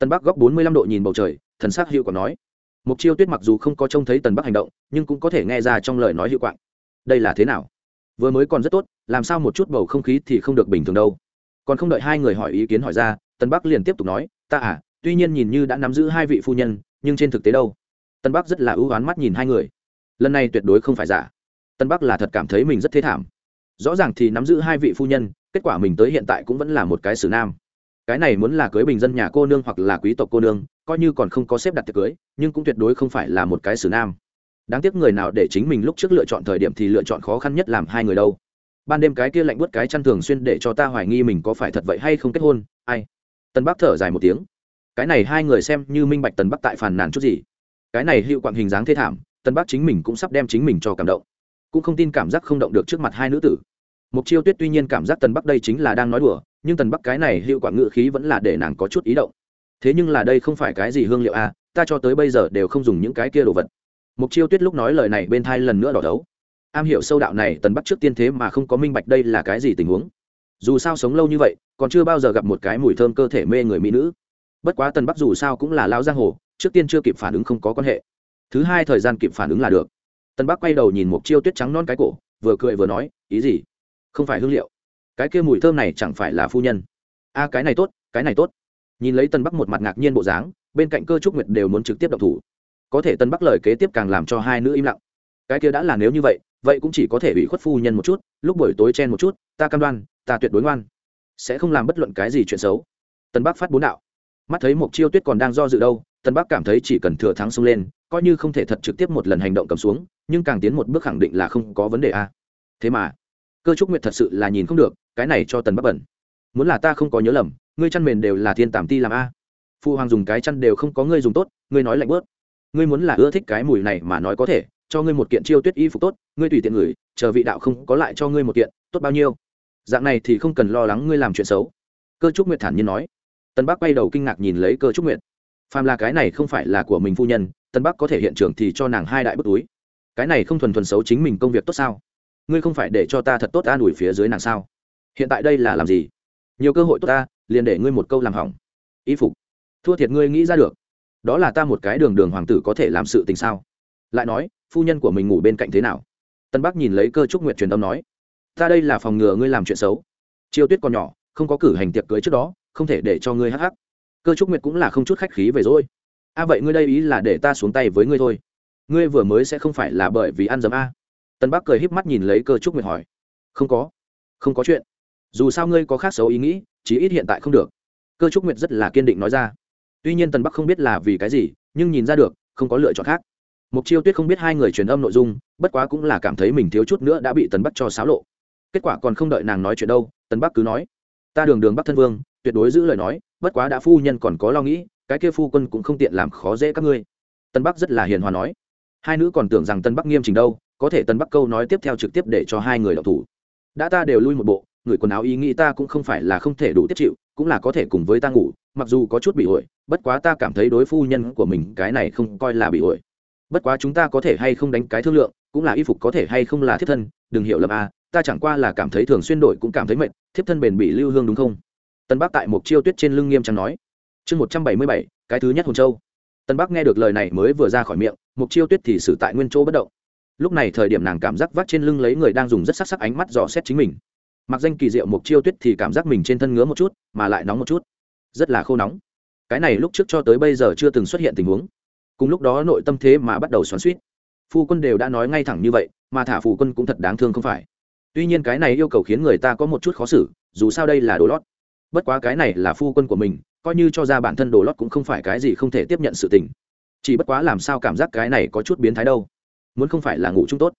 tân bắc góc bốn mươi lăm độ nhìn bầu trời, thần sắc hiệu quả nói. Mục chiêu tuyết mặc dù không có trông thấy tần bắc hành động, nhưng cũng có thể nghe ra trong lời nói hiệu quả đây là thế nào? Vừa mới còn rất tốt, làm sao một chút bầu không khí thì không được bình thường đâu? Còn không đợi hai người hỏi ý kiến hỏi ra, tân bắc liền tiếp tục nói, ta à tuy nhiên nhìn như đã nắm giữ hai vị phu nhân, nhưng trên thực tế đâu? Tân bắc rất là ưu oán mắt nhìn hai người. Lần này tuyệt đối không phải giả. Tân bắc là thật cảm thấy mình rất thế thảm. Rõ ràng thì nắm giữ hai vị phu nhân, kết quả mình tới hiện tại cũng vẫn là một cái xử nam cái này muốn là cưới bình dân nhà cô nương hoặc là quý tộc cô nương, coi như còn không có xếp đặt tiệc cưới, nhưng cũng tuyệt đối không phải là một cái xử nam. Đáng tiếc người nào để chính mình lúc trước lựa chọn thời điểm thì lựa chọn khó khăn nhất làm hai người đâu. Ban đêm cái kia lạnh buốt cái chăn thường xuyên để cho ta hoài nghi mình có phải thật vậy hay không kết hôn, ai? Tân bắc thở dài một tiếng. Cái này hai người xem như minh bạch tần bắc tại phàn nàn chút gì. Cái này hiệu quạng hình dáng thê thảm, tân bắc chính mình cũng sắp đem chính mình cho cảm động. Cũng không tin cảm giác không động được trước mặt hai nữ tử. Mục chiêu tuyết tuy nhiên cảm giác tần bắc đây chính là đang nói đùa nhưng tần bắc cái này hiệu quả ngự khí vẫn là để nàng có chút ý động. Thế nhưng là đây không phải cái gì hương liệu a à, ta cho tới bây giờ đều không dùng những cái kia đồ vật. Mục chiêu tuyết lúc nói lời này bên thai lần nữa đỏ đấu am hiểu sâu đạo này tần bắc trước tiên thế mà không có minh bạch đây là cái gì tình huống. Dù sao sống lâu như vậy còn chưa bao giờ gặp một cái mùi thơm cơ thể mê người mỹ nữ. Bất quá tần bắc dù sao cũng là lao giang hồ trước tiên chưa kịp phản ứng không có quan hệ. Thứ hai thời gian kịp phản ứng là được. Tần bắc quay đầu nhìn mục chiêu tuyết trắng non cái cổ vừa cười vừa nói ý gì? Không phải hương liệu cái kia mùi thơm này chẳng phải là phu nhân. A, cái này tốt, cái này tốt. Nhìn lấy tần bắc một mặt ngạc nhiên bộ dáng, bên cạnh cơ trúc nguyệt đều muốn trực tiếp độc thủ. Có thể tần bắc lời kế tiếp càng làm cho hai nữ im lặng. Cái kia đã là nếu như vậy vậy cũng chỉ có thể ủy khuất phu nhân một chút, lúc buổi tối chen một chút, ta cam đoan, ta tuyệt đối ngoan. Sẽ không làm bất luận cái gì chuyện xấu. Tần bắc phát bốn đạo. Mắt thấy mục chiêu tuyết còn đang do dự đâu tần bắc cảm thấy chỉ cần thừa thắng xông lên, coi như không thể thật trực tiếp một lần hành động cầm xuống, nhưng càng tiến một bước khẳng định là không có vấn đề a. Thế mà cơ trúc nguyệt thật sự là nhìn không được, cái này cho tần bắc bẩn. Muốn là ta không có nhớ lầm, ngươi chăn mền đều là thiên tàm ti làm a. Phụ hoàng dùng cái chăn đều không có ngươi dùng tốt, ngươi nói lạnh bớt. Ngươi muốn là ưa thích cái mùi này mà nói có thể, cho ngươi một kiện chiêu tuyết y phục tốt, ngươi tùy tiện gửi chờ vị đạo không có lại cho ngươi một kiện, tốt bao nhiêu. Dạng này thì không cần lo lắng ngươi làm chuyện xấu. Cơ trúc nguyệt thản nhiên nói. Tân bắc quay đầu kinh ngạc nhìn lấy cơ trúc nguyệt. Phàm là cái này không phải là của mình phu nhân tân bắc có thể hiện trường thì cho nàng hai đại bức túi. Cái này không thuần thuần xấu chính mình công việc tốt sao? Ngươi không phải để cho ta thật tốt an ủi phía dưới nàng sao? Hiện tại đây là làm gì? Nhiều cơ hội tốt ta, liền để ngươi một câu làm hỏng. Y phục. Thua thiệt ngươi nghĩ ra được. Đó là ta một cái đường đường hoàng tử có thể làm sự tình sao? Lại nói, phu nhân của mình ngủ bên cạnh thế nào? Tân bắc nhìn lấy cơ trúc nguyệt truyền âm nói, ta đây là phòng ngừa ngươi làm chuyện xấu. Chiêu tuyết còn nhỏ, không có cử hành tiệc cưới trước đó, không thể để cho ngươi hắc hắc. Cơ trúc nguyệt cũng là không chút khách khí về rồi. A, vậy ngươi đây ý là để ta xuống tay với ngươi thôi. Ngươi vừa mới sẽ không phải là bởi vì ăn dấm a tân bắc cười híp mắt nhìn lấy cơ trúc nguyệt hỏi, không có không có chuyện. Dù sao ngươi có khác xấu ý nghĩ, chí ít hiện tại không được. Cơ trúc nguyệt rất là kiên định nói ra. Tuy nhiên tần bắc không biết là vì cái gì, nhưng nhìn ra được, không có lựa chọn khác. Mục chiêu tuyết không biết hai người truyền âm nội dung, bất quá cũng là cảm thấy mình thiếu chút nữa đã bị tần bắc cho xáo lộ. Kết quả còn không đợi nàng nói chuyện đâu tần bắc cứ nói, ta đường đường bắc thân vương, tuyệt đối giữ lời nói, bất quá đã phu nhân còn có lo nghĩ, cái kia phu quân cũng không tiện làm khó dễ các ngươi. Tân bắc rất là hiền hòa nói. Hai nữ còn tưởng rằng tân bắc nghiêm trình đâu có thể tần bắc câu nói tiếp theo trực tiếp để cho hai người đọc thủ. Đã ta đều lui một bộ, người quần áo ý nghĩ ta cũng không phải là không thể đủ tiếp chịu, cũng là có thể cùng với ta ngủ, mặc dù có chút bị ổi, bất quá ta cảm thấy đối phu nhân của mình cái này không coi là bị ổi. Bất quá chúng ta có thể hay không đánh cái thương lượng, cũng là y phục có thể hay không là thiết thân, đừng hiểu lầm a ta chẳng qua là cảm thấy thường xuyên đổi cũng cảm thấy mệt, thiếp thân bền bị lưu hương đúng không? Tân bắc tại một chiêu tuyết trên lưng nghiêm trang nói. Chương một trăm bảy mươi bảy, cái thứ nhất hồn châu. Tân bắc nghe được lời này mới vừa ra khỏi miệng, một chiêu tuyết thì xử tại nguyên chỗ bất động lúc này thời điểm nàng cảm giác vắt trên lưng lấy người đang dùng rất sắc sắc ánh mắt dò xét chính mình. Mặc danh kỳ diệu mục chiêu tuyết thì cảm giác mình trên thân ngứa một chút, mà lại nóng một chút. Rất là khô nóng. Cái này lúc trước cho tới bây giờ chưa từng xuất hiện tình huống. Cùng lúc đó nội tâm thế mà bắt đầu xoắn suýt phu quân đều đã nói ngay thẳng như vậy, mà thả phu quân cũng thật đáng thương không phải. Tuy nhiên cái này yêu cầu khiến người ta có một chút khó xử, dù sao đây là đồ lót. Bất quá cái này là phu quân của mình, coi như cho ra bản thân đồ lót cũng không phải cái gì không thể tiếp nhận sự tình. Chỉ bất quá làm sao cảm giác cái này có chút biến thái đâu muốn không phải là ngủ chung tốt.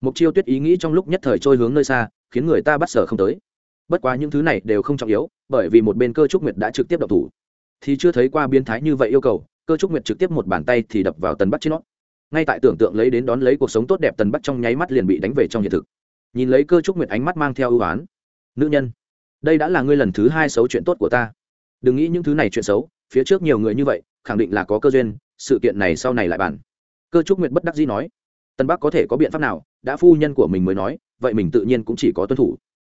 Mục chiêu tuyết ý nghĩ trong lúc nhất thời trôi hướng nơi xa, khiến người ta bắt sở không tới. Bất quá những thứ này đều không trọng yếu, bởi vì một bên cơ trúc nguyệt đã trực tiếp đập thủ. Thì chưa thấy qua biến thái như vậy yêu cầu, cơ trúc nguyệt trực tiếp một bàn tay thì đập vào tần bắt trên nó. Ngay tại tưởng tượng lấy đến đón lấy cuộc sống tốt đẹp tần bắt trong nháy mắt liền bị đánh về trong hiện thực. Nhìn lấy cơ trúc nguyệt ánh mắt mang theo ưu oán nữ nhân, đây đã là ngươi lần thứ hai xấu chuyện tốt của ta. Đừng nghĩ những thứ này chuyện xấu, phía trước nhiều người như vậy, khẳng định là có cơ duyên, sự kiện này sau này lại bàn. Cơ trúc nguyệt bất đắc dĩ nói tân bắc có thể có biện pháp nào? Đã phu nhân của mình mới nói, vậy mình tự nhiên cũng chỉ có tuân thủ.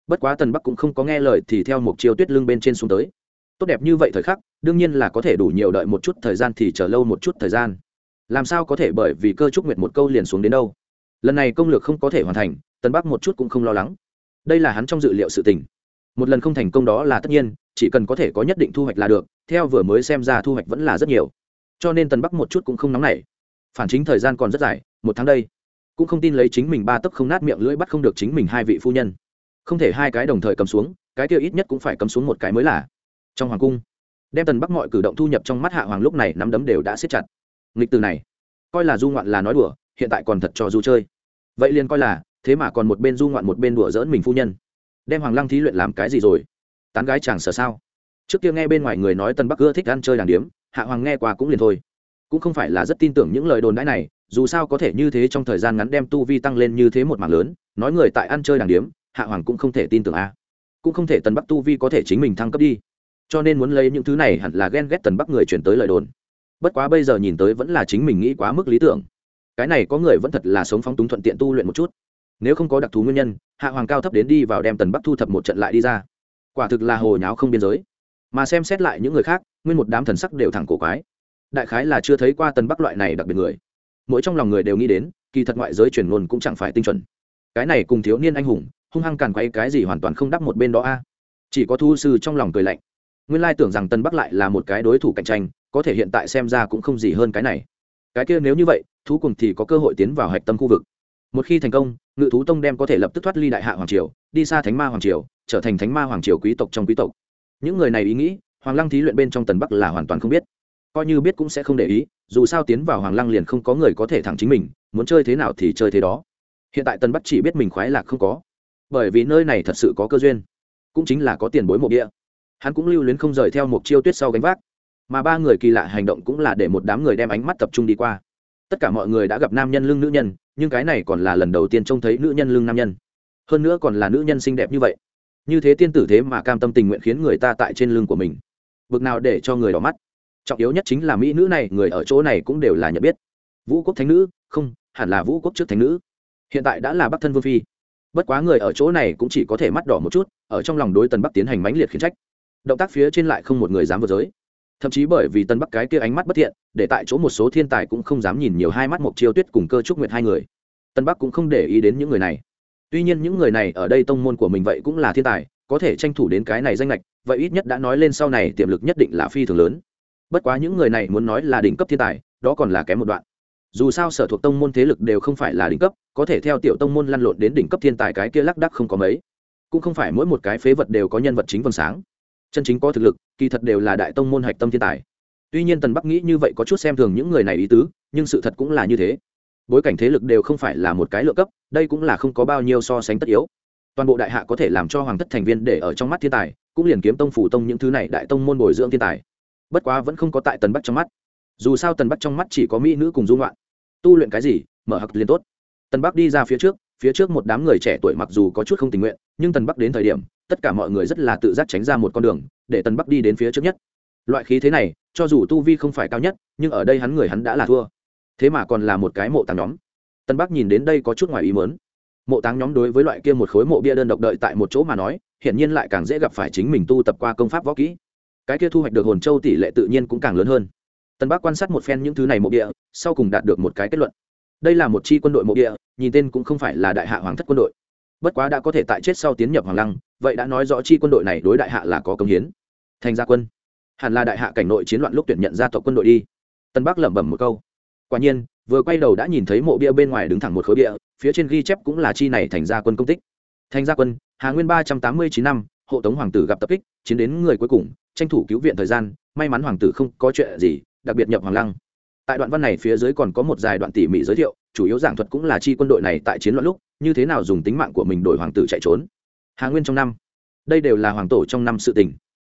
Bất quá tần bắc cũng không có nghe lời thì theo một chiều tuyết lưng bên trên xuống tới. Tốt đẹp như vậy thời khắc, đương nhiên là có thể đủ nhiều đợi một chút thời gian thì chờ lâu một chút thời gian. Làm sao có thể bởi vì cơ trúc nguyệt một câu liền xuống đến đâu? Lần này công lược không có thể hoàn thành tân bắc một chút cũng không lo lắng. Đây là hắn trong dự liệu sự tình. Một lần không thành công đó là tất nhiên, chỉ cần có thể có nhất định thu hoạch là được, theo vừa mới xem ra thu hoạch vẫn là rất nhiều. Cho nên tân bắc một chút cũng không nóng nảy. Phản chính thời gian còn rất dài một tháng đây, cũng không tin lấy chính mình ba tấc không nát miệng lưỡi bắt không được chính mình hai vị phu nhân. Không thể hai cái đồng thời cầm xuống, cái kia ít nhất cũng phải cầm xuống một cái mới là. Trong hoàng cung, đem tần bắc mọi cử động thu nhập trong mắt hạ hoàng lúc này nắm đấm đều đã siết chặt. Nghịch từ này, coi là du ngoạn là nói đùa, hiện tại còn thật cho du chơi. Vậy liền coi là, thế mà còn một bên du ngoạn một bên đùa dỡn mình phu nhân. Đem hoàng lăng thí luyện làm cái gì rồi? Tán gái chàng sợ sao? Trước kia nghe bên ngoài người nói tân bắc ưa thích ăn chơi đàng điếm, hạ hoàng nghe qua cũng liền thôi. Cũng không phải là rất tin tưởng những lời đồn đãi này dù sao có thể như thế trong thời gian ngắn đem tu vi tăng lên như thế một mảng lớn, nói người tại ăn chơi đàng điếm, hạ hoàng cũng không thể tin tưởng a. Cũng không thể tần bắc tu vi có thể chính mình thăng cấp đi. Cho nên muốn lấy những thứ này hẳn là ghen ghét tần bắc người chuyển tới lời đồn. Bất quá bây giờ nhìn tới vẫn là chính mình nghĩ quá mức lý tưởng. Cái này có người vẫn thật là sống phóng túng thuận tiện tu luyện một chút. Nếu không có đặc thù nguyên nhân, hạ hoàng cao thấp đến đi vào đem tần bắc thu thập một trận lại đi ra. Quả thực là hồ nháo không biên giới. Mà xem xét lại những người khác, nguyên một đám thần sắc đều thẳng cổ quái. Đại khái là chưa thấy qua tần bắc loại này đặc biệt người mỗi trong lòng người đều nghĩ đến, kỳ thật ngoại giới truyền ngôn cũng chẳng phải tinh chuẩn. Cái này cùng thiếu niên anh hùng, hung hăng càn quay cái gì hoàn toàn không đắp một bên đó a. Chỉ có thu sư trong lòng cười lạnh. Nguyên lai tưởng rằng tân bắc lại là một cái đối thủ cạnh tranh, có thể hiện tại xem ra cũng không gì hơn cái này. Cái kia nếu như vậy, thú cùng thì có cơ hội tiến vào hạch tâm khu vực. Một khi thành công, ngự thú tông đem có thể lập tức thoát ly đại hạ hoàng triều, đi xa thánh ma hoàng triều, trở thành thánh ma hoàng triều quý tộc trong quý tộc. Những người này ý nghĩ, hoàng lăng thí luyện bên trong tần bắc là hoàn toàn không biết coi như biết cũng sẽ không để ý, dù sao tiến vào hoàng lăng liền không có người có thể thẳng chính mình, muốn chơi thế nào thì chơi thế đó. Hiện tại tần bắt chỉ biết mình khoái lạc không có, bởi vì nơi này thật sự có cơ duyên, cũng chính là có tiền bối mộ địa. Hắn cũng lưu luyến không rời theo một chiêu tuyết sau gánh vác, mà ba người kỳ lạ hành động cũng là để một đám người đem ánh mắt tập trung đi qua. Tất cả mọi người đã gặp nam nhân lưng nữ nhân, nhưng cái này còn là lần đầu tiên trông thấy nữ nhân lưng nam nhân. Hơn nữa còn là nữ nhân xinh đẹp như vậy. Như thế tiên tử thế mà cam tâm tình nguyện khiến người ta tại trên lưng của mình. Bực nào để cho người đỏ mắt trọng yếu nhất chính là mỹ nữ này, người ở chỗ này cũng đều là nhận biết. Vũ quốc thánh nữ? Không, hẳn là vũ quốc trước thánh nữ. Hiện tại đã là bắc thân vương phi. Bất quá người ở chỗ này cũng chỉ có thể mắt đỏ một chút, ở trong lòng đối tần bắc tiến hành mãnh liệt khiến trách. Động tác phía trên lại không một người dám vượt giới. Thậm chí bởi vì tân bắc cái kia ánh mắt bất thiện, để tại chỗ một số thiên tài cũng không dám nhìn nhiều hai mắt mộc chiêu tuyết cùng cơ trúc nguyệt hai người. Tân bắc cũng không để ý đến những người này. Tuy nhiên những người này ở đây tông môn của mình vậy cũng là thiên tài, có thể tranh thủ đến cái này danh lệch vậy ít nhất đã nói lên sau này tiềm lực nhất định là phi thường lớn bất quá những người này muốn nói là đỉnh cấp thiên tài, đó còn là kém một đoạn. Dù sao sở thuộc tông môn thế lực đều không phải là đỉnh cấp, có thể theo tiểu tông môn lăn lộn đến đỉnh cấp thiên tài cái kia lác đắc không có mấy. Cũng không phải mỗi một cái phế vật đều có nhân vật chính vầng sáng. Chân chính có thực lực, kỳ thật đều là đại tông môn hạch tâm thiên tài. Tuy nhiên tần bắc nghĩ như vậy có chút xem thường những người này ý tứ, nhưng sự thật cũng là như thế. Bối cảnh thế lực đều không phải là một cái lựa cấp, đây cũng là không có bao nhiêu so sánh tất yếu. Toàn bộ đại hạ có thể làm cho hoàng thất thành viên để ở trong mắt thiên tài, cũng liền kiếm tông phủ tông những thứ này đại tông môn bồi dưỡng thiên tài bất quá vẫn không có tại tần bắc trong mắt. Dù sao tần bắc trong mắt chỉ có mỹ nữ cùng dung loạn tu luyện cái gì, mở hặc liền tốt. Tần bắc đi ra phía trước phía trước một đám người trẻ tuổi mặc dù có chút không tình nguyện, nhưng tần bắc đến thời điểm, tất cả mọi người rất là tự giác tránh ra một con đường, để tần bắc đi đến phía trước nhất. Loại khí thế này, cho dù tu vi không phải cao nhất, nhưng ở đây hắn người hắn đã là thua. Thế mà còn là một cái mộ tàng nhóm. Tân bắc nhìn đến đây có chút ngoài ý mớn mộ táng nhóm đối với loại kia một khối mộ bia đơn độc đợi tại một chỗ mà nói, hiển nhiên lại càng dễ gặp phải chính mình tu tập qua công pháp võ kỹ cái kia thu hoạch được hồn châu tỷ lệ tự nhiên cũng càng lớn hơn. Tân bắc quan sát một phen những thứ này mộ bia sau cùng đạt được một cái kết luận. Đây là một chi quân đội mộ bia nhìn tên cũng không phải là đại hạ hoàng thất quân đội. Bất quá đã có thể tại chết sau tiến nhập hoàng lăng, vậy đã nói rõ chi quân đội này đối đại hạ là có công hiến. Thành gia quân. Hẳn là đại hạ cảnh nội chiến loạn lúc tuyển nhận gia tộc quân đội đi. Tân bắc lẩm bẩm một câu. Quả nhiên, vừa quay đầu đã nhìn thấy mộ bia bên ngoài đứng thẳng một khối bia, phía trên ghi chép cũng là chi này thành gia quân công tích. Thành gia quân, hà nguyên ba trăm tám mươi chín năm, hộ tống hoàng tử gặp tập kích, chiến đến người cuối cùng tranh thủ cứu viện thời gian, may mắn hoàng tử không có chuyện gì, đặc biệt nhập hoàng lăng. Tại đoạn văn này phía dưới còn có một dài đoạn tỉ mỉ giới thiệu, chủ yếu giảng thuật cũng là chi quân đội này tại chiến loạn lúc, như thế nào dùng tính mạng của mình đổi hoàng tử chạy trốn. Hà nguyên trong năm. Đây đều là hoàng tổ trong năm sự tình.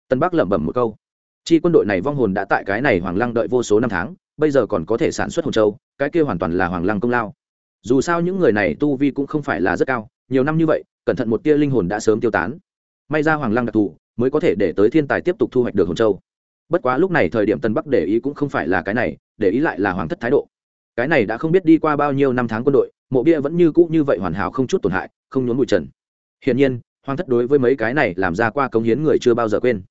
Tân bắc lẩm bẩm một câu. Chi quân đội này vong hồn đã tại cái này hoàng lăng đợi vô số năm tháng, bây giờ còn có thể sản xuất hồn châu, cái kia hoàn toàn là hoàng lăng công lao. Dù sao những người này tu vi cũng không phải là rất cao, nhiều năm như vậy, cẩn thận một tia linh hồn đã sớm tiêu tán. May ra hoàng lăng đặc thù mới có thể để tới thiên tài tiếp tục thu hoạch được hồn châu. Bất quá lúc này thời điểm tân bắc để ý cũng không phải là cái này, để ý lại là hoàng thất thái độ. Cái này đã không biết đi qua bao nhiêu năm tháng quân đội, mộ bia vẫn như cũ như vậy hoàn hảo không chút tổn hại, không nhốn bụi trần. Hiển nhiên, hoàng thất đối với mấy cái này làm ra qua cống hiến người chưa bao giờ quên.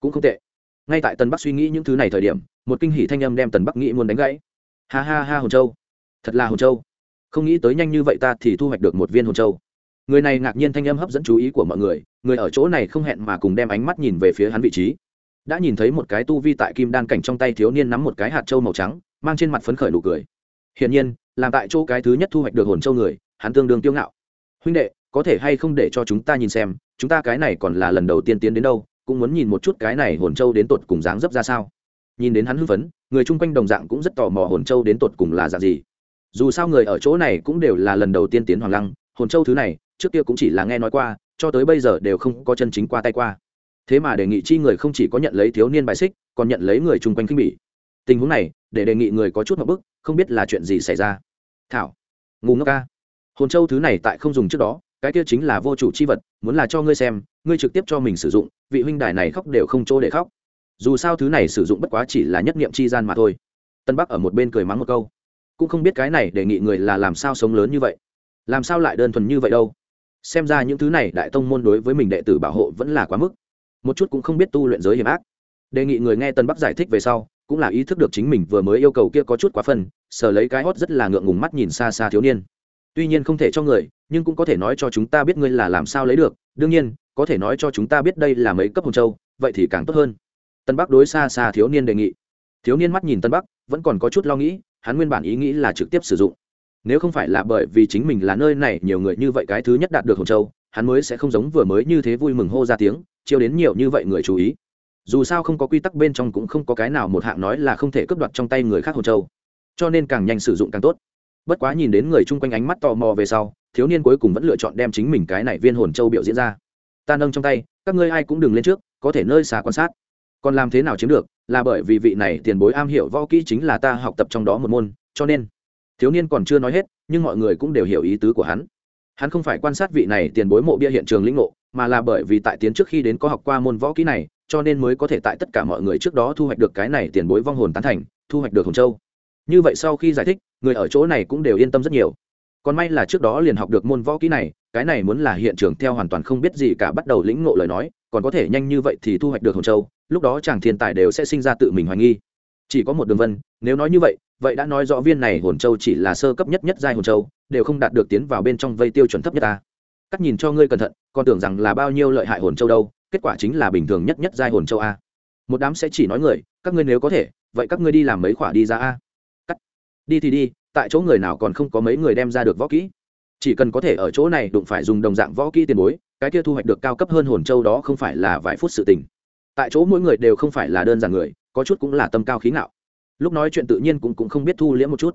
Cũng không tệ. Ngay tại tân bắc suy nghĩ những thứ này thời điểm, một kinh hỷ thanh âm đem tần bắc nghĩ muốn đánh gãy. Ha ha ha hồn châu. Thật là hồn châu. Không nghĩ tới nhanh như vậy ta thì thu hoạch được một viên hồn châu. Người này ngạc nhiên thanh âm hấp dẫn chú ý của mọi người người ở chỗ này không hẹn mà cùng đem ánh mắt nhìn về phía hắn vị trí. Đã nhìn thấy một cái tu vi tại kim đan cảnh trong tay thiếu niên nắm một cái hạt trâu màu trắng, mang trên mặt phấn khởi nụ cười. Hiển nhiên, làm tại chỗ cái thứ nhất thu hoạch được hồn châu người, hắn tương đương tiêu ngạo. Huynh đệ, có thể hay không để cho chúng ta nhìn xem, chúng ta cái này còn là lần đầu tiên tiến đến đâu, cũng muốn nhìn một chút cái này hồn châu đến tột cùng dáng dấp ra sao. Nhìn đến hắn hưng phấn, người chung quanh đồng dạng cũng rất tò mò hồn châu đến tột cùng là dạng gì. Dù sao người ở chỗ này cũng đều là lần đầu tiên tiến hoàng lăng, hồn châu thứ này, trước kia cũng chỉ là nghe nói qua cho tới bây giờ đều không có chân chính qua tay qua. Thế mà đề nghị chi người không chỉ có nhận lấy thiếu niên bài xích, còn nhận lấy người chung quanh khinh bỉ. Tình huống này, để đề nghị người có chút một bức, không biết là chuyện gì xảy ra. Thảo ngủ ngốc ca. Hồn châu thứ này tại không dùng trước đó, cái kia chính là vô chủ c h i vật, muốn là cho ngươi xem, ngươi trực tiếp cho mình sử dụng, vị huynh đài này khóc đều không chỗ để khóc. Dù sao thứ này sử dụng bất quá chỉ là nhất nghiệm chi gian mà thôi. Tân bắc ở một bên cười mắng một câu. Cũng không biết cái này đề nghị người là làm sao sống lớn như vậy. Làm sao lại đơn thuần như vậy đâu? Xem ra những thứ này đại tông môn đối với mình đệ tử bảo hộ vẫn là quá mức. Một chút cũng không biết tu luyện giới hiểm ác. Đề nghị người nghe tân bắc giải thích về sau, cũng là ý thức được chính mình vừa mới yêu cầu kia có chút quá phần sờ lấy cái hót rất là ngượng ngùng mắt nhìn xa xa thiếu niên. Tuy nhiên không thể cho người, nhưng cũng có thể nói cho chúng ta biết ngươi là làm sao lấy được. Đương nhiên, có thể nói cho chúng ta biết đây là mấy cấp hồng châu, vậy thì càng tốt hơn. Tân bắc đối xa xa thiếu niên đề nghị. Thiếu niên mắt nhìn tân bắc, vẫn còn có chút lo nghĩ, hắn nguyên bản ý nghĩ là trực tiếp sử dụng nếu không phải là bởi vì chính mình là nơi này, nhiều người như vậy cái thứ nhất đạt được hồn châu, hắn mới sẽ không giống vừa mới như thế vui mừng hô ra tiếng, chiêu đến nhiều như vậy người chú ý. Dù sao không có quy tắc bên trong cũng không có cái nào một hạng nói là không thể cướp đoạt trong tay người khác hồn châu. Cho nên càng nhanh sử dụng càng tốt. Bất quá nhìn đến người chung quanh ánh mắt tò mò về sau, thiếu niên cuối cùng vẫn lựa chọn đem chính mình cái này viên hồn châu biểu diễn ra. Ta nâng trong tay, các ngươi ai cũng đừng lên trước, có thể nơi xa quan sát. Còn làm thế nào chiếm được, là bởi vì vị này tiền bối am hiểu võ kỹ chính là ta học tập trong đó một môn, cho nên thiếu niên còn chưa nói hết, nhưng mọi người cũng đều hiểu ý tứ của hắn. Hắn không phải quan sát vị này tiền bối mộ bia hiện trường lĩnh ngộ, mà là bởi vì tại tiến trước khi đến có học qua môn võ kỹ này, cho nên mới có thể tại tất cả mọi người trước đó thu hoạch được cái này tiền bối vong hồn tán thành, thu hoạch được hồn châu. Như vậy sau khi giải thích, người ở chỗ này cũng đều yên tâm rất nhiều. Còn may là trước đó liền học được môn võ kỹ này, cái này muốn là hiện trường theo hoàn toàn không biết gì cả bắt đầu lĩnh ngộ lời nói, còn có thể nhanh như vậy thì thu hoạch được hồn châu, lúc đó chàng thiên tài đều sẽ sinh ra tự mình hoài nghi chỉ có một đường vân, nếu nói như vậy vậy đã nói rõ viên này hồn châu chỉ là sơ cấp nhất nhất giai hồn châu, đều không đạt được tiến vào bên trong vây tiêu chuẩn thấp nhất ta. Cắt nhìn cho ngươi cẩn thận, còn tưởng rằng là bao nhiêu lợi hại hồn châu đâu, kết quả chính là bình thường nhất nhất giai hồn châu a. Một đám sẽ chỉ nói người, các ngươi nếu có thể, vậy các ngươi đi làm mấy khỏa đi ra a. Cắt. Đi thì đi, tại chỗ người nào còn không có mấy người đem ra được võ kỹ. Chỉ cần có thể ở chỗ này đụng phải dùng đồng dạng võ kỹ tiền bối, cái kia thu hoạch được cao cấp hơn hồn châu đó không phải là vài phút sự tình. Tại chỗ mỗi người đều không phải là đơn giản người có chút cũng là tâm cao khí ngạo. Lúc nói chuyện tự nhiên cũng, cũng không biết thu liễm một chút.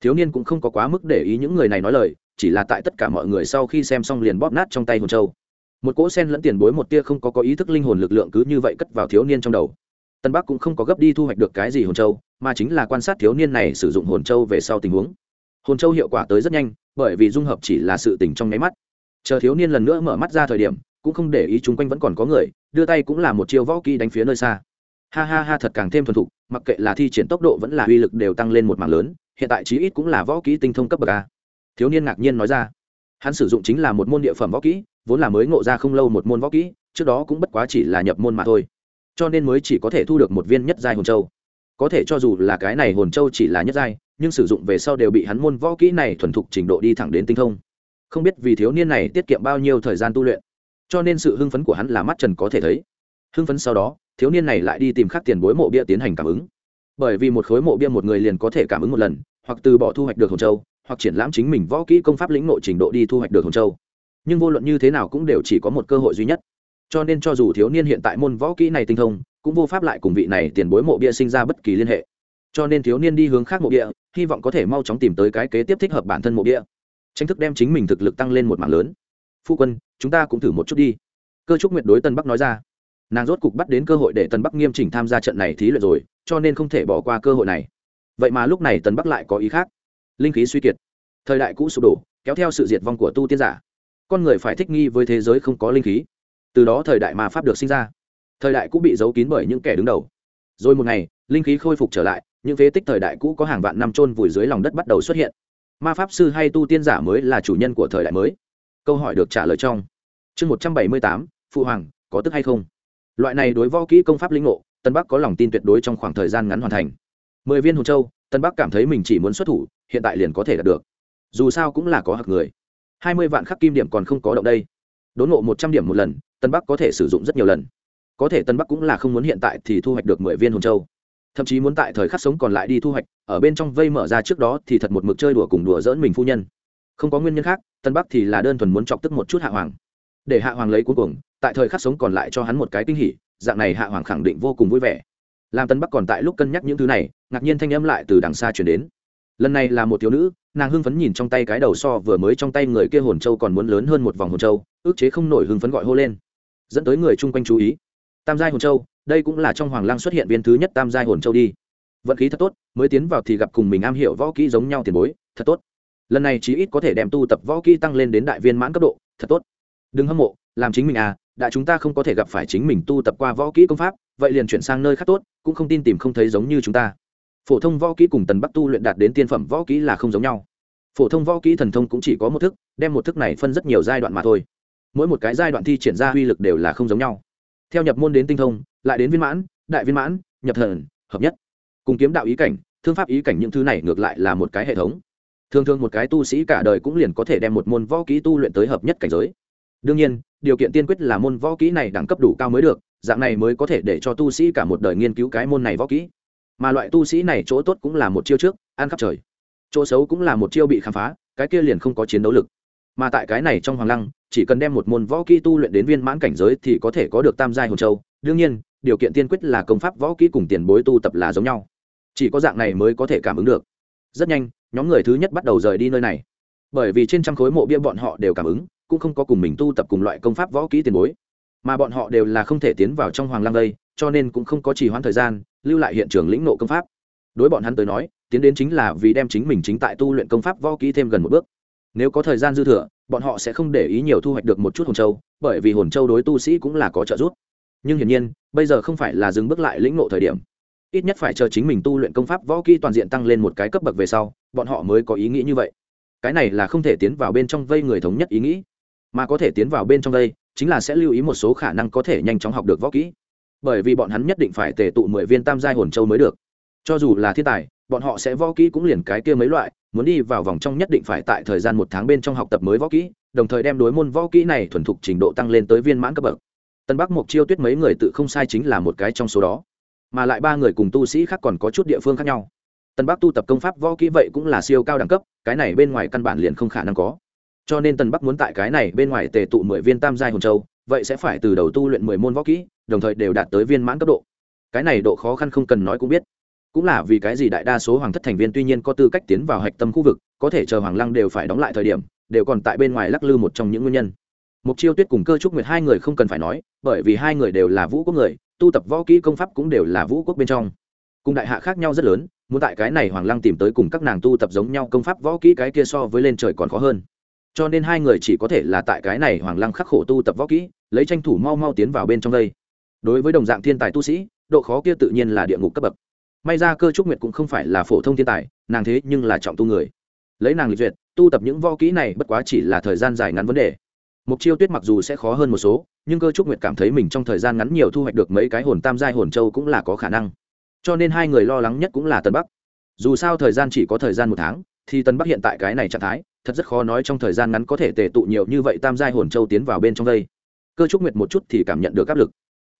Thiếu niên cũng không có quá mức để ý những người này nói lời chỉ là tại tất cả mọi người sau khi xem xong liền bóp nát trong tay hồn châu. Một cỗ sen lẫn tiền bối một tia không có có ý thức linh hồn lực lượng cứ như vậy cất vào thiếu niên trong đầu. Tân bắc cũng không có gấp đi thu hoạch được cái gì hồn châu mà chính là quan sát thiếu niên này sử dụng hồn châu về sau tình huống. Hồn châu hiệu quả tới rất nhanh bởi vì dung hợp chỉ là sự tình trong nháy mắt. Chờ thiếu niên lần nữa mở mắt ra thời điểm cũng không để ý chung quanh vẫn còn có người đưa tay cũng là một chiêu võ kỹ đánh phía nơi xa ha ha ha thật càng thêm thuần thục, mặc kệ là thi triển tốc độ vẫn là uy lực đều tăng lên một mảng lớn, hiện tại chí ít cũng là võ kỹ tinh thông cấp bậc a. Thiếu niên ngạc nhiên nói ra. Hắn sử dụng chính là một môn địa phẩm võ kỹ, vốn là mới ngộ ra không lâu một môn võ kỹ, trước đó cũng bất quá chỉ là nhập môn mà thôi. Cho nên mới chỉ có thể thu được một viên nhất giai hồn châu. Có thể cho dù là cái này hồn châu chỉ là nhất giai, nhưng sử dụng về sau đều bị hắn môn võ kỹ này thuần thục trình độ đi thẳng đến tinh thông. Không biết vì thiếu niên này tiết kiệm bao nhiêu thời gian tu luyện. Cho nên sự hưng phấn của hắn là mắt trần có thể thấy. Hưng phấn sau đó thiếu niên này lại đi tìm khắc tiền bối mộ bia tiến hành cảm ứng. Bởi vì một khối mộ bia một người liền có thể cảm ứng một lần, hoặc từ bỏ thu hoạch được hồn châu, hoặc triển lãm chính mình võ kỹ công pháp lĩnh nội trình độ đi thu hoạch được hồn châu. Nhưng vô luận như thế nào cũng đều chỉ có một cơ hội duy nhất. Cho nên cho dù thiếu niên hiện tại môn võ kỹ này tinh thông, cũng vô pháp lại cùng vị này tiền bối mộ bia sinh ra bất kỳ liên hệ. Cho nên thiếu niên đi hướng khác mộ bia, hy vọng có thể mau chóng tìm tới cái kế tiếp thích hợp bản thân mộ bia. Tranh thức đem chính mình thực lực tăng lên một mảng lớn. Phu quân, chúng ta cũng thử một chút đi. Cơ trúc nguyệt đối tân bắc nói ra nàng rốt cục bắt đến cơ hội để tân bắc nghiêm chỉnh tham gia trận này thí luyện rồi, cho nên không thể bỏ qua cơ hội này. Vậy mà lúc này tân bắc lại có ý khác. Linh khí suy kiệt. Thời đại cũ sụp đổ, kéo theo sự diệt vong của tu tiên giả. Con người phải thích nghi với thế giới không có linh khí. Từ đó thời đại mà pháp được sinh ra. Thời đại cũ bị giấu kín bởi những kẻ đứng đầu. Rồi một ngày, linh khí khôi phục trở lại, những phế tích thời đại cũ có hàng vạn năm trôn vùi dưới lòng đất bắt đầu xuất hiện. Ma pháp sư hay tu tiên giả mới là chủ nhân của thời đại mới. Câu hỏi được trả lời trong chương một trăm bảy mươi tám, phụ hoàng, có tức hay không? Loại này đối võ kỹ công pháp linh ngộ, tân bắc có lòng tin tuyệt đối trong khoảng thời gian ngắn hoàn thành. Mười viên hồn châu, tân bắc cảm thấy mình chỉ muốn xuất thủ, hiện tại liền có thể đạt được. Dù sao cũng là có hạc người. Hai mươi vạn khắc kim điểm còn không có động đây. Đốn ngộ một trăm điểm một lần, tân bắc có thể sử dụng rất nhiều lần. Có thể tân bắc cũng là không muốn hiện tại thì thu hoạch được mười viên hồn châu. Thậm chí muốn tại thời khắc sống còn lại đi thu hoạch, ở bên trong vây mở ra trước đó thì thật một mực chơi đùa cùng đùa dỡn mình phu nhân. Không có nguyên nhân khác, tân bắc thì là đơn thuần muốn chọc tức một chút hạ hoàng. Để hạ hoàng lấy cuối cùng tại thời khắc sống còn lại cho hắn một cái kinh hỉ, dạng này hạ hoàng khẳng định vô cùng vui vẻ. Làm tân bắc còn tại lúc cân nhắc những thứ này, ngạc nhiên thanh âm lại từ đằng xa chuyển đến. Lần này là một thiếu nữ, nàng hưng phấn nhìn trong tay cái đầu so vừa mới trong tay người kia hồn châu còn muốn lớn hơn một vòng hồn châu, ước chế không nổi hưng phấn gọi hô lên. Dẫn tới người chung quanh chú ý. Tam giai hồn châu, đây cũng là trong hoàng Lang xuất hiện viên thứ nhất tam giai hồn châu đi. Vận khí thật tốt, mới tiến vào thì gặp cùng mình am hiểu võ kỹ giống nhau tiền bối, thật tốt. Lần này chí ít có thể đem tu tập võ kỹ tăng lên đến đại viên mãn cấp độ, thật tốt. Đừng hâm mộ, làm chính mình à đã chúng ta không có thể gặp phải chính mình tu tập qua võ kỹ công pháp, vậy liền chuyển sang nơi khác tốt, cũng không tin tìm không thấy giống như chúng ta. Phổ thông võ kỹ cùng tần bắc tu luyện đạt đến tiên phẩm võ kỹ là không giống nhau. Phổ thông võ kỹ thần thông cũng chỉ có một thức, đem một thức này phân rất nhiều giai đoạn mà thôi. Mỗi một cái giai đoạn thi triển ra uy lực đều là không giống nhau. Theo nhập môn đến tinh thông, lại đến viên mãn, đại viên mãn, nhập thần, hợp nhất. Cùng kiếm đạo ý cảnh, thương pháp ý cảnh những thứ này ngược lại là một cái hệ thống. Thường thường một cái tu sĩ cả đời cũng liền có thể đem một môn võ kỹ tu luyện tới hợp nhất cảnh giới. Đương nhiên điều kiện tiên quyết là môn võ kỹ này đẳng cấp đủ cao mới được, dạng này mới có thể để cho tu sĩ cả một đời nghiên cứu cái môn này võ kỹ. Mà loại tu sĩ này chỗ tốt cũng là một chiêu trước, ăn khắp trời. Chỗ xấu cũng là một chiêu bị khám phá, cái kia liền không có chiến đấu lực. Mà tại cái này trong hoàng lăng, chỉ cần đem một môn võ kỹ tu luyện đến viên mãn cảnh giới thì có thể có được tam giai hồn châu. Đương nhiên, điều kiện tiên quyết là công pháp võ kỹ cùng tiền bối tu tập là giống nhau. Chỉ có dạng này mới có thể cảm ứng được. Rất nhanh, nhóm người thứ nhất bắt đầu rời đi nơi này. Bởi vì trên trăm khối mộ bia bọn họ đều cảm ứng cũng không có cùng mình tu tập cùng loại công pháp võ kỹ tiền bối. Mà bọn họ đều là không thể tiến vào trong hoàng lang đây, cho nên cũng không có trì hoãn thời gian, lưu lại hiện trường lĩnh nộ công pháp. Đối bọn hắn tới nói, tiến đến chính là vì đem chính mình chính tại tu luyện công pháp võ kỹ thêm gần một bước. Nếu có thời gian dư thừa, bọn họ sẽ không để ý nhiều thu hoạch được một chút hồn châu, bởi vì hồn châu đối tu sĩ cũng là có trợ giúp. Nhưng hiển nhiên, bây giờ không phải là dừng bước lại lĩnh nộ thời điểm. Ít nhất phải chờ chính mình tu luyện công pháp võ kỹ toàn diện tăng lên một cái cấp bậc về sau, bọn họ mới có ý nghĩ như vậy. Cái này là không thể tiến vào bên trong vây người thống nhất ý nghĩ mà có thể tiến vào bên trong đây, chính là sẽ lưu ý một số khả năng có thể nhanh chóng học được võ kỹ. Bởi vì bọn hắn nhất định phải tề tụ mười viên tam giai hồn châu mới được. Cho dù là thiên tài, bọn họ sẽ võ kỹ cũng liền cái kia mấy loại, muốn đi vào vòng trong nhất định phải tại thời gian một tháng bên trong học tập mới võ kỹ, đồng thời đem đối môn võ kỹ này thuần thục trình độ tăng lên tới viên mãn cấp bậc. Tân bắc mộc chiêu tuyết mấy người tự không sai chính là một cái trong số đó, mà lại ba người cùng tu sĩ khác còn có chút địa phương khác nhau. Tân bắc tu tập công pháp võ kỹ vậy cũng là siêu cao đẳng cấp, cái này bên ngoài căn bản liền không khả năng có cho nên tần bắc muốn tại cái này bên ngoài tề tụ mười viên tam giai hồn châu, vậy sẽ phải từ đầu tu luyện mười môn võ kỹ, đồng thời đều đạt tới viên mãn cấp độ. Cái này độ khó khăn không cần nói cũng biết. Cũng là vì cái gì đại đa số hoàng thất thành viên tuy nhiên có tư cách tiến vào hạch tâm khu vực, có thể chờ hoàng lăng đều phải đóng lại thời điểm, đều còn tại bên ngoài lắc lư một trong những nguyên nhân. Mục chiêu tuyết cùng cơ trúc nguyệt hai người không cần phải nói, bởi vì hai người đều là vũ quốc người, tu tập võ kỹ công pháp cũng đều là vũ quốc bên trong. Cùng đại hạ khác nhau rất lớn, muốn tại cái này hoàng lăng tìm tới cùng các nàng tu tập giống nhau công pháp võ kỹ cái kia so với lên trời còn khó hơn cho nên hai người chỉ có thể là tại cái này hoàng lăng khắc khổ tu tập võ kỹ, lấy tranh thủ mau mau tiến vào bên trong đây. Đối với đồng dạng thiên tài tu sĩ, độ khó kia tự nhiên là địa ngục cấp bậc. May ra cơ trúc nguyệt cũng không phải là phổ thông thiên tài, nàng thế nhưng là trọng tu người. Lấy nàng lịch duyệt, tu tập những võ kỹ này bất quá chỉ là thời gian dài ngắn vấn đề. Mục chiêu tuyết mặc dù sẽ khó hơn một số, nhưng cơ trúc nguyệt cảm thấy mình trong thời gian ngắn nhiều thu hoạch được mấy cái hồn tam giai hồn châu cũng là có khả năng. Cho nên hai người lo lắng nhất cũng là tân bắc. Dù sao thời gian chỉ có thời gian một tháng, thì tân bắc hiện tại cái này trạng thái thật rất khó nói trong thời gian ngắn có thể tề tụ nhiều như vậy tam giai hồn châu tiến vào bên trong đây. Cơ trúc nguyệt một chút thì cảm nhận được áp lực.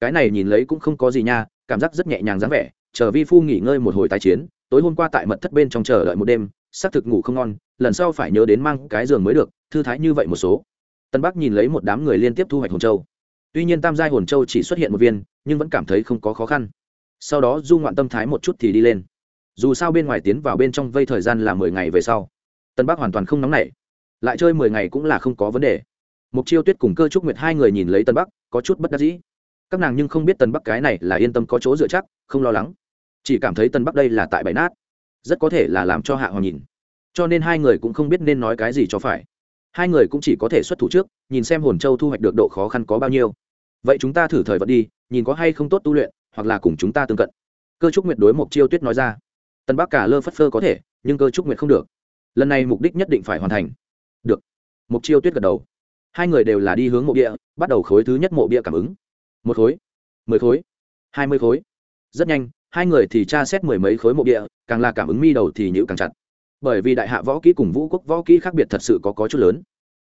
Cái này nhìn lấy cũng không có gì nha, cảm giác rất nhẹ nhàng dáng vẻ, chờ vi phu nghỉ ngơi một hồi tái chiến, tối hôm qua tại mật thất bên trong chờ đợi một đêm, xác thực ngủ không ngon, lần sau phải nhớ đến mang cái giường mới được, thư thái như vậy một số. Tân bắc nhìn lấy một đám người liên tiếp thu hoạch hồn châu. Tuy nhiên tam giai hồn châu chỉ xuất hiện một viên, nhưng vẫn cảm thấy không có khó khăn. Sau đó du ngoạn tâm thái một chút thì đi lên. Dù sao bên ngoài tiến vào bên trong vây thời gian là mười ngày về sau tân bắc hoàn toàn không nóng nảy. Lại chơi mười ngày cũng là không có vấn đề. Mục chiêu tuyết cùng cơ trúc nguyệt hai người nhìn lấy tân bắc, có chút bất đắc dĩ. Các nàng nhưng không biết tân bắc cái này là yên tâm có chỗ dựa chắc, không lo lắng. Chỉ cảm thấy tân bắc đây là tại bãi nát. Rất có thể là làm cho hạ hoàng nhìn. Cho nên hai người cũng không biết nên nói cái gì cho phải. Hai người cũng chỉ có thể xuất thủ trước, nhìn xem hồn châu thu hoạch được độ khó khăn có bao nhiêu. Vậy chúng ta thử thời vận đi, nhìn có hay không tốt tu luyện, hoặc là cùng chúng ta tương cận. Cơ trúc nguyệt đối mục chiêu tuyết nói ra. Tân bắc cả lơ phất phơ có thể, nhưng cơ trúc nguyệt không được lần này mục đích nhất định phải hoàn thành. Được. Mục chiêu tuyết gật đầu. Hai người đều là đi hướng mộ bia, bắt đầu khối thứ nhất mộ bia cảm ứng. Một khối, mười khối, hai mươi khối. Rất nhanh, hai người thì tra xét mười mấy khối mộ địa càng là cảm ứng mi đầu thì nhữ càng chặt. Bởi vì đại hạ võ kỹ cùng vũ quốc võ kỹ khác biệt thật sự có có chút lớn.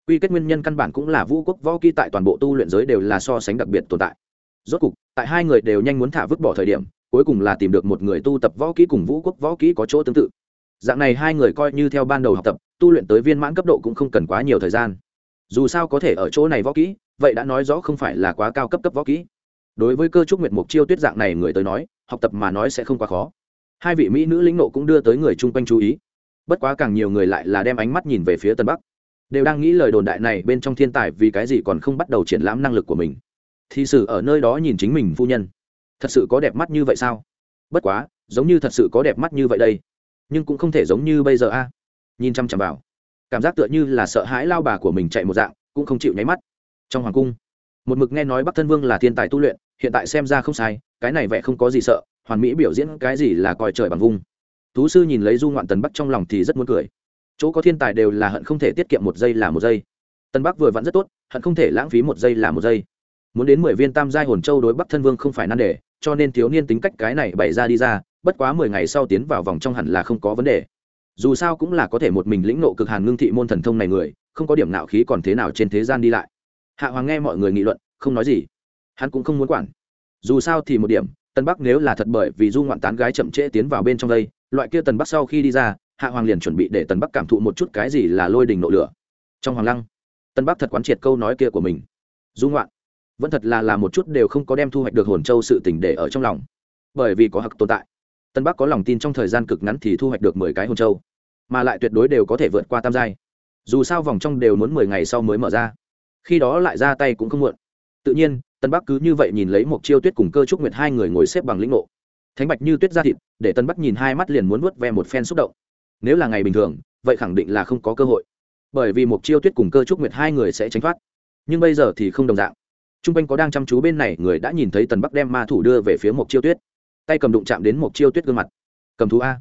Quy kết nguyên nhân căn bản cũng là vũ quốc võ kỹ tại toàn bộ tu luyện giới đều là so sánh đặc biệt tồn tại. Rốt cục, tại hai người đều nhanh muốn thả vứt bỏ thời điểm, cuối cùng là tìm được một người tu tập võ kỹ cùng vũ quốc võ kỹ có chỗ tương tự dạng này hai người coi như theo ban đầu học tập, tu luyện tới viên mãn cấp độ cũng không cần quá nhiều thời gian. Dù sao có thể ở chỗ này võ kỹ, vậy đã nói rõ không phải là quá cao cấp cấp võ kỹ. Đối với cơ trúc nguyệt mục chiêu tuyết dạng này người tới nói, học tập mà nói sẽ không quá khó. Hai vị mỹ nữ lĩnh nộ cũng đưa tới người chung quanh chú ý. Bất quá càng nhiều người lại là đem ánh mắt nhìn về phía tân bắc. Đều đang nghĩ lời đồn đại này bên trong thiên tài vì cái gì còn không bắt đầu triển lãm năng lực của mình. Thì sử ở nơi đó nhìn chính mình phu nhân. Thật sự có đẹp mắt như vậy sao? Bất quá, giống như thật sự có đẹp mắt như vậy đây nhưng cũng không thể giống như bây giờ a. Nhìn chăm chăm vào, cảm giác tựa như là sợ hãi lao bà của mình chạy một dạng, cũng không chịu nháy mắt. Trong hoàng cung, một mực nghe nói bắc thân vương là thiên tài tu luyện, hiện tại xem ra không sai, cái này vẻ không có gì sợ, hoàn mỹ biểu diễn cái gì là coi trời bằng vung thú sư nhìn lấy du ngoạn tần bắc trong lòng thì rất muốn cười. Chỗ có thiên tài đều là hận không thể tiết kiệm một giây là một giây. Tân bắc vừa vặn rất tốt, hận không thể lãng phí một giây là một giây. Muốn đến mười viên tam giai hồn châu đối bắc thân vương không phải nan đề cho nên thiếu niên tính cách cái này bày ra đi ra, bất quá mười ngày sau tiến vào vòng trong hẳn là không có vấn đề. Dù sao cũng là có thể một mình lĩnh nộ cực hàn ngưng thị môn thần thông này người, không có điểm nạo khí còn thế nào trên thế gian đi lại. Hạ hoàng nghe mọi người nghị luận, không nói gì. Hắn cũng không muốn quản. Dù sao thì một điểm, tân bắc nếu là thật bởi vì du ngoạn tán gái chậm trễ tiến vào bên trong đây, loại kia tần bắc sau khi đi ra, hạ hoàng liền chuẩn bị để tần bắc cảm thụ một chút cái gì là lôi đình nộ lửa. Trong hoàng lăng, tân bắc thật quán triệt câu nói kia của mình. Du ngoạn vẫn thật là là một chút đều không có đem thu hoạch được hồn châu sự tỉnh để ở trong lòng. Bởi vì có hặc tồn tại, tân bắc có lòng tin trong thời gian cực ngắn thì thu hoạch được mười cái hồn châu, mà lại tuyệt đối đều có thể vượt qua tam giai. Dù sao vòng trong đều muốn mười ngày sau mới mở ra. Khi đó lại ra tay cũng không muộn. Tự nhiên, tân bắc cứ như vậy nhìn lấy một chiêu tuyết cùng cơ trúc nguyệt hai người ngồi xếp bằng lĩnh ngộ. Thánh bạch như tuyết ra thịt, để tân bắc nhìn hai mắt liền muốn vớt ve một phen xúc động. Nếu là ngày bình thường, vậy khẳng định là không có cơ hội. Bởi vì một chiêu tuyết cùng cơ trúc nguyệt hai người sẽ tránh thoát. Nhưng bây giờ thì không đồng dạng t r u n g quanh có đang chăm chú bên này, người đã nhìn thấy tần bắc đem ma thủ đưa về phía Mộc chiêu tuyết. Tay cầm đụng chạm đến Mộc chiêu tuyết gương mặt. Cầm thú a.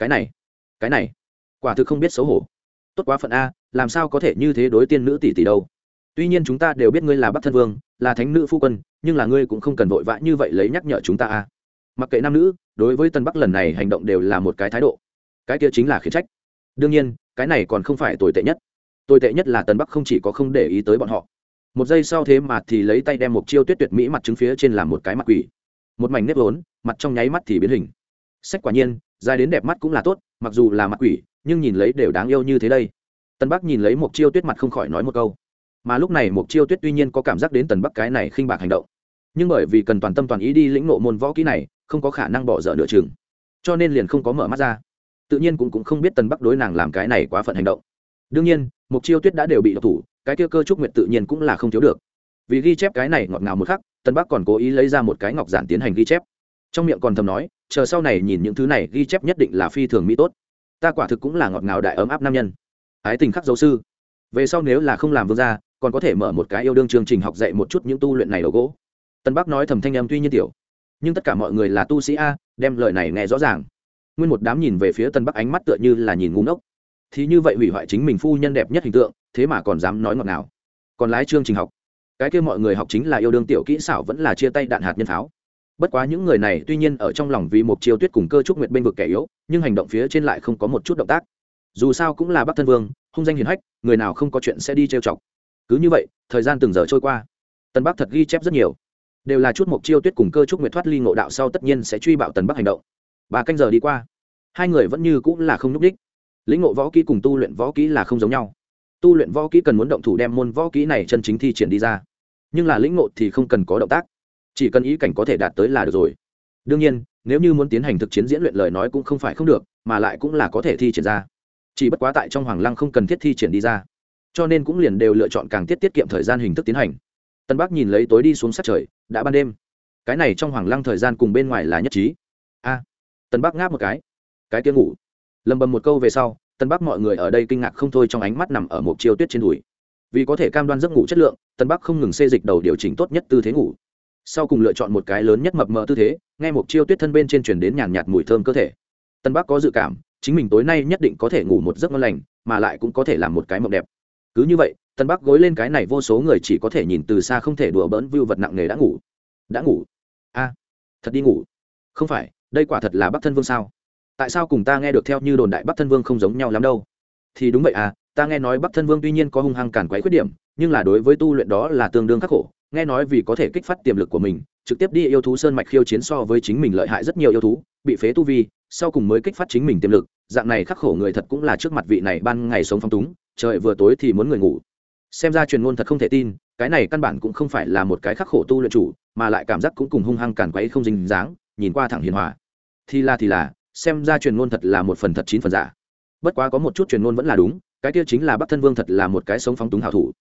Cái này cái này, quả thực không biết xấu hổ. Tốt quá phận a, làm sao có thể như thế đối tiên nữ tỷ tỷ đâu? Tuy nhiên chúng ta đều biết ngươi là bắc thân vương, là thánh nữ phu quân, nhưng là ngươi cũng không cần vội vã như vậy lấy nhắc nhở chúng ta a. Mặc kệ nam nữ, đối với tân bắc lần này hành động đều là một cái thái độ. Cái kia chính là khiển trách. Đương nhiên, cái này còn không phải tồi tệ nhất. Tồi tệ nhất là tân bắc không chỉ có không để ý tới bọn họ một giây sau thế mà thì lấy tay đem một chiêu tuyết tuyệt mỹ mặt trứng phía trên làm một cái mặt quỷ. Một mảnh nếp vốn mặt trong nháy mắt thì biến hình. Sách quả nhiên dài đến đẹp mắt cũng là tốt mặc dù là mặt quỷ nhưng nhìn lấy đều đáng yêu như thế đây. Tân bắc nhìn lấy một chiêu tuyết mặt không khỏi nói một câu. Mà lúc này một chiêu tuyết tuy nhiên có cảm giác đến tần bắc cái này khinh bạc hành động. Nhưng bởi vì cần toàn tâm toàn ý đi lĩnh nộ môn võ kỹ này không có khả năng bỏ dở nửa chừng. Cho nên liền không có mở mắt ra. Tự nhiên cũng, cũng không biết tần bắc đối nàng làm cái này quá phận hành động. Đương nhiên mục chiêu tuyết đã đều bị độc thủ cái kia cơ trúc nguyện tự nhiên cũng là không thiếu được. Vì ghi chép cái này ngọt ngào một khắc, tần bắc còn cố ý lấy ra một cái ngọc giản tiến hành ghi chép. Trong miệng còn thầm nói, chờ sau này nhìn những thứ này, ghi chép nhất định là phi thường mỹ tốt. Ta quả thực cũng là ngọt ngào đại ấm áp nam nhân. Ái tình khắc dấu sư. Về sau nếu là không làm vương gia, còn có thể mở một cái yêu đương chương trình học dạy một chút những tu luyện này đầu gỗ. Tân bắc nói thầm thanh em tuy nhiên tiểu, nhưng tất cả mọi người là tu sĩ a, đem lời này nghe rõ ràng. Nguyên một đám nhìn về phía tân bắc ánh mắt tựa như là nhìn ngu ngốc. Thì như vậy hủy hoại chính mình phu nhân đẹp nhất hình tượng thế mà còn dám nói ngọt nào còn lái chương trình học. Cái kia mọi người học chính là yêu đương tiểu kỹ xảo vẫn là chia tay đạn hạt nhân pháo bất quá những người này tuy nhiên ở trong lòng vì một chiêu tuyết cùng cơ trúc nguyệt bên vực kẻ yếu, nhưng hành động phía trên lại không có một chút động tác. Dù sao cũng là bắc thân vương, hung danh hiền hách, người nào không có chuyện sẽ đi trêu chọc. Cứ như vậy, thời gian từng giờ trôi qua. Tân bắc thật ghi chép rất nhiều. Đều là chút mục chiêu tuyết cùng cơ trúc nguyệt thoát ly ngộ đạo sau tất nhiên sẽ truy bạo tần bắc hành động. Ba canh giờ đi qua, hai người vẫn như cũng là không nhúc đích lĩnh ngộ võ kỹ cùng tu luyện võ kỹ là không giống nhau tu luyện võ kỹ cần muốn động thủ đem môn võ kỹ này chân chính thi triển đi ra. Nhưng là lĩnh ngộ thì không cần có động tác. Chỉ cần ý cảnh có thể đạt tới là được rồi. Đương nhiên, nếu như muốn tiến hành thực chiến diễn luyện lời nói cũng không phải không được, mà lại cũng là có thể thi triển ra. Chỉ bất quá tại trong hoàng lăng không cần thiết thi triển đi ra. Cho nên cũng liền đều lựa chọn càng tiết tiết kiệm thời gian hình thức tiến hành. Tân bắc nhìn lấy tối đi xuống sát trời, đã ban đêm. Cái này trong hoàng lăng thời gian cùng bên ngoài là nhất trí. A, tân bắc ngáp một cái. Cái kia ngủ. Lầm bầm một câu về sau tân bắc mọi người ở đây kinh ngạc không thôi trong ánh mắt nằm ở một chiêu tuyết trên đùi. Vì có thể cam đoan giấc ngủ chất lượng tân bắc không ngừng xê dịch đầu điều chỉnh tốt nhất tư thế ngủ. Sau cùng lựa chọn một cái lớn nhất mập mờ tư thế, nghe một chiêu tuyết thân bên trên chuyển đến nhàn nhạt mùi thơm cơ thể. Tân bắc có dự cảm, chính mình tối nay nhất định có thể ngủ một giấc ngon lành, mà lại cũng có thể làm một cái mộng đẹp. Cứ như vậy tân bắc gối lên cái này vô số người chỉ có thể nhìn từ xa không thể đùa bỡn vưu vật nặng nề đã ngủ. Đã ngủ. A, thật đi ngủ. Không phải, đây quả thật là bắc thân vương sao? Tại sao cùng ta nghe được theo như đồn đại bắc thân vương không giống nhau lắm đâu? Thì đúng vậy à ta nghe nói bắc thân vương tuy nhiên có hung hăng cản quấy khuyết điểm, nhưng là đối với tu luyện đó là tương đương khắc khổ, nghe nói vì có thể kích phát tiềm lực của mình, trực tiếp đi yêu thú sơn mạch khiêu chiến so với chính mình lợi hại rất nhiều yêu thú, bị phế tu vi, sau cùng mới kích phát chính mình tiềm lực, dạng này khắc khổ người thật cũng là trước mặt vị này ban ngày sống phong túng, trời vừa tối thì muốn người ngủ. Xem ra truyền ngôn thật không thể tin, cái này căn bản cũng không phải là một cái khắc khổ tu luyện chủ, mà lại cảm giác cũng cùng hung hăng cản quấy không dính dáng, nhìn qua thẳng hiền hòa. Thì là thì là xem ra truyền ngôn thật là một phần thật chín phần giả. Bất quá có một chút truyền ngôn vẫn là đúng, cái kia chính là bắc thân vương thật là một cái sống phóng túng hảo thủ.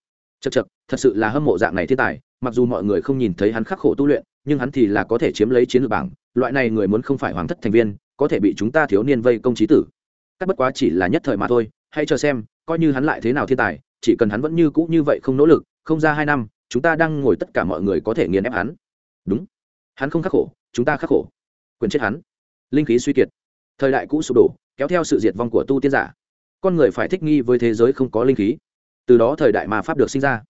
Chật chật thật sự là hâm mộ dạng này thiên tài, mặc dù mọi người không nhìn thấy hắn khắc khổ tu luyện, nhưng hắn thì là có thể chiếm lấy chiến lược bảng, loại này người muốn không phải hoàng thất thành viên, có thể bị chúng ta thiếu niên vây công trí tử. Cắt bất quá chỉ là nhất thời mà thôi, hãy chờ xem, coi như hắn lại thế nào thiên tài, chỉ cần hắn vẫn như cũ như vậy không nỗ lực, không ra hai năm, chúng ta đang ngồi tất cả mọi người có thể nghiền ép hắn. Đúng. Hắn không khắc khổ, chúng ta khắc khổ. Quyền chết hắn. Linh khí suy kiệt thời đại cũ sụp đổ, kéo theo sự diệt vong của tu tiên giả. Con người phải thích nghi với thế giới không có linh khí. Từ đó thời đại mà pháp được sinh ra.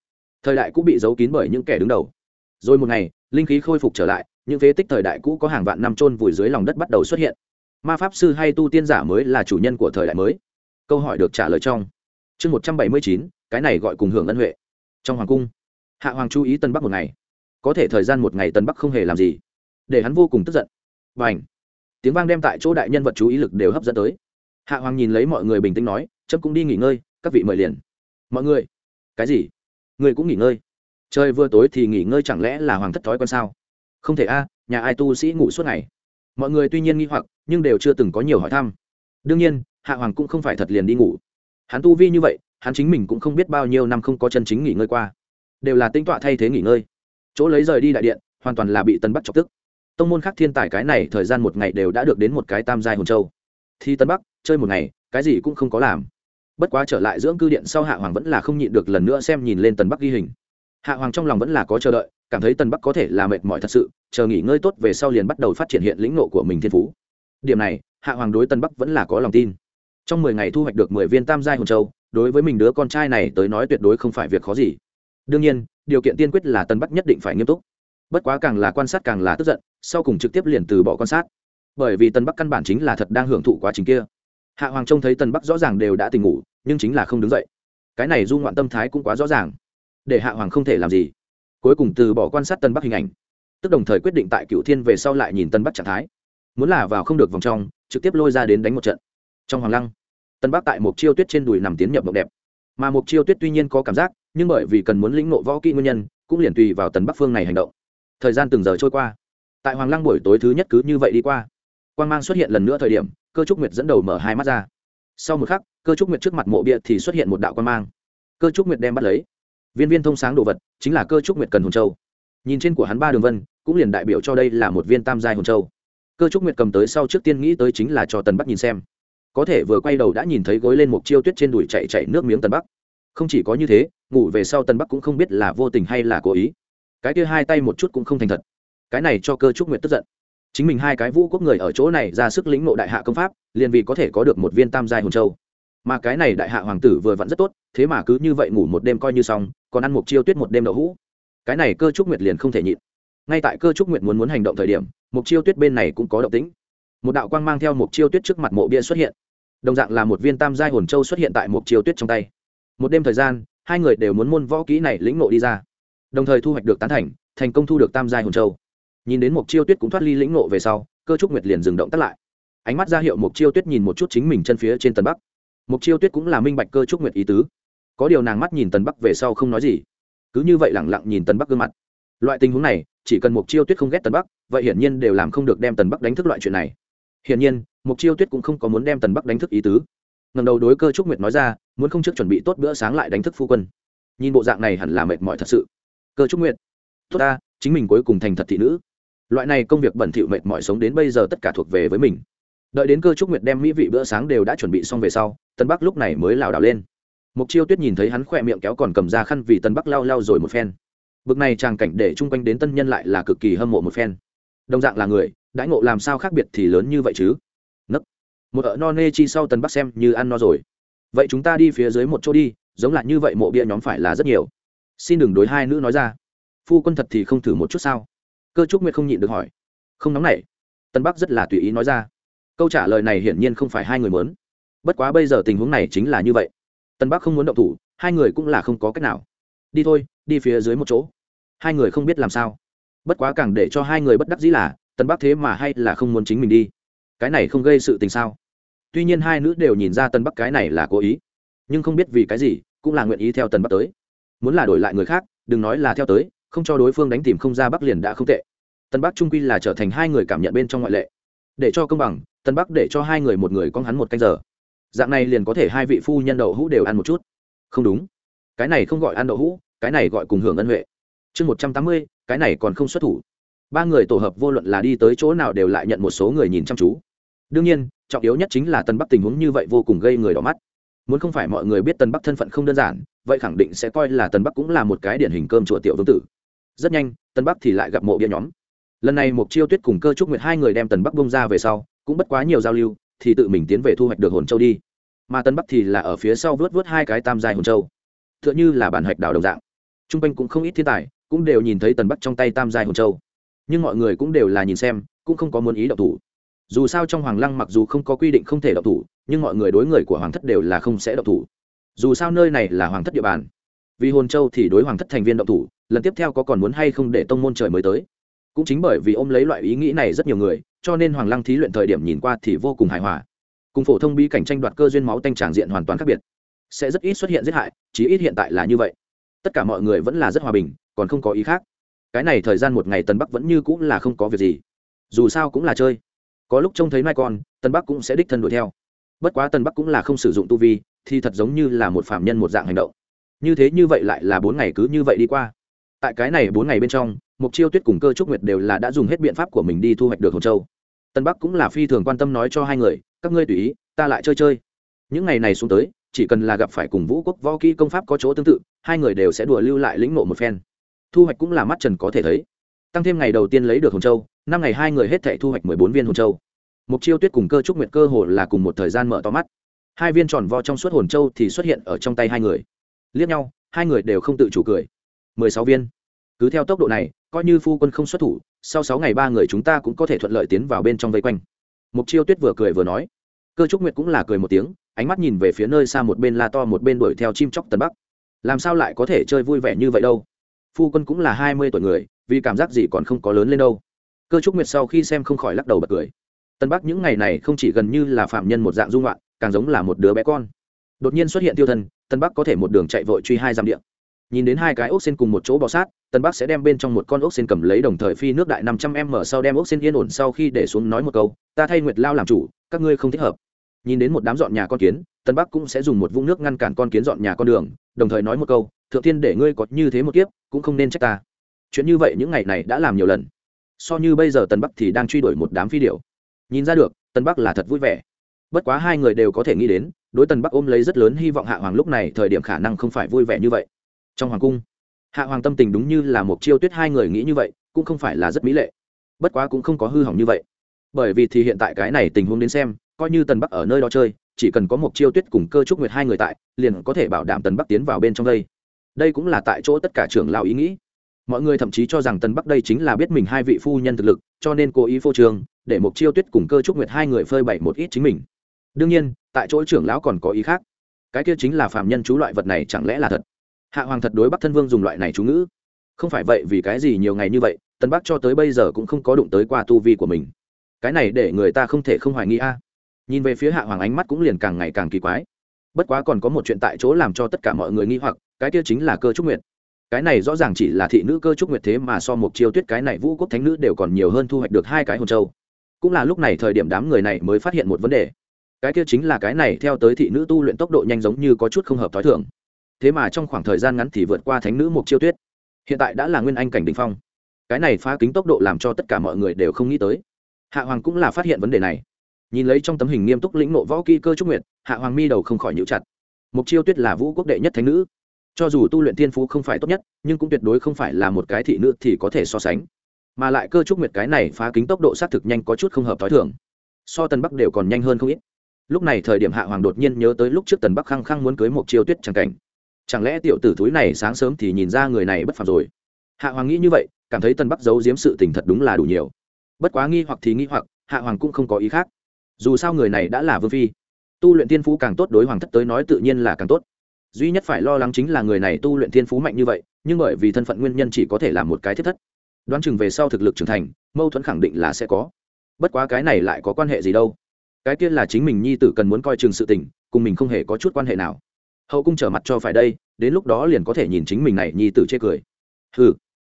Thời đại cũ bị giấu kín bởi những kẻ đứng đầu. Rồi một ngày, linh khí khôi phục trở lại, những phế tích thời đại cũ có hàng vạn năm trôn vùi dưới lòng đất bắt đầu xuất hiện. Ma pháp sư hay tu tiên giả mới là chủ nhân của thời đại mới. Câu hỏi được trả lời trong chương một trăm bảy mươi chín, cái này gọi cùng hưởng ân huệ. Trong hoàng cung, hạ hoàng chú ý tân bắc một ngày. Có thể thời gian một ngày tân bắc không hề làm gì. Để hắn vô cùng tức giận. Và ảnh tiếng vang đem tại chỗ đại nhân vật chú ý lực đều hấp dẫn tới. Hạ hoàng nhìn lấy mọi người bình tĩnh nói trâm cũng đi nghỉ ngơi, các vị mời liền. Mọi người? Cái gì? Người cũng nghỉ ngơi? Trời vừa tối thì nghỉ ngơi chẳng lẽ là hoàng thất thói quen sao? Không thể a, nhà ai tu sĩ ngủ suốt ngày? Mọi người tuy nhiên nghi hoặc, nhưng đều chưa từng có nhiều hỏi thăm. Đương nhiên, hạ hoàng cũng không phải thật liền đi ngủ. Hắn tu vi như vậy, hắn chính mình cũng không biết bao nhiêu năm không có chân chính nghỉ ngơi qua. Đều là tinh tọa thay thế nghỉ ngơi. Chỗ lấy rời đi đại điện, hoàn toàn là bị tân bắt chọc tức tông môn khác thiên tài cái này thời gian một ngày đều đã được đến một cái tam giai hồn châu. Thi tân bắc, chơi một ngày, cái gì cũng không có làm. Bất quá trở lại dưỡng cư điện sau hạ hoàng vẫn là không nhịn được lần nữa xem nhìn lên tần bắc ghi hình. Hạ hoàng trong lòng vẫn là có chờ đợi, cảm thấy tần bắc có thể là mệt mỏi thật sự, chờ nghỉ ngơi tốt về sau liền bắt đầu phát triển hiện lĩnh nộ của mình thiên phú. Điểm này, hạ hoàng đối tần bắc vẫn là có lòng tin. Trong mười ngày thu hoạch được mười viên tam giai hồn châu, đối với mình đứa con trai này tới nói tuyệt đối không phải việc khó gì. Đương nhiên, điều kiện tiên quyết là tần bắc nhất định phải nghiêm túc bất quá càng là quan sát càng là tức giận, sau cùng trực tiếp liền từ bỏ quan sát. Bởi vì tần bắc căn bản chính là thật đang hưởng thụ quá trình kia. Hạ hoàng trông thấy tần bắc rõ ràng đều đã tỉnh ngủ, nhưng chính là không đứng dậy. Cái này du ngoạn tâm thái cũng quá rõ ràng. Để hạ hoàng không thể làm gì. Cuối cùng từ bỏ quan sát tân bắc hình ảnh. Tức đồng thời quyết định tại cựu thiên về sau lại nhìn tân bắc trạng thái. Muốn là vào không được vòng trong, trực tiếp lôi ra đến đánh một trận. Trong hoàng lăng tân bắc tại một chiêu tuyết trên đùi nằm tiến nhập mộng đẹp. Mà một chiêu tuyết tuy nhiên có cảm giác, nhưng bởi vì cần muốn lĩnh nộ võ kỹ nguyên nhân, cũng liền tùy vào tần bắc phương này hành động thời gian từng giờ trôi qua. Tại hoàng lăng buổi tối thứ nhất cứ như vậy đi qua. Quan g mang xuất hiện lần nữa thời điểm, cơ trúc nguyệt dẫn đầu mở hai mắt ra. Sau một khắc, cơ trúc nguyệt trước mặt mộ bia thì xuất hiện một đạo quan mang. Cơ trúc nguyệt đem bắt lấy. Viên viên thông sáng đồ vật, chính là cơ trúc nguyệt cần hồn châu. Nhìn trên của hắn ba đường vân, cũng liền đại biểu cho đây là một viên tam giai hồn châu. Cơ trúc nguyệt cầm tới sau trước tiên nghĩ tới chính là cho tần bắc nhìn xem. Có thể vừa quay đầu đã nhìn thấy gối lên một chiêu tuyết trên đùi chạy chạy nước miếng tần bắc. Không chỉ có như thế, ngủ về sau tần bắc cũng không biết là vô tình hay là cố ý cái kia hai tay một chút cũng không thành thật. Cái này cho cơ trúc nguyệt tức giận. Chính mình hai cái vũ quốc người ở chỗ này ra sức lĩnh nộ đại hạ công pháp, liền vì có thể có được một viên tam giai hồn châu. Mà cái này đại hạ hoàng tử vừa vặn rất tốt, thế mà cứ như vậy ngủ một đêm coi như xong, còn ăn một chiêu tuyết một đêm đậu hũ. Cái này cơ trúc nguyệt liền không thể nhịn. Ngay tại cơ trúc nguyệt muốn muốn hành động thời điểm, một chiêu tuyết bên này cũng có động tĩnh. Một đạo quang mang theo một chiêu tuyết trước mặt mộ bia xuất hiện. Đồng dạng là một viên tam giai hồn châu xuất hiện tại một chiêu tuyết trong tay. Một đêm thời gian, hai người đều muốn môn võ kỹ này lĩnh nộ đi ra đồng thời thu hoạch được tán thành thành công thu được tam giai hồn châu. Nhìn đến mục chiêu tuyết cũng thoát ly lĩnh nộ về sau, cơ trúc nguyệt liền dừng động tắt lại. Ánh mắt ra hiệu mục chiêu tuyết nhìn một chút chính mình chân phía trên tần bắc. Mục chiêu tuyết cũng là minh bạch cơ trúc nguyệt ý tứ. Có điều nàng mắt nhìn tần bắc về sau không nói gì. Cứ như vậy lẳng lặng nhìn tần bắc gương mặt. Loại tình huống này, chỉ cần mục chiêu tuyết không ghét tần bắc, vậy hiển nhiên đều làm không được đem tần bắc đánh thức loại chuyện này. Hiển nhiên mục chiêu tuyết cũng không có muốn đem tần bắc đánh thức ý tứ. Ngần đầu đối cơ trúc nguyệt nói ra, muốn không trước chuẩn bị tốt bữa sáng lại đánh thức phu quân. Nhìn bộ dạng này hẳn là mệt mỏi thật sự cơ trúc nguyệt. Tốt ta, chính mình cuối cùng thành thật thị nữ. Loại này công việc bẩn thỉu mệt mỏi sống đến bây giờ tất cả thuộc về với mình. Đợi đến cơ trúc nguyệt đem mỹ vị bữa sáng đều đã chuẩn bị xong về sau, tân bắc lúc này mới lảo đảo lên. Mục chiêu tuyết nhìn thấy hắn khỏe miệng kéo còn cầm ra khăn vì tân bắc lau lau rồi một phen. Bực này tràng cảnh để chung quanh đến tân nhân lại là cực kỳ hâm mộ một phen. Đồng dạng là người, đãi ngộ làm sao khác biệt thì lớn như vậy chứ? Nấc. Một ở no nê chi sau tân bắc xem như ăn no rồi. Vậy chúng ta đi phía dưới một chỗ đi, giống là như vậy mộ bia nhóm phải là rất nhiều xin đừng đối hai nữ nói ra. Phu quân thật thì không thử một chút sao? Cơ trúc nguyệt không nhịn được hỏi. Không nóng nảy. Tân bắc rất là tùy ý nói ra. Câu trả lời này hiển nhiên không phải hai người muốn. Bất quá bây giờ tình huống này chính là như vậy. Tân bắc không muốn động thủ, hai người cũng là không có cách nào. Đi thôi, đi phía dưới một chỗ. Hai người không biết làm sao. Bất quá càng để cho hai người bất đắc dĩ là, tân bắc thế mà hay là không muốn chính mình đi. Cái này không gây sự tình sao? Tuy nhiên hai nữ đều nhìn ra tân bắc cái này là cố ý. Nhưng không biết vì cái gì, cũng là nguyện ý theo tân bắc tới muốn là đổi lại người khác, đừng nói là theo tới, không cho đối phương đánh tìm không ra bắc liền đã không tệ. Tân bắc trung quy là trở thành hai người cảm nhận bên trong ngoại lệ. Để cho công bằng, tân bắc để cho hai người một người con hắn một canh giờ. Dạng này liền có thể hai vị phu nhân đậu hũ đều ăn một chút. Không đúng. Cái này không gọi ăn đậu hũ, cái này gọi cùng hưởng ân huệ. Chương một trăm tám mươi, cái này còn không xuất thủ. Ba người tổ hợp vô luận là đi tới chỗ nào đều lại nhận một số người nhìn chăm chú. Đương nhiên, trọng yếu nhất chính là tân bắc tình huống như vậy vô cùng gây người đỏ mắt. Muốn không phải mọi người biết tân bắc thân phận không đơn giản vậy khẳng định sẽ coi là tân bắc cũng là một cái điển hình cơm chùa tiểu vương tử. Rất nhanh, tân bắc thì lại gặp mộ bia nhóm. Lần này mục chiêu tuyết cùng cơ trúc nguyệt hai người đem tần bắc bông ra về sau, cũng bất quá nhiều giao lưu, thì tự mình tiến về thu hoạch được hồn châu đi. Mà tân bắc thì là ở phía sau vớt vớt hai cái tam dài hồn châu. T h ư ợ n h ư là bản hạch đảo đồng dạng. T r u n g quanh cũng không ít thiên tài, cũng đều nhìn thấy tần bắc trong tay tam dài hồn châu. Nhưng mọi người cũng đều là nhìn xem, cũng không có muốn ý độc thủ. Dù sao trong hoàng lăng mặc dù không có quy định không thể độc thủ, nhưng mọi người đối người của hoàng thất đều là không sẽ độc thủ dù sao nơi này là hoàng thất địa bàn. Vì hồn châu thì đối hoàng thất thành viên động thủ, lần tiếp theo có còn muốn hay không để tông môn trời mới tới. Cũng chính bởi vì ôm lấy loại ý nghĩ này rất nhiều người, cho nên hoàng lăng thí luyện thời điểm nhìn qua thì vô cùng hài hòa. Cùng phổ thông bí cảnh tranh đoạt cơ duyên máu tanh tràng diện hoàn toàn khác biệt. Sẽ rất ít xuất hiện giết hại, chí ít hiện tại là như vậy. Tất cả mọi người vẫn là rất hòa bình, còn không có ý khác. Cái này thời gian một ngày tân bắc vẫn như cũng là không có việc gì. Dù sao cũng là chơi. Có lúc trông thấy mai con tân bắc cũng sẽ đích thân đuổi theo. Bất quá tân bắc cũng là không sử dụng tu vi thì thật giống như là một phạm nhân một dạng hành động. Như thế như vậy lại là bốn ngày cứ như vậy đi qua. Tại cái này bốn ngày bên trong mục chiêu tuyết cùng cơ trúc nguyệt đều là đã dùng hết biện pháp của mình đi thu hoạch được hồn châu. Tân bắc cũng là phi thường quan tâm nói cho hai người, các ngươi tùy ý, ta lại chơi chơi. Những ngày này xuống tới, chỉ cần là gặp phải cùng vũ quốc võ kỹ công pháp có chỗ tương tự, hai người đều sẽ đùa lưu lại lĩnh nộ một phen. Thu hoạch cũng là mắt trần có thể thấy. Tăng thêm ngày đầu tiên lấy được hồn châu, năm ngày hai người hết thể thu hoạch mười bốn viên hồn châu. Mục chiêu tuyết cùng cơ trúc nguyệt cơ hồ là cùng một thời gian mở to mắt hai viên tròn vo trong suốt hồn châu thì xuất hiện ở trong tay hai người. Liếc nhau, hai người đều không tự chủ cười. Mười sáu viên. Cứ theo tốc độ này, coi như phu quân không xuất thủ, sau sáu ngày ba người chúng ta cũng có thể thuận lợi tiến vào bên trong vây quanh. Mục chiêu tuyết vừa cười vừa nói. Cơ trúc nguyệt cũng là cười một tiếng, ánh mắt nhìn về phía nơi xa một bên la to một bên đuổi theo chim chóc tân bắc. Làm sao lại có thể chơi vui vẻ như vậy đâu? Phu quân cũng là hai mươi tuổi người, vì cảm giác gì còn không có lớn lên đâu? Cơ trúc nguyệt sau khi xem không khỏi lắc đầu bật cười. Tân bắc những ngày này không chỉ gần như là phạm nhân một dạng dung loạn càng giống là một đứa bé con. Đột nhiên xuất hiện tiêu thân tân bắc có thể một đường chạy vội truy hai dặm điện nhìn đến hai cái ốc xin cùng một chỗ bò sát, tân bắc sẽ đem bên trong một con ốc xin cầm lấy đồng thời phi nước đại năm trăm m sau đem ốc xin yên ổn sau khi để xuống nói một câu, ta thay nguyệt lao làm chủ, các ngươi không thích hợp. Nhìn đến một đám dọn nhà con kiến, tân bắc cũng sẽ dùng một vũng nước ngăn cản con kiến dọn nhà con đường, đồng thời nói một câu, thượng thiên để ngươi có như thế một kiếp, cũng không nên trách ta. Chuyện như vậy những ngày này đã làm nhiều lần. So như bây giờ tân bắc thì đang truy đuổi một đám phi điệu nhìn ra được, tân bắc là thật vui vẻ bất quá hai người đều có thể nghĩ đến, đối tần bắc ôm lấy rất lớn hy vọng hạ hoàng lúc này thời điểm khả năng không phải vui vẻ như vậy. Trong hoàng cung, hạ hoàng tâm tình đúng như là một chiêu tuyết hai người nghĩ như vậy, cũng không phải là rất mỹ lệ. Bất quá cũng không có hư hỏng như vậy. Bởi vì thì hiện tại cái này tình huống đến xem, coi như tần bắc ở nơi đó chơi, chỉ cần có một chiêu tuyết cùng cơ trúc nguyệt hai người tại, liền có thể bảo đảm tần bắc tiến vào bên trong đây. Đây cũng là tại chỗ tất cả trưởng lão ý nghĩ. Mọi người thậm chí cho rằng tần bắc đây chính là biết mình hai vị phu nhân thực lực, cho nên cố ý phô trường để một chiêu tuyết cùng cơ trúc nguyệt hai người phơi bày một ít chính mình đương nhiên, tại chỗ trưởng lão còn có ý khác. Cái kia chính là phạm nhân chú loại vật này chẳng lẽ là thật? Hạ hoàng thật đối bắc thân vương dùng loại này chú ngữ. Không phải vậy, vì cái gì nhiều ngày như vậy tân bắc cho tới bây giờ cũng không có đụng tới qua tu vi của mình. Cái này để người ta không thể không hoài nghi a. Nhìn về phía hạ hoàng ánh mắt cũng liền càng ngày càng kỳ quái. Bất quá còn có một chuyện tại chỗ làm cho tất cả mọi người nghi hoặc, cái kia chính là cơ trúc nguyệt. Cái này rõ ràng chỉ là thị nữ cơ trúc nguyệt thế mà so một chiêu tuyết cái này vũ quốc thánh nữ đều còn nhiều hơn thu hoạch được hai cái hồn châu. Cũng là lúc này thời điểm đám người này mới phát hiện một vấn đề cái kia chính là cái này, theo tới thị nữ tu luyện tốc độ nhanh giống như có chút không hợp t h ó i thường. Thế mà trong khoảng thời gian ngắn thì vượt qua thánh nữ mục chiêu tuyết. Hiện tại đã là nguyên anh cảnh đ ỉ n h phong. Cái này phá kính tốc độ làm cho tất cả mọi người đều không nghĩ tới. Hạ hoàng cũng là phát hiện vấn đề này. Nhìn lấy trong tấm hình nghiêm túc lĩnh nộ võ kỹ cơ trúc nguyệt, hạ hoàng mi đầu không khỏi nhịu chặt. Mục chiêu tuyết là vũ quốc đệ nhất thánh nữ. Cho dù tu luyện thiên phú không phải tốt nhất, nhưng cũng tuyệt đối không phải là một cái thị nữ thì có thể so sánh. Mà lại cơ trúc nguyệt cái này phá kính tốc độ xác thực nhanh có chút không hợp t h ó i thường. So tân bắc đều còn nhanh hơn không ít lúc này thời điểm hạ hoàng đột nhiên nhớ tới lúc trước tần bắc khăng khăng muốn cưới một chiêu tuyết c cảnh. Chẳng lẽ tiểu tử thúi này sáng sớm thì nhìn ra người này bất phàm rồi? Hạ hoàng nghĩ như vậy, cảm thấy tần bắc giấu giếm sự tình thật đúng là đủ nhiều. Bất quá nghi hoặc thì nghi hoặc, hạ hoàng cũng không có ý khác. Dù sao người này đã là vương phi. Tu luyện tiên phú càng tốt đối hoàng thất tới nói tự nhiên là càng tốt. Duy nhất phải lo lắng chính là người này tu luyện tiên phú mạnh như vậy, nhưng bởi vì thân phận nguyên nhân chỉ có thể là một cái thiết thất. Đoán chừng về sau thực lực trưởng thành, mâu thuẫn khẳng định là sẽ có. Bất quá cái này lại có quan hệ gì đâu? Cái kia là chính mình nhi tử cần muốn coi chừng sự tình, cùng mình không hề có chút quan hệ nào. Hậu cung trở mặt cho phải đây, đến lúc đó liền có thể nhìn chính mình này nhi tử chê cười. Ừ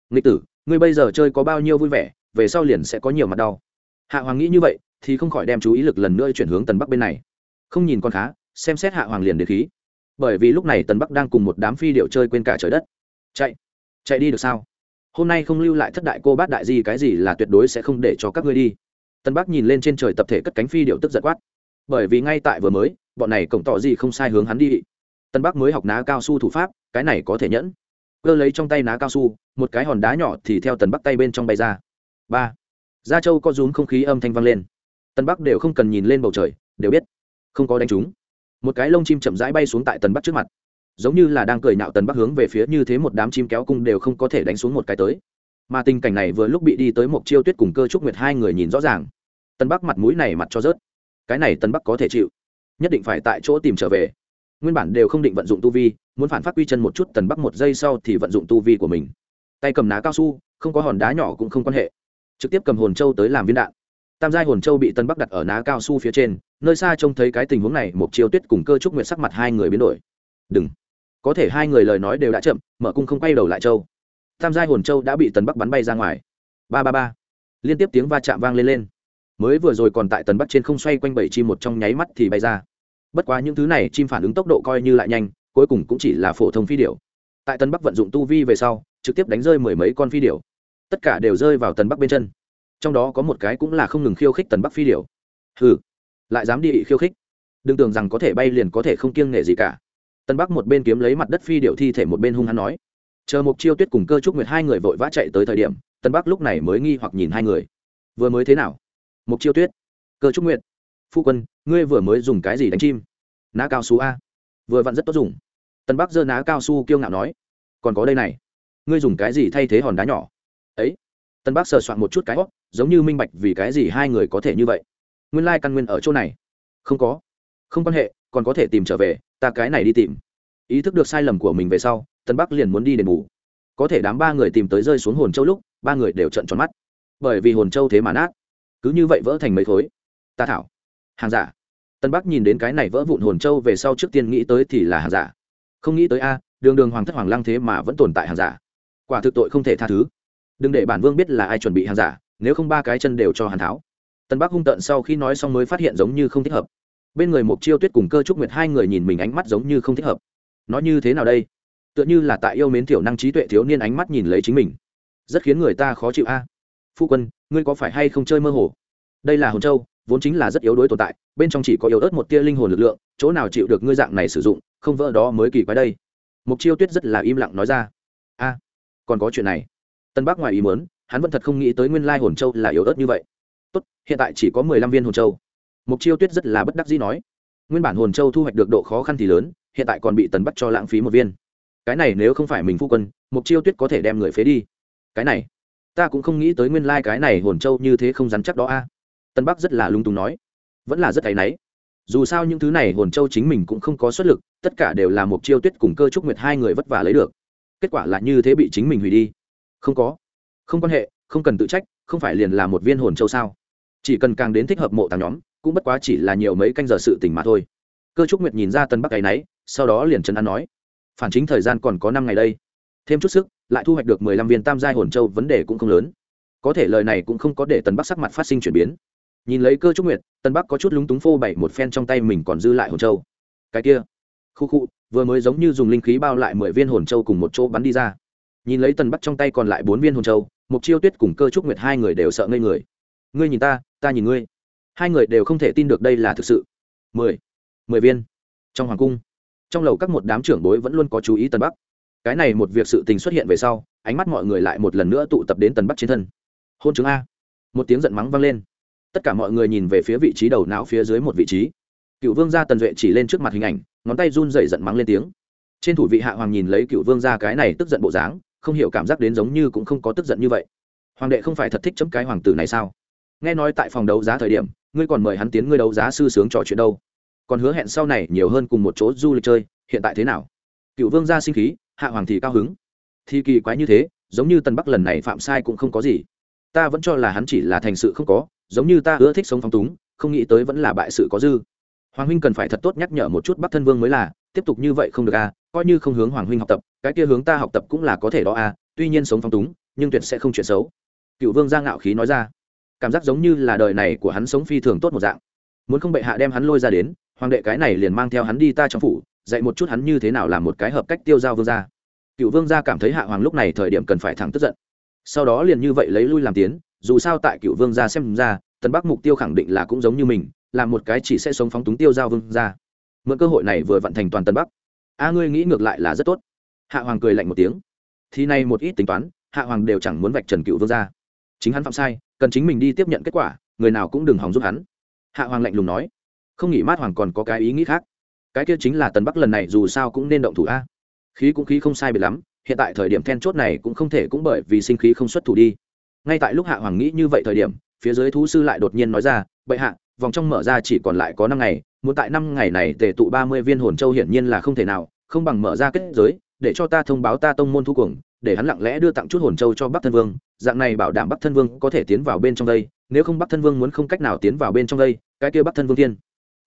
nghịch tử, ngươi bây giờ chơi có bao nhiêu vui vẻ, về sau liền sẽ có nhiều mặt đau. Hạ hoàng nghĩ như vậy, thì không khỏi đem chú ý lực lần nữa chuyển hướng tần bắc bên này. Không nhìn con khá, xem xét hạ hoàng liền đến khí. Bởi vì lúc này tần bắc đang cùng một đám phi điệu chơi quên cả trời đất. Chạy chạy đi được sao? Hôm nay không lưu lại thất đại cô bát đại gì cái gì là tuyệt đối sẽ không để cho các ngươi đi tân bắc nhìn lên trên trời tập thể cất cánh phi điệu tức giật quát. Bởi vì ngay tại vừa mới, bọn này cổng tỏ gì không sai hướng hắn đi. Tân bắc mới học ná cao su thủ pháp, cái này có thể nhẫn. Cơ lấy trong tay ná cao su, một cái hòn đá nhỏ thì theo tần bắc tay bên trong bay ra. Ba. Gia châu có rúm không khí âm thanh vang lên. Tân bắc đều không cần nhìn lên bầu trời, đều biết. Không có đánh trúng. Một cái lông chim chậm rãi bay xuống tại tần bắc trước mặt. Giống như là đang cười nạo tần bắc hướng về phía như thế một đám chim kéo cung đều không có thể đánh xuống một cái tới mà tình cảnh này vừa lúc bị đi tới một chiêu tuyết cùng cơ trúc nguyệt hai người nhìn rõ ràng. Tân bắc mặt mũi này mặt cho rớt. Cái này tân bắc có thể chịu. Nhất định phải tại chỗ tìm trở về. Nguyên bản đều không định vận dụng tu vi, muốn phản phát quy chân một chút tần bắc một giây sau thì vận dụng tu vi của mình. Tay cầm ná cao su, không có hòn đá nhỏ cũng không quan hệ. Trực tiếp cầm hồn châu tới làm viên đạn. Tam giai hồn châu bị tân bắc đặt ở ná cao su phía trên, nơi xa trông thấy cái tình huống này một chiêu tuyết cùng cơ trúc nguyện sắc mặt hai người biến đổi. Đừng. Có thể hai người lời nói đều đã chậm, mở cung không quay đầu lại châu tam giai hồn châu đã bị tần bắc bắn bay ra ngoài. Ba ba ba. Liên tiếp tiếng va chạm vang lên lên. Mới vừa rồi còn tại tần bắc trên không xoay quanh bảy chim một trong nháy mắt thì bay ra. Bất quá những thứ này chim phản ứng tốc độ coi như lại nhanh, cuối cùng cũng chỉ là phổ thông phi điểu. Tại Tần bắc vận dụng tu vi về sau, trực tiếp đánh rơi mười mấy con phi điểu. Tất cả đều rơi vào tần bắc bên chân. Trong đó có một cái cũng là không ngừng khiêu khích tần bắc phi điểu. Hừ, lại dám đi khiêu khích. Đừng tưởng rằng có thể bay liền có thể không kiêng nể gì cả. Tân bắc một bên kiếm lấy mặt đất phi điệu thi thể một bên hung hắn nói chờ mục chiêu tuyết cùng cơ trúc nguyệt hai người vội vã chạy tới thời điểm, tân bắc lúc này mới nghi hoặc nhìn hai người. Vừa mới thế nào? Mục chiêu tuyết, cơ trúc nguyệt, phu quân, ngươi vừa mới dùng cái gì đánh chim? Ná cao su a. Vừa vặn rất tốt dùng. Tân bắc giơ ná cao su kiêu ngạo nói, còn có đây này. Ngươi dùng cái gì thay thế hòn đá nhỏ? Ấy. Tân bắc sờ soạn một chút cái hót giống như minh bạch vì cái gì hai người có thể như vậy. Nguyên lai căn nguyên ở chỗ này. Không có. Không quan hệ, còn có thể tìm trở về, ta cái này đi tìm ý thức được sai lầm của mình về sau, tân bắc liền muốn đi đền bù. Có thể đám ba người tìm tới rơi xuống hồn châu lúc, ba người đều trận tròn mắt. Bởi vì hồn châu thế mà nát. Cứ như vậy vỡ thành mấy khối. Ta thảo. Hàng giả. Tân bắc nhìn đến cái này vỡ vụn hồn châu về sau trước tiên nghĩ tới thì là hàng giả. Không nghĩ tới a, đường đường hoàng thất hoàng lăng thế mà vẫn tồn tại hàng giả. Quả thực tội không thể tha thứ. Đừng để bản vương biết là ai chuẩn bị hàng giả, nếu không ba cái chân đều cho hàn tháo. Tân bắc hung tận sau khi nói xong mới phát hiện giống như không thích hợp. Bên người mục chiêu tuyết cùng cơ trúc nguyệt hai người nhìn mình ánh mắt giống như không thích hợp nói như thế nào đây? Tựa như là tại yêu mến thiểu năng trí tuệ thiếu niên ánh mắt nhìn lấy chính mình. Rất khiến người ta khó chịu a. Phu quân, ngươi có phải hay không chơi mơ hồ? Đây là hồn châu, vốn chính là rất yếu đuối tồn tại, bên trong chỉ có yếu ớt một tia linh hồn lực lượng, chỗ nào chịu được ngươi dạng này sử dụng, không vỡ đó mới kỳ quái đây. Mục chiêu tuyết rất là im lặng nói ra. A, còn có chuyện này. Tân bác ngoài ý muốn, hắn vẫn thật không nghĩ tới nguyên lai hồn châu là yếu ớt như vậy. Tốt, hiện tại chỉ có mười lăm viên hồn châu. Mục chiêu tuyết rất là bất đắc dĩ nói. Nguyên bản hồn châu thu hoạch được độ khó khăn thì lớn hiện tại còn bị tần bắt cho lãng phí một viên. Cái này nếu không phải mình phu quân mục chiêu tuyết có thể đem người phế đi. Cái này, ta cũng không nghĩ tới nguyên lai、like、cái này hồn châu như thế không rắn chắc đó a. Tân bắc rất là lung tùng nói, vẫn là rất áy náy. Dù sao những thứ này hồn châu chính mình cũng không có xuất lực, tất cả đều là một chiêu tuyết cùng cơ trúc nguyệt hai người vất vả lấy được. Kết quả là như thế bị chính mình hủy đi. Không có, không quan hệ, không cần tự trách, không phải liền là một viên hồn châu sao? Chỉ cần càng đến thích hợp mộ tàng nhóm, cũng bất quá chỉ là nhiều mấy canh giờ sự tình mà thôi. Cơ trúc nguyệt nhìn ra tân bắc ấy náy sau đó liền trấn an nói, phản chính thời gian còn có năm ngày đây, thêm chút sức, lại thu hoạch được mười lăm viên tam giai hồn châu, vấn đề cũng không lớn. Có thể lời này cũng không có để tân bắc sắc mặt phát sinh chuyển biến. Nhìn lấy cơ trúc nguyệt tân bắc có chút lúng túng phô bày một phen trong tay mình còn dư lại hồn châu. Cái kia, khu khu, vừa mới giống như dùng linh khí bao lại mười viên hồn châu cùng một chỗ bắn đi ra. Nhìn lấy tần bắc trong tay còn lại bốn viên hồn châu mục chiêu tuyết cùng cơ trúc nguyệt hai người đều sợ ngây người. Ngươi nhìn ta ta nhìn ngươi. Hai người đều không thể tin được đây là thực sự. Mười mười viên. Trong hoàng cung trong lầu các một đám trưởng bối vẫn luôn có chú ý tần bắc. Cái này một việc sự tình xuất hiện về sau, ánh mắt mọi người lại một lần nữa tụ tập đến tần bắc trên thân. Hôn chứng a. Một tiếng giận mắng vang lên. Tất cả mọi người nhìn về phía vị trí đầu não phía dưới một vị trí. Cựu vương gia tần duệ chỉ lên trước mặt hình ảnh, ngón tay run dậy giận mắng lên tiếng. Trên thủ vị hạ hoàng nhìn lấy cựu vương gia cái này tức giận bộ dáng, không hiểu cảm giác đến giống như cũng không có tức giận như vậy. Hoàng đệ không phải thật thích chấm cái hoàng tử này sao? Nghe nói tại phòng đấu giá thời điểm, ngươi còn mời hắn tiến ngươi đấu giá sư sướng trò chuyện đâu? Còn hứa hẹn sau này nhiều hơn cùng một chỗ du lịch chơi, hiện tại thế nào? Cựu vương gia sinh khí, hạ hoàng thì cao hứng. Thì kỳ quái như thế, giống như tần bắc lần này phạm sai cũng không có gì. Ta vẫn cho là hắn chỉ là thành sự không có, giống như ta ưa thích sống phong túng, không nghĩ tới vẫn là bại sự có dư. Hoàng huynh cần phải thật tốt nhắc nhở một chút bắc thân vương mới là, tiếp tục như vậy không được à coi như không hướng hoàng huynh học tập, cái kia hướng ta học tập cũng là có thể đó à tuy nhiên sống phong túng, nhưng tuyệt sẽ không chuyện xấu. Cựu vương gia ngạo khí nói ra. Cảm giác giống như là đời này của hắn sống phi thường tốt một dạng muốn không bệ hạ đem hắn lôi ra đến, hoàng đệ cái này liền mang theo hắn đi ta trong phủ, dạy một chút hắn như thế nào làm một cái hợp cách tiêu giao vương gia. Cựu vương gia cảm thấy hạ hoàng lúc này thời điểm cần phải thẳng tức giận. Sau đó liền như vậy lấy lui làm tiến, dù sao tại cựu vương gia xem ra tân bắc mục tiêu khẳng định là cũng giống như mình là một cái chỉ sẽ sống phóng túng tiêu giao vương gia. Mượn cơ hội này vừa vận thành toàn tân bắc. A, ngươi nghĩ ngược lại là rất tốt. Hạ hoàng cười lạnh một tiếng. Thì nay một ít tính toán, hạ hoàng đều chẳng muốn vạch trần cựu vương gia. Chính hắn phạm sai, cần chính mình đi tiếp nhận kết quả, người nào cũng đừng hòng giúp hắn hạ hoàng lạnh lùng nói, không nghĩ mát hoàng còn có cái ý nghĩ khác. Cái kia chính là tần bắc lần này dù sao cũng nên động thủ a. Khí cũng khí không sai biệt lắm, hiện tại thời điểm then chốt này cũng không thể cũng bởi vì sinh khí không xuất thủ đi. Ngay tại lúc hạ hoàng nghĩ như vậy thời điểm, phía dưới thú sư lại đột nhiên nói ra, bệ hạ, vòng trong mở ra chỉ còn lại có năm ngày, muốn tại năm ngày này tề tụ ba mươi viên hồn châu hiển nhiên là không thể nào, không bằng mở ra kết giới, để cho ta thông báo ta tông môn thu cuồng, để hắn lặng lẽ đưa tặng chút hồn châu cho bắc thân vương, dạng này bảo đảm bắc thân vương có thể tiến vào bên trong đây nếu không bắc thân vương muốn không cách nào tiến vào bên trong đây, cái kia bắc thân vương tiên.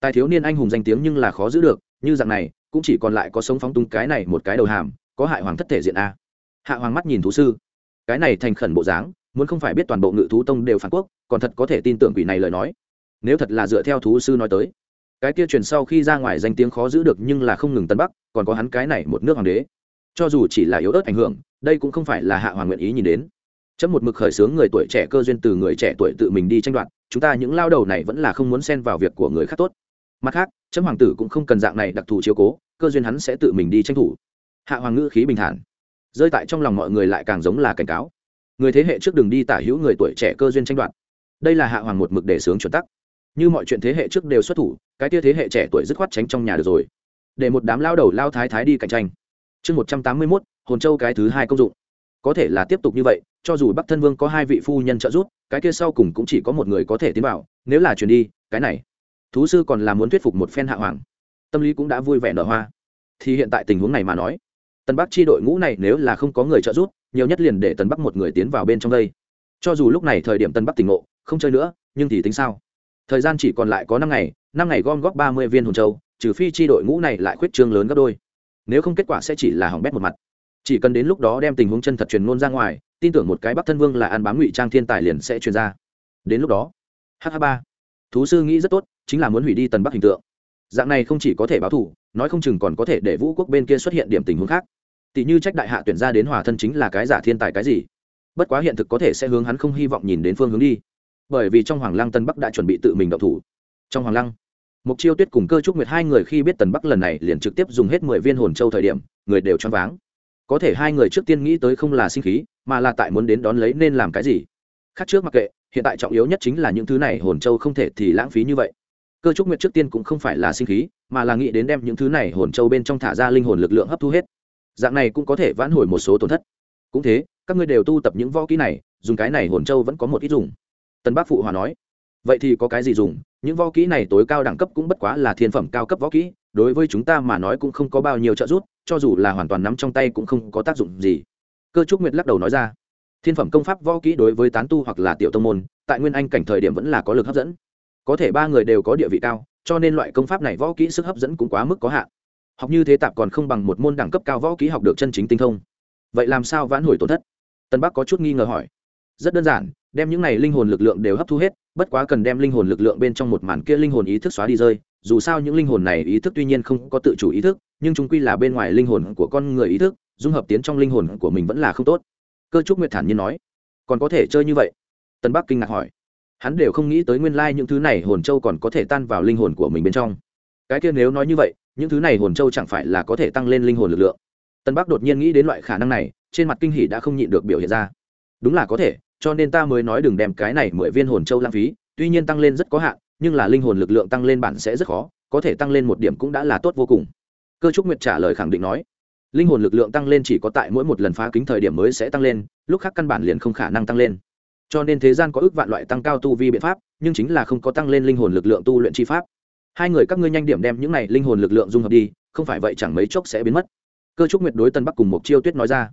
Tài thiếu niên anh hùng danh tiếng nhưng là khó giữ được, như dạng này, cũng chỉ còn lại có sống phóng tung cái này một cái đầu hàm, có hại hoàng thất thể diện a. Hạ hoàng mắt nhìn thú sư. Cái này thành khẩn bộ dáng, muốn không phải biết toàn bộ ngự thú tông đều phản quốc, còn thật có thể tin tưởng quỷ này lời nói. Nếu thật là dựa theo thú sư nói tới, cái kia truyền sau khi ra ngoài danh tiếng khó giữ được nhưng là không ngừng tân bắc, còn có hắn cái này một nước hoàng đế. Cho dù chỉ là yếu ớt ảnh hưởng, đây cũng không phải là hạ hoàng nguyện ý nhìn đến chấm một mực khởi xướng người tuổi trẻ cơ duyên từ người trẻ tuổi tự mình đi tranh đoạt, chúng ta những lao đầu này vẫn là không muốn xen vào việc của người khác tốt. Mặt khác, chấm hoàng tử cũng không cần dạng này đặc thù chiếu cố, cơ duyên hắn sẽ tự mình đi tranh thủ. Hạ hoàng ngữ khí bình thản. Rơi tại trong lòng mọi người lại càng giống là cảnh cáo. Người thế hệ trước đừng đi tả hữu người tuổi trẻ cơ duyên tranh đoạt. Đây là hạ hoàng một mực để sướng chuẩn tắc. Như mọi chuyện thế hệ trước đều xuất thủ, cái tia thế hệ trẻ tuổi dứt khoát tránh trong nhà được rồi. Để một đám lao đầu lao thái thái đi cạnh tranh. Chương một trăm tám mươi mốt, hồn châu cái thứ hai công dụng. Có thể là tiếp tục như vậy cho dù bắc thân vương có hai vị phu nhân trợ giúp, cái kia sau cùng cũng chỉ có một người có thể tiến vào, nếu là chuyển đi, cái này, thú sư còn là muốn thuyết phục một phen hạ hoàng. Tâm lý cũng đã vui vẻ nở hoa. Thì hiện tại tình huống này mà nói tân bắc chi đội ngũ này nếu là không có người trợ giúp, nhiều nhất liền để tân bắc một người tiến vào bên trong đây. Cho dù lúc này thời điểm tân bắc tỉnh ngộ, không chơi nữa, nhưng thì tính sao? Thời gian chỉ còn lại có năm ngày năm ngày gom góp ba mươi viên hồn châu, trừ phi chi đội ngũ này lại khuyết trương lớn gấp đôi. Nếu không kết quả sẽ chỉ là hỏng bét một mặt. Chỉ cần đến lúc đó đem tình huống chân thật truyền ngôn ra ngoài tin tưởng một cái bắc thân vương là ăn bám ngụy trang thiên tài liền sẽ truyền ra. Đến lúc đó hh ba. Thú sư nghĩ rất tốt, chính là muốn hủy đi tần bắc hình tượng. Dạng này không chỉ có thể báo thủ nói không chừng còn có thể để vũ quốc bên kia xuất hiện điểm tình huống khác. Tỷ như trách đại hạ tuyển ra đến hòa thân chính là cái giả thiên tài cái gì? Bất quá hiện thực có thể sẽ hướng hắn không hy vọng nhìn đến phương hướng đi. Bởi vì trong hoàng lăng tân bắc đã chuẩn bị tự mình đậu thủ. Trong hoàng lăng mục chiêu tuyết cùng cơ trúc nguyệt hai người khi biết tần bắc lần này liền trực tiếp dùng hết mười viên hồn châu thời điểm, người đều choáng váng có thể hai người trước tiên nghĩ tới không là sinh khí, mà là tại muốn đến đón lấy nên làm cái gì. Khác trước mặc kệ, hiện tại trọng yếu nhất chính là những thứ này hồn châu không thể thì lãng phí như vậy. Cơ trúc nguyệt trước tiên cũng không phải là sinh khí, mà là nghĩ đến đem những thứ này hồn châu bên trong thả ra linh hồn lực lượng hấp thu hết. Dạng này cũng có thể vãn hồi một số tổn thất. Cũng thế, các ngươi đều tu tập những võ kỹ này, dùng cái này hồn châu vẫn có một ít dùng. Tân bác phụ hòa nói, vậy thì có cái gì dùng? Những võ kỹ này tối cao đẳng cấp cũng bất quá là thiên phẩm cao cấp võ kỹ đối với chúng ta mà nói cũng không có bao nhiêu trợ giúp, cho dù là hoàn toàn nắm trong tay cũng không có tác dụng gì. Cơ trúc nguyệt lắc đầu nói ra, thiên phẩm công pháp võ kỹ đối với tán tu hoặc là tiểu tông môn, tại nguyên anh cảnh thời điểm vẫn là có lực hấp dẫn. Có thể ba người đều có địa vị cao, cho nên loại công pháp này võ kỹ sức hấp dẫn cũng quá mức có hạn. Học như thế tạp còn không bằng một môn đẳng cấp cao võ kỹ học được chân chính tinh thông. Vậy làm sao vãn hồi tổn thất? Tân bắc có chút nghi ngờ hỏi. Rất đơn giản, đem những này linh hồn lực lượng đều hấp thu hết, bất quá cần đem linh hồn lực lượng bên trong một màn kia linh hồn ý thức xóa đi rơi dù sao những linh hồn này ý thức tuy nhiên không có tự chủ ý thức, nhưng chúng quy là bên ngoài linh hồn của con người ý thức, dung hợp tiến trong linh hồn của mình vẫn là không tốt. Cơ trúc nguyệt thản nhiên nói, còn có thể chơi như vậy? Tân bắc kinh ngạc hỏi. Hắn đều không nghĩ tới nguyên lai những thứ này hồn châu còn có thể tan vào linh hồn của mình bên trong. Cái kia nếu nói như vậy, những thứ này hồn châu chẳng phải là có thể tăng lên linh hồn lực lượng? Tân bắc đột nhiên nghĩ đến loại khả năng này, trên mặt kinh hỷ đã không nhịn được biểu hiện ra. Đúng là có thể, cho nên ta mới nói đừng đem cái này mười viên hồn châu lãng phí, tuy nhiên tăng lên rất có hạn nhưng là linh hồn lực lượng tăng lên bản sẽ rất khó, có thể tăng lên một điểm cũng đã là tốt vô cùng. Cơ trúc nguyệt trả lời khẳng định nói, linh hồn lực lượng tăng lên chỉ có tại mỗi một lần phá kính thời điểm mới sẽ tăng lên, lúc khác căn bản liền không khả năng tăng lên. Cho nên thế gian có ước vạn loại tăng cao tu vi biện pháp, nhưng chính là không có tăng lên linh hồn lực lượng tu luyện chi pháp. Hai người các ngươi nhanh điểm đem những này linh hồn lực lượng dung hợp đi, không phải vậy chẳng mấy chốc sẽ biến mất. Cơ trúc nguyệt đối tân bắc cùng một chiêu tuyết nói ra,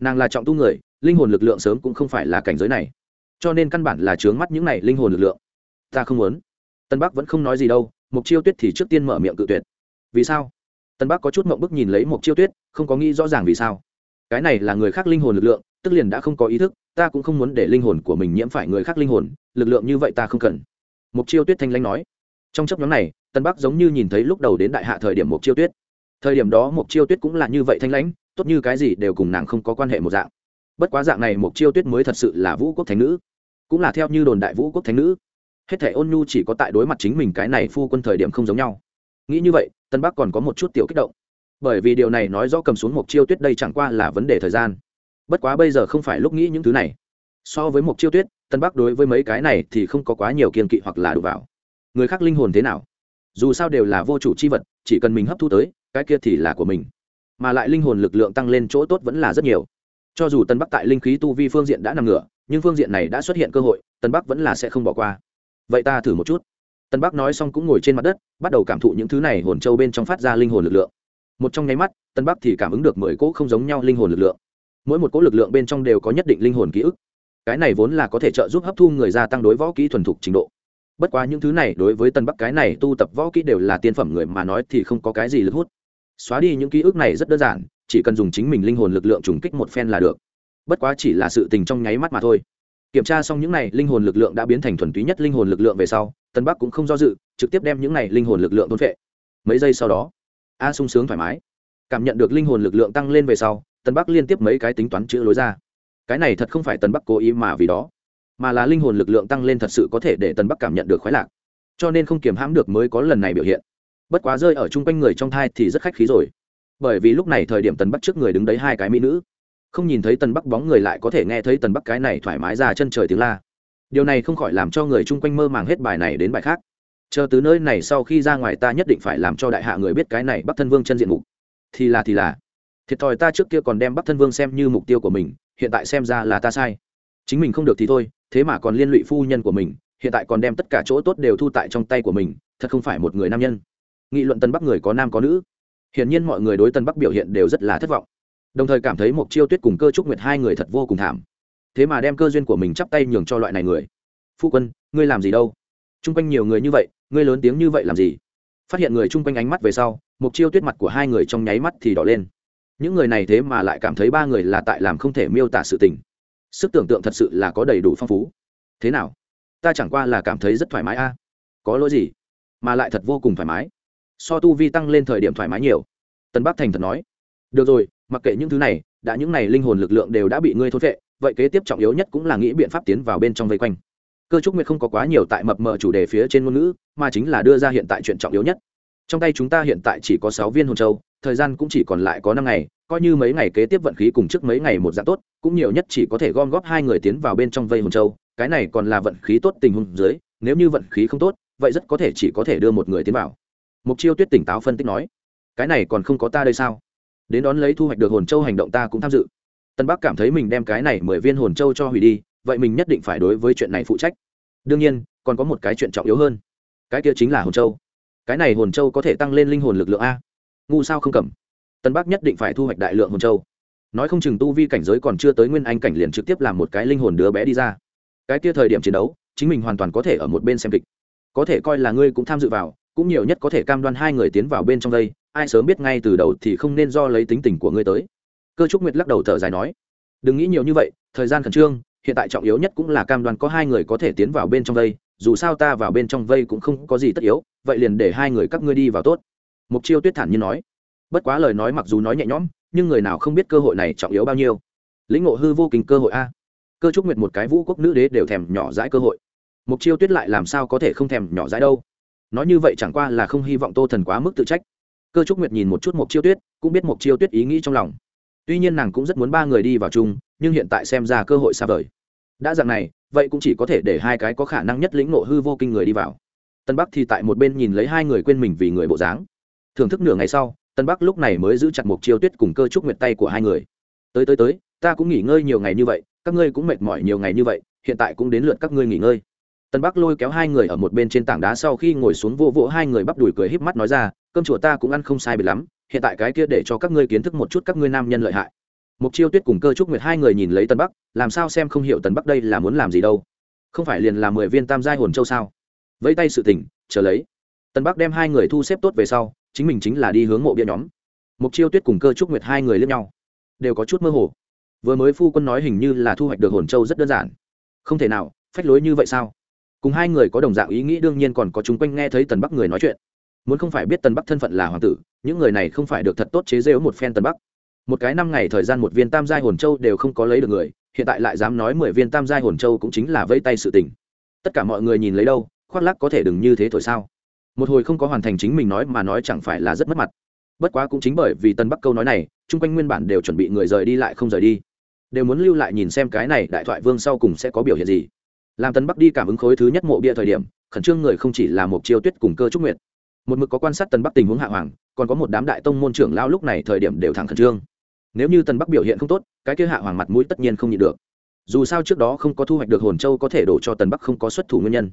nàng là trọng tu người, linh hồn lực lượng sớm cũng không phải là cảnh giới này, cho nên căn bản là chướng mắt những này linh hồn lực lượng. Ta không muốn tân bắc vẫn không nói gì đâu mục chiêu tuyết thì trước tiên mở miệng cự tuyệt. Vì sao? Tân bắc có chút mộng bức nhìn lấy mục chiêu tuyết, không có nghĩ rõ ràng vì sao. Cái này là người khác linh hồn lực lượng, tức liền đã không có ý thức, ta cũng không muốn để linh hồn của mình nhiễm phải người khác linh hồn, lực lượng như vậy ta không cần. Mục chiêu tuyết thanh lãnh nói. Trong chấp nhóm này, tân bắc giống như nhìn thấy lúc đầu đến đại hạ thời điểm mục chiêu tuyết. Thời điểm đó mục chiêu tuyết cũng là như vậy thanh lãnh, tốt như cái gì đều cùng nàng không có quan hệ một dạng. Bất quá dạng này mục chiêu tuyết mới thật sự là vũ quốc thánh nữ, cũng là theo như đồn đại vũ quốc thánh nữ hết thể ôn nhu chỉ có tại đối mặt chính mình cái này phu quân thời điểm không giống nhau. Nghĩ như vậy, tân bắc còn có một chút tiểu kích động. Bởi vì điều này nói rõ cầm xuống một chiêu tuyết đây chẳng qua là vấn đề thời gian. Bất quá bây giờ không phải lúc nghĩ những thứ này. So với một chiêu tuyết, tân bắc đối với mấy cái này thì không có quá nhiều kiên kỵ hoặc là đủ vào. Người khác linh hồn thế nào? Dù sao đều là vô chủ c h i vật, chỉ cần mình hấp thu tới, cái kia thì là của mình. Mà lại linh hồn lực lượng tăng lên chỗ tốt vẫn là rất nhiều. Cho dù tân bắc tại linh khí tu vi phương diện đã nằm ngửa, nhưng phương diện này đã xuất hiện cơ hội, tân bắc vẫn là sẽ không bỏ qua vậy ta thử một chút. Tân bắc nói xong cũng ngồi trên mặt đất, bắt đầu cảm thụ những thứ này hồn châu bên trong phát ra linh hồn lực lượng. Một trong nháy mắt, tân bắc thì cảm ứng được mười cỗ không giống nhau linh hồn lực lượng. Mỗi một cỗ lực lượng bên trong đều có nhất định linh hồn ký ức. Cái này vốn là có thể trợ giúp hấp thu người gia tăng đối võ kỹ thuần thục trình độ. Bất quá những thứ này đối với tân bắc cái này tu tập võ kỹ đều là tiên phẩm người mà nói thì không có cái gì lực hút. Xóa đi những ký ức này rất đơn giản, chỉ cần dùng chính mình linh hồn lực lượng trùng kích một phen là được. Bất quá chỉ là sự tình trong nháy mắt mà thôi kiểm tra xong những này, linh hồn lực lượng đã biến thành thuần túy nhất linh hồn lực lượng về sau, tân bắc cũng không do dự, trực tiếp đem những này linh hồn lực lượng thôn phệ. Mấy giây sau đó, a sung sướng thoải mái. Cảm nhận được linh hồn lực lượng tăng lên về sau, tân bắc liên tiếp mấy cái tính toán chữ lối ra. Cái này thật không phải tân bắc cố ý mà vì đó, mà là linh hồn lực lượng tăng lên thật sự có thể để tân bắc cảm nhận được khoái lạc. Cho nên không kiềm hãm được mới có lần này biểu hiện. Bất quá rơi ở chung quanh người trong thai thì rất khách khí rồi. Bởi vì lúc này thời điểm tân bắc trước người đứng đấy hai cái mỹ nữ không nhìn thấy tần bắc bóng người lại có thể nghe thấy tần bắc cái này thoải mái ra chân trời tiếng la. Điều này không khỏi làm cho người chung quanh mơ màng hết bài này đến bài khác. Chờ từ nơi này sau khi ra ngoài ta nhất định phải làm cho đại hạ người biết cái này bắc thân vương chân diện mục. Thì là thì là. Thiệt thòi ta trước kia còn đem bắc thân vương xem như mục tiêu của mình, hiện tại xem ra là ta sai. Chính mình không được thì thôi, thế mà còn liên lụy phu nhân của mình, hiện tại còn đem tất cả chỗ tốt đều thu tại trong tay của mình, thật không phải một người nam nhân. Nghị luận tân bắc người có nam có nữ. Hiển nhiên mọi người đối tân bắc biểu hiện đều rất là thất vọng đồng thời cảm thấy một chiêu tuyết cùng cơ trúc nguyệt hai người thật vô cùng thảm. Thế mà đem cơ duyên của mình chắp tay nhường cho loại này người. Phu quân, ngươi làm gì đâu? T r u n g quanh nhiều người như vậy, ngươi lớn tiếng như vậy làm gì? Phát hiện người chung quanh ánh mắt về sau một chiêu tuyết mặt của hai người trong nháy mắt thì đỏ lên. Những người này thế mà lại cảm thấy ba người là tại làm không thể miêu tả sự tình. Sức tưởng tượng thật sự là có đầy đủ phong phú. Thế nào? Ta chẳng qua là cảm thấy rất thoải mái a. Có lỗi gì? Mà lại thật vô cùng thoải mái. So tu vi tăng lên thời điểm thoải mái nhiều. Tân bắc thành thật nói. Được rồi mặc kệ những thứ này, đã những này linh hồn lực lượng đều đã bị ngươi thốt vệ vậy kế tiếp trọng yếu nhất cũng là nghĩ biện pháp tiến vào bên trong vây quanh. Cơ trúc nguyệt không có quá nhiều tại mập mờ chủ đề phía trên ngôn ngữ, mà chính là đưa ra hiện tại chuyện trọng yếu nhất. Trong tay chúng ta hiện tại chỉ có sáu viên hồn châu, thời gian cũng chỉ còn lại có năm ngày, coi như mấy ngày kế tiếp vận khí cùng trước mấy ngày một dạng tốt, cũng nhiều nhất chỉ có thể gom góp hai người tiến vào bên trong vây hồn châu, cái này còn là vận khí tốt tình huống dưới, nếu như vận khí không tốt, vậy rất có thể chỉ có thể đưa một người tiến vào. Mục chiêu tuyết tỉnh táo phân tích nói, cái này còn không có ta đây sao? Đến đón lấy thu hoạch được hồn châu hành động ta cũng tham dự. Tân bắc cảm thấy mình đem cái này mười viên hồn châu cho hủy đi, vậy mình nhất định phải đối với chuyện này phụ trách. Đương nhiên, còn có một cái chuyện trọng yếu hơn. Cái kia chính là hồn châu. Cái này hồn châu có thể tăng lên linh hồn lực lượng a. Ngu sao không cầm? Tân bắc nhất định phải thu hoạch đại lượng hồn châu. Nói không chừng tu vi cảnh giới còn chưa tới nguyên anh cảnh liền trực tiếp làm một cái linh hồn đứa bé đi ra. Cái kia thời điểm chiến đấu, chính mình hoàn toàn có thể ở một bên xem kịch. Có thể coi là ngươi cũng tham dự vào, cũng nhiều nhất có thể cam đoan hai người tiến vào bên trong đây ai sớm biết ngay từ đầu thì không nên do lấy tính tình của ngươi tới. Cơ trúc nguyệt lắc đầu thở dài nói, đừng nghĩ nhiều như vậy, thời gian khẩn trương, hiện tại trọng yếu nhất cũng là cam đoan có hai người có thể tiến vào bên trong vây, dù sao ta vào bên trong vây cũng không có gì tất yếu, vậy liền để hai người các ngươi đi vào tốt. Mục chiêu tuyết thản nhiên nói, bất quá lời nói mặc dù nói nhẹ nhõm, nhưng người nào không biết cơ hội này trọng yếu bao nhiêu. Lĩnh ngộ hư vô kinh cơ hội a. Cơ trúc nguyệt một cái vũ quốc nữ đế đều thèm nhỏ dãi cơ hội. Mục chiêu tuyết lại làm sao có thể không thèm nhỏ dãi đâu? Nói như vậy chẳng qua là không hy vọng tô thần quá mức tự trách cơ trúc nguyệt nhìn một chút mộc chiêu tuyết, cũng biết mộc chiêu tuyết ý nghĩ trong lòng. Tuy nhiên nàng cũng rất muốn ba người đi vào chung, nhưng hiện tại xem ra cơ hội xa vời. Đã dạng này, vậy cũng chỉ có thể để hai cái có khả năng nhất lĩnh nộ hư vô kinh người đi vào. Tân bắc thì tại một bên nhìn lấy hai người quên mình vì người bộ dáng. Thưởng thức nửa ngày sau, tân bắc lúc này mới giữ chặt mộc chiêu tuyết cùng cơ trúc nguyệt tay của hai người. Tới tới tới, ta cũng nghỉ ngơi nhiều ngày như vậy, các ngươi cũng mệt mỏi nhiều ngày như vậy, hiện tại cũng đến lượt các ngươi nghỉ ngơi tân bắc lôi kéo hai người ở một bên trên tảng đá sau khi ngồi xuống vô vỗ hai người bắp đùi cười híp mắt nói ra, cơm chùa ta cũng ăn không sai bị lắm, hiện tại cái kia để cho các ngươi kiến thức một chút các ngươi nam nhân lợi hại. Mục chiêu tuyết cùng cơ trúc nguyệt hai người nhìn lấy tân bắc, làm sao xem không hiểu tân bắc đây là muốn làm gì đâu? Không phải liền là mười viên tam giai hồn châu sao? Vẫy tay sự tỉnh chờ lấy. Tân bắc đem hai người thu xếp tốt về sau, chính mình chính là đi hướng mộ bia nhóm. Mục chiêu tuyết cùng cơ trúc nguyệt hai người lướt nhau. Đều có chút mơ hồ. Vừa mới phu quân nói hình như là thu hoạch được hồn châu rất đơn giản. Không thể nào, phách lối như vậy sao? Cùng hai người có đồng dạng ý nghĩ đương nhiên còn có chúng quanh nghe thấy tần bắc người nói chuyện. Muốn không phải biết tần bắc thân phận là hoàng tử, những người này không phải được thật tốt chế rêu một phen tần bắc. Một cái năm ngày thời gian một viên tam giai hồn châu đều không có lấy được người, hiện tại lại dám nói mười viên tam giai hồn châu cũng chính là vây tay sự tình. Tất cả mọi người nhìn lấy đâu, khoác lắc có thể đừng như thế thổi sao. Một hồi không có hoàn thành chính mình nói mà nói chẳng phải là rất mất mặt. Bất quá cũng chính bởi vì tân bắc câu nói này, chung quanh nguyên bản đều chuẩn bị người rời đi lại không rời đi. Đều muốn lưu lại nhìn xem cái này đại thoại vương sau cùng sẽ có biểu hiện gì làm tân bắc đi cảm ứng khối thứ nhất mộ bia thời điểm, khẩn trương người không chỉ là một chiêu tuyết cùng cơ trúc nguyệt. Một mực có quan sát tân bắc tình huống hạ hoàng, còn có một đám đại tông môn trưởng lao lúc này thời điểm đều thẳng khẩn trương. Nếu như tân bắc biểu hiện không tốt, cái kia hạ hoàng mặt mũi tất nhiên không nhịn được. Dù sao trước đó không có thu hoạch được hồn châu có thể đổ cho tần bắc không có xuất thủ nguyên nhân.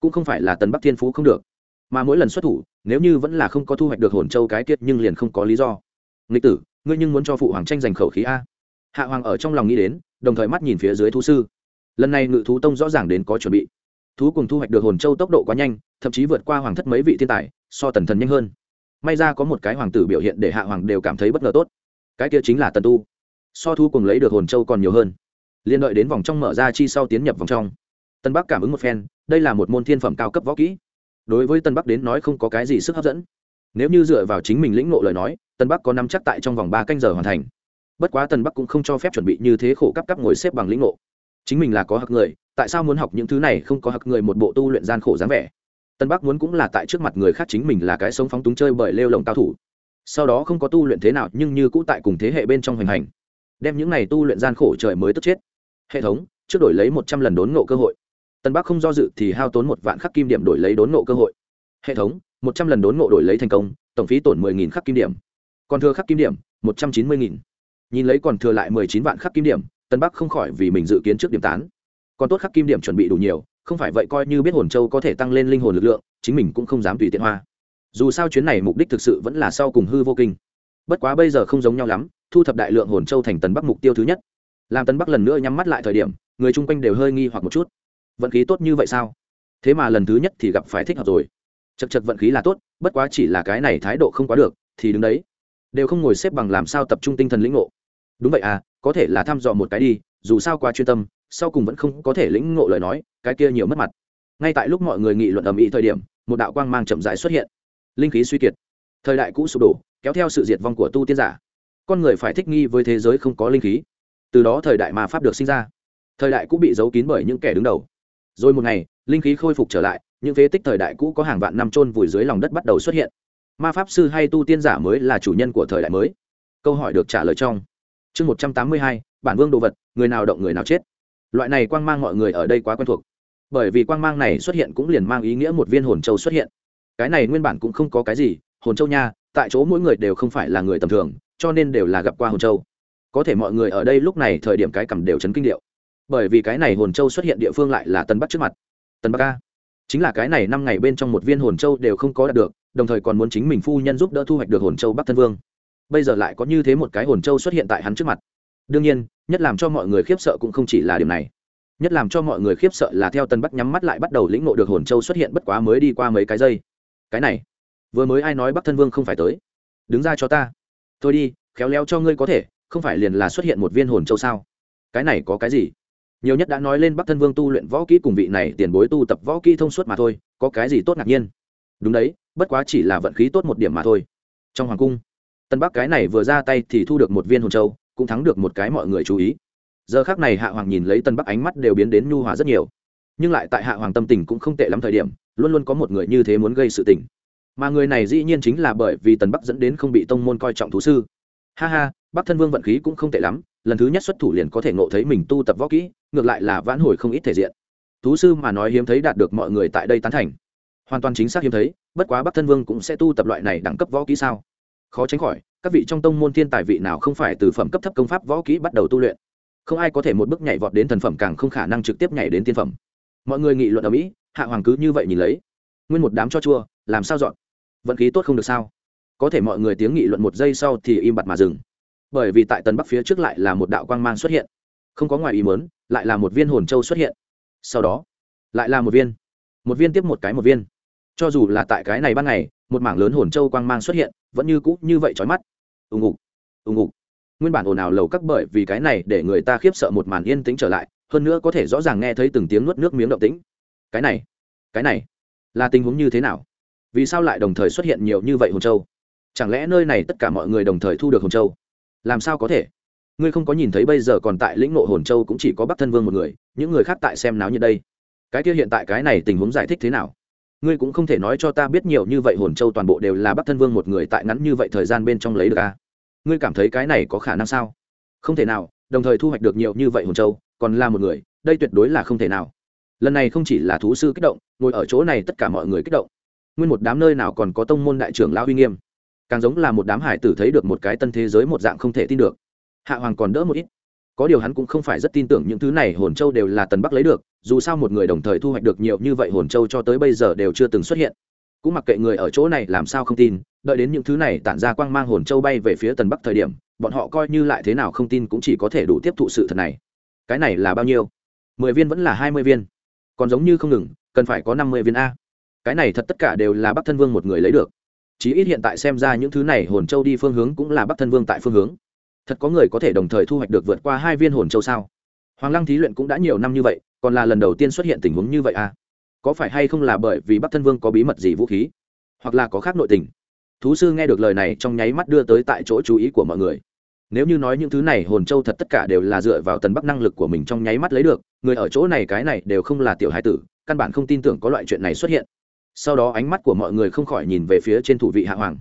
Cũng không phải là tần bắc thiên phú không được. Mà mỗi lần xuất thủ, nếu như vẫn là không có thu hoạch được hồn châu cái tiết nhưng liền không có lý do. Nghịch tử, ngươi nhưng muốn cho phụ hoàng tranh giành khẩu khí a. Hạ hoàng ở trong lòng nghĩ đến, đồng thời mắt nhìn phía dưới thu sư lần này ngự thú tông rõ ràng đến có chuẩn bị. Thú cùng thu hoạch được hồn châu tốc độ quá nhanh, thậm chí vượt qua hoàng thất mấy vị thiên tài, so tần thần nhanh hơn. May ra có một cái hoàng tử biểu hiện để hạ hoàng đều cảm thấy bất ngờ tốt. Cái kia chính là tần tu. So thu cùng lấy được hồn châu còn nhiều hơn. Liên đợi đến vòng trong mở ra chi sau tiến nhập vòng trong. Tân bắc cảm ứng một phen, đây là một môn thiên phẩm cao cấp võ kỹ. Đối với tân bắc đến nói không có cái gì sức hấp dẫn. Nếu như dựa vào chính mình lĩnh ngộ lời nói, tân bắc có năm chắc tại trong vòng ba canh giờ hoàn thành. Bất quá tân bắc cũng không cho phép chuẩn bị như thế khổ cấp cấp ngồi xếp bằng lĩnh ngộ chính mình là có hặc người, tại sao muốn học những thứ này không có hặc người một bộ tu luyện gian khổ dáng vẻ? Tân bắc muốn cũng là tại trước mặt người khác chính mình là cái sống phóng túng chơi bởi lêu lồng cao thủ. Sau đó không có tu luyện thế nào nhưng như cũ tại cùng thế hệ bên trong hoành hành. Đem những này tu luyện gian khổ trời mới tức chết. Hệ thống, trước đổi lấy một trăm lần đốn ngộ cơ hội. Tân bắc không do dự thì hao tốn một vạn khắc kim điểm đổi lấy đốn ngộ cơ hội. Hệ thống, một trăm lần đốn ngộ đổi lấy thành công, tổng phí tổn mười nghìn khắc kim điểm. Còn thừa khắc kim điểm, một trăm chín mươi nghìn. Nhìn lấy còn thừa lại mười chín vạn khắc kim điểm tân bắc không khỏi vì mình dự kiến trước điểm tán. Còn tốt khắc kim điểm chuẩn bị đủ nhiều, không phải vậy coi như biết hồn châu có thể tăng lên linh hồn lực lượng, chính mình cũng không dám tùy tiện hoa. Dù sao chuyến này mục đích thực sự vẫn là sau cùng hư vô kinh. Bất quá bây giờ không giống nhau lắm, thu thập đại lượng hồn châu thành Tân bắc mục tiêu thứ nhất. Làm Tân bắc lần nữa nhắm mắt lại thời điểm, người chung quanh đều hơi nghi hoặc một chút. Vận khí tốt như vậy sao? Thế mà lần thứ nhất thì gặp phải thích hợp rồi. Chật chật vận khí là tốt, bất quá chỉ là cái này thái độ không quá được, thì đứng đấy. Đều không ngồi xếp bằng làm sao tập trung tinh thần lĩnh ngộ đúng vậy à có thể là thăm dò một cái đi, dù sao quá chuyên tâm, sau cùng vẫn không có thể lĩnh ngộ lời nói, cái kia nhiều mất mặt. Ngay tại lúc mọi người nghị luận ầm ĩ thời điểm, một đạo quang mang chậm rãi xuất hiện. Linh khí suy kiệt. Thời đại cũ sụp đổ, kéo theo sự diệt vong của tu tiên giả. Con người phải thích nghi với thế giới không có linh khí. Từ đó thời đại mà pháp được sinh ra. Thời đại cũ bị giấu kín bởi những kẻ đứng đầu. Rồi một ngày, linh khí khôi phục trở lại, những phế tích thời đại cũ có hàng vạn năm trôn vùi dưới lòng đất bắt đầu xuất hiện. Ma pháp sư hay tu tiên giả mới là chủ nhân của thời đại mới? Câu hỏi được trả lời trong chương một trăm tám mươi hai, bản vương đồ vật, người nào động người nào chết. Loại này quang mang mọi người ở đây quá quen thuộc. Bởi vì quang mang này xuất hiện cũng liền mang ý nghĩa một viên hồn châu xuất hiện. Cái này nguyên bản cũng không có cái gì, hồn châu nha, tại chỗ mỗi người đều không phải là người tầm thường, cho nên đều là gặp qua hồn châu. Có thể mọi người ở đây lúc này thời điểm cái cầm đều chấn kinh điệu. Bởi vì cái này hồn châu xuất hiện địa phương lại là tân bắc trước mặt. Tân bắc ca chính là cái này năm ngày bên trong một viên hồn châu đều không có đạt được, đồng thời còn muốn chính mình phu nhân giúp đỡ thu hoạch được hồn châu bắc thân vương bây giờ lại có như thế một cái hồn châu xuất hiện tại hắn trước mặt. Đương nhiên, nhất làm cho mọi người khiếp sợ cũng không chỉ là điểm này. Nhất làm cho mọi người khiếp sợ là theo tân bắc nhắm mắt lại bắt đầu lĩnh ngộ được hồn châu xuất hiện bất quá mới đi qua mấy cái giây. Cái này, vừa mới ai nói bắc thân vương không phải tới? Đứng ra cho ta. Thôi đi, khéo léo cho ngươi có thể, không phải liền là xuất hiện một viên hồn châu sao? Cái này có cái gì? Nhiều nhất đã nói lên bắc thân vương tu luyện võ kỹ cùng vị này tiền bối tu tập võ kỹ thông suốt mà thôi, có cái gì tốt ngạc nhiên? Đúng đấy, bất quá chỉ là vận khí tốt một điểm mà thôi. Trong hoàng cung tân bắc cái này vừa ra tay thì thu được một viên hồn châu, cũng thắng được một cái mọi người chú ý. Giờ khác này hạ hoàng nhìn lấy tân bắc ánh mắt đều biến đến nhu hòa rất nhiều. Nhưng lại tại hạ hoàng tâm tình cũng không tệ lắm thời điểm, luôn luôn có một người như thế muốn gây sự tình. Mà người này dĩ nhiên chính là bởi vì tần bắc dẫn đến không bị tông môn coi trọng thú sư. Ha ha, bắc thân vương vận khí cũng không tệ lắm, lần thứ nhất xuất thủ liền có thể ngộ thấy mình tu tập võ kỹ, ngược lại là vãn hồi không ít thể diện. Thú sư mà nói hiếm thấy đạt được mọi người tại đây tán thành. Hoàn toàn chính xác hiếm thấy, bất quá bắc thân vương cũng sẽ tu tập loại này đẳng cấp võ kỹ sao? Khó tránh khỏi, các vị trong tông môn thiên tài vị nào không phải từ phẩm cấp thấp công pháp võ kỹ bắt đầu tu luyện? Không ai có thể một bước nhảy vọt đến thần phẩm, càng không khả năng trực tiếp nhảy đến tiên phẩm. Mọi người nghị luận ở mỹ, hạ hoàng cứ như vậy nhìn lấy. Nguyên một đám cho chua, làm sao dọn? Vận khí tốt không được sao? Có thể mọi người tiếng nghị luận một giây sau thì im bặt mà dừng. Bởi vì tại tần bắc phía trước lại là một đạo quang mang xuất hiện. Không có ngoài ý mớn lại là một viên hồn châu xuất hiện. Sau đó, lại là một viên. Một viên tiếp một cái một viên. Cho dù là tại cái này ban ngày, một mảng lớn hồn châu quang mang xuất hiện vẫn như cũ như vậy trói mắt. Ùng ục ùng ục nguyên bản ồn ào lầu các bởi vì cái này để người ta khiếp sợ một màn yên tĩnh trở lại, hơn nữa có thể rõ ràng nghe thấy từng tiếng nuốt nước miếng động tĩnh. Cái này cái này là tình huống như thế nào? Vì sao lại đồng thời xuất hiện nhiều như vậy hồn châu? Chẳng lẽ nơi này tất cả mọi người đồng thời thu được hồn châu? Làm sao có thể? Ngươi không có nhìn thấy bây giờ còn tại lĩnh nộ hồn châu cũng chỉ có bắc thân vương một người, những người khác tại xem náo như đây. Cái kia hiện tại cái này tình huống giải thích thế nào? Ngươi cũng không thể nói cho ta biết nhiều như vậy, hồn châu toàn bộ đều là bắc thân vương một người tại ngắn như vậy thời gian bên trong lấy được a à? ngươi cảm thấy cái này có khả năng sao? Không thể nào, đồng thời thu hoạch được nhiều như vậy hồn châu, còn là một người, đây tuyệt đối là không thể nào. Lần này không chỉ là thú sư kích động, ngồi ở chỗ này tất cả mọi người kích động. Nguyên một đám nơi nào còn có tông môn đại trưởng lão uy nghiêm? Càng giống là một đám hải tử thấy được một cái tân thế giới một dạng không thể tin được. Hạ hoàng còn đỡ một ít có điều hắn cũng không phải rất tin tưởng những thứ này hồn châu đều là tần bắc lấy được, dù sao một người đồng thời thu hoạch được nhiều như vậy hồn châu cho tới bây giờ đều chưa từng xuất hiện. Cũng mặc kệ người ở chỗ này làm sao không tin, đợi đến những thứ này tản ra quang mang hồn châu bay về phía tần bắc thời điểm, bọn họ coi như lại thế nào không tin cũng chỉ có thể đủ tiếp thụ sự thật này. Cái này là bao nhiêu? Mười viên vẫn là hai mươi viên. Còn giống như không ngừng, cần phải có năm mươi viên a. Cái này thật tất cả đều là bắc thân vương một người lấy được. Chí ít hiện tại xem ra những thứ này hồn châu đi phương hướng cũng là bắc thân vương tại phương hướng thật có người có thể đồng thời thu hoạch được vượt qua hai viên hồn châu sao? Hoàng lăng thí luyện cũng đã nhiều năm như vậy, còn là lần đầu tiên xuất hiện tình huống như vậy à? Có phải hay không là bởi vì bắc thân vương có bí mật gì vũ khí? Hoặc là có khác nội tình? Thú sư nghe được lời này trong nháy mắt đưa tới tại chỗ chú ý của mọi người. Nếu như nói những thứ này, hồn châu thật tất cả đều là dựa vào tần bắc năng lực của mình trong nháy mắt lấy được, người ở chỗ này, cái này đều không là tiểu hai tử, căn bản không tin tưởng có loại chuyện này xuất hiện. Sau đó ánh mắt của mọi người không khỏi nhìn về phía trên thủ vị hạ hoàng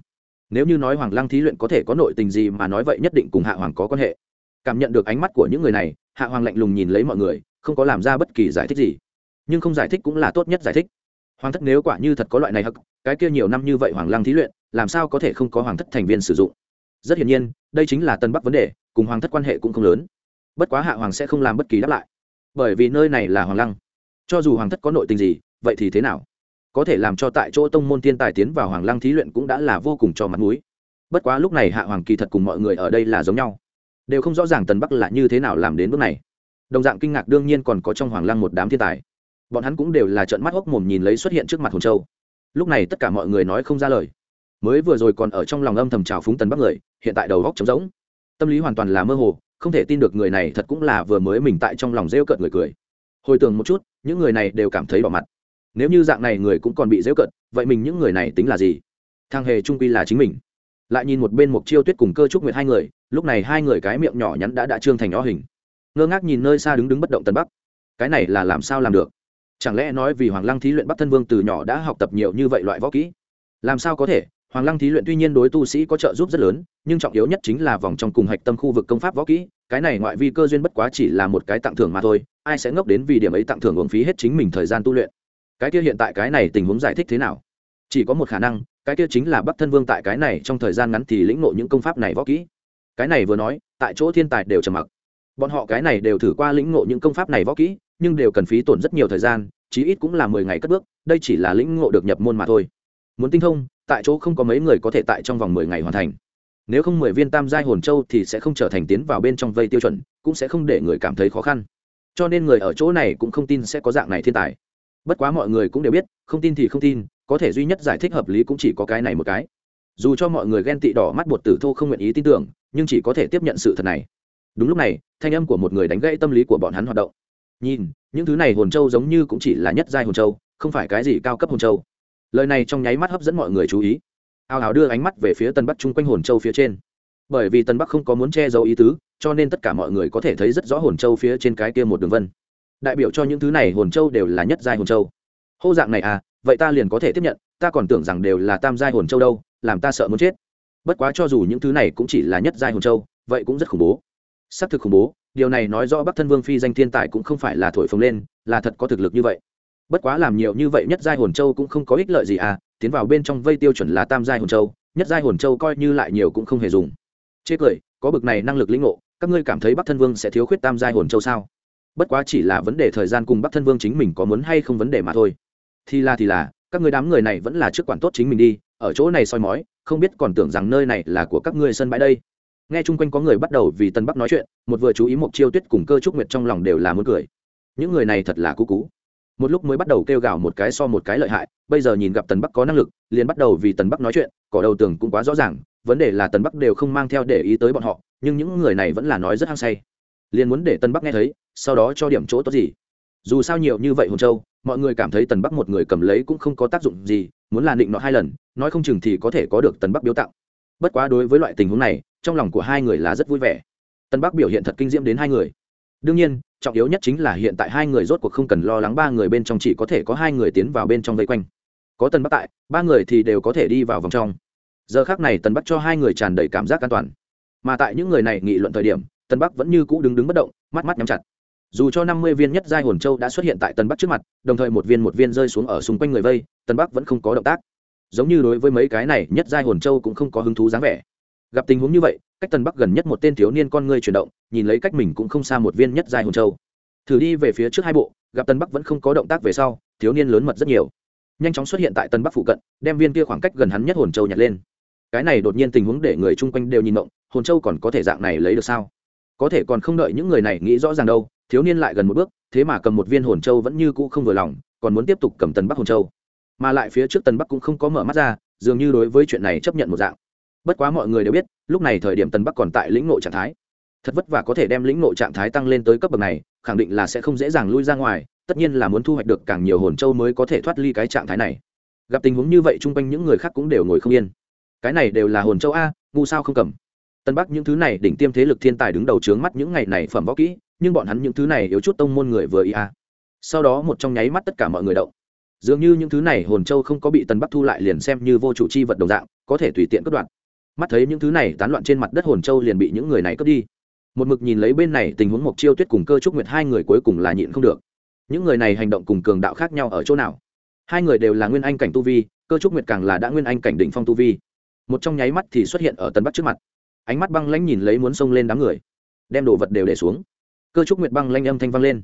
nếu như nói hoàng lăng thí luyện có thể có nội tình gì mà nói vậy nhất định cùng hạ hoàng có quan hệ. Cảm nhận được ánh mắt của những người này, hạ hoàng lạnh lùng nhìn lấy mọi người, không có làm ra bất kỳ giải thích gì. Nhưng không giải thích cũng là tốt nhất giải thích. Hoàng thất nếu quả như thật có loại này hắc, cái kia nhiều năm như vậy hoàng lăng thí luyện, làm sao có thể không có hoàng thất thành viên sử dụng? Rất hiển nhiên, đây chính là tân bắc vấn đề, cùng hoàng thất quan hệ cũng không lớn. Bất quá hạ hoàng sẽ không làm bất kỳ đáp lại. Bởi vì nơi này là hoàng lăng. Cho dù hoàng thất có nội tình gì, vậy thì thế nào? Có thể làm cho tại chỗ tông môn thiên tài tiến vào hoàng lăng thí luyện cũng đã là vô cùng cho mặt mũi. Bất quá lúc này hạ hoàng kỳ thật cùng mọi người ở đây là giống nhau. Đều không rõ ràng tần bắc là như thế nào làm đến bước này. Đồng dạng kinh ngạc đương nhiên còn có trong hoàng lăng một đám thiên tài. Bọn hắn cũng đều là trợn mắt hốc mồm nhìn lấy xuất hiện trước mặt hồn châu. Lúc này tất cả mọi người nói không ra lời. Mới vừa rồi còn ở trong lòng âm thầm trào phúng tần bắc người, hiện tại đầu góc trống rỗng. Tâm lý hoàn toàn là mơ hồ, không thể tin được người này thật cũng là vừa mới mình tại trong lòng rêu cợt người cười. Hồi tưởng một chút, những người này đều cảm thấy bỏ mặt nếu như dạng này người cũng còn bị dễu cận, vậy mình những người này tính là gì? Thang hề trung quy là chính mình. Lại nhìn một bên mục chiêu tuyết cùng cơ trúc nguyệt hai người, lúc này hai người cái miệng nhỏ nhắn đã đã trương thành nhỏ hình. Ngơ ngác nhìn nơi xa đứng đứng bất động tân bắc. Cái này là làm sao làm được? Chẳng lẽ nói vì hoàng lăng thí luyện bắc thân vương từ nhỏ đã học tập nhiều như vậy loại võ kỹ? Làm sao có thể? Hoàng lăng thí luyện tuy nhiên đối tu sĩ có trợ giúp rất lớn, nhưng trọng yếu nhất chính là vòng trong cùng hạch tâm khu vực công pháp võ kỹ. Cái này ngoại vi cơ duyên bất quá chỉ là một cái tặng thưởng mà thôi, ai sẽ ngốc đến vì điểm ấy tặng thưởng uống phí hết chính mình thời gian tu luyện? Cái kia hiện tại cái này tình huống giải thích thế nào? Chỉ có một khả năng, cái kia chính là bắc thân vương tại cái này trong thời gian ngắn thì lĩnh ngộ những công pháp này võ kỹ. Cái này vừa nói, tại chỗ thiên tài đều trầm mặc. Bọn họ cái này đều thử qua lĩnh ngộ những công pháp này võ kỹ, nhưng đều cần phí tổn rất nhiều thời gian, chí ít cũng là mười ngày cất bước, đây chỉ là lĩnh ngộ được nhập môn mà thôi. Muốn tinh thông, tại chỗ không có mấy người có thể tại trong vòng mười ngày hoàn thành. Nếu không mười viên tam giai hồn châu thì sẽ không trở thành tiến vào bên trong vây tiêu chuẩn, cũng sẽ không để người cảm thấy khó khăn. Cho nên người ở chỗ này cũng không tin sẽ có dạng này thiên tài bất quá mọi người cũng đều biết, không tin thì không tin, có thể duy nhất giải thích hợp lý cũng chỉ có cái này một cái. Dù cho mọi người ghen tị đỏ mắt bột tử thô không nguyện ý tin tưởng, nhưng chỉ có thể tiếp nhận sự thật này. Đúng lúc này, thanh âm của một người đánh gãy tâm lý của bọn hắn hoạt động. Nhìn, những thứ này hồn châu giống như cũng chỉ là nhất giai hồn châu, không phải cái gì cao cấp hồn châu. Lời này trong nháy mắt hấp dẫn mọi người chú ý. Ao ào đưa ánh mắt về phía tân bắc chung quanh hồn châu phía trên. Bởi vì tân bắc không có muốn che giấu ý tứ, cho nên tất cả mọi người có thể thấy rất rõ hồn châu phía trên cái kia một đường vân đại biểu cho những thứ này hồn châu đều là nhất giai hồn châu. Hô dạng này à vậy ta liền có thể tiếp nhận, ta còn tưởng rằng đều là tam giai hồn châu đâu, làm ta sợ muốn chết. Bất quá cho dù những thứ này cũng chỉ là nhất giai hồn châu, vậy cũng rất khủng bố. Xác thực khủng bố, điều này nói rõ bắc thân vương phi danh thiên tài cũng không phải là thổi phồng lên, là thật có thực lực như vậy. Bất quá làm nhiều như vậy nhất giai hồn châu cũng không có ích lợi gì à tiến vào bên trong vây tiêu chuẩn là tam giai hồn châu, nhất giai hồn châu coi như lại nhiều cũng không hề dùng. Chê cười, có bực này năng lực lĩnh ngộ, các ngươi cảm thấy bắc thân vương sẽ thiếu khuyết tam giai hồn châu sao? Bất quá chỉ là vấn đề thời gian cùng bắc thân vương chính mình có muốn hay không vấn đề mà thôi. Thì là thì là, các người đám người này vẫn là trước quản tốt chính mình đi, ở chỗ này soi mói, không biết còn tưởng rằng nơi này là của các ngươi sân bãi đây. Nghe chung quanh có người bắt đầu vì tân bắc nói chuyện, một vừa chú ý một chiêu tuyết cùng cơ trúc nguyệt trong lòng đều là muốn cười. Những người này thật là cú cú. Một lúc mới bắt đầu kêu gào một cái so một cái lợi hại, bây giờ nhìn gặp tần bắc có năng lực, liền bắt đầu vì tần bắc nói chuyện, cỏ đầu tường cũng quá rõ ràng, vấn đề là tần bắc đều không mang theo để ý tới bọn họ, nhưng những người này vẫn là nói rất hăng say liền muốn để tần bắc nghe thấy, sau đó cho điểm chỗ tốt gì. Dù sao nhiều như vậy hồn châu, mọi người cảm thấy tần bắc một người cầm lấy cũng không có tác dụng gì, muốn là định nọ hai lần, nói không chừng thì có thể có được tần bắc biếu tặng. Bất quá đối với loại tình huống này, trong lòng của hai người là rất vui vẻ. Tân bắc biểu hiện thật kinh diễm đến hai người. Đương nhiên, trọng yếu nhất chính là hiện tại hai người rốt cuộc không cần lo lắng ba người bên trong chỉ có thể có hai người tiến vào bên trong vây quanh. Có tân bắc tại, ba người thì đều có thể đi vào vòng trong. Giờ khác này tân bắc cho hai người tràn đầy cảm giác an toàn. Mà tại những người này nghị luận thời điểm tân bắc vẫn như cũ đứng đứng bất động, mắt mắt nhắm chặt. Dù cho năm mươi viên nhất giai hồn châu đã xuất hiện tại tân bắc trước mặt, đồng thời một viên một viên rơi xuống ở xung quanh người vây, tân bắc vẫn không có động tác. Giống như đối với mấy cái này, nhất giai hồn châu cũng không có hứng thú dáng vẻ. Gặp tình huống như vậy, cách tân bắc gần nhất một tên thiếu niên con ngươi chuyển động, nhìn lấy cách mình cũng không xa một viên nhất giai hồn châu. Thử đi về phía trước hai bộ, gặp tân bắc vẫn không có động tác về sau, thiếu niên lớn mật rất nhiều. Nhanh chóng xuất hiện tại tân bắc phụ cận, đem viên kia khoảng cách gần hắn nhất hồn châu nhặt lên. Cái này đột nhiên tình huống để người chung quanh đều nhìn động hồn châu còn có thể dạng này lấy được sao? Có thể còn không đợi những người này nghĩ rõ ràng đâu, thiếu niên lại gần một bước, thế mà cầm một viên hồn châu vẫn như cũ không vừa lòng, còn muốn tiếp tục cầm tần bắc hồn châu. Mà lại phía trước tần bắc cũng không có mở mắt ra, dường như đối với chuyện này chấp nhận một dạng. Bất quá mọi người đều biết, lúc này thời điểm tần bắc còn tại lĩnh nội trạng thái. Thật vất vả có thể đem lĩnh nội trạng thái tăng lên tới cấp bậc này, khẳng định là sẽ không dễ dàng lui ra ngoài, tất nhiên là muốn thu hoạch được càng nhiều hồn châu mới có thể thoát ly cái trạng thái này. Gặp tình huống như vậy, chung quanh những người khác cũng đều ngồi không yên. Cái này đều là hồn châu a, ngu sao không cầm tân bắc những thứ này đỉnh tiêm thế lực thiên tài đứng đầu trướng mắt những ngày này phẩm võ kỹ, nhưng bọn hắn những thứ này yếu chút tông môn người vừa ý a sau đó một trong nháy mắt tất cả mọi người động. Dường như những thứ này hồn châu không có bị tân bắc thu lại liền xem như vô chủ chi vật đồng dạng, có thể tùy tiện cất đoạn. Mắt thấy những thứ này tán loạn trên mặt đất hồn châu liền bị những người này cướp đi. Một mực nhìn lấy bên này tình huống mộc chiêu tuyết cùng cơ trúc nguyệt hai người cuối cùng là nhịn không được. Những người này hành động cùng cường đạo khác nhau ở chỗ nào? Hai người đều là nguyên anh cảnh tu vi, cơ trúc nguyệt càng là đã nguyên anh cảnh đỉnh phong tu vi. Một trong nháy mắt thì xuất hiện ở tân bắc trước mặt ánh mắt băng lãnh nhìn lấy muốn xông lên đám người đem đồ vật đều để xuống. Cơ trúc nguyệt băng lanh âm thanh vang lên.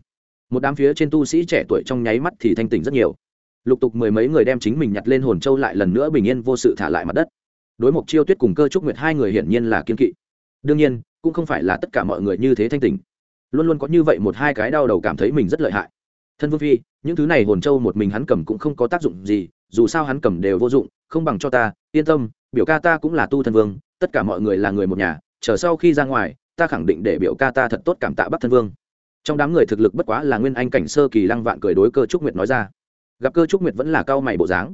Một đám phía trên tu sĩ trẻ tuổi trong nháy mắt thì thanh tỉnh rất nhiều. Lục tục mười mấy người đem chính mình nhặt lên hồn châu lại lần nữa bình yên vô sự thả lại mặt đất. Đối mục chiêu tuyết cùng cơ trúc nguyệt hai người hiển nhiên là kiên kỵ. Đương nhiên cũng không phải là tất cả mọi người như thế thanh tỉnh, luôn luôn có như vậy một hai cái đau đầu cảm thấy mình rất lợi hại. Thân vương phi những thứ này hồn châu một mình hắn cầm cũng không có tác dụng gì dù sao hắn cầm đều vô dụng không bằng cho ta yên tâm biểu ca ta cũng là tu thân vương tất cả mọi người là người một nhà, chờ sau khi ra ngoài, ta khẳng định để biểu ca ta thật tốt cảm tạ bắc thân vương. Trong đám người thực lực bất quá là nguyên anh cảnh sơ kỳ lăng vạn cười đối cơ trúc nguyệt nói ra. Gặp cơ trúc nguyệt vẫn là cao mày bộ dáng.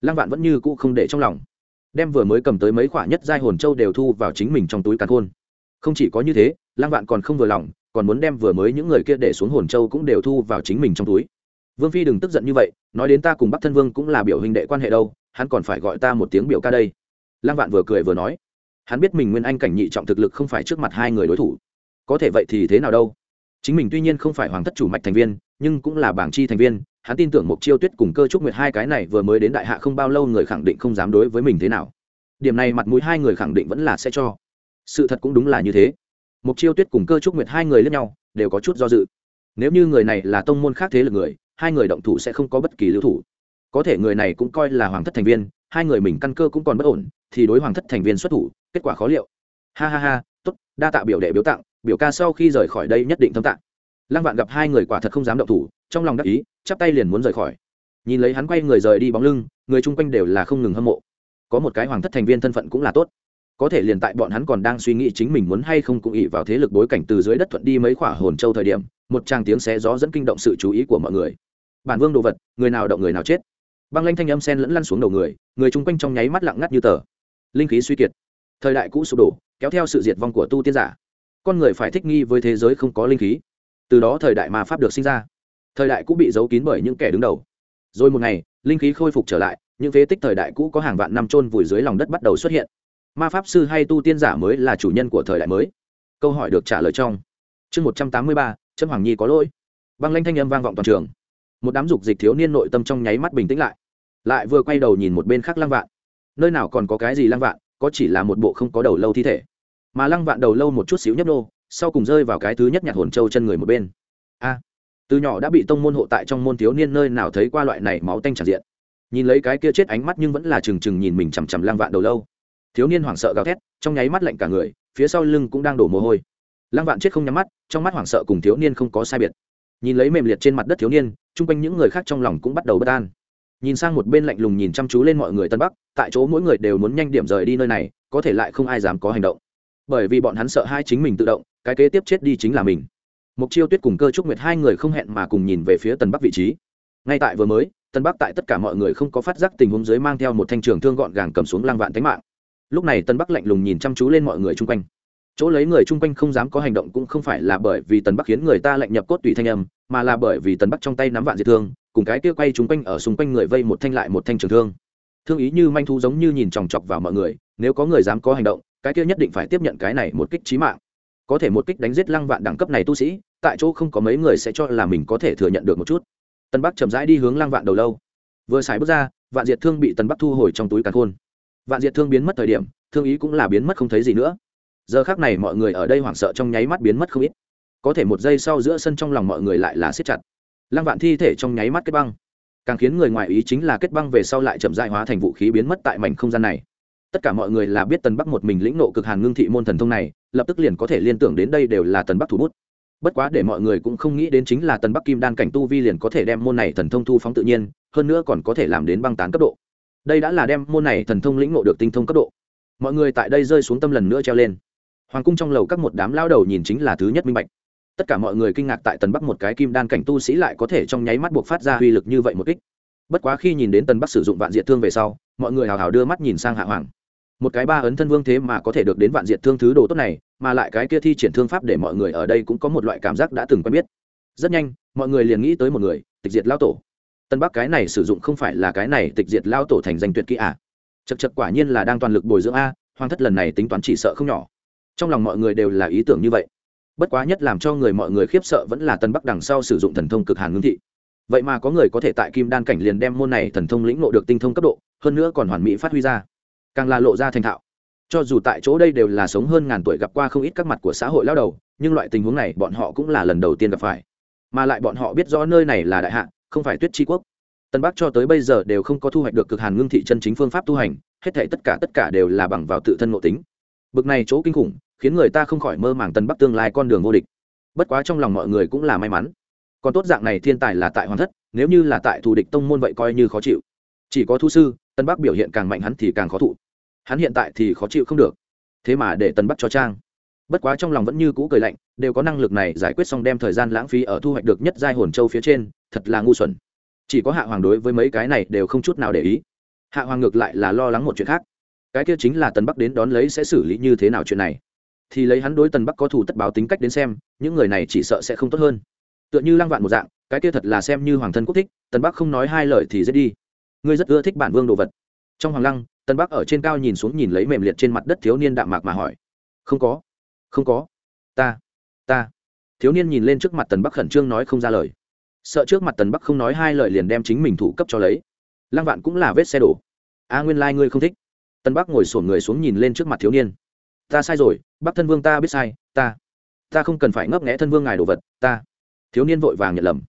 Lăng vạn vẫn như cũ không để trong lòng. Đem vừa mới cầm tới mấy khoả nhất giai hồn châu đều thu vào chính mình trong túi càn khôn. Không chỉ có như thế, lăng vạn còn không vừa lòng, còn muốn đem vừa mới những người kia để xuống hồn châu cũng đều thu vào chính mình trong túi. Vương phi đừng tức giận như vậy, nói đến ta cùng bắc thân vương cũng là biểu hình đệ quan hệ đâu, hắn còn phải gọi ta một tiếng biểu ca đây. Lăng vạn vừa cười vừa nói hắn biết mình nguyên anh cảnh nhị trọng thực lực không phải trước mặt hai người đối thủ. Có thể vậy thì thế nào đâu? Chính mình tuy nhiên không phải hoàng thất chủ mạch thành viên, nhưng cũng là bảng chi thành viên, hắn tin tưởng mục chiêu tuyết cùng cơ trúc nguyệt hai cái này vừa mới đến đại hạ không bao lâu người khẳng định không dám đối với mình thế nào. Điểm này mặt mũi hai người khẳng định vẫn là sẽ cho. Sự thật cũng đúng là như thế. Mục chiêu tuyết cùng cơ trúc nguyệt hai người lẫn nhau, đều có chút do dự. Nếu như người này là tông môn khác thế lực người, hai người động thủ sẽ không có bất kỳ lưu thủ. Có thể người này cũng coi là hoàng thất thành viên hai người mình căn cơ cũng còn bất ổn, thì đối hoàng thất thành viên xuất thủ, kết quả khó liệu. Ha ha ha, tốt, đa tạ biểu đệ biểu tặng, biểu ca sau khi rời khỏi đây nhất định thâm tạng. Lăng vạn gặp hai người quả thật không dám động thủ, trong lòng đắc ý, chắp tay liền muốn rời khỏi. Nhìn lấy hắn quay người rời đi bóng lưng, người chung quanh đều là không ngừng hâm mộ. Có một cái hoàng thất thành viên thân phận cũng là tốt. Có thể liền tại bọn hắn còn đang suy nghĩ chính mình muốn hay không cũng ỉ vào thế lực bối cảnh từ dưới đất thuận đi mấy khỏa hồn châu thời điểm, một tràng tiếng xé gió dẫn kinh động sự chú ý của mọi người. Bản vương đồ vật, người nào động người nào chết băng lanh thanh âm sen lẫn lăn xuống đầu người người chung quanh trong nháy mắt lặng ngắt như tờ. Linh khí suy kiệt, thời đại cũ sụp đổ, kéo theo sự diệt vong của tu tiên giả. Con người phải thích nghi với thế giới không có linh khí. Từ đó thời đại ma pháp được sinh ra. Thời đại cũ bị giấu kín bởi những kẻ đứng đầu. Rồi một ngày, linh khí khôi phục trở lại, những phế tích thời đại cũ có hàng vạn năm trôn vùi dưới lòng đất bắt đầu xuất hiện. Ma pháp sư hay tu tiên giả mới là chủ nhân của thời đại mới. Câu hỏi được trả lời trong chương một trăm tám mươi ba, trâm hoàng nhi có lỗi. Băng lanh thanh âm vang vọng toàn trường một đám dục dịch thiếu niên nội tâm trong nháy mắt bình tĩnh lại. Lại vừa quay đầu nhìn một bên khác lăng vạn. Nơi nào còn có cái gì lăng vạn, có chỉ là một bộ không có đầu lâu thi thể. Mà lăng vạn đầu lâu một chút xíu nhấp nô, sau cùng rơi vào cái thứ nhất nhặt hồn châu chân người một bên. A! Từ nhỏ đã bị tông môn hộ tại trong môn thiếu niên nơi nào thấy qua loại này máu tanh tràn diện. Nhìn lấy cái kia chết ánh mắt nhưng vẫn là trừng trừng nhìn mình chằm chằm lang vạn đầu lâu. Thiếu niên hoảng sợ gào thét, trong nháy mắt lạnh cả người, phía sau lưng cũng đang đổ mồ hôi. Lang vạn chết không nhắm mắt, trong mắt hoảng sợ cùng thiếu niên không có sai biệt nhìn lấy mềm liệt trên mặt đất thiếu niên, chung quanh những người khác trong lòng cũng bắt đầu bất an. Nhìn sang một bên lạnh lùng nhìn chăm chú lên mọi người tân bắc, tại chỗ mỗi người đều muốn nhanh điểm rời đi nơi này, có thể lại không ai dám có hành động. Bởi vì bọn hắn sợ hai chính mình tự động, cái kế tiếp chết đi chính là mình. Mục chiêu tuyết cùng cơ trúc nguyệt hai người không hẹn mà cùng nhìn về phía tân bắc vị trí. Ngay tại vừa mới, tân bắc tại tất cả mọi người không có phát giác tình huống dưới mang theo một thanh trường thương gọn gàng cầm xuống lăng vạn tánh mạng. Lúc này tân bắc lạnh lùng nhìn chăm chú lên mọi người chung quanh chỗ lấy người chung quanh không dám có hành động cũng không phải là bởi vì tần bắc khiến người ta lạnh nhập cốt tùy thanh âm, mà là bởi vì tần bắc trong tay nắm vạn diệt thương, cùng cái kia quay chung quanh ở xung quanh người vây một thanh lại một thanh trường thương. Thương ý như manh thu giống như nhìn chòng chọc vào mọi người, nếu có người dám có hành động, cái kia nhất định phải tiếp nhận cái này một kích trí mạng. Có thể một kích đánh giết lăng vạn đẳng cấp này tu sĩ, tại chỗ không có mấy người sẽ cho là mình có thể thừa nhận được một chút. Tân bắc chậm rãi đi hướng lăng vạn đầu lâu. Vừa xài bước ra, vạn diệt thương bị tân bắc thu hồi trong túi càn khôn. Vạn diệt thương biến mất thời điểm, thương ý cũng là biến mất không thấy gì nữa giờ khác này mọi người ở đây hoảng sợ trong nháy mắt biến mất không ít. Có thể một giây sau giữa sân trong lòng mọi người lại là siết chặt. Lăng vạn thi thể trong nháy mắt kết băng. Càng khiến người ngoài ý chính là kết băng về sau lại chậm dại hóa thành vũ khí biến mất tại mảnh không gian này. Tất cả mọi người là biết tần bắc một mình lĩnh nộ cực hàn ngưng thị môn thần thông này, lập tức liền có thể liên tưởng đến đây đều là tần bắc thủ bút. Bất quá để mọi người cũng không nghĩ đến chính là tần bắc kim đan cảnh tu vi liền có thể đem môn này thần thông thu phóng tự nhiên, hơn nữa còn có thể làm đến băng tán cấp độ. Đây đã là đem môn này thần thông lĩnh nộ được tinh thông cấp độ. Mọi người tại đây rơi xuống tâm lần nữa treo lên hoàng cung trong lầu các một đám lao đầu nhìn chính là thứ nhất minh bạch. Tất cả mọi người kinh ngạc tại tần bắc một cái kim đan cảnh tu sĩ lại có thể trong nháy mắt buộc phát ra uy lực như vậy một kích. Bất quá khi nhìn đến tần bắc sử dụng vạn diệt thương về sau, mọi người hào hào đưa mắt nhìn sang hạ hoàng. Một cái ba ấn thân vương thế mà có thể được đến vạn diệt thương thứ đồ tốt này, mà lại cái kia thi triển thương pháp để mọi người ở đây cũng có một loại cảm giác đã từng quen biết. Rất nhanh, mọi người liền nghĩ tới một người, tịch diệt lao tổ. Tân bắc cái này sử dụng không phải là cái này tịch diệt lao tổ thành danh tuyệt kỹ à. chật chật quả nhiên là đang toàn lực bồi dưỡng a, hoàng thất lần này tính toán chỉ sợ không nhỏ trong lòng mọi người đều là ý tưởng như vậy. Bất quá nhất làm cho người mọi người khiếp sợ vẫn là tân bắc đằng sau sử dụng thần thông cực hàn ngưng thị. Vậy mà có người có thể tại kim đan cảnh liền đem môn này thần thông lĩnh ngộ được tinh thông cấp độ, hơn nữa còn hoàn mỹ phát huy ra. Càng là lộ ra thành thạo. Cho dù tại chỗ đây đều là sống hơn ngàn tuổi gặp qua không ít các mặt của xã hội lao đầu, nhưng loại tình huống này bọn họ cũng là lần đầu tiên gặp phải. Mà lại bọn họ biết rõ nơi này là đại hạ, không phải tuyết tri quốc. Tân bắc cho tới bây giờ đều không có thu hoạch được cực hàn ngưng thị chân chính phương pháp tu hành, hết thể tất cả tất cả đều là bằng vào tự thân ngộ tính. Bực này chỗ kinh khủng khiến người ta không khỏi mơ màng tân bắc tương lai con đường vô địch. Bất quá trong lòng mọi người cũng là may mắn. Còn tốt dạng này thiên tài là tại hoàng thất, nếu như là tại thù địch tông môn vậy coi như khó chịu. Chỉ có thu sư, tân bắc biểu hiện càng mạnh hắn thì càng khó thụ. Hắn hiện tại thì khó chịu không được. Thế mà để tân bắc cho trang. Bất quá trong lòng vẫn như cũ cười lạnh, đều có năng lực này giải quyết xong đem thời gian lãng phí ở thu hoạch được nhất giai hồn châu phía trên, thật là ngu xuẩn. Chỉ có hạ hoàng đối với mấy cái này đều không chút nào để ý. Hạ hoàng ngược lại là lo lắng một chuyện khác. Cái kia chính là tần bắc đến đón lấy sẽ xử lý như thế nào chuyện này thì lấy hắn đối tần bắc có thủ tất báo tính cách đến xem, những người này chỉ sợ sẽ không tốt hơn. Tựa như lăng vạn một dạng, cái kia thật là xem như hoàng thân quốc thích, tần bắc không nói hai lời thì dễ đi. Ngươi rất ưa thích bản vương đồ vật. Trong hoàng lăng, tần bắc ở trên cao nhìn xuống nhìn lấy mềm liệt trên mặt đất thiếu niên đạm mạc mà hỏi. Không có. Không có. Ta. Ta. Thiếu niên nhìn lên trước mặt tần bắc khẩn trương nói không ra lời. Sợ trước mặt tần bắc không nói hai lời liền đem chính mình thủ cấp cho lấy. Lăng vạn cũng là vết xe đổ. A nguyên lai、like、ngươi không thích. Tần bắc ngồi sổn người xuống nhìn lên trước mặt thiếu niên ta sai rồi, bắc thân vương ta biết sai, ta ta không cần phải ngấp nghẽ thân vương ngài đồ vật, ta. Thiếu niên vội vàng nhận lầm.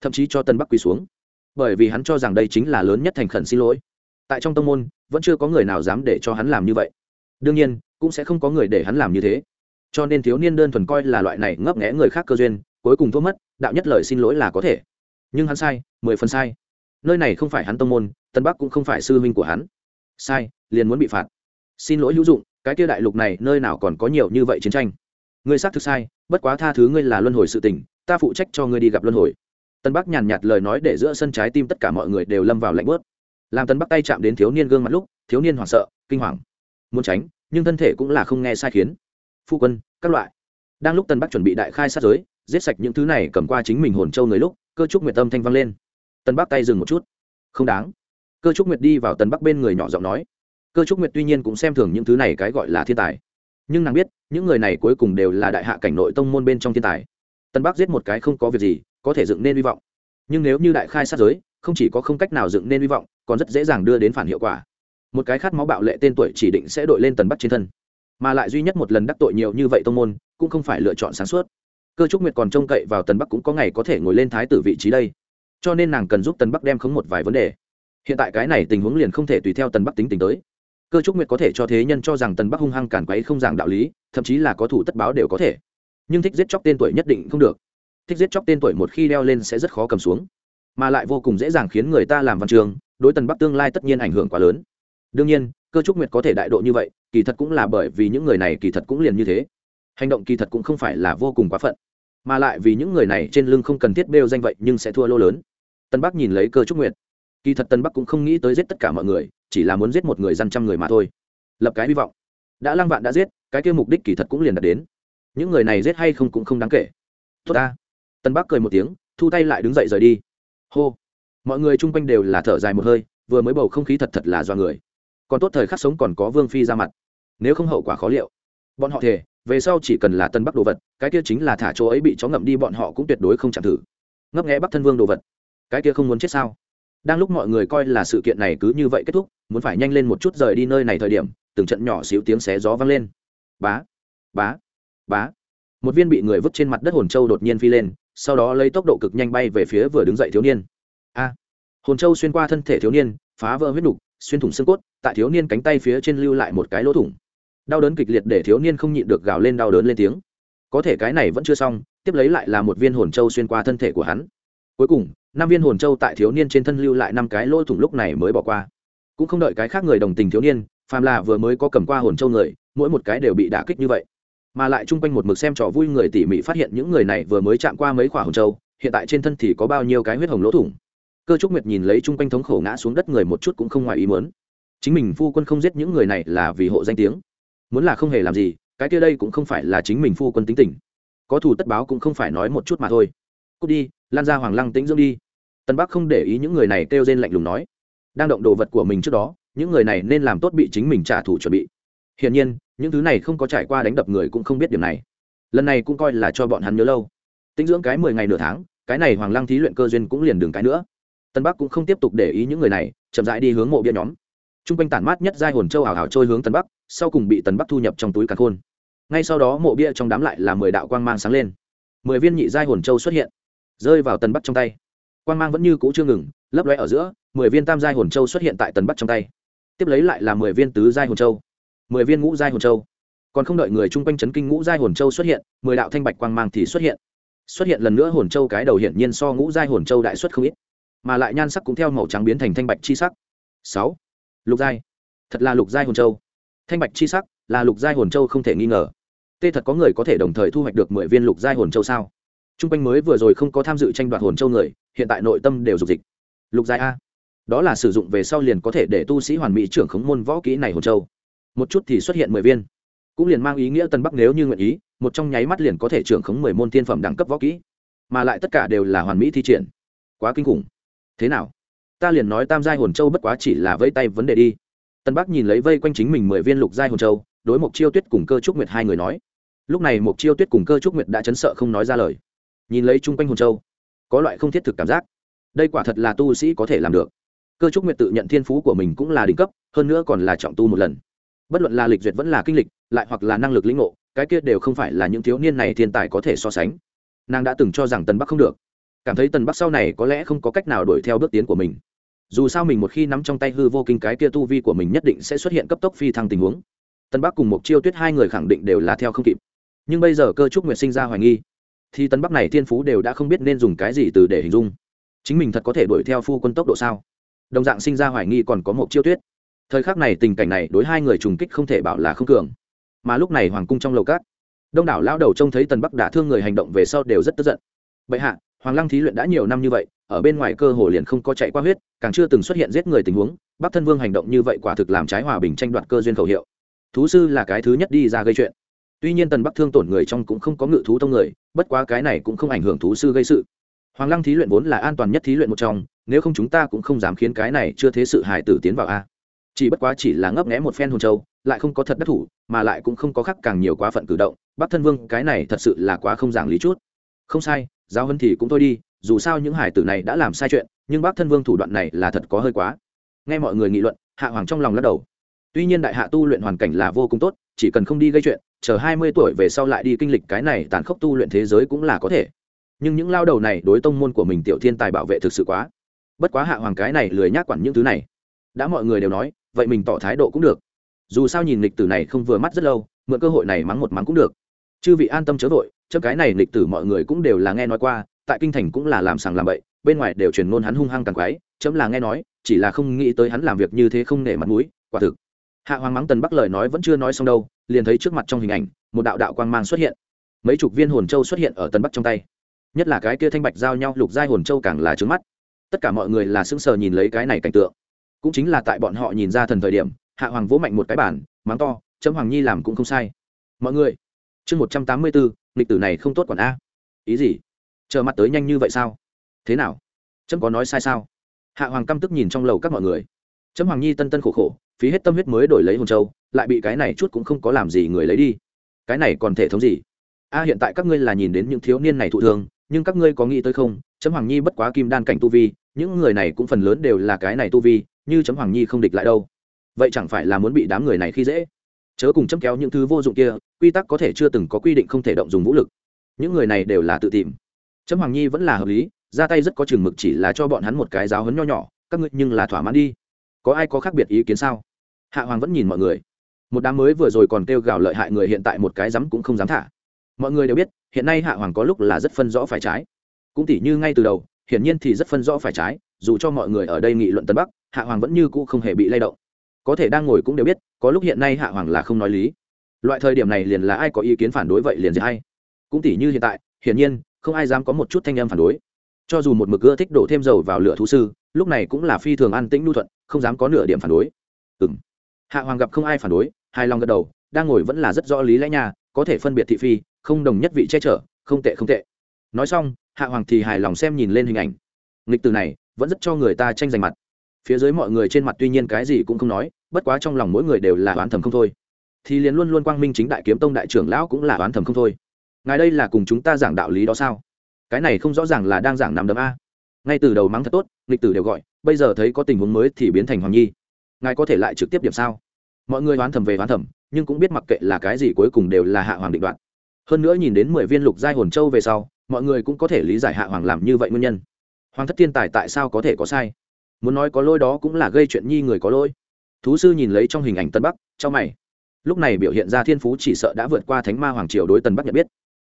Thậm chí cho tân bắc quỳ xuống. Bởi vì hắn cho rằng đây chính là lớn nhất thành khẩn xin lỗi. Tại trong tông môn, vẫn chưa có người nào dám để cho hắn làm như vậy. Đương nhiên, cũng sẽ không có người để hắn làm như thế. Cho nên thiếu niên đơn thuần coi là loại này ngấp nghẽ người khác cơ duyên, cuối cùng thua mất, đạo nhất lời xin lỗi là có thể. Nhưng hắn sai, mười phần sai. Nơi này không phải hắn tông môn, tân bắc cũng không phải sư huynh của hắn. Sai, liền muốn bị phạt. Xin lỗi hữu dụng cái kia đại lục này nơi nào còn có nhiều như vậy chiến tranh? Ngươi xác thực sai, bất quá tha thứ ngươi là luân hồi sự tình, ta phụ trách cho ngươi đi gặp luân hồi. Tân bắc nhàn nhạt lời nói để giữa sân trái tim tất cả mọi người đều lâm vào lạnh bớt làm tân bắc tay chạm đến thiếu niên gương mặt lúc, thiếu niên hoảng sợ, kinh hoàng. Muốn tránh, nhưng thân thể cũng là không nghe sai khiến. Phu quân, các loại. Đang lúc tân bắc chuẩn bị đại khai sát giới, giết sạch những thứ này cầm qua chính mình hồn châu người lúc, cơ trúc nguyệt tâm thanh vang lên. Tân bắc tay dừng một chút. Không đáng. Cơ trúc nguyệt đi vào tân bắc bên người nhỏ giọng nói cơ trúc nguyệt tuy nhiên cũng xem thường những thứ này cái gọi là thiên tài. Nhưng nàng biết, những người này cuối cùng đều là đại hạ cảnh nội tông môn bên trong thiên tài. Tân bắc giết một cái không có việc gì, có thể dựng nên hy vọng. Nhưng nếu như đại khai sát giới, không chỉ có không cách nào dựng nên hy vọng, còn rất dễ dàng đưa đến phản hiệu quả. Một cái khát máu bạo lệ tên tuổi chỉ định sẽ đội lên tần bắc trên thân. Mà lại duy nhất một lần đắc tội nhiều như vậy tông môn, cũng không phải lựa chọn sáng suốt. Cơ trúc nguyệt còn trông cậy vào tần bắc cũng có ngày có thể ngồi lên thái tử vị trí đây. Cho nên nàng cần giúp tần bắc đem khống một vài vấn đề. Hiện tại cái này tình huống liền không thể tùy theo tần bắc tính tình tới cơ trúc nguyệt có thể cho thế nhân cho rằng tần bắc hung hăng cản quấy không giảng đạo lý, thậm chí là có thủ tất báo đều có thể. Nhưng thích giết chóc tên tuổi nhất định không được. Thích giết chóc tên tuổi một khi đeo lên sẽ rất khó cầm xuống. Mà lại vô cùng dễ dàng khiến người ta làm văn trường, đối tần bắc tương lai tất nhiên ảnh hưởng quá lớn. Đương nhiên, cơ trúc nguyệt có thể đại độ như vậy, kỳ thật cũng là bởi vì những người này kỳ thật cũng liền như thế. Hành động kỳ thật cũng không phải là vô cùng quá phận. Mà lại vì những người này trên lưng không cần thiết bêu danh vậy nhưng sẽ thua lô lớn. Tân bắc nhìn lấy cơ trúc nguyệt kỳ thật tân bắc cũng không nghĩ tới giết tất cả mọi người, chỉ là muốn giết một người dân trăm người mà thôi. Lập cái hy vọng. Đã lăng vạn đã giết, cái kia mục đích kỳ thật cũng liền đạt đến. Những người này giết hay không cũng không đáng kể. Tốt ta. Tân bắc cười một tiếng, thu tay lại đứng dậy rời đi. Hô. Mọi người chung quanh đều là thở dài một hơi, vừa mới bầu không khí thật thật là do người. Còn tốt thời khắc sống còn có vương phi ra mặt. Nếu không hậu quả khó liệu. Bọn họ thề, về sau chỉ cần là tân bắc đồ vật, cái kia chính là thả chỗ ấy bị chó ngậm đi bọn họ cũng tuyệt đối không chạm thử. Ngấp nghẽ bắc thân vương đồ vật. Cái kia không muốn chết sao? Đang lúc mọi người coi là sự kiện này cứ như vậy kết thúc, muốn phải nhanh lên một chút rời đi nơi này thời điểm, từng trận nhỏ xíu tiếng xé gió vang lên. Bá bá bá. Một viên bị người vứt trên mặt đất hồn châu đột nhiên phi lên, sau đó lấy tốc độ cực nhanh bay về phía vừa đứng dậy thiếu niên. A, hồn châu xuyên qua thân thể thiếu niên, phá vỡ huyết đục xuyên thủng xương cốt, tại thiếu niên cánh tay phía trên lưu lại một cái lỗ thủng. Đau đớn kịch liệt để thiếu niên không nhịn được gào lên đau đớn lên tiếng. Có thể cái này vẫn chưa xong, tiếp lấy lại là một viên hồn châu xuyên qua thân thể của hắn cuối cùng, năm viên hồn châu tại thiếu niên trên thân lưu lại năm cái lỗ thủng lúc này mới bỏ qua. Cũng không đợi cái khác người đồng tình thiếu niên phàm là vừa mới có cầm qua hồn châu người, mỗi một cái đều bị đả kích như vậy. Mà lại chung quanh một mực xem trò vui người tỉ mỉ phát hiện những người này vừa mới chạm qua mấy quả hồn châu, hiện tại trên thân thì có bao nhiêu cái huyết hồng lỗ thủng. Cơ trúc nguyệt nhìn lấy chung quanh thống khổ ngã xuống đất người một chút cũng không ngoài ý muốn. Chính mình phu quân không giết những người này là vì hộ danh tiếng. Muốn là không hề làm gì, cái kia đây cũng không phải là chính mình phu quân tính tình. Có thù tất báo cũng không phải nói một chút mà thôi cút đi, lan ra hoàng lăng tĩnh dưỡng đi. Tân bắc không để ý những người này kêu rên lạnh lùng nói. Đang động đồ vật của mình trước đó, những người này nên làm tốt bị chính mình trả thù chuẩn bị. Hiển nhiên, những thứ này không có trải qua đánh đập người cũng không biết điều này. Lần này cũng coi là cho bọn hắn nhớ lâu. Tinh dưỡng cái mười ngày nửa tháng, cái này hoàng lăng thí luyện cơ duyên cũng liền đường cái nữa. Tân bắc cũng không tiếp tục để ý những người này, chậm rãi đi hướng mộ bia nhóm. T r u n g quanh tản mát nhất giai hồn châu ảo ảo trôi hướng tân bắc, sau cùng bị tân bắc thu nhập trong túi càn khôn. Ngay sau đó mộ bia trong đám lại là mười đạo quang mang sáng lên. Mười viên nhị giai hồn châu xuất hiện rơi vào tần bắc trong tay. Quang mang vẫn như cũ chưa ngừng, lấp lóe ở giữa, mười viên tam giai hồn châu xuất hiện tại tần bắc trong tay. Tiếp lấy lại là mười viên tứ giai hồn châu. Mười viên ngũ giai hồn châu. Còn không đợi người chung quanh chấn kinh ngũ giai hồn châu xuất hiện, mười đạo thanh bạch quang mang thì xuất hiện. Xuất hiện lần nữa hồn châu cái đầu hiển nhiên so ngũ giai hồn châu đại xuất không ít, mà lại nhan sắc cũng theo màu trắng biến thành thanh bạch chi sắc. Sáu. Lục giai. Thật là lục giai hồn châu. Thanh bạch chi sắc là lục giai hồn châu không thể nghi ngờ. Tê thật có người có thể đồng thời thu hoạch được mười viên lục giai hồn châu sao? T r u n g quanh mới vừa rồi không có tham dự tranh đoạt hồn châu người, hiện tại nội tâm đều dục dịch. Lục giai a. Đó là sử dụng về sau liền có thể để tu sĩ hoàn mỹ trưởng khống môn võ kỹ này hồn châu. Một chút thì xuất hiện mười viên. Cũng liền mang ý nghĩa tân bắc nếu như nguyện ý, một trong nháy mắt liền có thể trưởng khống mười môn tiên phẩm đẳng cấp võ kỹ. Mà lại tất cả đều là hoàn mỹ thi triển. Quá kinh khủng. Thế nào? Ta liền nói tam giai hồn châu bất quá chỉ là vây tay vấn đề đi. Tân bắc nhìn lấy vây quanh chính mình mười viên lục giai hồn châu, đối mục chiêu tuyết cùng cơ trúc nguyệt hai người nói. Lúc này mục chiêu tuyết cùng cơ trúc nguyệt đã chấn sợ không nói ra lời nhìn lấy chung quanh hồn châu, có loại không thiết thực cảm giác. Đây quả thật là tu sĩ có thể làm được. Cơ trúc nguyệt tự nhận thiên phú của mình cũng là đỉnh cấp, hơn nữa còn là trọng tu một lần. Bất luận là lịch duyệt vẫn là kinh lịch, lại hoặc là năng lực lĩnh ngộ, cái kia đều không phải là những thiếu niên này thiên tài có thể so sánh. Nàng đã từng cho rằng tân bắc không được. Cảm thấy tần bắc sau này có lẽ không có cách nào đuổi theo bước tiến của mình. Dù sao mình một khi nắm trong tay hư vô kinh cái kia tu vi của mình nhất định sẽ xuất hiện cấp tốc phi thăng tình huống. Tân bắc cùng một chiêu tuyết hai người khẳng định đều là theo không kịp. Nhưng bây giờ cơ trúc nguyệt sinh ra hoài nghi thì tân bắc này thiên phú đều đã không biết nên dùng cái gì từ để hình dung. Chính mình thật có thể đuổi theo phu quân tốc độ sao? Đồng dạng sinh ra hoài nghi còn có một chiêu tuyết. Thời khắc này tình cảnh này đối hai người trùng kích không thể bảo là không cường. Mà lúc này hoàng cung trong lầu cát đông đảo lao đầu trông thấy tần bắc đả thương người hành động về sau đều rất tức giận. Bệ hạ, hoàng lăng thí luyện đã nhiều năm như vậy, ở bên ngoài cơ hồ liền không có chạy qua huyết, càng chưa từng xuất hiện giết người tình huống, bắc thân vương hành động như vậy quả thực làm trái hòa bình tranh đoạt cơ duyên khẩu hiệu. Thú sư là cái thứ nhất đi ra gây chuyện tuy nhiên tần bắc thương tổn người trong cũng không có ngự thú tông người, bất quá cái này cũng không ảnh hưởng thú sư gây sự. Hoàng lăng thí luyện vốn là an toàn nhất thí luyện một trong, nếu không chúng ta cũng không dám khiến cái này chưa thế sự hài tử tiến vào a. Chỉ bất quá chỉ là ngấp nghé một phen hồn châu, lại không có thật đắc thủ, mà lại cũng không có khắc càng nhiều quá phận cử động, bắc thân vương, cái này thật sự là quá không giảng lý chút. Không sai, giáo hân thì cũng thôi đi, dù sao những hải tử này đã làm sai chuyện, nhưng bác thân vương thủ đoạn này là thật có hơi quá. Nghe mọi người nghị luận, hạ hoàng trong lòng lắc đầu. Tuy nhiên đại hạ tu luyện hoàn cảnh là vô cùng tốt, chỉ cần không đi gây chuyện chờ hai mươi tuổi về sau lại đi kinh lịch cái này tàn khốc tu luyện thế giới cũng là có thể. Nhưng những lao đầu này đối tông môn của mình tiểu thiên tài bảo vệ thực sự quá. Bất quá hạ hoàng cái này lười nhác quản những thứ này. Đã mọi người đều nói, vậy mình tỏ thái độ cũng được. Dù sao nhìn lịch tử này không vừa mắt rất lâu, mượn cơ hội này mắng một mắng cũng được. Chư vị an tâm chớ vội chấm cái này lịch tử mọi người cũng đều là nghe nói qua, tại kinh thành cũng là làm sàng làm bậy, bên ngoài đều truyền ngôn hắn hung hăng càng quái, chấm là nghe nói, chỉ là không nghĩ tới hắn làm việc như thế không nể mặt mũi, quả thực. Hạ hoàng mắng tần bắc lời nói vẫn chưa nói xong đâu liền thấy trước mặt trong hình ảnh, một đạo đạo quang mang xuất hiện. Mấy chục viên hồn châu xuất hiện ở tân bắc trong tay. Nhất là cái kia thanh bạch giao nhau lục giai hồn châu càng là trướng mắt. Tất cả mọi người là sững sờ nhìn lấy cái này cảnh tượng. Cũng chính là tại bọn họ nhìn ra thần thời điểm, hạ hoàng vỗ mạnh một cái bản mắng to chấm hoàng nhi làm cũng không sai. Mọi người, chương một trăm tám mươi bốn, lịch tử này không tốt còn a. Ý gì? Chờ mặt tới nhanh như vậy sao? Thế nào? Chấm có nói sai sao? Hạ hoàng căm tức nhìn trong lầu các mọi người. Chấm hoàng nhi tân tân khổ khổ phí hết tâm huyết mới đổi lấy hồn châu, lại bị cái này chút cũng không có làm gì người lấy đi. Cái này còn thể thống gì? A, hiện tại các ngươi là nhìn đến những thiếu niên này thụ thương, nhưng các ngươi có nghĩ tới không? Chấm hoàng nhi bất quá kim đan cảnh tu vi, những người này cũng phần lớn đều là cái này tu vi, như chấm hoàng nhi không địch lại đâu. Vậy chẳng phải là muốn bị đám người này khi dễ? Chớ cùng chấm kéo những thứ vô dụng kia, quy tắc có thể chưa từng có quy định không thể động dùng vũ lực. Những người này đều là tự tìm. Chấm hoàng nhi vẫn là hợp lý, ra tay rất có chừng mực chỉ là cho bọn hắn một cái giáo hấn nho nhỏ, các ngươi nhưng là thỏa mãn đi. Có ai có khác biệt ý kiến sao? Hạ hoàng vẫn nhìn mọi người. Một đám mới vừa rồi còn kêu gào lợi hại người hiện tại một cái dám cũng không dám thả. Mọi người đều biết, hiện nay hạ hoàng có lúc là rất phân rõ phải trái. Cũng tỉ như ngay từ đầu, hiển nhiên thì rất phân rõ phải trái, dù cho mọi người ở đây nghị luận tân bắc, hạ hoàng vẫn như cũ không hề bị lay động. Có thể đang ngồi cũng đều biết, có lúc hiện nay hạ hoàng là không nói lý. Loại thời điểm này liền là ai có ý kiến phản đối vậy liền gì hay cũng tỉ như hiện tại, hiển nhiên, không ai dám có một chút thanh âm phản đối. Cho dù một mực ưa thích đổ thêm dầu vào lửa thú sư, lúc này cũng là phi thường an tĩnh lưu thuận, không dám có nửa điểm phản đối. Ừ m hạ hoàng gặp không ai phản đối, hài lòng gật đầu, đang ngồi vẫn là rất rõ lý lẽ nhà có thể phân biệt thị phi, không đồng nhất vị che chở, không tệ không tệ. Nói xong, hạ hoàng thì hài lòng xem nhìn lên hình ảnh. Nghịch từ này, vẫn rất cho người ta tranh giành mặt. Phía dưới mọi người trên mặt tuy nhiên cái gì cũng không nói, bất quá trong lòng mỗi người đều là oán thầm không thôi. Thì liền luôn luôn quang minh chính đại kiếm tông đại trưởng lão cũng là oán thầm không thôi. Ngài đây là cùng chúng ta giảng đạo lý đó sao? Cái này không rõ ràng là đang giảng nằm đấm a. Ngay từ đầu mắng thật tốt, nghịch tử đều gọi, bây giờ thấy có tình huống mới thì biến thành hoàng nhi ngài có thể lại trực tiếp điểm sao? Mọi người oán thầm về oán thầm, nhưng cũng biết mặc kệ là cái gì cuối cùng đều là hạ hoàng định đoạn hơn nữa nhìn đến mười viên lục giai hồn châu về sau, mọi người cũng có thể lý giải hạ hoàng làm như vậy nguyên nhân. Hoàng thất thiên tài tại sao có thể có sai? Muốn nói có lỗi đó cũng là gây chuyện nhi người có lỗi. Thú sư nhìn lấy trong hình ảnh tân bắc cho mày. Lúc này biểu hiện ra thiên phú chỉ sợ đã vượt qua thánh ma hoàng triều đối tần bắc nhận biết.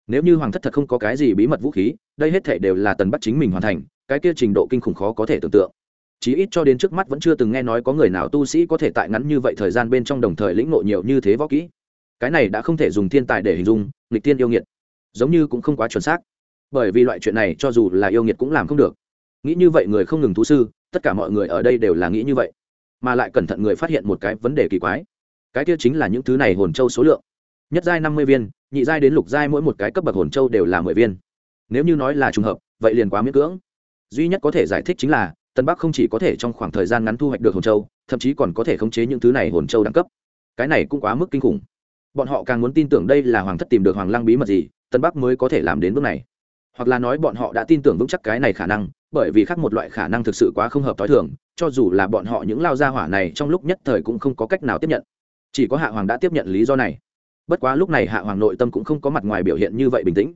Nếu như hoàng thất thật không có cái gì bí mật vũ khí, đây hết thể đều là tần bắc chính mình hoàn thành, cái kia trình độ kinh khủng khó có thể tưởng tượng chí ít cho đến trước mắt vẫn chưa từng nghe nói có người nào tu sĩ có thể tại ngắn như vậy thời gian bên trong đồng thời lĩnh ngộ nhiều như thế võ kỹ. Cái này đã không thể dùng thiên tài để hình dung, nghịch tiên yêu nghiệt. Giống như cũng không quá chuẩn xác. Bởi vì loại chuyện này cho dù là yêu nghiệt cũng làm không được. Nghĩ như vậy người không ngừng thú sư, tất cả mọi người ở đây đều là nghĩ như vậy. Mà lại cẩn thận người phát hiện một cái vấn đề kỳ quái. Cái kia chính là những thứ này hồn châu số lượng. Nhất giai năm mươi viên, nhị giai đến lục giai mỗi một cái cấp bậc hồn châu đều là mười viên. Nếu như nói là trùng hợp, vậy liền quá miễn cưỡng. Duy nhất có thể giải thích chính là tân bắc không chỉ có thể trong khoảng thời gian ngắn thu hoạch được hồn châu, thậm chí còn có thể khống chế những thứ này hồn châu đẳng cấp. Cái này cũng quá mức kinh khủng. Bọn họ càng muốn tin tưởng đây là hoàng thất tìm được hoàng lăng bí mật gì, tân bắc mới có thể làm đến bước này. Hoặc là nói bọn họ đã tin tưởng vững chắc cái này khả năng, bởi vì khác một loại khả năng thực sự quá không hợp t h o i thường, cho dù là bọn họ những lao gia hỏa này trong lúc nhất thời cũng không có cách nào tiếp nhận. Chỉ có hạ hoàng đã tiếp nhận lý do này. Bất quá lúc này hạ hoàng nội tâm cũng không có mặt ngoài biểu hiện như vậy bình tĩnh.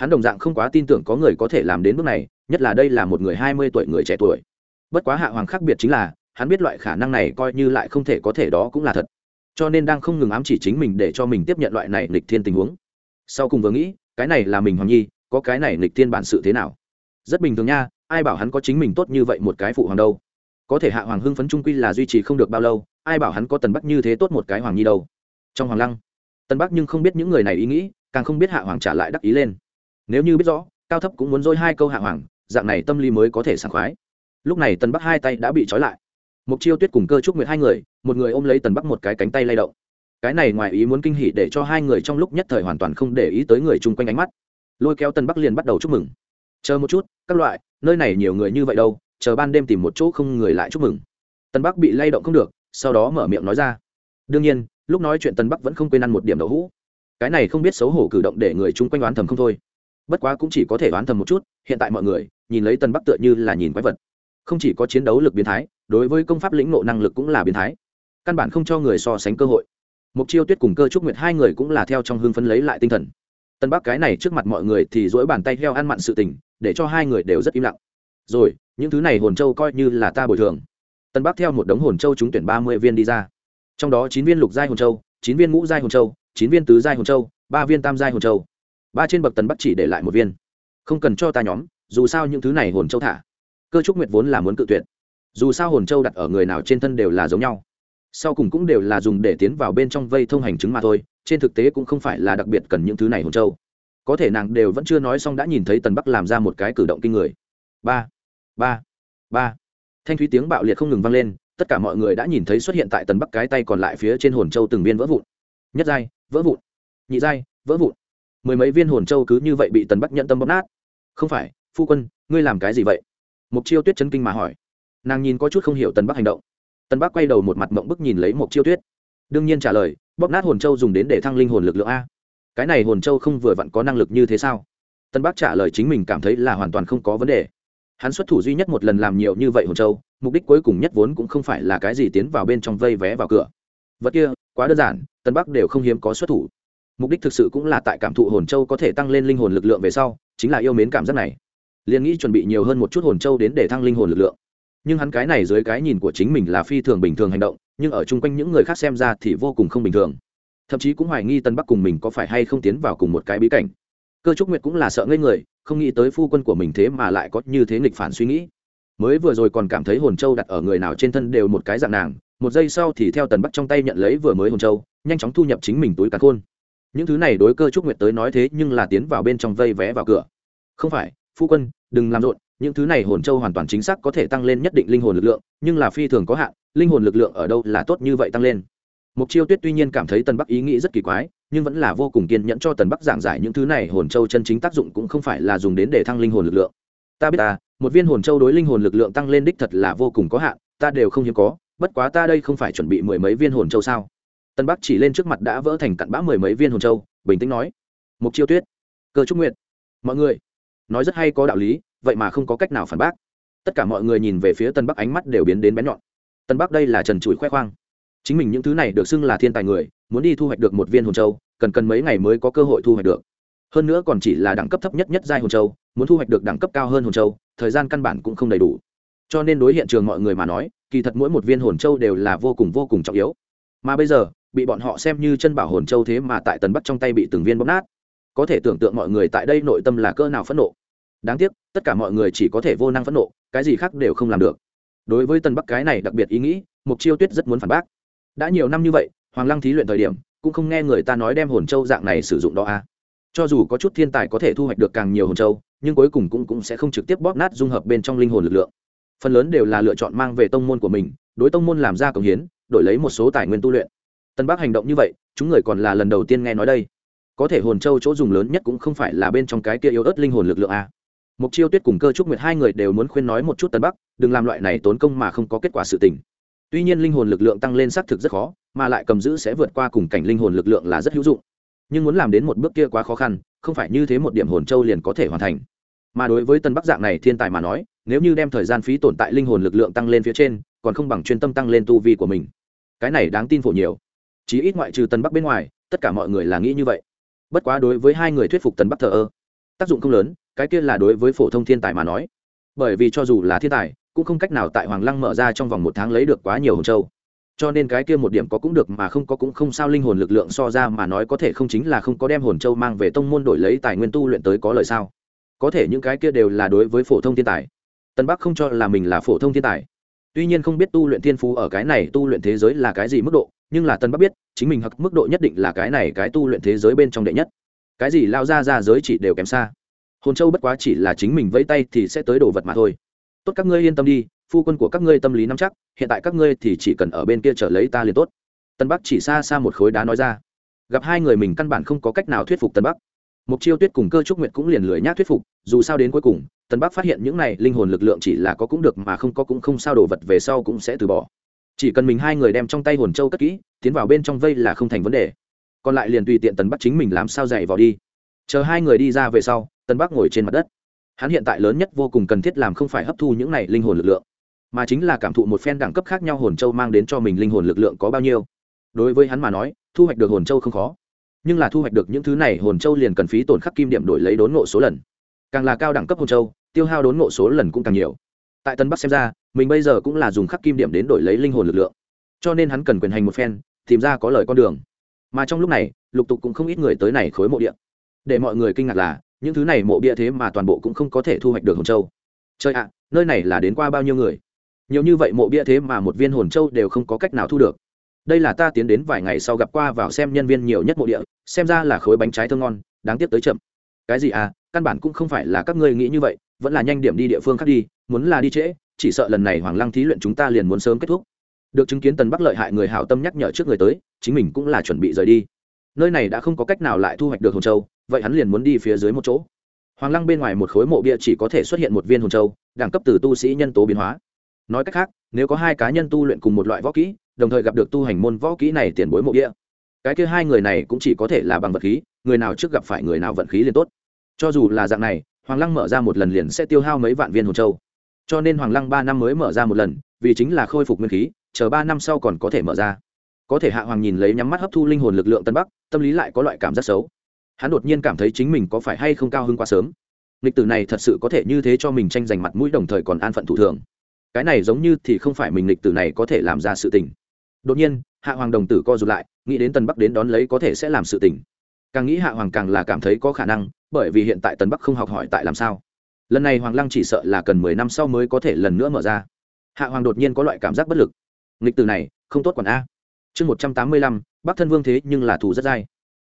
Hắn đồng dạng không quá tin tưởng có người có thể làm đến bước này, nhất là đây là một người hai mươi tuổi người trẻ tuổi bất quá hạ hoàng khác biệt chính là, hắn biết loại khả năng này coi như lại không thể có thể đó cũng là thật. Cho nên đang không ngừng ám chỉ chính mình để cho mình tiếp nhận loại này lịch thiên tình huống. Sau cùng vừa nghĩ, cái này là mình hoàng nhi, có cái này lịch thiên bản sự thế nào? Rất bình thường nha, ai bảo hắn có chính mình tốt như vậy một cái phụ hoàng đâu? Có thể hạ hoàng hưng phấn trung quy là duy trì không được bao lâu, ai bảo hắn có tần bắc như thế tốt một cái hoàng nhi đâu? Trong hoàng lăng, tần bắc nhưng không biết những người này ý nghĩ, càng không biết hạ hoàng trả lại đắc ý lên. Nếu như biết rõ, cao thấp cũng muốn dôi hai câu hạ hoàng, dạng này tâm lý mới có thể sảng khoái lúc này tần bắc hai tay đã bị trói lại. Mục chiêu tuyết cùng cơ trúc nguyệt hai người, một người ôm lấy tần bắc một cái cánh tay lay động. Cái này ngoài ý muốn kinh hỉ để cho hai người trong lúc nhất thời hoàn toàn không để ý tới người chung quanh ánh mắt. Lôi kéo tần bắc liền bắt đầu chúc mừng. Chờ một chút, các loại, nơi này nhiều người như vậy đâu, chờ ban đêm tìm một chỗ không người lại chúc mừng. Tần bắc bị lay động không được, sau đó mở miệng nói ra. Đương nhiên, lúc nói chuyện tần bắc vẫn không quên ăn một điểm đậu hũ. Cái này không biết xấu hổ cử động để người chung quanh oán thầm không thôi. Bất quá cũng chỉ có thể oán thầm một chút, hiện tại mọi người, nhìn lấy tần bắc tựa như là nhìn quái vật không chỉ có chiến đấu lực biến thái, đối với công pháp lĩnh nộ năng lực cũng là biến thái. Căn bản không cho người so sánh cơ hội. Mục chiêu tuyết cùng cơ trúc nguyệt hai người cũng là theo trong hương phấn lấy lại tinh thần. Tân bắc cái này trước mặt mọi người thì dỗi bàn tay heo ăn mặn sự tình, để cho hai người đều rất im lặng. Rồi, những thứ này hồn châu coi như là ta bồi thường. Tân bắc theo một đống hồn châu trúng tuyển ba mươi viên đi ra. Trong đó chín viên lục giai hồn châu, chín viên ngũ giai hồn châu, chín viên tứ giai hồn châu, ba viên tam giai hồn châu. Ba trên bậc tần bắc chỉ để lại một viên. Không cần cho ta nhóm, dù sao những thứ này hồn châu thả cơ trúc nguyệt vốn là muốn cự tuyệt. Dù sao hồn châu đặt ở người nào trên thân đều là giống nhau. Sau cùng cũng đều là dùng để tiến vào bên trong vây thông hành chứng mà thôi, trên thực tế cũng không phải là đặc biệt cần những thứ này hồn châu. Có thể nàng đều vẫn chưa nói xong đã nhìn thấy tần bắc làm ra một cái cử động kinh người. Ba ba ba. Thanh thúy tiếng bạo liệt không ngừng vang lên, tất cả mọi người đã nhìn thấy xuất hiện tại tần bắc cái tay còn lại phía trên hồn châu từng viên vỡ vụn. Nhất giai, vỡ vụn. Nhị giai, vỡ vụn. Mười mấy viên hồn châu cứ như vậy bị tần bắc nhận tâm bóp nát. Không phải, phu quân, ngươi làm cái gì vậy? Mục chiêu tuyết chấn kinh mà hỏi. Nàng nhìn có chút không hiểu tần bắc hành động. Tần bắc quay đầu một mặt mộng bức nhìn lấy mục chiêu tuyết. Đương nhiên trả lời, bóp nát hồn châu dùng đến để thăng linh hồn lực lượng a. Cái này hồn châu không vừa vặn có năng lực như thế sao? Tân bắc trả lời chính mình cảm thấy là hoàn toàn không có vấn đề. Hắn xuất thủ duy nhất một lần làm nhiều như vậy hồn châu, mục đích cuối cùng nhất vốn cũng không phải là cái gì tiến vào bên trong vây vé vào cửa. Vật kia, quá đơn giản tân bắc đều không hiếm có xuất thủ. Mục đích thực sự cũng là tại cảm thụ hồn châu có thể tăng lên linh hồn lực lượng về sau, chính là yêu mến cảm giác này liền nghĩ chuẩn bị nhiều hơn một chút hồn châu đến để thăng linh hồn lực lượng. Nhưng hắn cái này dưới cái nhìn của chính mình là phi thường bình thường hành động, nhưng ở chung quanh những người khác xem ra thì vô cùng không bình thường. Thậm chí cũng hoài nghi tân bắc cùng mình có phải hay không tiến vào cùng một cái bí cảnh. Cơ trúc nguyệt cũng là sợ ngây người, không nghĩ tới phu quân của mình thế mà lại có như thế nghịch phản suy nghĩ. Mới vừa rồi còn cảm thấy hồn châu đặt ở người nào trên thân đều một cái dạng nàng, một giây sau thì theo tần bắc trong tay nhận lấy vừa mới hồn châu, nhanh chóng thu nhập chính mình túi càn khôn. Những thứ này đối cơ trúc nguyệt tới nói thế nhưng là tiến vào bên trong vây vé vào cửa. Không phải, phu quân đừng làm rộn, những thứ này hồn châu hoàn toàn chính xác có thể tăng lên nhất định linh hồn lực lượng, nhưng là phi thường có hạn, linh hồn lực lượng ở đâu là tốt như vậy tăng lên. Mục chiêu tuyết tuy nhiên cảm thấy tần bắc ý nghĩ rất kỳ quái, nhưng vẫn là vô cùng kiên nhẫn cho tần bắc giảng giải những thứ này hồn châu chân chính tác dụng cũng không phải là dùng đến để thăng linh hồn lực lượng. Ta biết ta, một viên hồn châu đối linh hồn lực lượng tăng lên đích thật là vô cùng có hạn, ta đều không hiếm có, bất quá ta đây không phải chuẩn bị mười mấy viên hồn châu sao? Tân bắc chỉ lên trước mặt đã vỡ thành cặn bã mười mấy viên hồn châu, bình tĩnh nói mục chiêu tuyết, cơ trúc nguyện mọi người nói rất hay có đạo lý, vậy mà không có cách nào phản bác. Tất cả mọi người nhìn về phía tân bắc ánh mắt đều biến đến bén nhọn. Tân bắc đây là trần trụi khoe khoang. Chính mình những thứ này được xưng là thiên tài người, muốn đi thu hoạch được một viên hồn châu, cần cần mấy ngày mới có cơ hội thu hoạch được. Hơn nữa còn chỉ là đẳng cấp thấp nhất nhất giai hồn châu, muốn thu hoạch được đẳng cấp cao hơn hồn châu, thời gian căn bản cũng không đầy đủ. Cho nên đối hiện trường mọi người mà nói, kỳ thật mỗi một viên hồn châu đều là vô cùng vô cùng trọng yếu. Mà bây giờ, bị bọn họ xem như chân bảo hồn châu thế mà tại tần bắc trong tay bị từng viên bóp nát. Có thể tưởng tượng mọi người tại đây nội tâm là cỡ nào phẫn nộ đáng tiếc tất cả mọi người chỉ có thể vô năng phẫn nộ cái gì khác đều không làm được. Đối với tần bắc cái này đặc biệt ý nghĩ mục chiêu tuyết rất muốn phản bác. Đã nhiều năm như vậy hoàng lăng thí luyện thời điểm cũng không nghe người ta nói đem hồn châu dạng này sử dụng đó a à. cho dù có chút thiên tài có thể thu hoạch được càng nhiều hồn châu nhưng cuối cùng cũng, cũng sẽ không trực tiếp bóp nát dung hợp bên trong linh hồn lực lượng. Phần lớn đều là lựa chọn mang về tông môn của mình đối tông môn làm ra công hiến đổi lấy một số tài nguyên tu luyện. Tân bắc hành động như vậy chúng người còn là lần đầu tiên nghe nói đây. Có thể hồn châu chỗ dùng lớn nhất cũng không phải là bên trong cái kia yếu ớt linh hồn lực lượng a mục chiêu tuyết cùng cơ trúc nguyệt hai người đều muốn khuyên nói một chút tân bắc, đừng làm loại này tốn công mà không có kết quả sự tình. Tuy nhiên linh hồn lực lượng tăng lên xác thực rất khó, mà lại cầm giữ sẽ vượt qua cùng cảnh linh hồn lực lượng là rất hữu dụng. Nhưng muốn làm đến một bước kia quá khó khăn, không phải như thế một điểm hồn châu liền có thể hoàn thành. Mà đối với tân bắc dạng này thiên tài mà nói, nếu như đem thời gian phí tồn tại linh hồn lực lượng tăng lên phía trên, còn không bằng chuyên tâm tăng lên tu vi của mình. Cái này đáng tin phổ nhiều. Chí ít ngoại trừ tân bắc bên ngoài, tất cả mọi người là nghĩ như vậy. Bất quá đối với hai người thuyết phục tân bắc thờ ơ tác dụng không lớn, cái kia là đối với phổ thông thiên tài mà nói. Bởi vì cho dù là thiên tài, cũng không cách nào tại hoàng lăng mở ra trong vòng một tháng lấy được quá nhiều hồn châu. Cho nên cái kia một điểm có cũng được mà không có cũng không sao linh hồn lực lượng so ra mà nói có thể không chính là không có đem hồn châu mang về tông môn đổi lấy tài nguyên tu luyện tới có lời sao. Có thể những cái kia đều là đối với phổ thông thiên tài. Tân bắc không cho là mình là phổ thông thiên tài. Tuy nhiên không biết tu luyện thiên phú ở cái này tu luyện thế giới là cái gì mức độ, nhưng là tân bắc biết, chính mình hặc mức độ nhất định là cái này cái tu luyện thế giới bên trong đệ nhất cái gì lao ra ra giới chỉ đều kém xa. Hồn châu bất quá chỉ là chính mình vẫy tay thì sẽ tới đồ vật mà thôi. Tốt các ngươi yên tâm đi, phu quân của các ngươi tâm lý nắm chắc, hiện tại các ngươi thì chỉ cần ở bên kia trở lấy ta liền tốt. Tân bắc chỉ xa xa một khối đá nói ra. Gặp hai người mình căn bản không có cách nào thuyết phục tân bắc. Mục chiêu tuyết cùng cơ trúc nguyệt cũng liền lười nhác thuyết phục, dù sao đến cuối cùng, tân bắc phát hiện những này linh hồn lực lượng chỉ là có cũng được mà không có cũng không sao đổ vật về sau cũng sẽ từ bỏ. Chỉ cần mình hai người đem trong tay hồn châu cất kỹ, tiến vào bên trong vây là không thành vấn đề còn lại liền tùy tiện tần bắc chính mình làm sao dạy vào đi. Chờ hai người đi ra về sau tân bắc ngồi trên mặt đất. Hắn hiện tại lớn nhất vô cùng cần thiết làm không phải hấp thu những này linh hồn lực lượng, mà chính là cảm thụ một phen đẳng cấp khác nhau hồn châu mang đến cho mình linh hồn lực lượng có bao nhiêu. Đối với hắn mà nói, thu hoạch được hồn châu không khó, nhưng là thu hoạch được những thứ này hồn châu liền cần phí tổn khắc kim điểm đổi lấy đốn ngộ số lần. Càng là cao đẳng cấp hồn châu, tiêu hao đốn ngộ số lần cũng càng nhiều. Tại tân bắc xem ra, mình bây giờ cũng là dùng khắc kim điểm đến đổi lấy linh hồn lực lượng. Cho nên hắn cần quyền hành một phen, tìm ra có lời con đường mà trong lúc này, lục tục cũng không ít người tới này khối mộ địa. Để mọi người kinh ngạc là, những thứ này mộ bia thế mà toàn bộ cũng không có thể thu hoạch được hồn châu. Chơi ạ, nơi này là đến qua bao nhiêu người? Nhiều như vậy mộ bia thế mà một viên hồn châu đều không có cách nào thu được. Đây là ta tiến đến vài ngày sau gặp qua vào xem nhân viên nhiều nhất mộ địa, xem ra là khối bánh trái thơ ngon, đáng tiếc tới chậm. Cái gì à căn bản cũng không phải là các ngươi nghĩ như vậy, vẫn là nhanh điểm đi địa phương khác đi, muốn là đi trễ, chỉ sợ lần này hoàng lăng thí luyện chúng ta liền muốn sớm kết thúc. Được chứng kiến tần bắc lợi hại người hảo tâm nhắc nhở trước người tới chính mình cũng là chuẩn bị rời đi. Nơi này đã không có cách nào lại thu hoạch được hồn châu, vậy hắn liền muốn đi phía dưới một chỗ. Hoàng lăng bên ngoài một khối mộ bia chỉ có thể xuất hiện một viên hồn châu, đẳng cấp từ tu sĩ nhân tố biến hóa. Nói cách khác, nếu có hai cá nhân tu luyện cùng một loại võ kỹ, đồng thời gặp được tu hành môn võ kỹ này tiền bối mộ bia, cái kia hai người này cũng chỉ có thể là bằng vật khí, người nào trước gặp phải người nào vận khí liền tốt. Cho dù là dạng này, hoàng lăng mở ra một lần liền sẽ tiêu hao mấy vạn viên hồn châu. Cho nên hoàng lăng ba năm mới mở ra một lần, vì chính là khôi phục nguyên khí, chờ ba năm sau còn có thể mở ra có thể hạ hoàng nhìn lấy nhắm mắt hấp thu linh hồn lực lượng tân bắc, tâm lý lại có loại cảm giác xấu. Hắn đột nhiên cảm thấy chính mình có phải hay không cao hơn quá sớm. Lịch tử này thật sự có thể như thế cho mình tranh giành mặt mũi đồng thời còn an phận thủ thường. Cái này giống như thì không phải mình lịch tử này có thể làm ra sự tình. Đột nhiên, hạ hoàng đồng tử co rụt lại, nghĩ đến tân bắc đến đón lấy có thể sẽ làm sự tình. Càng nghĩ hạ hoàng càng là cảm thấy có khả năng, bởi vì hiện tại tân bắc không học hỏi tại làm sao. Lần này hoàng lăng chỉ sợ là cần mười năm sau mới có thể lần nữa mở ra. Hạ hoàng đột nhiên có loại cảm giác bất lực. Nghịch từ này, không tốt còn a chương một trăm tám mươi lăm, bắc thân vương thế nhưng là thù rất dai.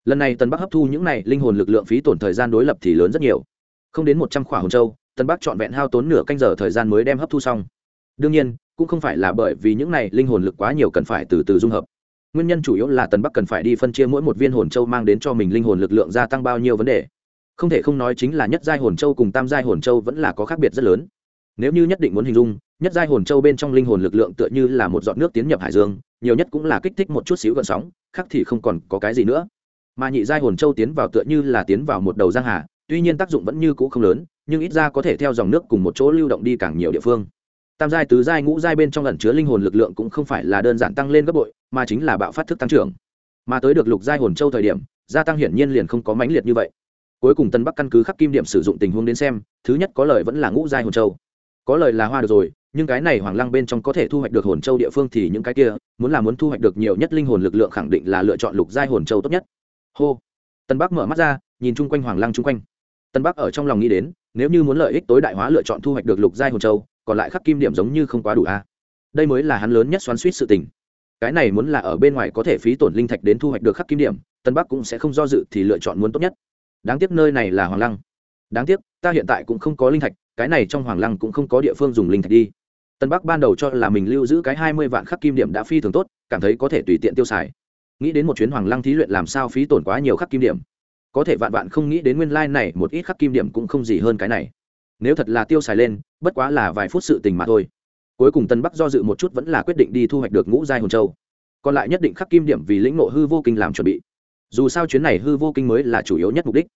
Lần này tần bắc hấp thu những này linh hồn lực lượng phí tổn thời gian đối lập thì lớn rất nhiều. Không đến một trăm khỏa hồn châu, tần bắc trọn vẹn hao tốn nửa canh giờ thời gian mới đem hấp thu xong. Đương nhiên, cũng không phải là bởi vì những này linh hồn lực quá nhiều cần phải từ từ dung hợp. Nguyên nhân chủ yếu là tần bắc cần phải đi phân chia mỗi một viên hồn châu mang đến cho mình linh hồn lực lượng gia tăng bao nhiêu vấn đề. Không thể không nói chính là nhất giai hồn châu cùng tam giai hồn châu vẫn là có khác biệt rất lớn. Nếu như nhất định muốn hình dung nhất giai hồn châu bên trong linh hồn lực lượng tựa như là một giọt nước tiến nhập hải dương, nhiều nhất cũng là kích thích một chút xíu gợn sóng, khác thì không còn có cái gì nữa. Mà nhị giai hồn châu tiến vào tựa như là tiến vào một đầu giang hà, tuy nhiên tác dụng vẫn như cũ không lớn, nhưng ít ra có thể theo dòng nước cùng một chỗ lưu động đi càng nhiều địa phương. Tam giai, tứ giai, ngũ giai bên trong ẩn chứa linh hồn lực lượng cũng không phải là đơn giản tăng lên gấp bội, mà chính là bạo phát thức tăng trưởng. Mà tới được lục giai hồn châu thời điểm, gia tăng hiển nhiên liền không có mãnh liệt như vậy. Cuối cùng tân bắc căn cứ khắc kim điểm sử dụng tình huống đến xem, thứ nhất có lời vẫn là ngũ giai hồn châu. Có lời là hoa được rồi nhưng cái này hoàng lăng bên trong có thể thu hoạch được hồn châu địa phương thì những cái kia, muốn là muốn thu hoạch được nhiều nhất linh hồn lực lượng khẳng định là lựa chọn lục giai hồn châu tốt nhất. Hô. Tân bắc mở mắt ra, nhìn chung quanh hoàng lăng chung quanh. Tân bắc ở trong lòng nghĩ đến, nếu như muốn lợi ích tối đại hóa lựa chọn thu hoạch được lục giai hồn châu, còn lại khắc kim điểm giống như không quá đủ a. Đây mới là hắn lớn nhất xoắn suýt sự tình. Cái này muốn là ở bên ngoài có thể phí tổn linh thạch đến thu hoạch được khắc kim điểm, tân bắc cũng sẽ không do dự thì lựa chọn muốn tốt nhất. Đáng tiếc nơi này là hoàng lăng. Đáng tiếc, ta hiện tại cũng không có linh thạch, cái này trong hoàng lăng cũng không có địa phương dùng linh thạch đi tân bắc ban đầu cho là mình lưu giữ cái hai mươi vạn khắc kim điểm đã phi thường tốt, cảm thấy có thể tùy tiện tiêu xài. Nghĩ đến một chuyến hoàng lăng thí luyện làm sao phí tổn quá nhiều khắc kim điểm. Có thể vạn vạn không nghĩ đến nguyên lai、like、này, một ít khắc kim điểm cũng không gì hơn cái này. Nếu thật là tiêu xài lên, bất quá là vài phút sự tình mà thôi. Cuối cùng tân bắc do dự một chút vẫn là quyết định đi thu hoạch được ngũ giai hồn châu. Còn lại nhất định khắc kim điểm vì lĩnh nộ hư vô kinh làm chuẩn bị. Dù sao chuyến này hư vô kinh mới là chủ yếu nhất mục đích.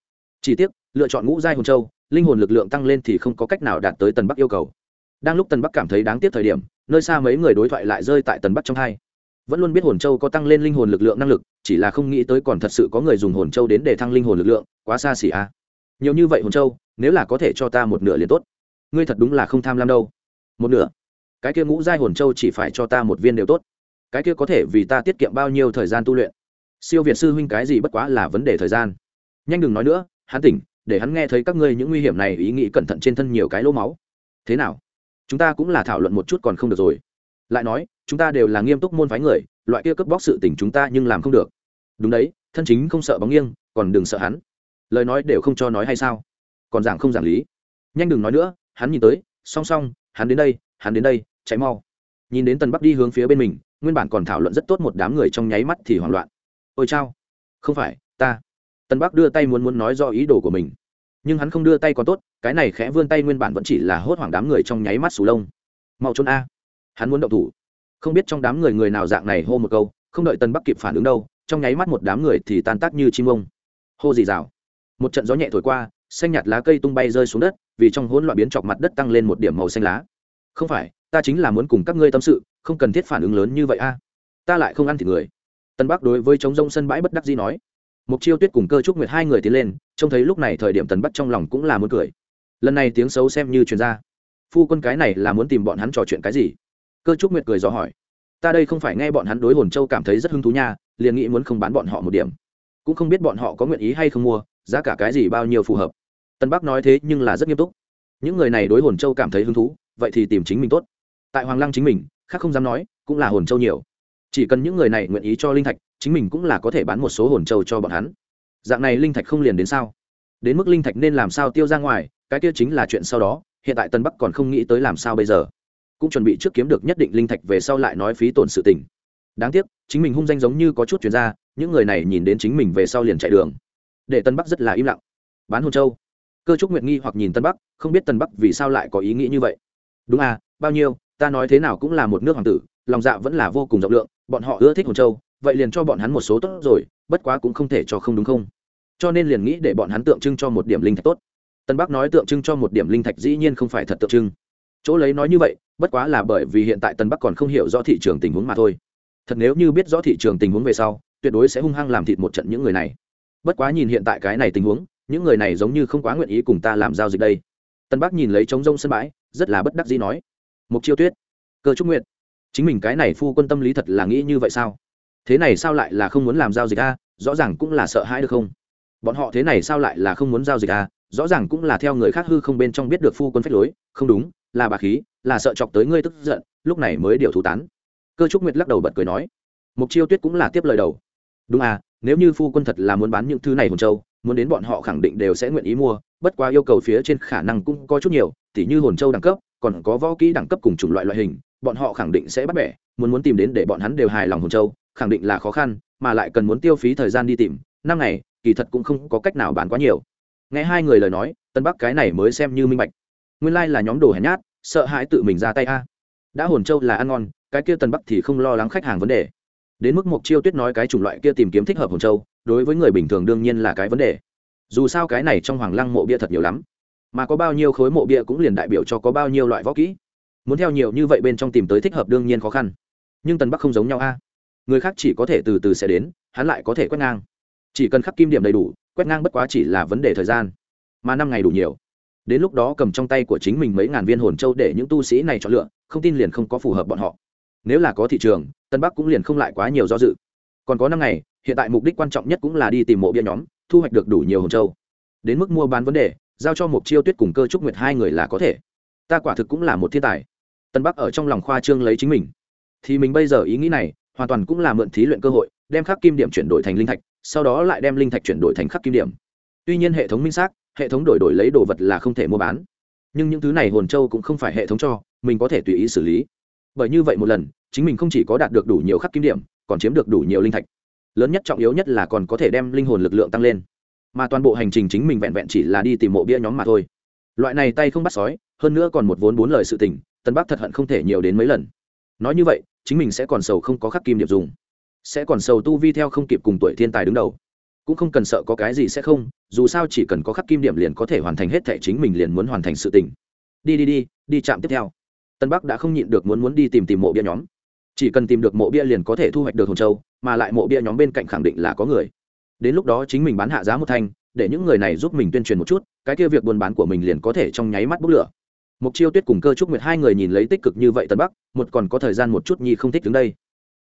Chỉ tiếc, lựa chọn ngũ giai hồn châu, linh hồn lực lượng tăng lên thì không có cách nào đạt tới tần bắc yêu cầu đang lúc tần bắc cảm thấy đáng tiếc thời điểm, nơi xa mấy người đối thoại lại rơi tại tần bắc trong hai. Vẫn luôn biết hồn châu có tăng lên linh hồn lực lượng năng lực, chỉ là không nghĩ tới còn thật sự có người dùng hồn châu đến để thăng linh hồn lực lượng, quá xa xỉ a. À. nhiều như vậy hồn châu, nếu là có thể cho ta một nửa liền tốt. Ngươi thật đúng là không tham lam đâu. Một nửa? Cái kia ngũ giai hồn châu chỉ phải cho ta một viên đều tốt. Cái kia có thể vì ta tiết kiệm bao nhiêu thời gian tu luyện? Siêu việt sư huynh cái gì bất quá là vấn đề thời gian. Nhanh đừng nói nữa, hắn tỉnh, để hắn nghe thấy các ngươi những nguy hiểm này, ý nghĩ cẩn thận trên thân nhiều cái lỗ máu. Thế nào? Chúng ta cũng là thảo luận một chút còn không được rồi. Lại nói, chúng ta đều là nghiêm túc môn phái người, loại kia cướp bóc sự tình chúng ta nhưng làm không được. Đúng đấy, thân chính không sợ bóng nghiêng, còn đừng sợ hắn. Lời nói đều không cho nói hay sao? Còn giảng không giảng lý. Nhanh đừng nói nữa, hắn nhìn tới, song song, hắn đến đây, hắn đến đây, chạy mau. Nhìn đến tần bắc đi hướng phía bên mình, nguyên bản còn thảo luận rất tốt một đám người trong nháy mắt thì hoảng loạn. Ôi chao, không phải, ta. Tân bắc đưa tay muốn muốn nói do ý đồ của mình nhưng hắn không đưa tay còn tốt, cái này khẽ vươn tay nguyên bản vẫn chỉ là hốt hoảng đám người trong nháy mắt sù lông. Mau trốn a. Hắn muốn động thủ. Không biết trong đám người người nào dạng này hô một câu, không đợi tân bắc kịp phản ứng đâu, trong nháy mắt một đám người thì tan tác như chim ông. Hô gì rào một trận gió nhẹ thổi qua, xanh nhạt lá cây tung bay rơi xuống đất, vì trong hỗn loạn biến chọc mặt đất tăng lên một điểm màu xanh lá. Không phải, ta chính là muốn cùng các ngươi tâm sự, không cần thiết phản ứng lớn như vậy a. Ta lại không ăn thịt người. Tân bắc đối với chống rông sân bãi bất đắc dĩ nói mục chiêu tuyết cùng cơ trúc nguyệt hai người tiến lên, trông thấy lúc này thời điểm tần bắc trong lòng cũng là muốn cười. Lần này tiếng xấu xem như chuyên gia phu quân cái này là muốn tìm bọn hắn trò chuyện cái gì? Cơ trúc nguyệt cười dò hỏi. Ta đây không phải nghe bọn hắn đối hồn châu cảm thấy rất hứng thú nha, liền nghĩ muốn không bán bọn họ một điểm. Cũng không biết bọn họ có nguyện ý hay không mua, giá cả cái gì bao nhiêu phù hợp. Tân bắc nói thế nhưng là rất nghiêm túc. Những người này đối hồn châu cảm thấy hứng thú, vậy thì tìm chính mình tốt. Tại hoàng lăng chính mình, khác không dám nói, cũng là hồn châu nhiều. Chỉ cần những người này nguyện ý cho linh thạch chính mình cũng là có thể bán một số hồn châu cho bọn hắn. Dạng này linh thạch không liền đến sao? Đến mức linh thạch nên làm sao tiêu ra ngoài, cái kia chính là chuyện sau đó, hiện tại tân bắc còn không nghĩ tới làm sao bây giờ. Cũng chuẩn bị trước kiếm được nhất định linh thạch về sau lại nói phí tổn sự tình. Đáng tiếc, chính mình hung danh giống như có chút chuyển ra, những người này nhìn đến chính mình về sau liền chạy đường. Để tân bắc rất là im lặng. Bán hồn châu. Cơ trúc nguyện nghi hoặc nhìn tân bắc, không biết tân bắc vì sao lại có ý nghĩ như vậy. Đúng à bao nhiêu, ta nói thế nào cũng là một nước hoàng tử, lòng dạ vẫn là vô cùng rộng lượng, bọn họ ưa thích hồn châu vậy liền cho bọn hắn một số tốt rồi, bất quá cũng không thể cho không đúng không? Cho nên liền nghĩ để bọn hắn tượng trưng cho một điểm linh thạch tốt. Tân bắc nói tượng trưng cho một điểm linh thạch dĩ nhiên không phải thật tượng trưng. Chỗ lấy nói như vậy, bất quá là bởi vì hiện tại tân bắc còn không hiểu rõ thị trường tình huống mà thôi. Thật nếu như biết rõ thị trường tình huống về sau, tuyệt đối sẽ hung hăng làm thịt một trận những người này. Bất quá nhìn hiện tại cái này tình huống, những người này giống như không quá nguyện ý cùng ta làm giao dịch đây. Tân bắc nhìn lấy trống rông sân bãi, rất là bất đắc dĩ nói. Mục chiêu tuyết, cơ trúc nguyện chính mình cái này phu quân tâm lý thật là nghĩ như vậy sao? Thế này sao lại là không muốn làm giao dịch a? Rõ ràng cũng là sợ hãi được không? Bọn họ thế này sao lại là không muốn giao dịch a? Rõ ràng cũng là theo người khác hư không bên trong biết được phu quân phách lối. Không đúng, là bà khí, là sợ chọc tới ngươi tức giận, lúc này mới điều thú tán. Cơ trúc nguyệt lắc đầu bật cười nói, mục chiêu tuyết cũng là tiếp lời đầu. Đúng à nếu như phu quân thật là muốn bán những thứ này hồn châu, muốn đến bọn họ khẳng định đều sẽ nguyện ý mua, bất quá yêu cầu phía trên khả năng cũng có chút nhiều, tỉ như hồn châu đẳng cấp, còn có võ kỹ đẳng cấp cùng chủng loại loại hình, bọn họ khẳng định sẽ bắt bẻ, muốn muốn tìm đến để bọn hắn đều hài lòng hồn châu khẳng định là khó khăn, mà lại cần muốn tiêu phí thời gian đi tìm, năm ngày, kỳ thật cũng không có cách nào bán quá nhiều. Nghe hai người lời nói, tân bắc cái này mới xem như minh bạch. Nguyên lai là nhóm đồ hèn nhát, sợ hãi tự mình ra tay a. Đã hồn châu là ăn ngon, cái kia tân bắc thì không lo lắng khách hàng vấn đề. Đến mức mục chiêu tuyết nói cái chủng loại kia tìm kiếm thích hợp hồn châu, đối với người bình thường đương nhiên là cái vấn đề. Dù sao cái này trong hoàng lăng mộ bia thật nhiều lắm. Mà có bao nhiêu khối mộ bia cũng liền đại biểu cho có bao nhiêu loại võ kỹ. Muốn theo nhiều như vậy bên trong tìm tới thích hợp đương nhiên khó khăn. Nhưng tần bắc không giống nhau a người khác chỉ có thể từ từ sẽ đến, hắn lại có thể quét ngang. Chỉ cần khắc kim điểm đầy đủ, quét ngang bất quá chỉ là vấn đề thời gian. Mà năm ngày đủ nhiều. Đến lúc đó cầm trong tay của chính mình mấy ngàn viên hồn châu để những tu sĩ này chọn lựa, không tin liền không có phù hợp bọn họ. Nếu là có thị trường, tân bắc cũng liền không lại quá nhiều do dự. Còn có năm ngày, hiện tại mục đích quan trọng nhất cũng là đi tìm mộ bia nhóm, thu hoạch được đủ nhiều hồn châu. Đến mức mua bán vấn đề, giao cho một chiêu tuyết cùng cơ trúc nguyệt hai người là có thể. Ta quả thực cũng là một thiên tài. Tân bắc ở trong lòng khoa trương lấy chính mình. Thì mình bây giờ ý nghĩ này hoàn toàn cũng là mượn thí luyện cơ hội, đem khắc kim điểm chuyển đổi thành linh thạch, sau đó lại đem linh thạch chuyển đổi thành khắc kim điểm. Tuy nhiên hệ thống minh xác, hệ thống đổi đổi lấy đồ vật là không thể mua bán. Nhưng những thứ này hồn châu cũng không phải hệ thống cho, mình có thể tùy ý xử lý. Bởi như vậy một lần, chính mình không chỉ có đạt được đủ nhiều khắc kim điểm, còn chiếm được đủ nhiều linh thạch. Lớn nhất trọng yếu nhất là còn có thể đem linh hồn lực lượng tăng lên. Mà toàn bộ hành trình chính mình vẹn vẹn chỉ là đi tìm mộ bia nhóm mà thôi. Loại này tay không bắt sói, hơn nữa còn một vốn bốn lời sự tình, tân bắc thật hận không thể nhiều đến mấy lần. Nói như vậy chính mình sẽ còn sầu không có khắc kim điểm dùng, sẽ còn sầu tu vi theo không kịp cùng tuổi thiên tài đứng đầu. Cũng không cần sợ có cái gì sẽ không, dù sao chỉ cần có khắc kim điểm liền có thể hoàn thành hết thể chính mình liền muốn hoàn thành sự tình. Đi đi đi đi chạm tiếp theo. Tân bắc đã không nhịn được muốn muốn đi tìm tìm mộ bia nhóm. Chỉ cần tìm được mộ bia liền có thể thu hoạch được hồn châu, mà lại mộ bia nhóm bên cạnh khẳng định là có người. Đến lúc đó chính mình bán hạ giá một thanh, để những người này giúp mình tuyên truyền một chút, cái kia việc buôn bán của mình liền có thể trong nháy mắt bốc lửa mục chiêu tuyết cùng cơ trúc nguyệt hai người nhìn lấy tích cực như vậy tân bắc, một còn có thời gian một chút nhi không thích đứng đây.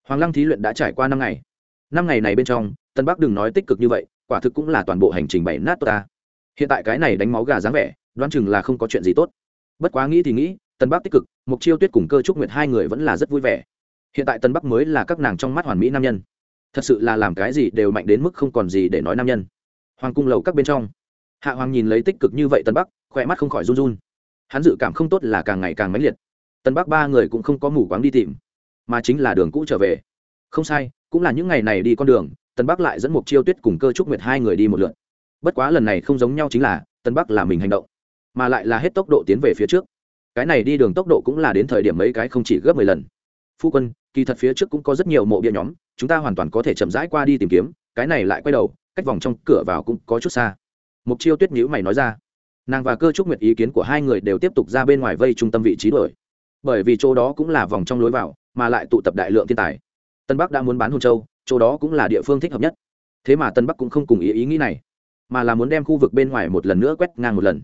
Hoàng lăng thí luyện đã trải qua năm ngày. Năm ngày này bên trong tân bắc đừng nói tích cực như vậy, quả thực cũng là toàn bộ hành trình bảy nát tốt ta. Hiện tại cái này đánh máu gà dáng vẻ, đoán chừng là không có chuyện gì tốt. Bất quá nghĩ thì nghĩ tân bắc tích cực mục chiêu tuyết cùng cơ trúc nguyệt hai người vẫn là rất vui vẻ. Hiện tại tân bắc mới là các nàng trong mắt hoàn mỹ nam nhân. Thật sự là làm cái gì đều mạnh đến mức không còn gì để nói nam nhân. Hoàng cung lầu các bên trong. Hạ hoàng nhìn lấy tích cực như vậy tân bắc, khỏe mắt không khỏi run run hắn dự cảm không tốt là càng ngày càng mãnh liệt. Tân bắc ba người cũng không có mù quáng đi tìm, mà chính là đường cũ trở về. Không sai, cũng là những ngày này đi con đường, tân bắc lại dẫn một chiêu tuyết cùng cơ trúc nguyệt hai người đi một lượt. Bất quá lần này không giống nhau chính là, tân bắc là mình hành động, mà lại là hết tốc độ tiến về phía trước. Cái này đi đường tốc độ cũng là đến thời điểm mấy cái không chỉ gấp mười lần. Phu quân, kỳ thật phía trước cũng có rất nhiều mộ bia nhóm, chúng ta hoàn toàn có thể chậm rãi qua đi tìm kiếm, cái này lại quay đầu, cách vòng trong cửa vào cũng có chút xa. Mục chiêu tuyết nhữ mày nói ra nàng và cơ trúc nguyệt ý kiến của hai người đều tiếp tục ra bên ngoài vây trung tâm vị trí đổi bởi vì chỗ đó cũng là vòng trong lối vào, mà lại tụ tập đại lượng thiên tài. Tân bắc đã muốn bán hồn châu, chỗ đó cũng là địa phương thích hợp nhất. Thế mà tân bắc cũng không cùng ý ý nghĩ này, mà là muốn đem khu vực bên ngoài một lần nữa quét ngang một lần.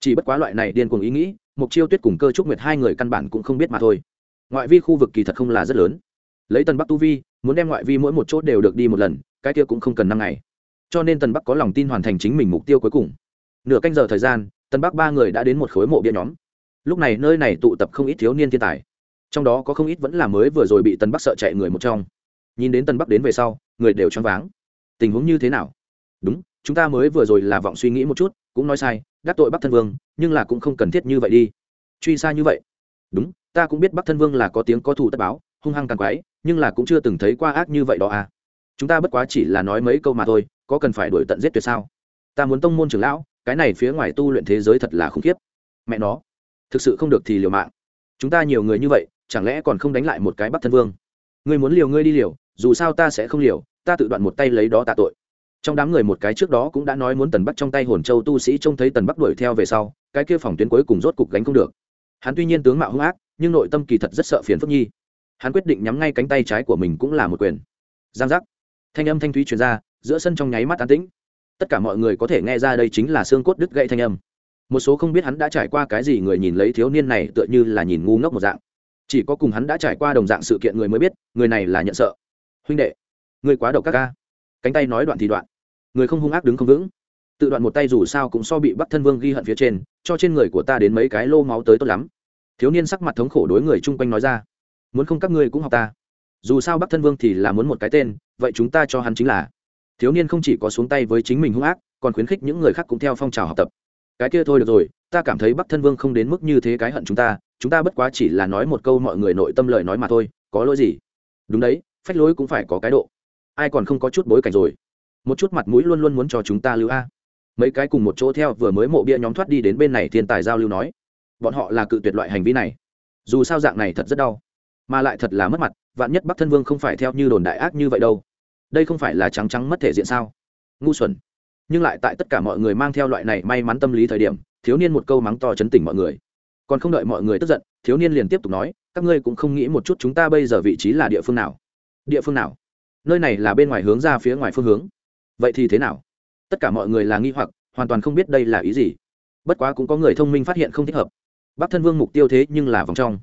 Chỉ bất quá loại này điên cuồng ý nghĩ mục chiêu tuyết cùng cơ trúc nguyệt hai người căn bản cũng không biết mà thôi. Ngoại vi khu vực kỳ thật không là rất lớn. Lấy tân bắc tu vi, muốn đem ngoại vi mỗi một chốt đều được đi một lần, cái kia cũng không cần năm ngày. Cho nên tân bắc có lòng tin hoàn thành chính mình mục tiêu cuối cùng nửa canh giờ thời gian, tân bắc ba người đã đến một khối mộ bia nhóm. Lúc này nơi này tụ tập không ít thiếu niên thiên tài. Trong đó có không ít vẫn là mới vừa rồi bị tân bắc sợ chạy người một trong. Nhìn đến tân bắc đến về sau, người đều choáng váng. Tình huống như thế nào? Đúng, chúng ta mới vừa rồi là vọng suy nghĩ một chút, cũng nói sai, đắc tội bắc thân vương, nhưng là cũng không cần thiết như vậy đi. Truy xa như vậy. Đúng, ta cũng biết bắc thân vương là có tiếng có thù tất báo, hung hăng càng quái, nhưng là cũng chưa từng thấy qua ác như vậy đó à. Chúng ta bất quá chỉ là nói mấy câu mà thôi, có cần phải đuổi tận giết tuyệt sao? Ta muốn tông môn trưởng lão cái này phía ngoài tu luyện thế giới thật là khủng khiếp. Mẹ nó, thực sự không được thì liều mạng. Chúng ta nhiều người như vậy, chẳng lẽ còn không đánh lại một cái bắc thân vương? Ngươi muốn liều ngươi đi liều, dù sao ta sẽ không liều, ta tự đoạn một tay lấy đó tạ tội. Trong đám người một cái trước đó cũng đã nói muốn tần bắc trong tay hồn châu tu sĩ trông thấy tần bắc đuổi theo về sau, cái kia phòng tuyến cuối cùng rốt cục gánh không được. Hắn tuy nhiên tướng mạo hung ác, nhưng nội tâm kỳ thật rất sợ phiền phức nhi. Hắn quyết định nhắm ngay cánh tay trái của mình cũng là một quyền. Giang giác. Thanh âm thanh thúy truyền ra, giữa sân trong nháy mắt an tĩnh tất cả mọi người có thể nghe ra đây chính là xương cốt đứt gãy thanh âm. Một số không biết hắn đã trải qua cái gì người nhìn lấy thiếu niên này tựa như là nhìn ngu ngốc một dạng. Chỉ có cùng hắn đã trải qua đồng dạng sự kiện người mới biết, người này là nhận sợ. Huynh đệ người quá độc các ca. Cánh tay nói đoạn thì đoạn. Người không hung ác đứng không vững. Tự đoạn một tay dù sao cũng so bị bắc thân vương ghi hận phía trên, cho trên người của ta đến mấy cái lô máu tới tốt lắm. Thiếu niên sắc mặt thống khổ đối người chung quanh nói ra. Muốn không các ngươi cũng học ta. Dù sao bắc thân vương thì là muốn một cái tên, vậy chúng ta cho hắn chính là thiếu niên không chỉ có xuống tay với chính mình hung ác, còn khuyến khích những người khác cũng theo phong trào học tập. Cái kia thôi được rồi, ta cảm thấy bắc thân vương không đến mức như thế cái hận chúng ta chúng ta bất quá chỉ là nói một câu mọi người nội tâm lời nói mà thôi, có lỗi gì? Đúng đấy, phách lối cũng phải có cái độ. Ai còn không có chút bối cảnh rồi? Một chút mặt mũi luôn luôn muốn cho chúng ta lưu a. Mấy cái cùng một chỗ theo vừa mới mộ bia nhóm thoát đi đến bên này thiên tài giao lưu nói, bọn họ là cự tuyệt loại hành vi này. Dù sao dạng này thật rất đau. Mà lại thật là mất mặt, vạn nhất bắc thân vương không phải theo như đồn đại ác như vậy đâu đây không phải là trắng trắng mất thể diện sao? Ngu xuẩn. Nhưng lại tại tất cả mọi người mang theo loại này may mắn tâm lý thời điểm, thiếu niên một câu mắng to chấn tỉnh mọi người. Còn không đợi mọi người tức giận, thiếu niên liền tiếp tục nói, các ngươi cũng không nghĩ một chút chúng ta bây giờ vị trí là địa phương nào? Địa phương nào? Nơi này là bên ngoài hướng ra phía ngoài phương hướng. Vậy thì thế nào? Tất cả mọi người là nghi hoặc, hoàn toàn không biết đây là ý gì. Bất quá cũng có người thông minh phát hiện không thích hợp. Bắc thân vương mục tiêu thế nhưng là vòng trong.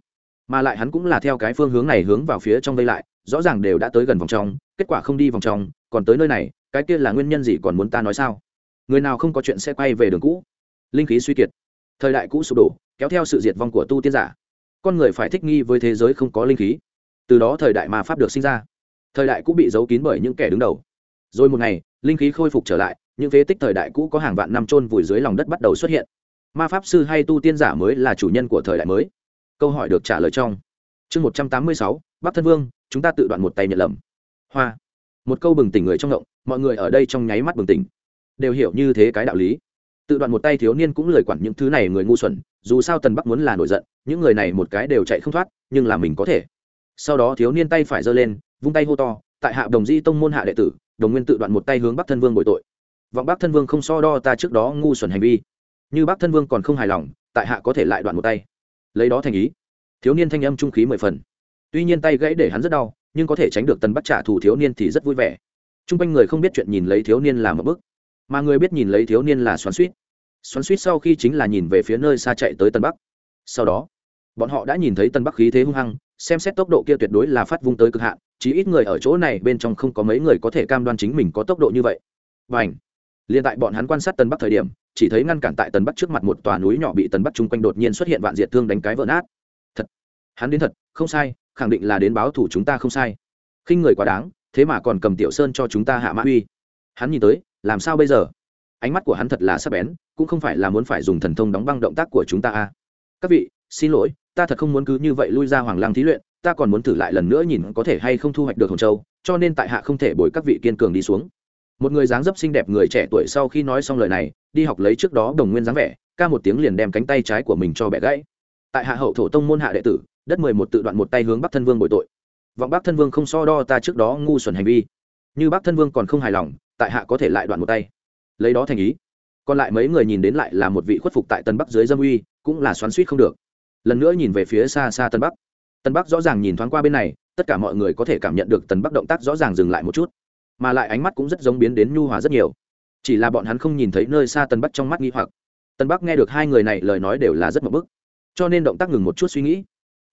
Mà lại hắn cũng là theo cái phương hướng này hướng vào phía trong vây lại rõ ràng đều đã tới gần vòng trong, kết quả không đi vòng trong, còn tới nơi này, cái kia là nguyên nhân gì còn muốn ta nói sao? Người nào không có chuyện sẽ quay về đường cũ? Linh khí suy kiệt. Thời đại cũ sụp đổ, kéo theo sự diệt vong của tu tiên giả. Con người phải thích nghi với thế giới không có linh khí. Từ đó thời đại mà pháp được sinh ra. Thời đại cũ bị giấu kín bởi những kẻ đứng đầu. Rồi một ngày, linh khí khôi phục trở lại, những phế tích thời đại cũ có hàng vạn năm trôn vùi dưới lòng đất bắt đầu xuất hiện. Ma pháp sư hay tu tiên giả mới là chủ nhân của thời đại mới? Câu hỏi được trả lời trong chương một trăm tám mươi sáu bắc thân vương, chúng ta tự đoạn một tay nhận lầm. Hoa. Một câu bừng tỉnh người trong động mọi người ở đây trong nháy mắt bừng tỉnh. Đều hiểu như thế cái đạo lý. Tự đoạn một tay thiếu niên cũng lời quản những thứ này người ngu xuẩn, dù sao tần bắc muốn là nổi giận, những người này một cái đều chạy không thoát, nhưng là mình có thể. Sau đó thiếu niên tay phải giơ lên, vung tay hô to, tại hạ đồng di tông môn hạ đệ tử, đồng nguyên tự đoạn một tay hướng bắc thân vương bội tội. Vọng bắc thân vương không so đo ta trước đó ngu xuẩn hành vi. Như bắc thân vương còn không hài lòng, tại hạ có thể lại đoạn một tay. Lấy đó thành ý. Thiếu niên thanh âm trung khí mười phần tuy nhiên tay gãy để hắn rất đau, nhưng có thể tránh được tần bắc trả thù thiếu niên thì rất vui vẻ. T r u n g quanh người không biết chuyện nhìn lấy thiếu niên là một bức, mà người biết nhìn lấy thiếu niên là xoắn suýt. Xoắn suýt sau khi chính là nhìn về phía nơi xa chạy tới tân bắc. Sau đó, bọn họ đã nhìn thấy tân bắc khí thế hung hăng, xem xét tốc độ kia tuyệt đối là phát vung tới cực hạn chỉ ít người ở chỗ này bên trong không có mấy người có thể cam đoan chính mình có tốc độ như vậy. Và ảnh liền tại bọn hắn quan sát tân bắc thời điểm, chỉ thấy ngăn cản tại tân bắc trước mặt một tòa núi nhỏ bị tân bắc chung quanh đột nhiên xuất hiện vạn diệt thương đánh cái vỡ nát. Thật! Hắn đến thật, không sai khẳng định là đến báo thủ chúng ta không sai. Khinh người quá đáng, thế mà còn cầm tiểu sơn cho chúng ta hạ mã uy. Hắn nhìn tới, làm sao bây giờ? Ánh mắt của hắn thật là sắc bén, cũng không phải là muốn phải dùng thần thông đóng băng động tác của chúng ta a à. các vị, xin lỗi, ta thật không muốn cứ như vậy lui ra hoàng lăng thí luyện, ta còn muốn thử lại lần nữa nhìn có thể hay không thu hoạch được hồng châu, cho nên tại hạ không thể bồi các vị kiên cường đi xuống. Một người dáng dấp xinh đẹp người trẻ tuổi sau khi nói xong lời này, đi học lấy trước đó đồng nguyên dáng vẻ, ca một tiếng liền đem cánh tay trái của mình cho bẻ gãy. Tại hạ hậu thổ tông môn hạ đệ tử đất mười một tự đoạn một tay hướng bắc thân vương bội tội. Vọng bắc thân vương không so đo ta trước đó ngu xuẩn hành vi. Như bắc thân vương còn không hài lòng, tại hạ có thể lại đoạn một tay. Lấy đó thành ý. Còn lại mấy người nhìn đến lại là một vị khuất phục tại tân bắc dưới dâm uy, cũng là xoắn suýt không được. Lần nữa nhìn về phía xa xa tân bắc. Tân bắc rõ ràng nhìn thoáng qua bên này, tất cả mọi người có thể cảm nhận được tân bắc động tác rõ ràng dừng lại một chút. Mà lại ánh mắt cũng rất giống biến đến nhu hòa rất nhiều. Chỉ là bọn hắn không nhìn thấy nơi xa tân bắc trong mắt nghi hoặc. Tân bắc nghe được hai người này lời nói đều là rất mập bức. Cho nên động tác ngừng một chút suy nghĩ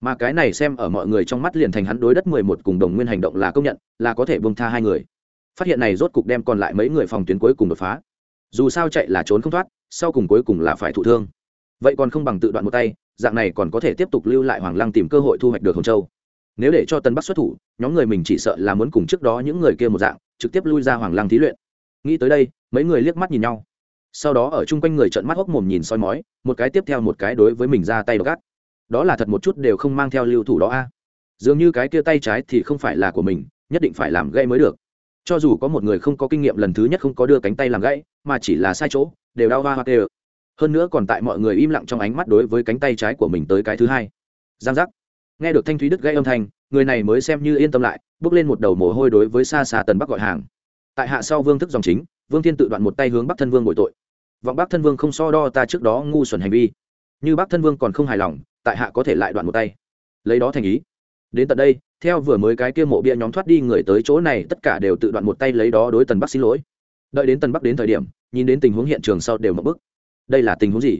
mà cái này xem ở mọi người trong mắt liền thành hắn đối đất mười một cùng đồng nguyên hành động là công nhận, là có thể bông tha hai người. Phát hiện này rốt cục đem còn lại mấy người phòng tuyến cuối cùng đột phá. Dù sao chạy là trốn không thoát, sau cùng cuối cùng là phải thụ thương. Vậy còn không bằng tự đoạn một tay, dạng này còn có thể tiếp tục lưu lại hoàng lăng tìm cơ hội thu hoạch được hồng châu. Nếu để cho tân bắc xuất thủ, nhóm người mình chỉ sợ là muốn cùng trước đó những người kia một dạng, trực tiếp lui ra hoàng lăng thí luyện. Nghĩ tới đây, mấy người liếc mắt nhìn nhau. Sau đó ở chung quanh người trợn mắt hốc mồm nhìn soi mói, một cái tiếp theo một cái đối với mình ra tay gắt đó là thật một chút đều không mang theo lưu thủ đó a. Dường như cái kia tay trái thì không phải là của mình, nhất định phải làm gãy mới được. Cho dù có một người không có kinh nghiệm lần thứ nhất không có đưa cánh tay làm gãy, mà chỉ là sai chỗ, đều đau hoa hoa tê hơn nữa còn tại mọi người im lặng trong ánh mắt đối với cánh tay trái của mình tới cái thứ hai. Giang giác. Nghe được thanh thúy đức gãy âm thanh, người này mới xem như yên tâm lại, bước lên một đầu mồ hôi đối với xa xa tần bắc gọi hàng. Tại hạ sau vương thức dòng chính, vương thiên tự đoạn một tay hướng bắc thân vương bội tội. Vọng bắc thân vương không so đo ta trước đó ngu xuẩn hành vi như bắc thân vương còn không hài lòng, tại hạ có thể lại đoạn một tay. Lấy đó thành ý. Đến tận đây, theo vừa mới cái kia mộ bia nhóm thoát đi người tới chỗ này, tất cả đều tự đoạn một tay lấy đó đối tần bắc xin lỗi. Đợi đến tần bắc đến thời điểm, nhìn đến tình huống hiện trường sau đều mậu bức. Đây là tình huống gì?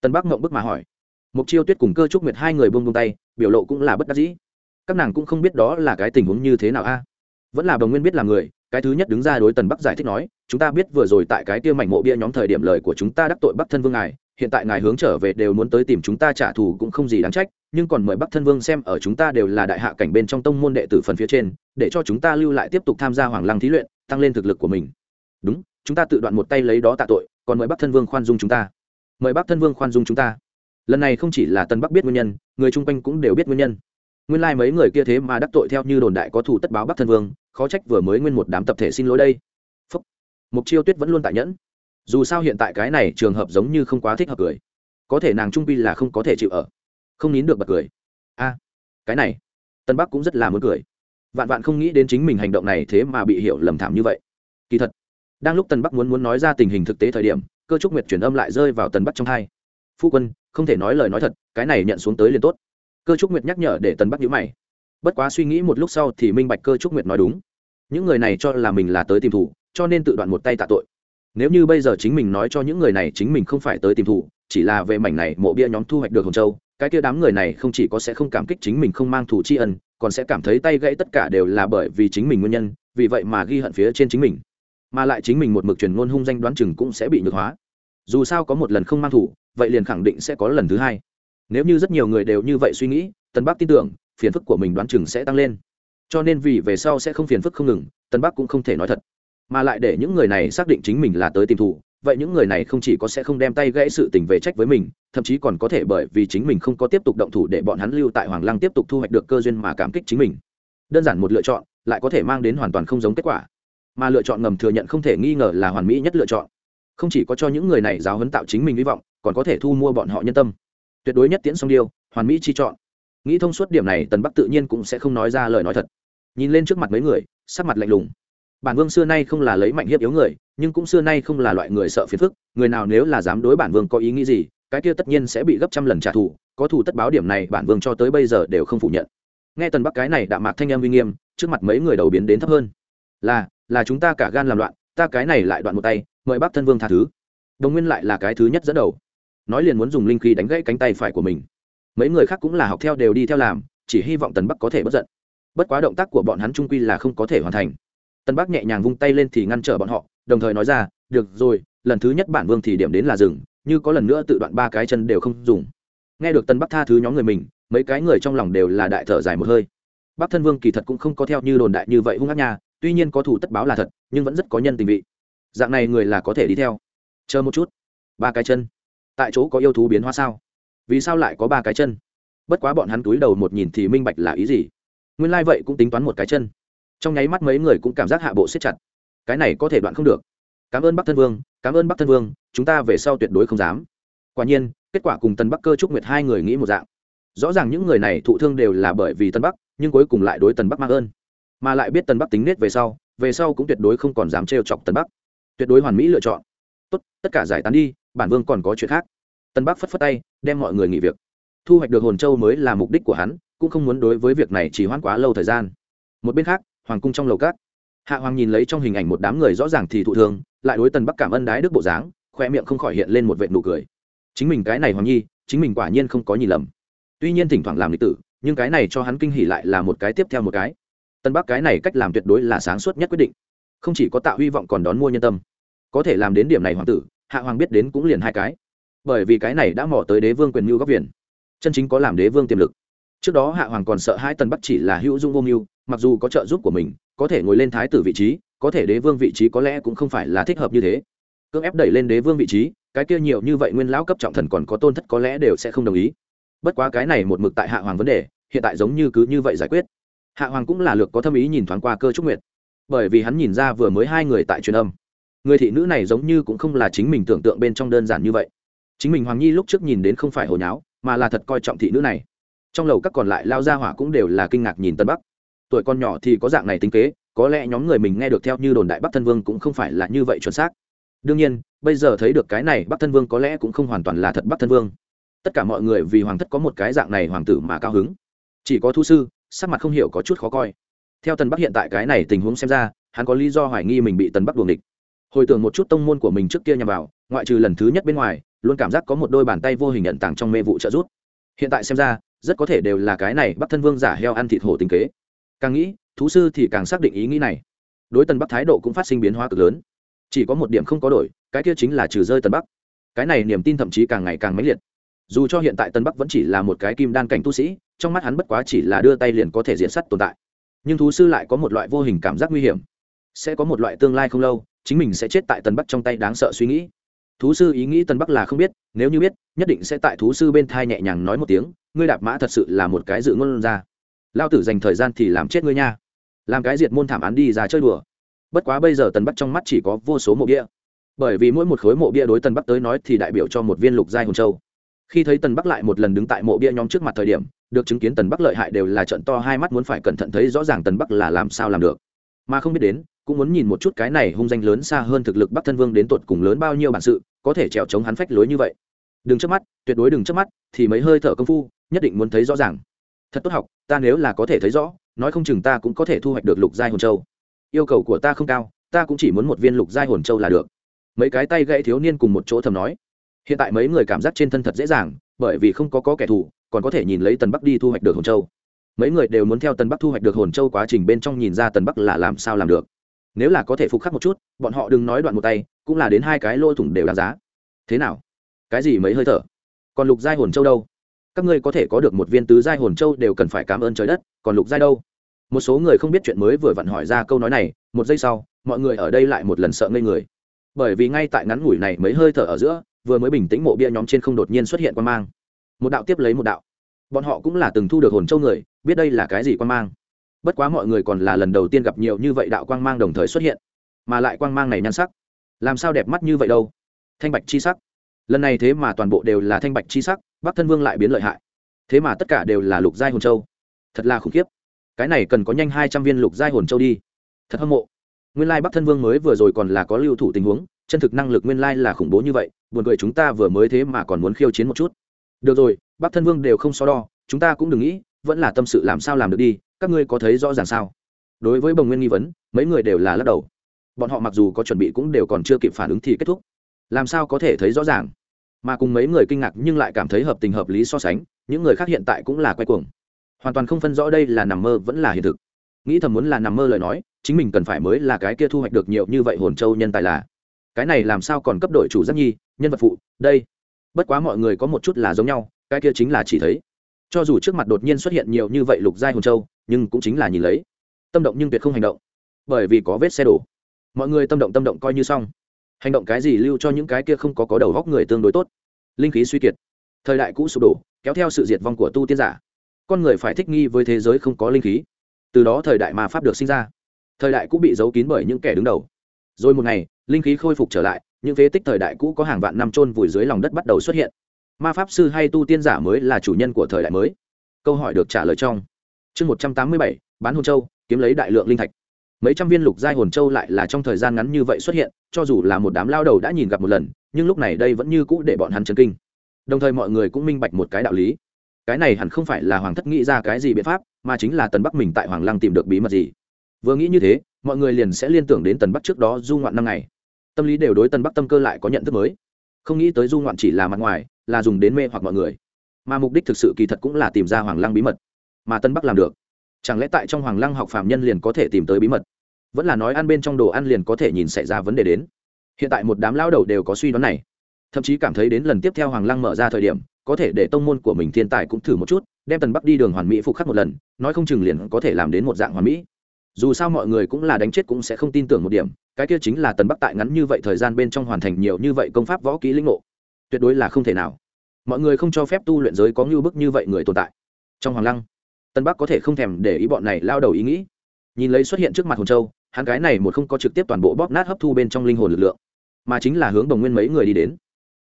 Tần bắc mậu bức mà hỏi. Mục chiêu tuyết cùng cơ trúc nguyệt hai người buông bông tay, biểu lộ cũng là bất đắc dĩ. Các nàng cũng không biết đó là cái tình huống như thế nào a. Vẫn là đồng nguyên biết là người, cái thứ nhất đứng ra đối tần bắc giải thích nói, chúng ta biết vừa rồi tại cái kia mảnh mộ bia nhóm thời điểm lời của chúng ta đắc tội bắc thân vương ngài hiện tại ngài hướng trở về đều muốn tới tìm chúng ta trả thù cũng không gì đáng trách, nhưng còn mời bắc thân vương xem ở chúng ta đều là đại hạ cảnh bên trong tông môn đệ tử phần phía trên, để cho chúng ta lưu lại tiếp tục tham gia hoàng lăng thí luyện, tăng lên thực lực của mình. Đúng, chúng ta tự đoạn một tay lấy đó tạ tội, còn mời bắc thân vương khoan dung chúng ta. Mời bắc thân vương khoan dung chúng ta. Lần này không chỉ là tân bắc biết nguyên nhân, người chung quanh cũng đều biết nguyên nhân. Nguyên lai、like、mấy người kia thế mà đắc tội theo như đồn đại có thủ tất báo bắc thân vương, khó trách vừa mới nguyên một đám tập thể xin lỗi đây. Phúc. mục chiêu tuyết vẫn luôn tại nhẫn dù sao hiện tại cái này trường hợp giống như không quá thích hợp cười. Có thể nàng trung pi là không có thể chịu ở. Không nín được bật cười. A, cái này, tân bắc cũng rất là muốn cười. Vạn vạn không nghĩ đến chính mình hành động này thế mà bị hiểu lầm thảm như vậy. Kỳ thật, đang lúc tân bắc muốn muốn nói ra tình hình thực tế thời điểm, cơ trúc nguyệt chuyển âm lại rơi vào tân bắc trong hai. Phu quân, không thể nói lời nói thật, cái này nhận xuống tới liền tốt. Cơ trúc nguyệt nhắc nhở để tân bắc nhữ mày. Bất quá suy nghĩ một lúc sau thì minh bạch cơ trúc nguyệt nói đúng. Những người này cho là mình là tới tìm thủ, cho nên tự đoạn một tay tạ tội nếu như bây giờ chính mình nói cho những người này chính mình không phải tới tìm thủ chỉ là về mảnh này mộ bia nhóm thu hoạch được hồng châu, cái kia đám người này không chỉ có sẽ không cảm kích chính mình không mang thủ tri ân, còn sẽ cảm thấy tay gãy tất cả đều là bởi vì chính mình nguyên nhân, vì vậy mà ghi hận phía trên chính mình. Mà lại chính mình một mực truyền ngôn hung danh đoán chừng cũng sẽ bị nhược hóa. Dù sao có một lần không mang thủ vậy liền khẳng định sẽ có lần thứ hai. Nếu như rất nhiều người đều như vậy suy nghĩ, tân bắc tin tưởng, phiền phức của mình đoán chừng sẽ tăng lên. Cho nên vì về sau sẽ không phiền phức không ngừng, tân bắc cũng không thể nói thật mà lại để những người này xác định chính mình là tới tìm thủ vậy những người này không chỉ có sẽ không đem tay gãy sự tình về trách với mình, thậm chí còn có thể bởi vì chính mình không có tiếp tục động thủ để bọn hắn lưu tại hoàng lăng tiếp tục thu hoạch được cơ duyên mà cảm kích chính mình. Đơn giản một lựa chọn, lại có thể mang đến hoàn toàn không giống kết quả. Mà lựa chọn ngầm thừa nhận không thể nghi ngờ là hoàn mỹ nhất lựa chọn. Không chỉ có cho những người này giáo huấn tạo chính mình hy vọng, còn có thể thu mua bọn họ nhân tâm. Tuyệt đối nhất tiễn song điêu, hoàn mỹ chi chọn. Nghĩ thông suốt điểm này, tần bắc tự nhiên cũng sẽ không nói ra lời nói thật. Nhìn lên trước mặt mấy người, sắc mặt lạnh lùng bản vương xưa nay không là lấy mạnh hiếp yếu người, nhưng cũng xưa nay không là loại người sợ phiền phức, người nào nếu là dám đối bản vương có ý nghĩ gì, cái kia tất nhiên sẽ bị gấp trăm lần trả thù, có thù tất báo điểm này bản vương cho tới bây giờ đều không phủ nhận. Nghe tần bắc cái này đạm mạc thanh em uy nghiêm, trước mặt mấy người đầu biến đến thấp hơn. Là là chúng ta cả gan làm loạn, ta cái này lại đoạn một tay, mời bác thân vương tha thứ. Đồng nguyên lại là cái thứ nhất dẫn đầu. Nói liền muốn dùng linh khí đánh gãy cánh tay phải của mình. Mấy người khác cũng là học theo đều đi theo làm, chỉ hy vọng tần bắc có thể bất giận. Bất quá động tác của bọn hắn trung quy là không có thể hoàn thành tân bắc nhẹ nhàng vung tay lên thì ngăn trở bọn họ, đồng thời nói ra, được rồi, lần thứ nhất bản vương thì điểm đến là rừng, như có lần nữa tự đoạn ba cái chân đều không dùng. Nghe được tân bắc tha thứ nhóm người mình, mấy cái người trong lòng đều là đại thở dài một hơi. Bắc thân vương kỳ thật cũng không có theo như đồn đại như vậy hung ác nha, tuy nhiên có thủ tất báo là thật, nhưng vẫn rất có nhân tình vị. Dạng này người là có thể đi theo. Chờ một chút. Ba cái chân. Tại chỗ có yêu thú biến hóa sao? Vì sao lại có ba cái chân? Bất quá bọn hắn túi đầu một nhìn thì minh bạch là ý gì. Nguyên lai、like、vậy cũng tính toán một cái chân trong nháy mắt mấy người cũng cảm giác hạ bộ siết chặt. Cái này có thể đoạn không được. Cảm ơn bắc thân vương, cảm ơn bắc thân vương, chúng ta về sau tuyệt đối không dám. Quả nhiên, kết quả cùng tân bắc cơ trúc nguyệt hai người nghĩ một dạng. Rõ ràng những người này thụ thương đều là bởi vì tân bắc, nhưng cuối cùng lại đối tần bắc mang ơn. Mà lại biết tần bắc tính nết về sau về sau cũng tuyệt đối không còn dám trêu chọc tần bắc. Tuyệt đối hoàn mỹ lựa chọn. Tốt, tất cả giải tán đi, bản vương còn có chuyện khác. Tân bắc phất phất tay, đem mọi người nghỉ việc. Thu hoạch được hồn châu mới là mục đích của hắn, cũng không muốn đối với việc này chỉ hoãn quá lâu thời gian. Một bên khác hoàng cung trong lầu cát hạ hoàng nhìn lấy trong hình ảnh một đám người rõ ràng thì thụ thường, lại đối tần bắc cảm ơn đái đức bộ dáng khoe miệng không khỏi hiện lên một vệ nụ cười. Chính mình cái này hoàng nhi, chính mình quả nhiên không có nhìn lầm. Tuy nhiên thỉnh thoảng làm lịch tử, nhưng cái này cho hắn kinh hỉ lại là một cái tiếp theo một cái. Tân bắc cái này cách làm tuyệt đối là sáng suốt nhất quyết định. Không chỉ có tạo hy vọng còn đón mua nhân tâm. Có thể làm đến điểm này hoàng tử, hạ hoàng biết đến cũng liền hai cái. Bởi vì cái này đã mò tới đế vương quyền mưu góc viền. Chân chính có làm đế vương tiềm lực trước đó hạ hoàng còn sợ hai tần bắc chỉ là hữu dung vô mưu, mặc dù có trợ giúp của mình, có thể ngồi lên thái tử vị trí, có thể đế vương vị trí có lẽ cũng không phải là thích hợp như thế. Cưỡng ép đẩy lên đế vương vị trí, cái kia nhiều như vậy nguyên lão cấp trọng thần còn có tôn thất có lẽ đều sẽ không đồng ý. Bất quá cái này một mực tại hạ hoàng vấn đề, hiện tại giống như cứ như vậy giải quyết. Hạ hoàng cũng là lược có thâm ý nhìn thoáng qua cơ trúc nguyệt. Bởi vì hắn nhìn ra vừa mới hai người tại truyền âm. Người thị nữ này giống như cũng không là chính mình tưởng tượng bên trong đơn giản như vậy. Chính mình hoàng nhi lúc trước nhìn đến không phải hồi nháo, mà là thật coi trọng thị nữ này trong lầu các còn lại lao ra hỏa cũng đều là kinh ngạc nhìn tân bắc. Tuổi con nhỏ thì có dạng này tính kế, có lẽ nhóm người mình nghe được theo như đồn đại bắc thân vương cũng không phải là như vậy chuẩn xác. Đương nhiên, bây giờ thấy được cái này bắc thân vương có lẽ cũng không hoàn toàn là thật bắc thân vương. Tất cả mọi người vì hoàng thất có một cái dạng này hoàng tử mà cao hứng. Chỉ có thu sư, sắc mặt không hiểu có chút khó coi. Theo tần bắc hiện tại cái này tình huống xem ra, hắn có lý do hoài nghi mình bị tần bắc đuồng địch hồi tưởng một chút tông môn của mình trước kia nhằm vào, ngoại trừ lần thứ nhất bên ngoài, luôn cảm giác có một đôi bàn tay vô hình nhận tàng trong mê vụ trợ giúp. Hiện tại xem ra rất có thể đều là cái này bắc thân vương giả heo ăn thịt hổ tình kế. Càng nghĩ, thú sư thì càng xác định ý nghĩ này. Đối tần bắc thái độ cũng phát sinh biến hóa cực lớn. Chỉ có một điểm không có đổi, cái kia chính là trừ rơi tần bắc. Cái này niềm tin thậm chí càng ngày càng mãnh liệt. Dù cho hiện tại tân bắc vẫn chỉ là một cái kim đan cảnh tu sĩ, trong mắt hắn bất quá chỉ là đưa tay liền có thể diện sắt tồn tại. Nhưng thú sư lại có một loại vô hình cảm giác nguy hiểm. Sẽ có một loại tương lai không lâu, chính mình sẽ chết tại tân bắc trong tay đáng sợ suy nghĩ thú sư ý nghĩ tân bắc là không biết, nếu như biết, nhất định sẽ tại thú sư bên thai nhẹ nhàng nói một tiếng, ngươi đạp mã thật sự là một cái dự ngôn ra. Lao tử dành thời gian thì làm chết ngươi nha. Làm cái diệt môn thảm án đi ra chơi đùa. Bất quá bây giờ tần bắc trong mắt chỉ có vô số mộ bia. Bởi vì mỗi một khối mộ bia đối tần bắc tới nói thì đại biểu cho một viên lục giai hồn châu. Khi thấy tần bắc lại một lần đứng tại mộ bia nhóm trước mặt thời điểm, được chứng kiến tần bắc lợi hại đều là trận to hai mắt muốn phải cẩn thận thấy rõ ràng tần bắc là làm sao làm được. Mà không biết đến cũng muốn nhìn một chút cái này hung danh lớn xa hơn thực lực bắc thân vương đến tột cùng lớn bao nhiêu bản sự có thể trèo chống hắn phách lối như vậy. Đừng chớp mắt tuyệt đối đừng chớp mắt thì mấy hơi thở công phu nhất định muốn thấy rõ ràng. Thật tốt học ta nếu là có thể thấy rõ nói không chừng ta cũng có thể thu hoạch được lục giai hồn châu. Yêu cầu của ta không cao ta cũng chỉ muốn một viên lục giai hồn châu là được. Mấy cái tay gãy thiếu niên cùng một chỗ thầm nói. Hiện tại mấy người cảm giác trên thân thật dễ dàng bởi vì không có, có kẻ thù còn có thể nhìn lấy tần bắc đi thu hoạch được hồn châu. Mấy người đều muốn theo tần bắc thu hoạch được hồn châu quá trình bên trong nhìn ra tần bắc là làm sao làm được nếu là có thể phục khắc một chút, bọn họ đừng nói đoạn một tay, cũng là đến hai cái lỗ thủng đều đáng giá. Thế nào? Cái gì mấy hơi thở? Còn lục giai hồn châu đâu? Các ngươi có thể có được một viên tứ giai hồn châu đều cần phải cảm ơn trời đất, còn lục giai đâu? Một số người không biết chuyện mới vừa vặn hỏi ra câu nói này, một giây sau, mọi người ở đây lại một lần sợ ngây người. Bởi vì ngay tại ngắn ngủi này mấy hơi thở ở giữa, vừa mới bình tĩnh mộ bia nhóm trên không đột nhiên xuất hiện quan mang. Một đạo tiếp lấy một đạo. Bọn họ cũng là từng thu được hồn châu người, biết đây là cái gì quan mang bất quá mọi người còn là lần đầu tiên gặp nhiều như vậy đạo quang mang đồng thời xuất hiện, mà lại quang mang này nhan sắc, làm sao đẹp mắt như vậy đâu? Thanh bạch chi sắc. Lần này thế mà toàn bộ đều là thanh bạch chi sắc, bắc thân vương lại biến lợi hại. Thế mà tất cả đều là lục giai hồn châu. Thật là khủng khiếp. Cái này cần có nhanh hai trăm viên lục giai hồn châu đi. Thật hâm mộ. Nguyên lai bắc thân vương mới vừa rồi còn là có lưu thủ tình huống, chân thực năng lực nguyên lai là khủng bố như vậy, buồn cười chúng ta vừa mới thế mà còn muốn khiêu chiến một chút. Được rồi, bắc thân vương đều không so đo, chúng ta cũng đừng nghĩ, vẫn là tâm sự làm sao làm được đi các ngươi có thấy rõ ràng sao? Đối với bồng nguyên nghi vấn, mấy người đều là lắc đầu. Bọn họ mặc dù có chuẩn bị cũng đều còn chưa kịp phản ứng thì kết thúc. Làm sao có thể thấy rõ ràng? Mà cùng mấy người kinh ngạc nhưng lại cảm thấy hợp tình hợp lý so sánh, những người khác hiện tại cũng là quay cuồng. Hoàn toàn không phân rõ đây là nằm mơ vẫn là hiện thực. Nghĩ thầm muốn là nằm mơ lời nói, chính mình cần phải mới là cái kia thu hoạch được nhiều như vậy hồn châu nhân tài là. Cái này làm sao còn cấp đội chủ giác nhi, nhân vật phụ, đây. Bất quá mọi người có một chút là giống nhau, cái kia chính là chỉ thấy cho dù trước mặt đột nhiên xuất hiện nhiều như vậy lục giai hồn châu, nhưng cũng chính là nhìn lấy. Tâm động nhưng tuyệt không hành động. Bởi vì có vết xe đổ. Mọi người tâm động tâm động coi như xong. Hành động cái gì lưu cho những cái kia không có có đầu góc người tương đối tốt. Linh khí suy kiệt. Thời đại cũ sụp đổ, kéo theo sự diệt vong của tu tiên giả. Con người phải thích nghi với thế giới không có linh khí. Từ đó thời đại mà pháp được sinh ra. Thời đại cũ bị giấu kín bởi những kẻ đứng đầu. Rồi một ngày, linh khí khôi phục trở lại, những phế tích thời đại cũ có hàng vạn năm trôn vùi dưới lòng đất bắt đầu xuất hiện ma pháp sư hay tu tiên giả mới là chủ nhân của thời đại mới. Câu hỏi được trả lời trong chương một trăm tám mươi bảy, bán hồn châu, kiếm lấy đại lượng linh thạch. Mấy trăm viên lục giai hồn châu lại là trong thời gian ngắn như vậy xuất hiện, cho dù là một đám lao đầu đã nhìn gặp một lần, nhưng lúc này đây vẫn như cũ để bọn hắn chấn kinh. Đồng thời mọi người cũng minh bạch một cái đạo lý. Cái này hẳn không phải là hoàng thất nghĩ ra cái gì biện pháp, mà chính là tần bắc mình tại hoàng lăng tìm được bí mật gì. Vừa nghĩ như thế, mọi người liền sẽ liên tưởng đến tần bắc trước đó du ngoạn năm ngày. Tâm lý đều đối tần bắc tâm cơ lại có nhận thức mới không nghĩ tới du ngoạn chỉ là mặt ngoài, là dùng đến mê hoặc mọi người. Mà mục đích thực sự kỳ thật cũng là tìm ra hoàng lăng bí mật. Mà tân bắc làm được. Chẳng lẽ tại trong hoàng lăng học phạm nhân liền có thể tìm tới bí mật? Vẫn là nói ăn bên trong đồ ăn liền có thể nhìn xảy ra vấn đề đến. Hiện tại một đám lao đầu đều có suy đoán này. Thậm chí cảm thấy đến lần tiếp theo hoàng lăng mở ra thời điểm, có thể để tông môn của mình thiên tài cũng thử một chút, đem tần bắc đi đường hoàn mỹ phục khắc một lần, nói không chừng liền có thể làm đến một dạng hoàn mỹ. Dù sao mọi người cũng là đánh chết cũng sẽ không tin tưởng một điểm cái kia chính là tần bắc tại ngắn như vậy thời gian bên trong hoàn thành nhiều như vậy công pháp võ kỹ linh ngộ. Tuyệt đối là không thể nào. Mọi người không cho phép tu luyện giới có ngưu bức như vậy người tồn tại. Trong hoàng lăng tân bắc có thể không thèm để ý bọn này lao đầu ý nghĩ. Nhìn lấy xuất hiện trước mặt hồn châu, hắn cái này một không có trực tiếp toàn bộ bóp nát hấp thu bên trong linh hồn lực lượng, mà chính là hướng đồng nguyên mấy người đi đến.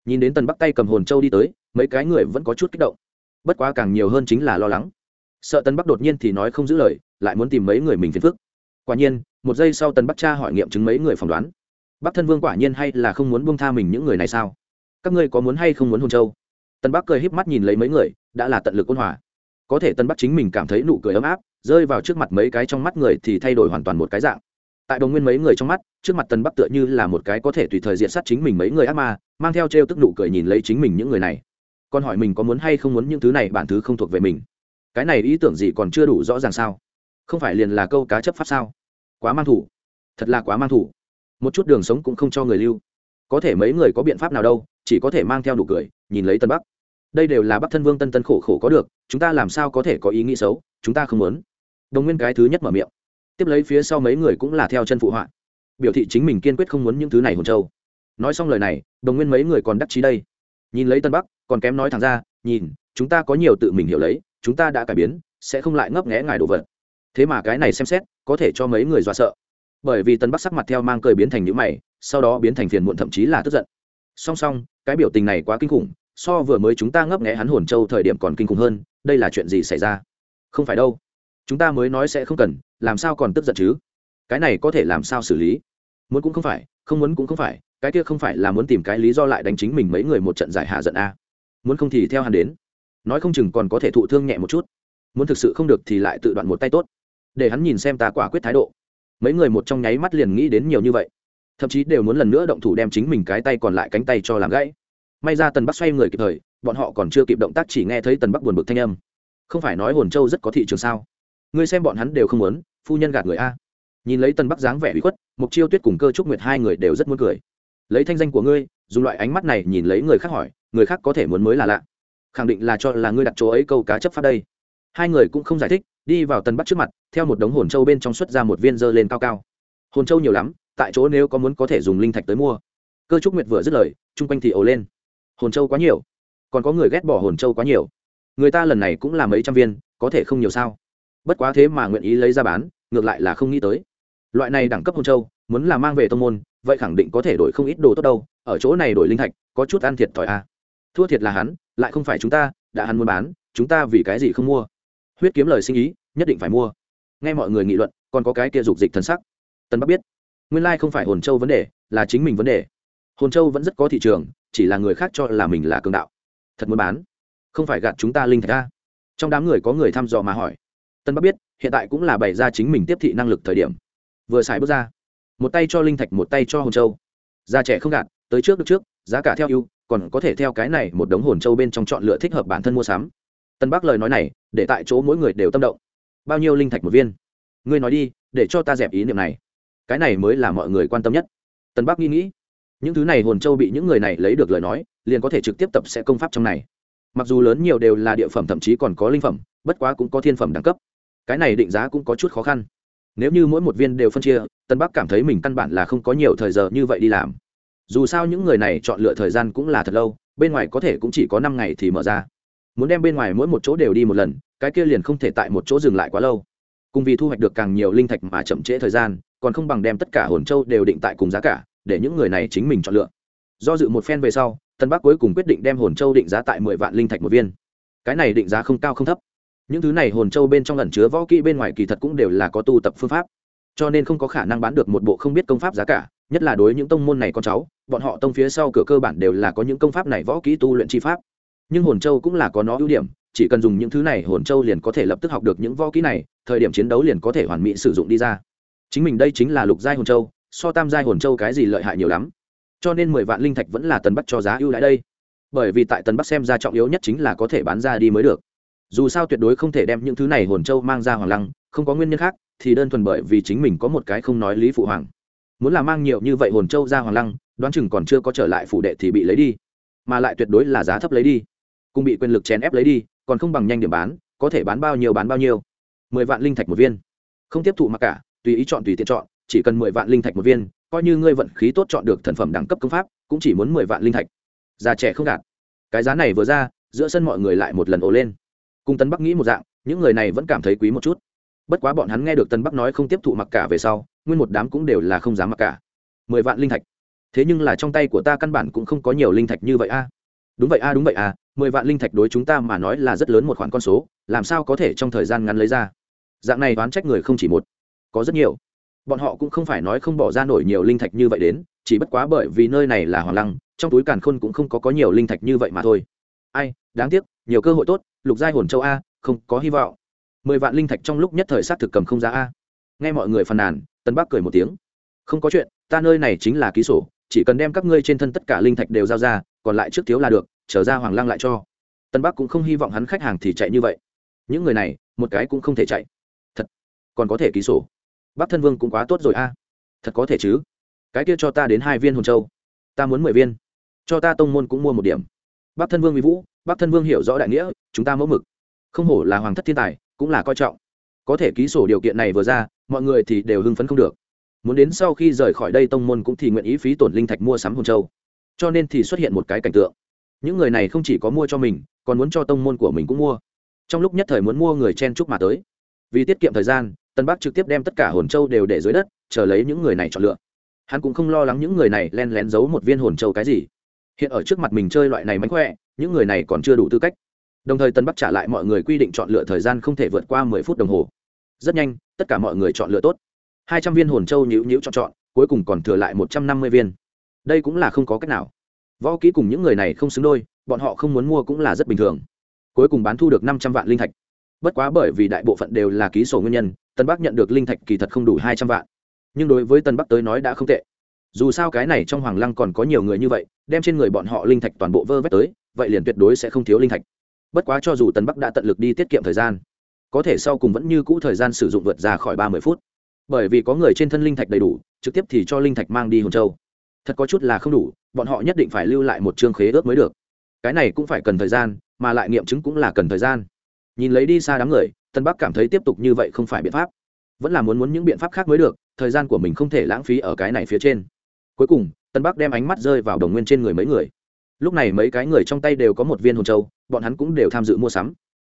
Nhìn đến tần bắc tay cầm hồn châu đi tới, mấy cái người vẫn có chút kích động. Bất quá càng nhiều hơn chính là lo lắng. Sợ tần bắc đột nhiên thì nói không giữ lời, lại muốn tìm mấy người mình phiền phức. Quả nhiên một giây sau tần bắc cha hỏi nghiệm chứng mấy người phỏng đoán bắc thân vương quả nhiên hay là không muốn buông tha mình những người này sao các ngươi có muốn hay không muốn hôn châu tần bắc cười híp mắt nhìn lấy mấy người đã là tận lực ôn hòa có thể tân bắc chính mình cảm thấy nụ cười ấm áp rơi vào trước mặt mấy cái trong mắt người thì thay đổi hoàn toàn một cái dạng tại đồng nguyên mấy người trong mắt trước mặt tân bắc tựa như là một cái có thể tùy thời diện sát chính mình mấy người ác ma mang theo t r e o tức nụ cười nhìn lấy chính mình những người này còn hỏi mình có muốn hay không muốn những thứ này bản thứ không thuộc về mình cái này ý tưởng gì còn chưa đủ rõ ràng sao không phải liền là câu cá chấp pháp sao quá mang thủ. Thật là quá mang thủ. Một chút đường sống cũng không cho người lưu. Có thể mấy người có biện pháp nào đâu, chỉ có thể mang theo nụ cười, nhìn lấy tân bắc. Đây đều là bắc thân vương tân tân khổ khổ có được, chúng ta làm sao có thể có ý nghĩ xấu, chúng ta không muốn. Đồng nguyên cái thứ nhất mở miệng. Tiếp lấy phía sau mấy người cũng là theo chân phụ họa. Biểu thị chính mình kiên quyết không muốn những thứ này hồn châu. Nói xong lời này, đồng nguyên mấy người còn đắc chí đây. Nhìn lấy tân bắc, còn kém nói thẳng ra, nhìn, chúng ta có nhiều tự mình hiểu lấy, chúng ta đã cải biến, sẽ không lại ngấp nghẽ ngài đồ vật thế mà cái này xem xét, có thể cho mấy người dọa sợ. Bởi vì tân bắc sắc mặt theo mang cười biến thành những mày, sau đó biến thành phiền muộn thậm chí là tức giận. Song song, cái biểu tình này quá kinh khủng, so vừa mới chúng ta ngấp nghẽ hắn hồn châu thời điểm còn kinh khủng hơn, đây là chuyện gì xảy ra? Không phải đâu. Chúng ta mới nói sẽ không cần, làm sao còn tức giận chứ? Cái này có thể làm sao xử lý? Muốn cũng không phải, không muốn cũng không phải, cái kia không phải là muốn tìm cái lý do lại đánh chính mình mấy người một trận giải hạ giận a. Muốn không thì theo hắn đến. Nói không chừng còn có thể thụ thương nhẹ một chút. Muốn thực sự không được thì lại tự đoạn một tay tốt để hắn nhìn xem ta quả quyết thái độ. Mấy người một trong nháy mắt liền nghĩ đến nhiều như vậy. Thậm chí đều muốn lần nữa động thủ đem chính mình cái tay còn lại cánh tay cho làm gãy. May ra tần bắc xoay người kịp thời, bọn họ còn chưa kịp động tác chỉ nghe thấy tần bắc buồn bực thanh âm. Không phải nói hồn châu rất có thị trường sao? Ngươi xem bọn hắn đều không muốn, phu nhân gạt người a. Nhìn lấy tần bắc dáng vẻ bị khuất, mục chiêu tuyết cùng cơ trúc nguyệt hai người đều rất muốn cười. Lấy thanh danh của ngươi, dùng loại ánh mắt này nhìn lấy người khác hỏi, người khác có thể muốn mới là lạ. Khẳng định là cho là ngươi đặt chỗ ấy câu cá chấp pháp đây. Hai người cũng không giải thích đi vào tần bắc trước mặt, theo một đống hồn châu bên trong xuất ra một viên dơ lên cao cao. Hồn châu nhiều lắm, tại chỗ nếu có muốn có thể dùng linh thạch tới mua. Cơ trúc nguyệt vừa dứt lời, chung quanh thì ồ lên. Hồn châu quá nhiều. Còn có người ghét bỏ hồn châu quá nhiều. Người ta lần này cũng là mấy trăm viên, có thể không nhiều sao? Bất quá thế mà nguyện ý lấy ra bán, ngược lại là không nghĩ tới. Loại này đẳng cấp hồn châu, muốn là mang về tông môn, vậy khẳng định có thể đổi không ít đồ tốt đâu, ở chỗ này đổi linh thạch, có chút ăn thiệt thòi à. thua thiệt là hắn, lại không phải chúng ta, đã hắn muốn bán, chúng ta vì cái gì không mua? Huyết kiếm lời sinh ý, nhất định phải mua. Nghe mọi người nghị luận, còn có cái kia dục dịch thân sắc. Tân bắc biết, nguyên lai không phải hồn châu vấn đề, là chính mình vấn đề. Hồn châu vẫn rất có thị trường, chỉ là người khác cho là mình là cường đạo. Thật muốn bán, không phải gạt chúng ta linh thạch ra. Trong đám người có người thăm dò mà hỏi. Tân bắc biết, hiện tại cũng là bày ra chính mình tiếp thị năng lực thời điểm. Vừa xài bước ra, một tay cho linh thạch, một tay cho hồn châu. Già trẻ không gạt, tới trước được trước, giá cả theo ưu, còn có thể theo cái này một đống hồn châu bên trong chọn lựa thích hợp bản thân mua sắm tân bắc lời nói này, để tại chỗ mỗi người đều tâm động. Bao nhiêu linh thạch một viên? Ngươi nói đi, để cho ta dẹp ý niệm này. Cái này mới là mọi người quan tâm nhất. Tân bắc nghĩ nghĩ. Những thứ này hồn châu bị những người này lấy được lời nói, liền có thể trực tiếp tập sẽ công pháp trong này. Mặc dù lớn nhiều đều là địa phẩm, thậm chí còn có linh phẩm, bất quá cũng có thiên phẩm đẳng cấp. Cái này định giá cũng có chút khó khăn. Nếu như mỗi một viên đều phân chia, tân bắc cảm thấy mình căn bản là không có nhiều thời giờ như vậy đi làm. Dù sao những người này chọn lựa thời gian cũng là thật lâu, bên ngoài có thể cũng chỉ có năm ngày thì mở ra muốn đem bên ngoài mỗi một chỗ đều đi một lần, cái kia liền không thể tại một chỗ dừng lại quá lâu. Cùng vì thu hoạch được càng nhiều linh thạch mà chậm trễ thời gian, còn không bằng đem tất cả hồn châu đều định tại cùng giá cả, để những người này chính mình chọn lựa. Do dự một phen về sau, tân bắc cuối cùng quyết định đem hồn châu định giá tại mười vạn linh thạch một viên. Cái này định giá không cao không thấp. Những thứ này hồn châu bên trong ẩn chứa võ kỹ bên ngoài kỳ thật cũng đều là có tu tập phương pháp. Cho nên không có khả năng bán được một bộ không biết công pháp giá cả, nhất là đối những tông môn này con cháu, bọn họ tông phía sau cửa cơ bản đều là có những công pháp này võ kỹ tu luyện chi pháp nhưng hồn châu cũng là có nó ưu điểm, chỉ cần dùng những thứ này, hồn châu liền có thể lập tức học được những võ kỹ này, thời điểm chiến đấu liền có thể hoàn mỹ sử dụng đi ra. Chính mình đây chính là lục giai hồn châu, so tam giai hồn châu cái gì lợi hại nhiều lắm. Cho nên mười vạn linh thạch vẫn là tần bắc cho giá ưu đãi đây. Bởi vì tại tần bắc xem ra trọng yếu nhất chính là có thể bán ra đi mới được. Dù sao tuyệt đối không thể đem những thứ này hồn châu mang ra hoàng lăng, không có nguyên nhân khác, thì đơn thuần bởi vì chính mình có một cái không nói lý phụ hoàng. Muốn là mang nhiều như vậy hồn châu ra hoàng lăng, đoán chừng còn chưa có trở lại phủ đệ thì bị lấy đi. Mà lại tuyệt đối là giá thấp lấy đi cùng bị quyền lực chèn ép lấy đi, còn không bằng nhanh điểm bán, có thể bán bao nhiêu bán bao nhiêu. Mười vạn linh thạch một viên. Không tiếp thụ mặc cả, tùy ý chọn tùy tiện chọn, chỉ cần mười vạn linh thạch một viên, coi như ngươi vận khí tốt chọn được thần phẩm đẳng cấp công pháp, cũng chỉ muốn mười vạn linh thạch. Già trẻ không đạt cái giá này vừa ra, giữa sân mọi người lại một lần ồ lên. Cùng tân bắc nghĩ một dạng, những người này vẫn cảm thấy quý một chút. Bất quá bọn hắn nghe được tân bắc nói không tiếp thụ mặc cả về sau, nguyên một đám cũng đều là không dám mặc cả. Mười vạn linh thạch. Thế nhưng là trong tay của ta căn bản cũng không có nhiều linh thạch như vậy a. Đúng vậy a, đúng vậy a mười vạn linh thạch đối chúng ta mà nói là rất lớn một khoản con số, làm sao có thể trong thời gian ngắn lấy ra? Dạng này đoán trách người không chỉ một, có rất nhiều. Bọn họ cũng không phải nói không bỏ ra nổi nhiều linh thạch như vậy đến, chỉ bất quá bởi vì nơi này là hoàng lăng, trong túi càn khôn cũng không có có nhiều linh thạch như vậy mà thôi. Ai, đáng tiếc, nhiều cơ hội tốt, lục giai hồn châu a, không có hy vọng. Mười vạn linh thạch trong lúc nhất thời s á t thực cầm không ra a. Nghe mọi người phàn nàn tân bắc cười một tiếng. Không có chuyện, ta nơi này chính là ký sổ, chỉ cần đem các ngươi trên thân tất cả linh thạch đều giao ra, còn lại trước thiếu là được trở ra hoàng lang lại cho. Tân bắc cũng không hy vọng hắn khách hàng thì chạy như vậy. Những người này, một cái cũng không thể chạy. Thật, còn có thể ký sổ. Bắc thân vương cũng quá tốt rồi a. Thật có thể chứ? Cái kia cho ta đến hai viên hồn châu. Ta muốn mười viên. Cho ta tông môn cũng mua một điểm. Bắc thân vương mỹ vũ, bắc thân vương hiểu rõ đại nghĩa, chúng ta mẫu mực. Không hổ là hoàng thất thiên tài, cũng là coi trọng. Có thể ký sổ điều kiện này vừa ra, mọi người thì đều hưng phấn không được. Muốn đến sau khi rời khỏi đây tông môn cũng thì nguyện ý phí tổn linh thạch mua sắm hồn châu. Cho nên thì xuất hiện một cái cảnh tượng những người này không chỉ có mua cho mình, còn muốn cho tông môn của mình cũng mua. Trong lúc nhất thời muốn mua người chen chúc mà tới. Vì tiết kiệm thời gian, tân bắc trực tiếp đem tất cả hồn châu đều để dưới đất, chờ lấy những người này chọn lựa. Hắn cũng không lo lắng những người này len lén giấu một viên hồn châu cái gì. Hiện ở trước mặt mình chơi loại này mánh khỏe, những người này còn chưa đủ tư cách. Đồng thời tân bắc trả lại mọi người quy định chọn lựa thời gian không thể vượt qua mười phút đồng hồ. Rất nhanh, tất cả mọi người chọn lựa tốt. Hai trăm viên hồn châu nhữ nhữ chọn chọn, cuối cùng còn thừa lại một trăm năm mươi viên. Đây cũng là không có cách nào võ kỹ cùng những người này không xứng đôi, bọn họ không muốn mua cũng là rất bình thường. Cuối cùng bán thu được năm trăm vạn linh thạch. Bất quá bởi vì đại bộ phận đều là ký sổ nguyên nhân, tân bắc nhận được linh thạch kỳ thật không đủ hai trăm vạn. Nhưng đối với tân bắc tới nói đã không tệ. Dù sao cái này trong hoàng lăng còn có nhiều người như vậy, đem trên người bọn họ linh thạch toàn bộ vơ vét tới, vậy liền tuyệt đối sẽ không thiếu linh thạch. Bất quá cho dù tân bắc đã tận lực đi tiết kiệm thời gian, có thể sau cùng vẫn như cũ thời gian sử dụng vượt ra khỏi ba mươi phút. Bởi vì có người trên thân linh thạch đầy đủ, trực tiếp thì cho linh thạch mang đi hồn châu. Thật có chút là không đủ bọn họ nhất định phải lưu lại một chương khế ước mới được. Cái này cũng phải cần thời gian, mà lại nghiệm chứng cũng là cần thời gian. Nhìn lấy đi xa đám người, tân bắc cảm thấy tiếp tục như vậy không phải biện pháp. Vẫn là muốn muốn những biện pháp khác mới được, thời gian của mình không thể lãng phí ở cái này phía trên. Cuối cùng, tân bắc đem ánh mắt rơi vào đồng nguyên trên người mấy người. Lúc này mấy cái người trong tay đều có một viên hồn châu, bọn hắn cũng đều tham dự mua sắm.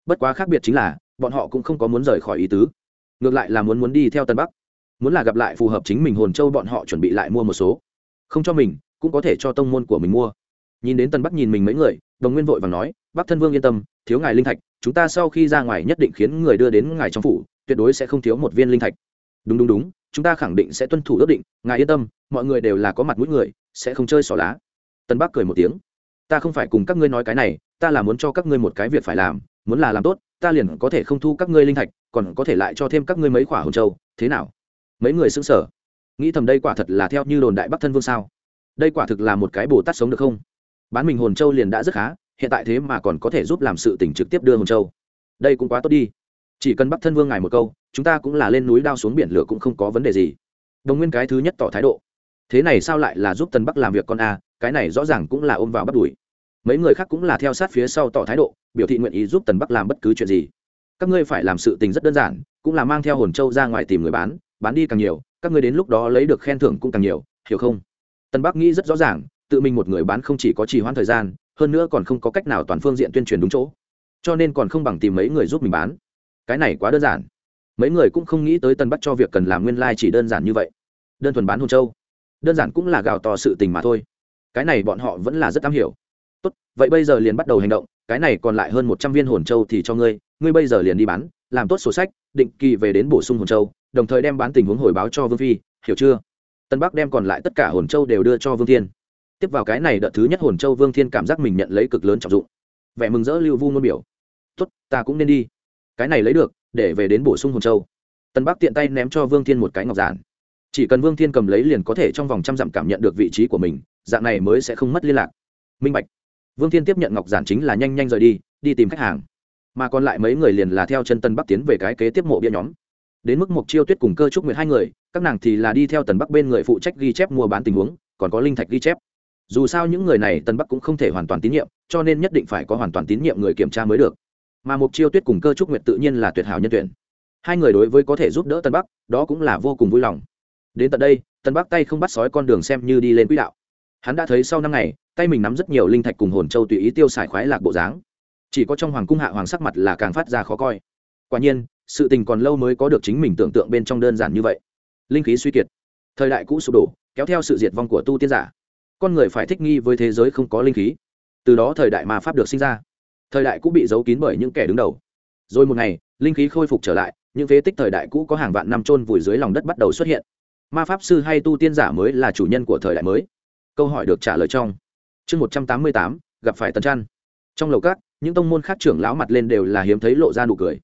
Bất quá khác biệt chính là, bọn họ cũng không có muốn rời khỏi ý tứ. Ngược lại là muốn muốn đi theo tân bắc. Muốn là gặp lại phù hợp chính mình hồn châu, bọn họ chuẩn bị lại mua một số. Không cho mình cũng có thể cho tông môn của mình mua. Nhìn đến tân bắc nhìn mình mấy người, đồng nguyên vội và nói, bắc thân vương yên tâm, thiếu ngài linh thạch, chúng ta sau khi ra ngoài nhất định khiến người đưa đến ngài trong phủ, tuyệt đối sẽ không thiếu một viên linh thạch. Đúng đúng đúng, chúng ta khẳng định sẽ tuân thủ ước định, ngài yên tâm, mọi người đều là có mặt mũi người, sẽ không chơi xỏ lá. Tân bắc cười một tiếng, ta không phải cùng các ngươi nói cái này, ta là muốn cho các ngươi một cái việc phải làm, muốn là làm tốt, ta liền có thể không thu các ngươi linh thạch, còn có thể lại cho thêm các ngươi mấy quả hồn châu, thế nào? Mấy người xứng sở nghĩ thầm đây quả thật là theo như đồn đại bắc thân vương sao? Đây quả thực là một cái bồ tát sống được không? Bán mình hồn châu liền đã rất khá, hiện tại thế mà còn có thể giúp làm sự tỉnh trực tiếp đưa hồn châu. Đây cũng quá tốt đi. Chỉ cần bắc thân vương ngài một câu, chúng ta cũng là lên núi đao xuống biển lửa cũng không có vấn đề gì. Đồng nguyên cái thứ nhất tỏ thái độ. Thế này sao lại là giúp tân bắc làm việc con a, cái này rõ ràng cũng là ôm vào bắt đuổi. Mấy người khác cũng là theo sát phía sau tỏ thái độ, biểu thị nguyện ý giúp tần bắc làm bất cứ chuyện gì. Các ngươi phải làm sự tình rất đơn giản, cũng là mang theo hồn châu ra ngoài tìm người bán bán đi càng nhiều, các ngươi đến lúc đó lấy được khen thưởng cũng càng nhiều, hiểu không? Tân bắc nghĩ rất rõ ràng, tự mình một người bán không chỉ có trì hoãn thời gian, hơn nữa còn không có cách nào toàn phương diện tuyên truyền đúng chỗ. Cho nên còn không bằng tìm mấy người giúp mình bán. Cái này quá đơn giản. Mấy người cũng không nghĩ tới tân bắc cho việc cần làm nguyên lai、like、chỉ đơn giản như vậy. Đơn thuần bán hồn châu. Đơn giản cũng là gào to sự tình mà thôi. Cái này bọn họ vẫn là rất am hiểu. Tốt, vậy bây giờ liền bắt đầu hành động, cái này còn lại hơn một trăm viên hồn châu thì cho ngươi ngươi bây giờ liền đi bán, làm tốt sổ sách, định kỳ về đến bổ sung hồn châu, đồng thời đem bán tình huống hồi báo cho vương phi, hiểu chưa? Tân bắc đem còn lại tất cả hồn châu đều đưa cho vương thiên. Tiếp vào cái này đợt thứ nhất hồn châu, vương thiên cảm giác mình nhận lấy cực lớn trọng dụng. Vẻ mừng rỡ lưu vu ngôn biểu, tốt, ta cũng nên đi. Cái này lấy được, để về đến bổ sung hồn châu. Tân bắc tiện tay ném cho vương thiên một cái ngọc giản. Chỉ cần vương thiên cầm lấy liền có thể trong vòng trăm dặm cảm nhận được vị trí của mình, dạng này mới sẽ không mất liên lạc. Minh bạch. Vương thiên tiếp nhận ngọc giản chính là nhanh nhanh rời đi đi tìm khách hàng. Mà còn lại mấy người liền là theo chân tân bắc tiến về cái kế tiếp mộ bia nhóm đến mức mục chiêu tuyết cùng cơ trúc nguyệt hai người, các nàng thì là đi theo tần bắc bên người phụ trách ghi chép mua bán tình huống, còn có linh thạch ghi chép. Dù sao những người này Tần bắc cũng không thể hoàn toàn tín nhiệm, cho nên nhất định phải có hoàn toàn tín nhiệm người kiểm tra mới được. Mà mục chiêu tuyết cùng cơ trúc nguyệt tự nhiên là tuyệt hảo nhân tuyển. Hai người đối với có thể giúp đỡ tân bắc, đó cũng là vô cùng vui lòng. Đến tận đây tân bắc tay không bắt sói con đường xem như đi lên quỹ đạo. Hắn đã thấy sau năm ngày, tay mình nắm rất nhiều linh thạch cùng hồn châu tùy ý tiêu xài khoái lạc bộ dáng. Chỉ có trong hoàng cung hạ hoàng sắc mặt là càng phát ra khó coi. Quả nhiên sự tình còn lâu mới có được chính mình tưởng tượng bên trong đơn giản như vậy. Linh khí suy kiệt. Thời đại cũ sụp đổ, kéo theo sự diệt vong của tu tiên giả. Con người phải thích nghi với thế giới không có linh khí. Từ đó thời đại mà pháp được sinh ra. Thời đại cũ bị giấu kín bởi những kẻ đứng đầu. Rồi một ngày, linh khí khôi phục trở lại, những phế tích thời đại cũ có hàng vạn năm trôn vùi dưới lòng đất bắt đầu xuất hiện. Ma pháp sư hay tu tiên giả mới là chủ nhân của thời đại mới. Câu hỏi được trả lời trong chương một trăm tám mươi tám, gặp phải tần trăn. Trong lầu cát những tông môn khác trưởng lão mặt lên đều là hiếm thấy lộ ra nụ cười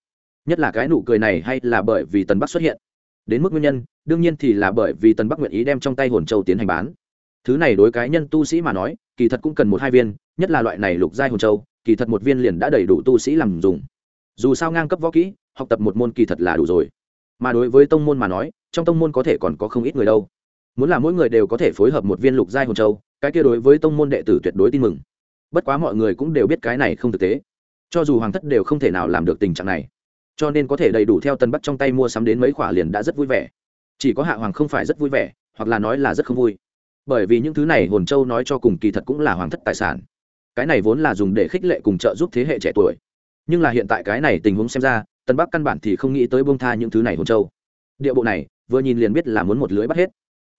nhất là cái nụ cười này hay là bởi vì tần bắc xuất hiện? Đến mức nguyên nhân, đương nhiên thì là bởi vì tần bắc nguyện ý đem trong tay hồn châu tiến hành bán. Thứ này đối cái nhân tu sĩ mà nói, kỳ thật cũng cần một hai viên, nhất là loại này lục giai hồn châu, kỳ thật một viên liền đã đầy đủ tu sĩ làm dùng. Dù sao ngang cấp võ kỹ, học tập một môn kỳ thật là đủ rồi. Mà đối với tông môn mà nói, trong tông môn có thể còn có không ít người đâu. Muốn là mỗi người đều có thể phối hợp một viên lục giai hồn châu, cái kia đối với tông môn đệ tử tuyệt đối tin mừng. Bất quá mọi người cũng đều biết cái này không thực tế. Cho dù hoàng thất đều không thể nào làm được tình trạng này cho nên có thể đầy đủ theo tân bắc trong tay mua sắm đến mấy khoả liền đã rất vui vẻ. Chỉ có hạ hoàng không phải rất vui vẻ, hoặc là nói là rất không vui. Bởi vì những thứ này hồn châu nói cho cùng kỳ thật cũng là hoàng thất tài sản. Cái này vốn là dùng để khích lệ cùng trợ giúp thế hệ trẻ tuổi. Nhưng là hiện tại cái này tình huống xem ra, tân bắc căn bản thì không nghĩ tới bông tha những thứ này hồn châu. Địa bộ này, vừa nhìn liền biết là muốn một lưới bắt hết.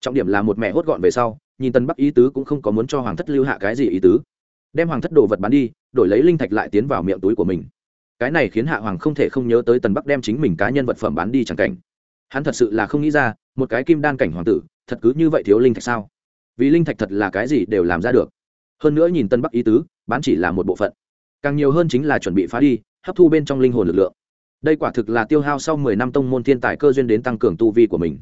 Trọng điểm là một mẹ hốt gọn về sau, nhìn tân bắc ý tứ cũng không có muốn cho hoàng thất lưu hạ cái gì ý tứ. Đem hoàng thất đồ vật bán đi, đổi lấy linh thạch lại tiến vào miệng túi của mình cái này khiến hạ hoàng không thể không nhớ tới tần bắc đem chính mình cá nhân vật phẩm bán đi chẳng cảnh. Hắn thật sự là không nghĩ ra, một cái kim đan cảnh hoàng tử, thật cứ như vậy thiếu linh thạch sao? Vì linh thạch thật là cái gì đều làm ra được. Hơn nữa nhìn tân bắc ý tứ, bán chỉ là một bộ phận. Càng nhiều hơn chính là chuẩn bị phá đi, hấp thu bên trong linh hồn lực lượng. Đây quả thực là tiêu hao sau mười năm tông môn thiên tài cơ duyên đến tăng cường tu vi của mình.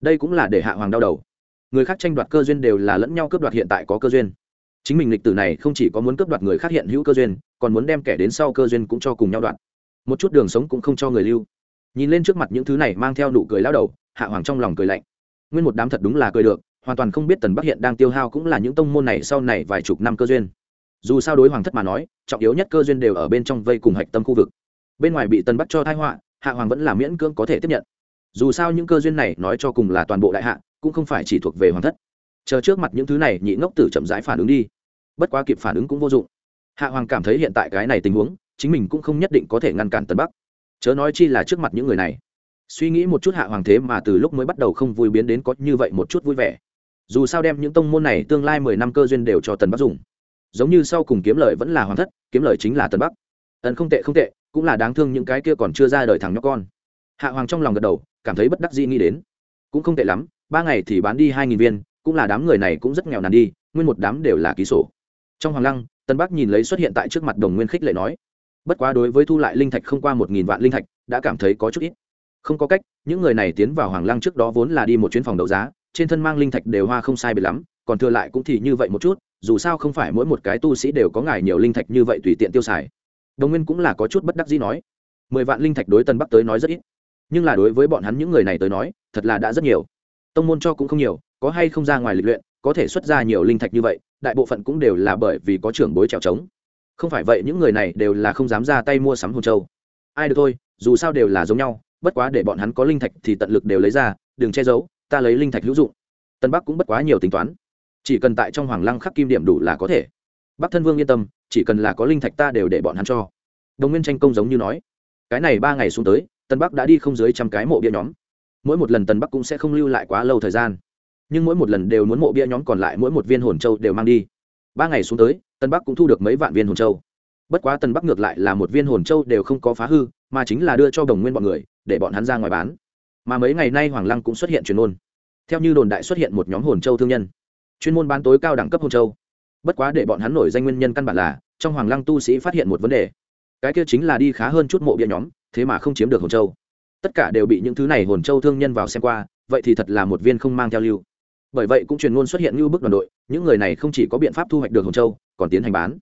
Đây cũng là để hạ hoàng đau đầu. Người khác tranh đoạt cơ duyên đều là lẫn nhau cướp đoạt hiện tại có cơ duyên chính mình lịch tử này không chỉ có muốn cướp đoạt người khác hiện hữu cơ duyên, còn muốn đem kẻ đến sau cơ duyên cũng cho cùng nhau đoạt. Một chút đường sống cũng không cho người lưu. Nhìn lên trước mặt những thứ này mang theo nụ cười lao đầu, hạ hoàng trong lòng cười lạnh. Nguyên một đám thật đúng là cười được, hoàn toàn không biết tần bắc hiện đang tiêu hao cũng là những tông môn này sau này vài chục năm cơ duyên. Dù sao đối hoàng thất mà nói, trọng yếu nhất cơ duyên đều ở bên trong vây cùng hạch tâm khu vực. Bên ngoài bị tần bắc cho thai họa, hạ hoàng vẫn là miễn cưỡng có thể tiếp nhận. Dù sao những cơ duyên này nói cho cùng là toàn bộ đại hạ, cũng không phải chỉ thuộc về hoàng thất chờ trước mặt những thứ này nhị ngốc tử chậm rãi phản ứng đi. Bất quá kịp phản ứng cũng vô dụng. Hạ hoàng cảm thấy hiện tại cái này tình huống, chính mình cũng không nhất định có thể ngăn cản tân bắc. Chớ nói chi là trước mặt những người này. Suy nghĩ một chút hạ hoàng thế mà từ lúc mới bắt đầu không vui biến đến có như vậy một chút vui vẻ. Dù sao đem những tông môn này tương lai mười năm cơ duyên đều cho tần bắc dùng. Giống như sau cùng kiếm lời vẫn là hoàng thất, kiếm lời chính là tần bắc. Ẩn không tệ không tệ, cũng là đáng thương những cái kia còn chưa ra đời thằng nhóc con. Hạ hoàng trong lòng gật đầu, cảm thấy bất đắc dĩ nghĩ đến. Cũng không tệ lắm, ba ngày thì bán đi hai nghìn viên cũng là đám người này cũng rất nghèo nàn đi, nguyên một đám đều là ký sổ. Trong hoàng lăng tân bắc nhìn lấy xuất hiện tại trước mặt đồng nguyên khích lệ nói, bất quá đối với thu lại linh thạch không qua một nghìn vạn linh thạch, đã cảm thấy có chút ít. Không có cách, những người này tiến vào hoàng lăng trước đó vốn là đi một chuyến phòng đấu giá, trên thân mang linh thạch đều hoa không sai biệt lắm, còn thừa lại cũng thì như vậy một chút, dù sao không phải mỗi một cái tu sĩ đều có ngài nhiều linh thạch như vậy tùy tiện tiêu xài. Đồng nguyên cũng là có chút bất đắc dĩ nói, mười vạn linh thạch đối tân bắc tới nói rất ít, nhưng là đối với bọn hắn những người này tới nói, thật là đã rất nhiều tông môn cho cũng không nhiều, có hay không ra ngoài lịch luyện, có thể xuất ra nhiều linh thạch như vậy, đại bộ phận cũng đều là bởi vì có trưởng bối trèo trống. Không phải vậy, những người này đều là không dám ra tay mua sắm hồn châu. Ai được thôi, dù sao đều là giống nhau, bất quá để bọn hắn có linh thạch thì tận lực đều lấy ra, đừng che giấu, ta lấy linh thạch hữu dụng. Tân bắc cũng bất quá nhiều tính toán. Chỉ cần tại trong hoàng lăng khắc kim điểm đủ là có thể. Bắc thân vương yên tâm, chỉ cần là có linh thạch ta đều để bọn hắn cho. Đồng nguyên tranh công giống như nói. Cái này ba ngày xuống tới, tân bắc đã đi không dưới trăm cái mộ bia nhóm mỗi một lần Tần bắc cũng sẽ không lưu lại quá lâu thời gian. Nhưng mỗi một lần đều muốn mộ bia nhóm còn lại mỗi một viên hồn châu đều mang đi. Ba ngày xuống tới tân bắc cũng thu được mấy vạn viên hồn châu. Bất quá tân bắc ngược lại là một viên hồn châu đều không có phá hư, mà chính là đưa cho đồng nguyên bọn người, để bọn hắn ra ngoài bán. Mà mấy ngày nay hoàng lăng cũng xuất hiện truyền ôn theo như đồn đại xuất hiện một nhóm hồn châu thương nhân. Chuyên môn bán tối cao đẳng cấp hồn châu. Bất quá để bọn hắn nổi danh nguyên nhân căn bản là, trong hoàng lăng tu sĩ phát hiện một vấn đề. Cái kia chính là đi khá hơn chút mộ bia nhóm, thế mà không chiếm được hồn châu tất cả đều bị những thứ này hồn châu thương nhân vào xem qua, vậy thì thật là một viên không mang theo lưu. Bởi vậy cũng truyền ngôn xuất hiện như bức đoàn đội, những người này không chỉ có biện pháp thu hoạch được hồn châu, còn tiến hành bán.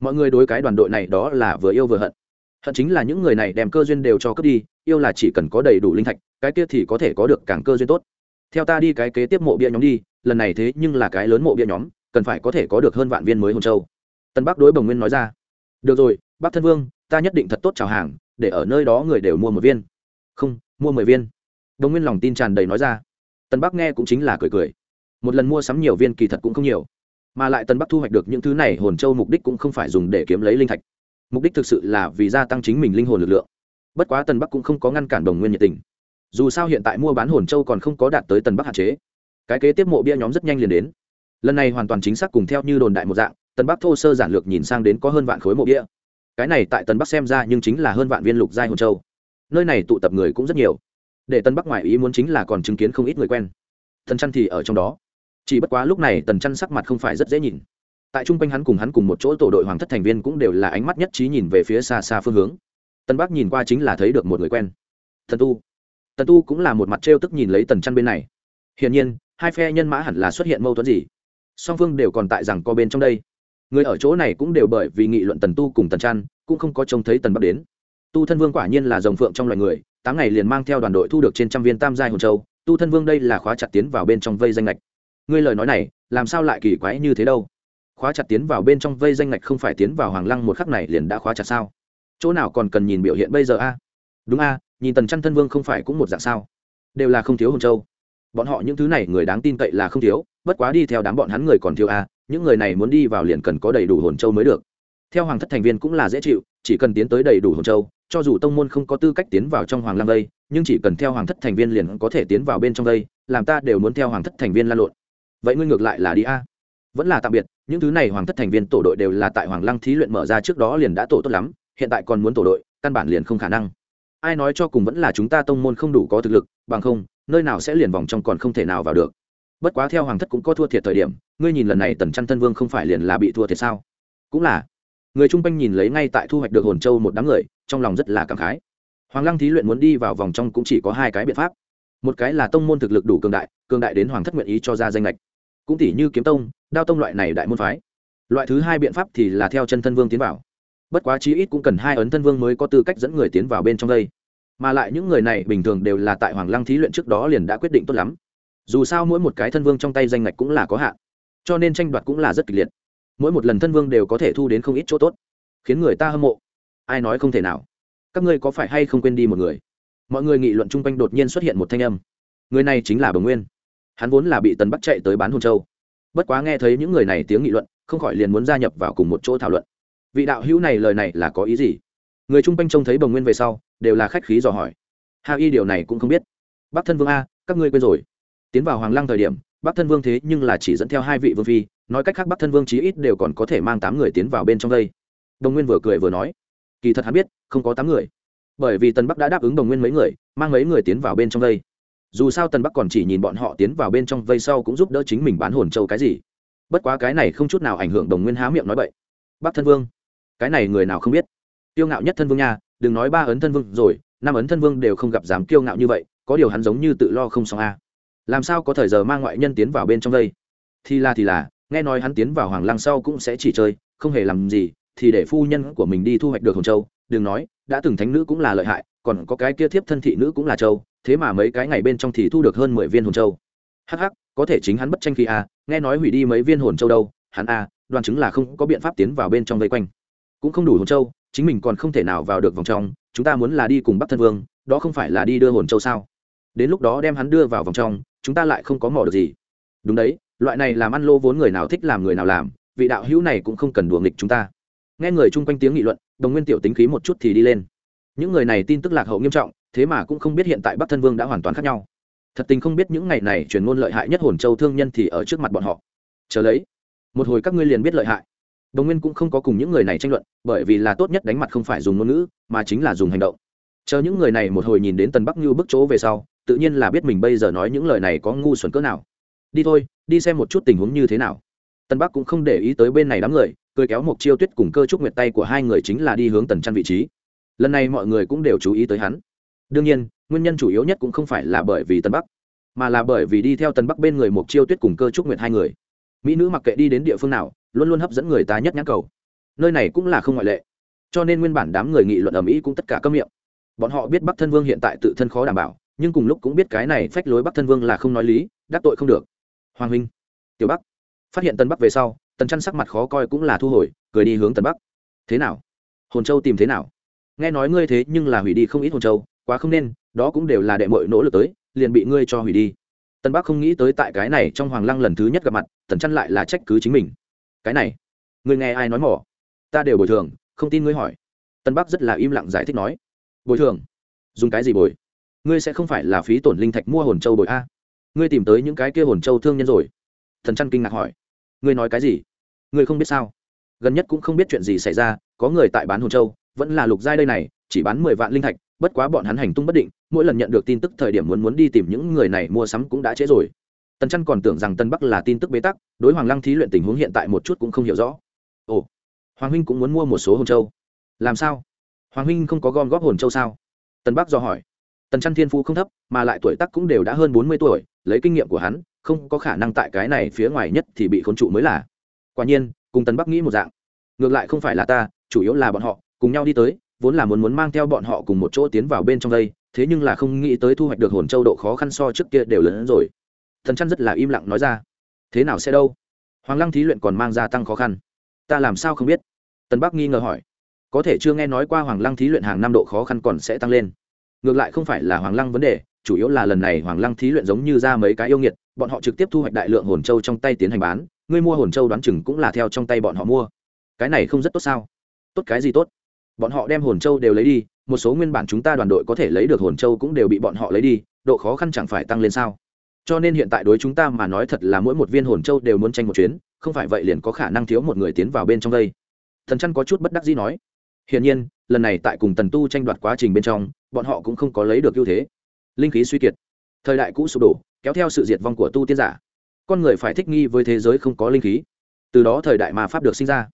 Mọi người đối cái đoàn đội này đó là vừa yêu vừa hận. Hận chính là những người này đem cơ duyên đều cho cướp đi, yêu là chỉ cần có đầy đủ linh thạch, cái kia thì có thể có được càng cơ duyên tốt. Theo ta đi cái kế tiếp mộ bia nhóm đi, lần này thế nhưng là cái lớn mộ bia nhóm, cần phải có thể có được hơn vạn viên mới hồn châu. Tân bắc đối bồng nguyên nói ra, được rồi, bắc thân vương, ta nhất định thật tốt chào hàng, để ở nơi đó người đều mua một viên không, mua mười viên. Đồng nguyên lòng tin tràn đầy nói ra. Tân bắc nghe cũng chính là cười cười. Một lần mua sắm nhiều viên kỳ thật cũng không nhiều, mà lại tân bắc thu hoạch được những thứ này hồn châu mục đích cũng không phải dùng để kiếm lấy linh thạch. Mục đích thực sự là vì gia tăng chính mình linh hồn lực lượng. Bất quá tân bắc cũng không có ngăn cản đồng nguyên nhiệt tình. Dù sao hiện tại mua bán hồn châu còn không có đạt tới tân bắc hạn chế. Cái kế tiếp mộ bia nhóm rất nhanh liền đến. Lần này hoàn toàn chính xác cùng theo như đồn đại một dạng, tân bắc thô sơ giản lược nhìn sang đến có hơn vạn khối mộ bia. Cái này tại tân bắc xem ra nhưng chính là hơn vạn viên lục giai hồn châu nơi này tụ tập người cũng rất nhiều. Để tân bắc ngoại ý muốn chính là còn chứng kiến không ít người quen. Thần chăn thì ở trong đó. Chỉ bất quá lúc này tần chăn sắc mặt không phải rất dễ nhìn. Tại chung quanh hắn cùng hắn cùng một chỗ tổ đội hoàng thất thành viên cũng đều là ánh mắt nhất trí nhìn về phía xa xa phương hướng. Tân bắc nhìn qua chính là thấy được một người quen. Thần tu. Tần tu cũng là một mặt trêu tức nhìn lấy tần chăn bên này. Hiển nhiên, hai phe nhân mã hẳn là xuất hiện mâu thuẫn gì. Song phương đều còn tại rằng co bên trong đây. Người ở chỗ này cũng đều bởi vì nghị luận tần tu cùng tần chăn, cũng không có trông thấy tần bắc đến tu thân vương quả nhiên là rồng phượng trong loài người, tám ngày liền mang theo đoàn đội thu được trên trăm viên tam giai hồn châu, tu thân vương đây là khóa chặt tiến vào bên trong vây danh lệch ngươi lời nói này, làm sao lại kỳ quái như thế đâu? Khóa chặt tiến vào bên trong vây danh lệch không phải tiến vào hoàng lăng một khắc này liền đã khóa chặt sao? Chỗ nào còn cần nhìn biểu hiện bây giờ a? Đúng a, nhìn tần chăn thân vương không phải cũng một dạng sao? Đều là không thiếu hồn châu. Bọn họ những thứ này người đáng tin cậy là không thiếu, bất quá đi theo đám bọn hắn người còn thiếu a, những người này muốn đi vào liền cần có đầy đủ hồn châu mới được. Theo hoàng thất thành viên cũng là dễ chịu, chỉ cần tiến tới đầy đủ hồn châu cho dù tông môn không có tư cách tiến vào trong hoàng Lang đây nhưng chỉ cần theo hoàng thất thành viên liền có thể tiến vào bên trong đây làm ta đều muốn theo hoàng thất thành viên lan lộn. Vậy ngươi ngược lại là đi a? Vẫn là tạm biệt, những thứ này hoàng thất thành viên tổ đội đều là tại hoàng lăng thí luyện mở ra trước đó liền đã tổ tốt lắm, hiện tại còn muốn tổ đội, căn bản liền không khả năng. Ai nói cho cùng vẫn là chúng ta tông môn không đủ có thực lực, bằng không, nơi nào sẽ liền vòng trong còn không thể nào vào được. Bất quá theo hoàng thất cũng có thua thiệt thời điểm, ngươi nhìn lần này tần trăn thân vương không phải liền là bị thua thiệt sao? Cũng là người chung quanh nhìn lấy ngay tại thu hoạch được hồn châu một đám người, trong lòng rất là cảm khái. Hoàng lăng thí luyện muốn đi vào vòng trong cũng chỉ có hai cái biện pháp. Một cái là tông môn thực lực đủ cường đại cường đại đến hoàng thất nguyện ý cho ra danh lệch. Cũng tỷ như kiếm tông, đao tông loại này đại môn phái. Loại thứ hai biện pháp thì là theo chân thân vương tiến vào. Bất quá chí ít cũng cần hai ấn thân vương mới có tư cách dẫn người tiến vào bên trong đây. Mà lại những người này bình thường đều là tại hoàng lăng thí luyện trước đó liền đã quyết định tốt lắm. Dù sao mỗi một cái thân vương trong tay danh ngạch cũng là có hạn. Cho nên tranh đoạt cũng là rất kịch liệt mỗi một lần thân vương đều có thể thu đến không ít chỗ tốt. Khiến người ta hâm mộ. Ai nói không thể nào? Các ngươi có phải hay không quên đi một người? Mọi người nghị luận chung quanh đột nhiên xuất hiện một thanh âm. Người này chính là bồng nguyên. Hắn vốn là bị tần bắc chạy tới bán hồn châu. Bất quá nghe thấy những người này tiếng nghị luận, không khỏi liền muốn gia nhập vào cùng một chỗ thảo luận. Vị đạo hữu này lời này là có ý gì? Người chung quanh trông thấy bồng nguyên về sau, đều là khách khí dò hỏi. Hao y, điều này cũng không biết. Bắc thân vương a, các ngươi quên rồi. Tiến vào hoàng lăng thời điểm, bắc thân vương thế nhưng là chỉ dẫn theo hai vị vương phi nói cách khác bắc thân vương chí ít đều còn có thể mang tám người tiến vào bên trong đây. Đồng nguyên vừa cười vừa nói, kỳ thật hắn biết, không có tám người. Bởi vì tần bắc đã đáp ứng đồng nguyên mấy người, mang mấy người tiến vào bên trong đây. Dù sao tần bắc còn chỉ nhìn bọn họ tiến vào bên trong vây sau cũng giúp đỡ chính mình bán hồn châu cái gì. Bất quá cái này không chút nào ảnh hưởng đồng nguyên há miệng nói vậy bắc thân vương, cái này người nào không biết? Tiêu ngạo nhất thân vương nha, đừng nói ba ấn thân vương rồi, năm ấn thân vương đều không gặp dám kiêu ngạo như vậy, có điều hắn giống như tự lo không xong a làm sao có thời giờ mang ngoại nhân tiến vào bên trong đây? Thì là thì là nghe nói hắn tiến vào hoàng lăng sau cũng sẽ chỉ chơi, không hề làm gì, thì để phu nhân của mình đi thu hoạch được hồn châu. Đừng nói, đã từng thánh nữ cũng là lợi hại, còn có cái kia thiếp thân thị nữ cũng là châu, thế mà mấy cái ngày bên trong thì thu được hơn mười viên hồn châu. Hắc hắc, có thể chính hắn bất tranh khi a nghe nói hủy đi mấy viên hồn châu đâu, hắn à, a đoàn chứng là không có biện pháp tiến vào bên trong vây quanh. Cũng không đủ hồn châu, chính mình còn không thể nào vào được vòng trong, chúng ta muốn là đi cùng bắc thân vương, đó không phải là đi đưa hồn châu sao? Đến lúc đó đem hắn đưa vào vòng trong, chúng ta lại không có mỏ được gì. Đúng đấy loại này làm ăn lô vốn người nào thích làm người nào làm, vị đạo hữu này cũng không cần đùa nghịch chúng ta. Nghe người chung quanh tiếng nghị luận, đồng nguyên tiểu tính khí một chút thì đi lên. Những người này tin tức lạc hậu nghiêm trọng, thế mà cũng không biết hiện tại bắc thân vương đã hoàn toàn khác nhau. Thật tình không biết những ngày này truyền ngôn lợi hại nhất hồn châu thương nhân thì ở trước mặt bọn họ. Chờ lấy, một hồi các ngươi liền biết lợi hại. Đồng nguyên cũng không có cùng những người này tranh luận, bởi vì là tốt nhất đánh mặt không phải dùng ngôn ngữ, mà chính là dùng hành động. Chờ những người này một hồi nhìn đến tần bắc như bức chỗ về sau, tự nhiên là biết mình bây giờ nói những lời này có ngu xuẩn cỡ nào đi thôi, đi xem một chút tình huống như thế nào. Tân bắc cũng không để ý tới bên này đám người, cười kéo Mộc chiêu tuyết cùng cơ trúc nguyệt tay của hai người chính là đi hướng tần chăn vị trí. Lần này mọi người cũng đều chú ý tới hắn. Đương nhiên, nguyên nhân chủ yếu nhất cũng không phải là bởi vì tân bắc, mà là bởi vì đi theo tân bắc bên người Mộc chiêu tuyết cùng cơ trúc nguyệt hai người. Mỹ nữ mặc kệ đi đến địa phương nào, luôn luôn hấp dẫn người ta nhất nhãn cầu. Nơi này cũng là không ngoại lệ, cho nên nguyên bản đám người nghị luận ở mỹ cũng tất cả câm miệng. Bọn họ biết bắc thân vương hiện tại tự thân khó đảm bảo, nhưng cùng lúc cũng biết cái này phách lối bắc thân vương là không nói lý, đắc tội không được hoàng huynh. Tiểu bắc. Phát hiện tân bắc về sau, tần chăn sắc mặt khó coi cũng là thu hồi, cười đi hướng tân bắc. Thế nào? Hồn châu tìm thế nào? Nghe nói ngươi thế nhưng là hủy đi không ít hồn châu, quá không nên, đó cũng đều là đệ mội nỗ lực tới, liền bị ngươi cho hủy đi. Tân bắc không nghĩ tới tại cái này trong hoàng lăng lần thứ nhất gặp mặt, tần chăn lại là trách cứ chính mình. Cái này, ngươi nghe ai nói mỏ? Ta đều bồi thường, không tin ngươi hỏi. Tân bắc rất là im lặng giải thích nói. Bồi thường? Dùng cái gì bồi? Ngươi sẽ không phải là phí tổn linh thạch mua hồn châu bồi a? Ngươi tìm tới những cái kia hồn châu thương nhân rồi. Thần chăn kinh ngạc hỏi. Ngươi nói cái gì? Ngươi không biết sao? Gần nhất cũng không biết chuyện gì xảy ra, có người tại bán hồn châu, vẫn là lục giai đây này, chỉ bán mười vạn linh thạch, bất quá bọn hắn hành tung bất định, mỗi lần nhận được tin tức thời điểm muốn muốn đi tìm những người này mua sắm cũng đã trễ rồi. Tần chăn còn tưởng rằng tân bắc là tin tức bế tắc, đối hoàng lăng thí luyện tình huống hiện tại một chút cũng không hiểu rõ. Ồ, hoàng huynh cũng muốn mua một số hồn châu. Làm sao? Hoàng huynh không có gom góp hồn châu sao? Tân bắc do hỏi tần trăn thiên phú không thấp, mà lại tuổi tác cũng đều đã hơn bốn mươi tuổi, lấy kinh nghiệm của hắn, không có khả năng tại cái này phía ngoài nhất thì bị khốn trụ mới là. Quả nhiên, cùng tần bắc nghĩ một dạng. Ngược lại không phải là ta, chủ yếu là bọn họ, cùng nhau đi tới, vốn là muốn muốn mang theo bọn họ cùng một chỗ tiến vào bên trong đây, thế nhưng là không nghĩ tới thu hoạch được hồn châu độ khó khăn so trước kia đều lớn hơn rồi. Thần chăn rất là im lặng nói ra. Thế nào sẽ đâu? Hoàng lăng thí luyện còn mang gia tăng khó khăn. Ta làm sao không biết? Tân bắc nghi ngờ hỏi. Có thể chưa nghe nói qua hoàng lăng thí luyện hàng năm độ khó khăn còn sẽ tăng lên ngược lại không phải là hoàng lăng vấn đề, chủ yếu là lần này hoàng lăng thí luyện giống như ra mấy cái yêu nghiệt, bọn họ trực tiếp thu hoạch đại lượng hồn châu trong tay tiến hành bán, ngươi mua hồn châu đoán chừng cũng là theo trong tay bọn họ mua. Cái này không rất tốt sao? Tốt cái gì tốt? Bọn họ đem hồn châu đều lấy đi, một số nguyên bản chúng ta đoàn đội có thể lấy được hồn châu cũng đều bị bọn họ lấy đi, độ khó khăn chẳng phải tăng lên sao? Cho nên hiện tại đối chúng ta mà nói thật là mỗi một viên hồn châu đều muốn tranh một chuyến, không phải vậy liền có khả năng thiếu một người tiến vào bên trong đây. Thần chăn có chút bất đắc dĩ nói hiển nhiên, lần này tại cùng tần tu tranh đoạt quá trình bên trong, bọn họ cũng không có lấy được ưu thế. Linh khí suy kiệt, thời đại cũ sụp đổ, kéo theo sự diệt vong của tu tiên giả. Con người phải thích nghi với thế giới không có linh khí. Từ đó thời đại mà pháp được sinh ra.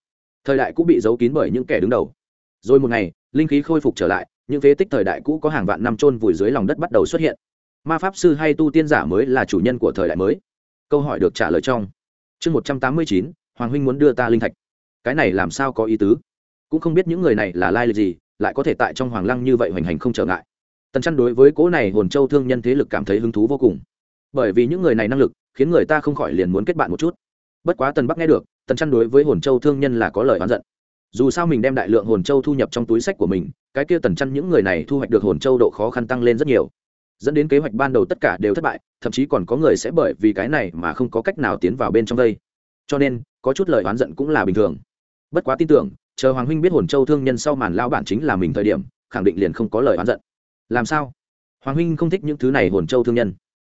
Thời đại cũ bị giấu kín bởi những kẻ đứng đầu. Rồi một ngày, linh khí khôi phục trở lại, những phế tích thời đại cũ có hàng vạn năm trôn vùi dưới lòng đất bắt đầu xuất hiện. Ma pháp sư hay tu tiên giả mới là chủ nhân của thời đại mới. Câu hỏi được trả lời trong chương một trăm tám mươi chín, hoàng huynh muốn đưa ta linh thạch. Cái này làm sao có ý tứ? Cũng không biết những người này là lai lịch gì, lại có thể tại trong hoàng lăng như vậy hoành hành không trở ngại. Tần chăn đối với cỗ này hồn châu thương nhân thế lực cảm thấy hứng thú vô cùng. Bởi vì những người này năng lực, khiến người ta không khỏi liền muốn kết bạn một chút. Bất quá tần bắc nghe được, tần chăn đối với hồn châu thương nhân là có lời oán giận. Dù sao mình đem đại lượng hồn châu thu nhập trong túi sách của mình, cái kia tần chăn những người này thu hoạch được hồn châu độ khó khăn tăng lên rất nhiều. Dẫn đến kế hoạch ban đầu tất cả đều thất bại, thậm chí còn có người sẽ bởi vì cái này mà không có cách nào tiến vào bên trong đây. Cho nên, có chút lời oán giận cũng là bình thường. Bất quá tin tưởng chờ hoàng huynh biết hồn châu thương nhân sau màn lao bản chính là mình thời điểm, khẳng định liền không có lời oán giận. Làm sao? Hoàng huynh không thích những thứ này hồn châu thương nhân.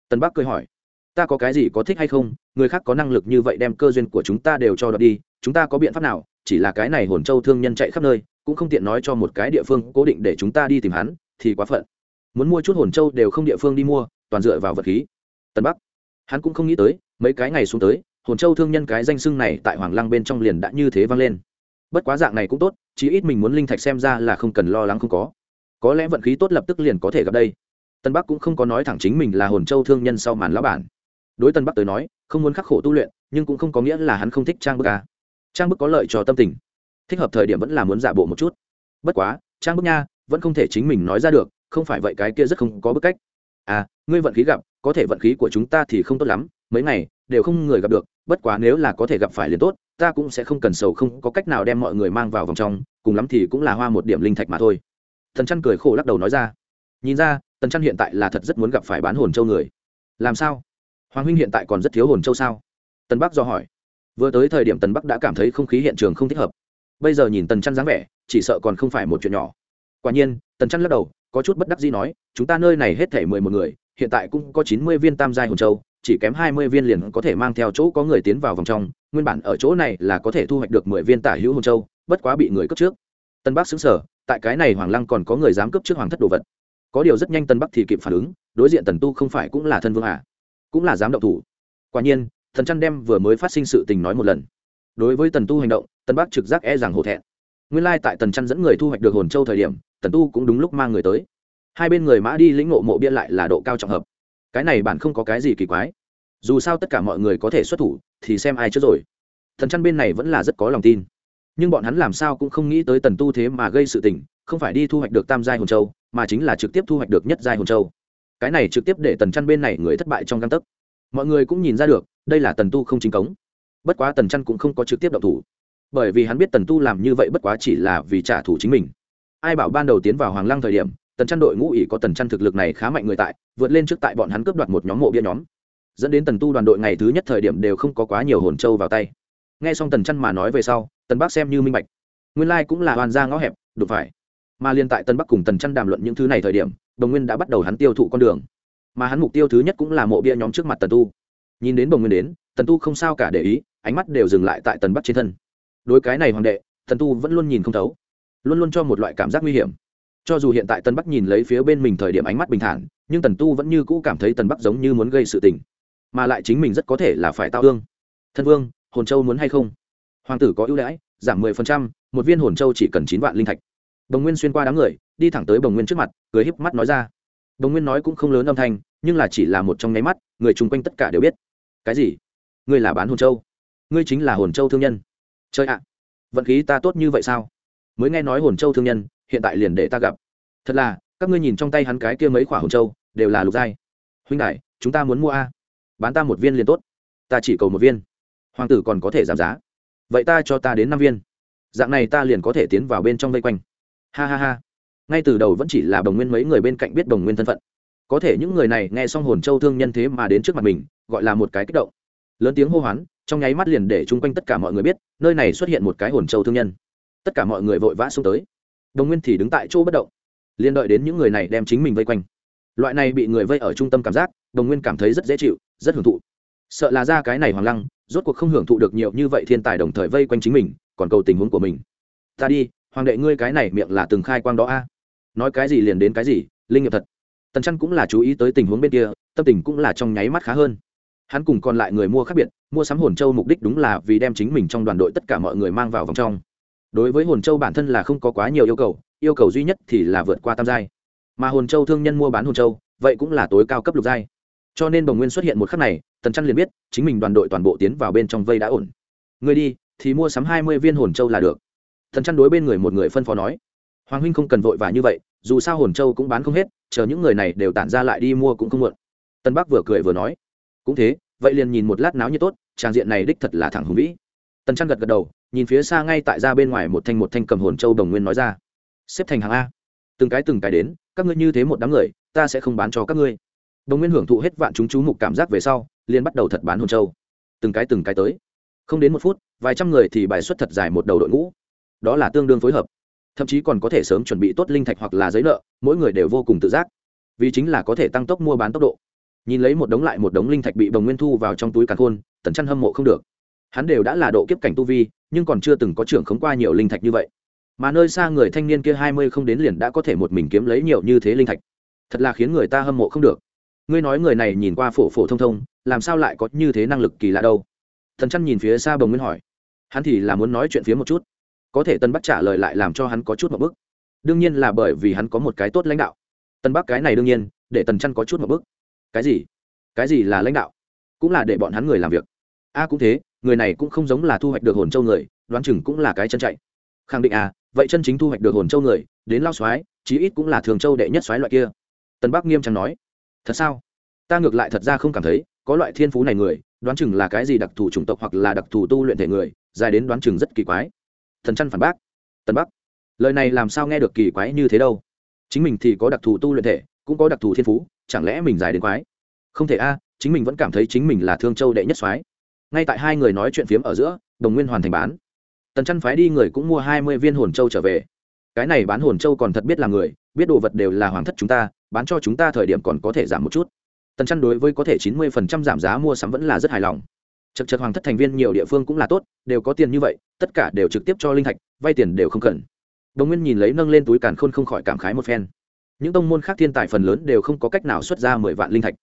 Tân bắc cười hỏi. Ta có cái gì có thích hay không? Người khác có năng lực như vậy đem cơ duyên của chúng ta đều cho đợt đi, chúng ta có biện pháp nào? Chỉ là cái này hồn châu thương nhân chạy khắp nơi, cũng không tiện nói cho một cái địa phương cố định để chúng ta đi tìm hắn, thì quá phận. Muốn mua chút hồn châu đều không địa phương đi mua, toàn dựa vào vật khí. Tân bắc. Hắn cũng không nghĩ tới, mấy cái ngày xuống tới, hồn châu thương nhân cái danh xưng này tại hoàng lăng bên trong liền đã như thế vang lên bất quá dạng này cũng tốt, chí ít mình muốn linh thạch xem ra là không cần lo lắng không có. Có lẽ vận khí tốt lập tức liền có thể gặp đây. Tân bắc cũng không có nói thẳng chính mình là hồn châu thương nhân sau màn lão bản. Đối tân bắc tới nói, không muốn khắc khổ tu luyện, nhưng cũng không có nghĩa là hắn không thích trang bức à. trang bức có lợi cho tâm tình. Thích hợp thời điểm vẫn là muốn giả bộ một chút. Bất quá, trang bức nha, vẫn không thể chính mình nói ra được, không phải vậy cái kia rất không có bức cách. À ngươi vận khí gặp, có thể vận khí của chúng ta thì không tốt lắm, mấy ngày đều không người gặp được, bất quá nếu là có thể gặp phải liền tốt, ta cũng sẽ không cần sầu không có cách nào đem mọi người mang vào vòng trong, cùng lắm thì cũng là hoa một điểm linh thạch mà thôi. Thần chăn cười khổ lắc đầu nói ra. Nhìn ra, tần chăn hiện tại là thật rất muốn gặp phải bán hồn châu người. Làm sao? Hoàng huynh hiện tại còn rất thiếu hồn châu sao? Tần bắc do hỏi. Vừa tới thời điểm tần bắc đã cảm thấy không khí hiện trường không thích hợp. Bây giờ nhìn tần chăn dáng vẻ, chỉ sợ còn không phải một chuyện nhỏ. Quả nhiên, tần chăn lắc đầu, có chút bất đắc gì nói, chúng ta nơi này hết thể mười một người, hiện tại cũng có chín mươi viên tam giai hồn châu chỉ kém hai mươi viên liền có thể mang theo chỗ có người tiến vào vòng trong, nguyên bản ở chỗ này là có thể thu hoạch được mười viên tả hữu hồn châu, bất quá bị người cướp trước. Tân bắc xứng sở, tại cái này hoàng lăng còn có người dám cướp trước hoàng thất đồ vật. Có điều rất nhanh tân bắc thì kịp phản ứng, đối diện tần tu không phải cũng là thân vương à? Cũng là dám động thủ. Quả nhiên, thần chăn đem vừa mới phát sinh sự tình nói một lần. Đối với tần tu hành động, tân bắc trực giác e rằng hổ thẹn. Nguyên lai tại tần chăn dẫn người thu hoạch được hồn châu thời điểm, tần tu cũng đúng lúc mang người tới. Hai bên người mã đi lĩnh ngộ mộ bia lại là độ cao trọng hợp cái này bạn không có cái gì kỳ quái. Dù sao tất cả mọi người có thể xuất thủ, thì xem ai trước rồi. Thần chăn bên này vẫn là rất có lòng tin. Nhưng bọn hắn làm sao cũng không nghĩ tới tần tu thế mà gây sự tình, không phải đi thu hoạch được tam giai hồn châu, mà chính là trực tiếp thu hoạch được nhất giai hồn châu. Cái này trực tiếp để tần chăn bên này người thất bại trong găng tấc. Mọi người cũng nhìn ra được, đây là tần tu không chính cống. Bất quá tần chăn cũng không có trực tiếp động thủ. Bởi vì hắn biết tần tu làm như vậy bất quá chỉ là vì trả thù chính mình. Ai bảo ban đầu tiến vào hoàng lăng thời điểm tần chăn đội ngũ ỉ có tần chăn thực lực này khá mạnh người tại, vượt lên trước tại bọn hắn cướp đoạt một nhóm mộ bia nhóm. Dẫn đến tần tu đoàn đội ngày thứ nhất thời điểm đều không có quá nhiều hồn trâu vào tay. Nghe xong tần chăn mà nói về sau, tần bắc xem như minh bạch. Nguyên lai cũng là hoàn gia ngõ hẹp, đụng phải. Mà liên tại tân bắc cùng tần chăn đàm luận những thứ này thời điểm, đồng nguyên đã bắt đầu hắn tiêu thụ con đường. Mà hắn mục tiêu thứ nhất cũng là mộ bia nhóm trước mặt tần tu. Nhìn đến đồng nguyên đến, tần tu không sao cả để ý, ánh mắt đều dừng lại tại tần bắc trên thân. Đối cái này hoàng đệ, tần tu vẫn luôn nhìn không thấu. Luôn luôn cho một loại cảm giác nguy hiểm cho dù hiện tại tân bắc nhìn lấy phía bên mình thời điểm ánh mắt bình thản, nhưng tần tu vẫn như cũ cảm thấy tần bắc giống như muốn gây sự tình. Mà lại chính mình rất có thể là phải tao hương thân vương, hồn châu muốn hay không? Hoàng tử có ưu đãi, giảm mười phần trăm, một viên hồn châu chỉ cần chín vạn linh thạch. Đồng nguyên xuyên qua đám người, đi thẳng tới đồng nguyên trước mặt, cười híp mắt nói ra. Đồng nguyên nói cũng không lớn âm thanh, nhưng là chỉ là một trong nháy mắt, người chung quanh tất cả đều biết. Cái gì? Ngươi là bán hồn châu? Ngươi chính là hồn châu thương nhân. Chơi ạ! Vận khí ta tốt như vậy sao? Mới nghe nói hồn châu thương nhân hiện tại liền để ta gặp. Thật là, các ngươi nhìn trong tay hắn cái kia mấy khoả hồn châu, đều là lục giai. Huynh đại chúng ta muốn mua a. Bán ta một viên liền tốt. Ta chỉ cầu một viên. Hoàng tử còn có thể giảm giá. Vậy ta cho ta đến năm viên. Dạng này ta liền có thể tiến vào bên trong vây quanh. Ha ha ha. Ngay từ đầu vẫn chỉ là đồng nguyên mấy người bên cạnh biết đồng nguyên thân phận. Có thể những người này nghe xong hồn châu thương nhân thế mà đến trước mặt mình, gọi là một cái kích động. Lớn tiếng hô hoán, trong nháy mắt liền để chung quanh tất cả mọi người biết, nơi này xuất hiện một cái hồn châu thương nhân. Tất cả mọi người vội vã xuống tới đồng nguyên thì đứng tại chỗ bất động liên đợi đến những người này đem chính mình vây quanh. Loại này bị người vây ở trung tâm cảm giác, đồng nguyên cảm thấy rất dễ chịu, rất hưởng thụ. Sợ là ra cái này hoàng lăng, rốt cuộc không hưởng thụ được nhiều như vậy thiên tài đồng thời vây quanh chính mình, còn cầu tình huống của mình. Ta đi, hoàng đệ ngươi cái này miệng là từng khai quang đó a. Nói cái gì liền đến cái gì, linh nghiệm thật. Tần chăn cũng là chú ý tới tình huống bên kia, tâm tình cũng là trong nháy mắt khá hơn. Hắn cùng còn lại người mua khác biệt, mua sắm hồn châu mục đích đúng là vì đem chính mình trong đoàn đội tất cả mọi người mang vào vòng trong đối với hồn châu bản thân là không có quá nhiều yêu cầu yêu cầu duy nhất thì là vượt qua tam giai. Mà hồn châu thương nhân mua bán hồn châu, vậy cũng là tối cao cấp lục giai. Cho nên bồng nguyên xuất hiện một khắc này, tần trăn liền biết, chính mình đoàn đội toàn bộ tiến vào bên trong vây đã ổn. Người đi, thì mua sắm hai mươi viên hồn châu là được. Thần chăn đối bên người một người phân phó nói, hoàng huynh không cần vội và như vậy, dù sao hồn châu cũng bán không hết, chờ những người này đều tản ra lại đi mua cũng không muộn. Tân bắc vừa cười vừa nói, cũng thế, vậy liền nhìn một lát náo như tốt, trang diện này đích thật là thẳng hùng vĩ. Tần trăn gật gật đầu nhìn phía xa ngay tại ra bên ngoài một thanh một thanh cầm hồn châu đồng nguyên nói ra. Xếp thành hàng a. Từng cái từng cái đến, các ngươi như thế một đám người, ta sẽ không bán cho các ngươi. Đồng nguyên hưởng thụ hết vạn chúng chú mục cảm giác về sau, liền bắt đầu thật bán hồn châu. Từng cái từng cái tới. Không đến một phút, vài trăm người thì bài xuất thật dài một đầu đội ngũ. Đó là tương đương phối hợp. Thậm chí còn có thể sớm chuẩn bị tốt linh thạch hoặc là giấy nợ, mỗi người đều vô cùng tự giác. Vì chính là có thể tăng tốc mua bán tốc độ. Nhìn lấy một đống lại một đống linh thạch bị đồng nguyên thu vào trong túi càn khôn, tần chăn hâm mộ không được. Hắn đều đã là độ kiếp cảnh tu vi nhưng còn chưa từng có trưởng khống qua nhiều linh thạch như vậy. Mà nơi xa người thanh niên kia hai mươi không đến liền đã có thể một mình kiếm lấy nhiều như thế linh thạch. Thật là khiến người ta hâm mộ không được. Ngươi nói người này nhìn qua phổ phổ thông thông, làm sao lại có như thế năng lực kỳ lạ đâu? Thần chăn nhìn phía xa bồng nguyên hỏi. Hắn thì là muốn nói chuyện phía một chút. Có thể tân bắc trả lời lại làm cho hắn có chút một bức đương nhiên là bởi vì hắn có một cái tốt lãnh đạo. Tân bắc cái này đương nhiên, để tần chăn có chút một bức cái gì? Cái gì là lãnh đạo? Cũng là để bọn hắn người làm việc a cũng thế, người này cũng không giống là thu hoạch được hồn châu người, đoán chừng cũng là cái chân chạy. Khẳng định à vậy chân chính thu hoạch được hồn châu người, đến lao soái, chí ít cũng là thường châu đệ nhất soái loại kia. Tân bắc nghiêm trang nói, thật sao? Ta ngược lại thật ra không cảm thấy, có loại thiên phú này người, đoán chừng là cái gì đặc thù chủng tộc hoặc là đặc thù tu luyện thể người, dài đến đoán chừng rất kỳ quái. Thần chăn phản bác tân bắc, lời này làm sao nghe được kỳ quái như thế đâu? Chính mình thì có đặc thù tu luyện thể, cũng có đặc thù thiên phú, chẳng lẽ mình dài đến quái? Không thể a, chính mình vẫn cảm thấy chính mình là thương châu đệ nhất soái ngay tại hai người nói chuyện phiếm ở giữa, đồng nguyên hoàn thành bán. Tần chăn phái đi người cũng mua hai mươi viên hồn châu trở về. Cái này bán hồn châu còn thật biết là người, biết đồ vật đều là hoàng thất chúng ta, bán cho chúng ta thời điểm còn có thể giảm một chút. Tần chăn đối với có thể chín mươi phần trăm giảm giá mua sắm vẫn là rất hài lòng. Chật chật hoàng thất thành viên nhiều địa phương cũng là tốt, đều có tiền như vậy, tất cả đều trực tiếp cho linh thạch, vay tiền đều không cần. Đồng nguyên nhìn lấy nâng lên túi càn khôn không khỏi cảm khái một phen. Những tông môn khác thiên tài phần lớn đều không có cách nào xuất ra mười vạn linh thạch.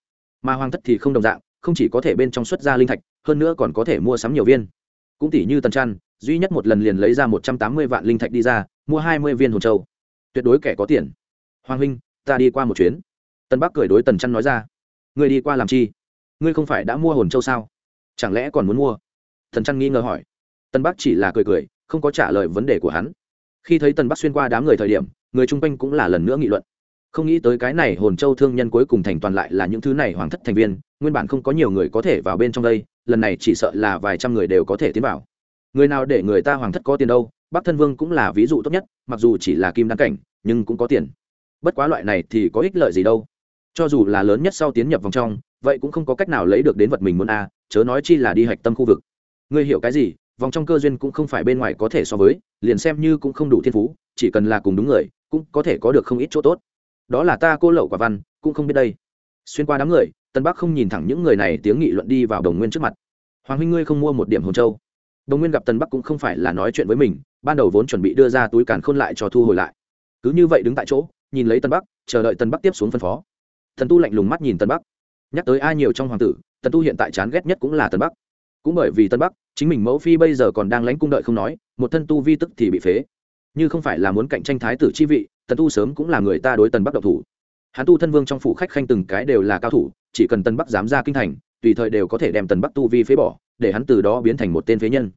Mà hoàng thất thì không đồng dạng không chỉ có thể bên trong xuất ra linh thạch hơn nữa còn có thể mua sắm nhiều viên. Cũng tỷ như tần trăn, duy nhất một lần liền lấy ra một trăm tám mươi vạn linh thạch đi ra mua hai mươi viên hồn châu. Tuyệt đối kẻ có tiền. Hoàng huynh ta đi qua một chuyến. Tân bắc cười đối tần trăn nói ra. Ngươi đi qua làm chi? Ngươi không phải đã mua hồn châu sao? Chẳng lẽ còn muốn mua? Thần trăn nghi ngờ hỏi. Tân bắc chỉ là cười cười không có trả lời vấn đề của hắn. Khi thấy tân bắc xuyên qua đám người thời điểm người chung quanh cũng là lần nữa nghị luận không nghĩ tới cái này hồn châu thương nhân cuối cùng thành toàn lại là những thứ này hoàng thất thành viên, nguyên bản không có nhiều người có thể vào bên trong đây, lần này chỉ sợ là vài trăm người đều có thể tiến vào. Người nào để người ta hoàng thất có tiền đâu, bắc thân vương cũng là ví dụ tốt nhất, mặc dù chỉ là kim đăng cảnh, nhưng cũng có tiền. Bất quá loại này thì có ích lợi gì đâu. Cho dù là lớn nhất sau tiến nhập vòng trong, vậy cũng không có cách nào lấy được đến vật mình muốn a, chớ nói chi là đi hạch tâm khu vực. Ngươi hiểu cái gì, vòng trong cơ duyên cũng không phải bên ngoài có thể so với, liền xem như cũng không đủ thiên phú, chỉ cần là cùng đúng người, cũng có thể có được không ít chỗ tốt đó là ta cô lậu quả văn, cũng không biết đây. Xuyên qua đám người, tân bắc không nhìn thẳng những người này tiếng nghị luận đi vào đồng nguyên trước mặt. Hoàng huynh ngươi không mua một điểm hồn châu. Đồng nguyên gặp tân bắc cũng không phải là nói chuyện với mình, ban đầu vốn chuẩn bị đưa ra túi càn khôn lại cho thu hồi lại. Cứ như vậy đứng tại chỗ, nhìn lấy tân bắc, chờ đợi tân bắc tiếp xuống phân phó. Thần tu lạnh lùng mắt nhìn tân bắc. Nhắc tới ai nhiều trong hoàng tử tần tu hiện tại chán ghét nhất cũng là tân bắc. Cũng bởi vì tân bắc, chính mình mẫu phi bây giờ còn đang lánh cung đợi không nói, một thân tu vi tức thì bị phế như không phải là muốn cạnh tranh thái tử chi vị, tần tu sớm cũng là người ta đối tần bắc độc thủ. Hắn tu thân vương trong phủ khách khanh từng cái đều là cao thủ, chỉ cần tần bắc dám ra kinh thành, tùy thời đều có thể đem tần bắc tu vi phế bỏ, để hắn từ đó biến thành một tên phế nhân.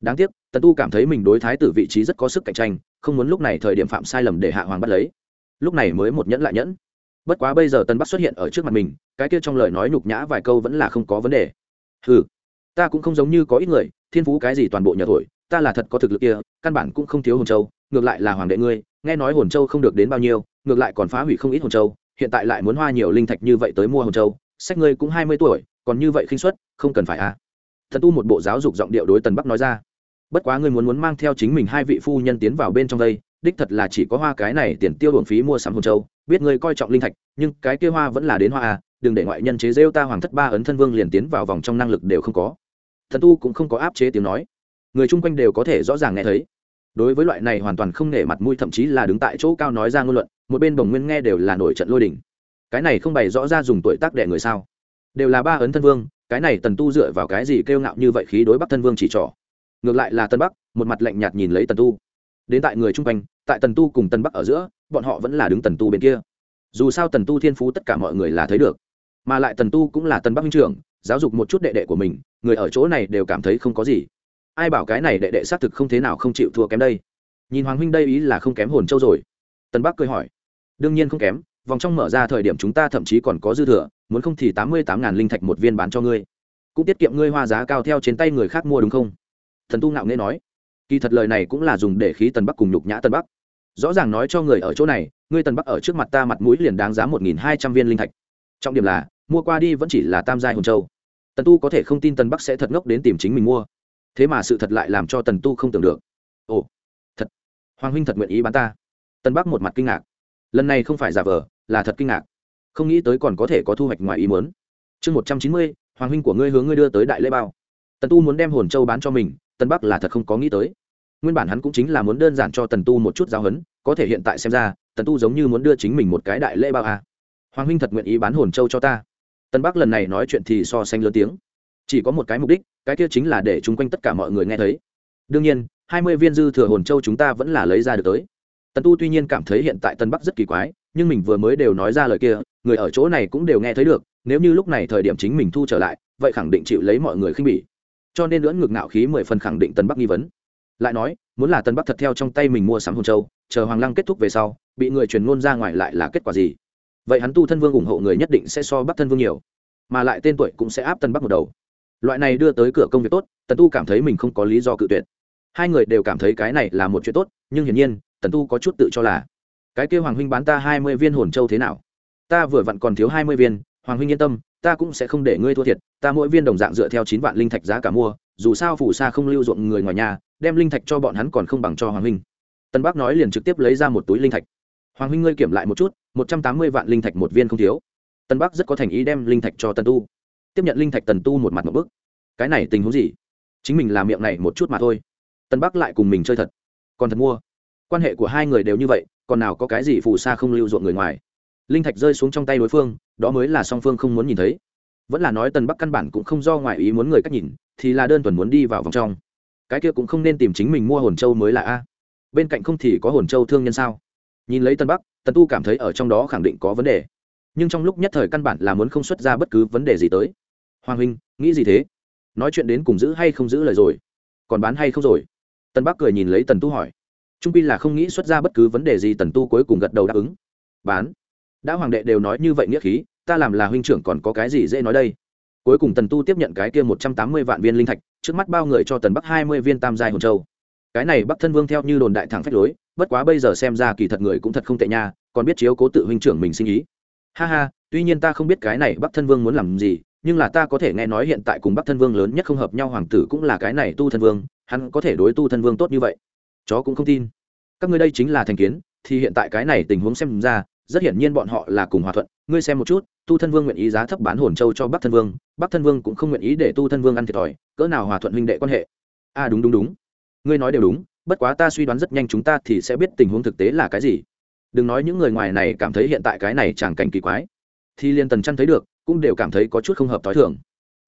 Đáng tiếc, tần tu cảm thấy mình đối thái tử vị trí rất có sức cạnh tranh, không muốn lúc này thời điểm phạm sai lầm để hạ hoàng bắt lấy. Lúc này mới một nhẫn lại nhẫn. Bất quá bây giờ tần bắc xuất hiện ở trước mặt mình, cái kia trong lời nói nhục nhã vài câu vẫn là không có vấn đề. Ừ ta cũng không giống như có ít người, thiên phú cái gì toàn bộ nhờ thổi, ta là thật có thực lực kia, căn bản cũng không thiếu hồn châu ngược lại là hoàng đệ ngươi, nghe nói hồn châu không được đến bao nhiêu, ngược lại còn phá hủy không ít hồn châu, hiện tại lại muốn hoa nhiều linh thạch như vậy tới mua hồn châu, sách ngươi cũng hai mươi tuổi, còn như vậy khinh suất, không cần phải à. Thần tu một bộ giáo dục giọng điệu đối tần bắc nói ra. Bất quá ngươi muốn muốn mang theo chính mình hai vị phu nhân tiến vào bên trong đây, đích thật là chỉ có hoa cái này tiền tiêu hưởng phí mua sắm hồn châu, biết ngươi coi trọng linh thạch, nhưng cái kia hoa vẫn là đến hoa à đừng để ngoại nhân chế rêu ta hoàng thất ba ấn thân vương liền tiến vào vòng trong năng lực đều không có. Thần tu cũng không có áp chế tiếng nói. Người chung quanh đều có thể rõ ràng nghe thấy đối với loại này hoàn toàn không nể mặt mũi, thậm chí là đứng tại chỗ cao nói ra ngôn luận, một bên đồng nguyên nghe đều là nổi trận lôi đình. Cái này không bày rõ ra dùng tuổi tác đệ người sao? Đều là ba ấn thân vương, cái này tần tu dựa vào cái gì kêu ngạo như vậy khí đối bắc thân vương chỉ trỏ? Ngược lại là tân bắc, một mặt lạnh nhạt nhìn lấy tần tu. Đến tại người chung quanh, tại tần tu cùng tân bắc ở giữa, bọn họ vẫn là đứng tần tu bên kia. Dù sao tần tu thiên phú tất cả mọi người là thấy được, mà lại tần tu cũng là tân bắc huynh trưởng, giáo dục một chút đệ đệ của mình, người ở chỗ này đều cảm thấy không có gì ai bảo cái này đệ đệ xác thực không thế nào không chịu thua kém đây? Nhìn hoàng huynh đây ý là không kém hồn châu rồi. Tân bắc cười hỏi. Đương nhiên không kém, vòng trong mở ra thời điểm chúng ta thậm chí còn có dư thừa, muốn không thì tám mươi tám ngàn linh thạch một viên bán cho ngươi. Cũng tiết kiệm ngươi hoa giá cao theo trên tay người khác mua đúng không? Thần tu ngạo nghễ nói. Kỳ thật lời này cũng là dùng để khí tần bắc cùng nhục nhã tân bắc. Rõ ràng nói cho người ở chỗ này, ngươi tần bắc ở trước mặt ta mặt mũi liền đáng giá một nghìn hai trăm viên linh thạch. Trọng điểm là, mua qua đi vẫn chỉ là tam giai hồn châu. Tần tu có thể không tin tần bắc sẽ thật ngốc đến tìm chính mình mua thế mà sự thật lại làm cho tần tu không tưởng được. Ồ, thật, hoàng huynh thật nguyện ý bán ta. Tân bắc một mặt kinh ngạc. Lần này không phải giả vờ, là thật kinh ngạc. Không nghĩ tới còn có thể có thu hoạch ngoài ý muốn. Chương một trăm chín mươi, hoàng huynh của ngươi hướng ngươi đưa tới đại lễ bao. Tần tu muốn đem hồn châu bán cho mình tân bắc là thật không có nghĩ tới. Nguyên bản hắn cũng chính là muốn đơn giản cho tần tu một chút giáo hấn có thể hiện tại xem ra, tần tu giống như muốn đưa chính mình một cái đại lễ bao à. hoàng huynh thật nguyện ý bán hồn châu cho ta. Tân bắc lần này nói chuyện thì so sánh lớn tiếng chỉ có một cái mục đích, cái kia chính là để chung quanh tất cả mọi người nghe thấy. Đương nhiên, hai mươi viên dư thừa hồn châu chúng ta vẫn là lấy ra được tới. Tần tu tuy nhiên cảm thấy hiện tại tân bắc rất kỳ quái, nhưng mình vừa mới đều nói ra lời kia, người ở chỗ này cũng đều nghe thấy được, nếu như lúc này thời điểm chính mình thu trở lại, vậy khẳng định chịu lấy mọi người khinh bỉ. Cho nên lưỡn ngược ngạo khí mười phần khẳng định tân bắc nghi vấn. Lại nói, muốn là tân bắc thật theo trong tay mình mua sắm hồn châu, chờ hoàng lăng kết thúc về sau, bị người truyền ngôn ra ngoài lại là kết quả gì? Vậy hắn tu thân vương ủng hộ người nhất định sẽ so bắc thân vương nhiều, mà lại tên tuổi cũng sẽ áp tân bắc một đầu loại này đưa tới cửa công việc tốt, tần tu cảm thấy mình không có lý do cự tuyệt. Hai người đều cảm thấy cái này là một chuyện tốt, nhưng hiển nhiên, tần tu có chút tự cho là, cái kêu hoàng huynh bán ta hai mươi viên hồn châu thế nào? Ta vừa vặn còn thiếu hai mươi viên, hoàng huynh yên tâm, ta cũng sẽ không để ngươi thua thiệt, ta mỗi viên đồng dạng dựa theo chín vạn linh thạch giá cả mua, dù sao phủ xa không lưu ruộng người ngoài nhà, đem linh thạch cho bọn hắn còn không bằng cho hoàng huynh. Tân Bác nói liền trực tiếp lấy ra một túi linh thạch. Hoàng huynh ngươi kiểm lại một chút, một trăm tám mươi vạn linh thạch một viên không thiếu. Tân bắc rất có thành ý đem linh thạch cho tân tu tiếp nhận linh thạch tần tu một mặt một bức. Cái này tình huống gì? Chính mình làm miệng này một chút mà thôi. Tân bắc lại cùng mình chơi thật. Còn thật mua. Quan hệ của hai người đều như vậy, còn nào có cái gì phù sa không lưu ruộng người ngoài. Linh thạch rơi xuống trong tay đối phương, đó mới là song phương không muốn nhìn thấy. Vẫn là nói tần bắc căn bản cũng không do ngoại ý muốn người cách nhìn, thì là đơn thuần muốn đi vào vòng trong. Cái kia cũng không nên tìm chính mình mua hồn châu mới là a. Bên cạnh không thì có hồn châu thương nhân sao? Nhìn lấy tân bắc, tần tu cảm thấy ở trong đó khẳng định có vấn đề nhưng trong lúc nhất thời căn bản là muốn không xuất ra bất cứ vấn đề gì tới. Hoàng huynh, nghĩ gì thế? Nói chuyện đến cùng giữ hay không giữ lời rồi? Còn bán hay không rồi? Tân bắc cười nhìn lấy tần tu hỏi. Trung pi là không nghĩ xuất ra bất cứ vấn đề gì, tần tu cuối cùng gật đầu đáp ứng. Bán. Đã hoàng đệ đều nói như vậy nghĩa khí, ta làm là huynh trưởng còn có cái gì dễ nói đây? Cuối cùng tần tu tiếp nhận cái kia một trăm tám mươi vạn viên linh thạch, trước mắt bao người cho tần bắc hai mươi viên tam giai hồn châu. Cái này bắc thân vương theo như đồn đại thẳng phách lối, bất quá bây giờ xem ra kỳ thật người cũng thật không tệ nha, còn biết chiếu cố tự huynh trưởng mình sinh ý ha ha tuy nhiên ta không biết cái này bắc thân vương muốn làm gì nhưng là ta có thể nghe nói hiện tại cùng bắc thân vương lớn nhất không hợp nhau hoàng tử cũng là cái này tu thân vương hắn có thể đối tu thân vương tốt như vậy. Chó cũng không tin. Các ngươi đây chính là thành kiến thì hiện tại cái này tình huống xem ra rất hiển nhiên bọn họ là cùng hòa thuận. Ngươi xem một chút tu thân vương nguyện ý giá thấp bán hồn châu cho bắc thân vương bắc thân vương cũng không nguyện ý để tu thân vương ăn thiệt thòi cỡ nào hòa thuận huynh đệ quan hệ? A à, đúng đúng đúng. Ngươi nói đều đúng bất quá ta suy đoán rất nhanh chúng ta thì sẽ biết tình huống thực tế là cái gì đừng nói những người ngoài này cảm thấy hiện tại cái này chẳng cảnh kỳ quái. Thì liên tần chăn thấy được, cũng đều cảm thấy có chút không hợp t h ó i thường.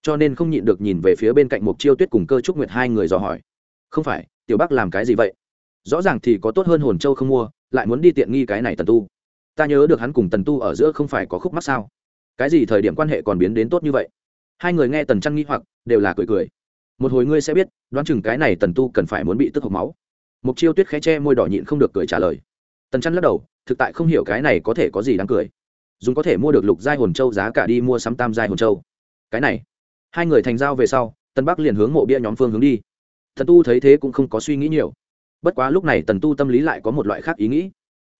Cho nên không nhịn được nhìn về phía bên cạnh mục chiêu tuyết cùng cơ trúc nguyệt hai người dò hỏi. Không phải, tiểu bắc làm cái gì vậy? Rõ ràng thì có tốt hơn hồn châu không mua, lại muốn đi tiện nghi cái này tần tu. Ta nhớ được hắn cùng tần tu ở giữa không phải có khúc mắc sao? Cái gì thời điểm quan hệ còn biến đến tốt như vậy? Hai người nghe tần trăn nghi hoặc, đều là cười cười. Một hồi ngươi sẽ biết, đoán chừng cái này tần tu cần phải muốn bị tức hộc máu. Mục chiêu tuyết khẽ che môi đỏ nhịn không được cười trả lời tần chăn lắc đầu, thực tại không hiểu cái này có thể có gì đáng cười. Dùng có thể mua được lục giai hồn châu giá cả đi mua sắm tam giai hồn châu. Cái này, hai người thành giao về sau tân bắc liền hướng mộ bia nhóm phương hướng đi. Thần tu thấy thế cũng không có suy nghĩ nhiều. Bất quá lúc này tần tu tâm lý lại có một loại khác ý nghĩ.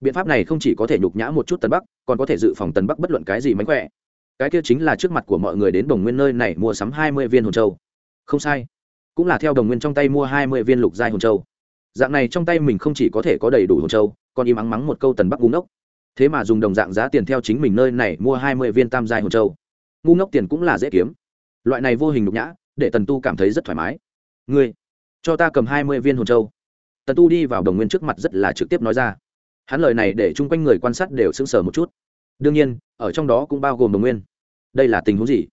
Biện pháp này không chỉ có thể nhục nhã một chút tân bắc, còn có thể dự phòng tần bắc bất luận cái gì mánh khỏe. Cái kia chính là trước mặt của mọi người đến đồng nguyên nơi này mua sắm hai mươi viên hồn châu. Không sai. Cũng là theo đồng nguyên trong tay mua hai mươi viên lục giai hồn châu. Dạng này trong tay mình không chỉ có thể có đầy đủ hồn châu còn im ắng mắng một câu tần bắc ngu ngốc. Thế mà dùng đồng dạng giá tiền theo chính mình nơi này mua hai mươi viên tam giai hồn châu. Ngu ngốc tiền cũng là dễ kiếm. Loại này vô hình nhục nhã, để tần tu cảm thấy rất thoải mái. Ngươi, cho ta cầm hai mươi viên hồn châu. Tần tu đi vào đồng nguyên trước mặt rất là trực tiếp nói ra. Hắn lời này để chung quanh người quan sát đều sững sờ một chút. Đương nhiên, ở trong đó cũng bao gồm đồng nguyên. Đây là tình huống gì?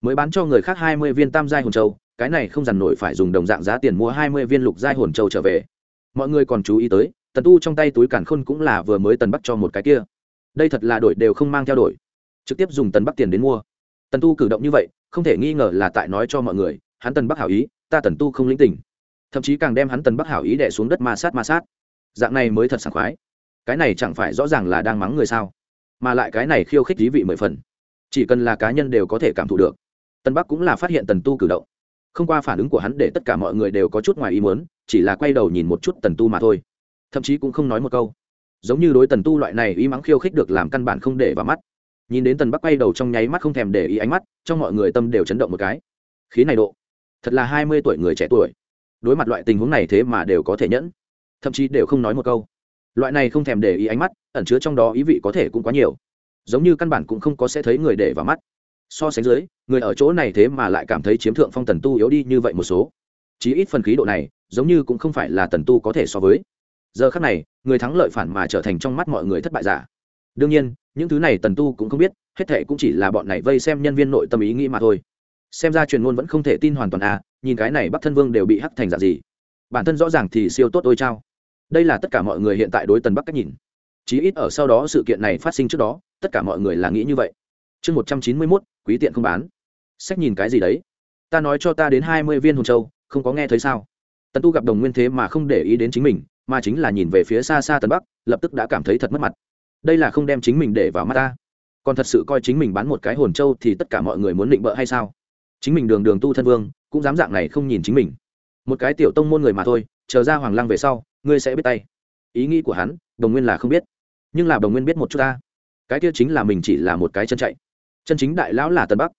Mới bán cho người khác hai mươi viên tam giai hồn châu, cái này không dằn nổi phải dùng đồng dạng giá tiền mua hai mươi viên lục giai hồn châu trở về. Mọi người còn chú ý tới tần tu trong tay túi cản khôn cũng là vừa mới tần bắc cho một cái kia. Đây thật là đổi đều không mang theo đổi. Trực tiếp dùng tần bắc tiền đến mua. Tần tu cử động như vậy, không thể nghi ngờ là tại nói cho mọi người, hắn tần bắc hảo ý, ta tần tu không lĩnh tình. Thậm chí càng đem hắn tần bắc hảo ý đẻ xuống đất ma sát ma sát. Dạng này mới thật sảng khoái. Cái này chẳng phải rõ ràng là đang mắng người sao? Mà lại cái này khiêu khích dí vị mười phần. Chỉ cần là cá nhân đều có thể cảm thụ được. Tần bắc cũng là phát hiện tần tu cử động. Không qua phản ứng của hắn để tất cả mọi người đều có chút ngoài ý muốn, chỉ là quay đầu nhìn một chút tần tu mà thôi thậm chí cũng không nói một câu. Giống như đối tần tu loại này y mắng khiêu khích được làm căn bản không để vào mắt. Nhìn đến tần bắc quay đầu trong nháy mắt không thèm để ý ánh mắt, trong mọi người tâm đều chấn động một cái. Khí này độ, thật là hai mươi tuổi người trẻ tuổi. Đối mặt loại tình huống này thế mà đều có thể nhẫn, thậm chí đều không nói một câu. Loại này không thèm để ý ánh mắt, ẩn chứa trong đó ý vị có thể cũng quá nhiều. Giống như căn bản cũng không có sẽ thấy người để vào mắt. So sánh dưới, người ở chỗ này thế mà lại cảm thấy chiếm thượng phong tần tu yếu đi như vậy một số. Chí ít phần khí độ này, giống như cũng không phải là tần tu có thể so với giờ khắc này, người thắng lợi phản mà trở thành trong mắt mọi người thất bại giả. Đương nhiên, những thứ này tần tu cũng không biết, hết thệ cũng chỉ là bọn này vây xem nhân viên nội tâm ý nghĩ mà thôi. Xem ra truyền ngôn vẫn không thể tin hoàn toàn à nhìn cái này bắc thân vương đều bị hắc thành giả gì. Bản thân rõ ràng thì siêu tốt ôi trao đây là tất cả mọi người hiện tại đối tần bắc cách nhìn. Chí ít ở sau đó sự kiện này phát sinh trước đó, tất cả mọi người là nghĩ như vậy. Chương một trăm chín mươi mốt, quý tiện không bán. Sách nhìn cái gì đấy? Ta nói cho ta đến hai mươi viên hồn châu, không có nghe thấy sao? Tần tu gặp đồng nguyên thế mà không để ý đến chính mình mà chính là nhìn về phía xa xa tân bắc, lập tức đã cảm thấy thật mất mặt. Đây là không đem chính mình để vào mắt ta. Còn thật sự coi chính mình bán một cái hồn châu thì tất cả mọi người muốn định bợ hay sao? Chính mình đường đường tu thân vương, cũng dám dạng này không nhìn chính mình. Một cái tiểu tông môn người mà thôi, chờ ra hoàng lăng về sau, ngươi sẽ biết tay. Ý nghĩ của hắn, đồng nguyên là không biết. Nhưng là đồng nguyên biết một chút ta. Cái kia chính là mình chỉ là một cái chân chạy. Chân chính đại lão là tân bắc.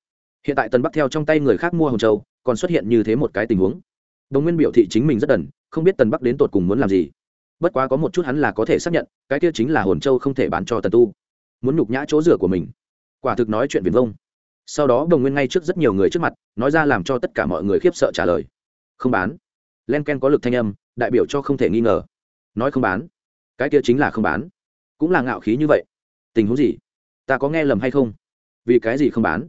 Hiện tại tân bắc theo trong tay người khác mua hồn châu, còn xuất hiện như thế một cái tình huống. Đồng nguyên biểu thị chính mình rất đần, không biết tân bắc đến tột cùng muốn làm gì bất quá có một chút hắn là có thể xác nhận, cái kia chính là hồn châu không thể bán cho tần tu. Muốn nhục nhã chỗ rửa của mình. Quả thực nói chuyện viền vông. Sau đó đồng nguyên ngay trước rất nhiều người trước mặt, nói ra làm cho tất cả mọi người khiếp sợ trả lời. Không bán. Len ken có lực thanh âm, đại biểu cho không thể nghi ngờ. Nói không bán. Cái kia chính là không bán. Cũng là ngạo khí như vậy. Tình huống gì? Ta có nghe lầm hay không? Vì cái gì không bán?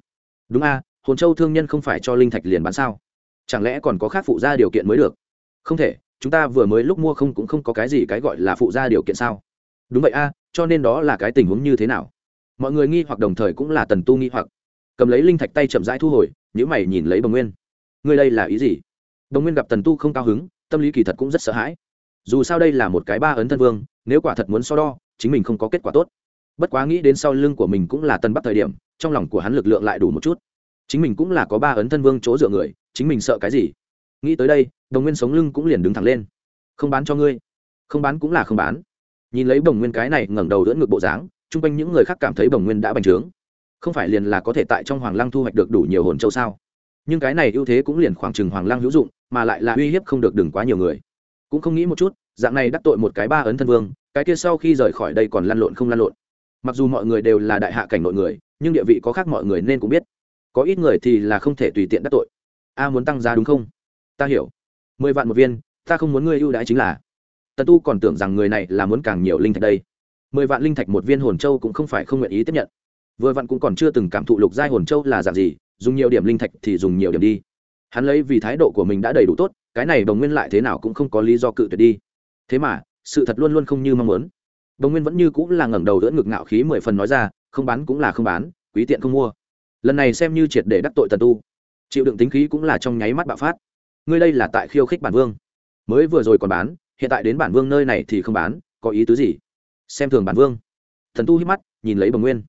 Đúng a, hồn châu thương nhân không phải cho linh thạch liền bán sao? Chẳng lẽ còn có khác phụ ra điều kiện mới được? Không thể chúng ta vừa mới lúc mua không cũng không có cái gì cái gọi là phụ gia điều kiện sao? Đúng vậy a, cho nên đó là cái tình huống như thế nào? Mọi người nghi hoặc đồng thời cũng là tần tu nghi hoặc. Cầm lấy linh thạch tay chậm rãi thu hồi nhữ mày nhìn lấy bồng nguyên. Ngươi đây là ý gì? Đồng nguyên gặp tần tu không cao hứng, tâm lý kỳ thật cũng rất sợ hãi. Dù sao đây là một cái ba ấn thân vương, nếu quả thật muốn so đo, chính mình không có kết quả tốt. Bất quá nghĩ đến sau lưng của mình cũng là tân bắc thời điểm, trong lòng của hắn lực lượng lại đủ một chút. Chính mình cũng là có ba ấn thân vương chỗ dựa người, chính mình sợ cái gì? Nghĩ tới đây đồng nguyên sống lưng cũng liền đứng thẳng lên. Không bán cho ngươi. Không bán cũng là không bán. Nhìn lấy Đồng nguyên cái này ngẩng đầu đỡ ngược bộ dáng, chung quanh những người khác cảm thấy Đồng nguyên đã bành trướng. Không phải liền là có thể tại trong hoàng lăng thu hoạch được đủ nhiều hồn châu sao? Nhưng cái này ưu thế cũng liền khoảng chừng hoàng lăng hữu dụng, mà lại là uy hiếp không được đừng quá nhiều người. Cũng không nghĩ một chút, dạng này đắc tội một cái ba ấn thân vương, cái kia sau khi rời khỏi đây còn lăn lộn không lăn lộn. Mặc dù mọi người đều là đại hạ cảnh nội người, nhưng địa vị có khác mọi người nên cũng biết. Có ít người thì là không thể tùy tiện đắc tội. A muốn tăng giá đúng không? Ta hiểu mười vạn một viên, ta không muốn ngươi ưu đãi chính là. Tần tu còn tưởng rằng người này là muốn càng nhiều linh thạch đây. Mười vạn linh thạch một viên hồn châu cũng không phải không nguyện ý tiếp nhận. Vừa vặn cũng còn chưa từng cảm thụ lục giai hồn châu là dạng gì, dùng nhiều điểm linh thạch thì dùng nhiều điểm đi. Hắn lấy vì thái độ của mình đã đầy đủ tốt, cái này Đồng nguyên lại thế nào cũng không có lý do cự tuyệt đi. Thế mà, sự thật luôn luôn không như mong muốn. Đồng nguyên vẫn như cũng là ngẩng đầu đỡ ngực ngạo khí mười phần nói ra, không bán cũng là không bán, quý tiện không mua. Lần này xem như triệt để đắc tội tần tu. Chịu đựng tính khí cũng là trong nháy mắt bạo phát ngươi đây là tại khiêu khích bản vương. Mới vừa rồi còn bán, hiện tại đến bản vương nơi này thì không bán, có ý tứ gì? Xem thường bản vương. Thần tu hít mắt, nhìn lấy bồng nguyên.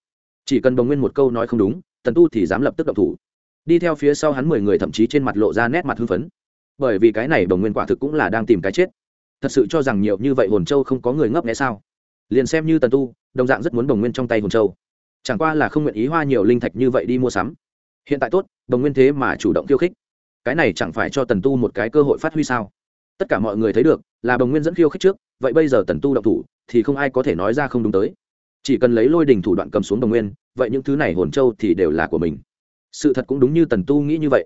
Chỉ cần bồng nguyên một câu nói không đúng, thần tu thì dám lập tức động thủ. Đi theo phía sau hắn mười người thậm chí trên mặt lộ ra nét mặt hưng phấn. Bởi vì cái này bồng nguyên quả thực cũng là đang tìm cái chết. Thật sự cho rằng nhiều như vậy hồn châu không có người ngấp nghẽ sao? Liền xem như tần tu, đồng dạng rất muốn bồng nguyên trong tay hồn châu. Chẳng qua là không nguyện ý hoa nhiều linh thạch như vậy đi mua sắm. Hiện tại tốt, bồng nguyên thế mà chủ động khiêu khích cái này chẳng phải cho tần tu một cái cơ hội phát huy sao? Tất cả mọi người thấy được, là bồng nguyên dẫn khiêu khích trước, vậy bây giờ tần tu động thủ, thì không ai có thể nói ra không đúng tới. Chỉ cần lấy lôi đình thủ đoạn cầm xuống đồng nguyên, vậy những thứ này hồn châu thì đều là của mình. Sự thật cũng đúng như tần tu nghĩ như vậy.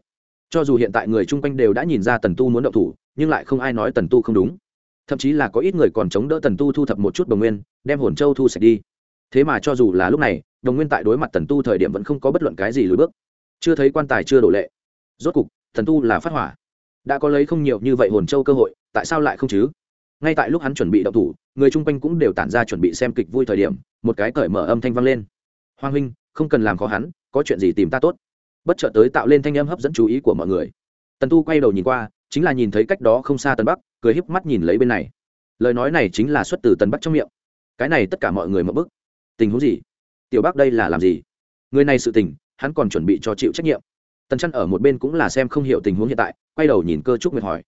Cho dù hiện tại người chung quanh đều đã nhìn ra tần tu muốn động thủ, nhưng lại không ai nói tần tu không đúng. Thậm chí là có ít người còn chống đỡ tần tu thu thập một chút đồng nguyên, đem hồn châu thu sạch đi. Thế mà cho dù là lúc này, đồng nguyên tại đối mặt tần tu thời điểm vẫn không có bất luận cái gì lùi bước. Chưa thấy quan tài chưa đổ lệ. Rốt cục tần tu là phát hỏa. Đã có lấy không nhiều như vậy hồn châu cơ hội, tại sao lại không chứ? Ngay tại lúc hắn chuẩn bị động thủ, người chung quanh cũng đều tản ra chuẩn bị xem kịch vui thời điểm, một cái cởi mở âm thanh vang lên. Hoàng huynh, không cần làm khó hắn, có chuyện gì tìm ta tốt. Bất chợt tới tạo lên thanh âm hấp dẫn chú ý của mọi người. Tần tu quay đầu nhìn qua, chính là nhìn thấy cách đó không xa Tần bắc, cười híp mắt nhìn lấy bên này. Lời nói này chính là xuất từ Tần bắc trong miệng. Cái này tất cả mọi người mập bức. Tình huống gì? Tiểu bắc đây là làm gì? Người này sự tình, hắn còn chuẩn bị cho chịu trách nhiệm tần chăn ở một bên cũng là xem không hiểu tình huống hiện tại, quay đầu nhìn cơ trúc nguyệt hỏi.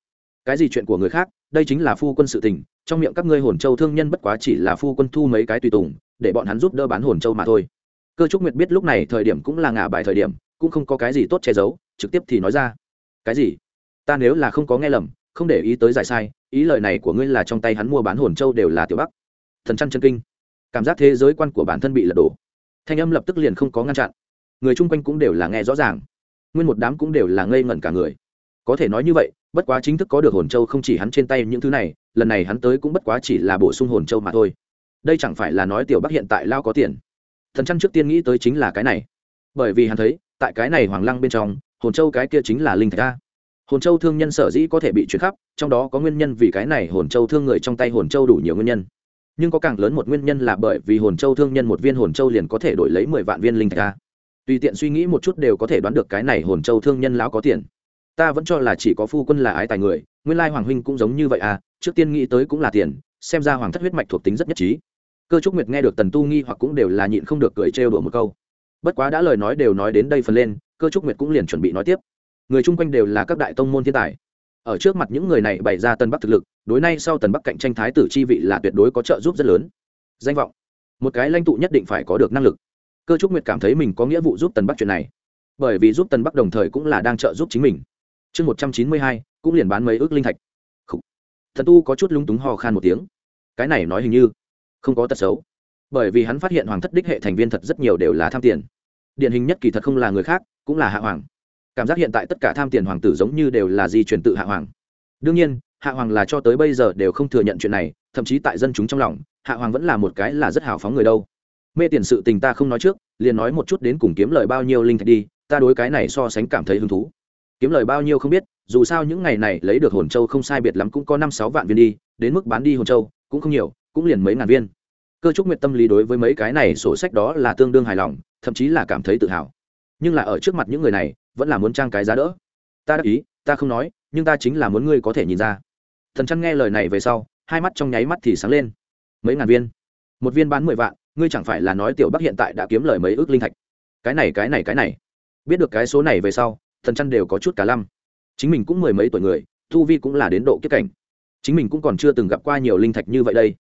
Cái gì chuyện của người khác? Đây chính là phu quân sự tình, trong miệng các ngươi hồn châu thương nhân bất quá chỉ là phu quân thu mấy cái tùy tùng, để bọn hắn giúp đỡ bán hồn châu mà thôi. Cơ trúc nguyệt biết lúc này thời điểm cũng là ngả bài thời điểm, cũng không có cái gì tốt che giấu, trực tiếp thì nói ra. Cái gì? Ta nếu là không có nghe lầm, không để ý tới giải sai, ý lời này của ngươi là trong tay hắn mua bán hồn châu đều là tiểu bắc thần chăn chân kinh. Cảm giác thế giới quan của bản thân bị lật đổ. Thanh âm lập tức liền không có ngăn chặn. Người chung quanh cũng đều là nghe rõ ràng nguyên một đám cũng đều là ngây ngẩn cả người. Có thể nói như vậy, bất quá chính thức có được hồn châu không chỉ hắn trên tay những thứ này, lần này hắn tới cũng bất quá chỉ là bổ sung hồn châu mà thôi. Đây chẳng phải là nói tiểu bắc hiện tại lao có tiền. Thần chăn trước tiên nghĩ tới chính là cái này. Bởi vì hắn thấy, tại cái này hoàng lăng bên trong, hồn châu cái kia chính là linh thạch a. Hồn châu thương nhân sở dĩ có thể bị chuyển khắp, trong đó có nguyên nhân vì cái này hồn châu thương người trong tay hồn châu đủ nhiều nguyên nhân. Nhưng có càng lớn một nguyên nhân là bởi vì hồn châu thương nhân một viên hồn châu liền có thể đổi lấy mười vạn viên linh thạch a tùy tiện suy nghĩ một chút đều có thể đoán được cái này hồn châu thương nhân lão có tiền. Ta vẫn cho là chỉ có phu quân là ái tài người, nguyên lai hoàng huynh cũng giống như vậy à trước tiên nghĩ tới cũng là tiền, xem ra hoàng thất huyết mạch thuộc tính rất nhất trí. Cơ trúc nguyệt nghe được tần tu nghi hoặc cũng đều là nhịn không được cười trêu đùa một câu. Bất quá đã lời nói đều nói đến đây phần lên, cơ trúc nguyệt cũng liền chuẩn bị nói tiếp. Người chung quanh đều là các đại tông môn thiên tài. Ở trước mặt những người này bày ra tân bắc thực lực, đối nay sau tần bắc cạnh tranh thái tử chi vị là tuyệt đối có trợ giúp rất lớn. Danh vọng. Một cái lãnh tụ nhất định phải có được năng lực cơ trúc nguyệt cảm thấy mình có nghĩa vụ giúp tần bắc chuyện này. Bởi vì giúp tần bắc đồng thời cũng là đang trợ giúp chính mình. Chương một trăm chín mươi hai, cũng liền bán mấy ước linh thạch. Thần tu có chút lúng túng ho khan một tiếng. Cái này nói hình như không có tật xấu. Bởi vì hắn phát hiện hoàng thất đích hệ thành viên thật rất nhiều đều là tham tiền. Điển hình nhất kỳ thật không là người khác, cũng là hạ hoàng. Cảm giác hiện tại tất cả tham tiền hoàng tử giống như đều là di truyền tự hạ hoàng. Đương nhiên, hạ hoàng là cho tới bây giờ đều không thừa nhận chuyện này, thậm chí tại dân chúng trong lòng, hạ hoàng vẫn là một cái là rất hào phóng người đâu mê tiền sự tình ta không nói trước, liền nói một chút đến cùng kiếm lời bao nhiêu linh thạch đi, ta đối cái này so sánh cảm thấy hứng thú. Kiếm lời bao nhiêu không biết, dù sao những ngày này lấy được hồn châu không sai biệt lắm cũng có năm sáu vạn viên đi, đến mức bán đi hồn châu cũng không nhiều, cũng liền mấy ngàn viên. Cơ trúc nguyện tâm lý đối với mấy cái này sổ sách đó là tương đương hài lòng, thậm chí là cảm thấy tự hào. Nhưng là ở trước mặt những người này, vẫn là muốn trang cái giá đỡ. Ta đáp ý, ta không nói, nhưng ta chính là muốn ngươi có thể nhìn ra. Thần chăn nghe lời này về sau, hai mắt trong nháy mắt thì sáng lên. Mấy ngàn viên. Một viên bán mười vạn ngươi chẳng phải là nói tiểu bắc hiện tại đã kiếm lời mấy ước linh thạch. Cái này cái này cái này. Biết được cái số này về sau, thần chăn đều có chút cả lăm. Chính mình cũng mười mấy tuổi người thu vi cũng là đến độ kiếp cảnh. Chính mình cũng còn chưa từng gặp qua nhiều linh thạch như vậy đây.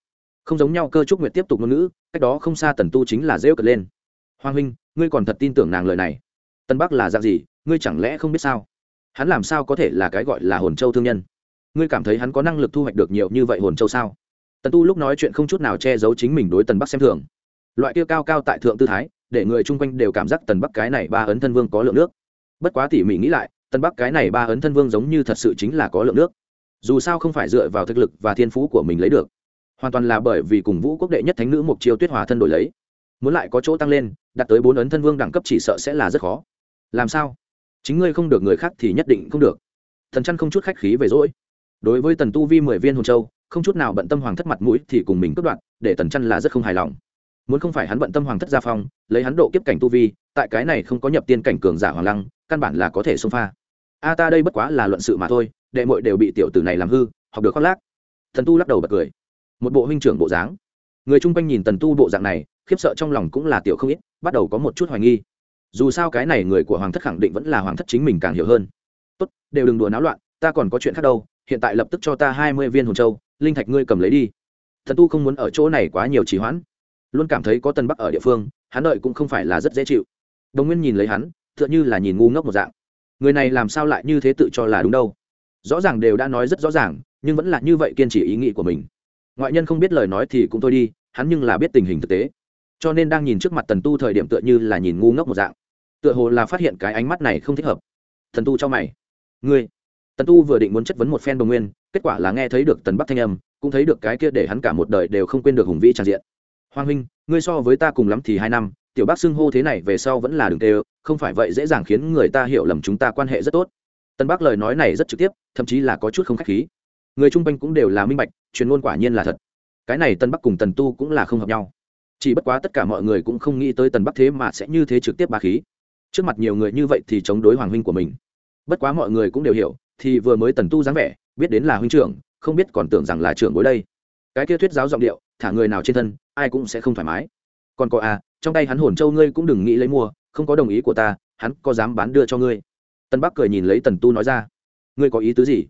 Không giống nhau cơ trúc nguyệt tiếp tục ngôn ngữ, cách đó không xa tần tu chính là rêu cật lên. Hoàng huynh, ngươi còn thật tin tưởng nàng lời này. Tân bắc là dạng gì, ngươi chẳng lẽ không biết sao? Hắn làm sao có thể là cái gọi là hồn châu thương nhân? Ngươi cảm thấy hắn có năng lực thu hoạch được nhiều như vậy hồn châu sao? Tần tu lúc nói chuyện không chút nào che giấu chính mình đối tần bắc xem thường loại kia cao cao tại thượng tư thái, để người chung quanh đều cảm giác tần bắc cái này ba ấn thân vương có lượng nước. Bất quá tỉ mỉ nghĩ lại, tần bắc cái này ba ấn thân vương giống như thật sự chính là có lượng nước. Dù sao không phải dựa vào thực lực và thiên phú của mình lấy được. Hoàn toàn là bởi vì cùng vũ quốc đệ nhất thánh nữ mục chiêu tuyết hòa thân đổi lấy. Muốn lại có chỗ tăng lên đạt tới bốn ấn thân vương đẳng cấp chỉ sợ sẽ là rất khó. Làm sao? Chính ngươi không được người khác thì nhất định không được. Thần chăn không chút khách khí về dỗi. Đối với tần tu vi mười viên hồn châu, không chút nào bận tâm hoàng thất mặt mũi thì cùng mình cướp đoạt, để tần chăn là rất không hài lòng muốn không phải hắn bận tâm hoàng thất gia phong, lấy hắn độ kiếp cảnh tu vi, tại cái này không có nhập tiên cảnh cường giả hoàng lăng, căn bản là có thể xông pha. A ta đây bất quá là luận sự mà thôi, đệ mội đều bị tiểu tử này làm hư, học được khoác lác. Thần tu lắc đầu bật cười. Một bộ huynh trưởng bộ dáng. Người chung quanh nhìn tần tu bộ dạng này, khiếp sợ trong lòng cũng là tiểu không ít, bắt đầu có một chút hoài nghi. Dù sao cái này người của hoàng thất khẳng định vẫn là hoàng thất chính mình càng hiểu hơn. Tốt, đều đừng đùa náo loạn, ta còn có chuyện khác đâu, hiện tại lập tức cho ta hai mươi viên hồn châu, linh thạch ngươi cầm lấy đi. Thần tu không muốn ở chỗ này quá nhiều trì hoãn luôn cảm thấy có tân bắc ở địa phương, hắn đợi cũng không phải là rất dễ chịu. Đồng nguyên nhìn lấy hắn t h ư ợ n h ư là nhìn ngu ngốc một dạng. Người này làm sao lại như thế tự cho là đúng đâu? Rõ ràng đều đã nói rất rõ ràng, nhưng vẫn là như vậy kiên trì ý nghĩ của mình. Ngoại nhân không biết lời nói thì cũng thôi đi, hắn nhưng là biết tình hình thực tế. Cho nên đang nhìn trước mặt tần tu thời điểm tựa như là nhìn ngu ngốc một dạng. Tựa hồ là phát hiện cái ánh mắt này không thích hợp. Thần tu cho mày. Ngươi. Tần tu vừa định muốn chất vấn một phen đồng nguyên, kết quả là nghe thấy được tần bắc thanh âm, cũng thấy được cái kia để hắn cả một đời đều không quên được hùng vĩ tràn diện hoàng huynh, ngươi so với ta cùng lắm thì hai năm, tiểu bác xưng hô thế này về sau vẫn là đường tê không phải vậy dễ dàng khiến người ta hiểu lầm chúng ta quan hệ rất tốt. Tân bác lời nói này rất trực tiếp, thậm chí là có chút không k h á c h khí. Người chung quanh cũng đều là minh bạch, truyền ngôn quả nhiên là thật. Cái này tân bắc cùng tần tu cũng là không hợp nhau. Chỉ bất quá tất cả mọi người cũng không nghĩ tới tần bắc thế mà sẽ như thế trực tiếp ba khí. Trước mặt nhiều người như vậy thì chống đối hoàng huynh của mình. Bất quá mọi người cũng đều hiểu, thì vừa mới tần tu dáng vẻ, biết đến là huynh trưởng, không biết còn tưởng rằng là trưởng bối đây. Cái kia thuyết giáo giọng điệu thả người nào trên thân, ai cũng sẽ không thoải mái. Còn có à trong tay hắn hồn châu ngươi cũng đừng nghĩ lấy mua, không có đồng ý của ta, hắn có dám bán đưa cho ngươi? Tân bắc cười nhìn lấy tần tu nói ra. Ngươi có ý tứ gì?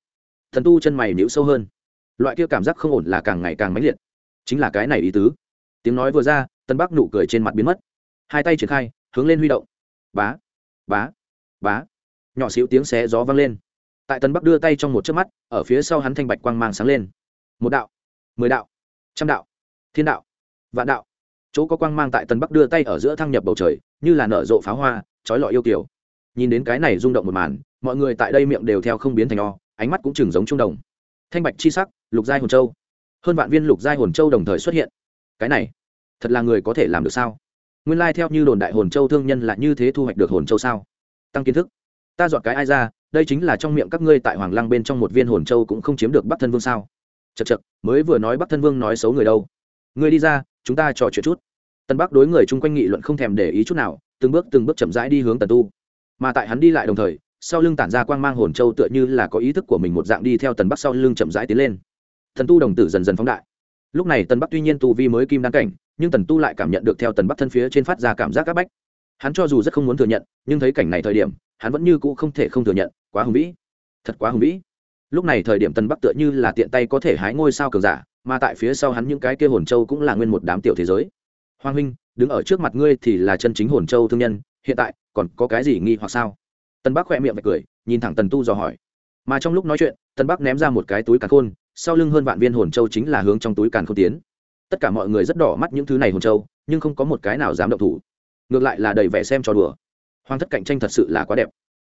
Thần tu chân mày nhíu sâu hơn. Loại kia cảm giác không ổn là càng ngày càng mãnh liệt. Chính là cái này ý tứ. Tiếng nói vừa ra tân bắc nụ cười trên mặt biến mất. Hai tay triển khai, hướng lên huy động. Bá bá bá. Nhỏ xíu tiếng xé gió vang lên. Tại tân bắc đưa tay trong một chớp mắt, ở phía sau hắn thanh bạch quang mang sáng lên. Một đạo, mười đạo, trăm đạo thiên đạo, vạn đạo. Chỗ có quang mang tại tân bắc đưa tay ở giữa thăng nhập bầu trời, như là nở rộ pháo hoa, trói lọi yêu kiểu nhìn đến cái này rung động một màn, mọi người tại đây miệng đều theo không biến thành o, ánh mắt cũng chừng giống trung đồng. Thanh bạch chi sắc, lục giai hồn châu. Hơn vạn viên lục giai hồn châu đồng thời xuất hiện. Cái này, thật là người có thể làm được sao? Nguyên lai theo như đồn đại hồn châu thương nhân là như thế thu hoạch được hồn châu sao? Tăng kiến thức. Ta dọn cái ai ra, đây chính là trong miệng các ngươi tại hoàng lăng bên trong một viên hồn châu cũng không chiếm được bắc thân vương sao? Chật chật mới vừa nói bắc thân vương nói xấu người đâu? Ngươi đi ra, chúng ta trò chuyện chút. Tân bắc đối người chung quanh nghị luận không thèm để ý chút nào, từng bước từng bước chậm rãi đi hướng tần tu. Mà tại hắn đi lại đồng thời, sau lưng tản ra quang mang hồn châu tựa như là có ý thức của mình một dạng đi theo tần bắc sau lưng chậm rãi tiến lên. Thần tu đồng tử dần dần phóng đại. Lúc này tần bắc tuy nhiên tu vi mới kim đan cảnh, nhưng tần tu lại cảm nhận được theo tần bắc thân phía trên phát ra cảm giác áp bách. Hắn cho dù rất không muốn thừa nhận, nhưng thấy cảnh này thời điểm, hắn vẫn như cũ không thể không thừa nhận, quá hùng vĩ. Thật quá hùng vĩ. Lúc này thời điểm tần bắc tựa như là tiện tay có thể hái ngôi sao cường giả mà tại phía sau hắn những cái kia hồn châu cũng là nguyên một đám tiểu thế giới. Hoàng huynh, đứng ở trước mặt ngươi thì là chân chính hồn châu thương nhân, hiện tại còn có cái gì nghi hoặc sao? Tân bắc khỏe miệng mỉm cười, nhìn thẳng tần tu dò hỏi. Mà trong lúc nói chuyện tân bắc ném ra một cái túi càn khôn, sau lưng hơn vạn viên hồn châu chính là hướng trong túi càn khôn tiến. Tất cả mọi người rất đỏ mắt những thứ này hồn châu, nhưng không có một cái nào dám động thủ. Ngược lại là đầy vẻ xem trò đùa. Hoàng thất cạnh tranh thật sự là quá đẹp.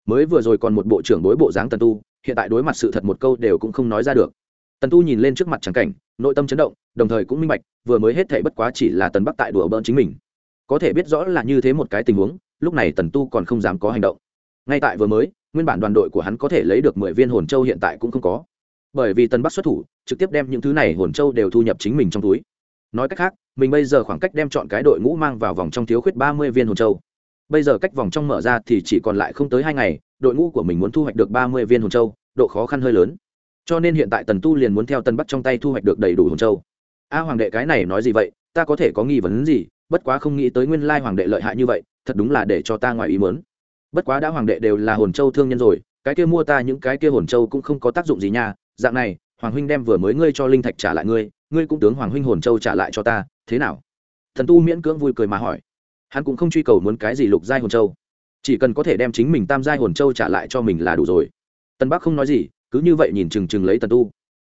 Mới vừa rồi còn một bộ trưởng đối bộ dáng tần tu, hiện tại đối mặt sự thật một câu đều cũng không nói ra được tần tu nhìn lên trước mặt trắng cảnh, nội tâm chấn động, đồng thời cũng minh bạch, vừa mới hết thể bất quá chỉ là tần bắc tại đùa bỡn chính mình. Có thể biết rõ là như thế một cái tình huống, lúc này tần tu còn không dám có hành động. Ngay tại vừa mới, nguyên bản đoàn đội của hắn có thể lấy được mười viên hồn châu hiện tại cũng không có. Bởi vì Tần bắc xuất thủ, trực tiếp đem những thứ này hồn châu đều thu nhập chính mình trong túi. Nói cách khác, mình bây giờ khoảng cách đem chọn cái đội ngũ mang vào vòng trong thiếu khuyết ba mươi viên hồn châu. Bây giờ cách vòng trong mở ra thì chỉ còn lại không tới hai ngày, đội ngũ của mình muốn thu hoạch được ba mươi viên hồn châu, độ khó khăn hơi lớn cho nên hiện tại tần tu liền muốn theo tần bắc trong tay thu hoạch được đầy đủ hồn châu. A hoàng đệ cái này nói gì vậy? Ta có thể có nghi vấn gì? Bất quá không nghĩ tới nguyên lai hoàng đệ lợi hại như vậy, thật đúng là để cho ta ngoài ý mớn bất quá đã hoàng đệ đều là hồn châu thương nhân rồi, cái kia mua ta những cái kia hồn châu cũng không có tác dụng gì nha. Dạng này, hoàng huynh đem vừa mới ngươi cho linh thạch trả lại ngươi ngươi cũng tướng hoàng huynh hồn châu trả lại cho ta, thế nào? Thần tu miễn cưỡng vui cười mà hỏi. Hắn cũng không truy cầu muốn cái gì lục giai hồn châu, chỉ cần có thể đem chính mình tam giai hồn châu trả lại cho mình là đủ rồi. Tân bắc không nói gì cứ như vậy nhìn chừng chừng lấy tần tu.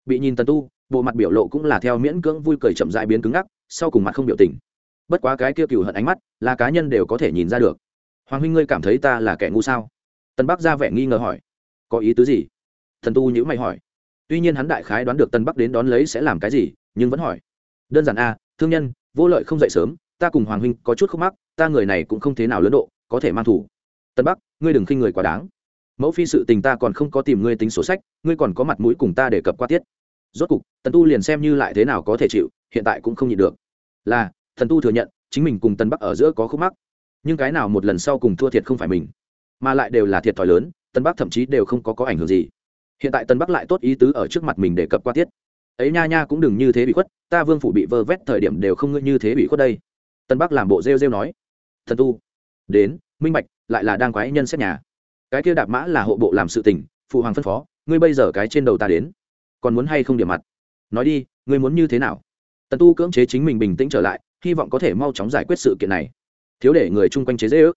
Bị nhìn tần tu, bộ mặt biểu lộ cũng là theo miễn cưỡng vui cười chậm dại biến cứng ngắc, sau cùng mặt không biểu tình. Bất quá cái kia cựu hận ánh mắt là cá nhân đều có thể nhìn ra được. Hoàng huynh ngươi cảm thấy ta là kẻ ngu sao? Tần bắc ra vẻ nghi ngờ hỏi. Có ý tứ gì? Thần tu nhữ mày hỏi. Tuy nhiên hắn đại khái đoán được tần bắc đến đón lấy sẽ làm cái gì, nhưng vẫn hỏi. Đơn giản a, thương nhân, vô lợi không dậy sớm, ta cùng hoàng huynh có chút khúc mắc, ta người này cũng không thế nào lớn độ, có thể mang thủ. Tần bắc, ngươi đừng khinh người quá đáng mẫu phi sự tình ta còn không có tìm ngươi tính sổ sách, ngươi còn có mặt mũi cùng ta để cập qua tiết. Rốt cục, tần tu liền xem như lại thế nào có thể chịu, hiện tại cũng không nhịn được. Là thần tu thừa nhận, chính mình cùng tần bắc ở giữa có khúc mắc. Nhưng cái nào một lần sau cùng thua thiệt không phải mình, mà lại đều là thiệt thòi lớn tân bắc thậm chí đều không có có ảnh hưởng gì. Hiện tại tân bắc lại tốt ý tứ ở trước mặt mình để cập qua tiết. Ấy nha nha cũng đừng như thế bị khuất, ta vương phủ bị vơ vét thời điểm đều không như thế bị khuất đây. Tân bắc làm bộ rêu rêu nói. Thần tu, đến, minh bạch, lại là đang quái nhân xét nhà cái kia đạp mã là hộ bộ làm sự tình, phụ hoàng phân phó, ngươi bây giờ cái trên đầu ta đến. Còn muốn hay không điểm mặt? Nói đi, ngươi muốn như thế nào? Tần tu cưỡng chế chính mình bình tĩnh trở lại, hy vọng có thể mau chóng giải quyết sự kiện này. Thiếu để người chung quanh chế dễ ước.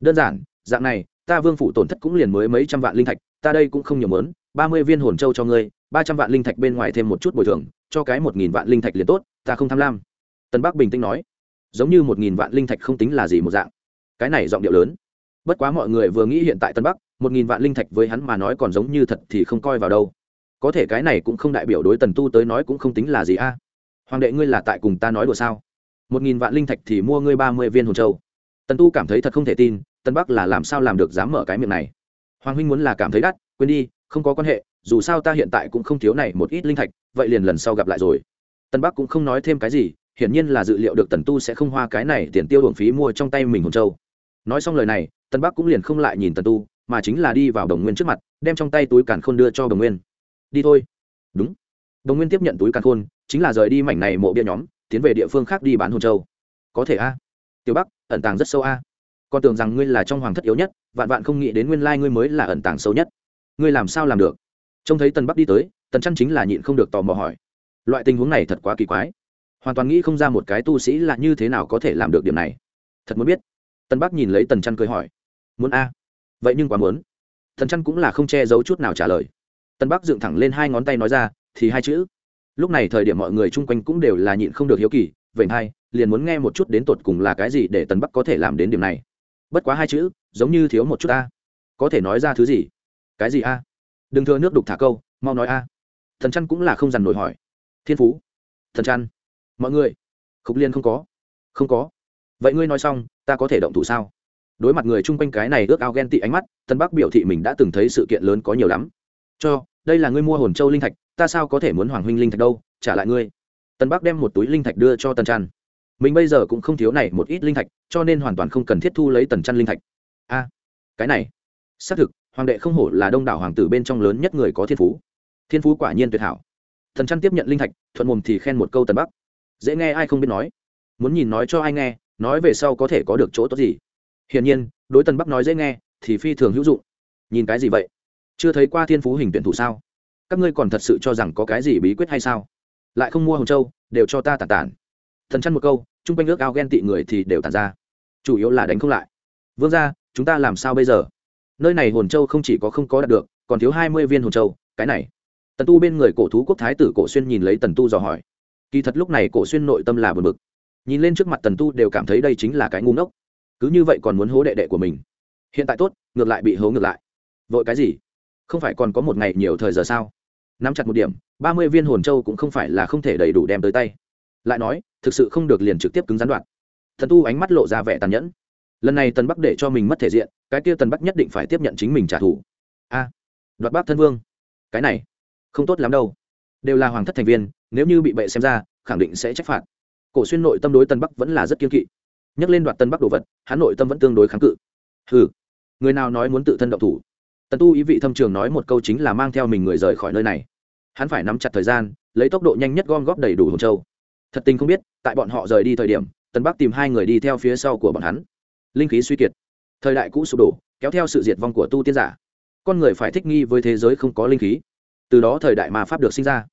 Đơn giản, dạng này, ta vương phủ tổn thất cũng liền mới mấy trăm vạn linh thạch, ta đây cũng không nhiều mớn ba mươi viên hồn châu cho ngươi, ba trăm vạn linh thạch bên ngoài thêm một chút bồi thường, cho cái một nghìn vạn linh thạch liền tốt, ta không tham lam. Tân bắc bình tĩnh nói, giống như một nghìn vạn linh thạch không tính là gì một dạng. Cái này giọng điệu lớn bất quá mọi người vừa nghĩ hiện tại tân bắc, một nghìn vạn linh thạch với hắn mà nói còn giống như thật thì không coi vào đâu. Có thể cái này cũng không đại biểu đối tần tu tới nói cũng không tính là gì a. Hoàng đệ ngươi là tại cùng ta nói đùa sao? Một nghìn vạn linh thạch thì mua ngươi ba mươi viên hồn châu. Tần tu cảm thấy thật không thể tin, tân bắc là làm sao làm được dám mở cái miệng này? Hoàng huynh muốn là cảm thấy đắt, quên đi, không có quan hệ, dù sao ta hiện tại cũng không thiếu này một ít linh thạch, vậy liền lần sau gặp lại rồi. Tân bắc cũng không nói thêm cái gì, hiển nhiên là dự liệu được tần tu sẽ không hoa cái này tiền tiêu hưởng phí mua trong tay mình hồn châu. Nói xong lời này tân bắc cũng liền không lại nhìn tần tu, mà chính là đi vào đồng nguyên trước mặt, đem trong tay túi càn khôn đưa cho đồng nguyên. Đi thôi. Đúng. Đồng nguyên tiếp nhận túi càn khôn, chính là rời đi mảnh này mộ bia nhóm, tiến về địa phương khác đi bán hồn châu. Có thể a. Tiểu bắc, ẩn tàng rất sâu a. Con tưởng rằng ngươi là trong hoàng thất yếu nhất, vạn vạn không nghĩ đến nguyên lai ngươi mới là ẩn tàng sâu nhất. Ngươi làm sao làm được? Trông thấy tần bắc đi tới, tần chăn chính là nhịn không được tò mò hỏi. Loại tình huống này thật quá kỳ quái. Hoàn toàn nghĩ không ra một cái tu sĩ là như thế nào có thể làm được điểm này. Thật muốn biết. Tân bắc nhìn lấy tần chăn cười hỏi muốn a. Vậy nhưng quá muốn. Tần chăn cũng là không che giấu chút nào trả lời. Tân bắc dựng thẳng lên hai ngón tay nói ra, thì hai chữ. Lúc này thời điểm mọi người chung quanh cũng đều là nhịn không được hiếu kỳ vậy hai, liền muốn nghe một chút đến tột cùng là cái gì để tần bắc có thể làm đến điểm này. Bất quá hai chữ, giống như thiếu một chút a. Có thể nói ra thứ gì? Cái gì a? Đừng thưa nước đục thả câu, mau nói a. Thần chăn cũng là không dằn nổi hỏi. Thiên phú. Thần chăn mọi người. Khúc liên không có. Không có. Vậy ngươi nói xong, ta có thể động thủ sao? Đối mặt người chung quanh cái này ước ao ghen tị ánh mắt, tân bắc biểu thị mình đã từng thấy sự kiện lớn có nhiều lắm. Cho, đây là ngươi mua hồn châu linh thạch, ta sao có thể muốn hoàng huynh linh thạch đâu, trả lại ngươi. Tân bắc đem một túi linh thạch đưa cho tần trăn. Mình bây giờ cũng không thiếu này một ít linh thạch, cho nên hoàn toàn không cần thiết thu lấy tần trăn linh thạch. A, cái này, xác thực, hoàng đệ không hổ là đông đảo hoàng tử bên trong lớn nhất người có thiên phú. Thiên phú quả nhiên tuyệt hảo. Thần trăn tiếp nhận linh thạch, thuận mồm thì khen một câu tần bắc. Dễ nghe ai không biết nói. Muốn nhìn nói cho ai nghe, nói về sau có thể có được chỗ tốt gì? Hiển nhiên, đối tần bắc nói dễ nghe, thì phi thường hữu dụng. Nhìn cái gì vậy? Chưa thấy qua thiên phú hình tuyển thủ sao? Các ngươi còn thật sự cho rằng có cái gì bí quyết hay sao? Lại không mua hồng châu, đều cho ta tàn tản. Thần chăn một câu, chung quanh ước ao ghen tị người thì đều tàn ra. Chủ yếu là đánh không lại. Vương ra chúng ta làm sao bây giờ? Nơi này hồn châu không chỉ có không có đạt được, còn thiếu hai mươi viên hồn châu, cái này. Tần tu bên người cổ thú quốc thái tử cổ xuyên nhìn lấy tần tu dò hỏi. Kỳ thật lúc này cổ xuyên nội tâm là bờ bực. Nhìn lên trước mặt tần tu đều cảm thấy đây chính là cái ngu ngốc cứ như vậy còn muốn hố đệ đệ của mình. Hiện tại tốt, ngược lại bị hố ngược lại. Vội cái gì? Không phải còn có một ngày nhiều thời giờ sao? Nắm chặt một điểm, ba mươi viên hồn châu cũng không phải là không thể đầy đủ đem tới tay. Lại nói, thực sự không được liền trực tiếp cứng gián đoạn. Thần tu ánh mắt lộ ra vẻ tàn nhẫn. Lần này tần bắc để cho mình mất thể diện, cái kia tần bắc nhất định phải tiếp nhận chính mình trả thù. A, đoạt bác thân vương. Cái này, không tốt lắm đâu. Đều là hoàng thất thành viên, nếu như bị bệ xem ra, khẳng định sẽ trách phạt. Cổ xuyên nội tâm đối tân bắc vẫn là rất kiên kỵ nhắc lên đoạt tân bắc đồ vật hắn nội tâm vẫn tương đối kháng cự. Ừ người nào nói muốn tự thân động thủ? Tần tu ý vị thâm trường nói một câu chính là mang theo mình người rời khỏi nơi này. Hắn phải nắm chặt thời gian, lấy tốc độ nhanh nhất gom góp đầy đủ hồn châu. Thật tình không biết, tại bọn họ rời đi thời điểm, tần bắc tìm hai người đi theo phía sau của bọn hắn. Linh khí suy kiệt, thời đại cũ sụp đổ, kéo theo sự diệt vong của tu tiên giả. Con người phải thích nghi với thế giới không có linh khí. Từ đó thời đại ma pháp được sinh ra.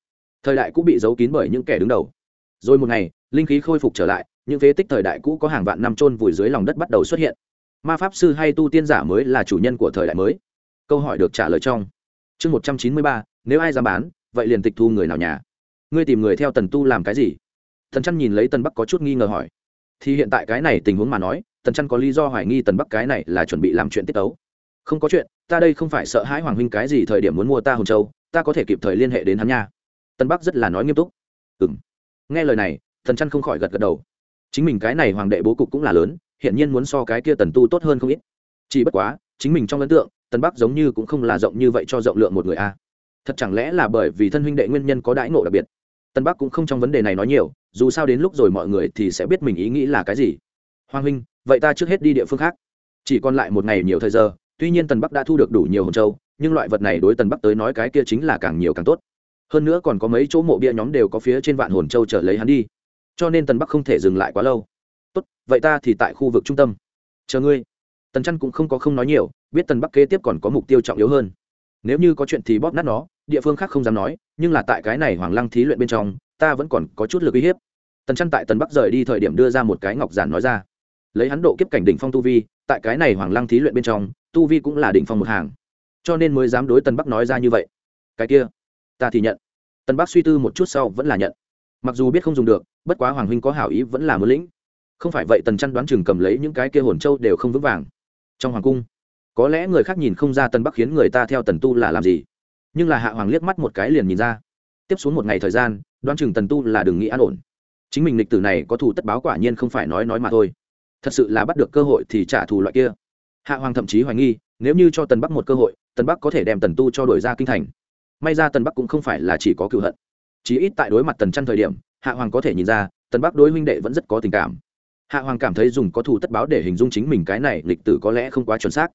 Thời đại cũ bị giấu kín bởi những kẻ đứng đầu. Rồi một ngày, linh khí khôi phục trở lại những phế tích thời đại cũ có hàng vạn năm trôn vùi dưới lòng đất bắt đầu xuất hiện. Ma pháp sư hay tu tiên giả mới là chủ nhân của thời đại mới. Câu hỏi được trả lời trong chương một trăm chín mươi ba, nếu ai dám bán, vậy liền tịch thu người nào nhà? Ngươi tìm người theo tần tu làm cái gì? Thần chăn nhìn lấy tần bắc có chút nghi ngờ hỏi. Thì hiện tại cái này tình huống mà nói, tần chăn có lý do hoài nghi tần bắc cái này là chuẩn bị làm chuyện tiết tấu. Không có chuyện, ta đây không phải sợ hãi hoàng huynh cái gì thời điểm muốn mua ta hồn châu, ta có thể kịp thời liên hệ đến hắn nha. Tần bắc rất là nói nghiêm túc. Ừ m nghe lời này thần chăn không khỏi gật gật đầu chính mình cái này hoàng đệ bố cục cũng là lớn hiện nhiên muốn so cái kia tần tu tốt hơn không ít. Chỉ bất quá, chính mình trong ấn tượng, tần bắc giống như cũng không là rộng như vậy cho rộng lượng một người a. Thật chẳng lẽ là bởi vì thân huynh đệ nguyên nhân có đãi ngộ đặc biệt? Tân bắc cũng không trong vấn đề này nói nhiều, dù sao đến lúc rồi mọi người thì sẽ biết mình ý nghĩ là cái gì. Hoàng huynh, vậy ta trước hết đi địa phương khác. Chỉ còn lại một ngày nhiều thời giờ, tuy nhiên tần bắc đã thu được đủ nhiều hồn châu, nhưng loại vật này đối tần bắc tới nói cái kia chính là càng nhiều càng tốt. Hơn nữa còn có mấy chỗ mộ bia nhóm đều có phía trên vạn hồn châu trở lấy hắn đi cho nên tần bắc không thể dừng lại quá lâu. Tốt, vậy ta thì tại khu vực trung tâm. Chờ ngươi. Tần chăn cũng không có không nói nhiều, biết tần bắc kế tiếp còn có mục tiêu trọng yếu hơn. Nếu như có chuyện thì bóp nát nó, địa phương khác không dám nói, nhưng là tại cái này hoàng lăng thí luyện bên trong, ta vẫn còn có chút lực uy hiếp. Tần chăn tại tần bắc rời đi thời điểm đưa ra một cái ngọc giản nói ra. Lấy hắn độ kiếp cảnh đỉnh phong tu vi, tại cái này hoàng lăng thí luyện bên trong, tu vi cũng là đỉnh phong một hàng. Cho nên mới dám đối tần bắc nói ra như vậy. Cái kia, ta thì nhận. Tần bắc suy tư một chút sau vẫn là nhận. Mặc dù biết không dùng được bất quá hoàng huynh có hảo ý vẫn là mưa lĩnh. Không phải vậy tần chăn đoán chừng cầm lấy những cái kia hồn châu đều không vững vàng. Trong hoàng cung, có lẽ người khác nhìn không ra tần bắc khiến người ta theo tần tu là làm gì. Nhưng là hạ hoàng liếc mắt một cái liền nhìn ra. Tiếp xuống một ngày thời gian, đoán chừng tần tu là đừng nghĩ an ổn. Chính mình lịch tử này có thù tất báo quả nhiên không phải nói nói mà thôi. Thật sự là bắt được cơ hội thì trả thù loại kia. Hạ hoàng thậm chí hoài nghi, nếu như cho tần bắc một cơ hội, tần bắc có thể đem tần tu cho đổi ra kinh thành. May ra tần bắc cũng không phải là chỉ có cựu hận. Chí ít tại đối mặt tần chăn thời điểm hạ hoàng có thể nhìn ra, tần bắc đối huynh đệ vẫn rất có tình cảm. Hạ hoàng cảm thấy dùng có thù tất báo để hình dung chính mình cái này lịch tử có lẽ không quá chuẩn xác.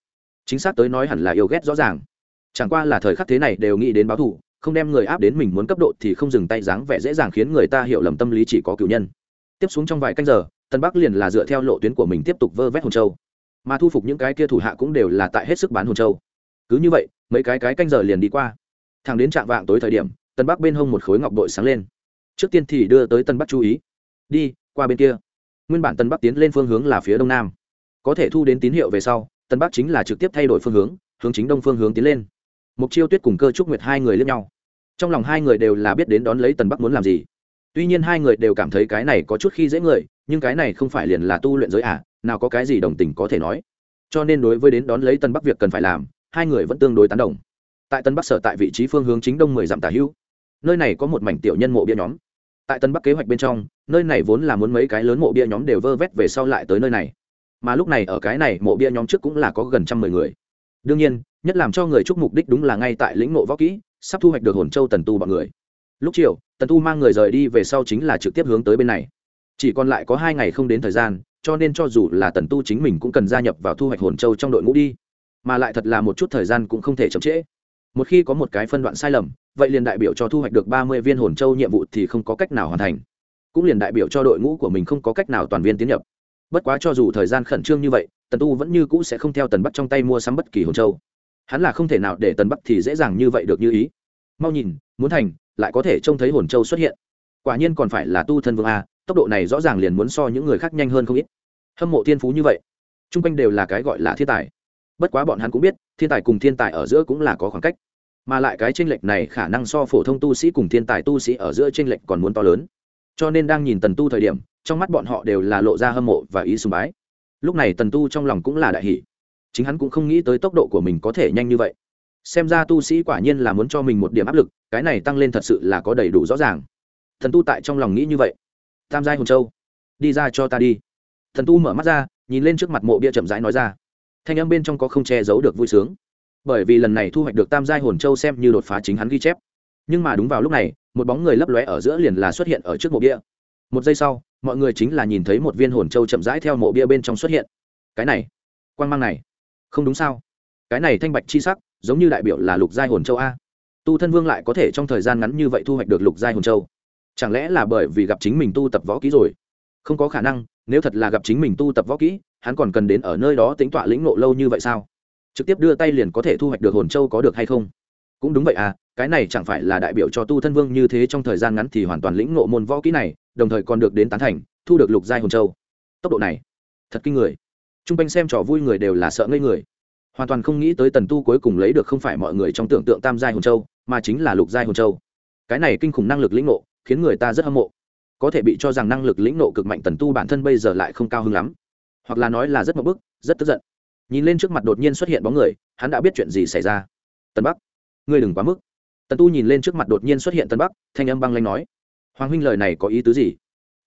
Chính xác tới nói hẳn là yêu ghét rõ ràng. Chẳng qua là thời khắc thế này đều nghĩ đến báo thù, không đem người áp đến mình muốn cấp độ thì không dừng tay dáng vẻ dễ dàng khiến người ta hiểu lầm tâm lý chỉ có cựu nhân. Tiếp xuống trong vài canh giờ tân bắc liền là dựa theo lộ tuyến của mình tiếp tục vơ vét hồn châu. Mà thu phục những cái kia thủ hạ cũng đều là tại hết sức bán hồn châu. Cứ như vậy, mấy cái cái canh giờ liền đi qua. Thằng đến trạm vạng tối thời điểm tân bắc bên hông một khối ngọc bội sáng lên trước tiên thì đưa tới tân bắc chú ý. Đi qua bên kia. Nguyên bản tân bắc tiến lên phương hướng là phía đông nam. Có thể thu đến tín hiệu về sau tân bắc chính là trực tiếp thay đổi phương hướng hướng chính đông phương hướng tiến lên. Mục chiêu tuyết cùng cơ trúc nguyệt hai người lướt nhau. Trong lòng hai người đều là biết đến đón lấy tần bắc muốn làm gì. Tuy nhiên hai người đều cảm thấy cái này có chút khi dễ người nhưng cái này không phải liền là tu luyện giới ả à, nào có cái gì đồng tình có thể nói. Cho nên đối với đến đón lấy tân bắc việc cần phải làm hai người vẫn tương đối tán đồng. Tại tân bắc sở tại vị trí phương hướng chính đông mười dặm tả hữu nơi này có một mảnh tiểu nhân mộ bia nhóm tại tân bắc kế hoạch bên trong, nơi này vốn là muốn mấy cái lớn mộ bia nhóm đều vơ vét về sau lại tới nơi này. Mà lúc này ở cái này, mộ bia nhóm trước cũng là có gần trăm mười người. Đương nhiên, nhất làm cho người chúc mục đích đúng là ngay tại lĩnh mộ võ kỹ, sắp thu hoạch được hồn châu tần tu bọn người. Lúc chiều, tần tu mang người rời đi về sau chính là trực tiếp hướng tới bên này. Chỉ còn lại có hai ngày không đến thời gian, cho nên cho dù là tần tu chính mình cũng cần gia nhập vào thu hoạch hồn châu trong đội ngũ đi. Mà lại thật là một chút thời gian cũng không thể chậm trễ một khi có một cái phân đoạn sai lầm, vậy liền đại biểu cho thu hoạch được ba mươi viên hồn châu nhiệm vụ thì không có cách nào hoàn thành. Cũng liền đại biểu cho đội ngũ của mình không có cách nào toàn viên tiến nhập. Bất quá cho dù thời gian khẩn trương như vậy, tần tu vẫn như cũ sẽ không theo tần bắc trong tay mua sắm bất kỳ hồn châu. Hắn là không thể nào để tần bắc thì dễ dàng như vậy được như ý. Mau nhìn, muốn thành, lại có thể trông thấy hồn châu xuất hiện. Quả nhiên còn phải là tu thân vương a, tốc độ này rõ ràng liền muốn so những người khác nhanh hơn không ít. Hâm mộ thiên phú như vậy t r u n g quanh đều là cái gọi là thiên tài. Bất quá bọn hắn cũng biết, thiên tài cùng thiên tài ở giữa cũng là có khoảng cách mà lại cái tranh lệch này khả năng so phổ thông tu sĩ cùng thiên tài tu sĩ ở giữa tranh lệch còn muốn to lớn. Cho nên đang nhìn tần tu thời điểm, trong mắt bọn họ đều là lộ ra hâm mộ và ý sùng bái. Lúc này tần tu trong lòng cũng là đại hỷ chính hắn cũng không nghĩ tới tốc độ của mình có thể nhanh như vậy. Xem ra tu sĩ quả nhiên là muốn cho mình một điểm áp lực, cái này tăng lên thật sự là có đầy đủ rõ ràng. Thần tu tại trong lòng nghĩ như vậy. Tam giai hồn châu, đi ra cho ta đi. Thần tu mở mắt ra, nhìn lên trước mặt mộ bia chậm rãi nói ra. Thanh âm bên trong có không che giấu được vui sướng bởi vì lần này thu hoạch được tam giai hồn châu xem như đột phá chính hắn ghi chép. Nhưng mà đúng vào lúc này, một bóng người lấp lóe ở giữa liền là xuất hiện ở trước mộ bia. Một giây sau, mọi người chính là nhìn thấy một viên hồn châu chậm rãi theo mộ bia bên trong xuất hiện. Cái này quan g mang này, không đúng sao? Cái này thanh bạch chi sắc, giống như đại biểu là lục giai hồn châu a. Tu thân vương lại có thể trong thời gian ngắn như vậy thu hoạch được lục giai hồn châu. Chẳng lẽ là bởi vì gặp chính mình tu tập võ kỹ rồi? Không có khả năng, nếu thật là gặp chính mình tu tập võ kỹ, hắn còn cần đến ở nơi đó tính tọa lĩnh nộ lâu như vậy sao? Trực tiếp đưa tay liền có thể thu hoạch được hồn châu có được hay không? Cũng đúng vậy à cái này chẳng phải là đại biểu cho tu thân vương như thế trong thời gian ngắn thì hoàn toàn lĩnh ngộ môn võ kỹ này, đồng thời còn được đến tán thành, thu được lục giai hồn châu. Tốc độ này, thật kinh người. T r u n g quanh xem trò vui người đều là sợ ngây người. Hoàn toàn không nghĩ tới tần tu cuối cùng lấy được không phải mọi người trong tưởng tượng tam giai hồn châu, mà chính là lục giai hồn châu. Cái này kinh khủng năng lực lĩnh ngộ, khiến người ta rất hâm mộ. Có thể bị cho rằng năng lực lĩnh nộ cực mạnh tần tu bản thân bây giờ lại không cao hơn lắm. Hoặc là nói là rất mậu bức, rất tức giận nhìn lên trước mặt đột nhiên xuất hiện bóng người, hắn đã biết chuyện gì xảy ra. Tân bắc, ngươi đừng quá mức. Tần tu nhìn lên trước mặt đột nhiên xuất hiện tân bắc, thanh âm băng lanh nói, hoàng huynh lời này có ý tứ gì?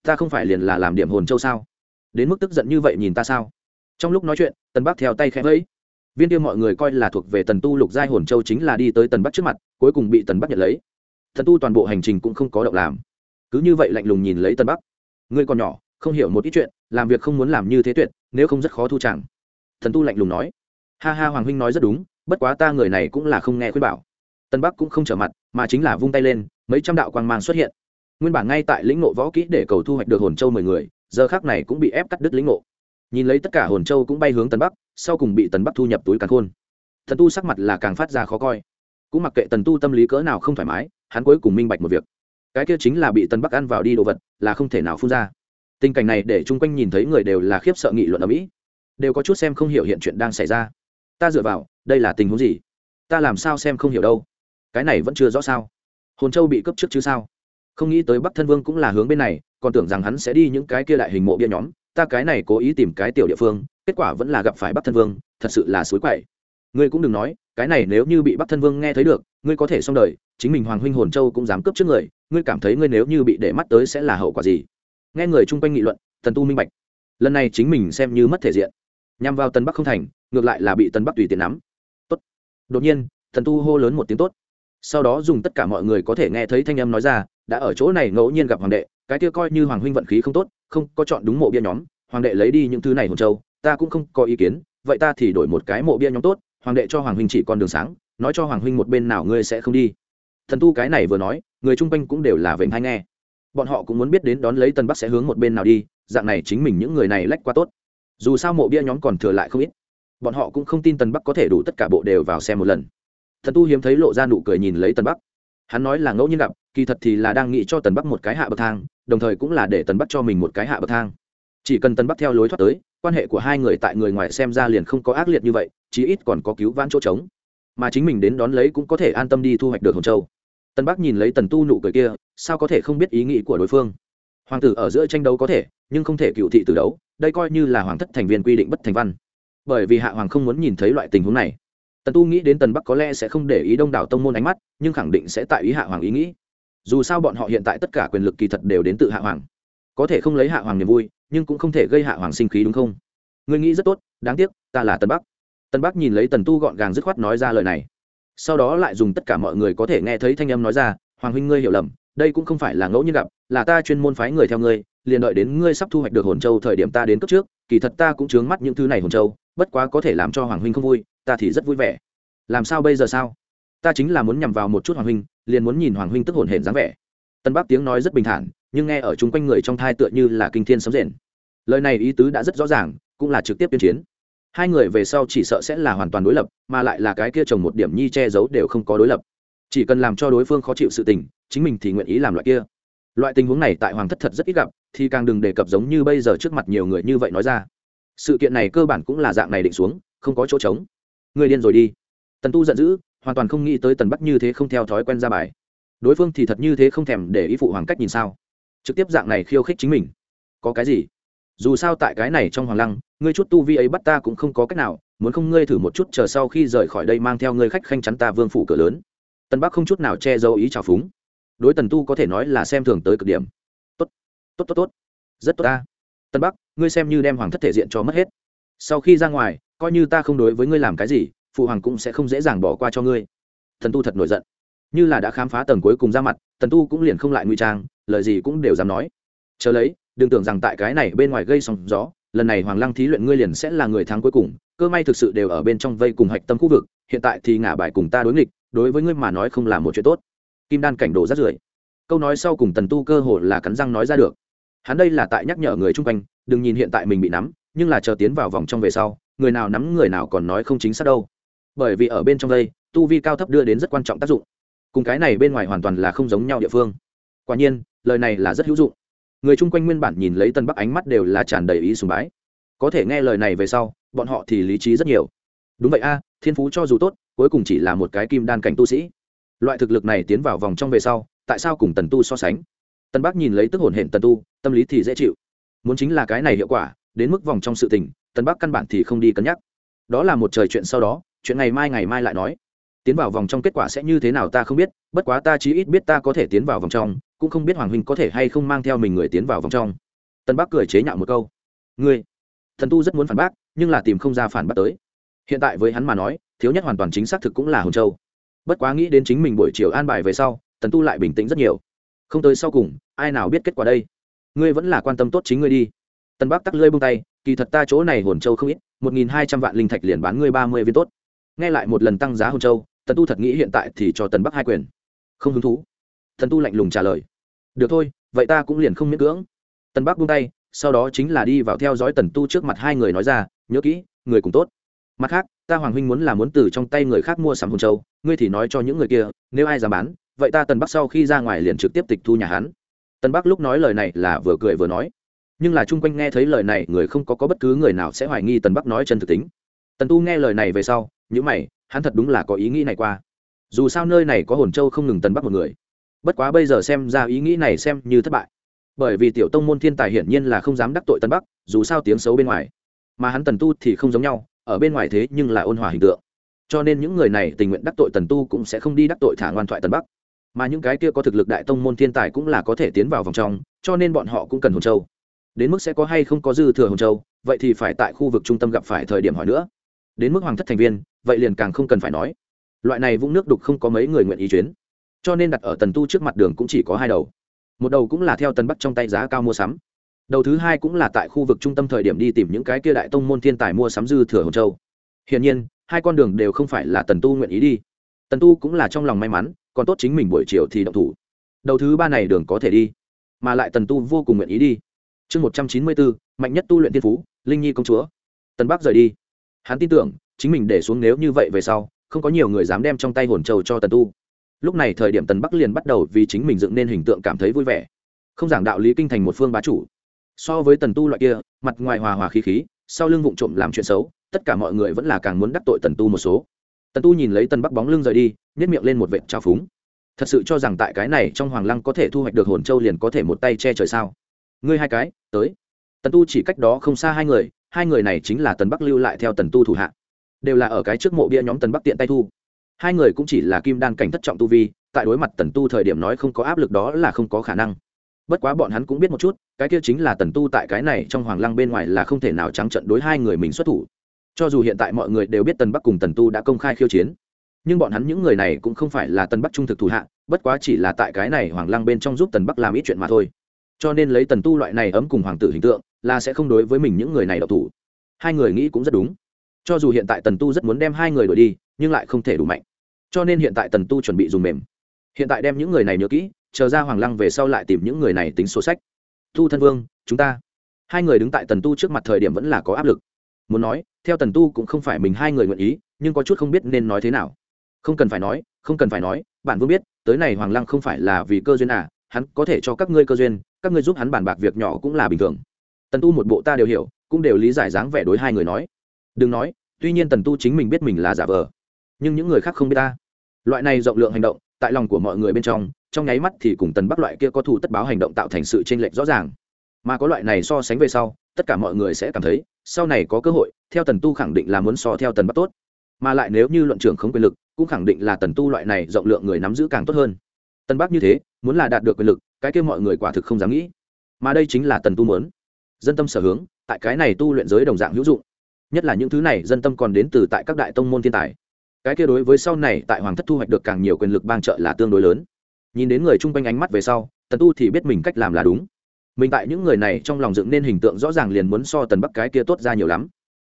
Ta không phải liền là làm điểm hồn châu sao? Đến mức tức giận như vậy nhìn ta sao? Trong lúc nói chuyện, tân bắc theo tay khẽ vẫy. Viên tiêu mọi người coi là thuộc về tần tu lục giai hồn châu chính là đi tới tần bắc trước mặt, cuối cùng bị tần bắc nhận lấy. Thần tu toàn bộ hành trình cũng không có động làm. Cứ như vậy lạnh lùng nhìn lấy tần bắc. Ngươi còn nhỏ, không hiểu một ít chuyện, làm việc không muốn làm như thế tuyệt, nếu không rất khó thu chẳng thần tu lạnh lùng nói. Ha ha, hoàng huynh nói rất đúng, bất quá ta người này cũng là không nghe khuyên bảo. Tân bắc cũng không trở mặt, mà chính là vung tay lên, mấy trăm đạo quang mang xuất hiện. Nguyên bản ngay tại lĩnh ngộ võ kỹ để cầu thu hoạch được hồn châu mười người, giờ khác này cũng bị ép cắt đứt lĩnh ngộ. Nhìn lấy tất cả hồn châu cũng bay hướng tân bắc, sau cùng bị tần bắc thu nhập túi càn khôn. Thần tu sắc mặt là càng phát ra khó coi. Cũng mặc kệ tần tu tâm lý cỡ nào không thoải mái, hắn cuối cùng minh bạch một việc. Cái kia chính là bị tần bắc ăn vào đi đồ vật, là không thể nào phun ra. Tình cảnh này để chung quanh nhìn thấy người đều là khiếp sợ nghị luận ở mỹ đều có chút xem không hiểu hiện chuyện đang xảy ra. Ta dựa vào, đây là tình huống gì? Ta làm sao xem không hiểu đâu? Cái này vẫn chưa rõ sao? Hồn châu bị cấp trước chứ sao? Không nghĩ tới bắc thân vương cũng là hướng bên này, còn tưởng rằng hắn sẽ đi những cái kia đại hình mộ bia nhóm. Ta cái này cố ý tìm cái tiểu địa phương, kết quả vẫn là gặp phải bắc thân vương, thật sự là suối quậy. Ngươi cũng đừng nói, cái này nếu như bị bắc thân vương nghe thấy được, ngươi có thể xong đời, chính mình hoàng huynh hồn châu cũng dám cướp trước người, ngươi cảm thấy ngươi nếu như bị để mắt tới sẽ là hậu quả gì? Nghe người chung quanh nghị luận thần tu minh bạch. Lần này chính mình xem như mất thể diện nhằm vào tân bắc không thành, ngược lại là bị tân bắc tùy tiện nắm. Tốt. đột nhiên, thần tu hô lớn một tiếng tốt. Sau đó dùng tất cả mọi người có thể nghe thấy thanh âm nói ra, đã ở chỗ này ngẫu nhiên gặp hoàng đệ, cái kia coi như hoàng huynh vận khí không tốt, không có chọn đúng mộ bia nhóm, hoàng đệ lấy đi những thứ này hồn châu, ta cũng không có ý kiến, vậy ta thì đổi một cái mộ bia nhóm tốt, hoàng đệ cho hoàng huynh chỉ con đường sáng, nói cho hoàng huynh một bên nào ngươi sẽ không đi. Thần tu cái này vừa nói, người chung quanh cũng đều là vệnh hay nghe. Bọn họ cũng muốn biết đến đón lấy tân bắc sẽ hướng một bên nào đi, dạng này chính mình những người này lách qua tốt dù sao mộ bia nhóm còn thừa lại không ít. Bọn họ cũng không tin tần bắc có thể đủ tất cả bộ đều vào xem một lần. Thần tu hiếm thấy lộ ra nụ cười nhìn lấy tần bắc. Hắn nói là ngẫu nhiên gặp, kỳ thật thì là đang nghĩ cho tần bắc một cái hạ bậc thang, đồng thời cũng là để tần bắc cho mình một cái hạ bậc thang. Chỉ cần tần bắc theo lối thoát tới, quan hệ của hai người tại người ngoài xem ra liền không có ác liệt như vậy, chí ít còn có cứu vãn chỗ trống. Mà chính mình đến đón lấy cũng có thể an tâm đi thu hoạch được Hồng châu. Tần bắc nhìn lấy tần tu nụ cười kia, sao có thể không biết ý nghĩ của đối phương? Hoàng tử ở giữa tranh đấu có thể nhưng không thể cựu thị từ đấu, đây coi như là hoàng thất thành viên quy định bất thành văn. Bởi vì hạ hoàng không muốn nhìn thấy loại tình huống này. Tần tu nghĩ đến tần bắc có lẽ sẽ không để ý đông đảo tông môn ánh mắt, nhưng khẳng định sẽ tại ý hạ hoàng ý nghĩ. Dù sao bọn họ hiện tại tất cả quyền lực kỳ thật đều đến từ hạ hoàng. Có thể không lấy hạ hoàng niềm vui, nhưng cũng không thể gây hạ hoàng sinh khí đúng không? Người nghĩ rất tốt, đáng tiếc, ta là tần bắc. Tần bắc nhìn lấy tần tu gọn gàng dứt khoát nói ra lời này. Sau đó lại dùng tất cả mọi người có thể nghe thấy thanh âm nói ra, hoàng huynh ngươi hiểu lầm, đây cũng không phải là ngẫu nhiên gặp, là ta chuyên môn phái người theo ngươi liền đợi đến ngươi sắp thu hoạch được hồn châu thời điểm ta đến cấp trước, kỳ thật ta cũng chướng mắt những thứ này hồn châu, bất quá có thể làm cho hoàng huynh không vui, ta thì rất vui vẻ. Làm sao bây giờ sao? Ta chính là muốn nhằm vào một chút hoàng huynh, liền muốn nhìn hoàng huynh tức hồn hển dáng vẻ. Tân bác tiếng nói rất bình thản, nhưng nghe ở chung quanh người trong thai tựa như là kinh thiên sấm rền. Lời này ý tứ đã rất rõ ràng, cũng là trực tiếp tuyên chiến. Hai người về sau chỉ sợ sẽ là hoàn toàn đối lập, mà lại là cái kia trồng một điểm nhi che giấu đều không có đối lập. Chỉ cần làm cho đối phương khó chịu sự tình, chính mình thì nguyện ý làm loại kia. Loại tình huống này tại hoàng thất thật rất ít gặp thì càng đừng đề cập giống như bây giờ trước mặt nhiều người như vậy nói ra. Sự kiện này cơ bản cũng là dạng này định xuống, không có chỗ trống. Người điên rồi đi. Tần tu giận dữ, hoàn toàn không nghĩ tới tần bắc như thế không theo thói quen ra bài. Đối phương thì thật như thế không thèm để ý phụ hoàng cách nhìn sao. Trực tiếp dạng này khiêu khích chính mình. Có cái gì? Dù sao tại cái này trong hoàng lăng, ngươi chút tu vi ấy bắt ta cũng không có cách nào, muốn không ngươi thử một chút chờ sau khi rời khỏi đây mang theo ngươi khách khanh chắn ta vương phủ cửa lớn. Tân bắc không chút nào che giấu ý trào phúng. Đối tần tu có thể nói là xem thường tới cực điểm tốt tốt tốt. Rất tốt ta. Tân bắc, ngươi xem như đem hoàng thất thể diện cho mất hết. Sau khi ra ngoài, coi như ta không đối với ngươi làm cái gì, phụ hoàng cũng sẽ không dễ dàng bỏ qua cho ngươi. Thần tu thật nổi giận. Như là đã khám phá tầng cuối cùng ra mặt tần tu cũng liền không lại nguy trang, lời gì cũng đều dám nói. Chờ lấy, đừng tưởng rằng tại cái này bên ngoài gây sóng gió, lần này hoàng lăng thí luyện ngươi liền sẽ là người thắng cuối cùng, cơ may thực sự đều ở bên trong vây cùng hạch tâm khu vực, hiện tại thì ngả bài cùng ta đối nghịch, đối với ngươi mà nói không là một chuyện tốt. Kim đan cảnh đồ rất rưởi. Câu nói sau cùng tần tu cơ hồ là cắn răng nói ra được hắn đây là tại nhắc nhở người chung quanh, đừng nhìn hiện tại mình bị nắm, nhưng là chờ tiến vào vòng trong về sau, người nào nắm người nào còn nói không chính xác đâu. Bởi vì ở bên trong đây, tu vi cao thấp đưa đến rất quan trọng tác dụng. Cùng cái này bên ngoài hoàn toàn là không giống nhau địa phương. Quả nhiên, lời này là rất hữu dụng. Người chung quanh nguyên bản nhìn lấy tân bắc ánh mắt đều là tràn đầy ý sùng bái. Có thể nghe lời này về sau, bọn họ thì lý trí rất nhiều. Đúng vậy a, thiên phú cho dù tốt, cuối cùng chỉ là một cái kim đan cảnh tu sĩ. Loại thực lực này tiến vào vòng trong về sau, tại sao cùng tần tu so sánh? Tân bắc nhìn lấy tức hồn hển tần tu, tâm lý thì dễ chịu. Muốn chính là cái này hiệu quả, đến mức vòng trong sự tình tân bắc căn bản thì không đi cân nhắc. Đó là một trời chuyện sau đó, chuyện ngày mai ngày mai lại nói. Tiến vào vòng trong kết quả sẽ như thế nào ta không biết, bất quá ta chí ít biết ta có thể tiến vào vòng trong, cũng không biết hoàng huynh có thể hay không mang theo mình người tiến vào vòng trong. Tân bắc cười chế nhạo một câu. Ngươi, thần tu rất muốn phản bác, nhưng là tìm không ra phản bác tới. Hiện tại với hắn mà nói, thiếu nhất hoàn toàn chính xác thực cũng là hồn châu. Bất quá nghĩ đến chính mình buổi chiều an bài về sau, tần tu lại bình tĩnh rất nhiều không tới sau cùng, ai nào biết kết quả đây? Ngươi vẫn là quan tâm tốt chính ngươi đi. Tân bắc tắc lơi bông tay, kỳ thật ta chỗ này hồn châu không ít, một nghìn hai trăm vạn linh thạch liền bán ngươi ba mươi viên tốt. Nghe lại một lần tăng giá hồn châu, tần tu thật nghĩ hiện tại thì cho tần bắc hai quyền. Không hứng thú. Tần tu lạnh lùng trả lời. Được thôi, vậy ta cũng liền không miễn cưỡng. Tần bắc buông tay, sau đó chính là đi vào theo dõi tần tu trước mặt hai người nói ra, nhớ kỹ, người cùng tốt. Mặt khác, ta hoàng huynh muốn là muốn từ trong tay người khác mua sắm hồn châu, ngươi thì nói cho những người kia, nếu ai dám bán vậy ta tần bắc sau khi ra ngoài liền trực tiếp tịch thu nhà hắn. Tần bắc lúc nói lời này là vừa cười vừa nói. Nhưng là chung quanh nghe thấy lời này người không có, có bất cứ người nào sẽ hoài nghi tần bắc nói chân thực tính. Tần tu nghe lời này về sau những mày hắn thật đúng là có ý nghĩ này qua. Dù sao nơi này có hồn châu không ngừng tần bắc một người. Bất quá bây giờ xem ra ý nghĩ này xem như thất bại. Bởi vì tiểu tông môn thiên tài hiển nhiên là không dám đắc tội tân bắc dù sao tiếng xấu bên ngoài. Mà hắn tần tu thì không giống nhau ở bên ngoài thế nhưng là ôn hòa hình tượng. Cho nên những người này tình nguyện đắc tội tần tu cũng sẽ không đi đắc tội thả ngoan thoại tần bắc mà những cái kia có thực lực đại tông môn thiên tài cũng là có thể tiến vào vòng trong, cho nên bọn họ cũng cần hồn châu. Đến mức sẽ có hay không có dư thừa hồn châu, vậy thì phải tại khu vực trung tâm gặp phải thời điểm hỏi nữa. Đến mức hoàng thất thành viên, vậy liền càng không cần phải nói. Loại này vũng nước đục không có mấy người nguyện ý chuyến. Cho nên đặt ở tần tu trước mặt đường cũng chỉ có hai đầu. Một đầu cũng là theo tần bắt trong tay giá cao mua sắm. Đầu thứ hai cũng là tại khu vực trung tâm thời điểm đi tìm những cái kia đại tông môn thiên tài mua sắm dư thừa hồn châu. Hiển nhiên, hai con đường đều không phải là tần tu nguyện ý đi tần tu cũng là trong lòng may mắn, còn tốt chính mình buổi chiều thì động thủ. Đầu thứ ba này đường có thể đi, mà lại tần tu vô cùng nguyện ý đi. Chương một trăm chín mươi bốn, mạnh nhất tu luyện tiên phú, linh nhi công chúa. Tần bắc rời đi. Hắn tin tưởng, chính mình để xuống nếu như vậy về sau, không có nhiều người dám đem trong tay hồn châu cho tần tu. Lúc này thời điểm tần bắc liền bắt đầu vì chính mình dựng nên hình tượng cảm thấy vui vẻ. Không giảng đạo lý kinh thành một phương bá chủ. So với tần tu loại kia, mặt ngoài hòa hòa khí khí, sau lưng vụng trộm làm chuyện xấu, tất cả mọi người vẫn là càng muốn đắc tội tần tu một số tần tu nhìn lấy tần bắc bóng lưng rời đi nhét miệng lên một vệt trào phúng. Thật sự cho rằng tại cái này trong hoàng lăng có thể thu hoạch được hồn châu liền có thể một tay che trời sao? Ngươi hai cái, tới. Tần tu chỉ cách đó không xa hai người hai người này chính là tần bắc lưu lại theo tần tu thủ hạ. Đều là ở cái trước mộ bia nhóm tần bắc tiện tay thu. Hai người cũng chỉ là kim đan cảnh thất trọng tu vi, tại đối mặt tần tu thời điểm nói không có áp lực đó là không có khả năng. Bất quá bọn hắn cũng biết một chút, cái kia chính là tần tu tại cái này trong hoàng lăng bên ngoài là không thể nào trắng trận đối hai người mình xuất thủ cho dù hiện tại mọi người đều biết tần bắc cùng tần tu đã công khai khiêu chiến, nhưng bọn hắn những người này cũng không phải là tần bắc trung thực thủ hạ, bất quá chỉ là tại cái này hoàng lăng bên trong giúp tần bắc làm ít chuyện mà thôi. Cho nên lấy tần tu loại này ấm cùng hoàng tử hình tượng, là sẽ không đối với mình những người này độc thủ. Hai người nghĩ cũng rất đúng. Cho dù hiện tại tần tu rất muốn đem hai người đổi đi, nhưng lại không thể đủ mạnh. Cho nên hiện tại tần tu chuẩn bị dùng mềm. Hiện tại đem những người này nhớ kỹ, chờ ra hoàng lăng về sau lại tìm những người này tính sổ sách. Tu thân vương, chúng ta. Hai người đứng tại tần tu trước mặt thời điểm vẫn là có áp lực muốn nói, theo tần tu cũng không phải mình hai người nguyện ý, nhưng có chút không biết nên nói thế nào. Không cần phải nói, không cần phải nói, bạn vương biết, tới này hoàng lăng không phải là vì cơ duyên à hắn có thể cho các ngươi cơ duyên, các ngươi giúp hắn bàn bạc việc nhỏ cũng là bình thường. Tần tu một bộ ta đều hiểu, cũng đều lý giải dáng vẻ đối hai người nói. Đừng nói, tuy nhiên tần tu chính mình biết mình là giả vờ, nhưng những người khác không biết ta. Loại này rộng lượng hành động, tại lòng của mọi người bên trong trong nháy mắt thì cùng tần bắc loại kia có thù tất báo hành động tạo thành sự chênh lệch rõ ràng. Mà có loại này so sánh về sau, tất cả mọi người sẽ cảm thấy sau này có cơ hội, theo tần tu khẳng định là muốn so theo tần bắc tốt. Mà lại nếu như luận trưởng không quyền lực, cũng khẳng định là tần tu loại này rộng lượng người nắm giữ càng tốt hơn. Tần bắc như thế, muốn là đạt được quyền lực, cái kia mọi người quả thực không dám nghĩ. Mà đây chính là tần tu muốn. Dân tâm sở hướng, tại cái này tu luyện giới đồng dạng hữu dụng. Nhất là những thứ này, dân tâm còn đến từ tại các đại tông môn thiên tài. Cái kia đối với sau này, tại hoàng thất thu hoạch được càng nhiều quyền lực bang trợ là tương đối lớn. Nhìn đến người chung quanh ánh mắt về sau, tần tu thì biết mình cách làm là đúng mình tại những người này trong lòng dựng nên hình tượng rõ ràng liền muốn so tần bắc cái kia tốt ra nhiều lắm.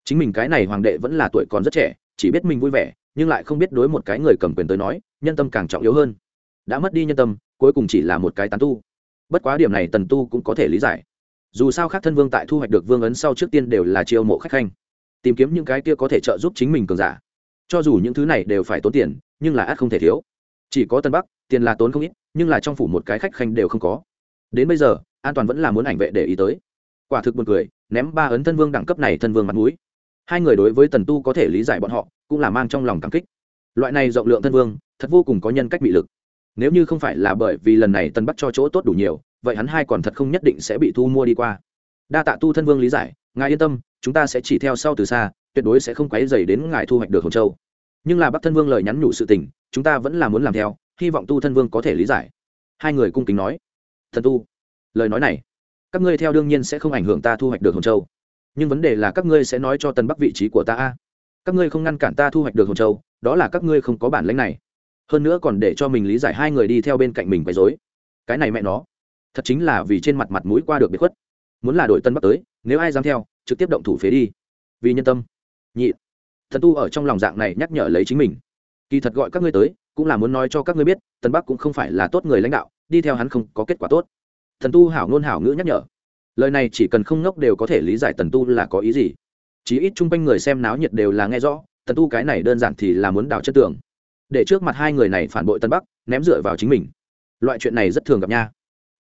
Chính mình cái này hoàng đệ vẫn là tuổi còn rất trẻ, chỉ biết mình vui vẻ, nhưng lại không biết đối một cái người cầm quyền tới nói, nhân tâm càng trọng yếu hơn. Đã mất đi nhân tâm, cuối cùng chỉ là một cái tán tu. Bất quá điểm này tần tu cũng có thể lý giải. Dù sao khác thân vương tại thu hoạch được vương ấn sau trước tiên đều là chiêu mộ khách khanh. Tìm kiếm những cái kia có thể trợ giúp chính mình cường giả. Cho dù những thứ này đều phải tốn tiền, nhưng là át không thể thiếu. Chỉ có tân bắc, tiền là tốn không ít, nhưng là trong phủ một cái khách khanh đều không có. Đến bây giờ an toàn vẫn là muốn ảnh vệ để ý tới. Quả thực buồn cười, ném ba ấn thân vương đẳng cấp này thân vương mặt mũi. Hai người đối với tần tu có thể lý giải bọn họ, cũng là mang trong lòng cảm kích. Loại này rộng lượng thân vương, thật vô cùng có nhân cách bị lực. Nếu như không phải là bởi vì lần này tân bắc cho chỗ tốt đủ nhiều, vậy hắn hai còn thật không nhất định sẽ bị thu mua đi qua. Đa tạ tu thân vương lý giải, ngài yên tâm, chúng ta sẽ chỉ theo sau từ xa, tuyệt đối sẽ không quấy dày đến ngài thu hoạch được hồn châu. Nhưng là bắc thân vương lời nhắn nhủ sự tình, chúng ta vẫn là muốn làm theo, hy vọng tu thân vương có thể lý giải. Hai người cung kính nói. Thần tu lời nói này, các ngươi theo đương nhiên sẽ không ảnh hưởng ta thu hoạch được hồn châu. Nhưng vấn đề là các ngươi sẽ nói cho tân bắc vị trí của ta a. Các ngươi không ngăn cản ta thu hoạch được hồn châu, đó là các ngươi không có bản lãnh này. Hơn nữa còn để cho mình lý giải hai người đi theo bên cạnh mình quấy dối cái này mẹ nó, thật chính là vì trên mặt mặt mũi qua được biệt khuất. Muốn là đội tân bắc tới, nếu ai dám theo, trực tiếp động thủ phế đi. Vì nhân tâm. Nhị, thần tu ở trong lòng dạng này nhắc nhở lấy chính mình. Kỳ thật gọi các ngươi tới, cũng là muốn nói cho các ngươi biết tân bắc cũng không phải là tốt người lãnh đạo, đi theo hắn không có kết quả tốt thần tu hảo ngôn hảo ngữ nhắc nhở. Lời này chỉ cần không ngốc đều có thể lý giải tần tu là có ý gì. Chí ít chung quanh người xem náo nhiệt đều là nghe rõ, tần tu cái này đơn giản thì là muốn đào chất tường. Để trước mặt hai người này phản bội tân bắc, ném dựa vào chính mình. Loại chuyện này rất thường gặp nha.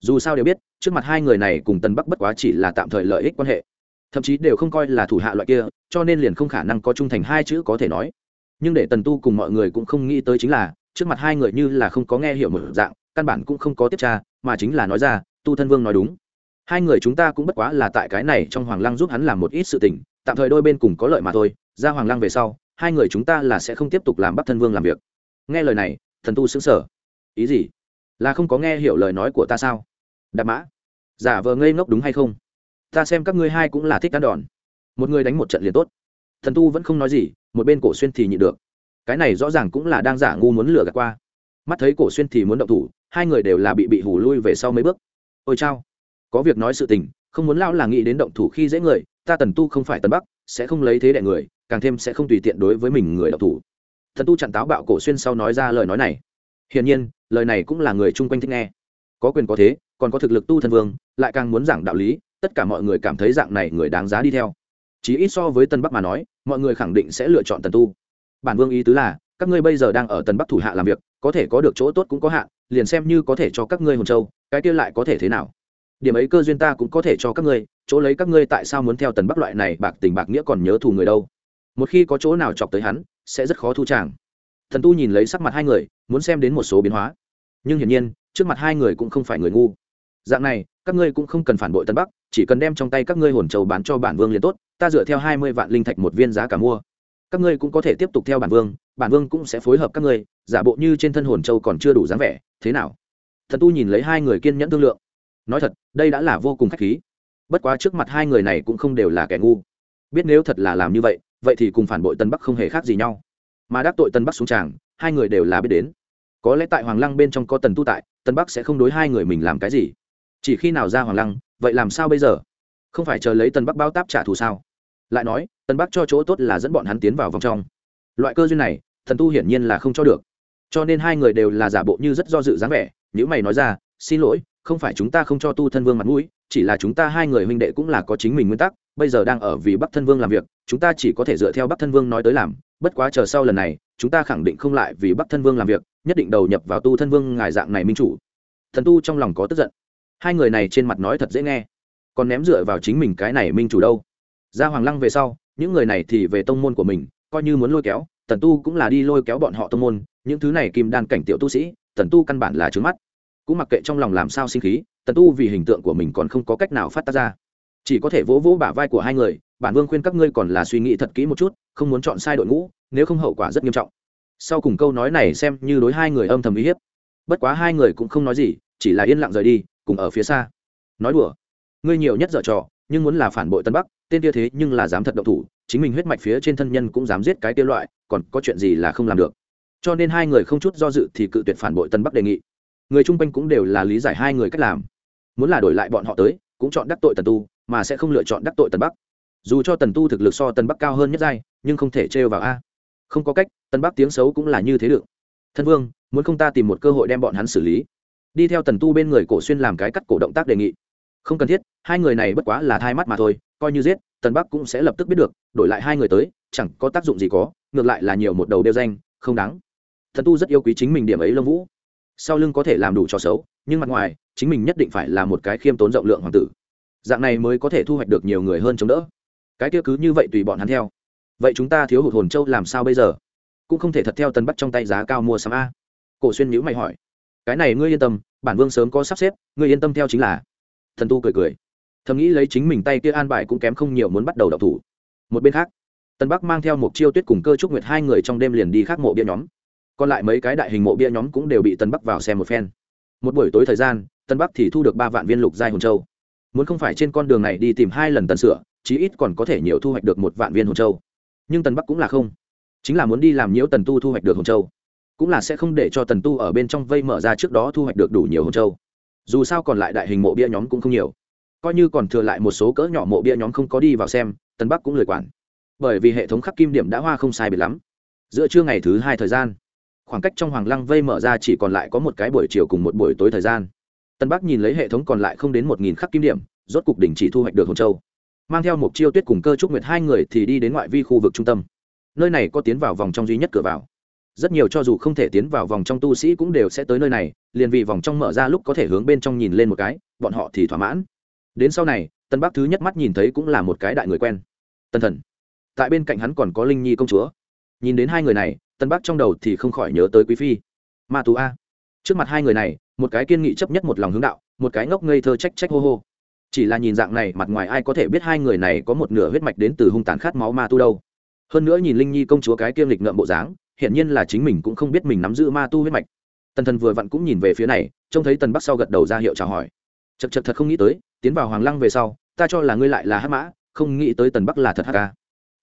Dù sao đều biết, trước mặt hai người này cùng tân bắc bất quá chỉ là tạm thời lợi ích quan hệ. Thậm chí đều không coi là thủ hạ loại kia, cho nên liền không khả năng có trung thành hai chữ có thể nói. Nhưng để tần tu cùng mọi người cũng không nghĩ tới chính là, trước mặt hai người như là không có nghe hiểu một dạng, căn bản cũng không có tiếp tra, mà chính là nói ra tu thân vương nói đúng. Hai người chúng ta cũng bất quá là tại cái này trong hoàng lăng giúp hắn làm một ít sự tình, tạm thời đôi bên cùng có lợi mà thôi, ra hoàng lăng về sau, hai người chúng ta là sẽ không tiếp tục làm bắt thân vương làm việc. Nghe lời này, thần tu xứng sở ý gì? Là không có nghe hiểu lời nói của ta sao? Đạp mã. Giả vờ ngây ngốc đúng hay không? Ta xem các ngươi hai cũng là thích đắn đòn. Một người đánh một trận liền tốt. Thần tu vẫn không nói gì, một bên cổ xuyên thì nhịn được. Cái này rõ ràng cũng là đang giả ngu muốn lừa gạt qua. Mắt thấy cổ xuyên thì muốn động thủ, hai người đều là bị bị hủ lui về sau mấy bước ôi chao, có việc nói sự tình, không muốn lão là nghĩ đến động thủ khi dễ người, ta tần tu không phải tần bắc, sẽ không lấy thế đại người, càng thêm sẽ không tùy tiện đối với mình người động thủ. Thần tu chặn táo bạo cổ xuyên sau nói ra lời nói này. Hiển nhiên, lời này cũng là người chung quanh thích nghe. Có quyền có thế, còn có thực lực tu thần vương, lại càng muốn giảng đạo lý, tất cả mọi người cảm thấy dạng này người đáng giá đi theo. Chỉ ít so với tân bắc mà nói, mọi người khẳng định sẽ lựa chọn tần tu. Bản vương ý tứ là, các ngươi bây giờ đang ở tần bắc thủ hạ làm việc, có thể có được chỗ tốt cũng có hạn, liền xem như có thể cho các ngươi hồn châu cái kia lại có thể thế nào? Điểm ấy cơ duyên ta cũng có thể cho các ngươi, chỗ lấy các ngươi tại sao muốn theo tần bắc loại này bạc tình bạc nghĩa còn nhớ thù người đâu? Một khi có chỗ nào chọc tới hắn, sẽ rất khó thu tràng thần tu nhìn lấy sắc mặt hai người, muốn xem đến một số biến hóa. Nhưng hiển nhiên, trước mặt hai người cũng không phải người ngu. Dạng này, các ngươi cũng không cần phản bội tân bắc, chỉ cần đem trong tay các ngươi hồn trầu bán cho bản vương liền tốt, ta dựa theo hai mươi vạn linh thạch một viên giá cả mua. Các ngươi cũng có thể tiếp tục theo bản vương bản vương cũng sẽ phối hợp các ngươi, giả bộ như trên thân hồn châu còn chưa đủ dáng vẻ, thế nào? Thần tu nhìn lấy hai người kiên nhẫn thương lượng. Nói thật, đây đã là vô cùng khách khí. Bất quá trước mặt hai người này cũng không đều là kẻ ngu. Biết nếu thật là làm như vậy vậy thì cùng phản bội tân bắc không hề khác gì nhau. Mà đắc tội tân bắc xuống tràng, hai người đều là biết đến. Có lẽ tại hoàng lăng bên trong có tần tu tại, tân bắc sẽ không đối hai người mình làm cái gì. Chỉ khi nào ra hoàng lăng, vậy làm sao bây giờ? Không phải chờ lấy tân bắc bao táp trả thù sao? Lại nói, tân bắc cho chỗ tốt là dẫn bọn hắn tiến vào vòng trong. Loại cơ duyên này, thần tu hiển nhiên là không cho được. Cho nên hai người đều là giả bộ như rất do dự dáng vẻ nếu mày nói ra, xin lỗi, không phải chúng ta không cho tu thân vương mặt mũi, chỉ là chúng ta hai người huynh đệ cũng là có chính mình nguyên tắc, bây giờ đang ở vì bắc thân vương làm việc, chúng ta chỉ có thể dựa theo bắc thân vương nói tới làm, bất quá chờ sau lần này, chúng ta khẳng định không lại vì bắc thân vương làm việc, nhất định đầu nhập vào tu thân vương ngài dạng này minh chủ. Thần tu trong lòng có tức giận. Hai người này trên mặt nói thật dễ nghe. Còn ném dựa vào chính mình cái này minh chủ đâu? Ra hoàng lăng về sau, những người này thì về tông môn của mình, coi như muốn lôi kéo tần tu cũng là đi lôi kéo bọn họ tông môn, những thứ này kim đan cảnh tiểu tu sĩ tần tu căn bản là trướng mắt. Cũng mặc kệ trong lòng làm sao sinh khí, tần tu vì hình tượng của mình còn không có cách nào phát tác ra. Chỉ có thể vỗ vỗ bả vai của hai người, bản vương khuyên các ngươi còn là suy nghĩ thật kỹ một chút, không muốn chọn sai đội ngũ, nếu không hậu quả rất nghiêm trọng. Sau cùng câu nói này xem như đối hai người âm thầm uy hiếp. Bất quá hai người cũng không nói gì, chỉ là yên lặng rời đi, cùng ở phía xa. Nói đùa, ngươi nhiều nhất dở trò, nhưng muốn là phản bội tân bắc, tên kia thế nhưng là dám thật động thủ, chính mình huyết mạch phía trên thân nhân cũng dám giết cái tiêu loại, còn có chuyện gì là không làm được cho nên hai người không chút do dự thì cự tuyệt phản bội tân bắc đề nghị. Người chung quanh cũng đều là lý giải hai người cách làm. Muốn là đổi lại bọn họ tới, cũng chọn đắc tội tần tu, mà sẽ không lựa chọn đắc tội tần bắc. Dù cho tần tu thực lực so tần bắc cao hơn nhất giai, nhưng không thể trêu vào a. Không có cách, tần bắc tiếng xấu cũng là như thế được. Thân vương, muốn không ta tìm một cơ hội đem bọn hắn xử lý? Đi theo tần tu bên người cổ xuyên làm cái cắt cổ động tác đề nghị. Không cần thiết, hai người này bất quá là thai mắt mà thôi, coi như giết, tần bắc cũng sẽ lập tức biết được, đổi lại hai người tới, chẳng có tác dụng gì có, ngược lại là nhiều một đầu đeo danh, không đáng thần tu rất yêu quý chính mình điểm ấy lông vũ. Sau lưng có thể làm đủ cho xấu, nhưng mặt ngoài, chính mình nhất định phải là một cái khiêm tốn rộng lượng hoàng tử. Dạng này mới có thể thu hoạch được nhiều người hơn chống đỡ. Cái kia cứ như vậy tùy bọn hắn theo. Vậy chúng ta thiếu hụt hồn châu làm sao bây giờ? Cũng không thể thật theo tần bắt trong tay giá cao mua sắm a. Cổ xuyên nhữ mày hỏi. Cái này ngươi yên tâm, bản vương sớm có sắp xếp, ngươi yên tâm theo chính là. Thần tu cười cười. Thầm nghĩ lấy chính mình tay kia an bài cũng kém không nhiều muốn bắt đầu đọc thủ. Một bên khác tân bắc mang theo một chiêu tuyết cùng cơ trúc nguyệt hai người trong đêm liền đi khác mộ bia nhóm còn lại mấy cái đại hình mộ bia nhóm cũng đều bị tân bắc vào xem một phen một buổi tối thời gian tân bắc thì thu được ba vạn viên lục giai hồn châu muốn không phải trên con đường này đi tìm hai lần tân sửa chí ít còn có thể nhiều thu hoạch được một vạn viên hồn châu nhưng tần bắc cũng là không chính là muốn đi làm nhiễu tần tu thu hoạch được hồn châu cũng là sẽ không để cho tần tu ở bên trong vây mở ra trước đó thu hoạch được đủ nhiều hồn châu dù sao còn lại đại hình mộ bia nhóm cũng không nhiều coi như còn thừa lại một số cỡ nhỏ mộ bia nhóm không có đi vào xem tần bắc cũng lười quản bởi vì hệ thống khắc kim điểm đã hoa không sai biệt lắm giữa trưa ngày thứ hai thời gian khoảng cách trong hoàng lăng vây mở ra chỉ còn lại có một cái buổi chiều cùng một buổi tối thời gian. Tân bắc nhìn lấy hệ thống còn lại không đến một nghìn khắc kim điểm, rốt cục đỉnh chỉ thu hoạch được hồn châu. Mang theo một chiêu tuyết cùng cơ trúc nguyệt hai người thì đi đến ngoại vi khu vực trung tâm. Nơi này có tiến vào vòng trong duy nhất cửa vào. Rất nhiều cho dù không thể tiến vào vòng trong tu sĩ cũng đều sẽ tới nơi này, liền vì vòng trong mở ra lúc có thể hướng bên trong nhìn lên một cái, bọn họ thì thỏa mãn. Đến sau này, tân bắc thứ nhất mắt nhìn thấy cũng là một cái đại người quen. Tân thần, tại bên cạnh hắn còn có linh nhi công chúa. Nhìn đến hai người này tân bắc trong đầu thì không khỏi nhớ tới quý phi. Ma tú a. Trước mặt hai người này, một cái kiên nghị chấp nhất một lòng hướng đạo, một cái ngốc ngây thơ trách trách hô hô. Chỉ là nhìn dạng này, mặt ngoài ai có thể biết hai người này có một nửa huyết mạch đến từ hung tàn khát máu ma tu đâu. Hơn nữa nhìn linh nhi công chúa cái kiêm lịch ngợm bộ dáng, hiển nhiên là chính mình cũng không biết mình nắm giữ ma tu huyết mạch. Tần thần vừa vặn cũng nhìn về phía này, trông thấy tần bắc sau gật đầu ra hiệu chào hỏi. Chật chật thật không nghĩ tới, tiến vào hoàng lăng về sau, ta cho là ngươi lại là hát mã, không nghĩ tới tần bắc là thật hát ca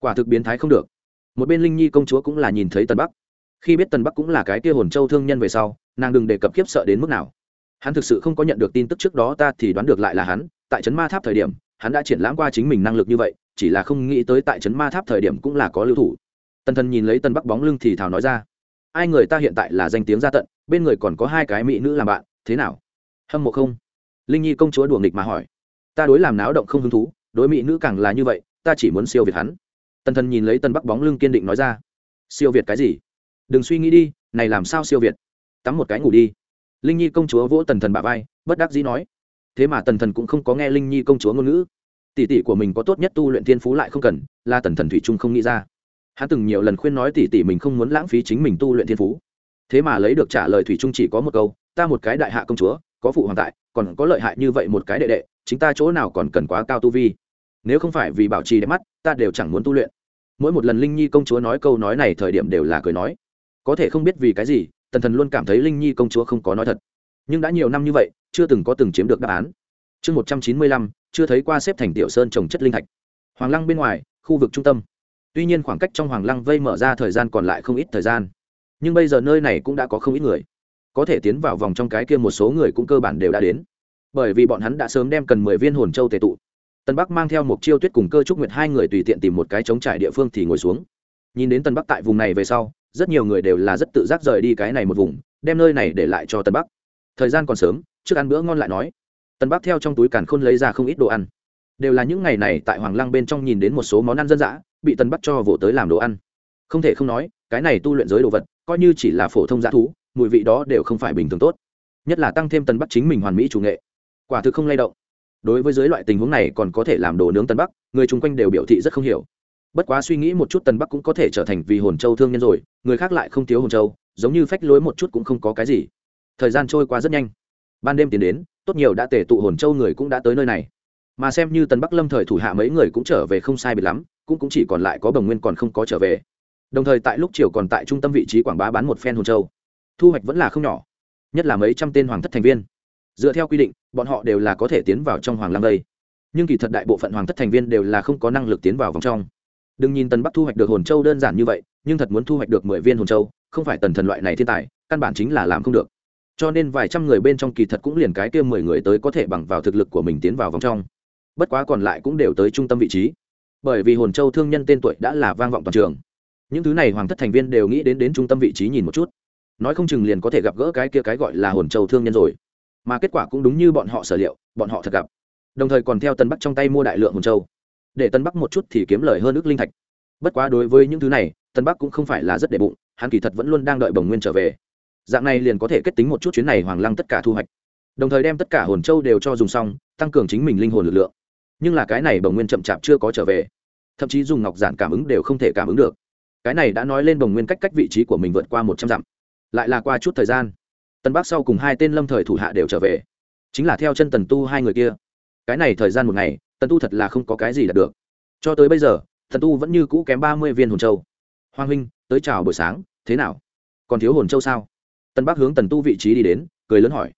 quả thực biến thái không được một bên linh nhi công chúa cũng là nhìn thấy tần bắc khi biết tần bắc cũng là cái kia hồn châu thương nhân về sau nàng đừng đề cập khiếp sợ đến mức nào hắn thực sự không có nhận được tin tức trước đó ta thì đoán được lại là hắn tại trấn ma tháp thời điểm hắn đã triển lãm qua chính mình năng lực như vậy chỉ là không nghĩ tới tại trấn ma tháp thời điểm cũng là có lưu thủ tần thần nhìn lấy tần bắc bóng lưng thì thào nói ra ai người ta hiện tại là danh tiếng gia tận bên người còn có hai cái mỹ nữ làm bạn thế nào hâm mộ không linh nhi công chúa đùa nghịch mà hỏi ta đối làm náo động không hứng thú đối mỹ nữ càng là như vậy ta chỉ muốn siêu việt hắn tần thần nhìn lấy Tần bắc bóng lưng kiên định nói ra, siêu việt cái gì? Đừng suy nghĩ đi, này làm sao siêu việt? Tắm một cái ngủ đi. Linh nhi công chúa vỗ tần thần bà vai, bất đắc dĩ nói, thế mà tần thần cũng không có nghe linh nhi công chúa ngôn ngữ. Tỷ tỷ của mình có tốt nhất tu luyện thiên phú lại không cần, là tần thần thủy trung không nghĩ ra. Hắn từng nhiều lần khuyên nói tỷ tỷ mình không muốn lãng phí chính mình tu luyện thiên phú. Thế mà lấy được trả lời thủy trung chỉ có một câu, ta một cái đại hạ công chúa, có phụ hoàng tại, còn có lợi hại như vậy một cái đệ đệ, chính ta chỗ nào còn cần quá cao tu vi? Nếu không phải vì bảo trì đẹp mắt, ta đều chẳng muốn tu luyện. Mỗi một lần linh nhi công chúa nói câu nói này thời điểm đều là cười nói. Có thể không biết vì cái gì, tần thần luôn cảm thấy linh nhi công chúa không có nói thật. Nhưng đã nhiều năm như vậy, chưa từng có từng chiếm được đáp án. Chương một trăm chín mươi lăm, chưa thấy qua xếp thành tiểu sơn trồng chất linh thạch. Hoàng lăng bên ngoài, khu vực trung tâm. Tuy nhiên khoảng cách trong hoàng lăng vây mở ra thời gian còn lại không ít thời gian. Nhưng bây giờ nơi này cũng đã có không ít người. Có thể tiến vào vòng trong cái kia một số người cũng cơ bản đều đã đến. Bởi vì bọn hắn đã sớm đem cần mười viên hồn châu tề tụ tân bắc mang theo một chiêu tuyết cùng cơ trúc nguyệt hai người tùy tiện tìm một cái trống trải địa phương thì ngồi xuống. Nhìn đến tân bắc tại vùng này về sau, rất nhiều người đều là rất tự giác rời đi cái này một vùng, đem nơi này để lại cho tân bắc. Thời gian còn sớm, trước ăn bữa ngon lại nói. Tân bắc theo trong túi càn khôn lấy ra không ít đồ ăn. Đều là những ngày này tại hoàng lăng bên trong nhìn đến một số món ăn dân dã, bị tân bắc cho vỗ tới làm đồ ăn. Không thể không nói, cái này tu luyện giới đồ vật, coi như chỉ là phổ thông g thú, mùi vị đó đều không phải bình thường tốt. Nhất là tăng thêm tân bắc chính mình hoàn mỹ chủ nghệ. Quả thực không lay động đối với dưới loại tình huống này còn có thể làm đồ nướng tân bắc, người chung quanh đều biểu thị rất không hiểu. Bất quá suy nghĩ một chút tân bắc cũng có thể trở thành vì hồn châu thương nhân rồi, người khác lại không thiếu hồn châu, giống như phách lối một chút cũng không có cái gì. Thời gian trôi qua rất nhanh. Ban đêm tiến đến, tốt nhiều đã tề tụ hồn châu người cũng đã tới nơi này. Mà xem như tần bắc lâm thời thủ hạ mấy người cũng trở về không sai biệt lắm, cũng cũng chỉ còn lại có bồng nguyên còn không có trở về. Đồng thời tại lúc chiều còn tại trung tâm vị trí quảng bá bán một phen hồn châu. Thu hoạch vẫn là không nhỏ. Nhất là mấy trăm tên hoàng thất thành viên dựa theo quy định, bọn họ đều là có thể tiến vào trong hoàng lang đây. Nhưng kỳ thật đại bộ phận hoàng thất thành viên đều là không có năng lực tiến vào vòng trong. Đừng nhìn tần bắc thu hoạch được hồn châu đơn giản như vậy, nhưng thật muốn thu hoạch được mười viên hồn châu, không phải tần thần loại này thiên tài, căn bản chính là làm không được. Cho nên vài trăm người bên trong kỳ thật cũng liền cái kia mười người tới có thể bằng vào thực lực của mình tiến vào vòng trong. Bất quá còn lại cũng đều tới trung tâm vị trí. Bởi vì hồn châu thương nhân tên tuổi đã là vang vọng toàn trường. Những thứ này hoàng thất thành viên đều nghĩ đến đến trung tâm vị trí nhìn một chút. Nói không chừng liền có thể gặp gỡ cái kia cái gọi là hồn châu thương nhân rồi mà kết quả cũng đúng như bọn họ sở liệu, bọn họ thật gặp. Đồng thời còn theo tân bắc trong tay mua đại lượng hồn châu. Để tân bắc một chút thì kiếm lời hơn ước linh thạch. Bất quá đối với những thứ này, tân bắc cũng không phải là rất đệ bụng, hắn kỳ thật vẫn luôn đang đợi bồng nguyên trở về. Dạng này liền có thể kết tính một chút chuyến này hoàng lăng tất cả thu hoạch. Đồng thời đem tất cả hồn châu đều cho dùng xong, tăng cường chính mình linh hồn lực lượng. Nhưng là cái này bồng nguyên chậm chạp chưa có trở về. Thậm chí dùng ngọc giản cảm ứng đều không thể cảm ứng được. Cái này đã nói lên bồng nguyên cách cách vị trí của mình vượt qua một trăm dặm. Lại là qua chút thời gian tân bắc sau cùng hai tên lâm thời thủ hạ đều trở về. Chính là theo chân tần tu hai người kia. Cái này thời gian một ngày, tần tu thật là không có cái gì đạt được. Cho tới bây giờ, tần tu vẫn như cũ kém ba mươi viên hồn châu. Hoàng huynh, tới chào buổi sáng, thế nào? Còn thiếu hồn châu sao? Tân bắc hướng tần tu vị trí đi đến, cười lớn hỏi.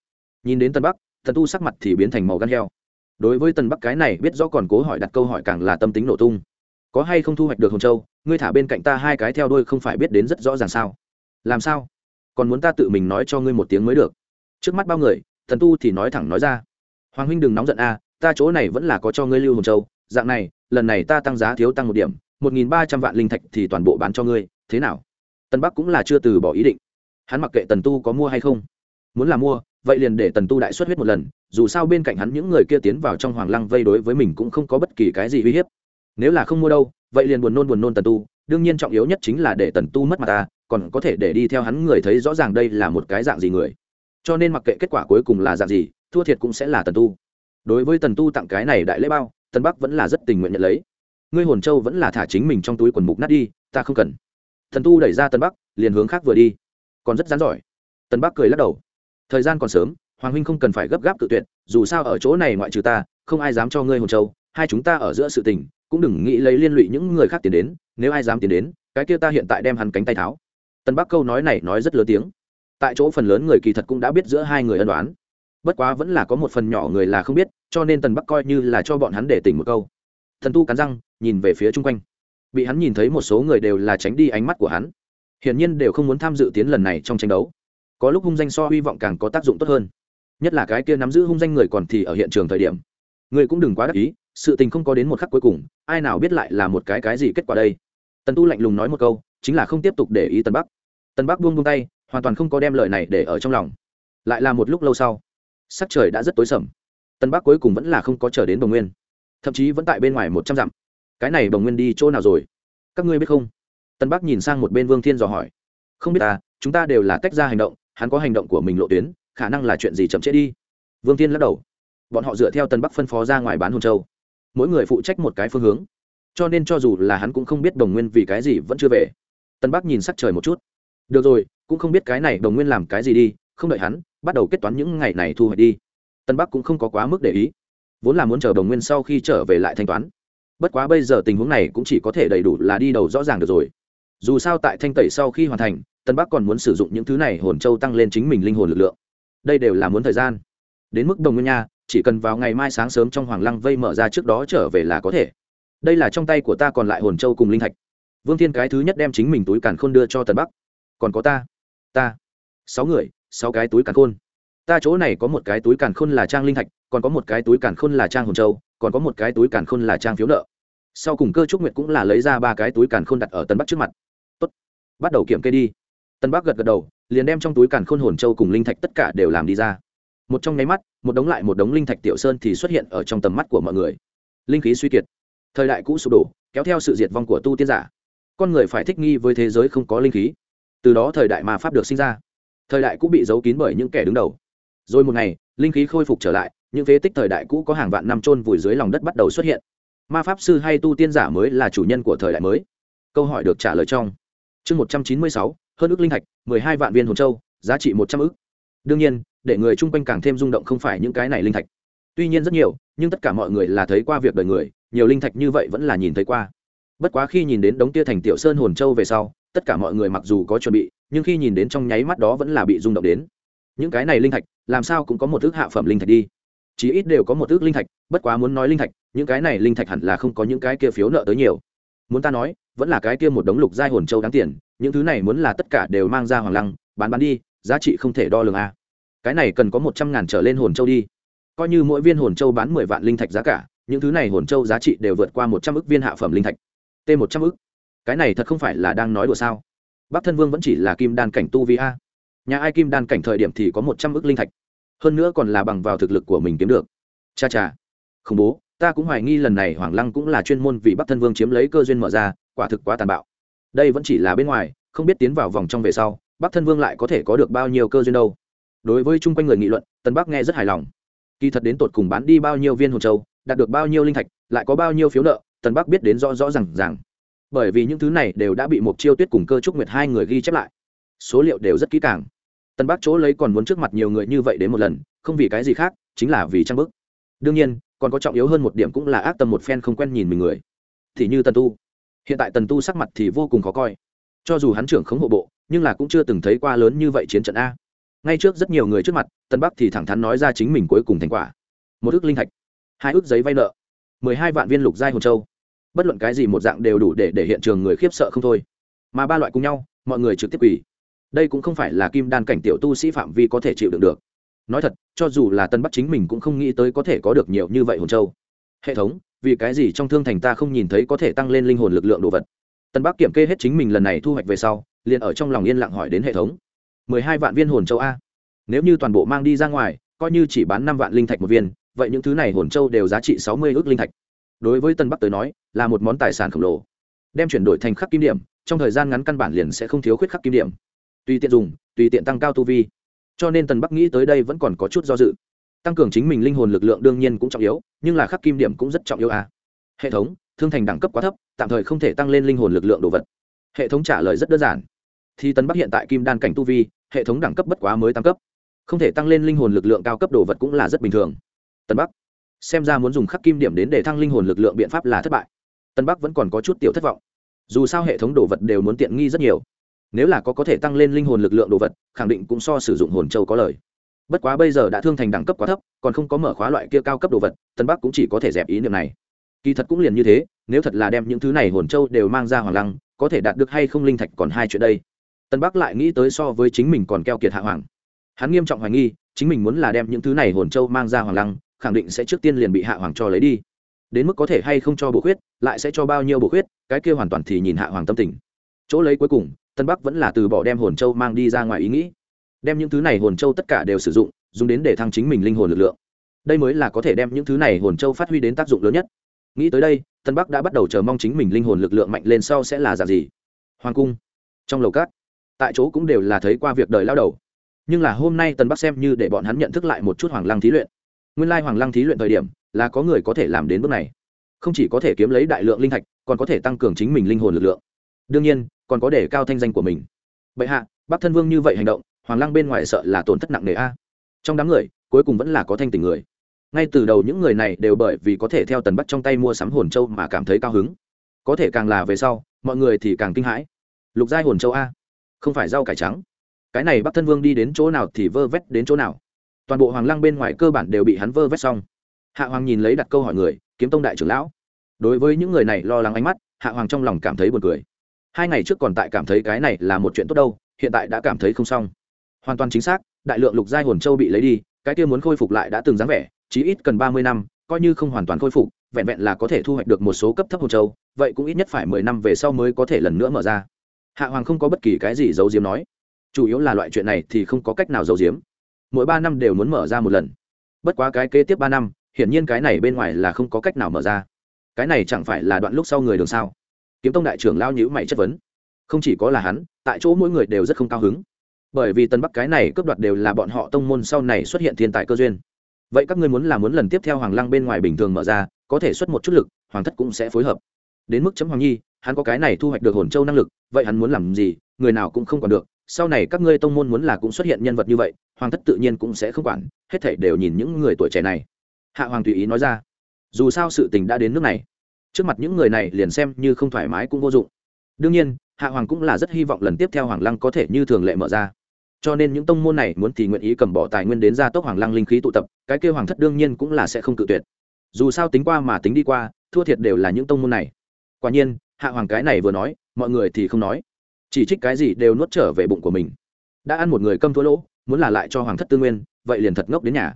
Nhìn đến tân bắc, tần tu sắc mặt thì biến thành màu gan heo. Đối với tần bắc cái này biết rõ còn cố hỏi đặt câu hỏi càng là tâm tính nổ tung. Có hay không thu hoạch được hồn châu, ngươi thả bên cạnh ta hai cái theo đôi không phải biết đến rất rõ ràng sao? Làm sao? Còn muốn ta tự mình nói cho ngươi một tiếng mới được. Trước mắt bao người, thần tu thì nói thẳng nói ra. Hoàng huynh đừng nóng giận a, ta chỗ này vẫn là có cho ngươi lưu hồn châu. Dạng này, lần này ta tăng giá thiếu tăng một điểm, một nghìn ba trăm vạn linh thạch thì toàn bộ bán cho ngươi, thế nào? Tân bắc cũng là chưa từ bỏ ý định. Hắn mặc kệ tần tu có mua hay không. Muốn là mua, vậy liền để tần tu đại xuất huyết một lần, dù sao bên cạnh hắn những người kia tiến vào trong hoàng lăng vây đối với mình cũng không có bất kỳ cái gì uy hiếp. Nếu là không mua đâu, vậy liền buồn nôn buồn nôn tần tu, đương nhiên trọng yếu nhất chính là để tần tu mất mặt ta còn có thể để đi theo hắn người thấy rõ ràng đây là một cái dạng gì người. Cho nên mặc kệ kết quả cuối cùng là dạng gì, thua thiệt cũng sẽ là tần tu. Đối với tần tu tặng cái này đại lễ bao, tần bắc vẫn là rất tình nguyện nhận lấy. Ngươi hồn châu vẫn là thả chính mình trong túi quần mục nát đi, ta không cần. Thần tu đẩy ra tần bắc, liền hướng khác vừa đi. Còn rất rán giỏi. Tần bắc cười lắc đầu. Thời gian còn sớm, hoàng huynh không cần phải gấp gáp tự tuyệt, dù sao ở chỗ này ngoại trừ ta, không ai dám cho ngươi hồn châu, hai chúng ta ở giữa sự tình, cũng đừng nghĩ lấy liên lụy những người khác tiến đến, nếu ai dám tiến đến, cái kia ta hiện tại đem hắn cánh tay tháo tân bắc câu nói này nói rất lớn tiếng. Tại chỗ phần lớn người kỳ thật cũng đã biết giữa hai người ân đoán bất quá vẫn là có một phần nhỏ người là không biết, cho nên tần bắc coi như là cho bọn hắn để tỉnh một câu. Thần tu cắn răng, nhìn về phía chung quanh. Bị hắn nhìn thấy một số người đều là tránh đi ánh mắt của hắn. Hiển nhiên đều không muốn tham dự tiến lần này trong tranh đấu. Có lúc hung danh so hy vọng càng có tác dụng tốt hơn. Nhất là cái kia nắm giữ hung danh người còn thì ở hiện trường thời điểm. Người cũng đừng quá đắc ý, sự tình không có đến một khắc cuối cùng, ai nào biết lại là một cái cái gì kết quả đây. Tần tu lạnh lùng nói một câu, chính là không tiếp tục để ý Tần bắc tân bắc buông buông tay, hoàn toàn không có đem lời này để ở trong lòng. Lại là một lúc lâu sau, sắc trời đã rất tối sầm. Tân bắc cuối cùng vẫn là không có chờ đến bồng nguyên. Thậm chí vẫn tại bên ngoài một trăm dặm. Cái này bồng nguyên đi chỗ nào rồi? Các ngươi biết không? Tân bắc nhìn sang một bên vương thiên dò hỏi. Không biết ta chúng ta đều là tách ra hành động, hắn có hành động của mình lộ tuyến, khả năng là chuyện gì chậm trễ đi? Vương thiên lắc đầu. Bọn họ dựa theo tân bắc phân phó ra ngoài bán hồn châu. Mỗi người phụ trách một cái phương hướng. Cho nên cho dù là hắn cũng không biết đồng nguyên vì cái gì vẫn chưa về. Tân bắc nhìn sắc trời một chút được rồi, cũng không biết cái này đồng nguyên làm cái gì đi, không đợi hắn, bắt đầu kết toán những ngày này thu hoạch đi. Tân bắc cũng không có quá mức để ý. Vốn là muốn chờ đồng nguyên sau khi trở về lại thanh toán. Bất quá bây giờ tình huống này cũng chỉ có thể đầy đủ là đi đầu rõ ràng được rồi. Dù sao tại thanh tẩy sau khi hoàn thành, tân bắc còn muốn sử dụng những thứ này hồn châu tăng lên chính mình linh hồn lực lượng. Đây đều là muốn thời gian. Đến mức đồng nguyên nha, chỉ cần vào ngày mai sáng sớm trong hoàng lăng vây mở ra trước đó trở về là có thể. Đây là trong tay của ta còn lại hồn châu cùng linh thạch. Vương thiên cái thứ nhất đem chính mình túi càn khôn đưa cho tần bắc còn có ta ta, sáu người, sáu cái túi càn khôn. Ta chỗ này có một cái túi càn khôn là trang linh thạch, còn có một cái túi càn khôn là trang hồn châu, còn có một cái túi càn khôn là trang phiếu nợ. Sau cùng cơ trúc nguyệt cũng là lấy ra ba cái túi càn khôn đặt ở tân bắc trước mặt. Tốt, bắt đầu kiểm kê đi. Tân bắc gật gật đầu, liền đem trong túi càn khôn hồn châu cùng linh thạch tất cả đều làm đi ra. Một trong nháy mắt, một đống lại một đống linh thạch tiểu sơn thì xuất hiện ở trong tầm mắt của mọi người. Linh khí suy kiệt, thời đại cũ sụp đổ, kéo theo sự diệt vong của tu tiên giả. Con người phải thích nghi với thế giới không có linh khí từ đó thời đại ma pháp được sinh ra. Thời đại cũ bị giấu kín bởi những kẻ đứng đầu. Rồi một ngày, linh khí khôi phục trở lại, những phế tích thời đại cũ có hàng vạn năm trôn vùi dưới lòng đất bắt đầu xuất hiện. Ma pháp sư hay tu tiên giả mới là chủ nhân của thời đại mới. Câu hỏi được trả lời trong chương một trăm chín mươi sáu, hơn ước linh thạch, mười hai vạn viên hồn châu, giá trị một trăm ước đương nhiên, để người chung quanh càng thêm rung động không phải những cái này linh thạch. Tuy nhiên rất nhiều, nhưng tất cả mọi người là thấy qua việc đời người, nhiều linh thạch như vậy vẫn là nhìn thấy qua. Bất quá khi nhìn đến đống tia thành tiểu sơn hồn châu về sau tất cả mọi người mặc dù có chuẩn bị, nhưng khi nhìn đến trong nháy mắt đó vẫn là bị rung động đến. Những cái này linh thạch, làm sao cũng có một ước hạ phẩm linh thạch đi. Chí ít đều có một ước linh thạch, bất quá muốn nói linh thạch, những cái này linh thạch hẳn là không có những cái kia phiếu nợ tới nhiều. Muốn ta nói, vẫn là cái kia một đống lục giai hồn châu đáng tiền, những thứ này muốn là tất cả đều mang ra hoàng lăng, bán bán đi, giá trị không thể đo lường a. Cái này cần có một trăm ngàn trở lên hồn châu đi. Coi như mỗi viên hồn châu bán mười vạn linh thạch giá cả, những thứ này hồn châu giá trị đều vượt qua một trăm ước viên hạ phẩm linh thạch. T một trăm ước cái này thật không phải là đang nói đùa sao? Bắc thân vương vẫn chỉ là kim đan cảnh tu vi a. Nhà ai kim đan cảnh thời điểm thì có một trăm ước linh thạch, hơn nữa còn là bằng vào thực lực của mình kiếm được. Cha cha, khủng bố, ta cũng hoài nghi lần này hoàng lăng cũng là chuyên môn vì bắc thân vương chiếm lấy cơ duyên mở ra, quả thực quá tàn bạo. Đây vẫn chỉ là bên ngoài, không biết tiến vào vòng trong về sau, bắc thân vương lại có thể có được bao nhiêu cơ duyên đâu. Đối với chung quanh người nghị luận tân bắc nghe rất hài lòng. Kỳ thật đến tột cùng bán đi bao nhiêu viên hồn châu, đạt được bao nhiêu linh thạch, lại có bao nhiêu phiếu nợ tân bắc biết đến rõ rõ r à n g rằng bởi vì những thứ này đều đã bị một chiêu tuyết cùng cơ trúc nguyệt hai người ghi chép lại. Số liệu đều rất kỹ càng. Tân bắc chỗ lấy còn muốn trước mặt nhiều người như vậy đến một lần, không vì cái gì khác, chính là vì trang bức. Đương nhiên, còn có trọng yếu hơn một điểm cũng là ác tâm một phen không quen nhìn mình người. Thì như tần tu. Hiện tại tần tu sắc mặt thì vô cùng khó coi. Cho dù hắn trưởng khống hộ bộ, nhưng là cũng chưa từng thấy qua lớn như vậy chiến trận a. Ngay trước rất nhiều người trước mặt tân bắc thì thẳng thắn nói ra chính mình cuối cùng thành quả. Một ước linh thạch, hai ước giấy vay nợ, mười hai vạn viên lục giai hồn châu bất luận cái gì một dạng đều đủ để để hiện trường người khiếp sợ không thôi. Mà ba loại cùng nhau, mọi người trực tiếp quỳ. Đây cũng không phải là kim đan cảnh tiểu tu sĩ phạm vi có thể chịu đựng được. Nói thật, cho dù là tân bắc chính mình cũng không nghĩ tới có thể có được nhiều như vậy hồn châu. Hệ thống, vì cái gì trong thương thành ta không nhìn thấy có thể tăng lên linh hồn lực lượng đồ vật? Tân bắc kiểm kê hết chính mình lần này thu hoạch về sau, liền ở trong lòng yên lặng hỏi đến hệ thống. mười hai vạn viên hồn châu a. Nếu như toàn bộ mang đi ra ngoài, coi như chỉ bán năm vạn linh thạch một viên, vậy những thứ này hồn châu đều giá trị sáu mươi ước linh thạch đối với tân bắc tới nói là một món tài sản khổng lồ đem chuyển đổi thành khắc kim điểm trong thời gian ngắn căn bản liền sẽ không thiếu khuyết khắc kim điểm tùy tiện dùng tùy tiện tăng cao tu vi cho nên tần bắc nghĩ tới đây vẫn còn có chút do dự tăng cường chính mình linh hồn lực lượng đương nhiên cũng trọng yếu nhưng là khắc kim điểm cũng rất trọng yếu à. hệ thống thương thành đẳng cấp quá thấp tạm thời không thể tăng lên linh hồn lực lượng đồ vật hệ thống trả lời rất đơn giản thì tần bắc hiện tại kim đan cảnh tu vi hệ thống đẳng cấp bất quá mới tăng cấp không thể tăng lên linh hồn lực lượng cao cấp đồ vật cũng là rất bình thường tân bắc xem ra muốn dùng khắc kim điểm đến để thăng linh hồn lực lượng biện pháp là thất bại. Tân bắc vẫn còn có chút tiểu thất vọng. Dù sao hệ thống đồ vật đều muốn tiện nghi rất nhiều. Nếu là có có thể tăng lên linh hồn lực lượng đồ vật, khẳng định cũng so sử dụng hồn châu có lời bất quá bây giờ đã thương thành đẳng cấp quá thấp, còn không có mở khóa loại kia cao cấp đồ vật, tân bắc cũng chỉ có thể dẹp ý niệm này. Kỳ thật cũng liền như thế, nếu thật là đem những thứ này hồn châu đều mang ra hoàng lăng, có thể đạt được hay không linh thạch còn hai chuyện đây. Tân bắc lại nghĩ tới so với chính mình còn keo kiệt hạ hoàng. Hắn nghiêm trọng hoài nghi, chính mình muốn là đem những thứ này hồn châu mang ra hoàng lăng khẳng định sẽ trước tiên liền bị hạ hoàng cho lấy đi. Đến mức có thể hay không cho bổ khuyết, lại sẽ cho bao nhiêu bổ khuyết, cái kia hoàn toàn thì nhìn hạ hoàng tâm tình. Chỗ lấy cuối cùng, tân bắc vẫn là từ bỏ đem hồn châu mang đi ra ngoài ý nghĩ. Đem những thứ này hồn châu tất cả đều sử dụng, dùng đến để thăng chính mình linh hồn lực lượng. Đây mới là có thể đem những thứ này hồn châu phát huy đến tác dụng lớn nhất. Nghĩ tới đây, tân bắc đã bắt đầu chờ mong chính mình linh hồn lực lượng mạnh lên sau sẽ là giả gì. Hoàng cung, trong lầu cát tại chỗ cũng đều là thấy qua việc đời lao đầu. Nhưng là hôm nay tân bắc xem như để bọn hắn nhận thức lại một chút hoàng lăng thí luyện nguyên lai hoàng lăng thí luyện thời điểm là có người có thể làm đến bước này. Không chỉ có thể kiếm lấy đại lượng linh thạch, còn có thể tăng cường chính mình linh hồn lực lượng. Đương nhiên, còn có để cao thanh danh của mình. Bệ hạ, bắc thân vương như vậy hành động, hoàng lăng bên ngoài sợ là tổn thất nặng nề a. Trong đám người, cuối cùng vẫn là có thanh tình người. Ngay từ đầu những người này đều bởi vì có thể theo tần bắt trong tay mua sắm hồn châu mà cảm thấy cao hứng. Có thể càng là về sau, mọi người thì càng kinh hãi. Lục giai hồn châu a? Không phải rau cải trắng. Cái này bắc thân vương đi đến chỗ nào thì vơ vét đến chỗ nào toàn bộ hoàng lăng bên ngoài cơ bản đều bị hắn vơ vét xong. Hạ hoàng nhìn lấy đặt câu hỏi người, kiếm tông đại trưởng lão? Đối với những người này lo lắng ánh mắt, hạ hoàng trong lòng cảm thấy buồn cười. Hai ngày trước còn tại cảm thấy cái này là một chuyện tốt đâu, hiện tại đã cảm thấy không xong. Hoàn toàn chính xác, đại lượng lục giai hồn châu bị lấy đi, cái kia muốn khôi phục lại đã từng dáng vẻ, chí ít cần ba mươi năm, coi như không hoàn toàn khôi phục, vẹn vẹn là có thể thu hoạch được một số cấp thấp hồn châu, vậy cũng ít nhất phải mười năm về sau mới có thể lần nữa mở ra. Hạ hoàng không có bất kỳ cái gì giấu diếm nói. Chủ yếu là loại chuyện này thì không có cách nào giấu diếm mỗi ba năm đều muốn mở ra một lần. Bất quá cái kế tiếp ba năm, hiển nhiên cái này bên ngoài là không có cách nào mở ra. Cái này chẳng phải là đoạn lúc sau người đường sao? Kiếm tông đại trưởng lao nhữ mày chất vấn. Không chỉ có là hắn, tại chỗ mỗi người đều rất không cao hứng. Bởi vì tân bắc cái này cướp đoạt đều là bọn họ tông môn sau này xuất hiện thiên tài cơ duyên. Vậy các ngươi muốn là muốn lần tiếp theo hoàng lăng bên ngoài bình thường mở ra, có thể xuất một chút lực, hoàng thất cũng sẽ phối hợp. Đến mức chấm hoàng nhi, hắn có cái này thu hoạch được hồn châu năng lực, vậy hắn muốn làm gì, người nào cũng không còn được sau này các ngươi tông môn muốn là cũng xuất hiện nhân vật như vậy, hoàng thất tự nhiên cũng sẽ không quản, hết thảy đều nhìn những người tuổi trẻ này. Hạ hoàng tùy ý nói ra. Dù sao sự tình đã đến nước này, trước mặt những người này liền xem như không thoải mái cũng vô dụng. Đương nhiên, hạ hoàng cũng là rất hy vọng lần tiếp theo hoàng lăng có thể như thường lệ mở ra. Cho nên những tông môn này muốn thì nguyện ý cầm bỏ tài nguyên đến gia tốc hoàng lăng linh khí tụ tập, cái kêu hoàng thất đương nhiên cũng là sẽ không cự tuyệt. Dù sao tính qua mà tính đi qua, thua thiệt đều là những tông môn này. Quả nhiên, hạ hoàng cái này vừa nói, mọi người thì không nói chỉ trích cái gì đều nuốt trở về bụng của mình. Đã ăn một người câm thua lỗ, muốn là lại cho hoàng thất tư nguyên, vậy liền thật ngốc đến nhà.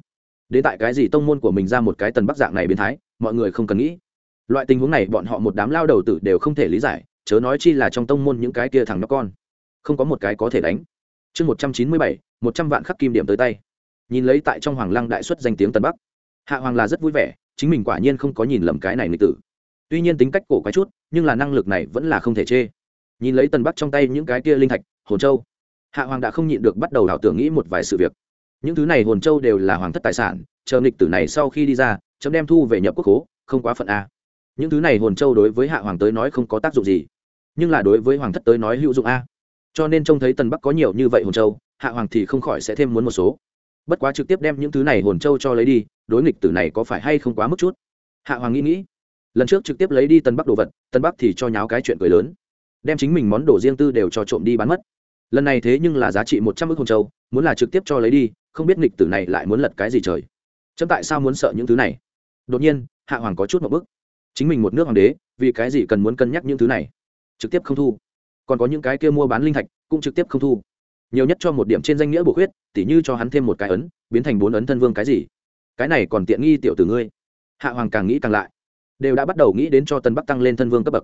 Đến tại cái gì tông môn của mình ra một cái tần bắc dạng này biến thái, mọi người không cần nghĩ. Loại tình huống này bọn họ một đám lao đầu tử đều không thể lý giải, chớ nói chi là trong tông môn những cái kia thằng nhóc con. Không có một cái có thể đánh. Chương một trăm chín mươi bảy, một trăm vạn khắc kim điểm tới tay. Nhìn lấy tại trong hoàng lăng đại xuất danh tiếng tần bắc, hạ hoàng là rất vui vẻ, chính mình quả nhiên không có nhìn lầm cái này nghịch tử. Tuy nhiên tính cách cổ quái chút, nhưng là năng lực này vẫn là không thể chê nhìn lấy tần bắc trong tay những cái kia linh thạch, hồn châu. Hạ hoàng đã không nhịn được bắt đầu đảo tưởng nghĩ một vài sự việc. Những thứ này hồn châu đều là hoàng thất tài sản, chờ nghịch tử này sau khi đi ra, chấm đem thu về nhập quốc khố, không quá phận a. Những thứ này hồn châu đối với hạ hoàng tới nói không có tác dụng gì, nhưng là đối với hoàng thất tới nói hữu dụng a. Cho nên trông thấy tần bắc có nhiều như vậy hồn châu, hạ hoàng thì không khỏi sẽ thêm muốn một số. Bất quá trực tiếp đem những thứ này hồn châu cho lấy đi, đối nghịch tử này có phải hay không quá mức chút? Hạ hoàng nghĩ nghĩ. Lần trước trực tiếp lấy đi tân bắc đồ vật tân bắc thì cho nháo cái chuyện cười lớn đem chính mình món đồ riêng tư đều cho trộm đi bán mất. Lần này thế nhưng là giá trị một trăm ước hồng châu, muốn là trực tiếp cho lấy đi, không biết nghịch tử này lại muốn lật cái gì trời. Chấm tại sao muốn sợ những thứ này? Đột nhiên, hạ hoàng có chút một bức. Chính mình một nước hoàng đế, vì cái gì cần muốn cân nhắc những thứ này? Trực tiếp không thu. Còn có những cái kia mua bán linh thạch, cũng trực tiếp không thu. Nhiều nhất cho một điểm trên danh nghĩa bổ khuyết, tỉ như cho hắn thêm một cái ấn, biến thành bốn ấn thân vương cái gì? Cái này còn tiện nghi tiểu tử ngươi. Hạ hoàng càng nghĩ càng lại. Đều đã bắt đầu nghĩ đến cho tân bắc tăng lên thân vương cấp bậc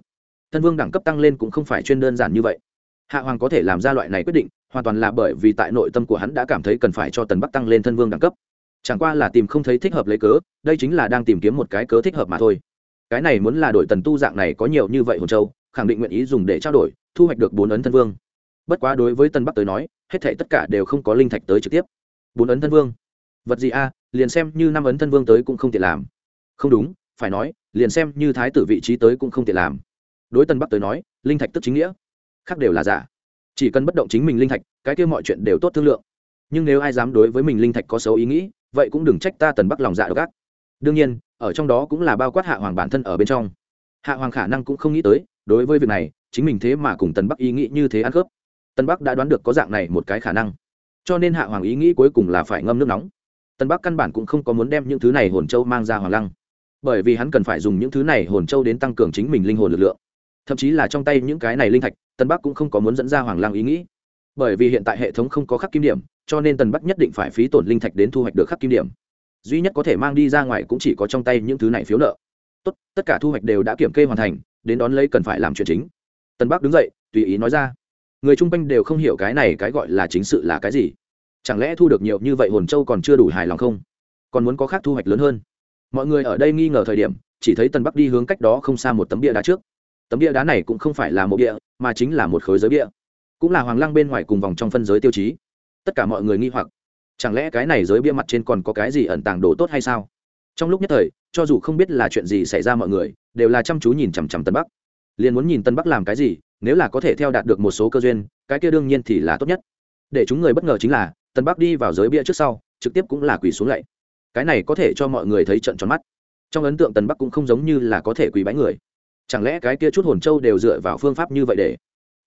thân vương đẳng cấp tăng lên cũng không phải chuyên đơn giản như vậy. Hạ hoàng có thể làm ra loại này quyết định, hoàn toàn là bởi vì tại nội tâm của hắn đã cảm thấy cần phải cho tần bắc tăng lên thân vương đẳng cấp. Chẳng qua là tìm không thấy thích hợp lấy cớ, đây chính là đang tìm kiếm một cái cớ thích hợp mà thôi. Cái này muốn là đổi tần tu dạng này có nhiều như vậy hồn châu, khẳng định nguyện ý dùng để trao đổi, thu hoạch được bốn ấn thân vương. Bất quá đối với tân bắc tới nói, hết thể tất cả đều không có linh thạch tới trực tiếp. Bốn ấn thân vương? Vật gì a, liền xem như năm ấn thân vương tới cũng không tiện làm. Không đúng, phải nói, liền xem như thái tử vị trí tới cũng không tiện làm đối tân bắc tới nói, linh thạch tức chính nghĩa, khác đều là giả. Chỉ cần bất động chính mình linh thạch, cái kia mọi chuyện đều tốt thương lượng. Nhưng nếu ai dám đối với mình linh thạch có xấu ý nghĩ, vậy cũng đừng trách ta tần bắc lòng dạ độc ác. Đương nhiên, ở trong đó cũng là bao quát hạ hoàng bản thân ở bên trong. Hạ hoàng khả năng cũng không nghĩ tới, đối với việc này, chính mình thế mà cùng tần bắc ý nghĩ như thế ăn khớp. Tân bắc đã đoán được có dạng này một cái khả năng. Cho nên hạ hoàng ý nghĩ cuối cùng là phải ngâm nước nóng. Tân bắc căn bản cũng không có muốn đem những thứ này hồn châu mang ra hoàng lăng. Bởi vì hắn cần phải dùng những thứ này hồn châu đến tăng cường chính mình linh hồn lực lượng thậm chí là trong tay những cái này linh thạch tân bắc cũng không có muốn dẫn ra hoàng lang ý nghĩ. Bởi vì hiện tại hệ thống không có khắc kim điểm, cho nên tân bắc nhất định phải phí tổn linh thạch đến thu hoạch được khắc kim điểm. Duy nhất có thể mang đi ra ngoài cũng chỉ có trong tay những thứ này phiếu nợ. Tốt, tất cả thu hoạch đều đã kiểm kê hoàn thành, đến đón lấy cần phải làm chuyện chính. Tân bắc đứng dậy, tùy ý nói ra. Người chung quanh đều không hiểu cái này cái gọi là chính sự là cái gì. Chẳng lẽ thu được nhiều như vậy hồn châu còn chưa đủ hài lòng không? Còn muốn có khác thu hoạch lớn hơn? Mọi người ở đây nghi ngờ thời điểm, chỉ thấy tần bắc đi hướng cách đó không xa một tấm bia đá trước tấm bia đá này cũng không phải là một bia, mà chính là một khối giới bia. Cũng là hoàng lăng bên ngoài cùng vòng trong phân giới tiêu chí. Tất cả mọi người nghi hoặc, chẳng lẽ cái này giới bia mặt trên còn có cái gì ẩn tàng đồ tốt hay sao? Trong lúc nhất thời, cho dù không biết là chuyện gì xảy ra mọi người, đều là chăm chú nhìn chằm chằm tân bắc. Liền muốn nhìn tân bắc làm cái gì, nếu là có thể theo đạt được một số cơ duyên, cái kia đương nhiên thì là tốt nhất. Để chúng người bất ngờ chính là, tân bắc đi vào giới bia trước sau, trực tiếp cũng là quỳ xuống lạy. Cái này có thể cho mọi người thấy trận tròn mắt. Trong ấn tượng Tân bắc cũng không giống như là có thể quỳ bái người chẳng lẽ cái kia chút hồn châu đều dựa vào phương pháp như vậy để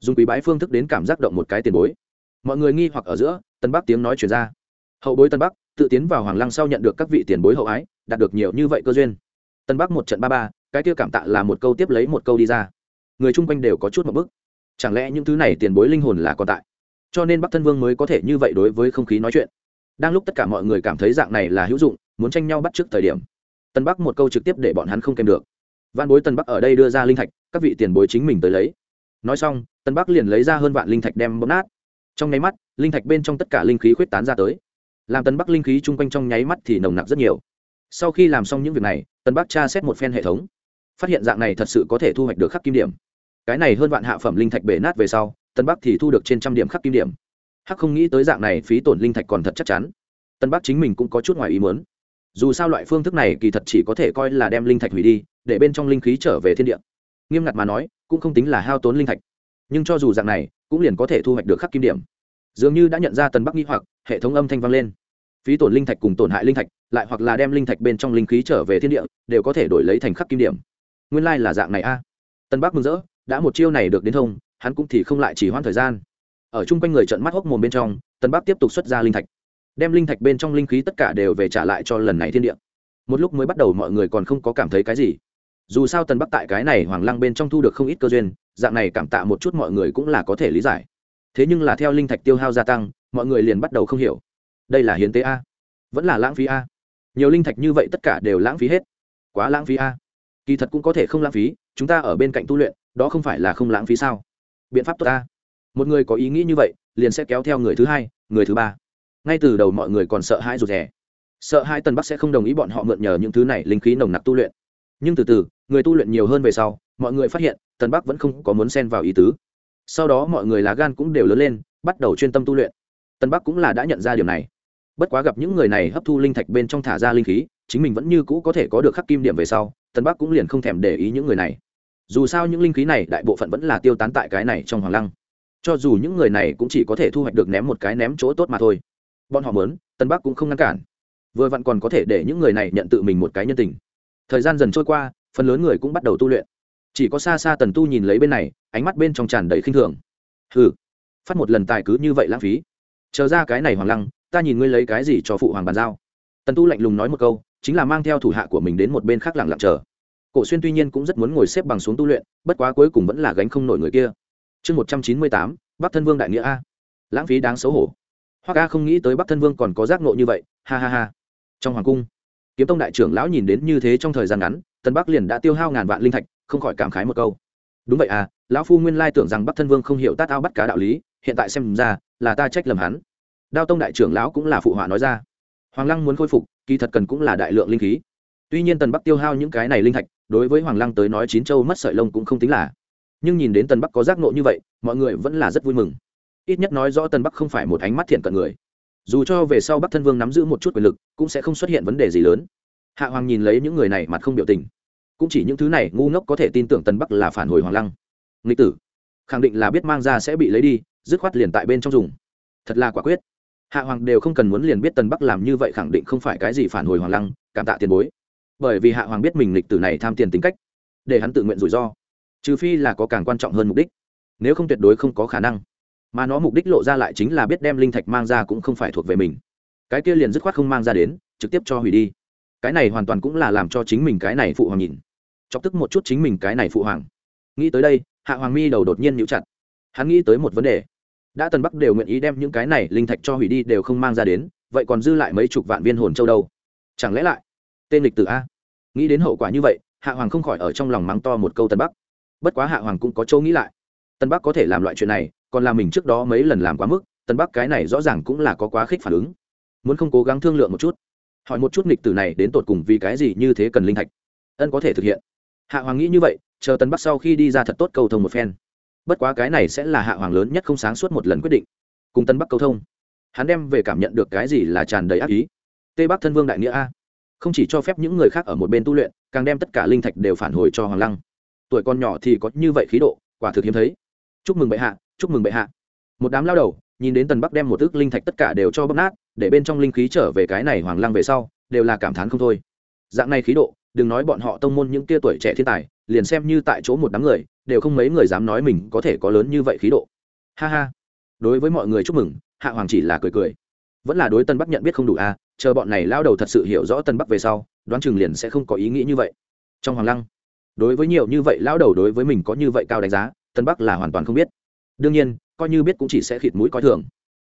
dùng quý bái phương thức đến cảm giác động một cái tiền bối? Mọi người nghi hoặc ở giữa, tân bắc tiếng nói chuyển ra. Hậu bối tân bắc, tự tiến vào hoàng lăng sau nhận được các vị tiền bối hậu ái, đạt được nhiều như vậy cơ duyên. Tân bắc một trận ba ba, cái kia cảm tạ là một câu tiếp lấy một câu đi ra. Người chung quanh đều có chút một bức. Chẳng lẽ những thứ này tiền bối linh hồn là còn tại? Cho nên bắc thân vương mới có thể như vậy đối với không khí nói chuyện. Đang lúc tất cả mọi người cảm thấy dạng này là hữu dụng, muốn tranh nhau bắt trước thời điểm, tân bắc một câu trực tiếp để bọn hắn không kèm được văn bối tân bắc ở đây đưa ra linh thạch, các vị tiền bối chính mình tới lấy. Nói xong, tân bắc liền lấy ra hơn vạn linh thạch đem bóp nát. Trong nháy mắt, linh thạch bên trong tất cả linh khí khuyết tán ra tới. Làm tân bắc linh khí chung quanh trong nháy mắt thì nồng nặc rất nhiều. Sau khi làm xong những việc này, tân bắc tra xét một phen hệ thống. Phát hiện dạng này thật sự có thể thu hoạch được khắc kim điểm. Cái này hơn vạn hạ phẩm linh thạch bể nát về sau, tân bắc thì thu được trên trăm điểm khắc kim điểm. Hắc không nghĩ tới dạng này phí tổn linh thạch còn thật chắc chắn. Tân bắc chính mình cũng có chút ngoài ý muốn. Dù sao loại phương thức này kỳ thật chỉ có thể coi là đem linh thạch hủy đi để bên trong linh khí trở về thiên địa. Nghiêm ngặt mà nói, cũng không tính là hao tốn linh thạch. Nhưng cho dù dạng này, cũng liền có thể thu hoạch được khắc kim điểm. Dường như đã nhận ra tần bắc nghi hoặc, hệ thống âm thanh vang lên. Phí tổn linh thạch cùng tổn hại linh thạch, lại hoặc là đem linh thạch bên trong linh khí trở về thiên địa, đều có thể đổi lấy thành khắc kim điểm. Nguyên lai、like、là dạng này a. Tân bắc mừng rỡ, đã một chiêu này được đến thông, hắn cũng thì không lại chỉ hoãn thời gian. Ở chung quanh người trận mắt hốc mồm bên trong tân bắc tiếp tục xuất ra linh thạch. Đem linh thạch bên trong linh khí tất cả đều về trả lại cho lần này thiên địa. Một lúc mới bắt đầu mọi người còn không có cảm thấy cái gì dù sao tần bắc tại cái này hoàng lăng bên trong thu được không ít cơ duyên, dạng này cảm tạ một chút mọi người cũng là có thể lý giải. Thế nhưng là theo linh thạch tiêu hao gia tăng, mọi người liền bắt đầu không hiểu. Đây là hiến tế a, vẫn là lãng phí a. Nhiều linh thạch như vậy tất cả đều lãng phí hết. Quá lãng phí a. Kỳ thật cũng có thể không lãng phí, chúng ta ở bên cạnh tu luyện, đó không phải là không lãng phí sao? Biện pháp tốt ta một người có ý nghĩ như vậy, liền sẽ kéo theo người thứ hai, người thứ ba. Ngay từ đầu mọi người còn sợ hãi rụt rè. Sợ hai tân bắc sẽ không đồng ý bọn họ mượn nhờ những thứ này linh khí nồng nặc tu luyện nhưng từ từ, người tu luyện nhiều hơn về sau, mọi người phát hiện, Tần bắc vẫn không có muốn xen vào ý tứ. Sau đó mọi người lá gan cũng đều lớn lên, bắt đầu chuyên tâm tu luyện. Tần bắc cũng là đã nhận ra điều này. Bất quá gặp những người này hấp thu linh thạch bên trong thả ra linh khí, chính mình vẫn như cũ có thể có được khắc kim điểm về sau, Tần bắc cũng liền không thèm để ý những người này. Dù sao những linh khí này đại bộ phận vẫn là tiêu tán tại cái này trong hoàng lăng. Cho dù những người này cũng chỉ có thể thu hoạch được ném một cái ném chỗ tốt mà thôi. Bọn họ mớn tân bắc cũng không ngăn cản. Vừa vặn còn có thể để những người này nhận tự mình một cái nhân tình thời gian dần trôi qua, phần lớn người cũng bắt đầu tu luyện. Chỉ có xa xa tần tu nhìn lấy bên này, ánh mắt bên trong tràn đầy khinh thường. Hừ, phát một lần tài cứ như vậy lãng phí. Chờ ra cái này hoàng lăng, ta nhìn ngươi lấy cái gì cho phụ hoàng bàn giao? Tần tu lạnh lùng nói một câu, chính là mang theo thủ hạ của mình đến một bên khác lặng lặng chờ. Cổ xuyên tuy nhiên cũng rất muốn ngồi xếp bằng xuống tu luyện, bất quá cuối cùng vẫn là gánh không nổi người kia. Chương một trăm chín mươi tám, bắc thân vương đại nghĩa a. Lãng phí đáng xấu hổ. Hoa ca không nghĩ tới bắc thân vương còn có giác nộ như vậy, ha ha ha. Trong hoàng cung kiếm tông đại trưởng lão nhìn đến như thế trong thời gian ngắn, tân bắc liền đã tiêu hao ngàn vạn linh thạch, không khỏi cảm khái một câu. Đúng vậy à lão phu nguyên lai tưởng rằng bắc thân vương không hiểu tát ao bắt cá đạo lý, hiện tại xem ra là ta trách lầm hắn. Đao tông đại trưởng lão cũng là phụ họa nói ra. Hoàng lăng muốn khôi phục, kỳ thật cần cũng là đại lượng linh khí. Tuy nhiên tần bắc tiêu hao những cái này linh thạch, đối với hoàng lăng tới nói chín châu mất sợi lông cũng không tính là. Nhưng nhìn đến tần bắc có giác nộ như vậy, mọi người vẫn là rất vui mừng. Ít nhất nói rõ tần bắc không phải một ánh mắt thiện cận người dù cho về sau bắc thân vương nắm giữ một chút quyền lực, cũng sẽ không xuất hiện vấn đề gì lớn. Hạ hoàng nhìn lấy những người này mặt không biểu tình. Cũng chỉ những thứ này, ngu ngốc có thể tin tưởng tần bắc là phản hồi hoàng lăng. Nghịch tử, khẳng định là biết mang ra sẽ bị lấy đi, dứt khoát liền tại bên trong dùng. Thật là quả quyết. Hạ hoàng đều không cần muốn liền biết tần bắc làm như vậy khẳng định không phải cái gì phản hồi hoàng lăng, cảm tạ tiền bối. Bởi vì hạ hoàng biết mình lịch tử này tham tiền tính cách, để hắn tự nguyện rủi ro. Trừ phi là có càng quan trọng hơn mục đích. Nếu không tuyệt đối không có khả năng mà nó mục đích lộ ra lại chính là biết đem linh thạch mang ra cũng không phải thuộc về mình. Cái kia liền dứt khoát không mang ra đến, trực tiếp cho hủy đi. Cái này hoàn toàn cũng là làm cho chính mình cái này phụ hoàng nhìn. Chọc tức một chút chính mình cái này phụ hoàng. Nghĩ tới đây, hạ hoàng mi đầu đột nhiên nhíu chặt. Hắn nghĩ tới một vấn đề. Đã tần bắc đều nguyện ý đem những cái này linh thạch cho hủy đi đều không mang ra đến, vậy còn dư lại mấy chục vạn viên hồn châu đâu? Chẳng lẽ lại? Tên lịch tử a. Nghĩ đến hậu quả như vậy, hạ hoàng không khỏi ở trong lòng mắng to một câu tân bắc. Bất quá hạ hoàng cũng có châu nghĩ lại. Tân bắc có thể làm loại chuyện này còn là mình trước đó mấy lần làm quá mức, tân bắc cái này rõ ràng cũng là có quá khích phản ứng. Muốn không cố gắng thương lượng một chút. Hỏi một chút nghịch tử này đến tột cùng vì cái gì như thế cần linh thạch. Ân có thể thực hiện. Hạ hoàng nghĩ như vậy, chờ tân bắc sau khi đi ra thật tốt cầu thông một phen. Bất quá cái này sẽ là hạ hoàng lớn nhất không sáng suốt một lần quyết định. Cùng tân bắc cầu thông. Hắn đem về cảm nhận được cái gì là tràn đầy ác ý. Tây bắc thân vương đại nghĩa a. Không chỉ cho phép những người khác ở một bên tu luyện, càng đem tất cả linh thạch đều phản hồi cho hoàng lăng. Tuổi con nhỏ thì có như vậy khí độ, quả thực hiếm thấy. Chúc mừng bệ hạ chúc mừng bệ hạ. Một đám lao đầu nhìn đến tần bắc đem một ước linh thạch tất cả đều cho bóc nát để bên trong linh khí trở về cái này hoàng lăng về sau đều là cảm thán không thôi. Dạng này khí độ đừng nói bọn họ tông môn những tia tuổi trẻ thiên tài liền xem như tại chỗ một đám người đều không mấy người dám nói mình có thể có lớn như vậy khí độ. Ha ha. Đối với mọi người chúc mừng hạ hoàng chỉ là cười cười. Vẫn là đối tân bắc nhận biết không đủ a à, chờ bọn này lao đầu thật sự hiểu rõ tân bắc về sau đoán chừng liền sẽ không có ý nghĩ như vậy. Trong hoàng lăng đối với nhiều như vậy lao đầu đối với mình có như vậy cao đánh giá tân bắc là hoàn toàn không biết đương nhiên, coi như biết cũng chỉ sẽ khịt mũi coi thường.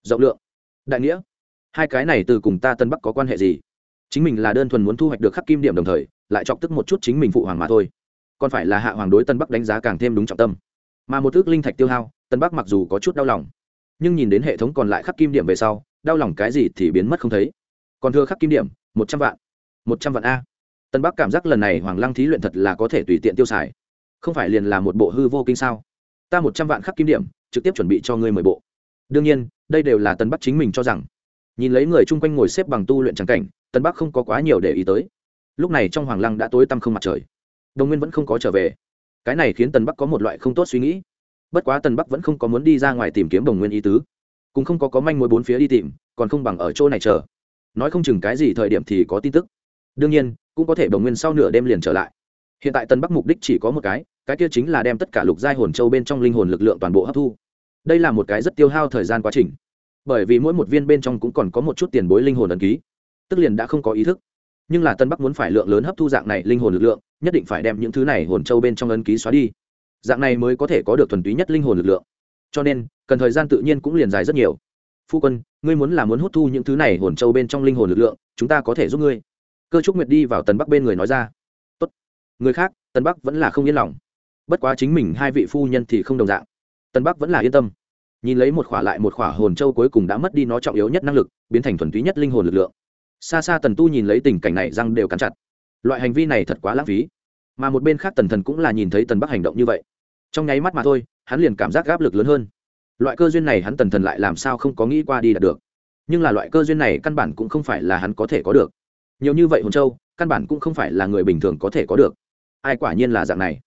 Rộng lượng. Đại nghĩa. Hai cái này từ cùng ta tân bắc có quan hệ gì? Chính mình là đơn thuần muốn thu hoạch được khắc kim điểm đồng thời, lại chọc tức một chút chính mình phụ hoàng mà thôi. Còn phải là hạ hoàng đối tân bắc đánh giá càng thêm đúng trọng tâm. Mà một ước linh thạch tiêu hao, tân bắc mặc dù có chút đau lòng, nhưng nhìn đến hệ thống còn lại khắc kim điểm về sau, đau lòng cái gì thì biến mất không thấy. Còn thưa khắc kim điểm, một trăm vạn. Một trăm vạn a. Tân bắc cảm giác lần này hoàng lăng thí luyện thật là có thể tùy tiện tiêu xài. Không phải liền là một bộ hư vô kinh sao? Ta một trăm vạn khắc kim điểm, trực tiếp chuẩn bị cho ngươi mười bộ. Đương nhiên, đây đều là tân bắc chính mình cho rằng. Nhìn lấy người chung quanh ngồi xếp bằng tu luyện trắng cảnh tân bắc không có quá nhiều để ý tới. Lúc này trong hoàng lăng đã tối tăm không mặt trời. Đồng nguyên vẫn không có trở về. Cái này khiến tần bắc có một loại không tốt suy nghĩ. Bất quá tần bắc vẫn không có muốn đi ra ngoài tìm kiếm đồng nguyên ý tứ. Cũng không có có manh mối bốn phía đi tìm, còn không bằng ở chỗ này chờ. Nói không chừng cái gì thời điểm thì có tin tức. Đương nhiên, cũng có thể đồng nguyên sau nửa đêm liền trở lại. Hiện tại tân bắc mục đích chỉ có một cái cái kia chính là đem tất cả lục giai hồn châu bên trong linh hồn lực lượng toàn bộ hấp thu. Đây là một cái rất tiêu hao thời gian quá trình. Bởi vì mỗi một viên bên trong cũng còn có một chút tiền bối linh hồn ẩn ký. Tức liền đã không có ý thức. Nhưng là tân bắc muốn phải lượng lớn hấp thu dạng này linh hồn lực lượng, nhất định phải đem những thứ này hồn châu bên trong ấn ký xóa đi. Dạng này mới có thể có được thuần túy nhất linh hồn lực lượng. Cho nên, cần thời gian tự nhiên cũng liền dài rất nhiều. Phu quân, ngươi muốn là muốn hút thu những thứ này hồn châu bên trong linh hồn lực lượng, chúng ta có thể giúp ngươi. Cơ trúc nguyệt đi vào tần bắc bên người nói ra. Tốt. Người khác tần bắc vẫn là không yên lòng bất quá chính mình hai vị phu nhân thì không đồng dạng. Tần bắc vẫn là yên tâm. Nhìn lấy một khỏa lại một khỏa hồn châu cuối cùng đã mất đi nó trọng yếu nhất năng lực, biến thành thuần túy nhất linh hồn lực lượng. Xa xa tần tu nhìn lấy tình cảnh này răng đều cắn chặt. Loại hành vi này thật quá lãng phí. Mà một bên khác tần thần cũng là nhìn thấy tần bắc hành động như vậy. Trong nháy mắt mà thôi, hắn liền cảm giác áp lực lớn hơn. Loại cơ duyên này hắn tần thần lại làm sao không có nghĩ qua đi đạt được. Nhưng là loại cơ duyên này căn bản cũng không phải là hắn có thể có được. Nhiều như vậy hồn châu, căn bản cũng không phải là người bình thường có thể có được. Ai quả nhiên là dạng này?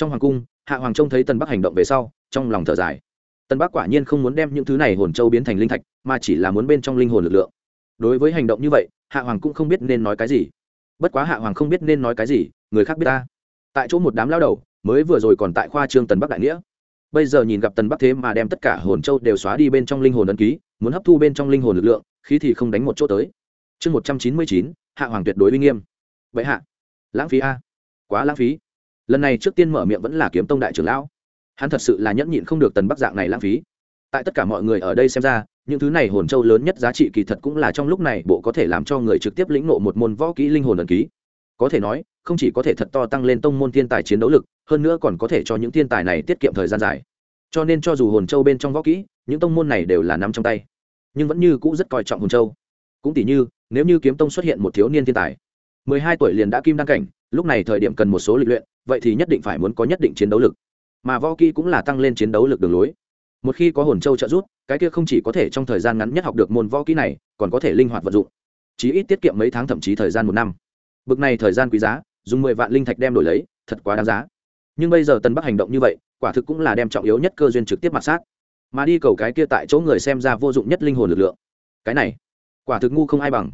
Trong hoàng cung, hạ hoàng trông thấy tần bắc hành động về sau, trong lòng thở dài. Tần bắc quả nhiên không muốn đem những thứ này hồn châu biến thành linh thạch, mà chỉ là muốn bên trong linh hồn lực lượng. Đối với hành động như vậy, hạ hoàng cũng không biết nên nói cái gì. Bất quá hạ hoàng không biết nên nói cái gì, người khác biết ta. Tại chỗ một đám lao đầu, mới vừa rồi còn tại khoa trương tần bắc đại nghĩa. Bây giờ nhìn gặp tần bắc thế mà đem tất cả hồn châu đều xóa đi bên trong linh hồn ấn ký, muốn hấp thu bên trong linh hồn lực lượng, khí thì không đánh một chỗ tới. Chương một trăm chín mươi chín, hạ hoàng tuyệt đối uy nghiêm. Vậy hạ, lãng phí a. Quá lãng phí lần này trước tiên mở miệng vẫn là kiếm tông đại trưởng lão. Hắn thật sự là nhẫn nhịn không được tần bắc dạng này lãng phí. Tại tất cả mọi người ở đây xem ra, những thứ này hồn châu lớn nhất giá trị kỳ thật cũng là trong lúc này bộ có thể làm cho người trực tiếp lĩnh nộ một môn võ kỹ linh hồn ẩn ký. Có thể nói, không chỉ có thể thật to tăng lên tông môn thiên tài chiến đấu lực, hơn nữa còn có thể cho những thiên tài này tiết kiệm thời gian dài. Cho nên cho dù hồn châu bên trong võ kỹ, những tông môn này đều là nắm trong tay. Nhưng vẫn như cũ rất coi trọng hồn châu. Cũng tỷ như, nếu như kiếm tông xuất hiện một thiếu niên thiên tài mười hai tuổi liền đã kim đăng cảnh, lúc này thời điểm cần một số lịch luyện, vậy thì nhất định phải muốn có nhất định chiến đấu lực. Mà võ kỹ cũng là tăng lên chiến đấu lực đường lối. Một khi có hồn châu trợ giúp, cái kia không chỉ có thể trong thời gian ngắn nhất học được môn võ kỹ này, còn có thể linh hoạt vận dụng. Chí ít tiết kiệm mấy tháng thậm chí thời gian một năm. Bực này thời gian quý giá, dùng mười vạn linh thạch đem đổi lấy, thật quá đáng giá. Nhưng bây giờ tân bắc hành động như vậy, quả thực cũng là đem trọng yếu nhất cơ duyên trực tiếp mặt sát. Mà đi cầu cái kia tại chỗ người xem ra vô dụng nhất linh hồn lực lượng. Cái này, quả thực ngu không ai bằng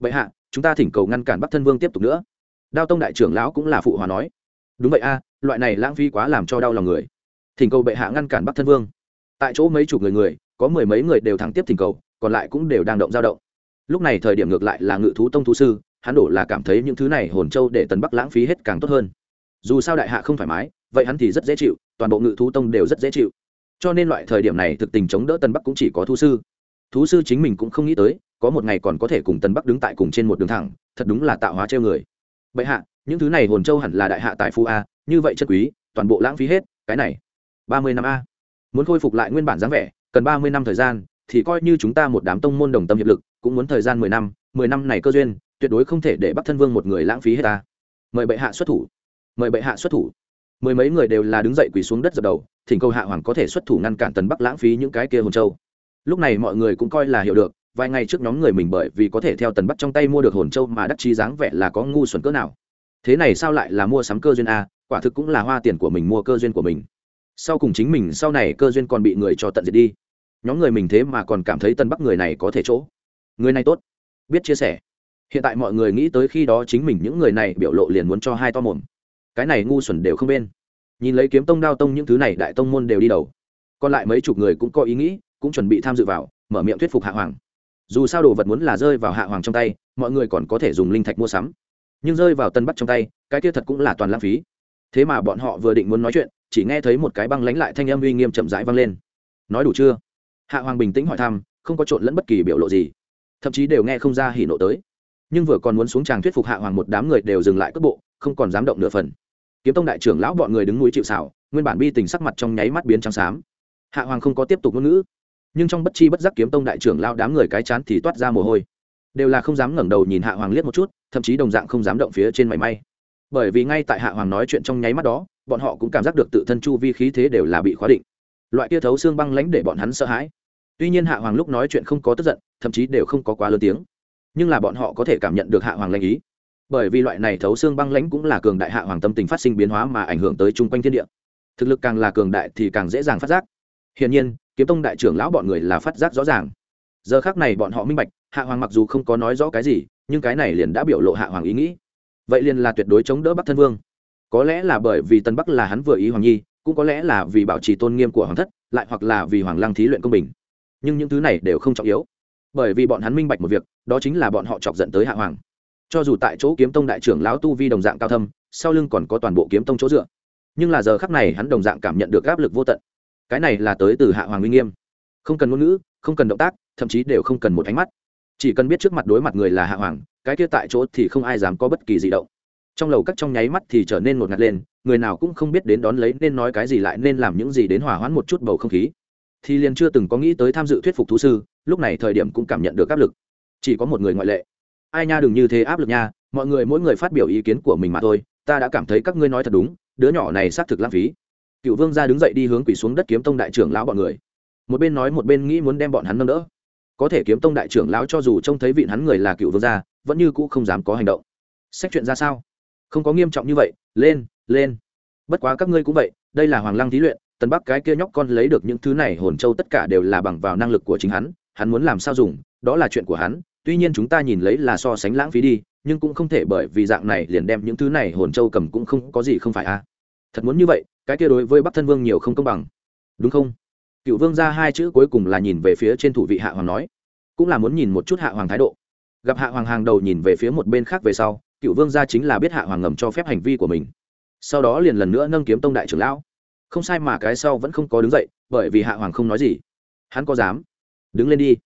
vậy hạ, chúng ta thỉnh cầu ngăn cản bắc thân vương tiếp tục nữa. Đao tông đại trưởng lão cũng là phụ hòa nói. Đúng vậy a, loại này lãng phí quá làm cho đau lòng người. Thỉnh cầu bệ hạ ngăn cản bắc thân vương. Tại chỗ mấy chục người người, có mười mấy người đều thẳng tiếp thỉnh cầu, còn lại cũng đều đang động dao động. Lúc này thời điểm ngược lại là ngự thú tông thú sư, hắn đổ là cảm thấy những thứ này hồn châu để tần bắc lãng phí hết càng tốt hơn. Dù sao đại hạ không thoải mái, vậy hắn thì rất dễ chịu, toàn bộ ngự thú tông đều rất dễ chịu. Cho nên loại thời điểm này thực tình chống đỡ tần bắc cũng chỉ có thú sư. Thú sư chính mình cũng không nghĩ tới có một ngày còn có thể cùng tần bắc đứng tại cùng trên một đường thẳng, thật đúng là tạo hóa treo người. Bệ hạ, những thứ này hồn châu hẳn là đại hạ tại phu a, như vậy chất quý, toàn bộ lãng phí hết, cái này, ba mươi năm a. Muốn khôi phục lại nguyên bản dáng vẻ, cần ba mươi năm thời gian, thì coi như chúng ta một đám tông môn đồng tâm hiệp lực, cũng muốn thời gian mười năm mười năm này cơ duyên, tuyệt đối không thể để bắc thân vương một người lãng phí hết ta. Mời bệ hạ xuất thủ. Mời bệ hạ xuất thủ. Mười mấy người đều là đứng dậy quỳ xuống đất dập đầu, thỉnh cầu hạ hoàng có thể xuất thủ ngăn cản tần bắc lãng phí những cái kia hồn châu. Lúc này mọi người cũng coi là hiểu được vài ngày trước nhóm người mình bởi vì có thể theo tần bắt trong tay mua được hồn châu mà đắc chí dáng vẻ là có ngu xuẩn cỡ nào. Thế này sao lại là mua sắm cơ duyên a? Quả thực cũng là hoa tiền của mình mua cơ duyên của mình. Sau cùng chính mình sau này cơ duyên còn bị người cho tận diệt đi. Nhóm người mình thế mà còn cảm thấy tân bắc người này có thể chỗ. Người này tốt. Biết chia sẻ. Hiện tại mọi người nghĩ tới khi đó chính mình những người này biểu lộ liền muốn cho hai to mồm. Cái này ngu xuẩn đều không bên. Nhìn lấy kiếm tông đao tông những thứ này, đại tông môn đều đi đầu. Còn lại mấy chục người cũng có ý nghĩ, cũng chuẩn bị tham dự vào, mở miệng thuyết phục hạ hoàng dù sao đồ vật muốn là rơi vào hạ hoàng trong tay, mọi người còn có thể dùng linh thạch mua sắm. Nhưng rơi vào tân bắt trong tay, cái kia thật cũng là toàn lãng phí. Thế mà bọn họ vừa định muốn nói chuyện, chỉ nghe thấy một cái băng lánh lại thanh âm uy nghiêm chậm rãi vang lên. Nói đủ chưa? Hạ hoàng bình tĩnh hỏi thăm, không có trộn lẫn bất kỳ biểu lộ gì. Thậm chí đều nghe không ra hỉ nộ tới. Nhưng vừa còn muốn xuống tràng thuyết phục hạ hoàng một đám người đều dừng lại cước bộ, không còn dám động nửa phần. Kiếm tông đại trưởng lão bọn người đứng núi chịu xảo nguyên bản bi tình sắc mặt trong nháy mắt biến trắng xám. Hạ hoàng không có tiếp tục ngôn ngữ nhưng trong bất chi bất giác kiếm tông đại trưởng lao đám người cái chán thì toát ra mồ hôi. Đều là không dám ngẩng đầu nhìn hạ hoàng liếc một chút, thậm chí đồng dạng không dám động phía trên mảy may. Bởi vì ngay tại hạ hoàng nói chuyện trong nháy mắt đó, bọn họ cũng cảm giác được tự thân chu vi khí thế đều là bị khóa định. Loại kia thấu xương băng lãnh để bọn hắn sợ hãi. Tuy nhiên hạ hoàng lúc nói chuyện không có tức giận, thậm chí đều không có quá lớn tiếng. Nhưng là bọn họ có thể cảm nhận được hạ hoàng lãnh ý. Bởi vì loại này thấu xương băng lãnh cũng là cường đại hạ hoàng tâm tình phát sinh biến hóa mà ảnh hưởng tới chung quanh thiên địa. Thực lực càng là cường đại thì càng dễ dàng phát giác. Hiển nhiên kiếm tông đại trưởng lão bọn người là phát giác rõ ràng. Giờ khác này bọn họ minh bạch, hạ hoàng mặc dù không có nói rõ cái gì, nhưng cái này liền đã biểu lộ hạ hoàng ý nghĩ. Vậy liền là tuyệt đối chống đỡ bắc thân vương. Có lẽ là bởi vì tân bắc là hắn vừa ý hoàng nhi, cũng có lẽ là vì bảo trì tôn nghiêm của hoàng thất, lại hoặc là vì hoàng lăng thí luyện công bình. Nhưng những thứ này đều không trọng yếu. Bởi vì bọn hắn minh bạch một việc, đó chính là bọn họ chọc dẫn tới hạ hoàng. Cho dù tại chỗ kiếm tông đại trưởng lão tu vi đồng dạng cao thâm, sau lưng còn có toàn bộ kiếm tông chỗ dựa. Nhưng là giờ khắc này hắn đồng dạng cảm nhận được áp lực vô tận cái này là tới từ hạ hoàng uy nghiêm. Không cần ngôn ngữ, không cần động tác, thậm chí đều không cần một ánh mắt. Chỉ cần biết trước mặt đối mặt người là hạ hoàng, cái kia tại chỗ thì không ai dám có bất kỳ gì động. Trong lầu các trong nháy mắt thì trở nên một ngạt lên, người nào cũng không biết đến đón lấy nên nói cái gì lại nên làm những gì đến hòa hoãn một chút bầu không khí. Thì liền chưa từng có nghĩ tới tham dự thuyết phục thú sư, lúc này thời điểm cũng cảm nhận được áp lực. Chỉ có một người ngoại lệ. Ai nha đừng như thế áp lực nha, mọi người mỗi người phát biểu ý kiến của mình mà thôi, ta đã cảm thấy các ngươi nói thật đúng, đứa nhỏ này xác thực lãng phí cựu vương gia đứng dậy đi hướng quỷ xuống đất kiếm tông đại trưởng lão bọn người. Một bên nói một bên nghĩ muốn đem bọn hắn nâng đỡ. Có thể kiếm tông đại trưởng lão cho dù trông thấy vị hắn người là cựu vương gia, vẫn như cũ không dám có hành động. Xét chuyện ra sao? Không có nghiêm trọng như vậy, lên lên. Bất quá các ngươi cũng vậy, đây là hoàng lăng thí luyện, tần bắc cái kia nhóc con lấy được những thứ này hồn châu tất cả đều là bằng vào năng lực của chính hắn hắn muốn làm sao dùng, đó là chuyện của hắn, tuy nhiên chúng ta nhìn lấy là so sánh lãng phí đi, nhưng cũng không thể bởi vì dạng này liền đem những thứ này hồn châu cầm cũng không có gì không phải a à. thật muốn như vậy cái kia đối với bắc thân vương nhiều không công bằng. Đúng không? Cựu vương ra hai chữ cuối cùng là nhìn về phía trên thủ vị hạ hoàng nói, cũng là muốn nhìn một chút hạ hoàng thái độ. Gặp hạ hoàng hàng đầu nhìn về phía một bên khác về sau, cựu vương gia chính là biết hạ hoàng ngầm cho phép hành vi của mình. Sau đó liền lần nữa nâng kiếm tông đại trưởng lão. Không sai mà cái sau vẫn không có đứng dậy, bởi vì hạ hoàng không nói gì. Hắn có dám? Đứng lên đi.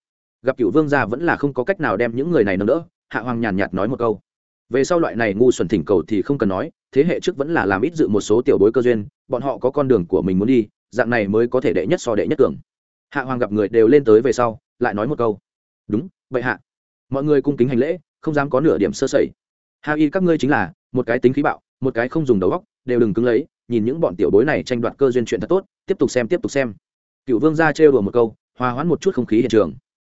Gặp cựu vương gia vẫn là không có cách nào đem những người này nâng đỡ, hạ hoàng nhàn nhạt nói một câu. Về sau loại này ngu xuẩn thỉnh cầu thì không cần nói, thế hệ trước vẫn là làm ít dự một số tiểu bối cơ duyên bọn họ có con đường của mình muốn đi, dạng này mới có thể đệ nhất so đệ nhất tưởng hạ hoàng gặp người đều lên tới về sau, lại nói một câu. Đúng, vậy hạ. Mọi người cung kính hành lễ, không dám có nửa điểm sơ sẩy. Hạ y các ngươi chính là, một cái tính khí bạo, một cái không dùng đầu óc, đều đừng cứng lấy, nhìn những bọn tiểu bối này tranh đoạt cơ duyên chuyện thật tốt, tiếp tục xem, tiếp tục xem. Cựu vương gia trêu đùa một câu, hòa hoãn một chút không khí hiện trường.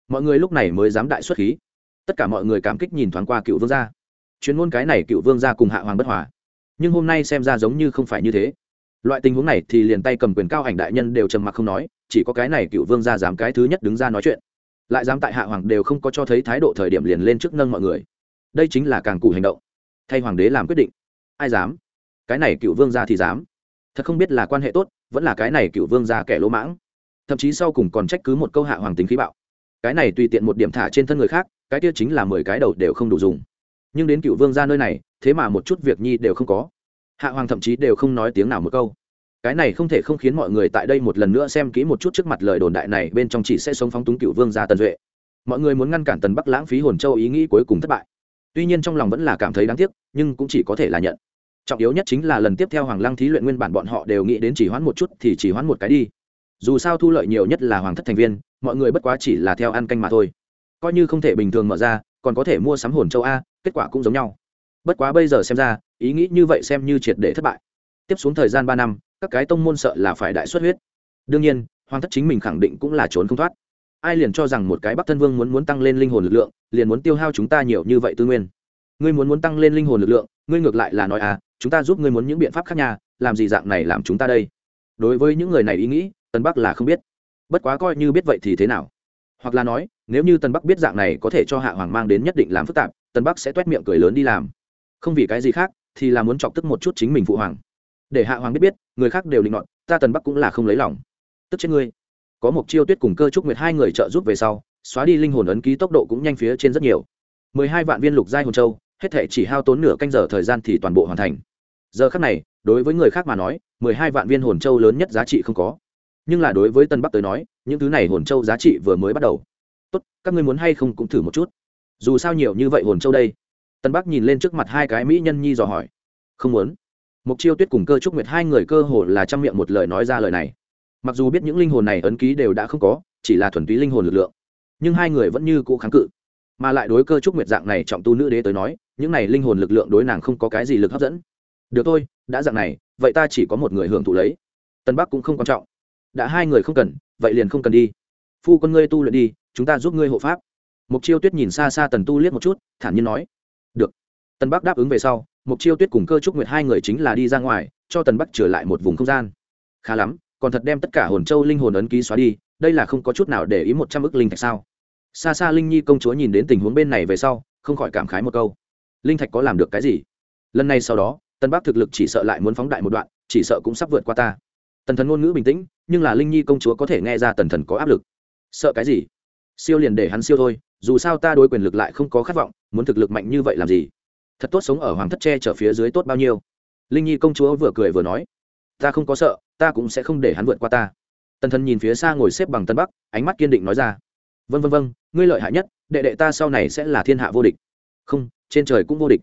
Mọi người lúc này mới dám đại xuất khí. Tất cả mọi người cảm kích nhìn thoáng qua cựu vương gia. Chuyên môn cái này cựu vương gia cùng hạ hoàng bất hòa. Nhưng hôm nay xem ra giống như không phải như thế loại tình huống này thì liền tay cầm quyền cao ảnh đại nhân đều trầm mặc không nói, chỉ có cái này cựu vương gia dám cái thứ nhất đứng ra nói chuyện. Lại dám tại hạ hoàng đều không có cho thấy thái độ thời điểm liền lên trước nâng mọi người. Đây chính là càng cụ hành động. Thay hoàng đế làm quyết định. Ai dám? Cái này cựu vương gia thì dám. Thật không biết là quan hệ tốt, vẫn là cái này cựu vương gia kẻ lỗ mãng. Thậm chí sau cùng còn trách cứ một câu hạ hoàng tính khí bạo. Cái này tùy tiện một điểm thả trên thân người khác, cái kia chính là mười cái đầu đều không đủ dùng. Nhưng đến cựu vương gia nơi này, thế mà một chút việc nhi đều không có hạ hoàng thậm chí đều không nói tiếng nào một câu. Cái này không thể không khiến mọi người tại đây một lần nữa xem kỹ một chút trước mặt lời đồn đại này, bên trong chỉ sẽ sống phóng túng cựu vương gia tần duệ. Mọi người muốn ngăn cản tần bắc lãng phí hồn châu ý nghĩ cuối cùng thất bại. Tuy nhiên trong lòng vẫn là cảm thấy đáng tiếc, nhưng cũng chỉ có thể là nhận. Trọng yếu nhất chính là lần tiếp theo hoàng lăng thí luyện nguyên bản bọn họ đều nghĩ đến chỉ hoãn một chút thì chỉ hoãn một cái đi. Dù sao thu lợi nhiều nhất là hoàng thất thành viên, mọi người bất quá chỉ là theo ăn canh mà thôi. Coi như không thể bình thường mở ra, còn có thể mua sắm hồn châu a, kết quả cũng giống nhau bất quá bây giờ xem ra, ý nghĩ như vậy xem như triệt để thất bại. Tiếp xuống thời gian ba năm, các cái tông môn sợ là phải đại xuất huyết. Đương nhiên, hoàng thất chính mình khẳng định cũng là trốn không thoát. Ai liền cho rằng một cái bắc thân vương muốn muốn tăng lên linh hồn lực lượng, liền muốn tiêu hao chúng ta nhiều như vậy tư nguyên. Ngươi muốn muốn tăng lên linh hồn lực lượng, ngươi ngược lại là nói à chúng ta giúp ngươi muốn những biện pháp khác nhà làm gì dạng này làm chúng ta đây? Đối với những người này ý nghĩ tân bắc là không biết. Bất quá coi như biết vậy thì thế nào? Hoặc là nói, nếu như tân bắc biết dạng này có thể cho hạ hoàng mang đến nhất định làm phức tạp tân bắc sẽ t u é t miệng cười lớn đi làm không vì cái gì khác, thì là muốn chọc tức một chút chính mình phụ hoàng. Để hạ hoàng biết biết, người khác đều định ngọn ta tần bắc cũng là không lấy lòng. Tức trên ngươi. Có một chiêu tuyết cùng cơ trúc nguyệt hai người trợ giúp về sau, xóa đi linh hồn ấn ký tốc độ cũng nhanh phía trên rất nhiều. Mười hai vạn viên lục giai hồn châu, hết thể chỉ hao tốn nửa canh giờ thời gian thì toàn bộ hoàn thành. Giờ khác này, đối với người khác mà nói, mười hai vạn viên hồn châu lớn nhất giá trị không có. Nhưng là đối với tân bắc tới nói, những thứ này hồn châu giá trị vừa mới bắt đầu. Tốt, các ngươi muốn hay không cũng thử một chút. Dù sao nhiều như vậy hồn châu đây tân bắc nhìn lên trước mặt hai cái mỹ nhân nhi dò hỏi. Không muốn. Mục chiêu tuyết cùng cơ trúc nguyệt hai người cơ hồ là chăm miệng một lời nói ra lời này. Mặc dù biết những linh hồn này ấn ký đều đã không có, chỉ là thuần túy linh hồn lực lượng, nhưng hai người vẫn như cũ kháng cự. Mà lại đối cơ trúc nguyệt dạng này trọng tu nữ đế tới nói, những này linh hồn lực lượng đối nàng không có cái gì lực hấp dẫn. Được thôi, đã dạng này, vậy ta chỉ có một người hưởng thụ lấy. Tân bắc cũng không quan trọng. Đã hai người không cần, vậy liền không cần đi. Phu con ngươi tu luyện đi, chúng ta giúp ngươi hộ pháp. Mục chiêu tuyết nhìn xa xa tần tu liếc một chút, thản nhiên nói. Tần bắc đáp ứng về sau mục chiêu tuyết cùng cơ trúc nguyệt hai người chính là đi ra ngoài, cho tần bắc trở lại một vùng không gian. Khá lắm, còn thật đem tất cả hồn châu linh hồn ấn ký xóa đi, đây là không có chút nào để ý một trăm ức linh thạch sao? Xa xa linh nhi công chúa nhìn đến tình huống bên này về sau, không khỏi cảm khái một câu. Linh thạch có làm được cái gì? Lần này sau đó tân bắc thực lực chỉ sợ lại muốn phóng đại một đoạn, chỉ sợ cũng sắp vượt qua ta. Tần thần ngôn ngữ bình tĩnh, nhưng là linh nhi công chúa có thể nghe ra tần thần có áp lực. Sợ cái gì? Siêu liền để hắn siêu thôi, dù sao ta đối quyền lực lại không có khát vọng, muốn thực lực mạnh như vậy làm gì? Thật tốt sống ở hoàng thất tre trở phía dưới tốt bao nhiêu? Linh nhi công chúa vừa cười vừa nói, ta không có sợ, ta cũng sẽ không để hắn vượt qua ta. Tần thần nhìn phía xa ngồi xếp bằng tân bắc, ánh mắt kiên định nói ra vân vân vân ngươi lợi hại nhất, đệ đệ ta sau này sẽ là thiên hạ vô địch. Không, trên trời cũng vô địch.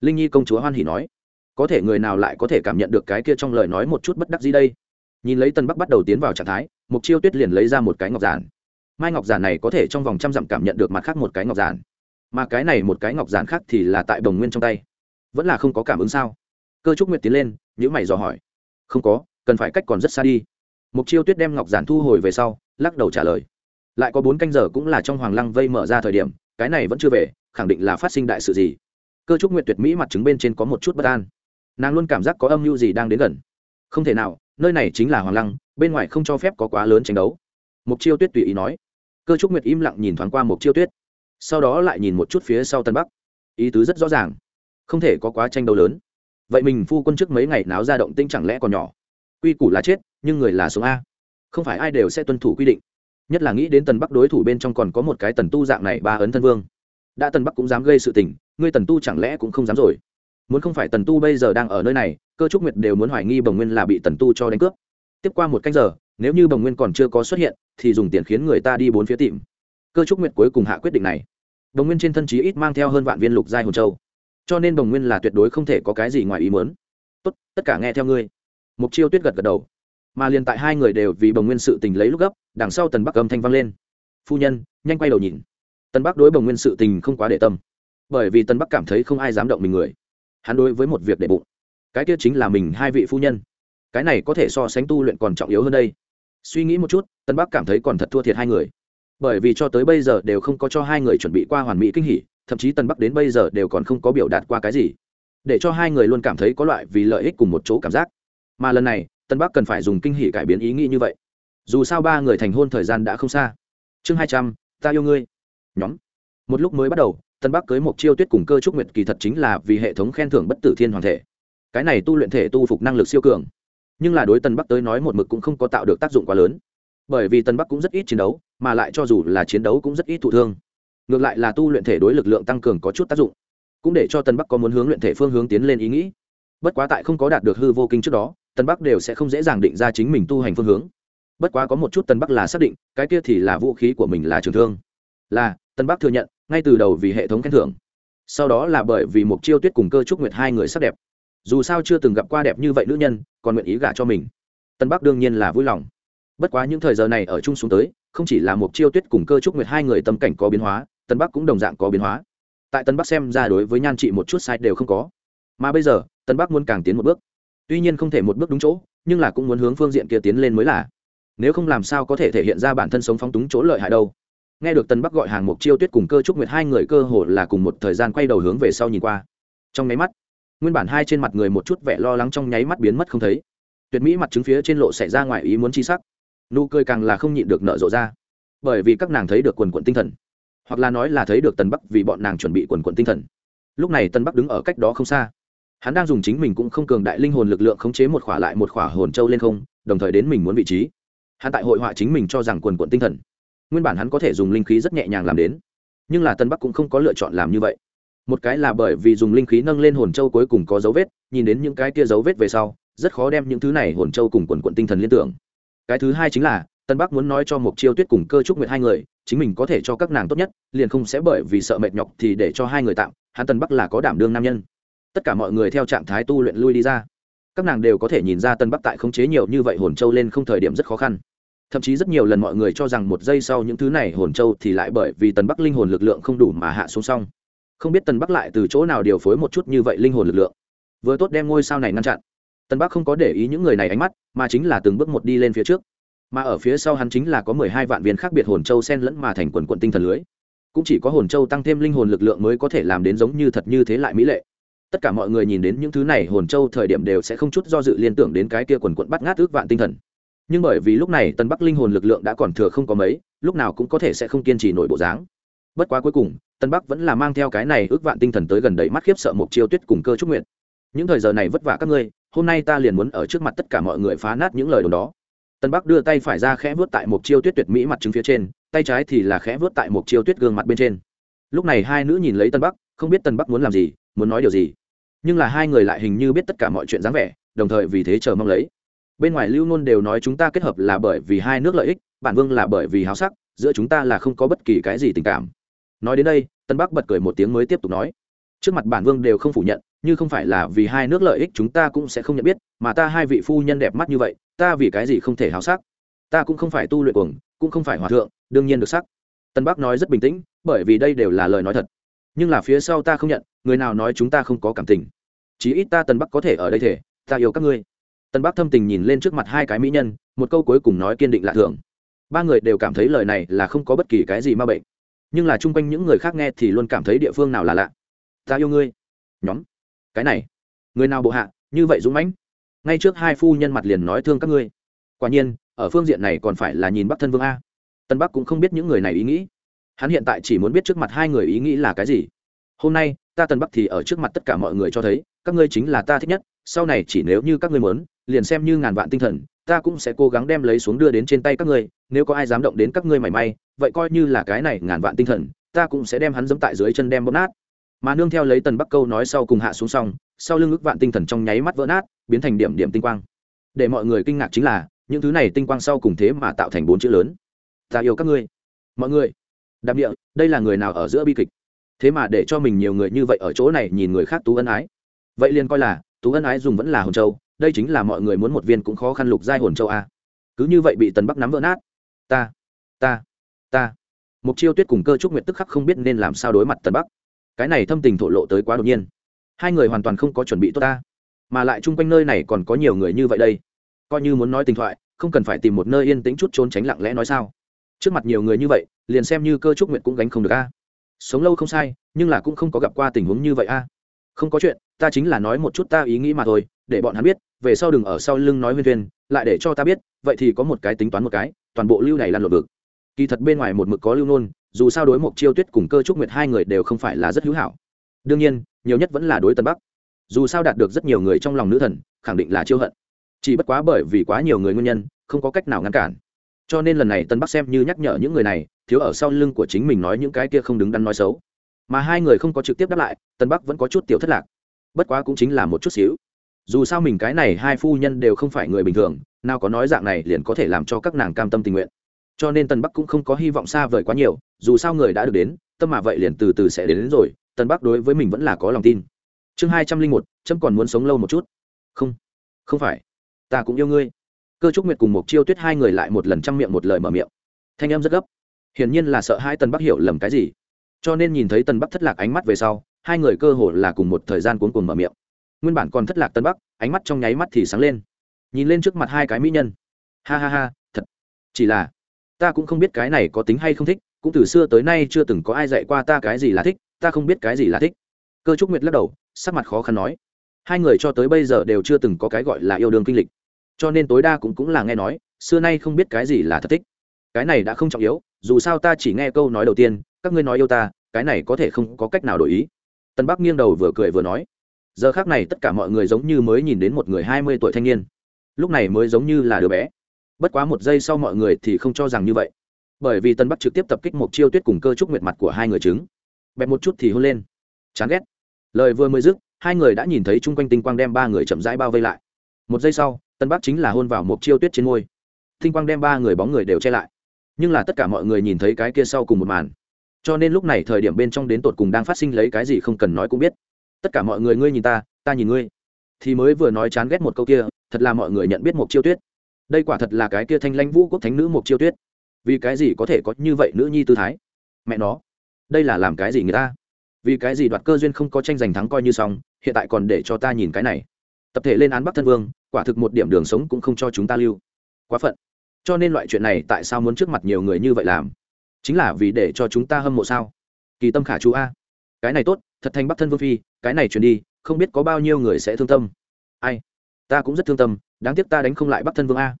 Linh nhi công chúa hoan hỉ nói, có thể người nào lại có thể cảm nhận được cái kia trong lời nói một chút bất đắc gì đây? Nhìn lấy tân bắc bắt đầu tiến vào trạng thái, mục chiêu tuyết liền lấy ra một cái ngọc giản. Mai ngọc giản này có thể trong vòng trăm dặm cảm nhận được mặt khác một cái ngọc giản mà cái này một cái ngọc giản khác thì là tại đồng nguyên trong tay. Vẫn là không có cảm ứng sao? Cơ trúc nguyệt tiến lên nhữ mày dò hỏi. Không có, cần phải cách còn rất xa đi. Mục chiêu tuyết đem ngọc giản thu hồi về sau, lắc đầu trả lời. Lại có bốn canh giờ cũng là trong hoàng lăng vây mở ra thời điểm, cái này vẫn chưa về, khẳng định là phát sinh đại sự gì. Cơ trúc nguyệt tuyệt mỹ mặt chứng bên trên có một chút bất an. Nàng luôn cảm giác có âm mưu gì đang đến gần. Không thể nào, nơi này chính là hoàng lăng, bên ngoài không cho phép có quá lớn tranh đấu. Mục chiêu tuyết tùy ý nói. Cơ trúc nguyệt im lặng nhìn thoáng qua mục chiêu tuyết sau đó lại nhìn một chút phía sau tân bắc. Ý tứ rất rõ ràng. Không thể có quá tranh đấu lớn. Vậy mình phu quân trước mấy ngày náo ra động tinh chẳng lẽ còn nhỏ? Quy củ là chết, nhưng người là sống a. Không phải ai đều sẽ tuân thủ quy định. Nhất là nghĩ đến tần bắc đối thủ bên trong còn có một cái tần tu dạng này ba ấn thân vương. Đã tần bắc cũng dám gây sự tình, ngươi tần tu chẳng lẽ cũng không dám rồi? Muốn không phải tần tu bây giờ đang ở nơi này, cơ trúc nguyệt đều muốn hoài nghi bồng nguyên là bị tần tu cho đánh cướp. Tiếp qua một canh giờ, nếu như bồng nguyên còn chưa có xuất hiện, thì dùng tiền khiến người ta đi bốn phía tìm. Cơ trúc nguyệt cuối cùng hạ quyết định này. Đồng nguyên trên thân chí ít mang theo hơn vạn viên lục giai hồn châu. Cho nên đồng nguyên là tuyệt đối không thể có cái gì ngoài ý muốn. Tốt, tất cả nghe theo ngươi. Mục chiêu tuyết gật gật đầu. Mà liền tại hai người đều vì bồng nguyên sự tình lấy lúc gấp, đằng sau tần bắc âm thanh vang lên. Phu nhân, nhanh quay đầu nhìn. Tần bắc đối bồng nguyên sự tình không quá để tâm. Bởi vì tần bắc cảm thấy không ai dám động mình người. Hắn đối với một việc để bụng. Cái kia chính là mình hai vị phu nhân. Cái này có thể so sánh tu luyện còn trọng yếu hơn đây. Suy nghĩ một chút tân bắc cảm thấy còn thật thua thiệt hai người bởi vì cho tới bây giờ đều không có cho hai người chuẩn bị qua hoàn mỹ kinh hỉ, thậm chí tân bắc đến bây giờ đều còn không có biểu đạt qua cái gì. Để cho hai người luôn cảm thấy có loại vì lợi ích cùng một chỗ cảm giác. Mà lần này tân bắc cần phải dùng kinh hỉ cải biến ý nghĩ như vậy. Dù sao ba người thành hôn thời gian đã không xa. Chương hai trăm, ta yêu ngươi. Nhóm. Một lúc mới bắt đầu tân bắc cưới một chiêu tuyết cùng cơ trúc nguyệt kỳ thật chính là vì hệ thống khen thưởng bất tử thiên hoàng thể. Cái này tu luyện thể tu phục năng lực siêu cường. Nhưng là đối tân bắc tới nói một mực cũng không có tạo được tác dụng quá lớn. Bởi vì tân bắc cũng rất ít chiến đấu mà lại cho dù là chiến đấu cũng rất ít thụ thương. Ngược lại là tu luyện thể đối lực lượng tăng cường có chút tác dụng, cũng để cho tân bắc có muốn hướng luyện thể phương hướng tiến lên ý nghĩ. Bất quá tại không có đạt được hư vô kinh trước đó, tân bắc đều sẽ không dễ dàng định ra chính mình tu hành phương hướng. Bất quá có một chút tân bắc là xác định, cái kia thì là vũ khí của mình là trường thương. Là, tân bắc thừa nhận, ngay từ đầu vì hệ thống khen thưởng. Sau đó là bởi vì một chiêu tuyết cùng cơ trúc nguyệt hai người sắc đẹp. Dù sao chưa từng gặp qua đẹp như vậy nữ nhân, còn nguyện ý gả cho mình. Tân bắc đương nhiên là vui lòng bất quá những thời giờ này ở chung xuống tới, không chỉ là một chiêu tuyết cùng cơ trúc nguyệt hai người tâm cảnh có biến hóa, tân bắc cũng đồng dạng có biến hóa. Tại tân bắc xem ra đối với nhan trị một chút sai đều không có. Mà bây giờ, tân bắc muốn càng tiến một bước. Tuy nhiên không thể một bước đúng chỗ, nhưng là cũng muốn hướng phương diện kia tiến lên mới là. Nếu không làm sao có thể thể hiện ra bản thân sống phóng túng chỗ lợi hại đâu. Nghe được tân bắc gọi hàng mục chiêu tuyết cùng cơ trúc nguyệt hai người cơ hồ là cùng một thời gian quay đầu hướng về sau nhìn qua. Trong nháy mắt, nguyên bản hai trên mặt người một chút vẻ lo lắng trong nháy mắt biến mất không thấy. Tuyệt mỹ mặt trứng phía trên lộ xảy ra ngoài ý muốn chi sắc nụ cười càng là không nhịn được nợ rộ ra. Bởi vì các nàng thấy được quần quận tinh thần, hoặc là nói là thấy được tần bắc vì bọn nàng chuẩn bị quần quận tinh thần. Lúc này tân bắc đứng ở cách đó không xa. Hắn đang dùng chính mình cũng không cường đại linh hồn lực lượng khống chế một khỏa lại một khỏa hồn châu lên không, đồng thời đến mình muốn vị trí. Hắn tại hội họa chính mình cho rằng quần quận tinh thần. Nguyên bản hắn có thể dùng linh khí rất nhẹ nhàng làm đến, nhưng là tân bắc cũng không có lựa chọn làm như vậy. Một cái là bởi vì dùng linh khí nâng lên hồn châu cuối cùng có dấu vết, nhìn đến những cái kia dấu vết về sau, rất khó đem những thứ này hồn châu cùng quần quận tinh thần liên tưởng cái thứ hai chính là, tân bắc muốn nói cho mục chiêu tuyết cùng cơ trúc nguyện hai người, chính mình có thể cho các nàng tốt nhất, liền không sẽ bởi vì sợ mệt nhọc thì để cho hai người tạm, hắn tân bắc là có đảm đương nam nhân. Tất cả mọi người theo trạng thái tu luyện lui đi ra. Các nàng đều có thể nhìn ra tân bắc tại khống chế nhiều như vậy hồn châu lên không thời điểm rất khó khăn. Thậm chí rất nhiều lần mọi người cho rằng một giây sau những thứ này hồn châu thì lại bởi vì tần bắc linh hồn lực lượng không đủ mà hạ xuống xong. Không biết tần bắc lại từ chỗ nào điều phối một chút như vậy linh hồn lực lượng. Vừa tốt đem ngôi sao này ngăn chặn tần bắc không có để ý những người này ánh mắt, mà chính là từng bước một đi lên phía trước. Mà ở phía sau hắn chính là có mười hai vạn viên khác biệt hồn châu sen lẫn mà thành quần quận tinh thần lưới. Cũng chỉ có hồn châu tăng thêm linh hồn lực lượng mới có thể làm đến giống như thật như thế lại mỹ lệ. Tất cả mọi người nhìn đến những thứ này, hồn châu thời điểm đều sẽ không chút do dự liên tưởng đến cái kia quần quận bắt ngát ước vạn tinh thần. Nhưng bởi vì lúc này tân bắc linh hồn lực lượng đã còn thừa không có mấy, lúc nào cũng có thể sẽ không kiên trì nổi bộ dáng. Bất quá cuối cùng tân bắc vẫn là mang theo cái này ước vạn tinh thần tới gần đầy mắt khiếp sợ một chiêu tuyết cùng cơ trúc nguyện những thời giờ này vất vả các ngươi hôm nay ta liền muốn ở trước mặt tất cả mọi người phá nát những lời đồn đó. Tân bắc đưa tay phải ra khẽ vớt tại một chiêu tuyết tuyệt mỹ mặt trứng phía trên, tay trái thì là khẽ vớt tại một chiêu tuyết gương mặt bên trên. Lúc này hai nữ nhìn lấy tân bắc, không biết tân bắc muốn làm gì, muốn nói điều gì. Nhưng là hai người lại hình như biết tất cả mọi chuyện dáng vẻ, đồng thời vì thế chờ mong lấy. Bên ngoài lưu ngôn đều nói chúng ta kết hợp là bởi vì hai nước lợi ích, bản vương là bởi vì háo sắc, giữa chúng ta là không có bất kỳ cái gì tình cảm. Nói đến đây, tân bắc bật cười một tiếng mới tiếp tục nói. Trước mặt bản vương đều không phủ nhận như không phải là vì hai nước lợi ích chúng ta cũng sẽ không nhận biết, mà ta hai vị phu nhân đẹp mắt như vậy, ta vì cái gì không thể háo sắc? Ta cũng không phải tu luyện cuồng, cũng không phải hòa thượng, đương nhiên được sắc. Tân bắc nói rất bình tĩnh, bởi vì đây đều là lời nói thật. Nhưng là phía sau ta không nhận, người nào nói chúng ta không có cảm tình? Chí ít ta tân bắc có thể ở đây thể, ta yêu các ngươi. Tân bắc thâm tình nhìn lên trước mặt hai cái mỹ nhân, một câu cuối cùng nói kiên định lạ thường. Ba người đều cảm thấy lời này là không có bất kỳ cái gì ma bệnh. Nhưng là chung quanh những người khác nghe thì luôn cảm thấy địa phương nào là lạ. Ta yêu ngươi. Nhóm cái này, người nào bộ hạ, như vậy dũng mãnh. Ngay trước hai phu nhân mặt liền nói thương các ngươi. Quả nhiên, ở phương diện này còn phải là nhìn bắc thân vương a. Tân bắc cũng không biết những người này ý nghĩ. Hắn hiện tại chỉ muốn biết trước mặt hai người ý nghĩ là cái gì. Hôm nay, ta tân bắc thì ở trước mặt tất cả mọi người cho thấy, các ngươi chính là ta thích nhất, sau này chỉ nếu như các ngươi muốn, liền xem như ngàn vạn tinh thần, ta cũng sẽ cố gắng đem lấy xuống đưa đến trên tay các ngươi, nếu có ai dám động đến các ngươi mảy may, vậy coi như là cái này ngàn vạn tinh thần, ta cũng sẽ đem hắn dẫm tại dưới chân đem bóp nát mà nương theo lấy tần bắc câu nói sau cùng hạ xuống xong, sau lưng ức vạn tinh thần trong nháy mắt vỡ nát, biến thành điểm điểm tinh quang. Để mọi người kinh ngạc chính là, những thứ này tinh quang sau cùng thế mà tạo thành bốn chữ lớn. Ta yêu các ngươi. Mọi người. Đặc địa, đây là người nào ở giữa bi kịch? Thế mà để cho mình nhiều người như vậy ở chỗ này nhìn người khác tú ân ái. Vậy liền coi là, tú ân ái dùng vẫn là hồn châu, đây chính là mọi người muốn một viên cũng khó khăn lục giai hồn châu a. Cứ như vậy bị tần bắc nắm vỡ nát. Ta ta ta. Mục chiêu tuyết cùng cơ trúc nguyện tức khắc không biết nên làm sao đối mặt tần bắc cái này thâm tình thổ lộ tới quá đột nhiên. Hai người hoàn toàn không có chuẩn bị tốt ta, mà lại chung quanh nơi này còn có nhiều người như vậy đây. Coi như muốn nói tình thoại, không cần phải tìm một nơi yên tĩnh chút trốn tránh lặng lẽ nói sao. Trước mặt nhiều người như vậy, liền xem như cơ trúc nguyện cũng gánh không được a. Sống lâu không sai, nhưng là cũng không có gặp qua tình huống như vậy a. Không có chuyện, ta chính là nói một chút ta ý nghĩ mà thôi, để bọn hắn biết, về sau đừng ở sau lưng nói huyên thuyên, lại để cho ta biết, vậy thì có một cái tính toán một cái, toàn bộ lưu này lăn lộn vực. Kỳ thật bên ngoài một mực có lưu nôn dù sao đối mộc chiêu tuyết cùng cơ trúc nguyệt hai người đều không phải là rất hữu hảo. Đương nhiên, nhiều nhất vẫn là đối tân bắc. Dù sao đạt được rất nhiều người trong lòng nữ thần, khẳng định là chiêu hận. Chỉ bất quá bởi vì quá nhiều người nguyên nhân, không có cách nào ngăn cản. Cho nên lần này tân bắc xem như nhắc nhở những người này, thiếu ở sau lưng của chính mình nói những cái kia không đứng đắn nói xấu. Mà hai người không có trực tiếp đáp lại tân bắc vẫn có chút tiểu thất lạc. Bất quá cũng chính là một chút xíu. Dù sao mình cái này hai phu nhân đều không phải người bình thường, nào có nói dạng này liền có thể làm cho các nàng cam tâm tình nguyện. Cho nên tân bắc cũng không có hy vọng xa vời quá nhiều dù sao người đã được đến tâm mà vậy liền từ từ sẽ đến, đến rồi tân bắc đối với mình vẫn là có lòng tin. Chương hai trăm linh một trâm còn muốn sống lâu một chút. Không không phải. Ta cũng yêu ngươi. Cơ trúc nguyệt cùng một chiêu tuyết hai người lại một lần chăm miệng một lời mở miệng. Thanh em rất gấp. Hiển nhiên là sợ hai Tân bắc hiểu lầm cái gì. Cho nên nhìn thấy Tân bắc thất lạc ánh mắt về sau hai người cơ hồ là cùng một thời gian cuốn cuồng mở miệng. Nguyên bản còn thất lạc tân bắc ánh mắt trong nháy mắt thì sáng lên. Nhìn lên trước mặt hai cái mỹ nhân. Ha ha ha thật. Chỉ là ta cũng không biết cái này có tính hay không thích cũng từ xưa tới nay chưa từng có ai dạy qua ta cái gì là thích, ta không biết cái gì là thích. Cơ trúc nguyệt lắc đầu, sắc mặt khó khăn nói. Hai người cho tới bây giờ đều chưa từng có cái gọi là yêu đương kinh lịch. Cho nên tối đa cũng cũng là nghe nói, xưa nay không biết cái gì là thật thích. Cái này đã không trọng yếu, dù sao ta chỉ nghe câu nói đầu tiên, các ngươi nói yêu ta, cái này có thể không có cách nào đổi ý. Tân bắc nghiêng đầu vừa cười vừa nói. Giờ khác này tất cả mọi người giống như mới nhìn đến một người hai mươi tuổi thanh niên. Lúc này mới giống như là đứa bé. Bất quá một giây sau mọi người thì không cho rằng như vậy bởi vì tân bắc trực tiếp tập kích một chiêu tuyết cùng cơ trúc nguyệt mặt của hai người chứng bẹp một chút thì hôn lên. Chán ghét. Lời vừa mới dứt, hai người đã nhìn thấy chung quanh tinh quang đem ba người chậm rãi bao vây lại. Một giây sau, tân bắc chính là hôn vào một chiêu tuyết trên môi. Tinh quang đem ba người bóng người đều che lại. Nhưng là tất cả mọi người nhìn thấy cái kia sau cùng một màn. Cho nên lúc này thời điểm bên trong đến tột cùng đang phát sinh lấy cái gì không cần nói cũng biết. Tất cả mọi người, ngươi nhìn ta ta nhìn ngươi. Thì mới vừa nói chán ghét một câu kia, thật là mọi người nhận biết một chiêu tuyết. Đây quả thật là cái kia thanh lãnh vũ quốc thánh nữ một chiêu tuyết vì cái gì có thể có như vậy nữ nhi tư thái? Mẹ nó, đây là làm cái gì người ta? Vì cái gì đoạt cơ duyên không có tranh giành thắng coi như xong, hiện tại còn để cho ta nhìn cái này? Tập thể lên án bắc thân vương, quả thực một điểm đường sống cũng không cho chúng ta lưu. Quá phận. Cho nên loại chuyện này tại sao muốn trước mặt nhiều người như vậy làm? Chính là vì để cho chúng ta hâm mộ sao? Kỳ tâm khả chú a. Cái này tốt, thật thành bắc thân vương phi, cái này truyền đi, không biết có bao nhiêu người sẽ thương tâm. Ai? Ta cũng rất thương tâm, đáng tiếc ta đánh không lại bắc thân vương a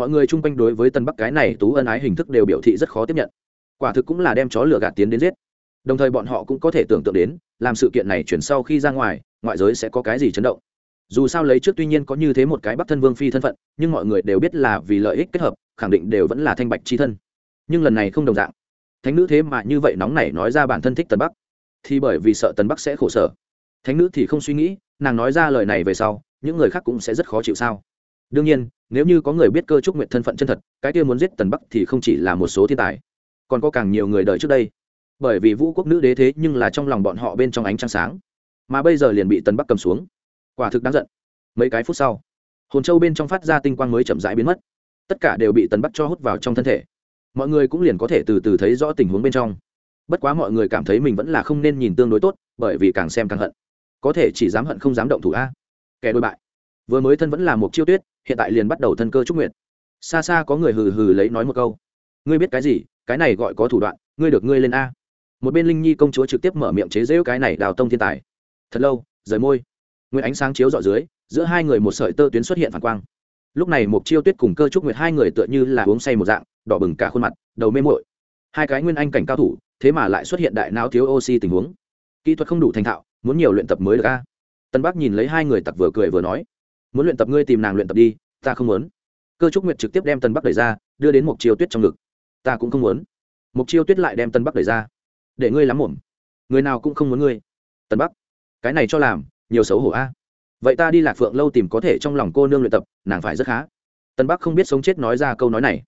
mọi người chung quanh đối với tân bắc cái này tú ân ái hình thức đều biểu thị rất khó tiếp nhận. Quả thực cũng là đem chó lửa gạt tiến đến giết. Đồng thời bọn họ cũng có thể tưởng tượng đến, làm sự kiện này chuyển sau khi ra ngoài, ngoại giới sẽ có cái gì chấn động. Dù sao lấy trước tuy nhiên có như thế một cái bắc thân vương phi thân phận, nhưng mọi người đều biết là vì lợi ích kết hợp, khẳng định đều vẫn là thanh bạch c h i thân. Nhưng lần này không đồng dạng. Thánh nữ thế mà như vậy nóng này nói ra bản thân thích tân bắc, thì bởi vì sợ tân bắc sẽ khổ sở. Thánh nữ thì không suy nghĩ, nàng nói ra lời này về sau, những người khác cũng sẽ rất khó chịu sao? Đương nhiên, nếu như có người biết cơ trúc nguyện thân phận chân thật, cái kia muốn giết tần bắc thì không chỉ là một số thiên tài, còn có càng nhiều người đời trước đây. Bởi vì vũ quốc nữ đế thế nhưng là trong lòng bọn họ bên trong ánh trăng sáng, mà bây giờ liền bị tần bắc cầm xuống. Quả thực đáng giận. Mấy cái phút sau, hồn châu bên trong phát ra tinh quang mới chậm rãi biến mất. Tất cả đều bị tần bắc cho hút vào trong thân thể. Mọi người cũng liền có thể từ từ thấy rõ tình huống bên trong. Bất quá mọi người cảm thấy mình vẫn là không nên nhìn tương đối tốt, bởi vì càng xem càng hận. Có thể chỉ dám hận không dám động thủ a. Kẻ đôi bại vừa mới thân vẫn là một chiêu tuyết, hiện tại liền bắt đầu thân cơ trúc nguyện xa xa có người hừ hừ lấy nói một câu. Ngươi biết cái gì? Cái này gọi có thủ đoạn, ngươi được ngươi lên a. Một bên linh nhi công chúa trực tiếp mở miệng chế rễu cái này đào tông thiên tài. Thật lâu, rời môi. Nguyên ánh sáng chiếu dọ dưới, giữa hai người một sợi tơ tuyến xuất hiện phản quang. Lúc này một chiêu tuyết cùng cơ trúc nguyệt hai người tựa như là uống say một dạng, đỏ bừng cả khuôn mặt, đầu mê mội hai cái nguyên anh cảnh cao thủ, thế mà lại xuất hiện đại não thiếu oxy tình huống. Kỹ thuật không đủ thành thạo, muốn nhiều luyện tập mới được a. Tân bắc nhìn lấy hai người tặc vừa cười vừa nói muốn luyện tập ngươi tìm nàng luyện tập đi, ta không muốn. Cơ trúc nguyệt trực tiếp đem tân bắc đẩy ra, đưa đến một chiêu tuyết trong ngực. Ta cũng không muốn. Một chiêu tuyết lại đem tân bắc đẩy ra. Để ngươi lắm mồm người nào cũng không muốn ngươi. Tân bắc, cái này cho làm, nhiều xấu hổ a. Vậy ta đi lạc phượng lâu tìm có thể trong lòng cô nương luyện tập, nàng phải rất khá. Tân bắc không biết sống chết nói ra câu nói này.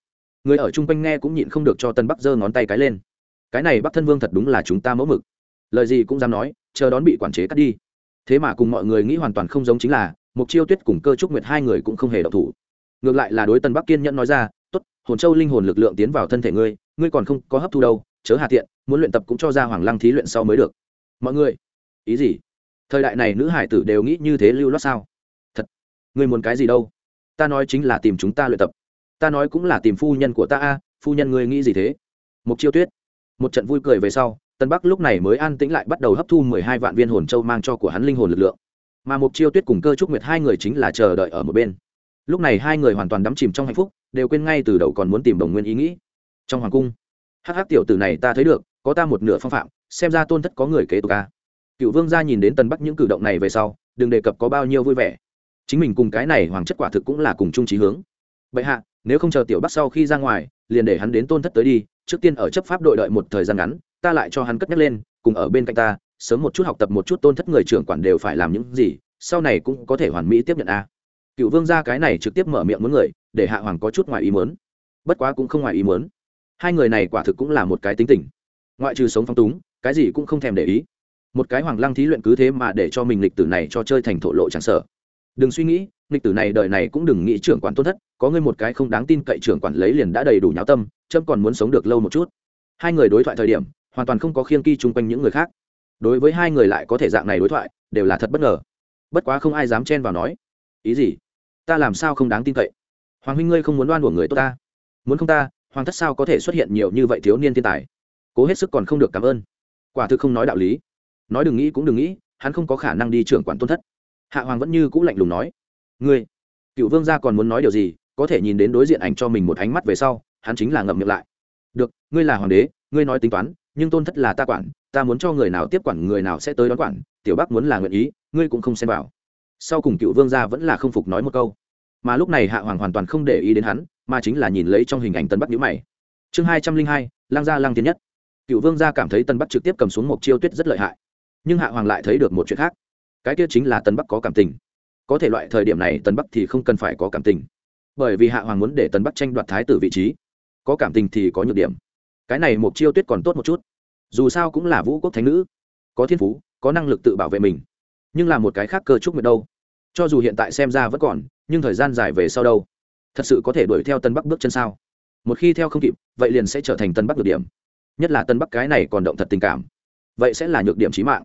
Người ở chung quanh nghe cũng nhịn không được cho tân bắc giơ ngón tay cái lên. Cái này bắc thân vương thật đúng là chúng ta mẫu mực. Lời gì cũng dám nói, chờ đón bị quản chế cắt đi. Thế mà cùng mọi người nghĩ hoàn toàn không giống chính là mục chiêu tuyết cùng cơ trúc nguyệt hai người cũng không hề động thủ. Ngược lại là đối tân bắc kiên nhẫn nói ra t ố t hồn châu linh hồn lực lượng tiến vào thân thể ngươi ngươi còn không có hấp thu đâu, chớ hạ tiện, muốn luyện tập cũng cho ra hoàng lăng thí luyện sau mới được. Mọi người, ý gì? Thời đại này nữ hải tử đều nghĩ như thế lưu loát sao? Thật, ngươi muốn cái gì đâu? Ta nói chính là tìm chúng ta luyện tập. Ta nói cũng là tìm phu nhân của ta a, phu nhân ngươi nghĩ gì thế? Mục chiêu tuyết một trận vui cười về sau tân bắc lúc này mới an tĩnh lại bắt đầu hấp thu mười hai vạn viên hồn châu mang cho của hắn linh hồn lực lượng mà mục chiêu tuyết cùng cơ trúc nguyệt hai người chính là chờ đợi ở một bên. Lúc này hai người hoàn toàn đắm chìm trong hạnh phúc, đều quên ngay từ đầu còn muốn tìm đồng nguyên ý nghĩ. Trong hoàng cung, hắc hắc tiểu tử này ta thấy được, có ta một nửa phong phạm, xem ra tôn thất có người kế tục ca cựu vương gia nhìn đến tần bắc những cử động này về sau, đừng đề cập có bao nhiêu vui vẻ. Chính mình cùng cái này hoàng chất quả thực cũng là cùng chung trí hướng. Bệ hạ, nếu không chờ tiểu bắc sau khi ra ngoài, liền để hắn đến tôn thất tới đi, trước tiên ở chấp pháp đội đợi một thời gian ngắn, ta lại cho hắn cất nhắc lên, cùng ở bên cạnh ta sớm một chút học tập một chút tôn thất người trưởng quản đều phải làm những gì, sau này cũng có thể hoàn mỹ tiếp nhận a. Cựu vương gia cái này trực tiếp mở miệng muốn người, để hạ hoàng có chút ngoài ý muốn. Bất quá cũng không ngoài ý muốn. Hai người này quả thực cũng là một cái tính tình. Ngoại trừ sống phong túng, cái gì cũng không thèm để ý. Một cái hoàng lăng thí luyện cứ thế mà để cho mình lịch tử này cho chơi thành thổ lộ chẳng sợ. Đừng suy nghĩ, lịch tử này đời này cũng đừng nghĩ trưởng quản tôn thất, có ngươi một cái không đáng tin cậy trưởng quản lấy liền đã đầy đủ nháo tâm trâm còn muốn sống được lâu một chút. Hai người đối thoại thời điểm, hoàn toàn không có khiên kỳ chung quanh những người khác đối với hai người lại có thể dạng này đối thoại, đều là thật bất ngờ. Bất quá không ai dám chen vào nói, ý gì? Ta làm sao không đáng tin cậy? Hoàng huynh ngươi không muốn đoan của người tốt ta. Muốn không ta, hoàng thất sao có thể xuất hiện nhiều như vậy thiếu niên thiên tài? Cố hết sức còn không được cảm ơn. Quả thực không nói đạo lý. Nói đừng nghĩ cũng đừng nghĩ, hắn không có khả năng đi trưởng quản tôn thất. Hạ hoàng vẫn như c ũ lạnh lùng nói, ngươi, cựu vương gia còn muốn nói điều gì, có thể nhìn đến đối diện ảnh cho mình một ánh mắt về sau, hắn chính là ngậm miệng lại. Được, ngươi là hoàng đế, ngươi nói tính toán, nhưng tôn thất là ta quản ta muốn cho người nào tiếp quản, người nào sẽ tới đón quản, tiểu bắc muốn là nguyện ý, ngươi cũng không xem vào. Sau cùng cựu vương gia vẫn là không phục nói một câu. Mà lúc này hạ hoàng hoàn toàn không để ý đến hắn, mà chính là nhìn lấy trong hình ảnh tân bắc nhữ mày. Chương hai trăm linh hai, lang gia lang tiến nhất. Cựu vương gia cảm thấy tân bắc trực tiếp cầm xuống một chiêu tuyết rất lợi hại. Nhưng hạ hoàng lại thấy được một chuyện khác. Cái kia chính là tân bắc có cảm tình. Có thể loại thời điểm này tân bắc thì không cần phải có cảm tình. Bởi vì hạ hoàng muốn để tân bắc tranh đoạt thái tử vị trí. Có cảm tình thì có nhược điểm. Cái này một chiêu tuyết còn tốt một chút dù sao cũng là vũ quốc thánh nữ, có thiên phú, có năng lực tự bảo vệ mình, nhưng là một cái khác cơ trúc nguyệt đâu. Cho dù hiện tại xem ra vẫn còn, nhưng thời gian dài về sau đâu? Thật sự có thể đuổi theo tân bắc bước chân sao? Một khi theo không kịp, vậy liền sẽ trở thành tân bắc được điểm. Nhất là tân bắc cái này còn động thật tình cảm, vậy sẽ là nhược điểm trí mạng.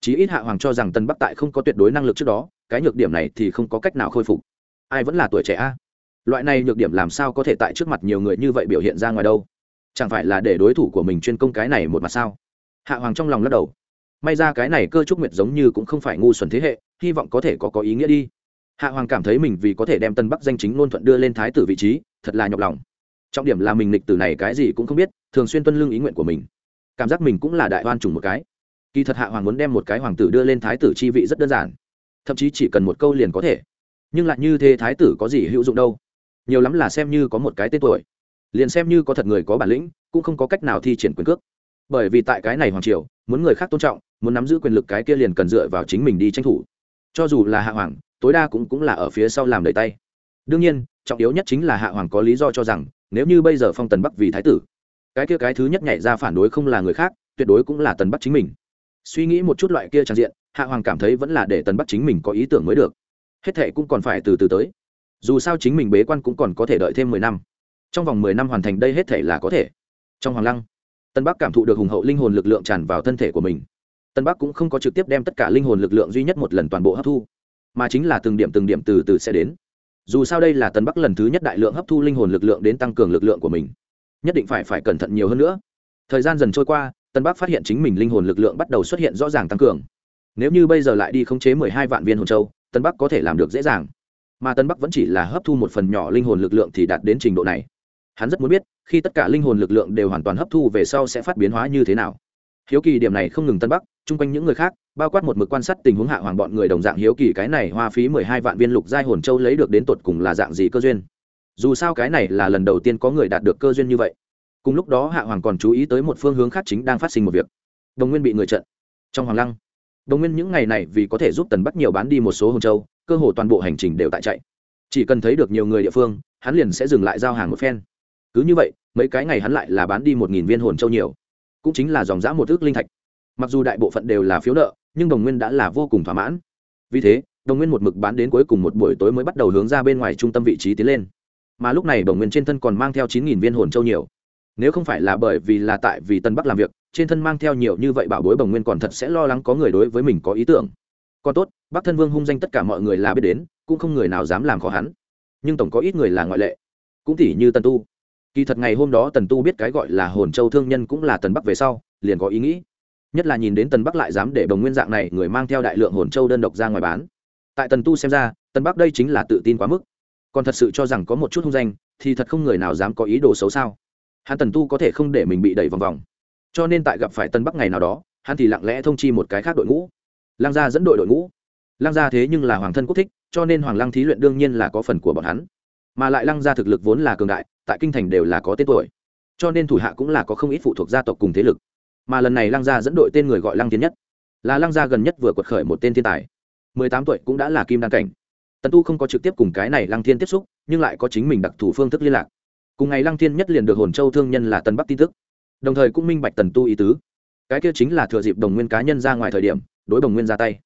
Chí ít hạ hoàng cho rằng tân bắc tại không có tuyệt đối năng lực trước đó, cái nhược điểm này thì không có cách nào khôi phục. Ai vẫn là tuổi trẻ a? Loại này nhược điểm làm sao có thể tại trước mặt nhiều người như vậy biểu hiện ra ngoài đâu? Chẳng phải là để đối thủ của mình chuyên công cái này một mặt sao? Hạ hoàng trong lòng lắc đầu. May ra cái này cơ trúc nguyệt giống như cũng không phải ngu xuẩn thế hệ, hy vọng có thể có có ý nghĩa đi. Hạ hoàng cảm thấy mình vì có thể đem tân bắc danh chính ngôn thuận đưa lên thái tử vị trí, thật là nhọc lòng. Trọng điểm là mình lịch tử này cái gì cũng không biết, thường xuyên tuân lương ý nguyện của mình. Cảm giác mình cũng là đại oan trùng một cái. Kỳ thật hạ hoàng muốn đem một cái hoàng tử đưa lên thái tử chi vị rất đơn giản. Thậm chí chỉ cần một câu liền có thể. Nhưng lại như thế thái tử có gì hữu dụng đâu? Nhiều lắm là xem như có một cái tên tuổi liền xem như có thật người có bản lĩnh, cũng không có cách nào thi triển quyền cước. Bởi vì tại cái này hoàng triều, muốn người khác tôn trọng, muốn nắm giữ quyền lực cái kia liền cần dựa vào chính mình đi tranh thủ. Cho dù là hạ hoàng, tối đa cũng cũng là ở phía sau làm đầy tay. Đương nhiên, trọng yếu nhất chính là hạ hoàng có lý do cho rằng, nếu như bây giờ phong tần bắc vì thái tử, cái kia cái thứ nhất nhảy ra phản đối không là người khác, tuyệt đối cũng là tần bắc chính mình. Suy nghĩ một chút loại kia trang diện, hạ hoàng cảm thấy vẫn là để tần bắc chính mình có ý tưởng mới được. Hết thệ cũng còn phải từ từ tới. Dù sao chính mình bế quan cũng còn có thể đợi thêm mười năm trong vòng mười năm hoàn thành đây hết thể là có thể. Trong hoàng lăng, tân bắc cảm thụ được hùng hậu linh hồn lực lượng tràn vào thân thể của mình. Tân bắc cũng không có trực tiếp đem tất cả linh hồn lực lượng duy nhất một lần toàn bộ hấp thu, mà chính là từng điểm từng điểm từ từ sẽ đến. Dù sao đây là tân bắc lần thứ nhất đại lượng hấp thu linh hồn lực lượng đến tăng cường lực lượng của mình. Nhất định phải phải cẩn thận nhiều hơn nữa. Thời gian dần trôi qua, tân bắc phát hiện chính mình linh hồn lực lượng bắt đầu xuất hiện rõ ràng tăng cường. Nếu như bây giờ lại đi khống chế mười hai vạn viên hồn châu, tân bắc có thể làm được dễ dàng. Mà tân bắc vẫn chỉ là hấp thu một phần nhỏ linh hồn lực lượng thì đạt đến trình độ này hắn rất muốn biết, khi tất cả linh hồn lực lượng đều hoàn toàn hấp thu về sau sẽ phát biến hóa như thế nào. Hiếu kỳ điểm này không ngừng tân bắc, chung quanh những người khác, bao quát một mực quan sát tình huống hạ hoàng bọn người đồng dạng hiếu kỳ cái này hoa phí mười hai vạn viên lục giai hồn châu lấy được đến tột cùng là dạng gì cơ duyên. Dù sao cái này là lần đầu tiên có người đạt được cơ duyên như vậy. Cùng lúc đó hạ hoàng còn chú ý tới một phương hướng khác chính đang phát sinh một việc. Đồng nguyên bị người trận. Trong hoàng lăng, đồng nguyên những ngày này vì có thể giúp tần bắc nhiều bán đi một số hồn châu, cơ hồ toàn bộ hành trình đều tại chạy. Chỉ cần thấy được nhiều người địa phương, hắn liền sẽ dừng lại giao hàng một phen cứ như vậy, mấy cái ngày hắn lại là bán đi một nghìn viên hồn châu nhiều. Cũng chính là dòng giã một ước linh thạch. Mặc dù đại bộ phận đều là phiếu nợ, nhưng đồng nguyên đã là vô cùng thỏa mãn. Vì thế, đồng nguyên một mực bán đến cuối cùng một buổi tối mới bắt đầu hướng ra bên ngoài trung tâm vị trí tiến lên. Mà lúc này đồng nguyên trên thân còn mang theo chín nghìn viên hồn châu nhiều. Nếu không phải là bởi vì là tại vì tân bắc làm việc, trên thân mang theo nhiều như vậy bảo bối bồng nguyên còn thật sẽ lo lắng có người đối với mình có ý tưởng. Còn tốt, bắc thân vương hung danh tất cả mọi người là biết đến, cũng không người nào dám làm khó hắn. Nhưng tổng có ít người là ngoại lệ. Cũng tỉ như tân tu kỳ thật ngày hôm đó tần tu biết cái gọi là hồn châu thương nhân cũng là tần bắc về sau, liền có ý nghĩ. Nhất là nhìn đến tần bắc lại dám để đồng nguyên dạng này người mang theo đại lượng hồn châu đơn độc ra ngoài bán. Tại tần tu xem ra, tần bắc đây chính là tự tin quá mức. Còn thật sự cho rằng có một chút hung danh, thì thật không người nào dám có ý đồ xấu sao. Hắn tần tu có thể không để mình bị đẩy vòng vòng. Cho nên tại gặp phải tân bắc ngày nào đó, hắn thì lặng lẽ thông chi một cái khác đội ngũ. Lăng gia dẫn đội đội ngũ. Lăng gia thế nhưng là hoàng thân quốc thích, cho nên hoàng lăng thí luyện đương nhiên là có phần của bọn hắn. Mà lại lăng gia thực lực vốn là cường đại tại kinh thành đều là có tên tuổi. Cho nên thủ hạ cũng là có không ít phụ thuộc gia tộc cùng thế lực. Mà lần này lăng gia dẫn đội tên người gọi lăng tiến nhất. Là lăng gia gần nhất vừa quật khởi một tên thiên tài. Mười tám tuổi cũng đã là kim đan cảnh. Tần tu không có trực tiếp cùng cái này lăng thiên tiếp xúc, nhưng lại có chính mình đặc thù phương thức liên lạc. Cùng ngày lăng thiên nhất liền được hồn châu thương nhân là tân bắc tin tức. Đồng thời cũng minh bạch tần tu ý tứ. Cái kia chính là thừa dịp đồng nguyên cá nhân ra ngoài thời điểm, đối đồng nguyên ra tay.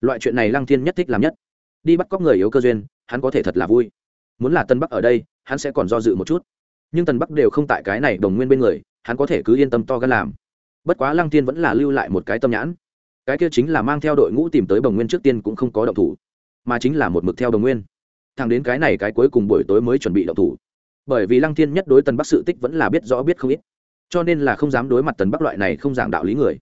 Loại chuyện này lăng thiên nhất thích làm nhất. Đi bắt cóc người yếu cơ duyên, hắn có thể thật là vui. Muốn là tân bắc ở đây hắn sẽ còn do dự một chút. Nhưng tần bắc đều không tại cái này đồng nguyên bên người, hắn có thể cứ yên tâm to gan làm. Bất quá lăng thiên vẫn là lưu lại một cái tâm nhãn. Cái kia chính là mang theo đội ngũ tìm tới đồng nguyên trước tiên cũng không có động thủ, mà chính là một mực theo đồng nguyên. Thằng đến cái này cái cuối cùng buổi tối mới chuẩn bị động thủ. Bởi vì lăng thiên nhất đối tần bắc sự tích vẫn là biết rõ biết không ít, cho nên là không dám đối mặt tần bắc loại này không giảng đạo lý người.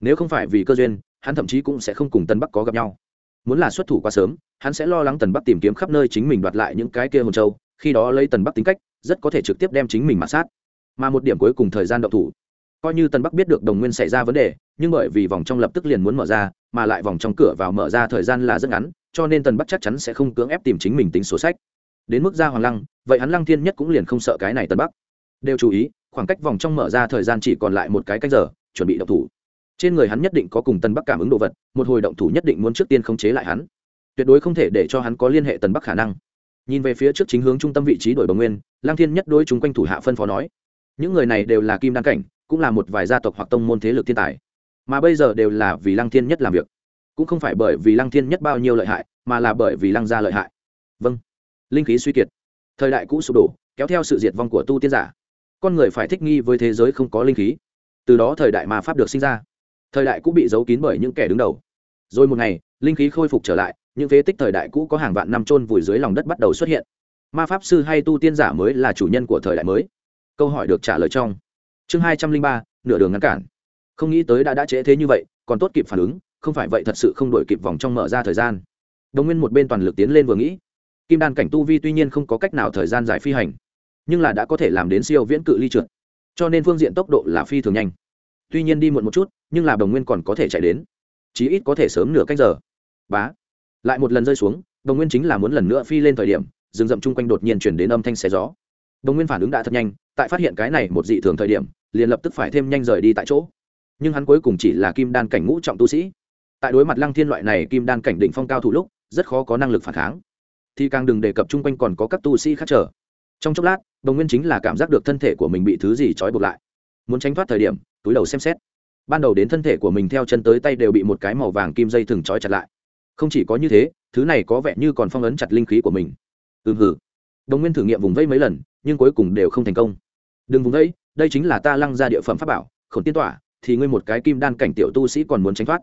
Nếu không phải vì cơ duyên, hắn thậm chí cũng sẽ không cùng tần bắc có gặp nhau. Muốn là xuất thủ quá sớm, hắn sẽ lo lắng tần bắc tìm kiếm khắp nơi chính mình đoạt lại những cái kia hồn châu khi đó lấy tần bắc tính cách, rất có thể trực tiếp đem chính mình mà sát. Mà một điểm cuối cùng thời gian động thủ. Coi như tần bắc biết được đồng nguyên xảy ra vấn đề, nhưng bởi vì vòng trong lập tức liền muốn mở ra, mà lại vòng trong cửa vào mở ra thời gian là rất ngắn, cho nên tần bắc chắc chắn sẽ không cưỡng ép tìm chính mình tính số sách. Đến mức ra hoàng lăng, vậy hắn lăng thiên nhất cũng liền không sợ cái này tần bắc. Đều chú ý, khoảng cách vòng trong mở ra thời gian chỉ còn lại một cái cách giờ, chuẩn bị động thủ. Trên người hắn nhất định có cùng tần bắc cảm ứng đồ vật, một hồi động thủ nhất định muốn trước tiên khống chế lại hắn. Tuyệt đối không thể để cho hắn có liên hệ tần bắc khả năng nhìn về phía trước chính hướng trung tâm vị trí đổi bồng nguyên lang thiên nhất đối chúng quanh thủ hạ phân phó nói, những người này đều là kim đan cảnh, cũng là một vài gia tộc hoặc tông môn thế lực thiên tài. Mà bây giờ đều là vì lăng thiên nhất làm việc. Cũng không phải bởi vì lăng thiên nhất bao nhiêu lợi hại, mà là bởi vì lăng gia lợi hại. Vâng. Linh khí suy kiệt. Thời đại cũ sụp đổ, kéo theo sự diệt vong của tu tiên giả. Con người phải thích nghi với thế giới không có linh khí. Từ đó thời đại ma pháp được sinh ra. Thời đại cũ bị giấu kín bởi những kẻ đứng đầu. Rồi một ngày, linh khí khôi phục trở lại những phế tích thời đại cũ có hàng vạn năm trôn vùi dưới lòng đất bắt đầu xuất hiện. Ma pháp sư hay tu tiên giả mới là chủ nhân của thời đại mới. Câu hỏi được trả lời trong chương hai trăm linh ba, nửa đường ngăn cản. Không nghĩ tới đã đã trễ thế như vậy, còn tốt kịp phản ứng, không phải vậy thật sự không đổi kịp vòng trong mở ra thời gian. Đồng nguyên một bên toàn lực tiến lên vừa nghĩ. Kim đan cảnh tu vi tuy nhiên không có cách nào thời gian dài phi hành, nhưng là đã có thể làm đến siêu viễn cự ly trượt. Cho nên phương diện tốc độ là phi thường nhanh. Tuy nhiên đi muộn một chút, nhưng là đồng nguyên còn có thể chạy đến. Chí ít có thể sớm nửa cách giờ. Bá lại một lần rơi xuống, đồng nguyên chính là muốn lần nữa phi lên thời điểm, rừng rậm chung quanh đột nhiên chuyển đến âm thanh xé gió. Đồng nguyên phản ứng đã thật nhanh, tại phát hiện cái này một dị thường thời điểm, liền lập tức phải thêm nhanh rời đi tại chỗ. Nhưng hắn cuối cùng chỉ là kim đan cảnh ngũ trọng tu sĩ. Tại đối mặt lăng thiên loại này kim đan cảnh đỉnh phong cao thủ lúc, rất khó có năng lực phản kháng. Thì càng đừng đề cập chung quanh còn có các tu sĩ khác trở trong chốc lát, đồng nguyên chính là cảm giác được thân thể của mình bị thứ gì trói buộc lại. Muốn tránh thoát thời điểm, túi đầu xem xét. Ban đầu đến thân thể của mình theo chân tới tay đều bị một cái màu vàng kim dây thừng trói chặt lại không chỉ có như thế, thứ này có vẻ như còn phong ấn chặt linh khí của mình. Ừm hử đồng nguyên thử nghiệm vùng vây mấy lần, nhưng cuối cùng đều không thành công. Đừng vùng vây, đây chính là ta lăng ra địa phẩm pháp bảo, khổn tiên tỏa, thì ngươi một cái kim đan cảnh tiểu tu sĩ còn muốn tránh thoát.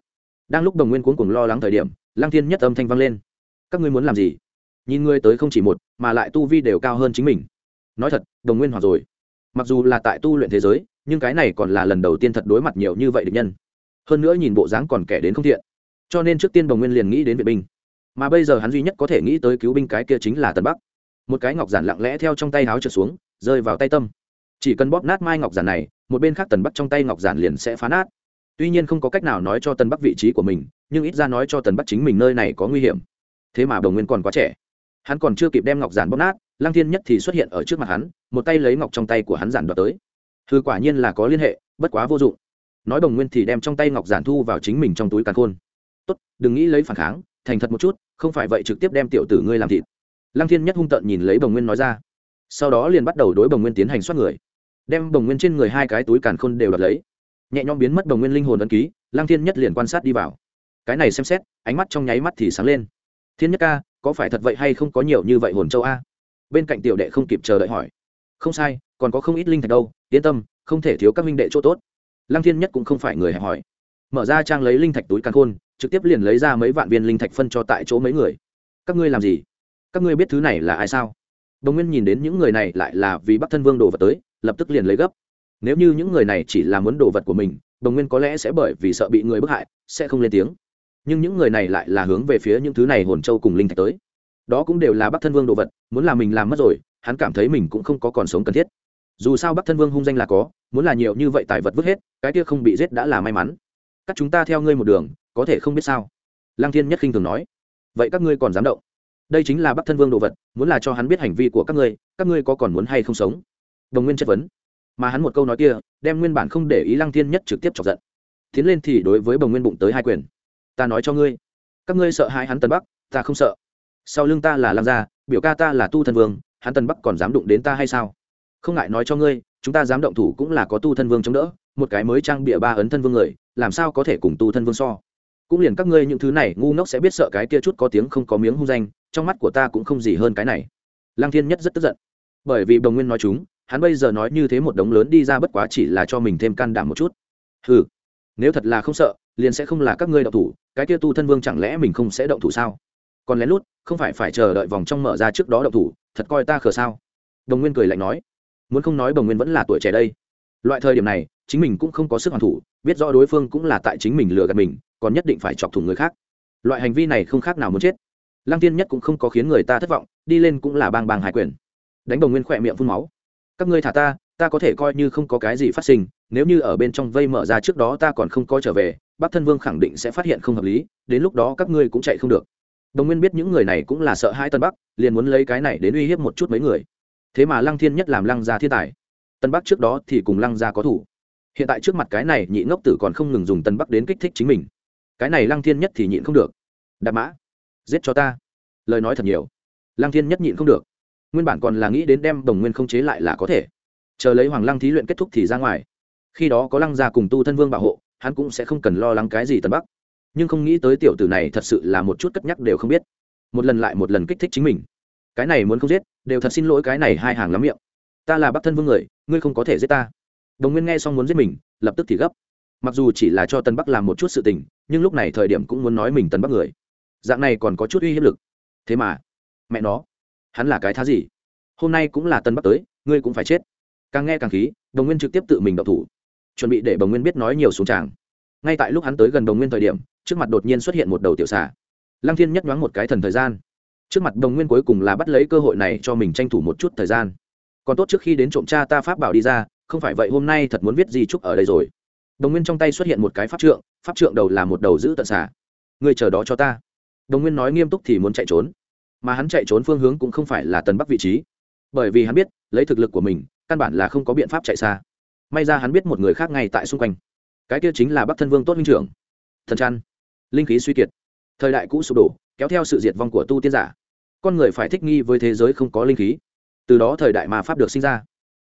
Đang lúc đồng nguyên cuống cùng lo lắng thời điểm, lăng thiên nhất âm thanh vang lên. Các ngươi muốn làm gì? Nhìn ngươi tới không chỉ một, mà lại tu vi đều cao hơn chính mình. Nói thật, đồng nguyên hoặc rồi. Mặc dù là tại tu luyện thế giới, nhưng cái này còn là lần đầu tiên thật đối mặt nhiều như vậy địch nhân. Hơn nữa nhìn bộ dáng còn kẻ đến không thiện cho nên trước tiên đồng nguyên liền nghĩ đến vệ binh. Mà bây giờ hắn duy nhất có thể nghĩ tới cứu binh cái kia chính là tân bắc. Một cái ngọc giản lặng lẽ theo trong tay háo trượt xuống, rơi vào tay tâm. Chỉ cần bóp nát mai ngọc giản này, một bên khác tần bắc trong tay ngọc giản liền sẽ phá nát. Tuy nhiên không có cách nào nói cho tần bắc vị trí của mình, nhưng ít ra nói cho tần bắc chính mình nơi này có nguy hiểm. Thế mà đồng nguyên còn quá trẻ. Hắn còn chưa kịp đem ngọc giản bóp nát, lăng thiên nhất thì xuất hiện ở trước mặt hắn, một tay lấy ngọc trong tay của hắn giản đoạt tới. Thư quả nhiên là có liên hệ, bất quá vô dụng. Nói đồng nguyên thì đem trong tay ngọc giản thu vào chính mình trong túi càn khôn tốt, đừng nghĩ lấy phản kháng, thành thật một chút, không phải vậy trực tiếp đem tiểu tử ngươi làm thịt. Lăng thiên nhất hung tợn nhìn lấy bồng nguyên nói ra. Sau đó liền bắt đầu đối bồng nguyên tiến hành xoát người. Đem bồng nguyên trên người hai cái túi càn khôn đều đặt lấy. Nhẹ nhõm biến mất bồng nguyên linh hồn ấn ký, lăng thiên nhất liền quan sát đi vào. Cái này xem xét, ánh mắt trong nháy mắt thì sáng lên. Thiên nhất ca, có phải thật vậy hay không có nhiều như vậy hồn châu a? Bên cạnh tiểu đệ không kịp chờ đợi hỏi. Không sai, còn có không ít linh thạch đâu, yên tâm, không thể thiếu các minh đệ chỗ tốt. Lăng thiên nhất cũng không phải người hẹp hỏi. Mở ra trang lấy linh thạch túi càn khôn trực tiếp liền lấy ra mấy vạn viên linh thạch phân cho tại chỗ mấy người. Các ngươi làm gì? Các ngươi biết thứ này là ai sao? Đồng nguyên nhìn đến những người này lại là vì bắc thân vương đồ vật tới, lập tức liền lấy gấp. Nếu như những người này chỉ là muốn đồ vật của mình, đồng nguyên có lẽ sẽ bởi vì sợ bị người bức hại, sẽ không lên tiếng. Nhưng những người này lại là hướng về phía những thứ này hồn châu cùng linh thạch tới. Đó cũng đều là bắc thân vương đồ vật, muốn làm mình làm mất rồi, hắn cảm thấy mình cũng không có còn sống cần thiết. Dù sao bắc thân vương hung danh là có, muốn là nhiều như vậy tài vật vứt hết, cái kia không bị giết đã là may mắn các chúng ta theo ngươi một đường, có thể không biết sao? Lang thiên nhất khinh thường nói. Vậy các ngươi còn dám động? Đây chính là bắc thân vương đồ vật, muốn là cho hắn biết hành vi của các ngươi các ngươi có còn muốn hay không sống? Đồng nguyên chất vấn. Mà hắn một câu nói kia, đem nguyên bản không để ý lăng thiên nhất trực tiếp chọc giận. Tiến lên thì đối với bồng nguyên bụng tới hai quyền. Ta nói cho ngươi, các ngươi sợ hai hắn tân bắc, ta không sợ. Sau lưng ta là lăng gia, biểu ca ta là tu thân vương, hắn tân bắc còn dám đụng đến ta hay sao? Không ngại nói cho ngươi, chúng ta dám động thủ cũng là có tu thân vương chống đỡ, một cái mới trang bịa ba ấn thân vương người làm sao có thể cùng tu thân vương so? Cũng liền các ngươi những thứ này, ngu ngốc sẽ biết sợ cái kia chút có tiếng không có miếng hung danh, trong mắt của ta cũng không gì hơn cái này. Lăng thiên nhất rất tức giận. Bởi vì đồng nguyên nói chúng, hắn bây giờ nói như thế một đống lớn đi ra bất quá chỉ là cho mình thêm can đảm một chút. Ừ nếu thật là không sợ, liền sẽ không là các ngươi động thủ, cái kia tu thân vương chẳng lẽ mình không sẽ động thủ sao? Còn lén lút, không phải phải chờ đợi vòng trong mở ra trước đó động thủ, thật coi ta khờ sao? Đồng nguyên cười lạnh nói. Muốn không nói đồng nguyên vẫn là tuổi trẻ đây loại thời điểm này, chính mình cũng không có sức hoàn thủ, biết rõ đối phương cũng là tại chính mình lừa gạt mình, còn nhất định phải chọc thủng người khác. Loại hành vi này không khác nào muốn chết. Lăng tiên nhất cũng không có khiến người ta thất vọng, đi lên cũng là bang bang hải quyền. Đánh đồng nguyên khỏe miệng phun máu. Các ngươi thả ta ta có thể coi như không có cái gì phát sinh, nếu như ở bên trong vây mở ra trước đó ta còn không có trở về, bắc thân vương khẳng định sẽ phát hiện không hợp lý, đến lúc đó các ngươi cũng chạy không được. Đồng nguyên biết những người này cũng là sợ hai tân bắc, liền muốn lấy cái này đến uy hiếp một chút mấy người. Thế mà lăng thiên nhất làm lăng gia thiên tài tân bắc trước đó thì cùng lăng gia có thủ. Hiện tại trước mặt cái này nhị ngốc tử còn không ngừng dùng tân bắc đến kích thích chính mình. Cái này lăng thiên nhất thì nhịn không được. Đạp mã, giết cho ta. Lời nói thật nhiều. Lăng thiên nhất nhịn không được. Nguyên bản còn là nghĩ đến đem đồng nguyên không chế lại là có thể. Chờ lấy hoàng lăng thí luyện kết thúc thì ra ngoài. Khi đó có lăng gia cùng tu thân vương bảo hộ, hắn cũng sẽ không cần lo lắng cái gì tân bắc. Nhưng không nghĩ tới tiểu tử này thật sự là một chút cất nhắc đều không biết. Một lần lại một lần kích thích chính mình. Cái này muốn không giết, đều thật xin lỗi cái này hai hàng lắm miệng ta là bắc thân vương người, ngươi không có thể giết ta. Đồng nguyên nghe xong muốn giết mình, lập tức thì gấp. Mặc dù chỉ là cho tân bắc làm một chút sự tình, nhưng lúc này thời điểm cũng muốn nói mình tân bắc người. Dạng này còn có chút uy hiếp lực. Thế mà, mẹ nó, hắn là cái thá gì? Hôm nay cũng là tân bắc tới, ngươi cũng phải chết. Càng nghe càng khí, đồng nguyên trực tiếp tự mình đậu thủ. Chuẩn bị để đồng nguyên biết nói nhiều xuống tràng. Ngay tại lúc hắn tới gần đồng nguyên thời điểm, trước mặt đột nhiên xuất hiện một đầu tiểu xà. Lăng thiên nhất nhoáng một cái thần thời gian. Trước mặt đồng nguyên cuối cùng là bắt lấy cơ hội này cho mình tranh thủ một chút thời gian còn tốt trước khi đến trộm cha ta pháp bảo đi ra, không phải vậy hôm nay thật muốn viết gì chúc ở đây rồi. Đồng nguyên trong tay xuất hiện một cái pháp trượng pháp trượng đầu là một đầu giữ tận xả người chờ đó cho ta. Đồng nguyên nói nghiêm túc thì muốn chạy trốn. Mà hắn chạy trốn phương hướng cũng không phải là tần bắc vị trí. Bởi vì hắn biết, lấy thực lực của mình, căn bản là không có biện pháp chạy xa. May ra hắn biết một người khác ngay tại xung quanh. Cái kia chính là bắc thân vương tốt huynh trưởng. Thần chăn linh khí suy kiệt. Thời đại cũ sụp đổ, kéo theo sự diệt vong của tu tiên giả. Con người phải thích nghi với thế giới không có linh khí từ đó thời đại ma pháp được sinh ra.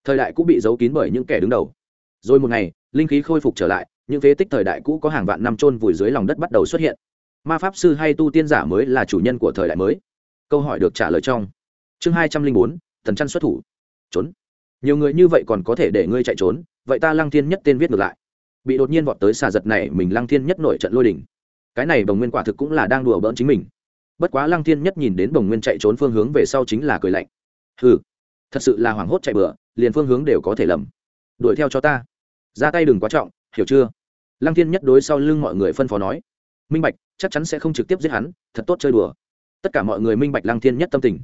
Thời đại cũ bị giấu kín bởi những kẻ đứng đầu. Rồi một ngày, linh khí khôi phục trở lại, những phế tích thời đại cũ có hàng vạn năm trôn vùi dưới lòng đất bắt đầu xuất hiện. Ma pháp sư hay tu tiên giả mới là chủ nhân của thời đại mới. Câu hỏi được trả lời trong chương hai trăm linh bốn, thần chăn xuất thủ. Trốn. Nhiều người như vậy còn có thể để ngươi chạy trốn, vậy ta lăng thiên nhất tên viết ngược lại. Bị đột nhiên vọt tới xà giật này, mình lăng thiên nhất nổi trận lôi đỉnh cái này bồng nguyên quả thực cũng là đang đùa bỡn chính mình. Bất quá lăng thiên nhất nhìn đến bồng nguyên chạy trốn phương hướng về sau chính là cười lạnh. Ừ thật sự là hoảng hốt chạy bừa, liền phương hướng đều có thể lầm. Đuổi theo cho ta. Ra tay đừng quá trọng, hiểu chưa? Lăng thiên nhất đối sau lưng mọi người phân phó nói. Minh bạch, chắc chắn sẽ không trực tiếp giết hắn, thật tốt chơi đùa. Tất cả mọi người minh bạch lăng thiên nhất tâm tình.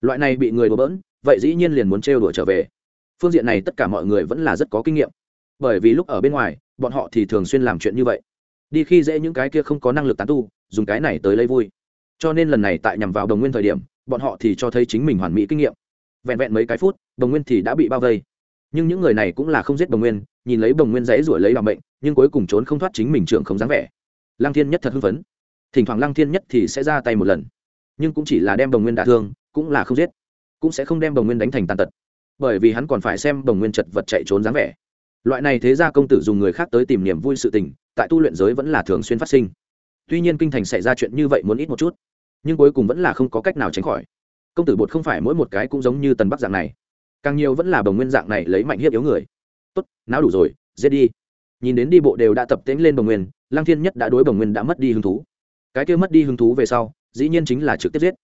Loại này bị người đùa bỡn, vậy dĩ nhiên liền muốn trêu đùa trở về. Phương diện này tất cả mọi người vẫn là rất có kinh nghiệm. Bởi vì lúc ở bên ngoài, bọn họ thì thường xuyên làm chuyện như vậy. Đi khi dễ những cái kia không có năng lực tán tu, dùng cái này tới lấy vui. Cho nên lần này tại nhằm vào đồng nguyên thời điểm, bọn họ thì cho thấy chính mình hoàn mỹ kinh nghiệm vẹn vẹn mấy cái phút bồng nguyên thì đã bị bao vây. Nhưng những người này cũng là không giết bồng nguyên, nhìn lấy bồng nguyên dãy ruổi lấy làm bệnh nhưng cuối cùng trốn không thoát chính mình trưởng không dám vẻ. Lăng thiên nhất thật hưng phấn. Thỉnh thoảng lăng thiên nhất thì sẽ ra tay một lần, nhưng cũng chỉ là đem bồng nguyên đả thương, cũng là không giết, cũng sẽ không đem bồng nguyên đánh thành tàn tật, bởi vì hắn còn phải xem bồng nguyên chật vật chạy trốn dáng vẻ. Loại này thế ra công tử dùng người khác tới tìm niềm vui sự tình, tại tu luyện giới vẫn là thường xuyên phát sinh. Tuy nhiên kinh thành xảy ra chuyện như vậy muốn ít một chút, nhưng cuối cùng vẫn là không có cách nào tránh khỏi công tử bột không phải mỗi một cái cũng giống như tần bắc dạng này. Càng nhiều vẫn là bồng nguyên dạng này lấy mạnh hiếp yếu người. Tốt não đủ rồi, giết đi. Nhìn đến đi bộ đều đã tập tễnh lên bồng nguyên, lăng thiên nhất đã đối bồng nguyên đã mất đi hứng thú. Cái kia mất đi hứng thú về sau, dĩ nhiên chính là trực tiếp giết.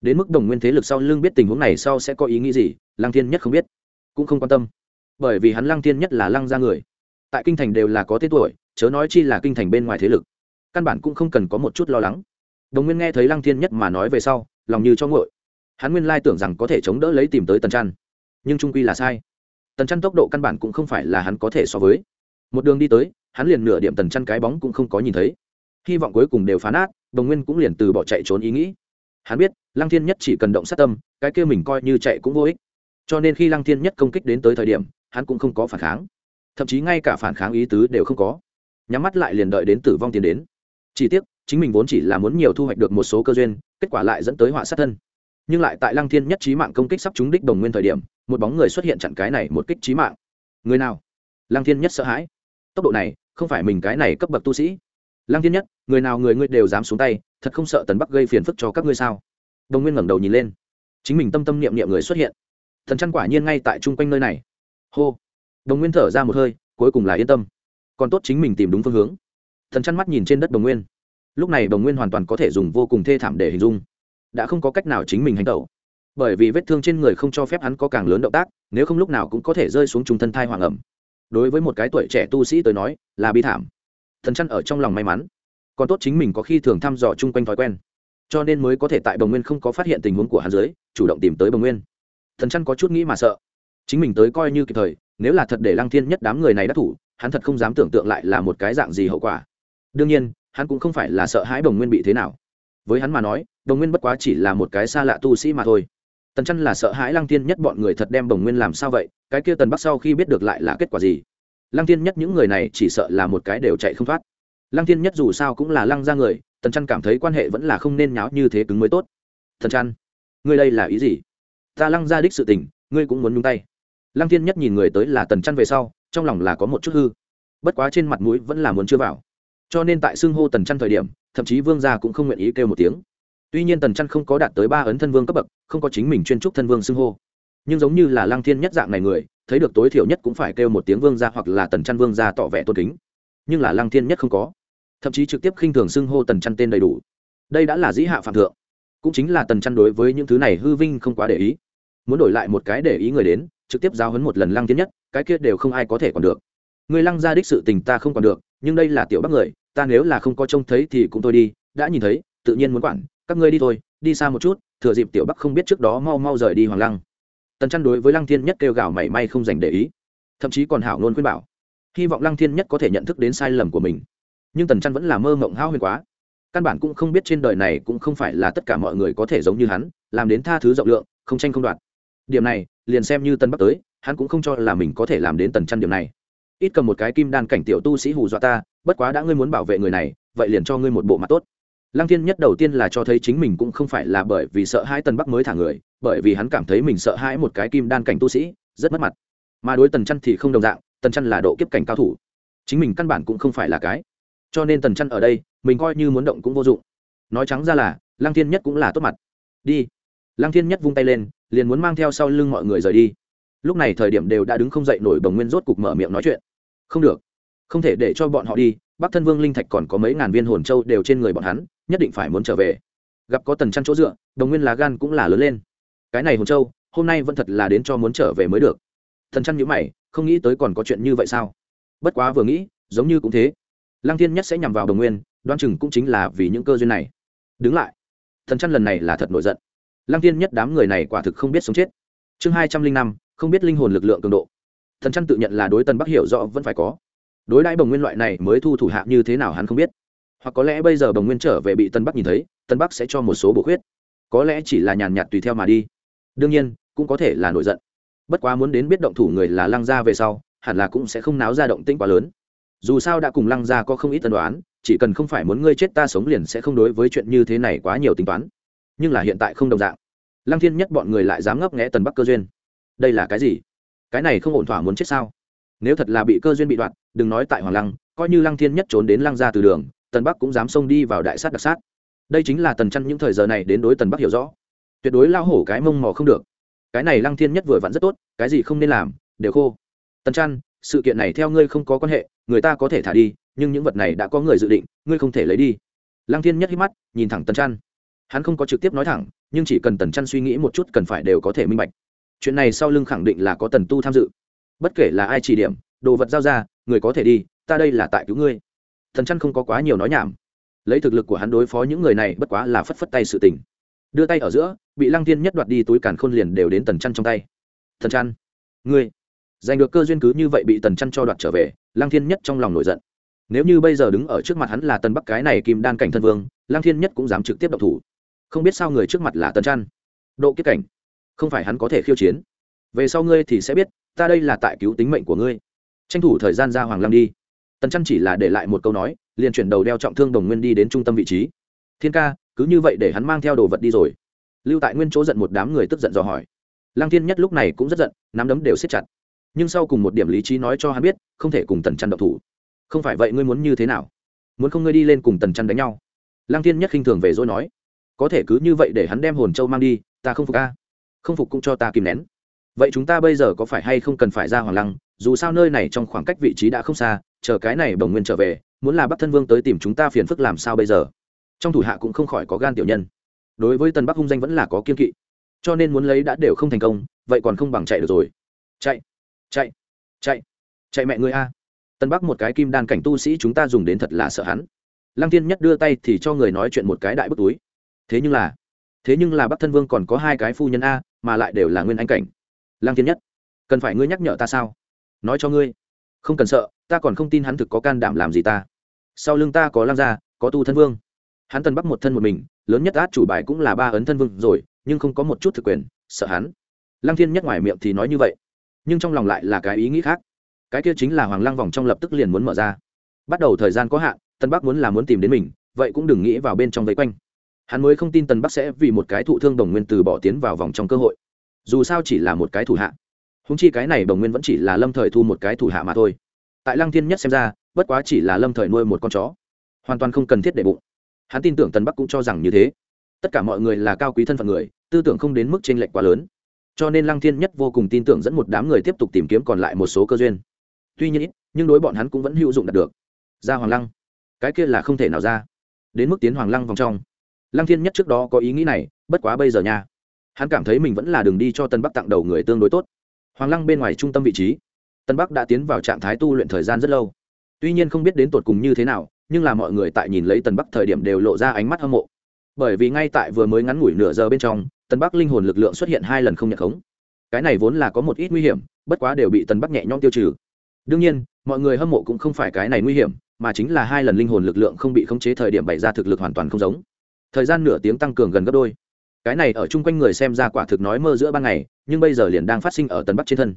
Đến mức đồng nguyên thế lực sau lưng biết tình huống này sau sẽ có ý nghĩ gì, lăng thiên nhất không biết, cũng không quan tâm. Bởi vì hắn lăng thiên nhất là lăng ra người. Tại kinh thành đều là có tên tuổi, chớ nói chi là kinh thành bên ngoài thế lực. Căn bản cũng không cần có một chút lo lắng. Đồng nguyên nghe thấy lăng thiên nhất mà nói về sau, lòng như cho ngội hắn nguyên lai tưởng rằng có thể chống đỡ lấy tìm tới tần trăn. Nhưng trung quy là sai. Tần trăn tốc độ căn bản cũng không phải là hắn có thể so với. Một đường đi tới, hắn liền nửa điểm tần trăn cái bóng cũng không có nhìn thấy. Hy vọng cuối cùng đều phá nát, đồng nguyên cũng liền từ bỏ chạy trốn ý nghĩ. Hắn biết, lăng thiên nhất chỉ cần động sát tâm, cái kia mình coi như chạy cũng vô ích. Cho nên khi lăng thiên nhất công kích đến tới thời điểm, hắn cũng không có phản kháng. Thậm chí ngay cả phản kháng ý tứ đều không có. Nhắm mắt lại liền đợi đến tử vong tiến đến. Chỉ tiếc, chính mình vốn chỉ là muốn nhiều thu hoạch được một số cơ duyên, kết quả lại dẫn tới họa sát thân nhưng lại tại lăng thiên nhất trí mạng công kích sắp trúng đích đồng nguyên thời điểm, một bóng người xuất hiện chặn cái này một kích trí mạng. Người nào? Lăng thiên nhất sợ hãi. Tốc độ này, không phải mình cái này cấp bậc tu sĩ. Lăng thiên nhất, người nào người ngươi đều dám xuống tay, thật không sợ tần bắc gây phiền phức cho các ngươi sao? Đồng nguyên ngẩng đầu nhìn lên. Chính mình tâm tâm niệm niệm người xuất hiện. Thần chăn quả nhiên ngay tại chung quanh nơi này. Hô. Đồng nguyên thở ra một hơi, cuối cùng là yên tâm. Còn tốt chính mình tìm đúng phương hướng. Thần chăn mắt nhìn trên đất đồng nguyên. Lúc này đồng nguyên hoàn toàn có thể dùng vô cùng thê thảm để hình dung đã không có cách nào chính mình hành tẩu. Bởi vì vết thương trên người không cho phép hắn có càng lớn động tác, nếu không lúc nào cũng có thể rơi xuống trung thân thai hoàng ẩm. Đối với một cái tuổi trẻ tu sĩ tới nói, là bi thảm. Thần chăn ở trong lòng may mắn. Còn tốt chính mình có khi thường thăm dò chung quanh thói quen. Cho nên mới có thể tại bồng nguyên không có phát hiện tình huống của hắn dưới, chủ động tìm tới bồng nguyên. Thần chăn có chút nghĩ mà sợ. Chính mình tới coi như kịp thời, nếu là thật để lăng thiên nhất đám người này đã thủ, hắn thật không dám tưởng tượng lại là một cái dạng gì hậu quả. Đương nhiên, hắn cũng không phải là sợ hãi bồng nguyên bị thế nào. Với hắn mà nói bồng nguyên bất quá chỉ là một cái xa lạ tu sĩ mà thôi. Tần chân là sợ hãi lăng thiên nhất bọn người thật đem bồng nguyên làm sao vậy, cái kia tần bắc sau khi biết được lại là kết quả gì? Lăng thiên nhất những người này chỉ sợ là một cái đều chạy không thoát. Lăng thiên nhất dù sao cũng là lăng ra người, tần chân cảm thấy quan hệ vẫn là không nên nháo như thế cứng mới tốt. Tần chân ngươi đây là ý gì? Ta lăng ra đích sự tình, ngươi cũng muốn nhung tay. Lăng thiên nhất nhìn người tới là tần chân về sau, trong lòng là có một chút hư. Bất quá trên mặt mũi vẫn là muốn chưa vào. Cho nên tại xưng hô tần chân thời điểm, thậm chí vương gia cũng không nguyện ý kêu một tiếng tuy nhiên tần chăn không có đạt tới ba ấn thân vương cấp bậc, không có chính mình chuyên trúc thân vương xưng hô. Nhưng giống như là lăng thiên nhất dạng này người, thấy được tối thiểu nhất cũng phải kêu một tiếng vương gia hoặc là tần chăn vương gia tỏ vẻ tôn kính. Nhưng là lăng thiên nhất không có. Thậm chí trực tiếp khinh thường xưng hô tần chăn tên đầy đủ. Đây đã là dĩ hạ phạm thượng. Cũng chính là tần chăn đối với những thứ này hư vinh không quá để ý. Muốn đổi lại một cái để ý người đến, trực tiếp giao hấn một lần lăng thiên nhất, cái kia đều không ai có thể còn được. Người lăng ra đích sự tình ta không còn được, nhưng đây là tiểu bắc người, ta nếu là không có trông thấy thì cũng thôi đi, đã nhìn thấy, tự nhiên muốn quản các ngươi đi thôi, đi xa một chút, thừa dịp tiểu bắc không biết trước đó mau mau rời đi hoàng lăng. Tần chăn đối với lăng thiên nhất kêu gào mảy may không dành để ý. Thậm chí còn hảo nôn khuyên bảo, hy vọng lăng thiên nhất có thể nhận thức đến sai lầm của mình. Nhưng tần chăn vẫn là mơ mộng hao huyền quá. Căn bản cũng không biết trên đời này cũng không phải là tất cả mọi người có thể giống như hắn, làm đến tha thứ rộng lượng, không tranh không đoạt. Điểm này, liền xem như tân bắc tới, hắn cũng không cho là mình có thể làm đến tần chăn điểm này. Ít cầm một cái kim đan cảnh tiểu tu sĩ hù dọa ta, bất quá đã ngươi muốn bảo vệ người này, vậy liền cho ngươi một bộ mặt tốt lăng thiên nhất đầu tiên là cho thấy chính mình cũng không phải là bởi vì sợ hãi tần bắc mới thả người, bởi vì hắn cảm thấy mình sợ hãi một cái kim đan cảnh tu sĩ, rất mất mặt. Mà đối tần chăn thì không đồng dạng, tần chăn là độ kiếp cảnh cao thủ. Chính mình căn bản cũng không phải là cái. Cho nên tần chăn ở đây, mình coi như muốn động cũng vô dụng. Nói trắng ra là, lăng thiên nhất cũng là tốt mặt. Đi. Lăng thiên nhất vung tay lên, liền muốn mang theo sau lưng mọi người rời đi. Lúc này thời điểm đều đã đứng không dậy nổi bồng nguyên rốt cục mở miệng nói chuyện. Không được. Không thể để cho bọn họ đi bắc thân vương linh thạch còn có mấy ngàn viên hồn châu đều trên người bọn hắn, nhất định phải muốn trở về. Gặp có tần chăn chỗ dựa, đồng nguyên lá gan cũng là lớn lên. Cái này hồn châu, hôm nay vẫn thật là đến cho muốn trở về mới được. Thần chăn nhữ mày, không nghĩ tới còn có chuyện như vậy sao? Bất quá vừa nghĩ, giống như cũng thế. Lăng thiên nhất sẽ nhằm vào đồng nguyên đoan chừng cũng chính là vì những cơ duyên này. Đứng lại. Thần chăn lần này là thật nổi giận. Lăng thiên nhất đám người này quả thực không biết sống chết. Chương hai trăm linh năm, không biết linh hồn lực lượng cường độ. Thần chăn tự nhận là đối tân bắc hiểu rõ vẫn phải có đối đãi bồng nguyên loại này mới thu thủ hạ như thế nào hắn không biết. Hoặc có lẽ bây giờ bồng nguyên trở về bị tân bắc nhìn thấy, tân bắc sẽ cho một số bổ khuyết. Có lẽ chỉ là nhàn nhạt tùy theo mà đi. Đương nhiên, cũng có thể là nổi giận. Bất quá muốn đến biết động thủ người là lăng gia về sau, hẳn là cũng sẽ không náo ra động tĩnh quá lớn. Dù sao đã cùng lăng gia có không ít tân đoán chỉ cần không phải muốn ngươi chết ta sống liền sẽ không đối với chuyện như thế này quá nhiều tính toán. Nhưng là hiện tại không đồng dạng. Lăng thiên nhất bọn người lại dám ngấp nghẽ tần bắc cơ duyên. Đây là cái gì? Cái này không ổn thỏa muốn chết sao? Nếu thật là bị cơ duyên bị đoạn, đừng nói tại hoàng lăng, coi như lăng thiên nhất trốn đến lăng ra từ đường, tần bắc cũng dám xông đi vào đại sát đặc sát. Đây chính là tần chăn những thời giờ này đến đối tần bắc hiểu rõ. Tuyệt đối lao hổ cái mông mò không được. Cái này lăng thiên nhất vừa vặn rất tốt, cái gì không nên làm, đều khô. Tần chăn sự kiện này theo ngươi không có quan hệ, người ta có thể thả đi, nhưng những vật này đã có người dự định, ngươi không thể lấy đi. Lăng thiên nhất hít mắt, nhìn thẳng tần chăn hắn không có trực tiếp nói thẳng, nhưng chỉ cần tần chăn suy nghĩ một chút cần phải đều có thể minh bạch. Chuyện này sau lưng khẳng định là có tần tu tham dự bất kể là ai chỉ điểm, đồ vật giao ra, người có thể đi, ta đây là tại cứu ngươi. Thần chăn không có quá nhiều nói nhảm. Lấy thực lực của hắn đối phó những người này bất quá là phất phất tay sự tình. Đưa tay ở giữa, bị lăng Thiên nhất đoạt đi túi càn khôn liền đều đến tần chăn trong tay. Thần chăn, ngươi. Giành được cơ duyên cứ như vậy bị tần chăn cho đoạt trở về, lăng thiên nhất trong lòng nổi giận. Nếu như bây giờ đứng ở trước mặt hắn là tần bắc cái này kim đan cảnh thân vương, lăng thiên nhất cũng dám trực tiếp độc thủ. Không biết sao người trước mặt là tần chăn. Độ kiếp cảnh, không phải hắn có thể khiêu chiến. Về sau ngươi thì sẽ biết ta đây là tại cứu tính mệnh của ngươi. Tranh thủ thời gian ra hoàng lăng đi. Tần chăn chỉ là để lại một câu nói, liền chuyển đầu đeo trọng thương đồng nguyên đi đến trung tâm vị trí. Thiên ca, cứ như vậy để hắn mang theo đồ vật đi rồi. Lưu tại nguyên chỗ giận một đám người tức giận dò hỏi. Lăng thiên nhất lúc này cũng rất giận, nắm đấm đều siết chặt. Nhưng sau cùng một điểm lý trí nói cho hắn biết, không thể cùng tần chăn độc thủ. Không phải vậy ngươi muốn như thế nào? Muốn không ngươi đi lên cùng tần chăn đánh nhau? Lăng thiên nhất khinh thường về rồi nói. Có thể cứ như vậy để hắn đem hồn châu mang đi, ta không phục a. Không phục cũng cho ta kìm nén vậy chúng ta bây giờ có phải hay không cần phải ra hoàng lăng? Dù sao nơi này trong khoảng cách vị trí đã không xa, chờ cái này bồng nguyên trở về, muốn là bắc thân vương tới tìm chúng ta phiền phức làm sao bây giờ? Trong thủ hạ cũng không khỏi có gan tiểu nhân. Đối với tần bắc hung danh vẫn là có kiên kỵ. Cho nên muốn lấy đã đều không thành công, vậy còn không bằng chạy được rồi. Chạy chạy chạy chạy mẹ người a. Tân bắc một cái kim đan cảnh tu sĩ chúng ta dùng đến thật là sợ hắn. Lăng tiên nhất đưa tay thì cho người nói chuyện một cái đại bức túi. Thế nhưng là, thế nhưng là bắc thân vương còn có hai cái phu nhân a, mà lại đều là nguyên anh cảnh. Lang Thiên nhất, cần phải ngươi nhắc nhở ta sao? Nói cho ngươi. Không cần sợ, ta còn không tin hắn thực có can đảm làm gì ta. Sau lưng ta có Lang gia, có tu thân vương. Hắn tân bắc một thân một mình, lớn nhất át chủ bài cũng là ba ấn thân vương rồi, nhưng không có một chút thực quyền, sợ hắn. Lăng thiên nhất ngoài miệng thì nói như vậy, nhưng trong lòng lại là cái ý nghĩ khác. Cái kia chính là hoàng lăng vòng trong lập tức liền muốn mở ra. Bắt đầu thời gian có hạn tân bắc muốn là muốn tìm đến mình, vậy cũng đừng nghĩ vào bên trong vây quanh. Hắn mới không tin tân bắc sẽ vì một cái thụ thương đồng nguyên từ bỏ tiến vào vòng trong cơ hội dù sao chỉ là một cái thủ hạ. Húng chi cái này bồng nguyên vẫn chỉ là lâm thời thu một cái thủ hạ mà thôi. Tại lăng thiên nhất xem ra, bất quá chỉ là lâm thời nuôi một con chó. Hoàn toàn không cần thiết để bụng. Hắn tin tưởng tần bắc cũng cho rằng như thế. Tất cả mọi người là cao quý thân phận người, tư tưởng không đến mức t r ê n lệch quá lớn. Cho nên lăng thiên nhất vô cùng tin tưởng dẫn một đám người tiếp tục tìm kiếm còn lại một số cơ duyên. Tuy nhiên ít nhưng đối bọn hắn cũng vẫn hữu dụng đạt được. Ra hoàng lăng. Cái kia là không thể nào ra. Đến mức tiến hoàng lăng vòng trong. Lăng thiên nhất trước đó có ý nghĩ này, bất quá bây giờ nha hắn cảm thấy mình vẫn là đường đi cho tân bắc tặng đầu người tương đối tốt hoàng lăng bên ngoài trung tâm vị trí tân bắc đã tiến vào trạng thái tu luyện thời gian rất lâu tuy nhiên không biết đến tột cùng như thế nào nhưng là mọi người tại nhìn lấy tân bắc thời điểm đều lộ ra ánh mắt hâm mộ bởi vì ngay tại vừa mới ngắn ngủi nửa giờ bên trong tân bắc linh hồn lực lượng xuất hiện hai lần không nhận khống cái này vốn là có một ít nguy hiểm bất quá đều bị tân bắc nhẹ nhõm tiêu trừ đương nhiên mọi người hâm mộ cũng không phải cái này nguy hiểm mà chính là hai lần linh hồn lực lượng không bị khống chế thời điểm bày ra thực lực hoàn toàn không giống thời gian nửa tiếng tăng cường gần gấp đôi cái này ở chung quanh người xem ra quả thực nói mơ giữa ban ngày, nhưng bây giờ liền đang phát sinh ở tân bắc trên thân.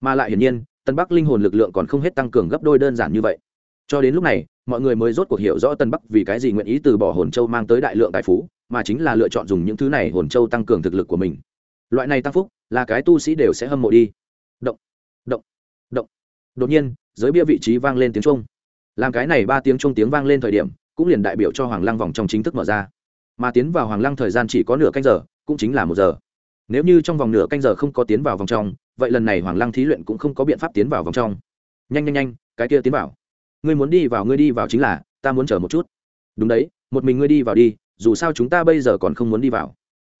Mà lại hiển nhiên, tân bắc linh hồn lực lượng còn không hết tăng cường gấp đôi đơn giản như vậy. Cho đến lúc này, mọi người mới rốt cuộc hiểu rõ tân bắc vì cái gì nguyện ý từ bỏ hồn châu mang tới đại lượng tài phú, mà chính là lựa chọn dùng những thứ này hồn châu tăng cường thực lực của mình. Loại này tăng phúc, là cái tu sĩ đều sẽ hâm mộ đi. Động động động. Đột nhiên, giới bia vị trí vang lên tiếng trung làm cái này ba tiếng trung tiếng vang lên thời điểm, cũng liền đại biểu cho hoàng lăng vòng trong chính thức mở ra mà tiến vào hoàng lăng thời gian chỉ có nửa canh giờ, cũng chính là một giờ. Nếu như trong vòng nửa canh giờ không có tiến vào vòng trong, vậy lần này hoàng lăng thí luyện cũng không có biện pháp tiến vào vòng trong. Nhanh nhanh nhanh, cái kia tiến vào. Ngươi muốn đi vào, ngươi đi vào chính là, ta muốn chờ một chút. Đúng đấy, một mình ngươi đi vào đi, dù sao chúng ta bây giờ còn không muốn đi vào.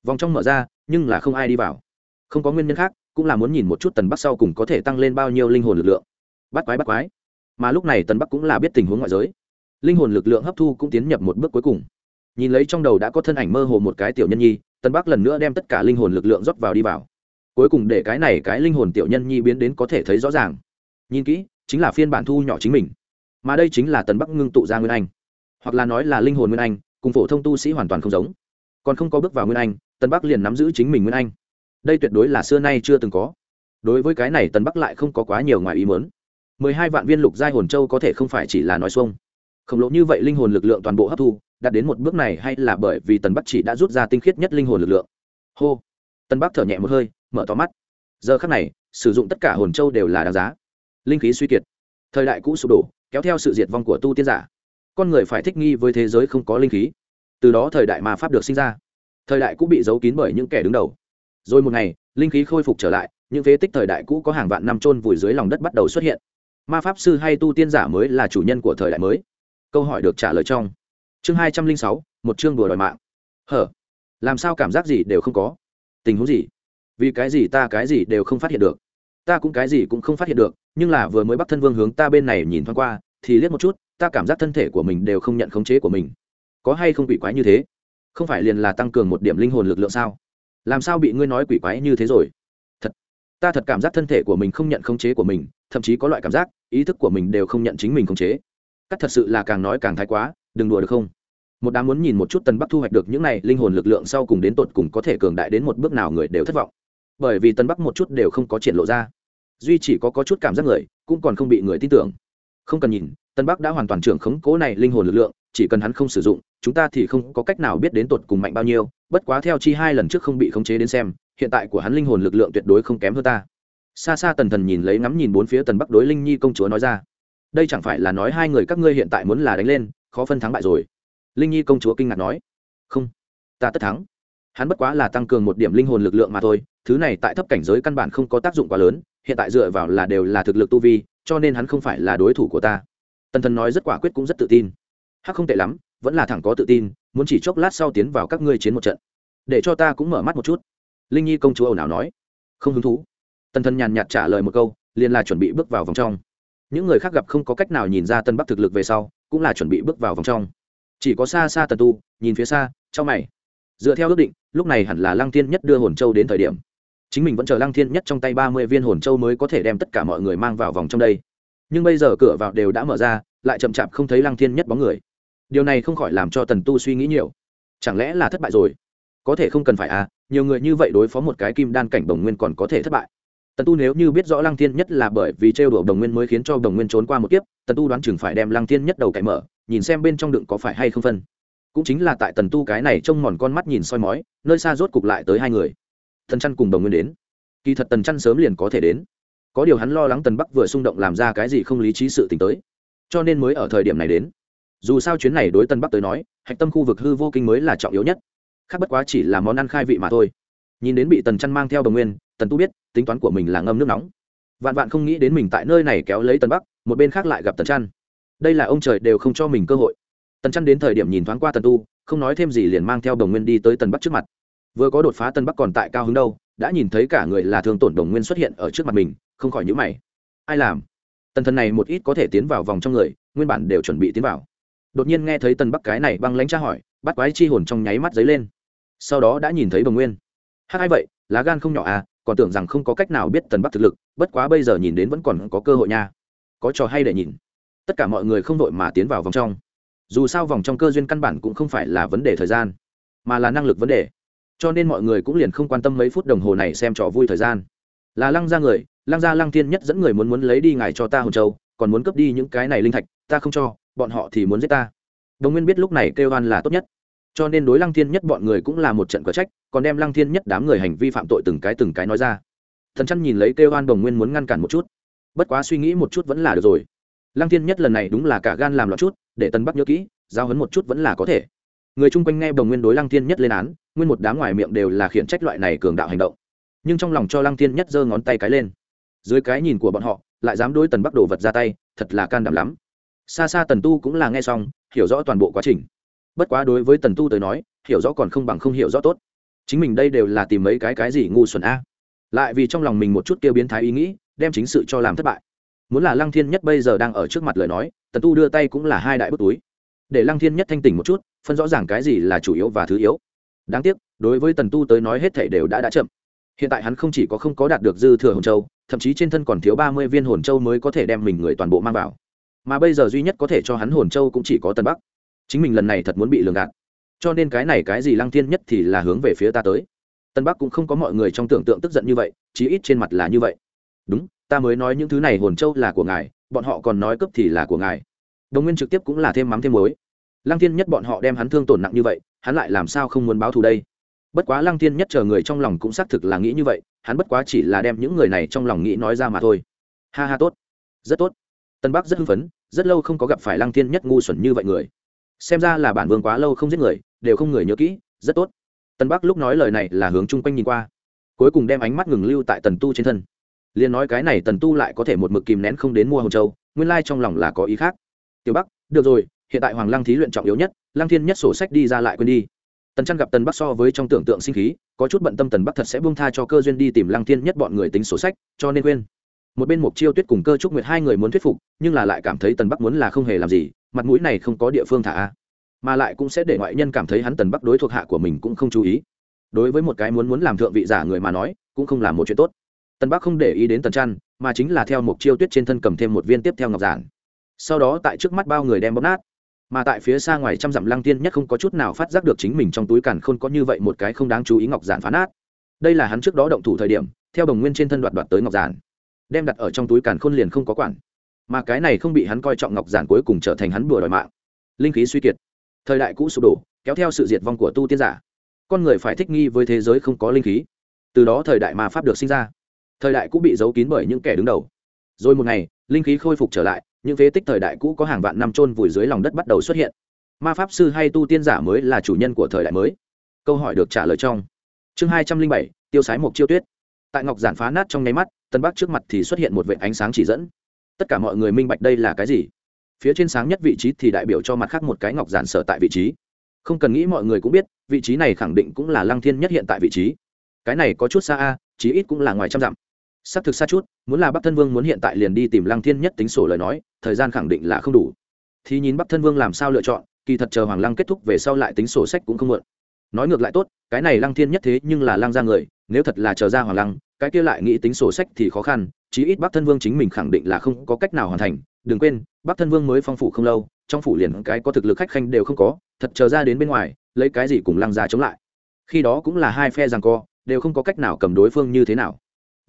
Vòng trong mở ra, nhưng là không ai đi vào. Không có nguyên nhân khác, cũng là muốn nhìn một chút tần bắc sau cùng có thể tăng lên bao nhiêu linh hồn lực lượng. Bắt quái bắt quái. Mà lúc này tần bắc cũng là biết tình huống ngoại giới. Linh hồn lực lượng hấp thu cũng tiến nhập một bước cuối cùng nhìn lấy trong đầu đã có thân ảnh mơ hồ một cái tiểu nhân nhi tần bắc lần nữa đem tất cả linh hồn lực lượng rót vào đi vào. Cuối cùng để cái này cái linh hồn tiểu nhân nhi biến đến có thể thấy rõ ràng. Nhìn kỹ, chính là phiên bản thu nhỏ chính mình. Mà đây chính là tần bắc ngưng tụ ra nguyên anh. Hoặc là nói là linh hồn nguyên anh, cùng phổ thông tu sĩ hoàn toàn không giống. Còn không có bước vào nguyên anh tần bắc liền nắm giữ chính mình nguyên anh. Đây tuyệt đối là xưa nay chưa từng có. Đối với cái này tần bắc lại không có quá nhiều ngoài ý mớn mười hai vạn viên lục giai hồn châu có thể không phải chỉ là nói xuông. Khổng lồ như vậy linh hồn lực lượng toàn bộ hấp thu đạt đến một bước này hay là bởi vì tần bắc chỉ đã rút ra tinh khiết nhất linh hồn lực lượng? Hô. Tần bắc thở nhẹ một hơi, mở tỏ mắt. Giờ khắc này, sử dụng tất cả hồn châu đều là đáng giá. Linh khí suy kiệt. Thời đại cũ sụp đổ, kéo theo sự diệt vong của tu tiên giả. Con người phải thích nghi với thế giới không có linh khí. Từ đó thời đại mà pháp được sinh ra. Thời đại cũ bị giấu kín bởi những kẻ đứng đầu. Rồi một ngày, linh khí khôi phục trở lại, những phế tích thời đại cũ có hàng vạn năm trôn vùi dưới lòng đất bắt đầu xuất hiện. Ma pháp sư hay tu tiên giả mới là chủ nhân của thời đại mới? Câu hỏi được trả lời trong chương hai trăm linh sáu, một chương đùa đòi mạng. Hở? Làm sao cảm giác gì đều không có? Tình huống gì? Vì cái gì ta cái gì đều không phát hiện được? Ta cũng cái gì cũng không phát hiện được, nhưng là vừa mới bắt thân vương hướng ta bên này nhìn thoáng qua, thì liếc một chút, ta cảm giác thân thể của mình đều không nhận khống chế của mình. Có hay không quỷ quái như thế? Không phải liền là tăng cường một điểm linh hồn lực lượng sao? Làm sao bị ngươi nói quỷ quái như thế rồi? Thật, ta thật cảm giác thân thể của mình không nhận khống chế của mình, thậm chí có loại cảm giác, ý thức của mình đều không nhận chính mình khống chế. Cắt thật sự là càng nói càng thái quá đừng đùa được không? Một đám muốn nhìn một chút tân bắc thu hoạch được những này linh hồn lực lượng sau cùng đến tột cùng có thể cường đại đến một bước nào người đều thất vọng. Bởi vì tân bắc một chút đều không có triển lộ ra. Duy chỉ có, có chút cảm giác người cũng còn không bị người tin tưởng. Không cần nhìn tân bắc đã hoàn toàn trưởng khống cố này linh hồn lực lượng chỉ cần hắn không sử dụng chúng ta thì không có cách nào biết đến tột cùng mạnh bao nhiêu bất quá theo chi hai lần trước không bị khống chế đến xem hiện tại của hắn linh hồn lực lượng tuyệt đối không kém hơn ta. Xa xa tần thần nhìn lấy ngắm nhìn bốn phía tần bắc đối linh nhi công chúa nói ra. Đây chẳng phải là nói hai người các ngươi hiện tại muốn là đánh lên khó phân thắng bại rồi. Linh nhi công chúa kinh ngạc nói, không, ta tất thắng. Hắn bất quá là tăng cường một điểm linh hồn lực lượng mà thôi, thứ này tại thấp cảnh giới căn bản không có tác dụng quá lớn, hiện tại dựa vào là đều là thực lực tu vi, cho nên hắn không phải là đối thủ của ta. Tần thần nói rất quả quyết cũng rất tự tin. Hắc không tệ lắm, vẫn là thẳng có tự tin, muốn chỉ chốc lát sau tiến vào các ngươi chiến một trận. Để cho ta cũng mở mắt một chút. Linh nhi công chúa ồn ào nói. Không hứng thú. Tần thần nhàn nhạt trả lời một câu, liền là chuẩn bị bước vào vòng trong. Những người khác gặp không có cách nào nhìn ra tân bắc thực lực về sau cũng là chuẩn bị bước vào vòng trong. Chỉ có xa xa tần tu, nhìn phía xa trong mày. Dựa theo ước định, lúc này hẳn là lăng thiên nhất đưa hồn châu đến thời điểm. Chính mình vẫn chờ lăng thiên nhất trong tay ba mươi viên hồn châu mới có thể đem tất cả mọi người mang vào vòng trong đây. Nhưng bây giờ cửa vào đều đã mở ra, lại chậm chạp không thấy lăng thiên nhất bóng người. Điều này không khỏi làm cho tần tu suy nghĩ nhiều. Chẳng lẽ là thất bại rồi? Có thể không cần phải à nhiều người như vậy đối phó một cái kim đan cảnh đồng nguyên còn có thể thất bại tần tu nếu như biết rõ lăng thiên nhất là bởi vì trêu đổ đồng nguyên mới khiến cho đồng nguyên trốn qua một kiếp, tần tu đoán chừng phải đem lăng thiên nhất đầu cải mở, nhìn xem bên trong đựng có phải hay không phân. Cũng chính là tại tần tu cái này trông mòn con mắt nhìn soi mói, nơi xa rốt cục lại tới hai người. Thần chăn cùng đồng nguyên đến. Kỳ thật tần chăn sớm liền có thể đến. Có điều hắn lo lắng tần bắc vừa xung động làm ra cái gì không lý trí sự t ì n h tới. Cho nên mới ở thời điểm này đến. Dù sao chuyến này đối tân bắc tới nói, hạch tâm khu vực hư vô kinh mới là trọng yếu nhất. Khác bất quá chỉ là món ăn khai vị mà thôi. Nhìn đến bị tần chăn mang theo đồng nguyên tần tu biết, tính toán của mình là ngâm nước nóng. Vạn vạn không nghĩ đến mình tại nơi này kéo lấy tần bắc, một bên khác lại gặp tần Trăn. đây là ông trời đều không cho mình cơ hội. Tần Trăn đến thời điểm nhìn thoáng qua tần tu, không nói thêm gì liền mang theo đồng nguyên đi tới tần bắc trước mặt. Vừa có đột phá Tần bắc còn tại cao hứng đâu, đã nhìn thấy cả người là thương tổn đồng nguyên xuất hiện ở trước mặt mình, không khỏi nhữ mày. Ai làm? Tần thần này một ít có thể tiến vào vòng trong người, nguyên bản đều chuẩn bị tiến vào. Đột nhiên nghe thấy tần bắc cái này băng lánh tra hỏi, bắt quái chi hồn trong nháy mắt dấy lên. Sau đó đã nhìn thấy đồng nguyên. Hát ai vậy? Lá gan không nhỏ à? Còn tưởng rằng không có cách nào biết tần bắc thực lực, bất quá bây giờ nhìn đến vẫn còn có cơ hội nha. Có trò hay để nhìn. Tất cả mọi người không đội mà tiến vào vòng trong. Dù sao vòng trong cơ duyên căn bản cũng không phải là vấn đề thời gian, mà là năng lực vấn đề. Cho nên mọi người cũng liền không quan tâm mấy phút đồng hồ này xem trò vui thời gian. Là lăng ra người, lăng gia lăng thiên nhất dẫn người muốn muốn lấy đi ngài cho ta hồn châu, còn muốn cướp đi những cái này linh thạch, ta không cho, bọn họ thì muốn giết ta. Đồng nguyên biết lúc này kêu oan là tốt nhất cho nên đối lăng thiên nhất bọn người cũng là một trận có trách, còn đem lăng thiên nhất đám người hành vi phạm tội từng cái từng cái nói ra. Thần chăn nhìn lấy kêu An đồng nguyên muốn ngăn cản một chút. Bất quá suy nghĩ một chút vẫn là được rồi. Lăng thiên nhất lần này đúng là cả gan làm loạn chút, để tân bắc nhớ kỹ, giao hấn một chút vẫn là có thể. Người chung quanh nghe đồng nguyên đối lăng thiên nhất lên án, nguyên một đám ngoài miệng đều là khiển trách loại này cường đạo hành động. Nhưng trong lòng cho lăng thiên nhất giơ ngón tay cái lên. Dưới cái nhìn của bọn họ, lại dám đối tần bắc đồ vật ra tay, thật là can đảm lắm. Xa xa tần tu cũng là nghe xong, hiểu rõ toàn bộ quá trình bất quá đối với tần tu tới nói, hiểu rõ còn không bằng không hiểu rõ tốt. Chính mình đây đều là tìm mấy cái cái gì ngu xuẩn a. Lại vì trong lòng mình một chút tiêu biến thái ý nghĩ, đem chính sự cho làm thất bại. Muốn là lăng thiên nhất bây giờ đang ở trước mặt lời nói, tần tu đưa tay cũng là hai đại bức túi. Để lăng thiên nhất thanh tỉnh một chút, phân rõ ràng cái gì là chủ yếu và thứ yếu. Đáng tiếc, đối với tần tu tới nói hết thể đều đã đã chậm. Hiện tại hắn không chỉ có không có đạt được dư thừa hồn châu, thậm chí trên thân còn thiếu ba mươi viên hồn châu mới có thể đem mình người toàn bộ mang vào. Mà bây giờ duy nhất có thể cho hắn hồn châu cũng chỉ có Tần bắc chính mình lần này thật muốn bị lường gạt. Cho nên cái này cái gì lăng thiên nhất thì là hướng về phía ta tới. Tân bắc cũng không có mọi người trong tưởng tượng tức giận như vậy, chí ít trên mặt là như vậy. Đúng, ta mới nói những thứ này hồn châu là của ngài, bọn họ còn nói cấp thì là của ngài. Đồng nguyên trực tiếp cũng là thêm mắm thêm muối. Lăng thiên nhất bọn họ đem hắn thương tổn nặng như vậy, hắn lại làm sao không muốn báo thù đây? Bất quá lăng thiên nhất chờ người trong lòng cũng xác thực là nghĩ như vậy, hắn bất quá chỉ là đem những người này trong lòng nghĩ nói ra mà thôi. Ha ha, tốt. Rất tốt. Tân bắc rất hưng phấn, rất lâu không có gặp phải lăng thiên nhất ngu xuẩn như vậy người xem ra là bản vương quá lâu không giết người, đều không người nhớ kỹ, rất tốt. Tân bắc lúc nói lời này là hướng chung quanh nhìn qua, cuối cùng đem ánh mắt ngừng lưu tại tần tu trên thân. Liền nói cái này tần tu lại có thể một mực kìm nén không đến mua hồng châu, nguyên lai trong lòng là có ý khác. Tiểu bắc, được rồi, hiện tại hoàng lăng thí luyện trọng yếu nhất, lăng thiên nhất sổ sách đi ra lại quên đi. Tần trăn gặp tần bắc so với trong tưởng tượng sinh khí, có chút bận tâm tần bắc thật sẽ buông tha cho cơ duyên đi tìm lăng thiên nhất bọn người tính sổ sách, cho nên quên một bên mục chiêu tuyết cùng cơ trúc nguyệt hai người muốn thuyết phục, nhưng là lại cảm thấy tần bắc muốn là không hề làm gì, mặt mũi này không có địa phương thả. Mà lại cũng sẽ để ngoại nhân cảm thấy hắn tần bắc đối thuộc hạ của mình cũng không chú ý. Đối với một cái muốn muốn làm thượng vị giả người mà nói, cũng không là một chuyện tốt. Tần bắc không để ý đến tần trăn, mà chính là theo mục chiêu tuyết trên thân cầm thêm một viên tiếp theo ngọc giản. Sau đó tại trước mắt bao người đem bóp nát. Mà tại phía xa ngoài trăm dặm lăng tiên nhất không có chút nào phát giác được chính mình trong túi càn khôn có như vậy một cái không đáng chú ý ngọc giản phá nát. Đây là hắn trước đó động thủ thời điểm, theo đồng nguyên trên thân đoạt đoạt tới ngọc giản đem đặt ở trong túi càn khôn liền không có quản. Mà cái này không bị hắn coi trọng ngọc giản cuối cùng trở thành hắn bừa đòi mạng. Linh khí suy kiệt. Thời đại cũ sụp đổ, kéo theo sự diệt vong của tu tiên giả. Con người phải thích nghi với thế giới không có linh khí. Từ đó thời đại mà pháp được sinh ra. Thời đại cũ bị giấu kín bởi những kẻ đứng đầu. Rồi một ngày, linh khí khôi phục trở lại, những phế tích thời đại cũ có hàng vạn năm trôn vùi dưới lòng đất bắt đầu xuất hiện. Ma pháp sư hay tu tiên giả mới là chủ nhân của thời đại mới. Câu hỏi được trả lời trong. Chương hai trăm linh bảy, tiêu sái mộc chiêu tuyết tại ngọc giản phá nát trong nháy mắt, tân bắc trước mặt thì xuất hiện một vệ ánh sáng chỉ dẫn. Tất cả mọi người minh bạch đây là cái gì? Phía trên sáng nhất vị trí thì đại biểu cho mặt khác một cái ngọc giản sở tại vị trí. Không cần nghĩ mọi người cũng biết, vị trí này khẳng định cũng là lăng thiên nhất hiện tại vị trí. Cái này có chút xa a, chí ít cũng là ngoài trăm dặm. Xác thực xa chút, muốn là bắc thân vương muốn hiện tại liền đi tìm lăng thiên nhất tính sổ lời nói, thời gian khẳng định là không đủ. Thì nhìn bắc thân vương làm sao lựa chọn, kỳ thật chờ hoàng lăng kết thúc về sau lại tính sổ sách cũng không mượn nói ngược lại tốt, cái này lăng thiên nhất thế nhưng là lăng ra người nếu thật là chờ ra hoàng lăng, cái kia lại nghĩ tính sổ sách thì khó khăn, chí ít bắc thân vương chính mình khẳng định là không có cách nào hoàn thành. Đừng quên, bắc thân vương mới phong phủ không lâu, trong phủ liền cái có thực lực khách khanh đều không có, thật chờ ra đến bên ngoài, lấy cái gì cùng lăng ra chống lại. Khi đó cũng là hai phe rằng co, đều không có cách nào cầm đối phương như thế nào.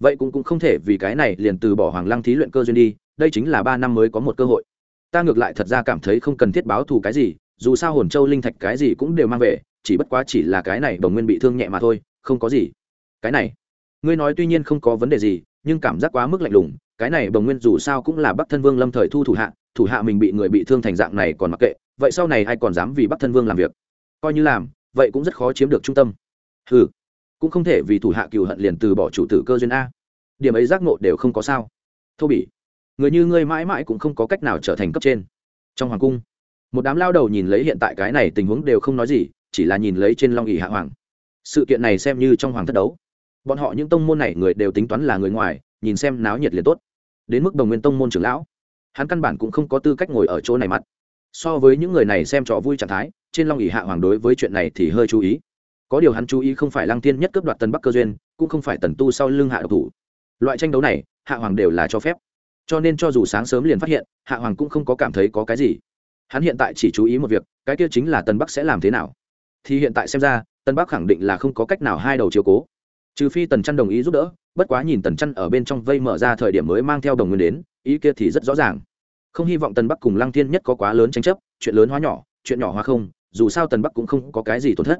Vậy cũng cũng không thể vì cái này liền từ bỏ hoàng lăng thí luyện cơ duyên đi, đây chính là ba năm mới có một cơ hội. Ta ngược lại thật ra cảm thấy không cần thiết báo thù cái gì, dù sao hồn châu linh thạch cái gì cũng đều mang về, chỉ bất quá chỉ là cái này đồng nguyên bị thương nhẹ mà thôi, không có gì cái này, ngươi nói tuy nhiên không có vấn đề gì, nhưng cảm giác quá mức lạnh lùng, cái này bồng nguyên dù sao cũng là bắc thân vương lâm thời thu thủ hạ thủ hạ mình bị người bị thương thành dạng này còn mặc kệ, vậy sau này ai còn dám vì bắc thân vương làm việc? Coi như làm, vậy cũng rất khó chiếm được trung tâm. Ừ cũng không thể vì thủ hạ cừu hận liền từ bỏ chủ tử cơ duyên a. Điểm ấy giác ngộ đều không có sao. Thô bỉ, người như ngươi mãi mãi cũng không có cách nào trở thành cấp trên. Trong hoàng cung, một đám lao đầu nhìn lấy hiện tại cái này tình huống đều không nói gì, chỉ là nhìn lấy trên long ỉ hạ hoàng. Sự kiện này xem như trong hoàng thất đấu bọn họ những tông môn này người đều tính toán là người ngoài, nhìn xem náo nhiệt liền tốt. Đến mức đồng nguyên tông môn trưởng lão, hắn căn bản cũng không có tư cách ngồi ở chỗ này mặt. So với những người này xem trò vui trạng thái, trên long ỉ hạ hoàng đối với chuyện này thì hơi chú ý. Có điều hắn chú ý không phải lăng tiên nhất cướp đoạt tân bắc cơ duyên, cũng không phải tần tu sau lưng hạ độc thủ. Loại tranh đấu này, hạ hoàng đều là cho phép. Cho nên cho dù sáng sớm liền phát hiện, hạ hoàng cũng không có cảm thấy có cái gì. Hắn hiện tại chỉ chú ý một việc, cái kia chính là tân bắc sẽ làm thế nào. Thì hiện tại xem ra tân bắc khẳng định là không có cách nào hai đầu chiếu cố trừ phi tần chăn đồng ý giúp đỡ, bất quá nhìn tần chăn ở bên trong vây mở ra thời điểm mới mang theo đồng nguyên đến, ý kia thì rất rõ ràng. Không hy vọng tần bắc cùng lăng thiên nhất có quá lớn tranh chấp, chuyện lớn hóa nhỏ, chuyện nhỏ hóa không, dù sao tần bắc cũng không có cái gì tổn thất.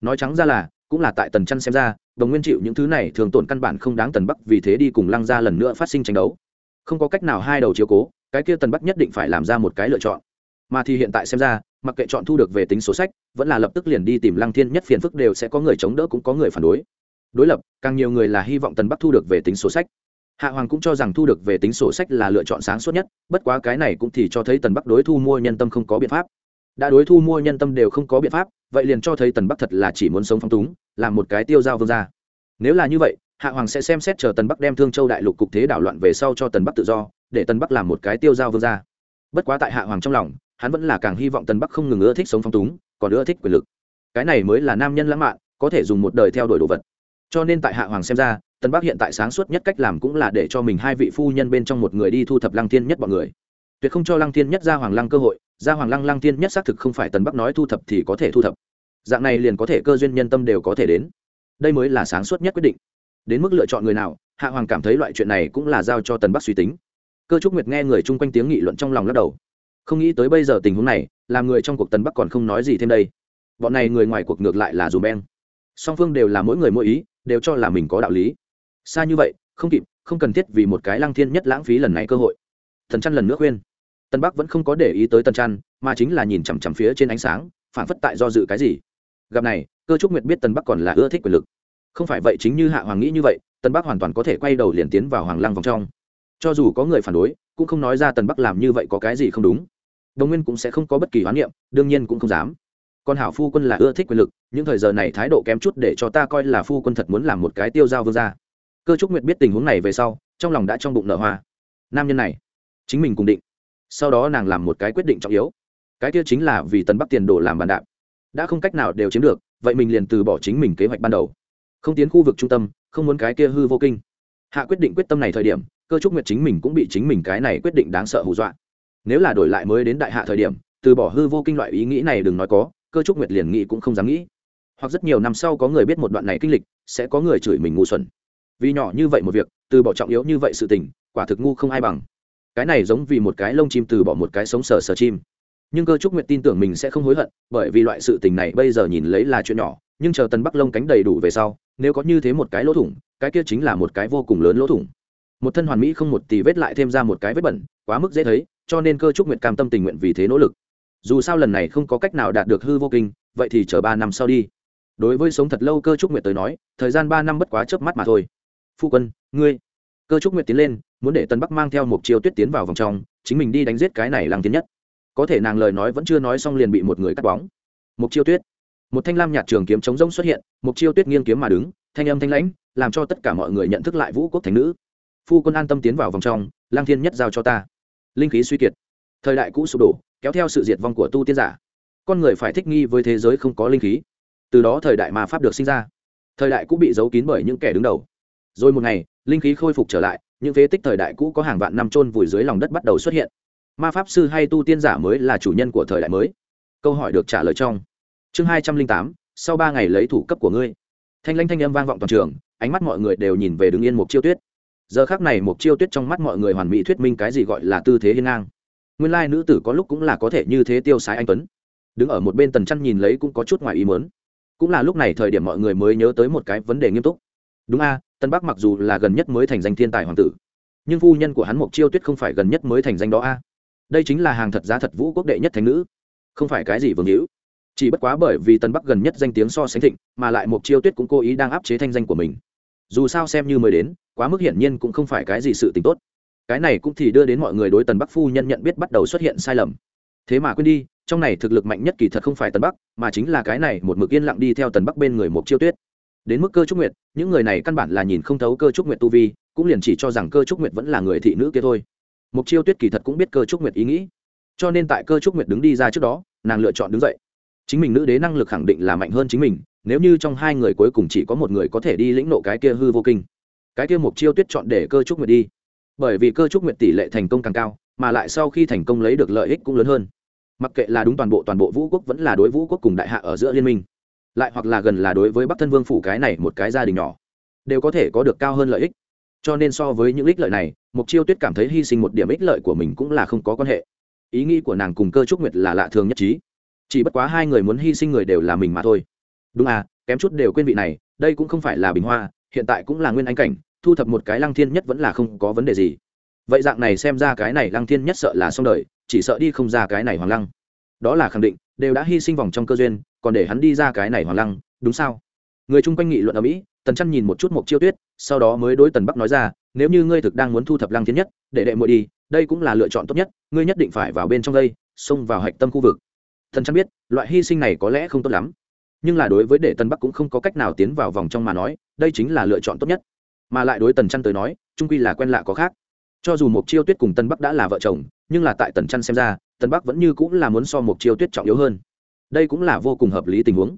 Nói trắng ra là, cũng là tại tần chăn xem ra, đồng nguyên chịu những thứ này thường tổn căn bản không đáng tần bắc vì thế đi cùng lăng ra lần nữa phát sinh tranh đấu. Không có cách nào hai đầu chiếu cố, cái kia tần bắc nhất định phải làm ra một cái lựa chọn. Mà thì hiện tại xem ra, mặc kệ chọn thu được về tính số sách, vẫn là lập tức liền đi tìm lăng thiên nhất phiền phức đều sẽ có người chống đỡ cũng có người phản đối đối lập, càng nhiều người là hy vọng tần bắc thu được về tính sổ sách. Hạ hoàng cũng cho rằng thu được về tính sổ sách là lựa chọn sáng suốt nhất, bất quá cái này cũng thì cho thấy tần bắc đối thu mua nhân tâm không có biện pháp. Đã đối thu mua nhân tâm đều không có biện pháp, vậy liền cho thấy tần bắc thật là chỉ muốn sống phong túng làm một cái tiêu giao vương gia. Nếu là như vậy, hạ hoàng sẽ xem xét chờ tần bắc đem thương châu đại lục cục thế đảo loạn về sau cho tần bắc tự do, để tần bắc làm một cái tiêu giao vương gia. Bất quá tại hạ hoàng trong lòng, hắn vẫn là càng hy vọng tần bắc không ngừng ưa thích sống phong túng, còn ưa thích quyền lực. Cái này mới là nam nhân lãng mạn, có thể dùng một đời theo đuổi đồ vật cho nên tại hạ hoàng xem ra, tần bắc hiện tại sáng suốt nhất cách làm cũng là để cho mình hai vị phu nhân bên trong một người đi thu thập lăng thiên nhất bọn người. Tuyệt không cho lăng thiên nhất ra hoàng lăng cơ hội, ra hoàng lăng lăng thiên nhất xác thực không phải tần bắc nói thu thập thì có thể thu thập. Dạng này liền có thể cơ duyên nhân tâm đều có thể đến. Đây mới là sáng suốt nhất quyết định. Đến mức lựa chọn người nào, hạ hoàng cảm thấy loại chuyện này cũng là giao cho tần bắc suy tính. Cơ trúc nguyệt nghe người chung quanh tiếng nghị luận trong lòng lắc đầu. Không nghĩ tới bây giờ tình huống này, làm người trong cuộc tần bắc còn không nói gì thêm đây. Bọn này người ngoài cuộc ngược lại là dùm beng song phương đều là mỗi người mỗi ý, đều cho là mình có đạo lý. Xa như vậy, không kịp, không cần thiết vì một cái lăng thiên nhất lãng phí lần này cơ hội. Thần chăn lần nữa khuyên. Tân bắc vẫn không có để ý tới tân chăn, mà chính là nhìn chằm chằm phía trên ánh sáng, phản phất tại do dự cái gì. Gặp này, cơ trúc nguyệt biết tân bắc còn là ưa thích quyền lực. Không phải vậy chính như hạ hoàng nghĩ như vậy tân bắc hoàn toàn có thể quay đầu liền tiến vào hoàng lăng vòng trong. Cho dù có người phản đối, cũng không nói ra tần bắc làm như vậy có cái gì không đúng. Đồng nguyên cũng sẽ không có bất kỳ hoán niệm, đương nhiên cũng không dám con hảo phu quân là ưa thích quyền lực, những thời giờ này thái độ kém chút để cho ta coi là phu quân thật muốn làm một cái tiêu dao vương gia. Cơ trúc nguyệt biết tình huống này về sau, trong lòng đã trong bụng nở hoa. Nam nhân này, chính mình cùng định. Sau đó nàng làm một cái quyết định trọng yếu. Cái kia chính là vì tần bắc tiền đồ làm bàn đạp. Đã không cách nào đều chiếm được, vậy mình liền từ bỏ chính mình kế hoạch ban đầu. Không tiến khu vực trung tâm, không muốn cái kia hư vô kinh. Hạ quyết định quyết tâm này thời điểm, cơ trúc nguyệt chính mình cũng bị chính mình cái này quyết định đáng sợ hù dọa. Nếu là đổi lại mới đến đại hạ thời điểm, từ bỏ hư vô kinh loại ý nghĩ này đừng nói có cơ trúc nguyệt liền nghĩ cũng không dám nghĩ. Hoặc rất nhiều năm sau có người biết một đoạn này kinh lịch, sẽ có người chửi mình ngu xuẩn. Vì nhỏ như vậy một việc, từ bỏ trọng yếu như vậy sự tình, quả thực ngu không ai bằng. Cái này giống vì một cái lông chim từ bỏ một cái sống sờ sờ chim. Nhưng cơ trúc nguyệt tin tưởng mình sẽ không hối hận, bởi vì loại sự tình này bây giờ nhìn lấy là chuyện nhỏ, nhưng chờ tần bắc lông cánh đầy đủ về sau, nếu có như thế một cái lỗ thủng, cái kia chính là một cái vô cùng lớn lỗ thủng. Một thân hoàn mỹ không một tì vết lại thêm ra một cái vết bẩn, quá mức dễ thấy, cho nên cơ trúc nguyệt cam tâm tình nguyện vì thế nỗ lực dù sao lần này không có cách nào đạt được hư vô kinh, vậy thì chờ ba năm sau đi. Đối với sống thật lâu cơ trúc nguyệt tới nói, thời gian ba năm bất quá chớp mắt mà thôi. Phu quân, ngươi. Cơ trúc nguyệt tiến lên, muốn để tân bắc mang theo một chiêu tuyết tiến vào vòng trong, chính mình đi đánh giết cái này làng tiến nhất. Có thể nàng lời nói vẫn chưa nói xong liền bị một người cắt bóng. Một chiêu tuyết. Một thanh lam nhạt trường kiếm chống rông xuất hiện một chiêu tuyết nghiêng kiếm mà đứng, thanh âm thanh lãnh, làm cho tất cả mọi người nhận thức lại vũ quốc thành nữ. Phu quân an tâm tiến vào vòng trong lang thiên nhất giao cho ta. Linh khí suy kiệt. Thời đại cũ sụp đổ kéo theo sự diệt vong của tu tiên giả. Con người phải thích nghi với thế giới không có linh khí. Từ đó thời đại mà pháp được sinh ra. Thời đại cũ bị giấu kín bởi những kẻ đứng đầu. Rồi một ngày, linh khí khôi phục trở lại, những phế tích thời đại cũ có hàng vạn năm trôn vùi dưới lòng đất bắt đầu xuất hiện. Ma pháp sư hay tu tiên giả mới là chủ nhân của thời đại mới. Câu hỏi được trả lời trong chương hai trăm linh tám, sau ba ngày lấy thủ cấp của ngươi. Thanh lanh thanh âm vang vọng toàn trường, ánh mắt mọi người đều nhìn về đứng yên một chiêu tuyết. Giờ khác này một chiêu tuyết trong mắt mọi người hoàn mỹ thuyết minh cái gì gọi là tư thế hiên ngang nguyên lai nữ tử có lúc cũng là có thể như thế tiêu sái anh tuấn. Đứng ở một bên tần chăn nhìn lấy cũng có chút ngoài ý mớn cũng là lúc này thời điểm mọi người mới nhớ tới một cái vấn đề nghiêm túc. Đúng a tân bắc mặc dù là gần nhất mới thành danh thiên tài hoàng tử, nhưng phu nhân của hắn mộc chiêu tuyết không phải gần nhất mới thành danh đó a. Đây chính là hàng thật giá thật vũ quốc đệ nhất thành nữ, không phải cái gì vương hữu. Chỉ bất quá bởi vì tân bắc gần nhất danh tiếng so sánh thịnh, mà lại mộc chiêu tuyết cũng cố ý đang áp chế thanh danh của mình. Dù sao xem như mới đến, quá mức hiển nhiên cũng không phải cái gì sự t ì n h tốt cái này cũng thì đưa đến mọi người đối tần bắc phu nhân nhận biết bắt đầu xuất hiện sai lầm. Thế mà quên đi, trong này thực lực mạnh nhất kỳ thật không phải tần bắc, mà chính là cái này một mực yên lặng đi theo tần bắc bên người mộc chiêu tuyết. Đến mức cơ trúc nguyệt, những người này căn bản là nhìn không thấu cơ trúc nguyệt tu vi, cũng liền chỉ cho rằng cơ trúc nguyệt vẫn là người thị nữ kia thôi. Mục chiêu tuyết kỳ thật cũng biết cơ trúc nguyệt ý nghĩ. Cho nên tại cơ trúc nguyệt đứng đi ra trước đó, nàng lựa chọn đứng dậy. Chính mình nữ đế năng lực khẳng định là mạnh hơn chính mình, nếu như trong hai người cuối cùng chỉ có một người có thể đi lĩnh nộ cái kia hư vô kinh. Cái kia mục chiêu tuyết chọn để cơ trúc nguyệt đi bởi vì cơ trúc nguyệt tỷ lệ thành công càng cao, mà lại sau khi thành công lấy được lợi ích cũng lớn hơn. Mặc kệ là đúng toàn bộ toàn bộ vũ quốc vẫn là đối vũ quốc cùng đại hạ ở giữa liên minh, lại hoặc là gần là đối với bắc thân vương phủ cái này một cái gia đình nhỏ, đều có thể có được cao hơn lợi ích. Cho nên so với những ích lợi này mục chiêu tuyết cảm thấy hy sinh một điểm ích lợi của mình cũng là không có quan hệ. Ý nghĩ của nàng cùng cơ trúc nguyệt là lạ thường nhất trí. Chỉ bất quá hai người muốn hy sinh người đều là mình mà thôi. Đúng à kém chút đều quên vị này, đây cũng không phải là bình hoa, hiện tại cũng là nguyên anh cảnh thu thập một cái lăng thiên nhất vẫn là không có vấn đề gì. Vậy dạng này xem ra cái này lăng thiên nhất sợ là xong đời, chỉ sợ đi không ra cái này hoàng lăng. Đó là khẳng định, đều đã hy sinh vòng trong cơ duyên, còn để hắn đi ra cái này hoàng lăng, đúng sao? Người chung quanh nghị luận ở mỹ tần chăn nhìn một chút mộc chiêu tuyết, sau đó mới đối tần bắc nói ra, nếu như ngươi thực đang muốn thu thập lăng thiên nhất, để đệ muội đi, đây cũng là lựa chọn tốt nhất, ngươi nhất định phải vào bên trong đây, xông vào hạch tâm khu vực. Thần chăn biết, loại hy sinh này có lẽ không tốt lắm. Nhưng là đối với để tần bắc cũng không có cách nào tiến vào vòng trong mà nói, đây chính là lựa chọn tốt nhất mà lại đối tần chăn tới nói, trung quy là quen lạ có khác. Cho dù mục chiêu tuyết cùng tân bắc đã là vợ chồng, nhưng là tại tần chăn xem ra tần bắc vẫn như cũng là muốn so mục chiêu tuyết trọng yếu hơn. Đây cũng là vô cùng hợp lý tình huống.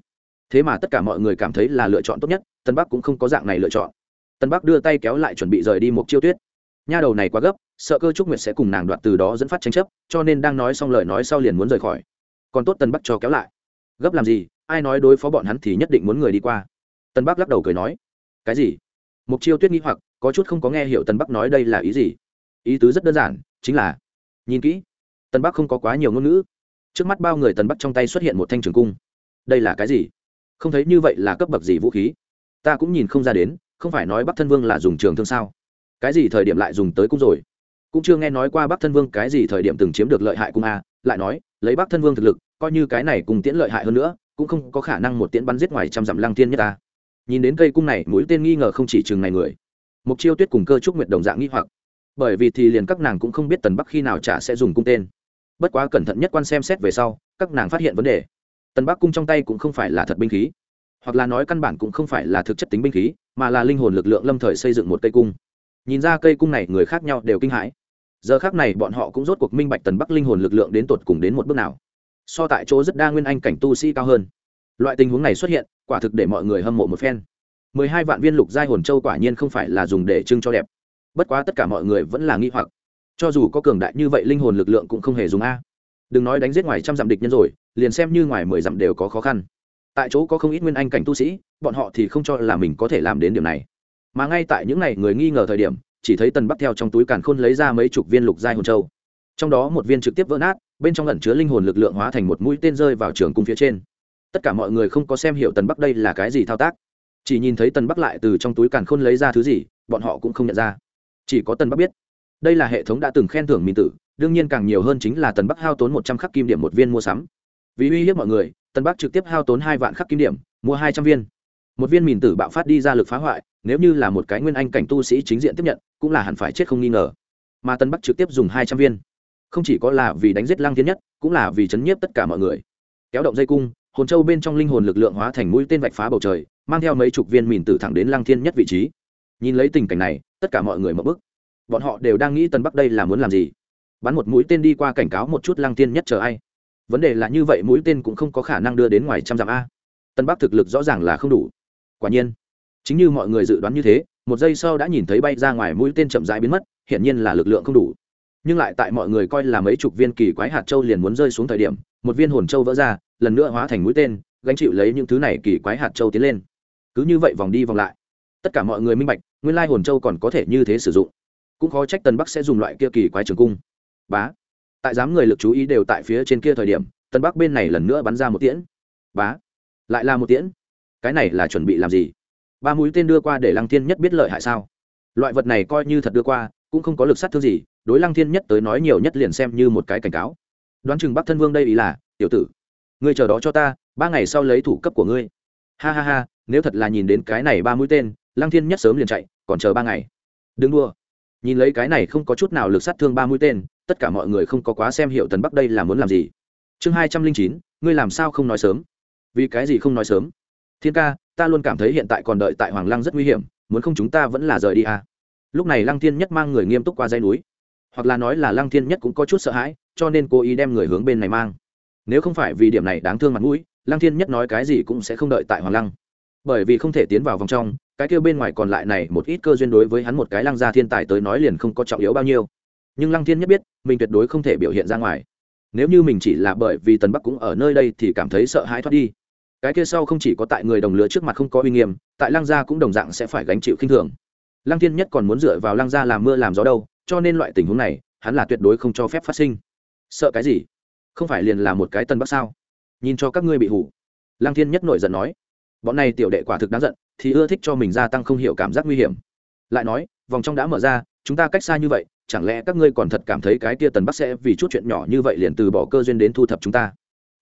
Thế mà tất cả mọi người cảm thấy là lựa chọn tốt nhất, tân bắc cũng không có dạng này lựa chọn. Tân bắc đưa tay kéo lại chuẩn bị rời đi mục chiêu tuyết. Nha đầu này quá gấp, sợ cơ trúc nguyệt sẽ cùng nàng đoạt từ đó dẫn phát tranh chấp, cho nên đang nói xong lời nói sau liền muốn rời khỏi. Còn tốt tân bắc cho kéo lại. Gấp làm gì, ai nói đối phó bọn hắn thì nhất định muốn người đi qua. Tân bắc lắc đầu cười nói, cái gì? Mục chiêu tuyết nghĩ hoặc, có chút không có nghe hiểu tân bắc nói đây là ý gì. Ý tứ rất đơn giản, chính là, nhìn kỹ. Tân bắc không có quá nhiều ngôn ngữ. Trước mắt bao người tân bắc trong tay xuất hiện một thanh trường cung. Đây là cái gì? Không thấy như vậy là cấp bậc gì vũ khí? Ta cũng nhìn không ra đến, không phải nói bắc thân vương là dùng trường thương sao? Cái gì thời điểm lại dùng tới cung rồi? Cũng chưa nghe nói qua bắc thân vương cái gì thời điểm từng chiếm được lợi hại cung a, lại nói, lấy bắc thân vương thực lực, coi như cái này cùng tiễn lợi hại hơn nữa, cũng không có khả năng một tiễn bắn giết ngoài trăm dặm lăng thiên nhất ta nhìn đến cây cung này, mũi tên nghi ngờ không chỉ chừng này người. Mục chiêu tuyết cùng cơ trúc nguyệt đồng dạng nghi hoặc. Bởi vì thì liền các nàng cũng không biết tần bắc khi nào trả sẽ dùng cung tên. Bất quá cẩn thận nhất quan xem xét về sau, các nàng phát hiện vấn đề. Tần bắc cung trong tay cũng không phải là thật binh khí, hoặc là nói căn bản cũng không phải là thực chất tính binh khí, mà là linh hồn lực lượng lâm thời xây dựng một cây cung. Nhìn ra cây cung này người khác nhau đều kinh hãi. Giờ khác này bọn họ cũng rốt cuộc minh bạch tần bắc linh hồn lực lượng đến tột cùng đến một bước nào. So tại chỗ rất đa nguyên anh cảnh tu sĩ cao hơn loại tình huống này xuất hiện, quả thực để mọi người hâm mộ một phen. Mười hai vạn viên lục giai hồn châu quả nhiên không phải là dùng để trưng cho đẹp. Bất quá tất cả mọi người vẫn là nghi hoặc. Cho dù có cường đại như vậy linh hồn lực lượng cũng không hề dùng a. Đừng nói đánh giết ngoài trăm dặm địch nhân rồi, liền xem như ngoài mười dặm đều có khó khăn. Tại chỗ có không ít nguyên anh cảnh tu sĩ, bọn họ thì không cho là mình có thể làm đến điểm này. Mà ngay tại những ngày người nghi ngờ thời điểm, chỉ thấy tần bắc theo trong túi càn khôn lấy ra mấy chục viên lục giai hồn châu. Trong đó một viên trực tiếp vỡ nát, bên trong lẩn chứa linh hồn lực lượng hóa thành một mũi tên rơi vào trường cung phía trên tất cả mọi người không có xem hiểu tần bắc đây là cái gì thao tác. Chỉ nhìn thấy tần bắc lại từ trong túi càn khôn lấy ra thứ gì, bọn họ cũng không nhận ra. Chỉ có tần bắc biết. Đây là hệ thống đã từng khen thưởng mìn tử, đương nhiên càng nhiều hơn chính là tần bắc hao tốn một trăm khắc kim điểm một viên mua sắm. Vì uy hiếp mọi người, tần bắc trực tiếp hao tốn hai vạn khắc kim điểm, mua hai trăm viên. Một viên mìn tử bạo phát đi ra lực phá hoại, nếu như là một cái nguyên anh cảnh tu sĩ chính diện tiếp nhận, cũng là hẳn phải chết không nghi ngờ. Mà tân bắc trực tiếp dùng hai trăm viên. Không chỉ có là vì đánh giết lăng thiên nhất, cũng là vì chấn nhiếp tất cả mọi người. Kéo động dây cung hồn châu bên trong linh hồn lực lượng hóa thành mũi tên vạch phá bầu trời, mang theo mấy chục viên mìn tử thẳng đến lăng thiên nhất vị trí. Nhìn lấy tình cảnh này, tất cả mọi người mở bức bọn họ đều đang nghĩ tân bắc đây là muốn làm gì. Bắn một mũi tên đi qua cảnh cáo một chút lăng thiên nhất chờ ai. Vấn đề là như vậy mũi tên cũng không có khả năng đưa đến ngoài trăm dặm a. Tân bắc thực lực rõ ràng là không đủ. Quả nhiên, chính như mọi người dự đoán như thế, một giây sau đã nhìn thấy bay ra ngoài mũi tên chậm rãi biến mất, hiển nhiên là lực lượng không đủ nhưng lại tại mọi người coi là mấy chục viên kỳ quái hạt châu liền muốn rơi xuống thời điểm, một viên hồn châu vỡ ra, lần nữa hóa thành mũi tên, gánh chịu lấy những thứ này kỳ quái hạt châu tiến lên. Cứ như vậy vòng đi vòng lại. Tất cả mọi người minh bạch, nguyên lai hồn châu còn có thể như thế sử dụng. Cũng khó trách tân bắc sẽ dùng loại kia kỳ quái trường cung. Bá. Tại dám người lực chú ý đều tại phía trên kia thời điểm, tân bắc bên này lần nữa bắn ra một tiễn. Bá. Lại là một tiễn? Cái này là chuẩn bị làm gì? Ba mũi tên đưa qua để lăng thiên nhất biết lợi hại sao? Loại vật này coi như thật đưa qua, cũng không có lực sát thương gì đối lăng thiên nhất tới nói nhiều nhất liền xem như một cái cảnh cáo. Đoán chừng bắc thân vương đây ý là, tiểu tử, ngươi chờ đó cho ta, ba ngày sau lấy thủ cấp của ngươi. Ha ha ha, nếu thật là nhìn đến cái này ba mũi tên, lăng thiên nhất sớm liền chạy, còn chờ ba ngày. Đừng đua nhìn lấy cái này không có chút nào lực sát thương ba mũi tên, tất cả mọi người không có quá xem hiệu tần bắc đây là muốn làm gì. Chương hai trăm linh chín, ngươi làm sao không nói sớm? Vì cái gì không nói sớm? Thiên ca, ta luôn cảm thấy hiện tại còn đợi tại hoàng lăng rất nguy hiểm, muốn không chúng ta vẫn là rời đi à. lúc này lăng thiên nhất mang người nghiêm túc qua dây núi hoặc là nói là lăng thiên nhất cũng có chút sợ hãi, cho nên cố ý đem người hướng bên này mang. Nếu không phải vì điểm này đáng thương mặt mũi, lăng thiên nhất nói cái gì cũng sẽ không đợi tại hoàng lăng. Bởi vì không thể tiến vào vòng trong, cái kêu bên ngoài còn lại này một ít cơ duyên đối với hắn một cái lăng gia thiên tài tới nói liền không có trọng yếu bao nhiêu. Nhưng lăng thiên nhất biết, mình tuyệt đối không thể biểu hiện ra ngoài. Nếu như mình chỉ là bởi vì tần bắc cũng ở nơi đây thì cảm thấy sợ hãi thoát đi. Cái kia sau không chỉ có tại người đồng lứa trước mặt không có uy nghiêm, tại lăng gia cũng đồng dạng sẽ phải gánh chịu khinh thường. Lăng thiên nhất còn muốn dựa vào lăng gia làm mưa làm gió đâu cho nên loại tình huống này, hắn là tuyệt đối không cho phép phát sinh. Sợ cái gì? Không phải liền là một cái tân bắc sao? Nhìn cho các ngươi bị hủ. Lăng thiên nhất nổi giận nói. Bọn này tiểu đệ quả thực đáng giận, thì ưa thích cho mình gia tăng không hiểu cảm giác nguy hiểm. Lại nói, vòng trong đã mở ra, chúng ta cách xa như vậy, chẳng lẽ các ngươi còn thật cảm thấy cái tia tần bắc sẽ vì chút chuyện nhỏ như vậy liền từ bỏ cơ duyên đến thu thập chúng ta?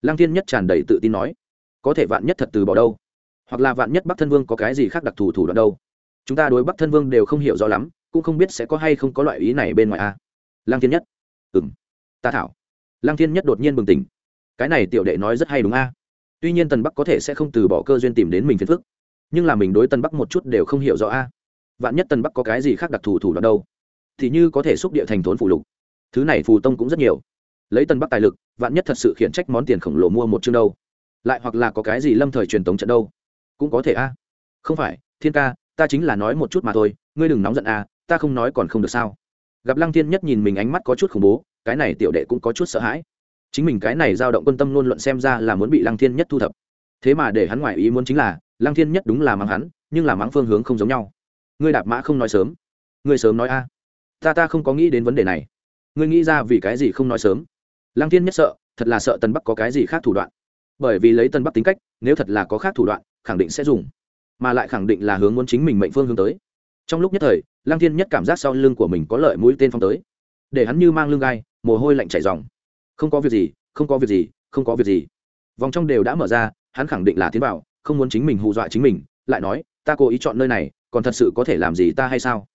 Lăng thiên nhất tràn đầy tự tin nói. Có thể vạn nhất thật từ bỏ đâu? Hoặc là vạn nhất bắc thân vương có cái gì khác đặc thù thủ đoạn đâu? Chúng ta đối bắc thân vương đều không hiểu rõ lắm cũng không biết sẽ có hay không có loại ý này bên ngoài a. Lăng thiên nhất. Ừng ta thảo. Lăng thiên nhất đột nhiên bừng tỉnh. Cái này tiểu đệ nói rất hay đúng a. Tuy nhiên tần bắc có thể sẽ không từ bỏ cơ duyên tìm đến mình phiền phức, nhưng là mình đối Tần bắc một chút đều không hiểu rõ a. Vạn nhất Tần bắc có cái gì khác đặc thù thủ đoạn đâu, thì như có thể xúc địa thành thốn phụ lục. Thứ này phù tông cũng rất nhiều. Lấy Tần bắc tài lực, vạn nhất thật sự khiển trách món tiền khổng lồ mua một chương đâu, lại hoặc là có cái gì lâm thời truyền tống trận đâu, cũng có thể a. Không phải, thiên ca, ta chính là nói một chút mà thôi, ngươi đừng nóng giận a ta không nói còn không được sao? Gặp lăng thiên nhất nhìn mình ánh mắt có chút khủng bố, cái này tiểu đệ cũng có chút sợ hãi. Chính mình cái này dao động quân tâm luôn luận xem ra là muốn bị lăng thiên nhất thu thập. Thế mà để hắn ngoại ý muốn chính là, lăng thiên nhất đúng là mắng hắn, nhưng là mắng phương hướng không giống nhau. Ngươi đạp mã không nói sớm. Ngươi sớm nói a. Ta ta không có nghĩ đến vấn đề này. Ngươi nghĩ ra vì cái gì không nói sớm? Lăng thiên nhất sợ, thật là sợ tân bắc có cái gì khác thủ đoạn. Bởi vì lấy tân bắc tính cách, nếu thật là có khác thủ đoạn, khẳng định sẽ dùng. Mà lại khẳng định là hướng muốn chính mình mệnh phương hướng tới. Trong lúc nhất thời lăng thiên nhất cảm giác sau lưng của mình có lợi mũi tên phong tới. Để hắn như mang lưng gai, mồ hôi lạnh chảy dòng không có việc gì, không có việc gì, không có việc gì. Vòng trong đều đã mở ra, hắn khẳng định là tiến vào, không muốn chính mình hù dọa chính mình, lại nói, ta cố ý chọn nơi này, còn thật sự có thể làm gì ta hay sao?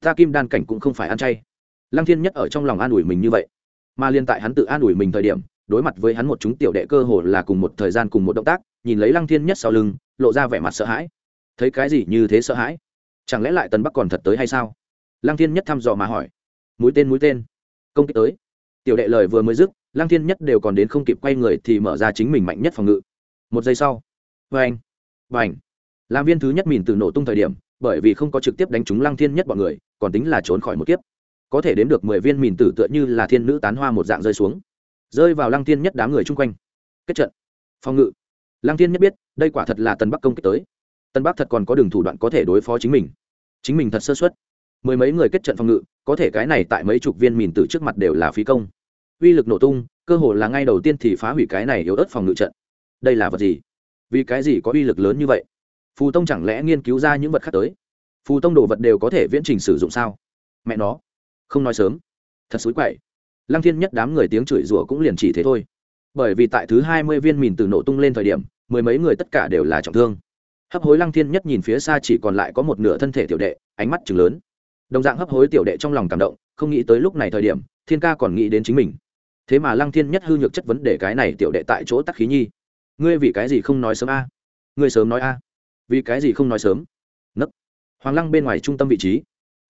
Ta kim đan cảnh cũng không phải ăn chay. Lăng thiên nhất ở trong lòng an ủi mình như vậy. Mà liên tại hắn tự an ủi mình thời điểm, đối mặt với hắn một chúng tiểu đệ cơ hồ là cùng một thời gian cùng một động tác, nhìn lấy lăng thiên nhất sau lưng, lộ ra vẻ mặt sợ hãi. Thấy cái gì như thế sợ hãi? Chẳng lẽ lại tần bắc còn thật tới hay sao? Lăng thiên nhất thăm dò mà hỏi. Mũi tên mũi tên. Công kích tới. Tiểu đệ lời vừa mới dứt, lăng thiên nhất đều còn đến không kịp quay người thì mở ra chính mình mạnh nhất phòng ngự. Một giây sau. Vê anh và ảnh làm viên thứ nhất mìn từ nổ tung thời điểm, bởi vì không có trực tiếp đánh trúng lăng thiên nhất bọn người, còn tính là trốn khỏi một kiếp. Có thể đếm được mười viên mìn tử tựa như là thiên nữ tán hoa một dạng rơi xuống. Rơi vào lăng thiên nhất đám người chung quanh. Kết trận. Phòng ngự. Lăng thiên nhất biết, đây quả thật là tần bắc công kích tới tân bắc thật còn có đường thủ đoạn có thể đối phó chính mình. Chính mình thật sơ xuất mười mấy người kết trận phòng ngự, có thể cái này tại mấy chục viên mìn từ trước mặt đều là phí công. Uy lực nổ tung, cơ hồ là ngay đầu tiên thì phá hủy cái này yếu ớt phòng ngự trận. Đây là vật gì? Vì cái gì có uy lực lớn như vậy? Phù tông chẳng lẽ nghiên cứu ra những vật khác tới? Phù tông đồ vật đều có thể viễn trình sử dụng sao? Mẹ nó. Không nói sớm. Thật xúi quậy. Lăng thiên nhất đám người tiếng chửi rủa cũng liền chỉ thế thôi. Bởi vì tại thứ hai mươi viên mìn từ nổ tung lên thời điểm, mười mấy người tất cả đều là trọng thương hấp hối lăng thiên nhất nhìn phía xa chỉ còn lại có một nửa thân thể tiểu đệ, ánh mắt chừng lớn. Đồng dạng hấp hối tiểu đệ trong lòng cảm động, không nghĩ tới lúc này thời điểm, thiên ca còn nghĩ đến chính mình. Thế mà lăng thiên nhất hư nhược chất vấn đề cái này tiểu đệ tại chỗ tắc khí nhi. Ngươi vì cái gì không nói sớm a? Ngươi sớm nói a. Vì cái gì không nói sớm? Nấc. Hoàng lăng bên ngoài trung tâm vị trí.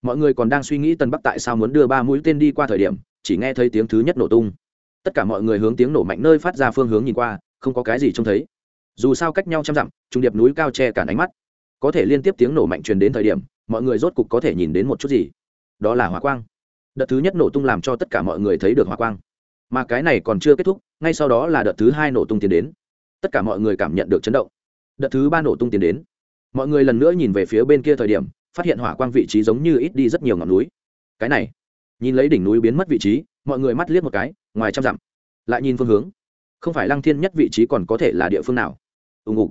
Mọi người còn đang suy nghĩ tân bắc tại sao muốn đưa ba mũi tên đi qua thời điểm, chỉ nghe thấy tiếng thứ nhất nổ tung. Tất cả mọi người hướng tiếng nổ mạnh nơi phát ra phương hướng nhìn qua, không có cái gì trông thấy dù sao cách nhau trăm dặm, trung điệp núi cao che cản ánh mắt. Có thể liên tiếp tiếng nổ mạnh truyền đến thời điểm, mọi người rốt cục có thể nhìn đến một chút gì. Đó là hỏa quang. Đợt thứ nhất nổ tung làm cho tất cả mọi người thấy được hỏa quang. Mà cái này còn chưa kết thúc, ngay sau đó là đợt thứ hai nổ tung tiến đến. Tất cả mọi người cảm nhận được chấn động. Đợt thứ ba nổ tung tiến đến. Mọi người lần nữa nhìn về phía bên kia thời điểm, phát hiện hỏa quang vị trí giống như ít đi rất nhiều ngọn núi. Cái này, nhìn lấy đỉnh núi biến mất vị trí, mọi người mắt liếc một cái, ngoài trăm dặm, lại nhìn phương hướng. Không phải lăng thiên nhất vị trí còn có thể là địa phương nào? Ùng ục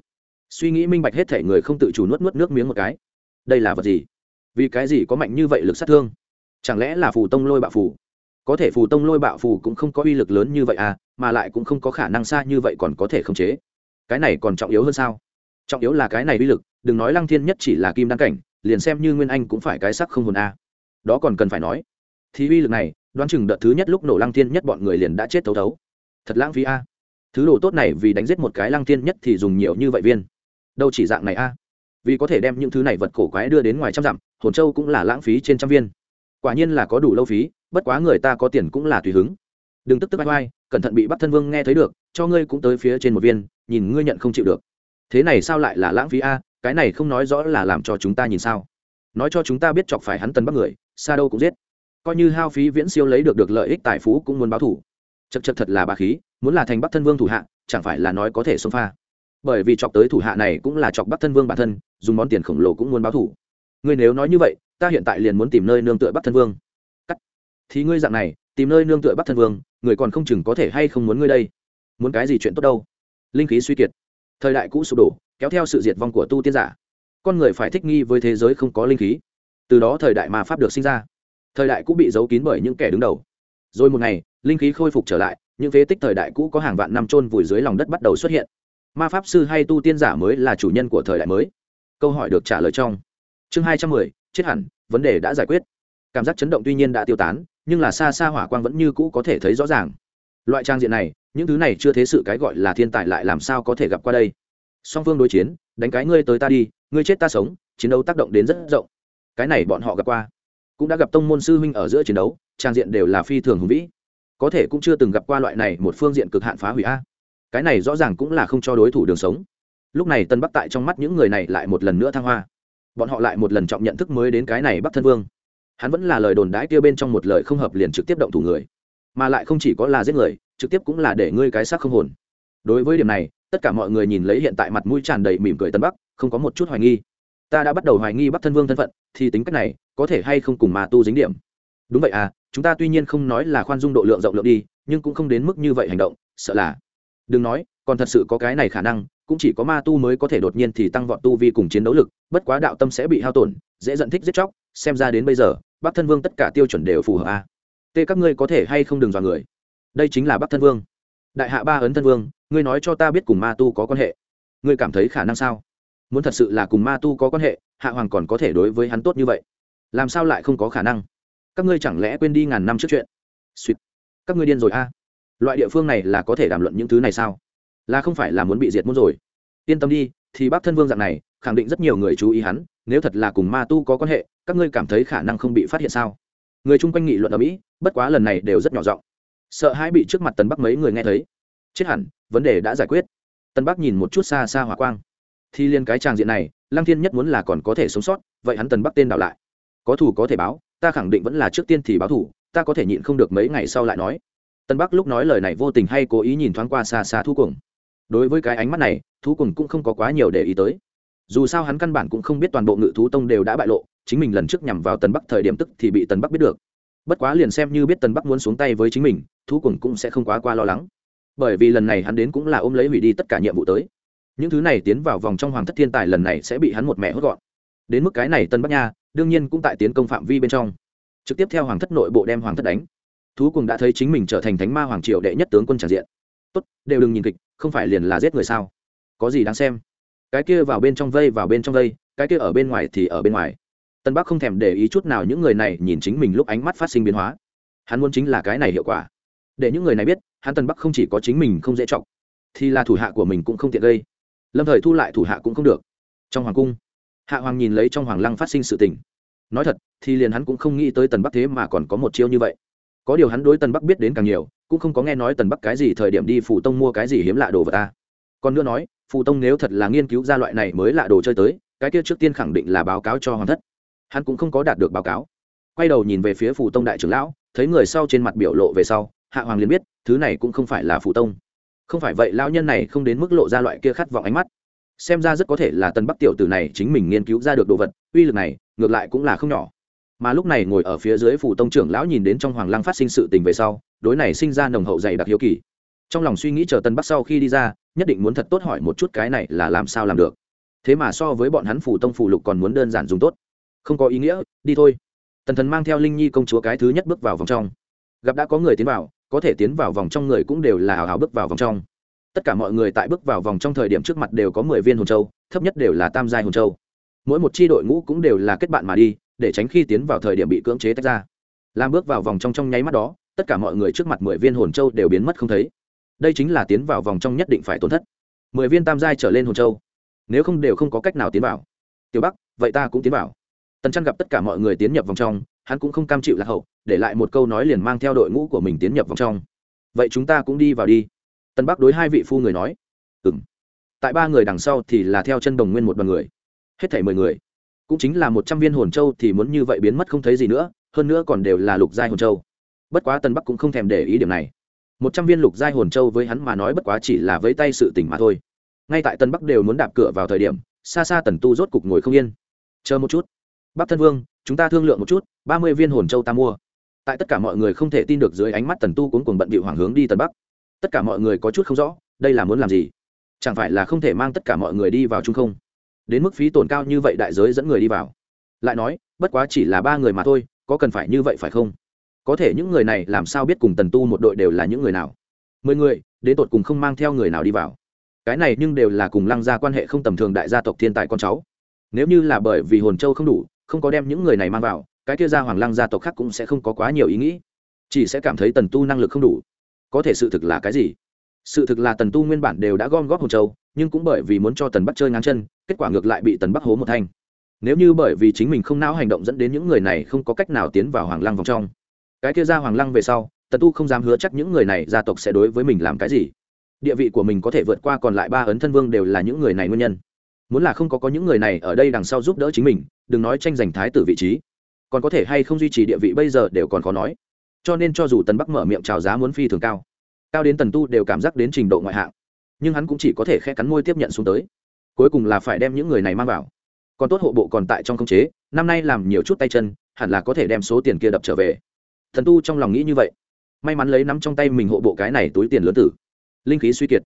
suy nghĩ minh bạch hết thể người không tự chủ nuốt nuốt nước miếng một cái. Đây là vật gì? Vì cái gì có mạnh như vậy lực sát thương? Chẳng lẽ là phù tông lôi bạo phù? Có thể phù tông lôi bạo phù cũng không có uy lực lớn như vậy à mà lại cũng không có khả năng xa như vậy còn có thể khống chế. Cái này còn trọng yếu hơn sao? Trọng yếu là cái này uy lực, đừng nói lăng thiên nhất chỉ là kim đăng cảnh, liền xem như nguyên anh cũng phải cái sắc không hồn a. Đó còn cần phải nói. Thì uy lực này, đoán chừng đợt thứ nhất lúc nổ lăng thiên nhất bọn người liền đã chết thấu thấu. Thật lãng phí a thứ đồ tốt này vì đánh giết một cái lăng thiên nhất thì dùng nhiều như vậy viên. Đâu chỉ dạng này a. Vì có thể đem những thứ này vật cổ quái đưa đến ngoài trăm dặm, hồn châu cũng là lãng phí trên trăm viên. Quả nhiên là có đủ lâu phí, bất quá người ta có tiền cũng là tùy hứng. Đừng tức tức bay bay cẩn thận bị bắt thân vương nghe thấy được, cho ngươi cũng tới phía trên một viên, nhìn ngươi nhận không chịu được. Thế này sao lại là lãng phí a, cái này không nói rõ là làm cho chúng ta nhìn sao. Nói cho chúng ta biết chọc phải hắn tân bắt người xa đâu cũng giết. Coi như hao phí viễn siêu lấy được được lợi ích tài phú cũng muốn báo thủ chật chật thật là bà khí, muốn là thành bắc thân vương thủ hạ, chẳng phải là nói có thể xông pha. Bởi vì chọc tới thủ hạ này cũng là chọc bắc thân vương bản thân, dùng món tiền khổng lồ cũng muốn báo thủ. Ngươi nếu nói như vậy, ta hiện tại liền muốn tìm nơi nương tựa bắc thân vương. Cắt. Thì ngươi dạng này, tìm nơi nương tựa bắc thân vương, người còn không chừng có thể hay không muốn ngươi đây? Muốn cái gì chuyện tốt đâu? Linh khí suy kiệt. Thời đại cũ sụp đổ, kéo theo sự diệt vong của tu tiên giả. Con người phải thích nghi với thế giới không có linh khí. Từ đó thời đại mà pháp được sinh ra. Thời đại cũ bị giấu kín bởi những kẻ đứng đầu rồi một ngày, linh khí khôi phục trở lại, những phế tích thời đại cũ có hàng vạn năm trôn vùi dưới lòng đất bắt đầu xuất hiện. Ma pháp sư hay tu tiên giả mới là chủ nhân của thời đại mới. Câu hỏi được trả lời trong chương hai trăm mười, chết hẳn, vấn đề đã giải quyết. Cảm giác chấn động tuy nhiên đã tiêu tán, nhưng là xa xa hỏa quang vẫn như cũ có thể thấy rõ ràng. Loại trang diện này, những thứ này chưa thế sự cái gọi là thiên tài lại làm sao có thể gặp qua đây? Song phương đối chiến, đánh cái ngươi tới ta đi, ngươi chết ta sống, chiến đấu tác động đến rất rộng. Cái này bọn họ gặp qua. Cũng đã gặp tông môn sư huynh ở giữa chiến đấu trang diện đều là phi thường hùng vĩ. Có thể cũng chưa từng gặp qua loại này một phương diện cực hạn phá hủy a. Cái này rõ ràng cũng là không cho đối thủ đường sống. Lúc này tân bắc tại trong mắt những người này lại một lần nữa thăng hoa. Bọn họ lại một lần trọng nhận thức mới đến cái này bắc thân vương. Hắn vẫn là lời đồn đãi kia bên trong một lời không hợp liền trực tiếp động thủ người. Mà lại không chỉ có là giết người, trực tiếp cũng là để ngươi cái xác không hồn. Đối với điểm này, tất cả mọi người nhìn lấy hiện tại mặt mũi tràn đầy mỉm cười tân bắc, không có một chút hoài nghi. Ta đã bắt đầu hoài nghi bắc thân vương thân phận, thì tính cách này có thể hay không cùng mà tu dính điểm? Đúng vậy à chúng ta tuy nhiên không nói là khoan dung độ lượng rộng lượng đi, nhưng cũng không đến mức như vậy hành động, sợ là. Đừng nói, còn thật sự có cái này khả năng, cũng chỉ có ma tu mới có thể đột nhiên thì tăng vọt tu vi cùng chiến đấu lực, bất quá đạo tâm sẽ bị hao tổn, dễ dẫn thích giết chóc, xem ra đến bây giờ bác thân vương tất cả tiêu chuẩn đều phù hợp a à. tê, các ngươi có thể hay không đừng dọa người? Đây chính là bác thân vương. Đại hạ ba ấn thân vương, ngươi nói cho ta biết cùng ma tu có quan hệ. Ngươi cảm thấy khả năng sao? Muốn thật sự là cùng ma tu có quan hệ, hạ hoàng còn có thể đối với hắn tốt như vậy. Làm sao lại không có khả năng? Các ngươi chẳng lẽ quên đi ngàn năm trước chuyện? Suýt các ngươi điên rồi a. À? loại địa phương này là có thể đàm luận những thứ này sao? Là không phải là muốn bị diệt muốn rồi. Yên tâm đi, thì bác thân vương dạng này, khẳng định rất nhiều người chú ý hắn, nếu thật là cùng ma tu có quan hệ, các ngươi cảm thấy khả năng không bị phát hiện sao? Người chung quanh nghị luận ở mỹ, bất quá lần này đều rất nhỏ giọng. Sợ hãi bị trước mặt tần bắc mấy người nghe thấy. Chết hẳn, vấn đề đã giải quyết. Tần bắc nhìn một chút xa xa hỏa quang. Thì liên cái tràng diện này, lăng thiên nhất muốn là còn có thể sống sót, vậy hắn tần bắc tên đảo lại. Có thủ có thể báo ta khẳng định vẫn là trước tiên thì báo thủ, ta có thể nhịn không được mấy ngày sau lại nói. Tân bắc lúc nói lời này vô tình hay cố ý nhìn thoáng qua xa xa thú cùng. Đối với cái ánh mắt này thú cùng cũng không có quá nhiều để ý tới. Dù sao hắn căn bản cũng không biết toàn bộ ngự thú tông đều đã bại lộ, chính mình lần trước nhằm vào tần bắc thời điểm tức thì bị tần bắc biết được. Bất quá liền xem như biết tần bắc muốn xuống tay với chính mình thú cùng cũng sẽ không quá qua lo lắng. Bởi vì lần này hắn đến cũng là ôm lấy hủy đi tất cả nhiệm vụ tới. Những thứ này tiến vào vòng trong hoàng thất thiên tài lần này sẽ bị hắn một mẹ hốt gọn. Đến mức cái này tân bắc nha đương nhiên cũng tại tiến công phạm vi bên trong. Trực tiếp theo hoàng thất nội bộ đem hoàng thất đánh. Thú cùng đã thấy chính mình trở thành thánh ma hoàng triều đệ nhất tướng quân tràn diện. Tốt, đều đừng nhìn kịch, không phải liền là giết người sao? Có gì đáng xem? Cái kia vào bên trong vây, vào bên trong vây, cái kia ở bên ngoài thì ở bên ngoài. Tân bắc không thèm để ý chút nào những người này nhìn chính mình lúc ánh mắt phát sinh biến hóa. Hắn muốn chính là cái này hiệu quả. Để những người này biết, hắn tân bắc không chỉ có chính mình không dễ trọng thì là thủ hạ của mình cũng không tiện gây. Lâm thời thu lại thủ hạ cũng không được. Trong hoàng cung hạ hoàng nhìn lấy trong hoàng lăng phát sinh sự tình. Nói thật, thì liền hắn cũng không nghĩ tới tần bắc thế mà còn có một chiêu như vậy. Có điều hắn đối tần bắc biết đến càng nhiều, cũng không có nghe nói tần bắc cái gì thời điểm đi phủ tông mua cái gì hiếm lạ đồ vật ta. Còn nữa nói phủ tông nếu thật là nghiên cứu ra loại này mới lạ đồ chơi tới, cái kia trước tiên khẳng định là báo cáo cho hoàng thất. Hắn cũng không có đạt được báo cáo. Quay đầu nhìn về phía phủ tông đại trưởng lão, thấy người sau trên mặt biểu lộ về sau, hạ hoàng liền biết, thứ này cũng không phải là phủ tông. Không phải vậy, lão nhân này không đến mức lộ ra loại kia khát vọng ánh mắt xem ra rất có thể là tân bắc tiểu tử này chính mình nghiên cứu ra được đồ vật, uy lực này, ngược lại cũng là không nhỏ. Mà lúc này ngồi ở phía dưới phủ tông trưởng lão nhìn đến trong hoàng lăng phát sinh sự tình về sau, đối này sinh ra nồng hậu dày đặc hiếu kỳ. Trong lòng suy nghĩ chờ tân bắc sau khi đi ra, nhất định muốn thật tốt hỏi một chút cái này là làm sao làm được. Thế mà so với bọn hắn phủ tông phủ lục còn muốn đơn giản dùng tốt. Không có ý nghĩa, đi thôi. Tần thần mang theo linh nhi công chúa cái thứ nhất bước vào vòng trong. Gặp đã có người tiến vào, có thể tiến vào vòng trong người cũng đều là hào hào bước vào vòng trong tất cả mọi người tại bước vào vòng trong thời điểm trước mặt đều có mười viên hồn châu, thấp nhất đều là tam giai hồn châu. Mỗi một c h i đội ngũ cũng đều là kết bạn mà đi, để tránh khi tiến vào thời điểm bị cưỡng chế tách ra. Làm bước vào vòng trong trong nháy mắt đó, tất cả mọi người trước mặt mười viên hồn châu đều biến mất không thấy. Đây chính là tiến vào vòng trong nhất định phải tổn thất. Mười viên tam giai trở lên hồn châu, nếu không đều không có cách nào tiến vào. Tiểu bắc, vậy ta cũng tiến vào. Tần trăn gặp tất cả mọi người tiến nhập vòng trong, hắn cũng không cam chịu lạc hậu, để lại một câu nói liền mang theo đội ngũ của mình tiến nhập vòng trong. Vậy chúng ta cũng đi vào đi tân bắc đối hai vị phu người nói ừ m tại ba người đằng sau thì là theo chân đồng nguyên một đ o n người, hết thảy mười người. Cũng chính là một trăm viên hồn châu thì muốn như vậy biến mất không thấy gì nữa, hơn nữa còn đều là lục giai hồn châu. Bất quá tân bắc cũng không thèm để ý điểm này. Một trăm viên lục giai hồn châu với hắn mà nói bất quá chỉ là với tay sự tỉnh mà thôi. Ngay tại tân bắc đều muốn đạp cửa vào thời điểm, xa xa tần tu rốt cục ngồi không yên. Chờ một chút. Bắc thân vương, chúng ta thương lượng một chút, ba mươi viên hồn châu ta mua. Tại tất cả mọi người không thể tin được dưới ánh mắt tần tu cuốn cuồng bận bị hoàng hướng đi tần bắc tất cả mọi người có chút không rõ, đây là muốn làm gì? Chẳng phải là không thể mang tất cả mọi người đi vào chung không? Đến mức phí tổn cao như vậy đại giới dẫn người đi vào. Lại nói, bất quá chỉ là ba người mà thôi, có cần phải như vậy phải không? Có thể những người này làm sao biết cùng tần tu một đội đều là những người nào? Mười người, đến tột cùng không mang theo người nào đi vào. Cái này nhưng đều là cùng lăng gia quan hệ không tầm thường đại gia tộc thiên tài con cháu. Nếu như là bởi vì hồn châu không đủ, không có đem những người này mang vào, cái kia gia hoàng lăng gia tộc khác cũng sẽ không có quá nhiều ý nghĩ. Chỉ sẽ cảm thấy tần tu năng lực không đủ có thể sự thực là cái gì? Sự thực là tần tu nguyên bản đều đã gom góp hồn châu, nhưng cũng bởi vì muốn cho tần bắc chơi ngang chân, kết quả ngược lại bị tần bắc hố một thanh. Nếu như bởi vì chính mình không não hành động dẫn đến những người này không có cách nào tiến vào hoàng lăng vòng trong. Cái kia ra hoàng lăng về sau, tần tu không dám hứa chắc những người này gia tộc sẽ đối với mình làm cái gì. Địa vị của mình có thể vượt qua còn lại ba ấn thân vương đều là những người này nguyên nhân. Muốn là không có có những người này ở đây đằng sau giúp đỡ chính mình, đừng nói tranh giành thái tử vị trí. Còn có thể hay không duy trì địa vị bây giờ đều còn khó nói cho nên cho dù tần bắc mở miệng trào giá muốn phi thường cao cao đến tần tu đều cảm giác đến trình độ ngoại hạng, nhưng hắn cũng chỉ có thể khe cắn môi tiếp nhận xuống tới. Cuối cùng là phải đem những người này mang vào. Còn tốt hộ bộ còn tại trong khống chế, năm nay làm nhiều chút tay chân, hẳn là có thể đem số tiền kia đập trở về. Thần tu trong lòng nghĩ như vậy. May mắn lấy nắm trong tay mình hộ bộ cái này túi tiền lớn tử. Linh khí suy kiệt.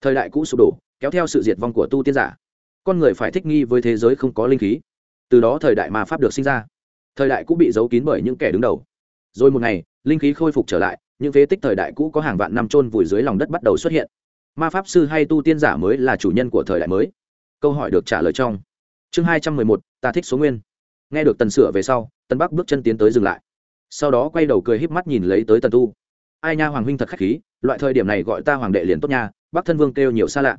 Thời đại cũ sụp đổ, kéo theo sự diệt vong của tu tiên giả. Con người phải thích nghi với thế giới không có linh khí. Từ đó thời đại mà pháp được sinh ra. Thời đại cũ bị giấu kín bởi những kẻ đứng đầu rồi một ngày, linh khí khôi phục trở lại, những phế tích thời đại cũ có hàng vạn năm trôn vùi dưới lòng đất bắt đầu xuất hiện. Ma pháp sư hay tu tiên giả mới là chủ nhân của thời đại mới. Câu hỏi được trả lời trong chương hai trăm mười một, ta thích số nguyên. Nghe được tần sửa về sau, tần bắc bước chân tiến tới dừng lại. Sau đó quay đầu cười híp mắt nhìn lấy tới tần tu. Ai nha hoàng huynh thật khách khí, loại thời điểm này gọi ta hoàng đệ liền tốt nha, bắc thân vương kêu nhiều xa lạ.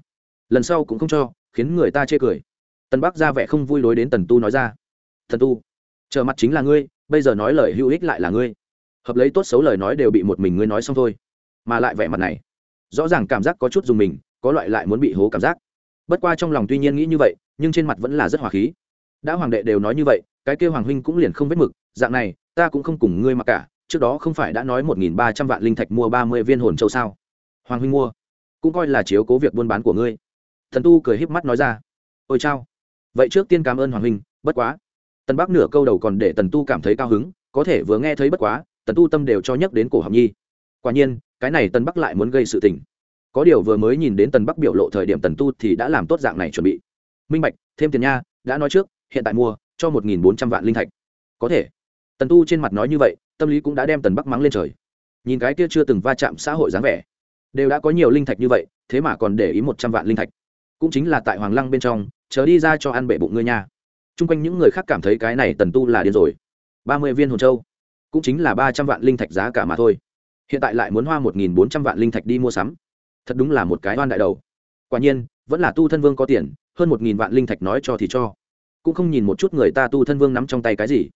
Lần sau cũng không cho, khiến người ta chê cười. Tần bắc ra vẻ không vui lối đến tần tu nói ra. Thần tu, chờ mặt chính là ngươi, bây giờ nói lời hữu ích lại là ngươi hợp lấy tốt xấu lời nói đều bị một mình ngươi nói xong thôi. Mà lại vẻ mặt này, rõ ràng cảm giác có chút dùng mình, có loại lại muốn bị hố cảm giác. Bất qua trong lòng tuy nhiên nghĩ như vậy, nhưng trên mặt vẫn là rất hòa khí. Đã hoàng đệ đều nói như vậy, cái kêu hoàng huynh cũng liền không vết mực, dạng này, ta cũng không cùng ngươi mặc cả, trước đó không phải đã nói một nghìn ba trăm vạn linh thạch mua ba mươi viên hồn châu sao? Hoàng huynh mua, cũng coi là chiếu cố việc buôn bán của ngươi. Thần tu cười híp mắt nói ra, ôi chao, vậy trước tiên cảm ơn hoàng huynh, bất quá. Tần bắc nửa câu đầu còn để tần tu cảm thấy cao hứng, có thể vừa nghe thấy bất quá tần tu tâm đều cho nhắc đến cổ học nhi. Quả nhiên, cái này tần bắc lại muốn gây sự tình. Có điều vừa mới nhìn đến tần bắc biểu lộ thời điểm tần tu thì đã làm tốt dạng này chuẩn bị. Minh bạch, thêm tiền nha, đã nói trước, hiện tại mua, cho một nghìn bốn trăm vạn linh thạch. Có thể. Tần tu trên mặt nói như vậy, tâm lý cũng đã đem tần bắc mắng lên trời. Nhìn cái kia chưa từng va chạm xã hội dáng vẻ, đều đã có nhiều linh thạch như vậy, thế mà còn để ý một trăm vạn linh thạch. Cũng chính là tại hoàng lăng bên trong, chờ đi ra cho ăn bệ bụng ngươi nha. T r u n g quanh những người khác cảm thấy cái này tần tu là điên rồi. ba mươi viên hồn châu cũng chính là ba trăm vạn linh thạch giá cả mà thôi. Hiện tại lại muốn hoa một nghìn bốn trăm vạn linh thạch đi mua sắm. Thật đúng là một cái oan đại đầu. Quả nhiên, vẫn là tu thân vương có tiền, hơn một nghìn vạn linh thạch nói cho thì cho. Cũng không nhìn một chút người ta tu thân vương nắm trong tay cái gì.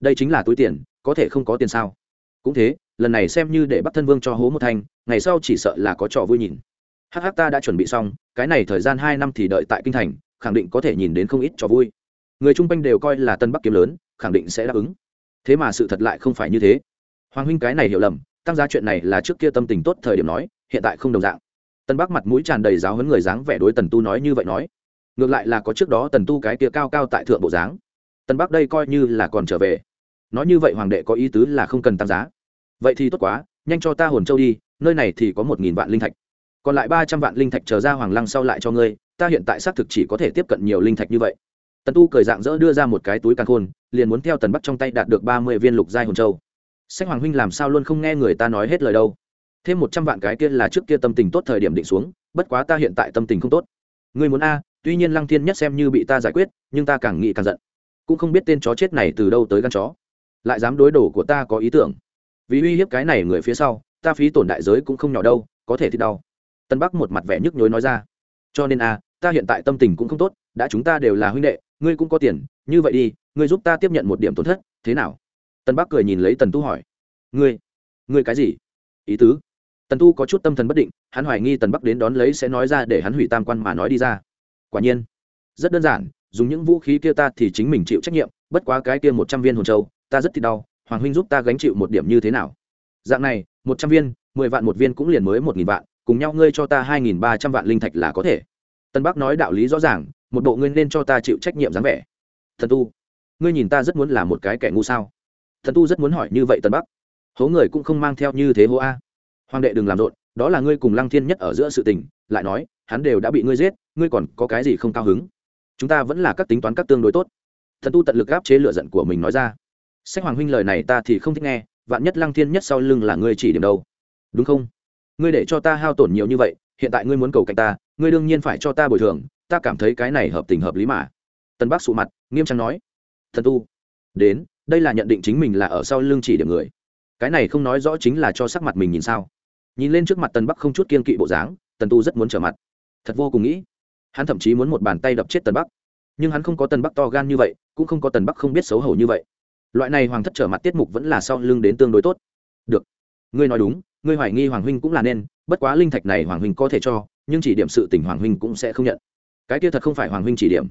Đây chính là túi tiền, có thể không có tiền sao? Cũng thế, lần này xem như để bắt thân vương cho hố một thanh, ngày sau chỉ sợ là có trò vui nhìn. Hh ta đã chuẩn bị xong, cái này thời gian hai năm thì đợi tại kinh thành, khẳng định có thể nhìn đến không ít trò vui. Người chung quanh đều coi là tân bắc kiếm lớn, khẳng định sẽ đáp ứng thế mà sự thật lại không phải như thế. Hoàng huynh cái này hiểu lầm, tăng giá chuyện này là trước kia tâm tình tốt thời điểm nói, hiện tại không đồng dạng. Tân bắc mặt mũi tràn đầy giáo hấn người dáng vẻ đối tần tu nói như vậy nói. Ngược lại là có trước đó tần tu cái kia cao cao tại thượng bộ dáng. Tân bắc đây coi như là còn trở về. Nói như vậy hoàng đệ có ý tứ là không cần tăng giá. Vậy thì tốt quá, nhanh cho ta hồn châu đi, nơi này thì có một nghìn vạn linh thạch. Còn lại ba trăm vạn linh thạch chờ ra hoàng lăng sau lại cho ngươi, ta hiện tại xác thực chỉ có thể tiếp cận nhiều linh thạch như vậy tần tu cười dạng dỡ đưa ra một cái túi càng khôn, liền muốn theo tần bắc trong tay đạt được ba mươi viên lục giai hồn châu. Sách hoàng huynh làm sao luôn không nghe người ta nói hết lời đâu. Thêm một trăm vạn cái kia là trước kia tâm tình tốt thời điểm định xuống, bất quá ta hiện tại tâm tình không tốt. Ngươi muốn a, tuy nhiên lăng thiên nhất xem như bị ta giải quyết, nhưng ta càng nghĩ càng giận. Cũng không biết tên chó chết này từ đâu tới gan chó. Lại dám đối đồ của ta có ý tưởng. Vì uy hiếp cái này người phía sau, ta phí tổn đại giới cũng không nhỏ đâu, có thể thì đau. Tân bắc một mặt vẻ nhức nhối nói ra. Cho nên a, ta hiện tại tâm tình cũng không tốt, đã chúng ta đều là huynh đệ ngươi cũng có tiền, như vậy đi, ngươi giúp ta tiếp nhận một điểm tổn thất, thế nào? Tân bắc cười nhìn lấy tần tu hỏi. Ngươi ngươi cái gì? Ý tứ? Tần tu có chút tâm thần bất định, hắn hoài nghi tần bắc đến đón lấy sẽ nói ra để hắn hủy tam quan mà nói đi ra. Quả nhiên, rất đơn giản, dùng những vũ khí kia ta thì chính mình chịu trách nhiệm, bất quá cái kia một trăm viên hồn châu, ta rất thì đau, hoàng huynh giúp ta gánh chịu một điểm như thế nào? Dạng này, một trăm viên, mười vạn một viên cũng liền mới một nghìn vạn, cùng nhau ngươi cho ta hai nghìn ba trăm vạn linh thạch là có thể. Tân bắc nói đạo lý rõ ràng một bộ ngươi nên cho ta chịu trách nhiệm dáng vẻ. Thần tu, ngươi nhìn ta rất muốn là một cái kẻ ngu sao? Thần tu rất muốn hỏi như vậy tần bắc. Hố người cũng không mang theo như thế hố a. Hoàng đệ đừng làm rộn, đó là ngươi cùng lăng thiên nhất ở giữa sự tình, lại nói, hắn đều đã bị ngươi giết, ngươi còn có cái gì không cao hứng? Chúng ta vẫn là các tính toán các tương đối tốt. Thần tu tận lực gáp chế lựa giận của mình nói ra. Sách hoàng huynh lời này ta thì không thích nghe, vạn nhất lăng thiên nhất sau lưng là ngươi chỉ điểm đâu. Đúng không? Ngươi để cho ta hao tổn nhiều như vậy, hiện tại ngươi muốn cầu cạnh ta, ngươi đương nhiên phải cho ta bồi thường ta cảm thấy cái này hợp tình hợp lý mà. Tân bắc sụ mặt, nghiêm trang nói, thần tu, đến, đây là nhận định chính mình là ở sau lưng chỉ điểm người. Cái này không nói rõ chính là cho sắc mặt mình nhìn sao. Nhìn lên trước mặt tần bắc không chút kiên kỵ bộ dáng, tần tu rất muốn trở mặt. Thật vô cùng nghĩ, hắn thậm chí muốn một bàn tay đập chết tần bắc. Nhưng hắn không có tần bắc to gan như vậy, cũng không có tần bắc không biết xấu hổ như vậy. Loại này hoàng thất trở mặt tiết mục vẫn là sau lưng đến tương đối tốt. Được. Ngươi nói đúng, ngươi hoài nghi hoàng huynh cũng là nên, bất quá linh thạch này hoàng huynh có thể cho, nhưng chỉ điểm sự tình hoàng huynh cũng sẽ không nhận cái kia thật không phải hoàng huynh chỉ điểm.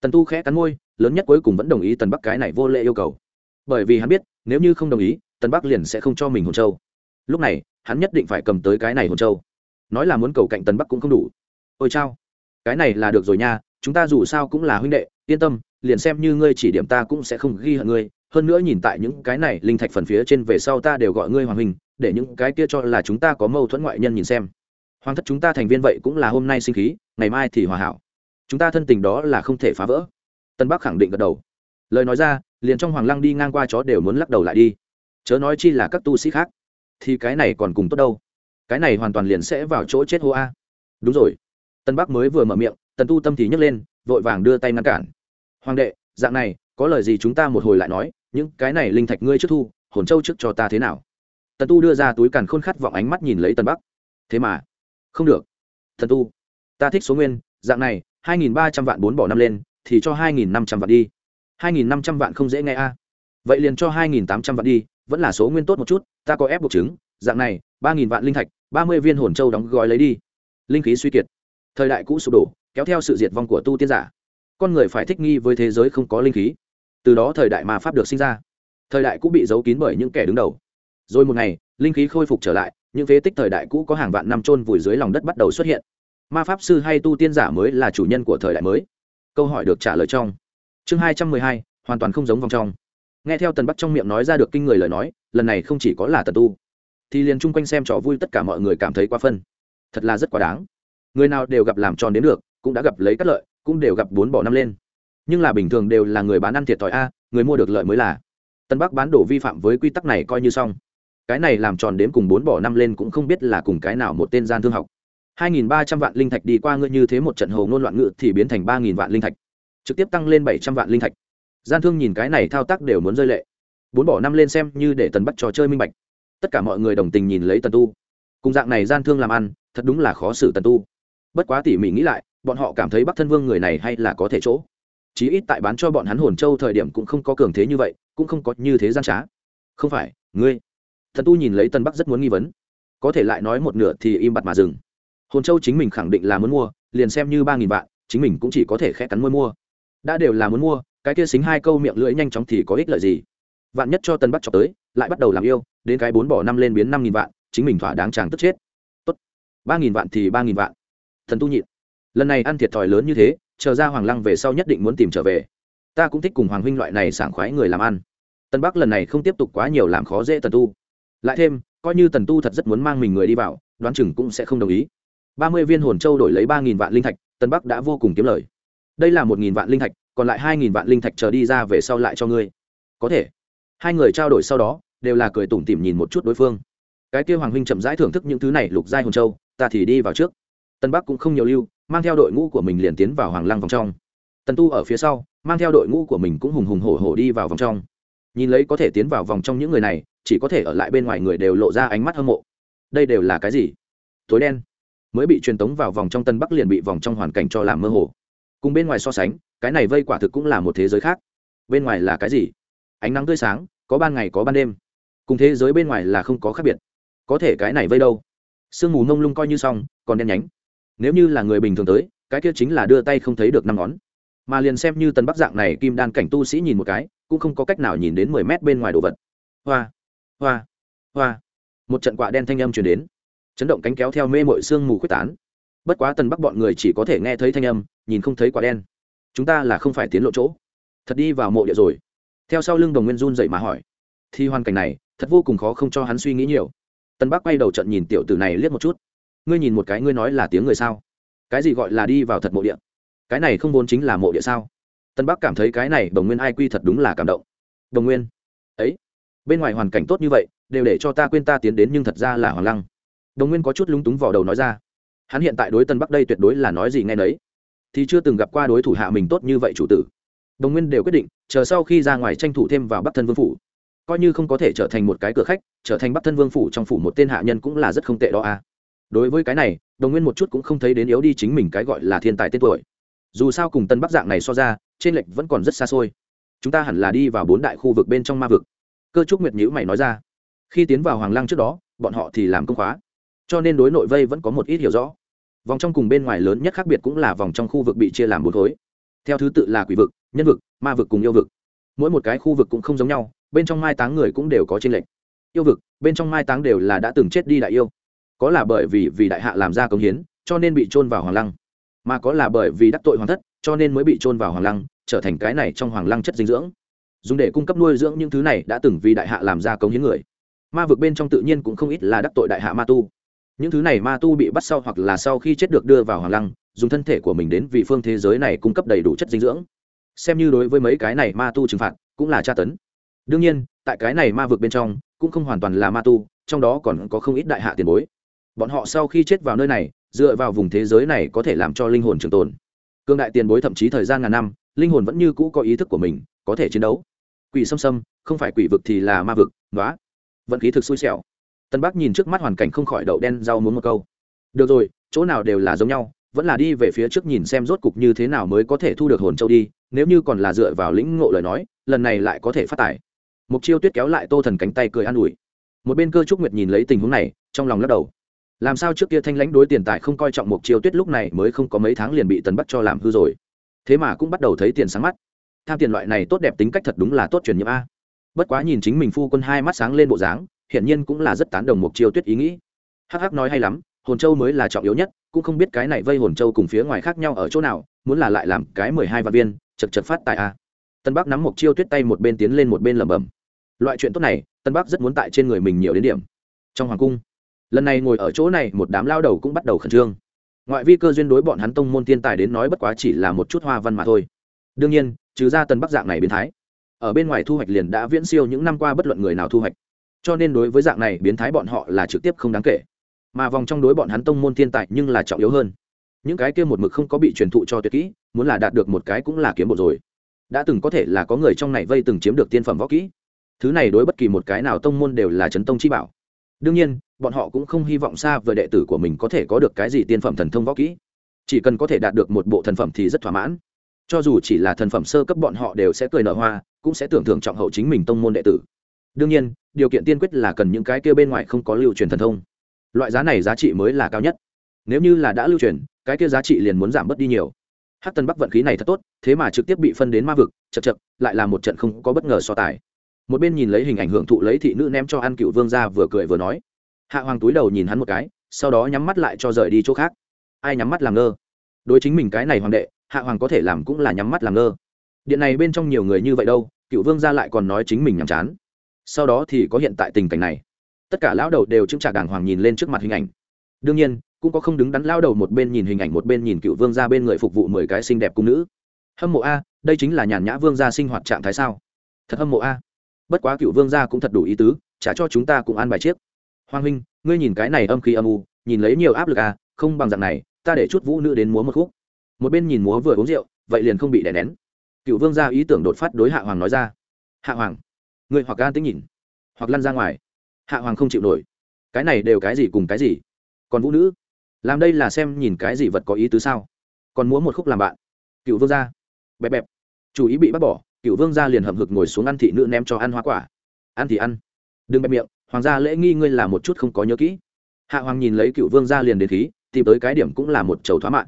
Tần tu khẽ cắn môi, lớn nhất cuối cùng vẫn đồng ý tần bắc cái này vô lệ yêu cầu. Bởi vì hắn biết, nếu như không đồng ý, tần bắc liền sẽ không cho mình hồn châu. Lúc này, hắn nhất định phải cầm tới cái này hồn châu. Nói là muốn cầu cạnh tần bắc cũng không đủ. Ôi chao, cái này là được rồi nha, chúng ta dù sao cũng là huynh đệ, yên tâm, liền xem như ngươi chỉ điểm ta cũng sẽ không ghi hận ngươi. Hơn nữa nhìn tại những cái này linh thạch phần phía trên về sau ta đều gọi ngươi hoàng huynh, để những cái kia cho là chúng ta có mâu thuẫn ngoại nhân nhìn xem. Hoàng thất chúng ta thành viên vậy cũng là hôm nay sinh khí, ngày mai thì hòa hảo chúng ta thân tình đó là không thể phá vỡ. Tân bắc khẳng định gật đầu. Lời nói ra, liền trong hoàng lăng đi ngang qua chó đều muốn lắc đầu lại đi. Chớ nói chi là các tu sĩ khác. Thì cái này còn cùng tốt đâu. Cái này hoàn toàn liền sẽ vào chỗ chết hô a. Đúng rồi. Tân bắc mới vừa mở miệng, tần tu tâm thì nhấc lên, vội vàng đưa tay ngăn cản. Hoàng đệ, dạng này, có lời gì chúng ta một hồi lại nói, những cái này linh thạch ngươi trước thu, hồn châu trước cho ta thế nào? Tần tu đưa ra túi càn khôn khát vọng ánh mắt nhìn lấy tần bắc. Thế mà, không được. Thần tu, ta thích số nguyên, dạng này hai nghìn ba trăm vạn bốn bỏ năm lên, thì cho hai nghìn năm trăm vạn đi. hai nghìn năm trăm vạn không dễ nghe a. Vậy liền cho hai nghìn tám trăm vạn đi, vẫn là số nguyên tốt một chút, ta có ép buộc chứng, dạng này 3.000 vạn linh thạch, ba mươi viên hồn châu đóng gói lấy đi. Linh khí suy kiệt. Thời đại cũ sụp đổ, kéo theo sự diệt vong của tu tiên giả. Con người phải thích nghi với thế giới không có linh khí. Từ đó thời đại mà pháp được sinh ra. Thời đại cũ bị giấu kín bởi những kẻ đứng đầu. Rồi một ngày, linh khí khôi phục trở lại, những phế tích thời đại cũ có hàng vạn năm trôn vùi dưới lòng đất bắt đầu xuất hiện ma pháp sư hay tu tiên giả mới là chủ nhân của thời đại mới. Câu hỏi được trả lời trong chương hai trăm mười hai, hoàn toàn không giống vòng trong. Nghe theo tần bắc trong miệng nói ra được kinh người lời nói, lần này không chỉ có là tần tu, thì liền chung quanh xem trò vui tất cả mọi người cảm thấy quá phân. Thật là rất quá đáng. Người nào đều gặp làm tròn đến được, cũng đã gặp lấy các lợi, cũng đều gặp bốn bỏ năm lên. Nhưng là bình thường đều là người bán ăn thiệt thòi a, người mua được lợi mới là. Tân bắc bán đồ vi phạm với quy tắc này coi như xong. Cái này làm tròn đếm cùng bốn bỏ năm lên cũng không biết là cùng cái nào một tên gian thương học hai nghìn ba trăm vạn linh thạch đi qua ngươi như thế một trận hồ ngôn loạn ngự thì biến thành ba nghìn vạn linh thạch. Trực tiếp tăng lên bảy trăm vạn linh thạch. Gian thương nhìn cái này thao tác đều muốn rơi lệ. Bốn bỏ năm lên xem như để tần bắt trò chơi minh bạch. Tất cả mọi người đồng tình nhìn lấy tần tu. Cùng dạng này gian thương làm ăn, thật đúng là khó xử tần tu. Bất quá tỉ mỉ nghĩ lại, bọn họ cảm thấy bắc thân vương người này hay là có thể chỗ. Chí ít tại bán cho bọn hắn hồn châu thời điểm cũng không có cường thế như vậy, cũng không có như thế gian trá. Không phải, ngươi. Thần tu nhìn lấy tân bắc rất muốn nghi vấn. Có thể lại nói một nửa thì im bặt mà dừng hồn châu chính mình khẳng định là muốn mua, liền xem như ba nghìn vạn, chính mình cũng chỉ có thể khẽ cắn môi mua. Đã đều là muốn mua, cái kia xính hai câu miệng lưỡi nhanh chóng thì có ích lợi gì? Vạn nhất cho tân bắt chọc tới, lại bắt đầu làm yêu, đến cái bốn bỏ năm lên biến năm nghìn vạn, chính mình thỏa đáng chàng tức chết. Tốt. ba nghìn vạn thì ba nghìn vạn. Thần tu nhịn lần này ăn thiệt thòi lớn như thế, chờ ra hoàng lăng về sau nhất định muốn tìm trở về. Ta cũng thích cùng hoàng huynh loại này sảng khoái người làm ăn. Tân bắc lần này không tiếp tục quá nhiều làm khó dễ tần tu. Lại thêm, coi như tần tu thật rất muốn mang mình người đi vào, đoán chừng cũng sẽ không đồng ý ba mươi viên hồn châu đổi lấy ba nghìn vạn linh thạch, tân bắc đã vô cùng kiếm lời. Đây là một nghìn vạn linh thạch, còn lại hai nghìn vạn linh thạch chờ đi ra về sau lại cho ngươi. Có thể. Hai người trao đổi sau đó, đều là cười tủm tỉm nhìn một chút đối phương. Cái kia hoàng huynh chậm rãi thưởng thức những thứ này lục giai hồn châu, ta thì đi vào trước. Tân bắc cũng không nhiều lưu, mang theo đội ngũ của mình liền tiến vào hoàng lăng vòng trong. Tần tu ở phía sau, mang theo đội ngũ của mình cũng hùng hùng hổ hổ đi vào vòng trong. Nhìn lấy có thể tiến vào vòng trong những người này, chỉ có thể ở lại bên ngoài người đều lộ ra ánh mắt hâm mộ. Đây đều là cái gì? Tối đen mới bị truyền tống vào vòng trong tân bắc liền bị vòng trong hoàn cảnh cho làm mơ hồ. Cùng bên ngoài so sánh, cái này vây quả thực cũng là một thế giới khác. Bên ngoài là cái gì? Ánh nắng tươi sáng, có ban ngày có ban đêm. Cùng thế giới bên ngoài là không có khác biệt. Có thể cái này vây đâu? Sương mù mông lung coi như xong, còn đen nhánh. Nếu như là người bình thường tới, cái kia chính là đưa tay không thấy được năm ngón. Mà liền xem như tần bắc dạng này, kim đan cảnh tu sĩ nhìn một cái, cũng không có cách nào nhìn đến mười mét bên ngoài đồ vật. Hoa hoa hoa. Một trận quạ đen thanh âm chuyển đến chấn động cánh kéo theo mê mội sương mù quyết tán. Bất quá tần bắc bọn người chỉ có thể nghe thấy thanh âm, nhìn không thấy quả đen. Chúng ta là không phải tiến lộ chỗ. Thật đi vào mộ địa rồi. Theo sau lưng đồng nguyên run dậy mà hỏi. Thì hoàn cảnh này, thật vô cùng khó không cho hắn suy nghĩ nhiều. Tân bắc quay đầu trận nhìn tiểu tử này liếc một chút. Ngươi nhìn một cái, ngươi nói là tiếng người sao? Cái gì gọi là đi vào thật mộ địa? Cái này không vốn chính là mộ địa sao? Tân bắc cảm thấy cái này đồng nguyên ai quy thật đúng là cảm động. Đồng nguyên, ấy, bên ngoài hoàn cảnh tốt như vậy, đều để cho ta quên ta tiến đến nhưng thật ra là hoàng lăng đồng nguyên có chút lúng túng vỏ đầu nói ra. Hắn hiện tại đối tân bắc đây tuyệt đối là nói gì nghe nấy. Thì chưa từng gặp qua đối thủ hạ mình tốt như vậy chủ tử. Đồng nguyên đều quyết định, chờ sau khi ra ngoài tranh thủ thêm vào bắc thân vương phủ. Coi như không có thể trở thành một cái cửa khách, trở thành bắc thân vương phủ trong phủ một tên hạ nhân cũng là rất không tệ đó à. Đối với cái này, đồng nguyên một chút cũng không thấy đến yếu đi chính mình cái gọi là thiên tài tên tuổi. Dù sao cùng tân bắc dạng này so ra, trên lệch vẫn còn rất xa xôi. Chúng ta hẳn là đi vào bốn đại khu vực bên trong ma vực. Cơ trúc nguyệt nhữ mày nói ra. Khi tiến vào hoàng lăng trước đó, bọn họ thì làm công khóa cho nên đối nội vây vẫn có một ít hiểu rõ. Vòng trong cùng bên ngoài lớn nhất khác biệt cũng là vòng trong khu vực bị chia làm bốn khối. Theo thứ tự là quỷ vực, nhân vực, ma vực cùng yêu vực. Mỗi một cái khu vực cũng không giống nhau, bên trong mai táng người cũng đều có trên lệnh yêu vực, bên trong mai táng đều là đã từng chết đi đại yêu. Có là bởi vì vì đại hạ làm ra công hiến, cho nên bị trôn vào hoàng lăng. Mà có là bởi vì đắc tội hoàng thất, cho nên mới bị trôn vào hoàng lăng, trở thành cái này trong hoàng lăng chất dinh dưỡng. Dùng để cung cấp nuôi dưỡng những thứ này đã từng vì đại hạ làm ra công hiến người. Ma vực bên trong tự nhiên cũng không ít là đắc tội đại hạ ma tu những thứ này ma tu bị bắt sau hoặc là sau khi chết được đưa vào hoàng lăng, dùng thân thể của mình đến vì phương thế giới này cung cấp đầy đủ chất dinh dưỡng. Xem như đối với mấy cái này ma tu trừng phạt, cũng là tra tấn. Đương nhiên, tại cái này ma vực bên trong, cũng không hoàn toàn là ma tu, trong đó còn có không ít đại hạ tiền bối. Bọn họ sau khi chết vào nơi này, dựa vào vùng thế giới này có thể làm cho linh hồn trường tồn. Cương đại tiền bối thậm chí thời gian ngàn năm, linh hồn vẫn như cũ có ý thức của mình, có thể chiến đấu. Quỷ xâm xâm, không phải quỷ vực thì là ma vực nói vận khí thực xui xẻo tân bắc nhìn trước mắt hoàn cảnh không khỏi đậu đen rau muốn một câu. Được rồi, chỗ nào đều là giống nhau, vẫn là đi về phía trước nhìn xem rốt cục như thế nào mới có thể thu được hồn châu đi, nếu như còn là dựa vào lĩnh ngộ lời nói, lần này lại có thể phát tài. Mục chiêu tuyết kéo lại tô thần cánh tay cười an ủi. Một bên cơ trúc nguyệt nhìn lấy tình huống này, trong lòng lắc đầu. Làm sao trước kia thanh lãnh đối tiền tài không coi trọng mục chiêu tuyết lúc này mới không có mấy tháng liền bị tần bắt cho làm hư rồi. Thế mà cũng bắt đầu thấy tiền sáng mắt. Tham tiền loại này tốt đẹp tính cách thật đúng là tốt truyền nhiễm a. Bất quá nhìn chính mình phu quân hai mắt sáng lên bộ dáng hiển nhiên cũng là rất tán đồng mục chiêu tuyết ý nghĩ. Hắc hắc nói hay lắm, hồn châu mới là trọng yếu nhất, cũng không biết cái này vây hồn châu cùng phía ngoài khác nhau ở chỗ nào, muốn là lại làm cái mười hai vạn viên, chật chật phát tại a. Tân bắc nắm một chiêu tuyết tay một bên tiến lên một bên lẩm bẩm. Loại chuyện tốt này, tân bắc rất muốn tại trên người mình nhiều đến điểm. Trong hoàng cung, lần này ngồi ở chỗ này một đám lao đầu cũng bắt đầu khẩn trương. Ngoại vi cơ duyên đối bọn hắn tông môn thiên tài đến nói bất quá chỉ là một chút hoa văn mà thôi. Đương nhiên, trừ ra tân bắc dạng này biến thái, ở bên ngoài thu hoạch liền đã viễn siêu những năm qua bất luận người nào thu hoạch cho nên đối với dạng này, biến thái bọn họ là trực tiếp không đáng kể. Mà vòng trong đối bọn hắn tông môn thiên tài nhưng là trọng yếu hơn. Những cái kia một mực không có bị truyền thụ cho tuyệt kỹ, muốn là đạt được một cái cũng là kiếm bộ rồi. Đã từng có thể là có người trong này vây từng chiếm được tiên phẩm võ kỹ. Thứ này đối bất kỳ một cái nào tông môn đều là chấn tông chi bảo. Đương nhiên, bọn họ cũng không hy vọng xa về đệ tử của mình có thể có được cái gì tiên phẩm thần thông võ kỹ. Chỉ cần có thể đạt được một bộ thần phẩm thì rất thỏa mãn. Cho dù chỉ là thần phẩm sơ cấp bọn họ đều sẽ cười nở hoa, cũng sẽ tưởng thưởng trọng hậu chính mình tông môn đệ tử đương nhiên, điều kiện tiên quyết là cần những cái kia bên ngoài không có lưu truyền thần thông. Loại giá này giá trị mới là cao nhất. Nếu như là đã lưu truyền, cái kia giá trị liền muốn giảm bớt đi nhiều. Hát tân bắc vận khí này thật tốt, thế mà trực tiếp bị phân đến ma vực, chật chật, lại là một trận không có bất ngờ so tài. Một bên nhìn lấy hình ảnh hưởng thụ lấy thị nữ ném cho ăn cựu vương ra vừa cười vừa nói. Hạ hoàng túi đầu nhìn hắn một cái, sau đó nhắm mắt lại cho rời đi chỗ khác. Ai nhắm mắt làm ngơ? Đối chính mình cái này hoàng đệ, hạ hoàng có thể làm cũng là nhắm mắt làm ngơ. Điện này bên trong nhiều người như vậy đâu, cựu vương ra lại còn nói chính mình nhàm chán sau đó thì có hiện tại tình cảnh này. Tất cả lão đầu đều chứng trả đàng hoàng nhìn lên trước mặt hình ảnh. Đương nhiên, cũng có không đứng đắn lao đầu một bên nhìn hình ảnh một bên nhìn cựu vương ra bên người phục vụ mười cái xinh đẹp cung nữ. Hâm mộ a, đây chính là nhàn nhã vương gia sinh hoạt trạng thái sao? Thật hâm mộ a. Bất quá cựu vương gia cũng thật đủ ý tứ trả cho chúng ta cũng ăn bài chiếc. Hoàng huynh, ngươi nhìn cái này âm khí âm u, nhìn lấy nhiều áp lực a, không bằng dạng này, ta để chút vũ nữ đến múa một khúc. Một bên nhìn múa vừa uống rượu, vậy liền không bị đè nén. Cựu vương gia ý tưởng đột phát đối hạ hoàng nói ra. Hạ hoàng ngươi hoặc gan tính nhìn, hoặc lăn ra ngoài. Hạ hoàng không chịu nổi. Cái này đều cái gì cùng cái gì? Còn vũ nữ? Làm đây là xem nhìn cái gì vật có ý tứ sao? Còn múa một khúc làm bạn. Cựu vương gia. Bẹp bẹp. Chủ ý bị bắt bỏ, cựu vương gia liền hầm hực ngồi xuống ăn thị nữ ném cho ăn hoa quả. Ăn thì ăn. Đừng bẹp miệng, hoàng gia lễ nghi ngươi là một chút không có nhớ kỹ. Hạ hoàng nhìn lấy cựu vương gia liền đến khí, tìm tới cái điểm cũng là một chầu thoá mạng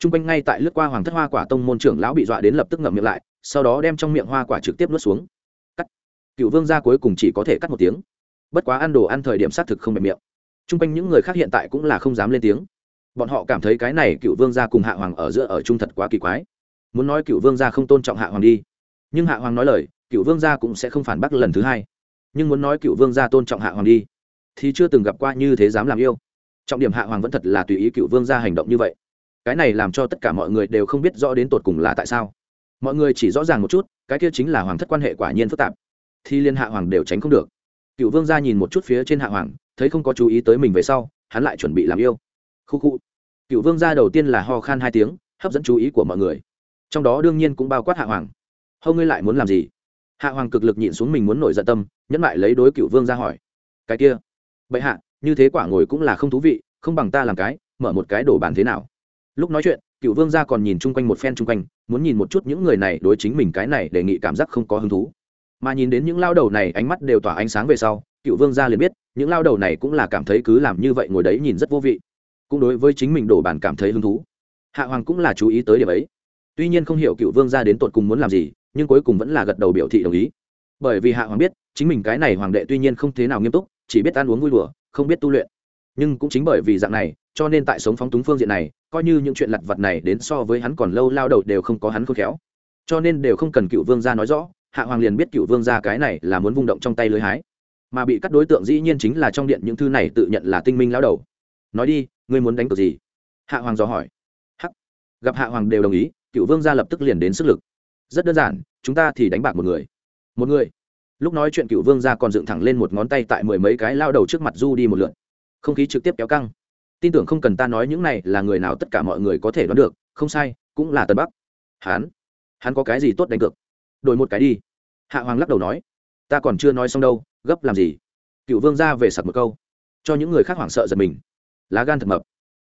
t r u n g quanh ngay tại lướt qua hoàng thất hoa quả tông môn trưởng lão bị dọa đến lập tức ngậm miệng lại, sau đó đem trong miệng hoa quả trực tiếp nuốt xuống cựu vương gia cuối cùng chỉ có thể cắt một tiếng. Bất quá ăn đồ ăn thời điểm xác thực không bẹp miệng. T r u n g quanh những người khác hiện tại cũng là không dám lên tiếng. Bọn họ cảm thấy cái này cựu vương gia cùng hạ hoàng ở giữa ở trung thật quá kỳ quái. Muốn nói cựu vương gia không tôn trọng hạ hoàng đi. Nhưng hạ hoàng nói lời, cựu vương gia cũng sẽ không phản bác lần thứ hai. Nhưng muốn nói cựu vương gia tôn trọng hạ hoàng đi, thì chưa từng gặp qua như thế dám làm yêu. Trọng điểm hạ hoàng vẫn thật là tùy ý cựu vương gia hành động như vậy. Cái này làm cho tất cả mọi người đều không biết rõ đến tột cùng là tại sao. Mọi người chỉ rõ ràng một chút, cái kia chính là hoàng thất quan hệ quả nhiên phức tạp thì liên hạ hoàng đều tránh không được. Cựu vương gia nhìn một chút phía trên hạ hoàng, thấy không có chú ý tới mình về sau, hắn lại chuẩn bị làm yêu. Khu khu. Cựu vương gia đầu tiên là ho khan hai tiếng, hấp dẫn chú ý của mọi người. Trong đó đương nhiên cũng bao quát hạ hoàng. Hầu ngươi lại muốn làm gì? Hạ hoàng cực lực nhịn xuống mình muốn nổi giận tâm, nhẫn lại lấy đối cựu vương ra hỏi. Cái kia. Bệ hạ, như thế quả ngồi cũng là không thú vị, không bằng ta làm cái, mở một cái đổ bàn thế nào? Lúc nói chuyện, cựu vương gia còn nhìn chung quanh một phen chung quanh, muốn nhìn một chút những người này đối chính mình cái này đề nghị cảm giác không có hứng thú mà nhìn đến những lao đầu này ánh mắt đều tỏa ánh sáng về sau, cựu vương gia liền biết, những lao đầu này cũng là cảm thấy cứ làm như vậy ngồi đấy nhìn rất vô vị. Cũng đối với chính mình đổ bàn cảm thấy hứng thú. Hạ hoàng cũng là chú ý tới điểm ấy. Tuy nhiên không hiểu cựu vương gia đến tột cùng muốn làm gì, nhưng cuối cùng vẫn là gật đầu biểu thị đồng ý. Bởi vì hạ hoàng biết, chính mình cái này hoàng đệ tuy nhiên không thế nào nghiêm túc, chỉ biết ăn uống vui đùa, không biết tu luyện. Nhưng cũng chính bởi vì dạng này, cho nên tại sống phóng túng phương diện này, coi như những chuyện lặt vặt này đến so với hắn còn lâu lao đầu đều không có hắn khôn khéo. Cho nên đều không cần cựu vương gia nói rõ hạ hoàng liền biết cựu vương gia cái này là muốn vung động trong tay lưới hái. Mà bị các đối tượng dĩ nhiên chính là trong điện những thư này tự nhận là tinh minh lao đầu. Nói đi, ngươi muốn đánh cược gì? Hạ hoàng dò hỏi. Hắc. Gặp hạ hoàng đều đồng ý, cựu vương gia lập tức liền đến sức lực. Rất đơn giản, chúng ta thì đánh bạc một người. Một người. Lúc nói chuyện cựu vương gia còn dựng thẳng lên một ngón tay tại mười mấy cái lao đầu trước mặt du đi một lượn không khí trực tiếp kéo căng. Tin tưởng không cần ta nói những này là người nào tất cả mọi người có thể đoán được, không sai, cũng là tân bắc. Hán hắn có cái gì tốt đánh cược? Đổi một cái đi hạ hoàng lắc đầu nói, ta còn chưa nói xong đâu, gấp làm gì? Cựu vương ra về sặc một câu, cho những người khác hoảng sợ giật mình. Lá gan thật mập.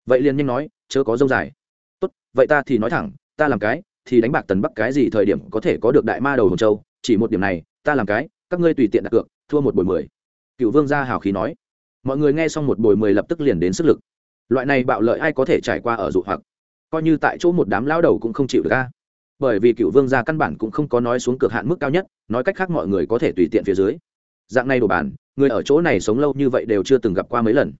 Vậy liền nhanh nói, chớ có dâu dài. Tốt, vậy ta thì nói thẳng, ta làm cái thì đánh bạc tần bắc cái gì thời điểm có thể có được đại ma đầu hồng châu, chỉ một điểm này, ta làm cái, các ngươi tùy tiện đặt cược, thua một buổi mười. Cựu vương gia hào khí nói. Mọi người nghe xong một buổi mười lập tức liền đến sức lực. Loại này bạo lợi ai có thể trải qua ở dụ hoặc? Coi như tại chỗ một đám lao đầu cũng không chịu được ca bởi vì cựu vương gia căn bản cũng không có nói xuống cực hạn mức cao nhất, nói cách khác mọi người có thể tùy tiện phía dưới. Dạng này đồ bản, người ở chỗ này sống lâu như vậy đều chưa từng gặp qua mấy lần.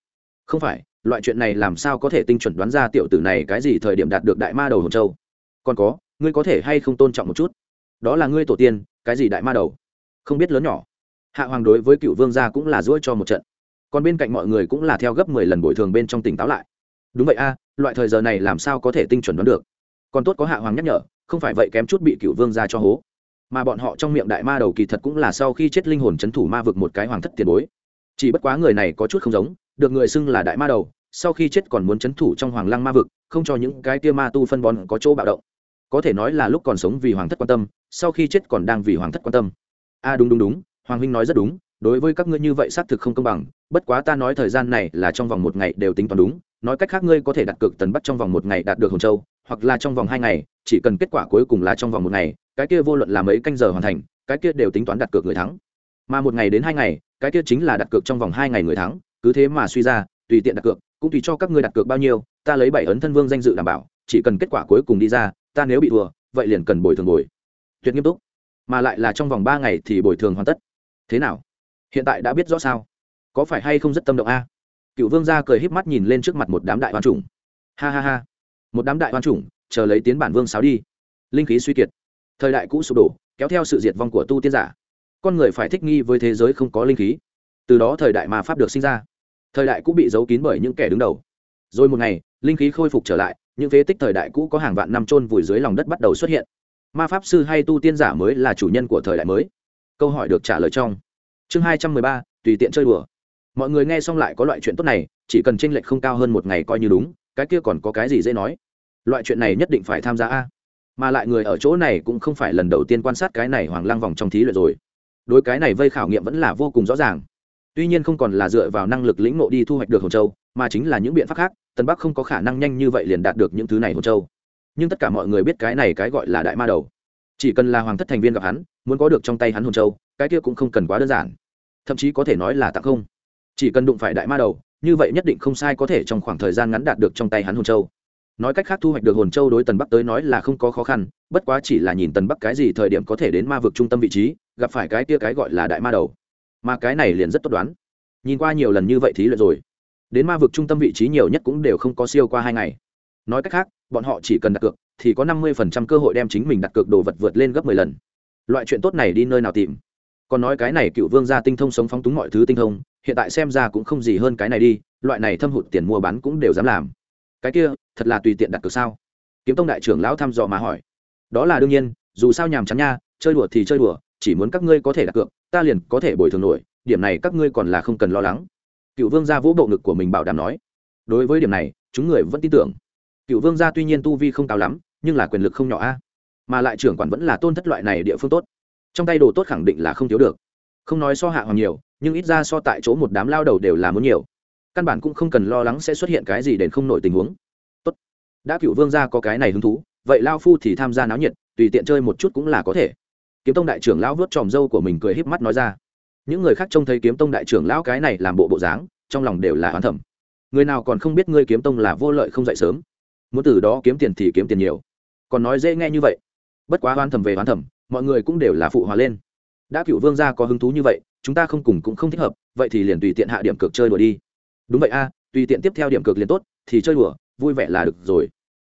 Không phải, loại chuyện này làm sao có thể tinh chuẩn đoán ra tiểu tử này cái gì thời điểm đạt được đại ma đầu hồng châu? Còn có, ngươi có thể hay không tôn trọng một chút? Đó là ngươi tổ tiên, cái gì đại ma đầu? Không biết lớn nhỏ. Hạ hoàng đối với cựu vương gia cũng là dỗi cho một trận. Còn bên cạnh mọi người cũng là theo gấp mười lần bồi thường bên trong tỉnh táo lại. Đúng vậy a, loại thời giờ này làm sao có thể tinh chuẩn đoán được? Còn tốt có hạ hoàng nhắc nhở không phải vậy kém chút bị cựu vương gia cho hố. Mà bọn họ trong miệng đại ma đầu kỳ thật cũng là sau khi chết linh hồn c h ấ n thủ ma vực một cái hoàng thất tiền bối. Chỉ bất quá người này có chút không giống, được người xưng là đại ma đầu, sau khi chết còn muốn c h ấ n thủ trong hoàng lăng ma vực, không cho những cái tia ma tu phân bón có chỗ bạo động. Có thể nói là lúc còn sống vì hoàng thất quan tâm, sau khi chết còn đang vì hoàng thất quan tâm. A đúng đúng đúng, hoàng huynh nói rất đúng, đối với các ngươi như vậy xác thực không công bằng, bất quá ta nói thời gian này là trong vòng một ngày đều tính toán đúng, nói cách khác ngươi có thể đặt cược tần bắt trong vòng một ngày đạt được hồng châu hoặc là trong vòng hai ngày, chỉ cần kết quả cuối cùng là trong vòng một ngày, cái kia vô luận là mấy canh giờ hoàn thành, cái kia đều tính toán đặt cược người thắng. Mà một ngày đến hai ngày, cái kia chính là đặt cược trong vòng hai ngày người thắng, cứ thế mà suy ra, tùy tiện đặt cược, cũng tùy cho các ngươi đặt cược bao nhiêu, ta lấy bảy ấn thân vương danh dự đảm bảo, chỉ cần kết quả cuối cùng đi ra, ta nếu bị thua, vậy liền cần bồi thường bồi. Tuyệt nghiêm túc. Mà lại là trong vòng ba ngày thì bồi thường hoàn tất. Thế nào? Hiện tại đã biết rõ sao? Có phải hay không rất tâm động a? Cựu vương gia cười híp mắt nhìn lên trước mặt một đám đại oan trùng ha ha ha một đám đại hoan chủng, chờ lấy tiến bản vương sáo đi. Linh khí suy kiệt. Thời đại cũ sụp đổ, kéo theo sự diệt vong của tu tiên giả. Con người phải thích nghi với thế giới không có linh khí. Từ đó thời đại ma pháp được sinh ra. Thời đại cũ bị giấu kín bởi những kẻ đứng đầu. Rồi một ngày, linh khí khôi phục trở lại, những phế tích thời đại cũ có hàng vạn năm trôn vùi dưới lòng đất bắt đầu xuất hiện. Ma pháp sư hay tu tiên giả mới là chủ nhân của thời đại mới. Câu hỏi được trả lời trong chương hai trăm mười ba, tùy tiện chơi đùa. Mọi người nghe xong lại có loại chuyện tốt này, chỉ cần tranh lệch không cao hơn một ngày coi như đúng cái kia còn có cái gì dễ nói? Loại chuyện này nhất định phải tham gia a. Mà lại người ở chỗ này cũng không phải lần đầu tiên quan sát cái này hoàng lăng vòng trong thí luyện rồi. Đối cái này vây khảo nghiệm vẫn là vô cùng rõ ràng. Tuy nhiên không còn là dựa vào năng lực lĩnh ngộ đi thu hoạch được hồn châu, mà chính là những biện pháp khác, tân bắc không có khả năng nhanh như vậy liền đạt được những thứ này hồn châu. Nhưng tất cả mọi người biết cái này cái gọi là đại ma đầu. Chỉ cần là hoàng thất thành viên gặp hắn, muốn có được trong tay hắn hồn châu, cái kia cũng không cần quá đơn giản. Thậm chí có thể nói là tặng không chỉ cần đụng phải đại ma đầu, như vậy nhất định không sai có thể trong khoảng thời gian ngắn đạt được trong tay hắn hồn châu. Nói cách khác thu hoạch được hồn châu đối tần bắc tới nói là không có khó khăn, bất quá chỉ là nhìn tần bắc cái gì thời điểm có thể đến ma vực trung tâm vị trí, gặp phải cái kia cái gọi là đại ma đầu. Mà cái này liền rất tốt đoán. Nhìn qua nhiều lần như vậy thí luyện rồi, đến ma vực trung tâm vị trí nhiều nhất cũng đều không có siêu qua hai ngày. Nói cách khác, bọn họ chỉ cần đặt cược, thì có năm mươi phần trăm cơ hội đem chính mình đặt cược đồ vật vượt lên gấp mười lần. Loại chuyện tốt này đi nơi nào tìm? Còn nói cái này cựu vương gia tinh thông sống phóng túng mọi thứ tinh thông, hiện tại xem ra cũng không gì hơn cái này đi, loại này thâm hụt tiền mua bán cũng đều dám làm. Cái kia, thật là tùy tiện đặt cược sao? Kiếm tông đại trưởng lão thăm dò mà hỏi. Đó là đương nhiên, dù sao nhàm chán nha, chơi đùa thì chơi đùa, chỉ muốn các ngươi có thể đặt cược, ta liền có thể bồi thường nổi, điểm này các ngươi còn là không cần lo lắng. Cựu vương gia vỗ bộ ngực của mình bảo đảm nói. Đối với điểm này, chúng người vẫn tin tưởng. Cựu vương gia tuy nhiên tu vi không cao lắm, nhưng là quyền lực không nhỏ a. Mà lại trưởng quản vẫn là tôn thất loại này địa phương tốt trong tay đồ tốt khẳng định là không thiếu được. Không nói so hạ hoàng nhiều, nhưng ít ra so tại chỗ một đám lao đầu đều là muốn nhiều. Căn bản cũng không cần lo lắng sẽ xuất hiện cái gì đền không nổi tình huống. Tốt. Đã cựu vương gia có cái này hứng thú, vậy lao phu thì tham gia náo nhiệt, tùy tiện chơi một chút cũng là có thể. Kiếm tông đại trưởng lão vớt tròm râu của mình cười híp mắt nói ra. Những người khác trông thấy kiếm tông đại trưởng lão cái này làm bộ bộ dáng, trong lòng đều là hoán thẩm người nào còn không biết ngươi kiếm tông là vô lợi không dậy sớm. Muốn từ đó kiếm tiền thì kiếm tiền nhiều. Còn nói dễ nghe như vậy. Bất quá hoán thẩm về hoán thẩm mọi người cũng đều là phụ hòa lên. Đã cựu vương gia có hứng thú như vậy, chúng ta không cùng cũng không thích hợp, vậy thì liền tùy tiện hạ điểm cược chơi đùa đi. Đúng vậy a, tùy tiện tiếp theo điểm cược liền tốt, thì chơi đùa, vui vẻ là được rồi.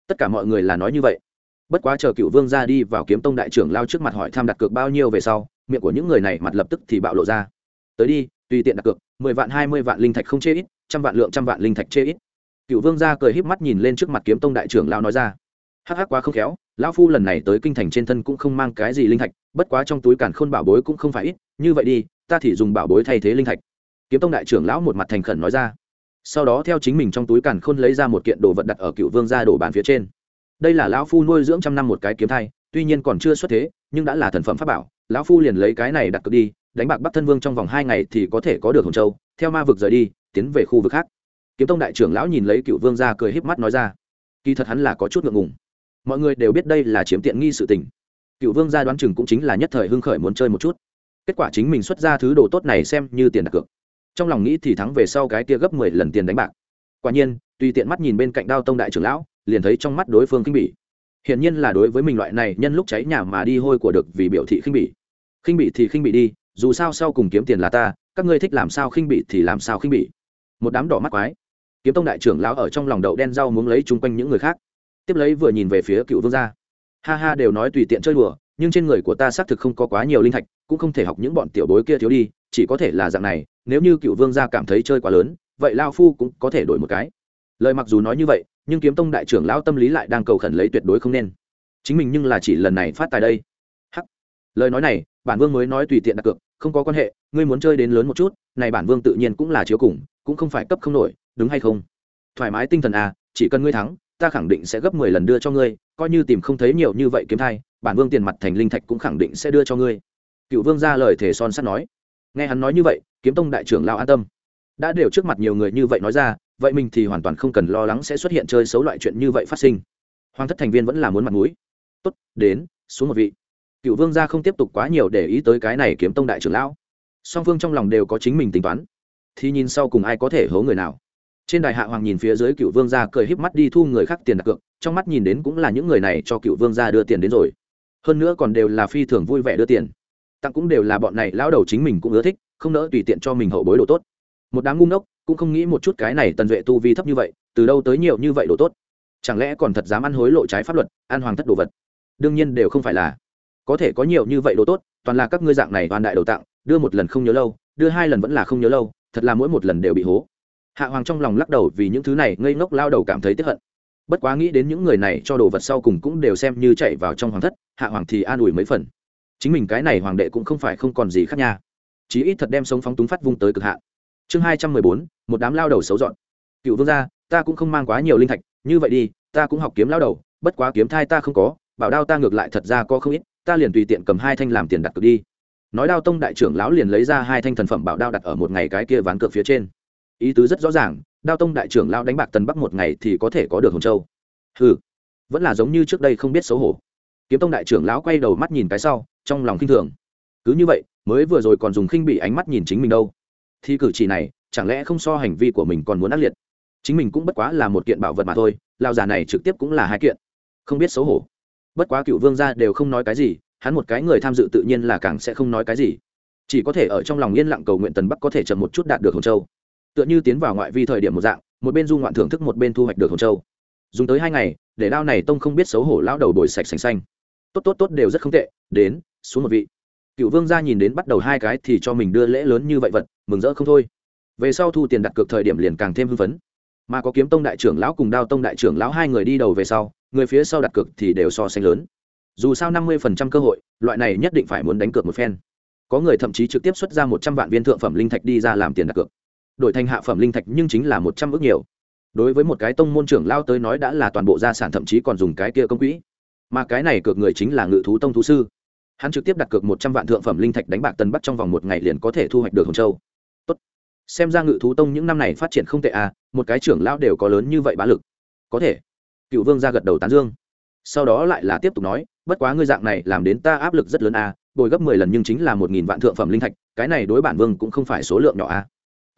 Tất cả mọi người là nói như vậy. Bất quá chờ cựu vương ra đi vào kiếm tông đại trưởng lao trước mặt hỏi tham đặt cược bao nhiêu về sau, miệng của những người này mặt lập tức thì bạo lộ ra. Tới đi, tùy tiện đặt cược, mười vạn, hai mươi vạn linh thạch không chê ít, trăm vạn lượng trăm vạn linh thạch chê ít. Cựu vương ra cười híp mắt nhìn lên trước mặt kiếm tông đại trưởng lao nói ra. Hắc hắc quá không khéo lão phu lần này tới kinh thành trên thân cũng không mang cái gì linh thạch, bất quá trong túi cản khôn bảo bối cũng không phải ít, như vậy đi, ta thì dùng bảo bối thay thế linh thạch. Kiếm tông đại trưởng lão một mặt thành khẩn nói ra. Sau đó theo chính mình trong túi cản khôn lấy ra một kiện đồ vật đặt ở cựu vương gia đổ bàn phía trên. Đây là lão phu nuôi dưỡng trăm năm một cái kiếm thai, tuy nhiên còn chưa xuất thế, nhưng đã là thần phẩm pháp bảo. Lão phu liền lấy cái này đặt cược đi, đánh bạc bắc thân vương trong vòng hai ngày thì có thể có được hồng châu, theo ma vực rời đi, tiến về khu vực khác. Kiếm tông đại trưởng lão nhìn lấy cựu vương gia cười híp mắt nói ra. Kỳ thật hắn là có chút ngượng ngùng mọi người đều biết đây là chiếm tiện nghi sự tình. Cựu vương gia đoán chừng cũng chính là nhất thời hưng khởi muốn chơi một chút. Kết quả chính mình xuất ra thứ đồ tốt này xem như tiền đặt cược. Trong lòng nghĩ thì thắng về sau cái kia gấp mười lần tiền đánh bạc. Quả nhiên, tùy tiện mắt nhìn bên cạnh đao tông đại trưởng lão, liền thấy trong mắt đối phương khinh bỉ. Hiển nhiên là đối với mình loại này nhân lúc cháy nhà mà đi hôi của được vì biểu thị khinh bỉ. Khinh bỉ thì khinh bỉ đi, dù sao sau cùng kiếm tiền là ta, các ngươi thích làm sao khinh bỉ thì làm sao khinh bỉ. Một đám đỏ mắt quái. Kiếm tông đại trưởng lão ở trong lòng đậu đen rau muốn lấy chung quanh những người khác tiếp lấy vừa nhìn về phía cựu vương gia. Ha ha, đều nói tùy tiện chơi đùa, nhưng trên người của ta xác thực không có quá nhiều linh thạch, cũng không thể học những bọn tiểu bối kia thiếu đi, chỉ có thể là dạng này, nếu như cựu vương gia cảm thấy chơi quá lớn, vậy lao phu cũng có thể đổi một cái. Lời mặc dù nói như vậy, nhưng kiếm tông đại trưởng lão tâm lý lại đang cầu khẩn lấy tuyệt đối không nên. Chính mình nhưng là chỉ lần này phát tài đây. Hắc. Lời nói này, bản vương mới nói tùy tiện đặt cược, không có quan hệ, ngươi muốn chơi đến lớn một chút, này bản vương tự nhiên cũng là chiếu cùng, cũng không phải cấp không nổi, đúng hay không? Thoải mái tinh thần à chỉ cần ngươi thắng ta khẳng định sẽ gấp mười lần đưa cho ngươi, coi như tìm không thấy nhiều như vậy kiếm thai, bản vương tiền mặt thành linh thạch cũng khẳng định sẽ đưa cho ngươi. Cựu vương ra lời thể son sắt nói. Nghe hắn nói như vậy, kiếm tông đại trưởng lao an tâm. Đã đều trước mặt nhiều người như vậy nói ra, vậy mình thì hoàn toàn không cần lo lắng sẽ xuất hiện chơi xấu loại chuyện như vậy phát sinh. Hoàng thất thành viên vẫn là muốn mặt mũi. Tốt, đến, xuống một vị. Cựu vương gia không tiếp tục quá nhiều để ý tới cái này kiếm tông đại trưởng lão. Song phương trong lòng đều có chính mình tính toán. Thì nhìn sau cùng ai có thể hố người nào trên đài hạ hoàng nhìn phía dưới cựu vương gia cười híp mắt đi thu người khác tiền đặt cược, trong mắt nhìn đến cũng là những người này cho cựu vương gia đưa tiền đến rồi. Hơn nữa còn đều là phi thường vui vẻ đưa tiền. Tặng cũng đều là bọn này lão đầu chính mình cũng ưa thích, không nỡ tùy tiện cho mình hậu bối đồ tốt. Một đám ngu ngốc cũng không nghĩ một chút cái này tần duệ tu vi thấp như vậy, từ đâu tới nhiều như vậy đồ tốt? Chẳng lẽ còn thật dám ăn hối lộ trái pháp luật, ăn hoàng thất đồ vật? Đương nhiên đều không phải là. Có thể có nhiều như vậy đồ tốt, toàn là các ngươi dạng này toàn đại đầu tặng, đưa một lần không nhớ lâu, đưa hai lần vẫn là không nhớ lâu, thật là mỗi một lần đều bị hố hạ hoàng trong lòng lắc đầu vì những thứ này ngây ngốc lao đầu cảm thấy tiếp hận. Bất quá nghĩ đến những người này cho đồ vật sau cùng cũng đều xem như chạy vào trong hoàng thất, hạ hoàng thì an ủi mấy phần. Chính mình cái này hoàng đệ cũng không phải không còn gì khác nha. Chí ít thật đem sống phóng túng phát vung tới cực hạn. Chương hai trăm mười bốn, một đám lao đầu xấu dọn. Cựu vương gia, ta cũng không mang quá nhiều linh thạch, như vậy đi, ta cũng học kiếm lao đầu, bất quá kiếm thai ta không có, bảo đao ta ngược lại thật ra có không ít, ta liền tùy tiện cầm hai thanh làm tiền đặt cược đi. Nói đao tông đại trưởng lão liền lấy ra hai thanh thần phẩm bảo đao đặt ở một ngày cái kia ván cược phía trên ý tứ rất rõ ràng, đao tông đại trưởng lão đánh bạc tần bắc một ngày thì có thể có được hồng châu. Ừ vẫn là giống như trước đây không biết xấu hổ. Kiếm tông đại trưởng lão quay đầu mắt nhìn cái sau, trong lòng khinh thường. Cứ như vậy, mới vừa rồi còn dùng khinh bị ánh mắt nhìn chính mình đâu. Thì cử chỉ này, chẳng lẽ không so hành vi của mình còn muốn ác liệt? Chính mình cũng bất quá là một kiện bảo vật mà thôi lao già này trực tiếp cũng là hai kiện. Không biết xấu hổ. Bất quá cựu vương gia đều không nói cái gì, hắn một cái người tham dự tự nhiên là càng sẽ không nói cái gì. Chỉ có thể ở trong lòng yên lặng cầu nguyện tần bắc có thể chậm một chút đạt được hồng châu tựa như tiến vào ngoại vi thời điểm một dạng, một bên du ngoạn thưởng thức một bên thu hoạch được hồn châu. Dùng tới hai ngày, để đao này tông không biết xấu hổ lao đầu bồi sạch sành xanh. Tốt tốt tốt đều rất không tệ, đến, xuống một vị. Cựu vương gia nhìn đến bắt đầu hai cái thì cho mình đưa lễ lớn như vậy vật, mừng rỡ không thôi. Về sau thu tiền đặt cược thời điểm liền càng thêm hưng phấn. Mà có kiếm tông đại trưởng lão cùng đao tông đại trưởng lão hai người đi đầu về sau, người phía sau đặt cược thì đều so sánh lớn. Dù sao năm mươi phần trăm cơ hội, loại này nhất định phải muốn đánh cược một phen. Có người thậm chí trực tiếp xuất ra một trăm vạn viên thượng phẩm linh thạch đi ra làm tiền đặt cược đổi thành hạ phẩm linh thạch nhưng chính là một trăm ước nhiều. Đối với một cái tông môn trưởng lao tới nói đã là toàn bộ gia sản thậm chí còn dùng cái kia công quỹ. Mà cái này cược người chính là ngự thú tông thú sư. Hắn trực tiếp đặt cược một trăm vạn thượng phẩm linh thạch đánh bạc tân bắc trong vòng một ngày liền có thể thu hoạch được hồng châu. Tốt. xem ra ngự thú tông những năm này phát triển không tệ à một cái trưởng lao đều có lớn như vậy bá lực. Có thể. Cựu vương ra gật đầu tán dương. Sau đó lại là tiếp tục nói, bất quá ngươi dạng này làm đến ta áp lực rất lớn à bồi gấp mười lần nhưng chính là một nghìn vạn thượng phẩm linh thạch, cái này đối bản vương cũng không phải số lượng nhỏ à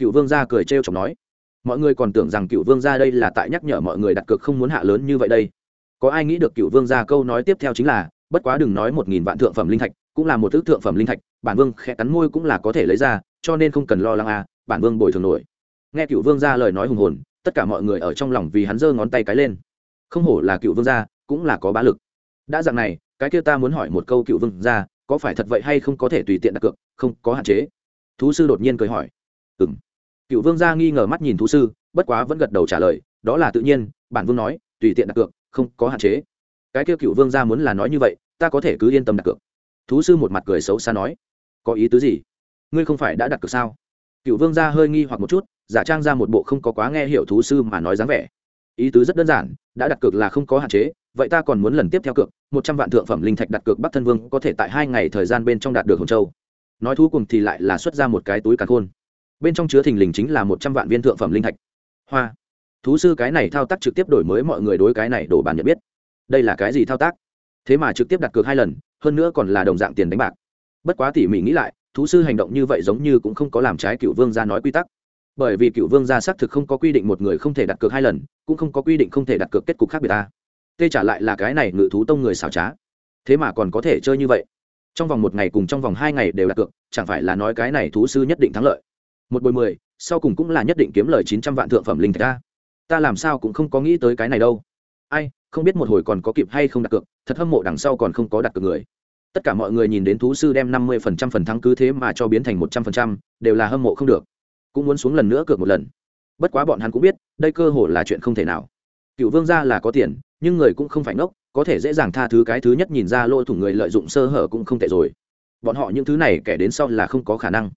cựu vương gia cười trêu chọc nói, mọi người còn tưởng rằng cựu vương gia đây là tại nhắc nhở mọi người đặt cược không muốn hạ lớn như vậy đây. Có ai nghĩ được cựu vương gia câu nói tiếp theo chính là, bất quá đừng nói một nghìn vạn thượng phẩm linh thạch, cũng là một thứ thượng phẩm linh thạch, bản vương khẽ cắn môi cũng là có thể lấy ra, cho nên không cần lo lắng à bản vương bồi thường nổi. Nghe cựu vương gia lời nói hùng hồn, tất cả mọi người ở trong lòng vì hắn giơ ngón tay cái lên. Không hổ là cựu vương gia, cũng là có bá lực. Đã dạng này, cái kia ta muốn hỏi một câu cựu vương gia, có phải thật vậy hay không có thể tùy tiện đặt cược, không có hạn chế? Thú sư đột nhiên cười hỏi. Ừ m cựu vương gia nghi ngờ mắt nhìn thú sư, bất quá vẫn gật đầu trả lời, đó là tự nhiên, bản vương nói, tùy tiện đặt cược, không có hạn chế. Cái kia cựu vương gia muốn là nói như vậy, ta có thể cứ yên tâm đặt cược. Thú sư một mặt cười xấu xa nói, có ý tứ gì? Ngươi không phải đã đặt cược sao? Cựu vương gia hơi nghi hoặc một chút, giả trang ra một bộ không có quá nghe hiểu thú sư mà nói dáng vẻ. Ý tứ rất đơn giản, đã đặt cược là không có hạn chế, vậy ta còn muốn lần tiếp theo cược, một trăm vạn thượng phẩm linh thạch đặt cược bắc thân vương có thể tại hai ngày thời gian bên trong đạt được hồng châu. Nói thú cùng thì lại là xuất ra một cái túi càn khôn bên trong chứa thình lình chính là một trăm vạn viên thượng phẩm linh thạch. Hoa. Thú sư cái này thao tác trực tiếp đổi mới mọi người đối cái này đổ bàn nhận biết. Đây là cái gì thao tác? Thế mà trực tiếp đặt cược hai lần, hơn nữa còn là đồng dạng tiền đánh bạc. Bất quá tỉ mỉ nghĩ lại, thú sư hành động như vậy giống như cũng không có làm trái cựu vương gia nói quy tắc. Bởi vì cựu vương gia xác thực không có quy định một người không thể đặt cược hai lần, cũng không có quy định không thể đặt cược kết cục khác biệt ta. Tê trả lại là cái này ngự thú tông người xảo trá. Thế mà còn có thể chơi như vậy. Trong vòng một ngày cùng trong vòng hai ngày đều đặt cược, chẳng phải là nói cái này thú sư nhất định thắng lợi một bồi mười, sau cùng cũng là nhất định kiếm lời chín trăm vạn thượng phẩm linh thạch ta ta làm sao cũng không có nghĩ tới cái này đâu. Ai, không biết một hồi còn có kịp hay không đặt cược, thật hâm mộ đằng sau còn không có đặt cược người. Tất cả mọi người nhìn đến thú sư đem năm mươi phần trăm phần thắng cứ thế mà cho biến thành một trăm phần trăm, đều là hâm mộ không được. Cũng muốn xuống lần nữa cược một lần. Bất quá bọn hắn cũng biết, đây cơ hội là chuyện không thể nào. Cựu vương gia là có tiền, nhưng người cũng không phải ngốc, có thể dễ dàng tha thứ cái thứ nhất nhìn ra lỗ thủng người lợi dụng sơ hở cũng không tệ rồi. Bọn họ những thứ này kẻ đến sau là không có khả năng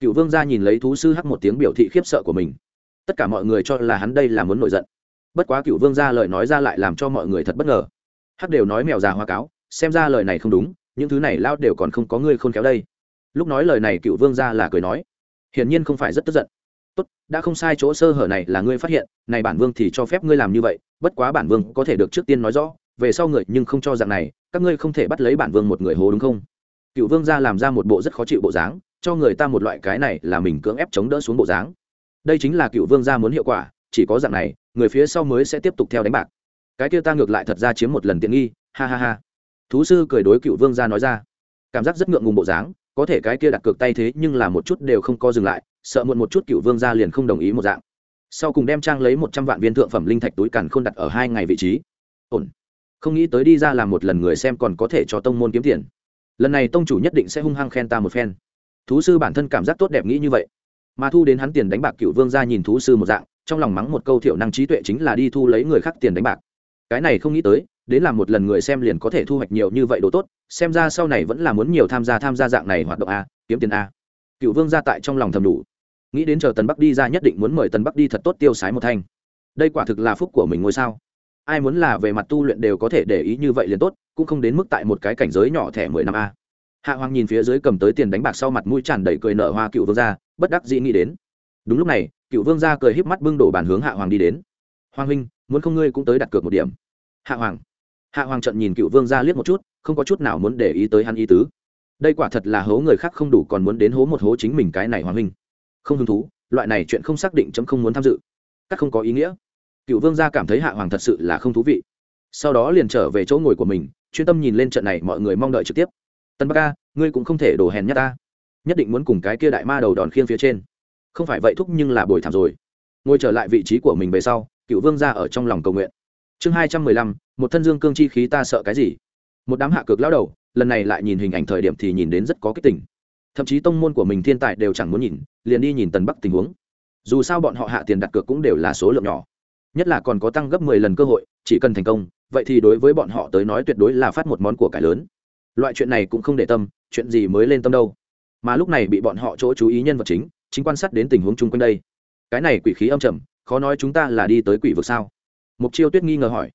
cựu vương gia nhìn lấy thú sư hắc một tiếng biểu thị khiếp sợ của mình. Tất cả mọi người cho là hắn đây là muốn nổi giận. Bất quá cựu vương gia lời nói ra lại làm cho mọi người thật bất ngờ. Hắc đều nói mèo già hoa cáo, xem ra lời này không đúng, những thứ này lao đều còn không có ngươi khôn khéo đây. Lúc nói lời này cựu vương gia là cười nói, hiển nhiên không phải rất tức giận. Tốt, đã không sai chỗ sơ hở này là ngươi phát hiện, này bản vương thì cho phép ngươi làm như vậy, bất quá bản vương có thể được trước tiên nói rõ, về sau người nhưng không cho dạng này, các ngươi không thể bắt lấy bản vương một người hố đúng không? Cựu vương gia làm ra một bộ rất khó chịu bộ dáng cho người ta một loại cái này là mình cưỡng ép chống đỡ xuống bộ dáng. Đây chính là cựu vương gia muốn hiệu quả, chỉ có dạng này, người phía sau mới sẽ tiếp tục theo đánh bạc. Cái kia ta ngược lại thật ra chiếm một lần tiện nghi, ha ha ha. Thú sư cười đối cựu vương gia nói ra. Cảm giác rất ngượng ngùng bộ dáng, có thể cái kia đặt cược tay thế nhưng là một chút đều không có dừng lại, sợ muộn một chút cựu vương gia liền không đồng ý một dạng. Sau cùng đem trang lấy một trăm vạn viên thượng phẩm linh thạch túi càn không đặt ở hai ngày vị trí. Ổn. Không nghĩ tới đi ra làm một lần người xem còn có thể cho tông môn kiếm tiền. Lần này tông chủ nhất định sẽ hung hăng khen ta một phen thú sư bản thân cảm giác tốt đẹp nghĩ như vậy. Mà thu đến hắn tiền đánh bạc cựu vương ra nhìn thú sư một dạng, trong lòng mắng một câu thiểu năng trí tuệ chính là đi thu lấy người khác tiền đánh bạc. Cái này không nghĩ tới, đến làm một lần người xem liền có thể thu hoạch nhiều như vậy đồ tốt, xem ra sau này vẫn là muốn nhiều tham gia tham gia dạng này hoạt động a, kiếm tiền a. Cựu vương ra tại trong lòng thầm đủ. Nghĩ đến chờ tần bắc đi ra nhất định muốn mời tần bắc đi thật tốt tiêu sái một thanh. Đây quả thực là phúc của mình ngôi sao. Ai muốn là về mặt tu luyện đều có thể để ý như vậy liền tốt, cũng không đến mức tại một cái cảnh giới nhỏ thẻ mười năm a hạ hoàng nhìn phía dưới cầm tới tiền đánh bạc sau mặt mũi tràn đầy cười nở hoa cựu vương gia, bất đắc dĩ nghĩ đến. Đúng lúc này, cựu vương gia cười híp mắt bưng đổ bàn hướng hạ hoàng đi đến. Hoàng huynh, muốn không ngươi cũng tới đặt cược một điểm. Hạ hoàng. Hạ hoàng trận nhìn cựu vương gia liếc một chút, không có chút nào muốn để ý tới hắn ý tứ. Đây quả thật là hố người khác không đủ còn muốn đến hố một hố chính mình cái này hoàng huynh. Không hứng thú, loại này chuyện không xác định chấm không muốn tham dự. Các không có ý nghĩa. Cựu vương gia cảm thấy hạ hoàng thật sự là không thú vị. Sau đó liền trở về chỗ ngồi của mình, chuyên tâm nhìn lên trận này mọi người mong đợi trực tiếp tân bắc ca, ngươi cũng không thể đổ hèn nhất ta. Nhất định muốn cùng cái kia đại ma đầu đòn khiêng phía trên. Không phải vậy thúc nhưng là bồi thảm rồi. Ngồi trở lại vị trí của mình về sau, cựu vương ra ở trong lòng cầu nguyện. Chương hai trăm mười lăm, một thân dương cương chi khí ta sợ cái gì? Một đám hạ cực lao đầu, lần này lại nhìn hình ảnh thời điểm thì nhìn đến rất có kích tình. Thậm chí tông môn của mình thiên tài đều chẳng muốn nhìn, liền đi nhìn tần bắc tình huống. Dù sao bọn họ hạ tiền đặt cược cũng đều là số lượng nhỏ. Nhất là còn có tăng gấp mười lần cơ hội, chỉ cần thành công, vậy thì đối với bọn họ tới nói tuyệt đối là phát một món của cải lớn loại chuyện này cũng không để tâm, chuyện gì mới lên tâm đâu. Mà lúc này bị bọn họ chỗ chú ý nhân vật chính chính quan sát đến tình huống chung quanh đây. Cái này quỷ khí âm trầm, khó nói chúng ta là đi tới quỷ vực sao? Mục chiêu tuyết nghi ngờ hỏi.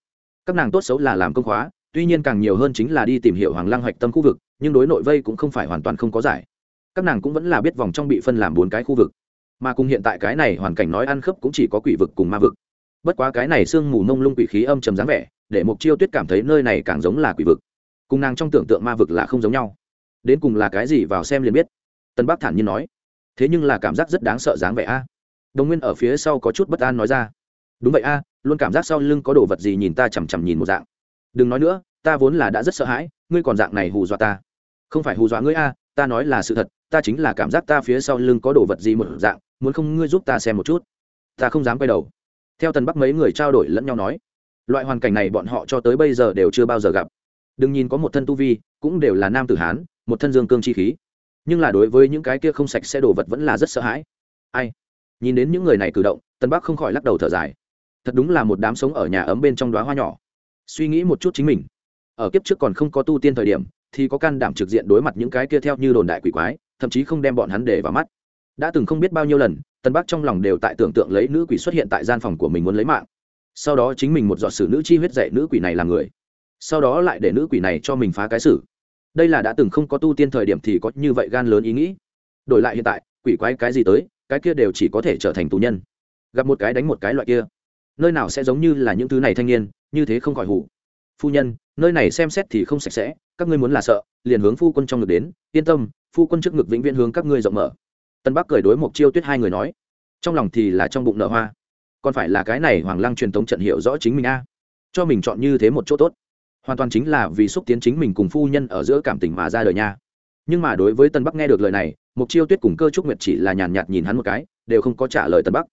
Các nàng tốt xấu là làm công khóa, tuy nhiên càng nhiều hơn chính là đi tìm hiểu hoàng lăng hoạch tâm khu vực, nhưng đối nội vây cũng không phải hoàn toàn không có giải. Các nàng cũng vẫn là biết vòng trong bị phân làm bốn cái khu vực. Mà cùng hiện tại cái này hoàn cảnh nói ăn khớp cũng chỉ có quỷ vực cùng ma vực. Bất quá cái này sương mù nông lung quỷ khí âm trầm dáng vẻ, để mục chiêu tuyết cảm thấy nơi này càng giống là quỷ vực cùng nàng trong tưởng tượng ma vực là không giống nhau. Đến cùng là cái gì vào xem liền biết. Tân bắc thản nhiên nói. Thế nhưng là cảm giác rất đáng sợ dáng vẻ a. Đồng nguyên ở phía sau có chút bất an nói ra. Đúng vậy a, luôn cảm giác sau lưng có đồ vật gì nhìn ta chằm chằm nhìn một dạng. Đừng nói nữa, ta vốn là đã rất sợ hãi, ngươi còn dạng này hù dọa ta. Không phải hù dọa ngươi a, ta nói là sự thật, ta chính là cảm giác ta phía sau lưng có đồ vật gì một dạng, muốn không ngươi giúp ta xem một chút. Ta không dám quay đầu. Theo tần bắc mấy người trao đổi lẫn nhau nói. Loại hoàn cảnh này bọn họ cho tới bây giờ đều chưa bao giờ gặp đừng nhìn có một thân tu vi, cũng đều là nam tử hán, một thân dương cương chi khí. Nhưng là đối với những cái kia không sạch sẽ đồ vật vẫn là rất sợ hãi. Ai? Nhìn đến những người này cử động tân bắc không khỏi lắc đầu thở dài. Thật đúng là một đám sống ở nhà ấm bên trong đoá hoa nhỏ. Suy nghĩ một chút chính mình. Ở kiếp trước còn không có tu tiên thời điểm, thì có can đảm trực diện đối mặt những cái kia theo như đồn đại quỷ quái, thậm chí không đem bọn hắn để vào mắt. Đã từng không biết bao nhiêu lần tân bắc trong lòng đều tại tưởng tượng lấy nữ quỷ xuất hiện tại gian phòng của mình muốn lấy mạng. Sau đó chính mình một giọt sử nữ chi huyết dạy nữ quỷ này làm người sau đó lại để nữ quỷ này cho mình phá cái xử. Đây là đã từng không có tu tiên thời điểm thì có như vậy gan lớn ý nghĩ. Đổi lại hiện tại, quỷ quái cái gì tới, cái kia đều chỉ có thể trở thành tù nhân. Gặp một cái đánh một cái loại kia, nơi nào sẽ giống như là những thứ này thanh niên, như thế không khỏi hủ. Phu nhân, nơi này xem xét thì không sạch sẽ, các ngươi muốn là sợ, liền hướng phu quân trong ngực đến, yên tâm, phu quân trước ngực vĩnh viễn hướng các ngươi rộng mở. Tân bắc cười đối một chiêu tuyết hai người nói, trong lòng thì là trong bụng nở hoa. Còn phải là cái này hoàng lăng truyền thống trận hiệu rõ chính mình a. Cho mình chọn như thế một chỗ tốt hoàn toàn chính là vì xúc tiến chính mình cùng phu nhân ở giữa cảm tình mà ra đời nha. Nhưng mà đối với tân bắc nghe được lời này mục chiêu tuyết cùng cơ trúc nguyệt chỉ là nhàn nhạt nhìn hắn một cái, đều không có trả lời tân bắc.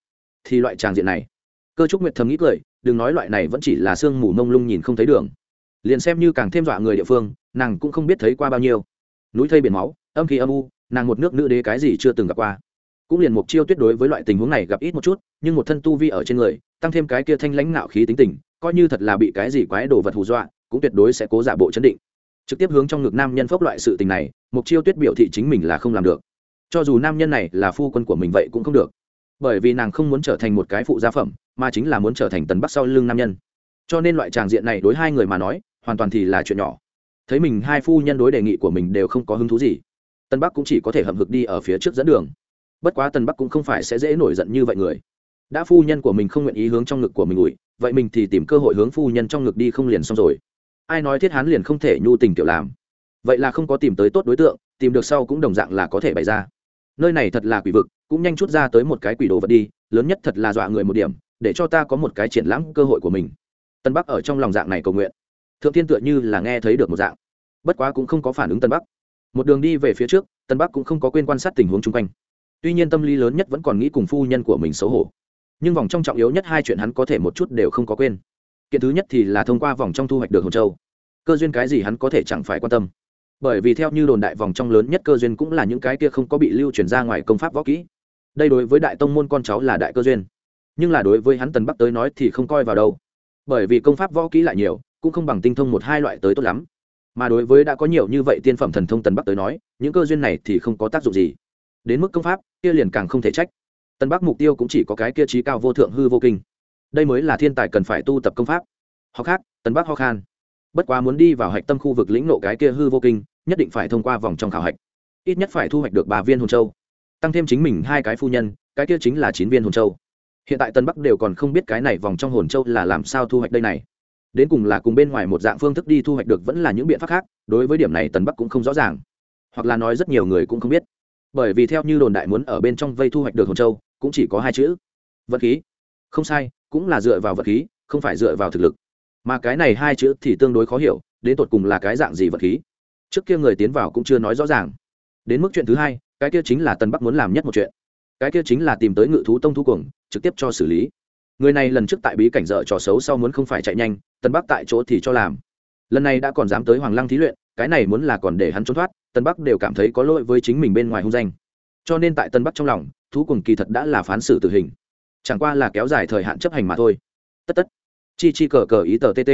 Thì loại tràng diện này, cơ trúc nguyệt thầm nghĩ cười, đừng nói loại này vẫn chỉ là sương mù mông lung nhìn không thấy đường. Liền xem như càng thêm dọa người địa phương, nàng cũng không biết thấy qua bao nhiêu. Núi thây biển máu, âm khí âm u, nàng một nước nữ đế cái gì chưa từng gặp qua. Cũng liền mục chiêu tuyết đối với loại tình huống này gặp ít một chút, nhưng một thân tu vi ở trên người, tăng thêm cái kia thanh lãnh ngạo khí tính tình, coi như thật là bị cái gì quái đồ vật hù dọa cũng tuyệt đối sẽ cố giả bộ chấn định. Trực tiếp hướng trong ngực nam nhân phốc loại sự tình này mục chiêu tuyết biểu thị chính mình là không làm được. Cho dù nam nhân này là phu quân của mình vậy cũng không được. Bởi vì nàng không muốn trở thành một cái phụ gia phẩm, mà chính là muốn trở thành tần bắc sau lưng nam nhân. Cho nên loại tràng diện này đối hai người mà nói, hoàn toàn thì là chuyện nhỏ. Thấy mình hai phu nhân đối đề nghị của mình đều không có hứng thú gì tân bắc cũng chỉ có thể hậm hực đi ở phía trước dẫn đường. Bất quá tân bắc cũng không phải sẽ dễ nổi giận như vậy người. Đã phu nhân của mình không nguyện ý hướng trong ngực của mình ủi, vậy mình thì tìm cơ hội hướng phu nhân trong ngực đi không liền xong rồi ai nói thiết hán liền không thể nhu tình tiểu làm? Vậy là không có tìm tới tốt đối tượng, tìm được sau cũng đồng dạng là có thể bày ra. Nơi này thật là quỷ vực, cũng nhanh chút ra tới một cái quỷ đồ vật đi, lớn nhất thật là dọa người một điểm, để cho ta có một cái triển lãm cơ hội của mình. Tân bắc ở trong lòng dạng này cầu nguyện. Thượng thiên tựa như là nghe thấy được một dạng. Bất quá cũng không có phản ứng tân bắc. Một đường đi về phía trước, tân bắc cũng không có quên quan sát tình huống chung quanh. Tuy nhiên tâm lý lớn nhất vẫn còn nghĩ cùng phu nhân của mình xấu hổ. Nhưng vòng trong trọng yếu nhất hai chuyện hắn có thể một chút đều không có quên kiện thứ nhất thì là thông qua vòng trong thu hoạch được hồn châu. Cơ duyên cái gì hắn có thể chẳng phải quan tâm. Bởi vì theo như đồn đại vòng trong lớn nhất cơ duyên cũng là những cái kia không có bị lưu truyền ra ngoài công pháp võ kỹ. Đây đối với đại tông môn con cháu là đại cơ duyên. Nhưng là đối với hắn tần bắc tới nói thì không coi vào đâu. Bởi vì công pháp võ kỹ lại nhiều, cũng không bằng tinh thông một hai loại tới tốt lắm. Mà đối với đã có nhiều như vậy tiên phẩm thần thông tần bắc tới nói, những cơ duyên này thì không có tác dụng gì. Đến mức công pháp, kia liền càng không thể trách. Tân bắc mục tiêu cũng chỉ có cái kia trí cao vô thượng hư vô kinh đây mới là thiên tài cần phải tu tập công pháp. Ho khác tấn bắc ho khan. Bất quá muốn đi vào hạch tâm khu vực lĩnh nộ cái kia hư vô kinh, nhất định phải thông qua vòng trong khảo hạch. Ít nhất phải thu hoạch được ba viên hồn châu. Tăng thêm chính mình hai cái phu nhân, cái kia chính là chín viên hồn châu. Hiện tại tân bắc đều còn không biết cái này vòng trong hồn châu là làm sao thu hoạch đây này. Đến cùng là cùng bên ngoài một dạng phương thức đi thu hoạch được vẫn là những biện pháp khác, đối với điểm này tần bắc cũng không rõ ràng. Hoặc là nói rất nhiều người cũng không biết. Bởi vì theo như đồn đại muốn ở bên trong vây thu hoạch được hồn châu, cũng chỉ có hai chữ vật khí. Không sai cũng là dựa vào vật khí, không phải dựa vào thực lực. Mà cái này hai chữ thì tương đối khó hiểu, đến tột cùng là cái dạng gì vật khí? Trước kia người tiến vào cũng chưa nói rõ ràng. Đến mức chuyện thứ hai, cái kia chính là tân bắc muốn làm nhất một chuyện. Cái kia chính là tìm tới ngự thú tông thú cuồng, trực tiếp cho xử lý. Người này lần trước tại bí cảnh dở trò xấu sau muốn không phải chạy nhanh, tân bắc tại chỗ thì cho làm. Lần này đã còn dám tới hoàng lăng thí luyện, cái này muốn là còn để hắn trốn thoát, tân bắc đều cảm thấy có lỗi với chính mình bên ngoài hung danh. Cho nên tại tân bắc trong lòng, thú cùng kỳ thật đã là phán xử tử hình chẳng qua là kéo dài thời hạn chấp hành mà thôi. Tất tất. Chi chi cờ cờ ý tờ tt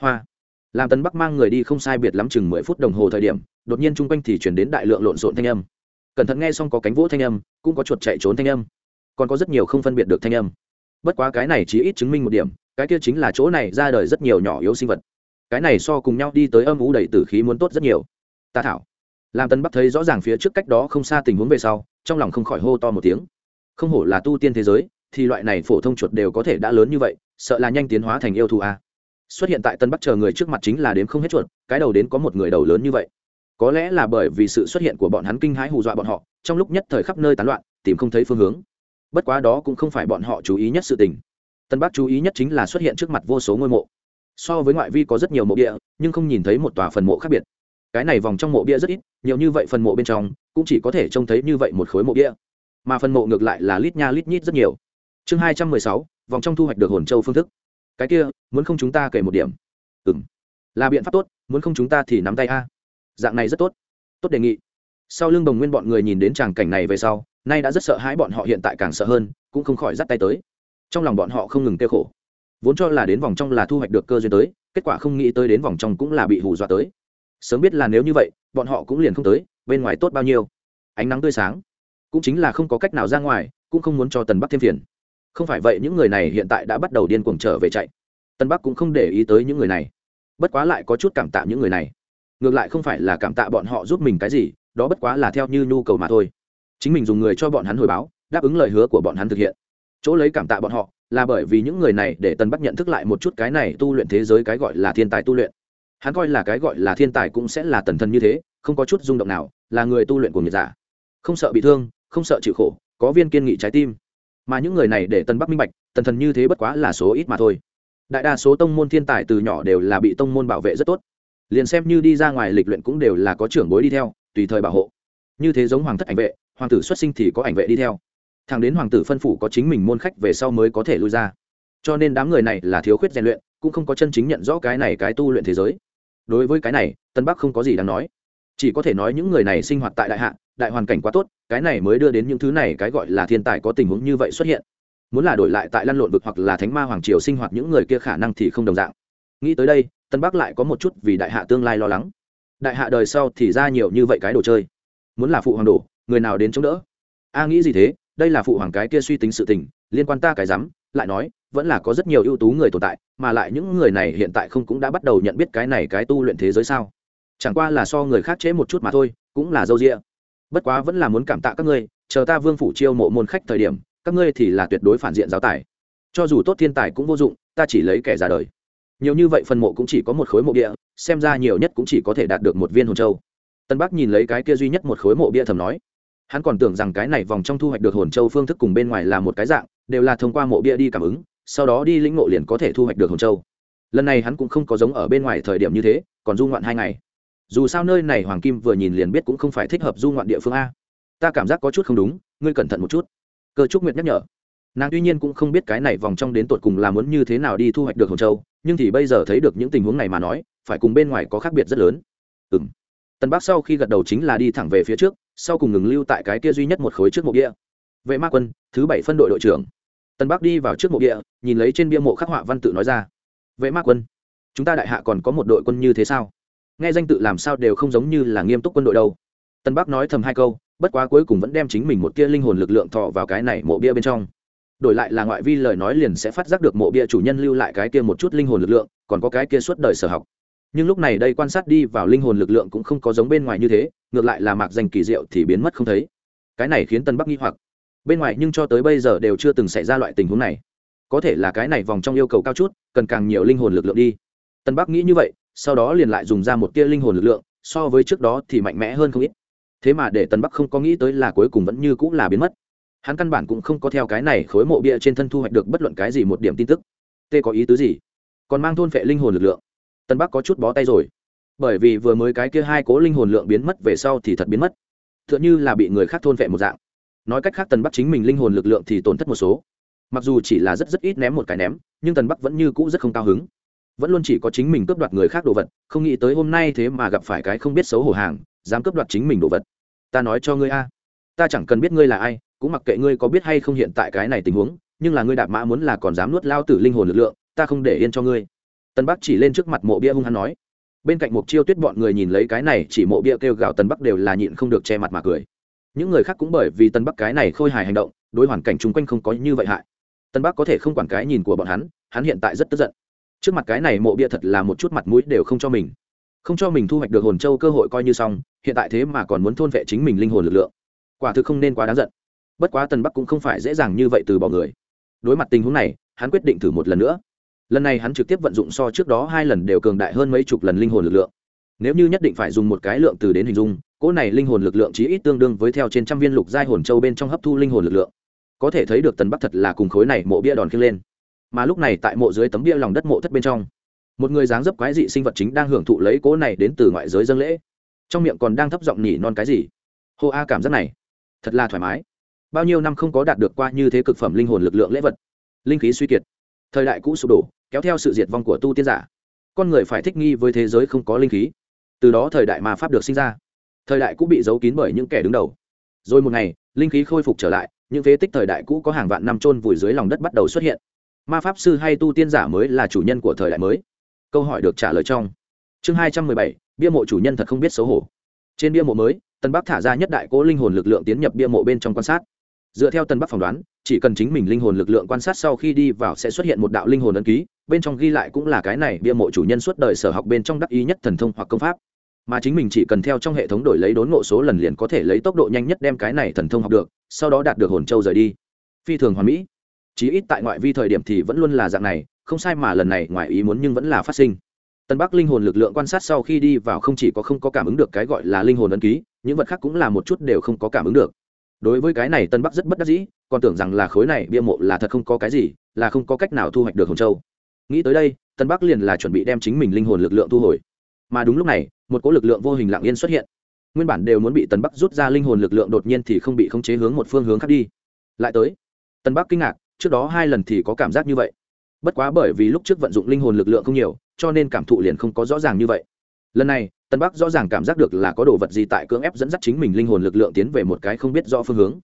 hoa. Làm Tấn bắc mang người đi không sai biệt lắm chừng mười phút đồng hồ thời điểm, đột nhiên chung quanh thì chuyển đến đại lượng lộn xộn thanh âm. Cẩn thận nghe xong có cánh vỗ thanh âm, cũng có chuột chạy trốn thanh âm. Còn có rất nhiều không phân biệt được thanh âm. Bất quá cái này chỉ ít chứng minh một điểm, cái kia chính là chỗ này ra đời rất nhiều nhỏ yếu sinh vật. Cái này so cùng nhau đi tới âm ú đầy tử khí muốn tốt rất nhiều. Ta thảo. Làm tân bắc thấy rõ ràng phía trước cách đó không xa tình huống về sau, trong lòng không khỏi hô to một tiếng. Không hổ là tu tiên thế giới thì loại này phổ thông chuột đều có thể đã lớn như vậy, sợ là nhanh tiến hóa thành yêu thù a. Xuất hiện tại tân bắc chờ người trước mặt chính là đến không hết chuột, cái đầu đến có một người đầu lớn như vậy. Có lẽ là bởi vì sự xuất hiện của bọn hắn kinh hãi hù dọa bọn họ, trong lúc nhất thời khắp nơi tán loạn, tìm không thấy phương hướng. Bất quá đó cũng không phải bọn họ chú ý nhất sự tình. Tân bắc chú ý nhất chính là xuất hiện trước mặt vô số ngôi mộ. So với ngoại vi có rất nhiều mộ địa, nhưng không nhìn thấy một tòa phần mộ khác biệt. Cái này vòng trong mộ bia rất ít, nhiều như vậy phần mộ bên trong, cũng chỉ có thể trông thấy như vậy một khối mộ bia. Mà phần mộ ngược lại là lít nha lít nhít rất nhiều chương hai trăm mười sáu, vòng trong thu hoạch được hồn châu phương thức. Cái kia, muốn không chúng ta kể một điểm? Ừ m là biện pháp tốt, muốn không chúng ta thì nắm tay a. Dạng này rất tốt. Tốt đề nghị. Sau lưng đồng nguyên bọn người nhìn đến tràng cảnh này về sau, nay đã rất sợ hãi bọn họ hiện tại càng sợ hơn, cũng không khỏi dắt tay tới. Trong lòng bọn họ không ngừng kêu khổ. Vốn cho là đến vòng trong là thu hoạch được cơ duyên tới, kết quả không nghĩ tới đến vòng trong cũng là bị hù dọa tới. Sớm biết là nếu như vậy, bọn họ cũng liền không tới, bên ngoài tốt bao nhiêu. Ánh nắng tươi sáng. Cũng chính là không có cách nào ra ngoài, cũng không muốn cho tần bắc thêm phiền không phải vậy những người này hiện tại đã bắt đầu điên cuồng trở về chạy. Tân bắc cũng không để ý tới những người này. Bất quá lại có chút cảm tạ những người này. Ngược lại không phải là cảm tạ bọn họ giúp mình cái gì, đó bất quá là theo như nhu cầu mà thôi. Chính mình dùng người cho bọn hắn hồi báo, đáp ứng lời hứa của bọn hắn thực hiện. Chỗ lấy cảm tạ bọn họ là bởi vì những người này để tân bắc nhận thức lại một chút cái này tu luyện thế giới cái gọi là thiên tài tu luyện. Hắn coi là cái gọi là thiên tài cũng sẽ là tần thần như thế, không có chút rung động nào, là người tu luyện của người giả không sợ bị thương, không sợ chịu khổ, có viên kiên nghị trái tim mà những người này để tân bắc minh bạch, tần thần như thế bất quá là số ít mà thôi. Đại đa số tông môn thiên tài từ nhỏ đều là bị tông môn bảo vệ rất tốt. Liền xem như đi ra ngoài lịch luyện cũng đều là có trưởng bối đi theo, tùy thời bảo hộ. Như thế giống hoàng thất ảnh vệ, hoàng tử xuất sinh thì có ảnh vệ đi theo. Thằng đến hoàng tử phân phủ có chính mình môn khách về sau mới có thể lui ra. Cho nên đám người này là thiếu khuyết rèn luyện, cũng không có chân chính nhận rõ cái này cái tu luyện thế giới. Đối với cái này, tân bắc không có gì đáng nói. Chỉ có thể nói những người này sinh hoạt tại đại hạ đại hoàn cảnh quá tốt, cái này mới đưa đến những thứ này cái gọi là thiên tài có tình huống như vậy xuất hiện. Muốn là đổi lại tại lăn lộn vực hoặc là thánh ma hoàng triều sinh hoạt những người kia khả năng thì không đồng dạng. Nghĩ tới đây, tân bắc lại có một chút vì đại hạ tương lai lo lắng. Đại hạ đời sau thì ra nhiều như vậy cái đồ chơi. Muốn là phụ hoàng đồ người nào đến chống đỡ? A nghĩ gì thế? Đây là phụ hoàng cái kia suy tính sự tình, liên quan ta cái rắm, lại nói, vẫn là có rất nhiều ưu tú người tồn tại, mà lại những người này hiện tại không cũng đã bắt đầu nhận biết cái này cái tu luyện thế giới sao? Chẳng qua là so người khác chế một chút mà thôi, cũng là dâu rịa bất quá vẫn là muốn cảm tạ các ngươi, chờ ta vương phủ chiêu mộ môn khách thời điểm, các ngươi thì là tuyệt đối phản diện giáo tài. Cho dù tốt thiên tài cũng vô dụng, ta chỉ lấy kẻ ra đời. Nhiều như vậy phần mộ cũng chỉ có một khối mộ địa, xem ra nhiều nhất cũng chỉ có thể đạt được một viên hồn châu. Tân bắc nhìn lấy cái kia duy nhất một khối mộ bia thầm nói. Hắn còn tưởng rằng cái này vòng trong thu hoạch được hồn châu phương thức cùng bên ngoài là một cái dạng, đều là thông qua mộ bia đi cảm ứng, sau đó đi lĩnh ngộ liền có thể thu hoạch được hồn châu. Lần này hắn cũng không có giống ở bên ngoài thời điểm như thế, còn du ngoạn hai ngày dù sao nơi này hoàng kim vừa nhìn liền biết cũng không phải thích hợp du ngoạn địa phương a. Ta cảm giác có chút không đúng, ngươi cẩn thận một chút. Cơ trúc nguyệt nhắc nhở. Nàng tuy nhiên cũng không biết cái này vòng trong đến tột cùng là muốn như thế nào đi thu hoạch được hồng châu, nhưng thì bây giờ thấy được những tình huống này mà nói, phải cùng bên ngoài có khác biệt rất lớn. Ừ m tân bắc sau khi gật đầu chính là đi thẳng về phía trước, sau cùng ngừng lưu tại cái kia duy nhất một khối trước mộ địa vệ ma quân, thứ bảy phân đội đội trưởng. Tân bắc đi vào trước mộ địa nhìn lấy trên bia mộ khắc họa văn tự nói ra. Vệ ma quân, chúng ta đại hạ còn có một đội quân như thế sao? Nghe danh tự làm sao đều không giống như là nghiêm túc quân đội đâu. Tân bắc nói thầm hai câu, bất quá cuối cùng vẫn đem chính mình một tia linh hồn lực lượng thọ vào cái này mộ bia bên trong. Đổi lại là ngoại vi lời nói liền sẽ phát giác được mộ bia chủ nhân lưu lại cái kia một chút linh hồn lực lượng, còn có cái kia suốt đời sở học. Nhưng lúc này đây quan sát đi vào linh hồn lực lượng cũng không có giống bên ngoài như thế, ngược lại là mạc danh kỳ diệu thì biến mất không thấy. Cái này khiến tân bắc nghi hoặc. Bên ngoài nhưng cho tới bây giờ đều chưa từng xảy ra loại tình huống này. Có thể là cái này vòng trong yêu cầu cao chút, cần càng nhiều linh hồn lực lượng đi. Tân bắc nghĩ như vậy sau đó liền lại dùng ra một tia linh hồn lực lượng, so với trước đó thì mạnh mẽ hơn không ít. Thế mà để tân bắc không có nghĩ tới là cuối cùng vẫn như cũng là biến mất. Hắn căn bản cũng không có theo cái này khối mộ bia trên thân thu hoạch được bất luận cái gì một điểm tin tức. Tê có ý tứ gì? Còn mang thôn phệ linh hồn lực lượng. Tân bắc có chút bó tay rồi. Bởi vì vừa mới cái kia hai cố linh hồn lượng biến mất về sau thì thật biến mất. T h ư ợ n h ư là bị người khác thôn phệ một dạng. Nói cách khác tần bắc chính mình linh hồn lực lượng thì tổn thất một số. Mặc dù chỉ là rất rất ít ném một cái ném, nhưng tần bắc vẫn như cũ rất không cao hứng vẫn luôn chỉ có chính mình cướp đoạt người khác đồ vật, không nghĩ tới hôm nay thế mà gặp phải cái không biết xấu hổ hàng, dám cướp đoạt chính mình đồ vật. Ta nói cho ngươi a. Ta chẳng cần biết ngươi là ai, cũng mặc kệ ngươi có biết hay không hiện tại cái này tình huống, nhưng là ngươi đạp mã muốn là còn dám nuốt lao tử linh hồn lực lượng, ta không để yên cho ngươi. Tân bắc chỉ lên trước mặt mộ bia hung hăng nói. Bên cạnh mục chiêu tuyết bọn người nhìn lấy cái này, chỉ mộ bia kêu gào tân bắc đều là nhịn không được che mặt mà cười. Những người khác cũng bởi vì tân bắc cái này khôi hài hành động, đối hoàn cảnh chung quanh không có như vậy hại. Tân bắc có thể không quản cái nhìn của bọn hắn hắn hiện tại rất tức giận trước mặt cái này mộ bia thật là một chút mặt mũi đều không cho mình. Không cho mình thu hoạch được hồn châu cơ hội coi như xong, hiện tại thế mà còn muốn thôn vệ chính mình linh hồn lực lượng. Quả thực không nên quá đáng giận. Bất quá tần bắc cũng không phải dễ dàng như vậy từ bỏ người. Đối mặt tình huống này, hắn quyết định thử một lần nữa. Lần này hắn trực tiếp vận dụng so trước đó hai lần đều cường đại hơn mấy chục lần linh hồn lực lượng. Nếu như nhất định phải dùng một cái lượng từ đến hình dung, cỗ này linh hồn lực lượng chỉ ít tương đương với theo trên trăm viên lục giai hồn châu bên trong hấp thu linh hồn lực lượng. Có thể thấy được tần bắc thật là cùng khối này mộ bia đòn khiêng lên mà lúc này tại mộ dưới tấm bia lòng đất mộ thất bên trong, một người dáng dấp quái dị sinh vật chính đang hưởng thụ lấy cỗ này đến từ ngoại giới dân lễ. Trong miệng còn đang thấp giọng nhỉ non cái gì? Hô a cảm giác này, thật là thoải mái. Bao nhiêu năm không có đạt được qua như thế cực phẩm linh hồn lực lượng lễ vật. Linh khí suy kiệt. Thời đại cũ sụp đổ, kéo theo sự diệt vong của tu tiên giả. Con người phải thích nghi với thế giới không có linh khí. Từ đó thời đại mà pháp được sinh ra. Thời đại cũ bị giấu kín bởi những kẻ đứng đầu. Rồi một ngày, linh khí khôi phục trở lại, những phế tích thời đại cũ có hàng vạn năm trôn vùi dưới lòng đất bắt đầu xuất hiện ma pháp sư hay tu tiên giả mới là chủ nhân của thời đại mới? Câu hỏi được trả lời trong chương hai trăm mười bảy, bia mộ chủ nhân thật không biết xấu hổ. Trên bia mộ mới, tân bắc thả ra nhất đại cố linh hồn lực lượng tiến nhập bia mộ bên trong quan sát. Dựa theo tân bắc phỏng đoán, chỉ cần chính mình linh hồn lực lượng quan sát sau khi đi vào sẽ xuất hiện một đạo linh hồn ấn ký, bên trong ghi lại cũng là cái này bia mộ chủ nhân suốt đời sở học bên trong đắc ý nhất thần thông hoặc công pháp. Mà chính mình chỉ cần theo trong hệ thống đổi lấy đốn ngộ số lần liền có thể lấy tốc độ nhanh nhất đem cái này thần thông học được, sau đó đạt được hồn châu rời đi. Phi thường hoàn mỹ chí ít tại ngoại vi thời điểm thì vẫn luôn là dạng này, không sai mà lần này ngoài ý muốn nhưng vẫn là phát sinh. Tân bắc linh hồn lực lượng quan sát sau khi đi vào không chỉ có không có cảm ứng được cái gọi là linh hồn ấn ký, những vật khác cũng là một chút đều không có cảm ứng được. Đối với cái này tân bắc rất bất đắc dĩ, còn tưởng rằng là khối này bia mộ là thật không có cái gì, là không có cách nào thu hoạch được hồng châu. Nghĩ tới đây, tân bắc liền là chuẩn bị đem chính mình linh hồn lực lượng thu hồi. Mà đúng lúc này, một cỗ lực lượng vô hình lặng yên xuất hiện. Nguyên bản đều muốn bị tân bắc rút ra linh hồn lực lượng đột nhiên thì không bị khống chế hướng một phương hướng khác đi. Lại tới, tân bắc kinh ngạc trước đó hai lần thì có cảm giác như vậy. Bất quá bởi vì lúc trước vận dụng linh hồn lực lượng không nhiều, cho nên cảm thụ liền không có rõ ràng như vậy. Lần này, tân bắc rõ ràng cảm giác được là có đồ vật gì tại cưỡng ép dẫn dắt chính mình linh hồn lực lượng tiến về một cái không biết rõ phương hướng.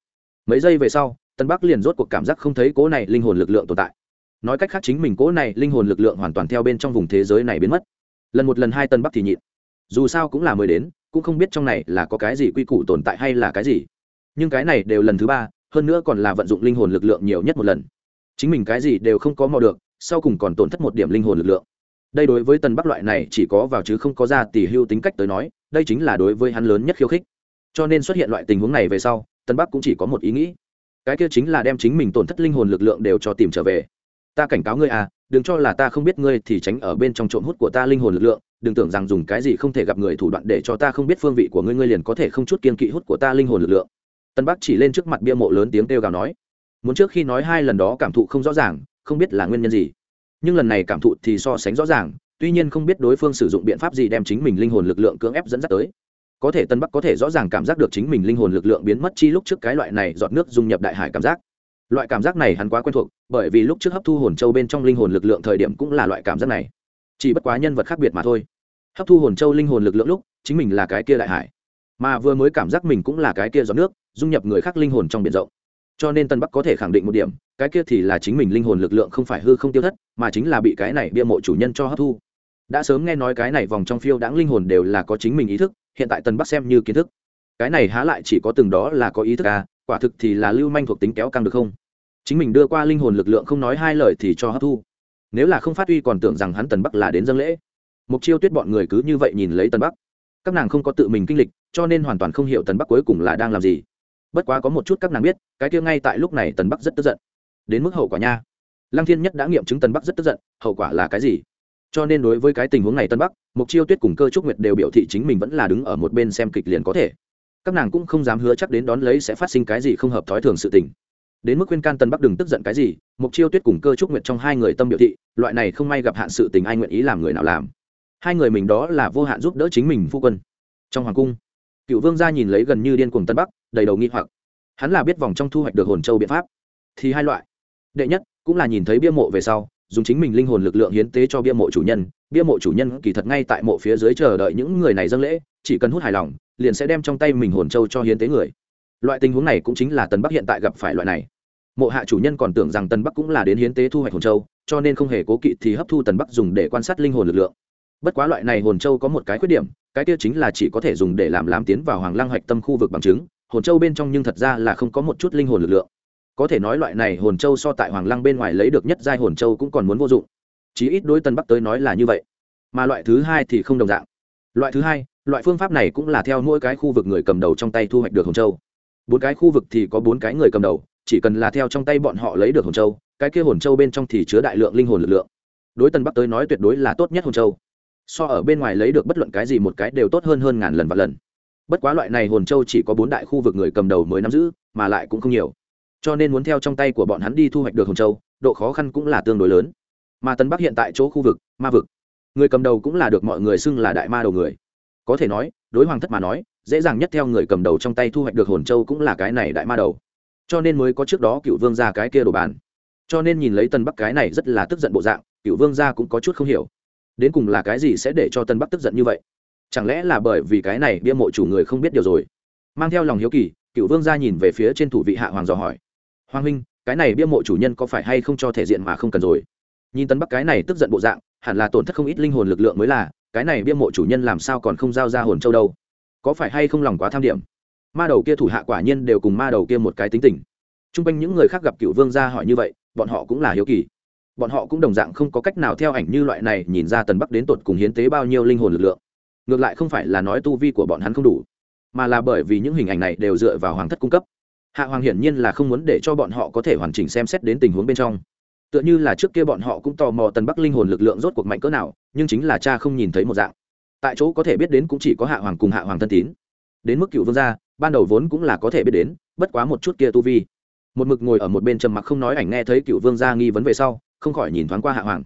Mấy giây về sau, tân bắc liền rốt cuộc cảm giác không thấy cố này linh hồn lực lượng tồn tại. Nói cách khác chính mình cố này linh hồn lực lượng hoàn toàn theo bên trong vùng thế giới này biến mất. Lần một lần hai tân bắc thì nhịn. Dù sao cũng là mới đến, cũng không biết trong này là có cái gì quy củ tồn tại hay là cái gì. Nhưng cái này đều lần thứ ba hơn nữa còn là vận dụng linh hồn lực lượng nhiều nhất một lần. Chính mình cái gì đều không có mò được, sau cùng còn tổn thất một điểm linh hồn lực lượng. Đây đối với tần bắc loại này chỉ có vào chứ không có ra tỷ hưu tính cách tới nói, đây chính là đối với hắn lớn nhất khiêu khích. Cho nên xuất hiện loại tình huống này về sau, tần bắc cũng chỉ có một ý nghĩ. Cái kia chính là đem chính mình tổn thất linh hồn lực lượng đều cho tìm trở về. Ta cảnh cáo ngươi à đừng cho là ta không biết ngươi thì tránh ở bên trong trộm hút của ta linh hồn lực lượng, đừng tưởng rằng dùng cái gì không thể gặp người thủ đoạn để cho ta không biết phương vị của ngươi ngươi liền có thể không chút kiên kỵ hút của ta linh hồn lực lượng tân bắc chỉ lên trước mặt bia mộ lớn tiếng kêu gào nói, muốn trước khi nói hai lần đó cảm thụ không rõ ràng, không biết là nguyên nhân gì. Nhưng lần này cảm thụ thì so sánh rõ ràng, tuy nhiên không biết đối phương sử dụng biện pháp gì đem chính mình linh hồn lực lượng cưỡng ép dẫn dắt tới. Có thể tân bắc có thể rõ ràng cảm giác được chính mình linh hồn lực lượng biến mất chi lúc trước cái loại này dọn nước dung nhập đại hải cảm giác. Loại cảm giác này hắn quá quen thuộc, bởi vì lúc trước hấp thu hồn châu bên trong linh hồn lực lượng thời điểm cũng là loại cảm giác này. Chỉ bất quá nhân vật khác biệt mà thôi. Hấp thu hồn châu linh hồn lực lượng lúc, chính mình là cái kia đại hải mà vừa mới cảm giác mình cũng là cái kia giọt nước, dung nhập người khác linh hồn trong biển rộng. Cho nên tân bắc có thể khẳng định một điểm, cái kia thì là chính mình linh hồn lực lượng không phải hư không tiêu thất, mà chính là bị cái này bia mộ chủ nhân cho hấp thu. Đã sớm nghe nói cái này vòng trong phiêu đáng linh hồn đều là có chính mình ý thức, hiện tại tân bắc xem như kiến thức. Cái này há lại chỉ có từng đó là có ý thức à quả thực thì là lưu manh thuộc tính kéo căng được không? Chính mình đưa qua linh hồn lực lượng không nói hai lời thì cho hấp thu. Nếu là không phát huy còn tưởng rằng hắn tần bắc là đến dân lễ. Mục chiêu tuyết bọn người cứ như vậy nhìn lấy tần bắc các nàng không có tự mình kinh lịch, cho nên hoàn toàn không hiểu tần bắc cuối cùng là đang làm gì. Bất quá có một chút các nàng biết, cái kia ngay tại lúc này tần bắc rất tức giận. Đến mức hậu quả nha. Lăng thiên nhất đã nghiệm chứng tần bắc rất tức giận, hậu quả là cái gì? Cho nên đối với cái tình huống này tân bắc mục chiêu tuyết cùng cơ trúc nguyệt đều biểu thị chính mình vẫn là đứng ở một bên xem kịch liền có thể. Các nàng cũng không dám hứa chắc đến đón lấy sẽ phát sinh cái gì không hợp thói thường sự tình. Đến mức khuyên can tân bắc đừng tức giận cái gì mục chiêu tuyết cùng cơ trúc nguyệt trong hai người tâm biểu thị, loại này không may gặp hạn sự tình ai nguyện ý làm người nào làm hai người mình đó là vô hạn giúp đỡ chính mình phu quân. Trong hoàng cung, cựu vương gia nhìn lấy gần như điên cuồng tân bắc, đầy đầu nghi hoặc. Hắn là biết vòng trong thu hoạch được hồn châu biện pháp. Thì hai loại. Đệ nhất, cũng là nhìn thấy bia mộ về sau, dùng chính mình linh hồn lực lượng hiến tế cho bia mộ chủ nhân. Bia mộ chủ nhân kỳ thật ngay tại mộ phía dưới chờ đợi những người này dâng lễ, chỉ cần hút hài lòng, liền sẽ đem trong tay mình hồn châu cho hiến tế người. Loại tình huống này cũng chính là tần bắc hiện tại gặp phải loại này. Mộ hạ chủ nhân còn tưởng rằng tần bắc cũng là đến hiến tế thu hoạch hồn châu, cho nên không hề cố kỵ thì hấp thu tần bắc dùng để quan sát linh hồn lực lượng bất quá loại này hồn châu có một cái khuyết điểm, cái kia chính là chỉ có thể dùng để làm làm tiến vào hoàng lăng hạch tâm khu vực bằng chứng, hồn châu bên trong nhưng thật ra là không có một chút linh hồn lực lượng. Có thể nói loại này hồn châu so tại hoàng lăng bên ngoài lấy được nhất giai hồn châu cũng còn muốn vô dụng. Chí ít đối tân bắc tới nói là như vậy. Mà loại thứ hai thì không đồng dạng. Loại thứ hai, loại phương pháp này cũng là theo mỗi cái khu vực người cầm đầu trong tay thu hoạch được hồn châu. Bốn cái khu vực thì có bốn cái người cầm đầu, chỉ cần là theo trong tay bọn họ lấy được hồn châu, cái kia hồn châu bên trong thì chứa đại lượng linh hồn lực lượng. Đối tân bắc tới nói tuyệt đối là tốt nhất hồn châu so ở bên ngoài lấy được bất luận cái gì một cái đều tốt hơn hơn ngàn lần và lần. Bất quá loại này hồn châu chỉ có bốn đại khu vực người cầm đầu mới nắm giữ, mà lại cũng không nhiều. Cho nên muốn theo trong tay của bọn hắn đi thu hoạch được hồn châu, độ khó khăn cũng là tương đối lớn. Mà tân bắc hiện tại chỗ khu vực, ma vực. Người cầm đầu cũng là được mọi người xưng là đại ma đầu người. Có thể nói, đối hoàng thất mà nói, dễ dàng nhất theo người cầm đầu trong tay thu hoạch được hồn châu cũng là cái này đại ma đầu. Cho nên mới có trước đó cựu vương ra cái kia đồ bàn. Cho nên nhìn lấy tân bắc cái này rất là tức giận bộ dạng, cựu vương gia cũng có chút không hiểu đến cùng là cái gì sẽ để cho tân bắc tức giận như vậy? Chẳng lẽ là bởi vì cái này bia mộ chủ người không biết điều rồi? Mang theo lòng hiếu kỳ, cựu vương gia nhìn về phía trên thủ vị hạ hoàng dò hỏi. Hoàng huynh, cái này bia mộ chủ nhân có phải hay không cho thể diện mà không cần rồi? Nhìn tân bắc cái này tức giận bộ dạng, hẳn là tổn thất không ít linh hồn lực lượng mới là, cái này bia mộ chủ nhân làm sao còn không giao ra hồn châu đâu? Có phải hay không lòng quá tham điểm? Ma đầu kia thủ hạ quả nhiên đều cùng ma đầu kia một cái tính tình. T r u n g quanh những người khác gặp cựu vương gia hỏi như vậy, bọn họ cũng là hiếu kỳ bọn họ cũng đồng dạng không có cách nào theo ảnh như loại này nhìn ra tần bắc đến tột cùng hiến tế bao nhiêu linh hồn lực lượng. Ngược lại không phải là nói tu vi của bọn hắn không đủ, mà là bởi vì những hình ảnh này đều dựa vào hoàng thất cung cấp. Hạ hoàng hiển nhiên là không muốn để cho bọn họ có thể hoàn chỉnh xem xét đến tình huống bên trong. Tựa như là trước kia bọn họ cũng tò mò tần bắc linh hồn lực lượng rốt cuộc mạnh cỡ nào, nhưng chính là cha không nhìn thấy một dạng. Tại chỗ có thể biết đến cũng chỉ có hạ hoàng cùng hạ hoàng thân tín. Đến mức cựu vương gia, ban đầu vốn cũng là có thể biết đến, bất quá một chút kia tu vi. Một mực ngồi ở một bên trầm mặc không nói ảnh nghe thấy cựu vương gia nghi vấn về sau không khỏi nhìn thoáng qua hạ hoàng.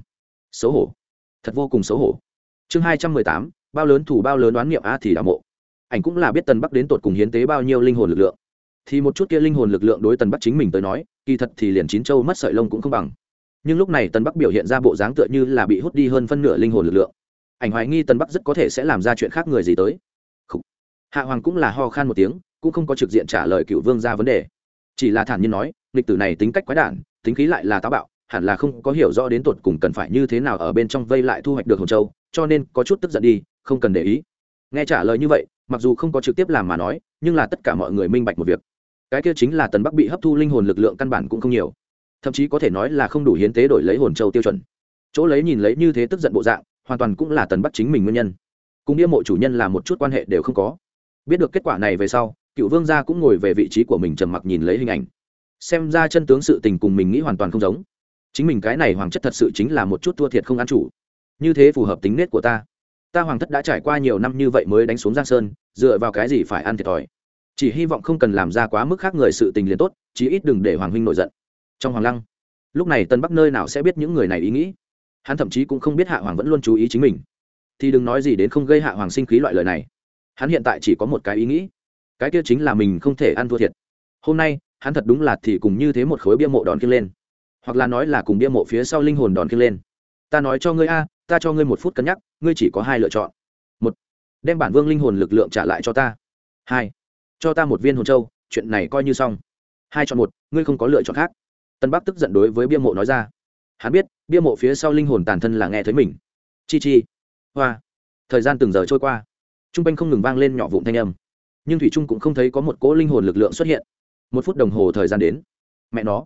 Xấu hổ. Thật vô cùng xấu hổ. Chương hai trăm mười tám, bao lớn thủ bao lớn đoán niệm a thì đạo mộ. Ảnh cũng là biết tần bắc đến tột cùng hiến tế bao nhiêu linh hồn lực lượng. Thì một chút kia linh hồn lực lượng đối tần bắc chính mình tới nói, kỳ thật thì liền chín châu mất sợi lông cũng không bằng. Nhưng lúc này tần bắc biểu hiện ra bộ dáng tựa như là bị hút đi hơn phân nửa linh hồn lực lượng. Ảnh hoài nghi tần bắc rất có thể sẽ làm ra chuyện khác người gì tới. Hạ hoàng cũng là ho khan một tiếng, cũng không có trực diện trả lời cựu vương ra vấn đề. Chỉ là thản nhiên nói lịch tử này tính cách quái đản, tính khí lại là táo bạo hẳn là không có hiểu rõ đến tột cùng cần phải như thế nào ở bên trong vây lại thu hoạch được hồn châu, cho nên có chút tức giận đi, không cần để ý. Nghe trả lời như vậy, mặc dù không có trực tiếp làm mà nói, nhưng là tất cả mọi người minh bạch một việc. Cái kia chính là tần bắc bị hấp thu linh hồn lực lượng căn bản cũng không nhiều. Thậm chí có thể nói là không đủ hiến tế đổi lấy hồn châu tiêu chuẩn. Chỗ lấy nhìn lấy như thế tức giận bộ dạng, hoàn toàn cũng là tần bắc chính mình nguyên nhân. Cùng đĩa mộ chủ nhân là một chút quan hệ đều không có. Biết được kết quả này về sau, cựu vương gia cũng ngồi về vị trí của mình trầm mặc nhìn lấy hình ảnh. Xem ra chân tướng sự tình cùng mình nghĩ hoàn toàn không giống chính mình cái này hoàng chất thật sự chính là một chút thua thiệt không ăn chủ. Như thế phù hợp tính nết của ta. Ta hoàng thất đã trải qua nhiều năm như vậy mới đánh xuống giang sơn, dựa vào cái gì phải ăn thiệt thòi? Chỉ hy vọng không cần làm ra quá mức khác người sự tình liền tốt, chí ít đừng để hoàng huynh nổi giận. Trong hoàng lăng, lúc này tân bắc nơi nào sẽ biết những người này ý nghĩ? Hắn thậm chí cũng không biết hạ hoàng vẫn luôn chú ý chính mình. Thì đừng nói gì đến không gây hạ hoàng sinh khí loại lời này. Hắn hiện tại chỉ có một cái ý nghĩ. Cái kia chính là mình không thể ăn thua thiệt. Hôm nay, hắn thật đúng là thì cùng như thế một khối bia mộ đòn kia lên hoặc là nói là cùng bia mộ phía sau linh hồn đòn kia lên. Ta nói cho ngươi a, ta cho ngươi một phút cân nhắc, ngươi chỉ có hai lựa chọn. Một, đem bản vương linh hồn lực lượng trả lại cho ta. Hai, cho ta một viên hồn châu, chuyện này coi như xong. Hai chọn một, ngươi không có lựa chọn khác. Tân bắc tức giận đối với bia mộ nói ra. Hắn biết, bia mộ phía sau linh hồn tàn thân là nghe thấy mình. Chi chi. Hoa. Thời gian từng giờ trôi qua. T r u n g quanh không ngừng vang lên nhỏ vụn thanh âm. Nhưng thủy trung cũng không thấy có một cỗ linh hồn lực lượng xuất hiện. Một phút đồng hồ thời gian đến. Mẹ nó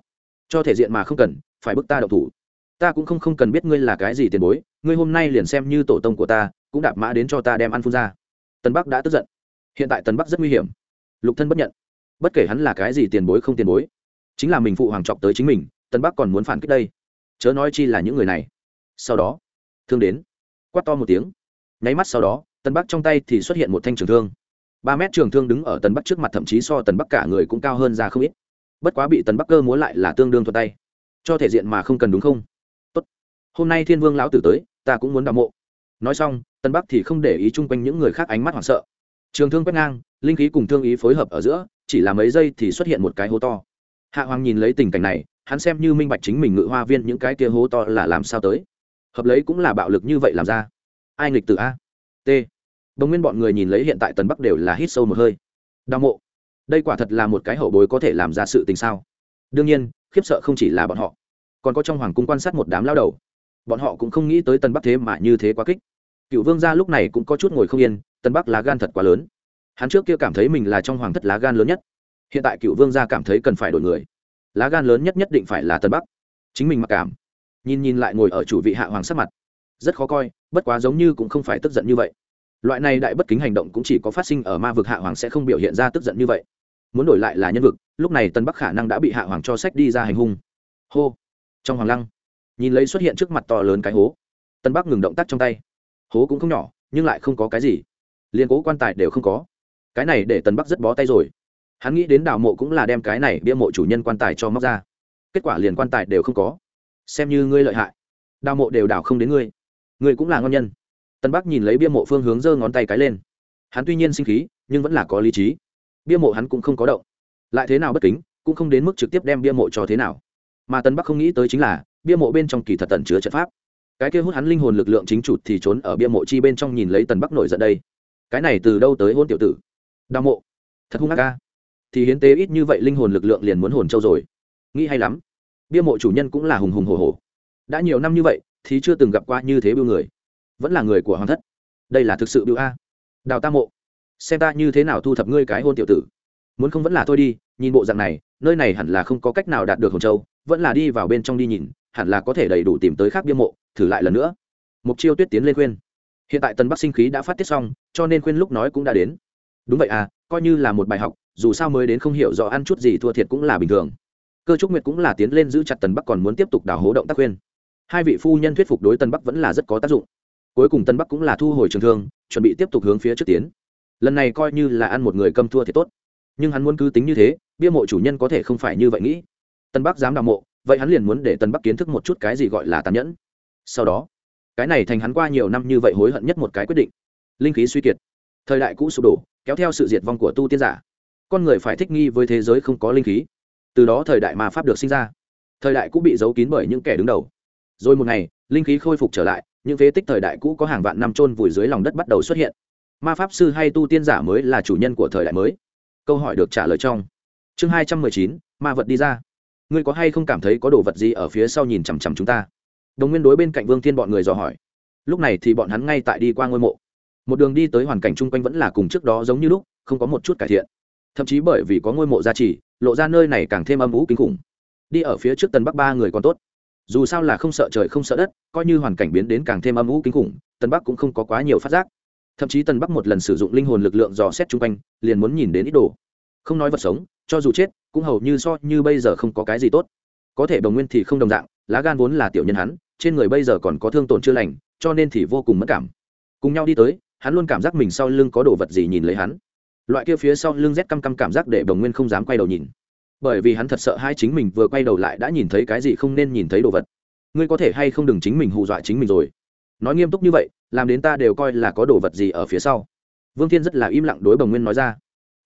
cho thể diện mà không cần, phải bức ta đậu thủ. Ta cũng không không cần biết ngươi là cái gì tiền bối, ngươi hôm nay liền xem như tổ tông của ta, cũng đạp mã đến cho ta đem ăn phun ra. Tân bắc đã tức giận. Hiện tại tân bắc rất nguy hiểm. Lục thân bất nhận. Bất kể hắn là cái gì tiền bối không tiền bối, chính là mình phụ hoàng trọc tới chính mình tân bắc còn muốn phản kích đây. Chớ nói chi là những người này. Sau đó, thương đến. Quát to một tiếng. Nháy mắt sau đó tân bắc trong tay thì xuất hiện một thanh trường thương. Ba mét trường thương đứng ở tân bắc trước mặt, thậm chí so Tân bắc cả người cũng cao hơn ra không ít bất quá bị tần bắc cơ múa lại là tương đương thuật tay. Cho thể diện mà không cần đúng không? Tốt. hôm nay thiên vương lão tử tới, ta cũng muốn đạo mộ. Nói xong tân bắc thì không để ý chung quanh những người khác ánh mắt hoảng sợ. Trường thương quét ngang, linh khí cùng thương ý phối hợp ở giữa, chỉ là mấy giây thì xuất hiện một cái hố to. Hạ hoàng nhìn lấy tình cảnh này, hắn xem như minh bạch chính mình ngự hoa viên những cái kia hố to là làm sao tới. Hợp lấy cũng là bạo lực như vậy làm ra. Ai nghịch từ a? T. Đồng nguyên bọn người nhìn lấy hiện tại tần bắc đều là hít sâu một hơi. Đau mộ đây quả thật là một cái hậu bối có thể làm ra sự tình sao? Đương nhiên, khiếp sợ không chỉ là bọn họ, còn có trong hoàng cung quan sát một đám lao đầu. Bọn họ cũng không nghĩ tới tân bắc thế mà như thế quá kích. Cựu vương gia lúc này cũng có chút ngồi không yên tân bắc lá gan thật quá lớn. Hắn trước kia cảm thấy mình là trong hoàng thất lá gan lớn nhất. Hiện tại cựu vương gia cảm thấy cần phải đổi người. Lá gan lớn nhất nhất định phải là tân bắc. Chính mình mặc cảm. Nhìn nhìn lại ngồi ở chủ vị hạ hoàng sắc mặt. Rất khó coi, bất quá giống như cũng không phải tức giận như vậy. Loại này đại bất kính hành động cũng chỉ có phát sinh ở ma vực hạ hoàng sẽ không biểu hiện ra tức giận như vậy muốn đổi lại là nhân vực, lúc này tân bắc khả năng đã bị hạ hoàng cho sách đi ra hành hung. Hô! Trong hoàng lăng, nhìn lấy xuất hiện trước mặt to lớn cái hố tân bắc ngừng động tác trong tay. Hố cũng không nhỏ, nhưng lại không có cái gì. Liên cố quan tài đều không có. Cái này để tân bắc rất bó tay rồi. Hắn nghĩ đến đảo mộ cũng là đem cái này bia mộ chủ nhân quan tài cho móc ra. Kết quả liền quan tài đều không có. Xem như ngươi lợi hại. Đào mộ đều đảo không đến ngươi. Ngươi cũng là ngon nhân. Tân bắc nhìn lấy bia mộ phương hướng giơ ngón tay cái lên. Hắn tuy nhiên sinh khí, nhưng vẫn là có lý trí bia mộ hắn cũng không có động. Lại thế nào bất kính, cũng không đến mức trực tiếp đem bia mộ cho thế nào. Mà tân bắc không nghĩ tới chính là, bia mộ bên trong kỳ thật tần chứa trận pháp. Cái kia hút hắn linh hồn lực lượng chính chủ thì trốn ở bia mộ chi bên trong nhìn lấy tần bắc nổi giận đây. Cái này từ đâu tới hôn tiểu tử? Đào mộ. Thật hung ác ca thì hiến tế ít như vậy linh hồn lực lượng liền muốn hồn châu rồi. Nghĩ hay lắm. Bia mộ chủ nhân cũng là hùng hùng hồ hồ đã nhiều năm như vậy, thì chưa từng gặp qua như thế biêu người. Vẫn là người của hoàng thất. Đây là thực sự biêu a. Đào ta mộ xem ta như thế nào thu thập ngươi cái hôn tiểu tử. Muốn không vẫn là thôi đi, nhìn bộ dạng này, nơi này hẳn là không có cách nào đạt được hồng châu, vẫn là đi vào bên trong đi nhìn, hẳn là có thể đầy đủ tìm tới khác bia mộ, thử lại lần nữa. Mục chiêu tuyết tiến lên khuyên. Hiện tại tân bắc sinh khí đã phát tiết xong, cho nên khuyên lúc nói cũng đã đến. Đúng vậy à coi như là một bài học, dù sao mới đến không hiểu rõ ăn chút gì thua thiệt cũng là bình thường. Cơ trúc nguyệt cũng là tiến lên giữ chặt tần bắc còn muốn tiếp tục đào hố động tác khuyên. Hai vị phu nhân thuyết phục đối tân bắc vẫn là rất có tác dụng. Cuối cùng tân bắc cũng là thu hồi trường thương, chuẩn bị tiếp tục hướng phía trước tiến lần này coi như là ăn một người câm thua thì tốt. Nhưng hắn muốn cứ tính như thế, bia mộ chủ nhân có thể không phải như vậy nghĩ. Tân bắc dám đào mộ, vậy hắn liền muốn để tân bắc kiến thức một chút cái gì gọi là tàn nhẫn. Sau đó, cái này thành hắn qua nhiều năm như vậy hối hận nhất một cái quyết định. Linh khí suy kiệt. Thời đại cũ sụp đổ, kéo theo sự diệt vong của tu tiên giả. Con người phải thích nghi với thế giới không có linh khí. Từ đó thời đại ma pháp được sinh ra. Thời đại cũ bị giấu kín bởi những kẻ đứng đầu. Rồi một ngày, linh khí khôi phục trở lại, những phế tích thời đại cũ có hàng vạn năm trôn vùi dưới lòng đất bắt đầu xuất hiện ma pháp sư hay tu tiên giả mới là chủ nhân của thời đại mới? Câu hỏi được trả lời trong chương hai trăm mười chín, ma vật đi ra. Ngươi có hay không cảm thấy có đồ vật gì ở phía sau nhìn chằm chằm chúng ta? Đồng nguyên đối bên cạnh vương thiên bọn người dò hỏi. Lúc này thì bọn hắn ngay tại đi qua ngôi mộ. Một đường đi tới hoàn cảnh chung quanh vẫn là cùng trước đó giống như lúc, không có một chút cải thiện. Thậm chí bởi vì có ngôi mộ gia trì, lộ ra nơi này càng thêm âm ủ kinh khủng. Đi ở phía trước tần bắc ba người còn tốt. Dù sao là không sợ trời không sợ đất, coi như hoàn cảnh biến đến càng thêm âm ủ kinh khủng, tần bắc cũng không có quá nhiều phát giác thậm chí tần bắc một lần sử dụng linh hồn lực lượng dò xét chung quanh, liền muốn nhìn đến ít đồ. Không nói vật sống, cho dù chết, cũng hầu như so như bây giờ không có cái gì tốt. Có thể đồng nguyên thì không đồng dạng, lá gan vốn là tiểu nhân hắn, trên người bây giờ còn có thương tổn chưa lành, cho nên thì vô cùng mất cảm. Cùng nhau đi tới, hắn luôn cảm giác mình sau lưng có đồ vật gì nhìn lấy hắn. Loại kia phía sau lưng rét căm căm cảm giác để đồng nguyên không dám quay đầu nhìn. Bởi vì hắn thật sợ hai chính mình vừa quay đầu lại đã nhìn thấy cái gì không nên nhìn thấy đồ vật. Ngươi có thể hay không đừng chính mình hù dọa chính mình rồi. Nói nghiêm túc như vậy làm đến ta đều coi là có đồ vật gì ở phía sau. Vương thiên rất là im lặng đối bồng nguyên nói ra.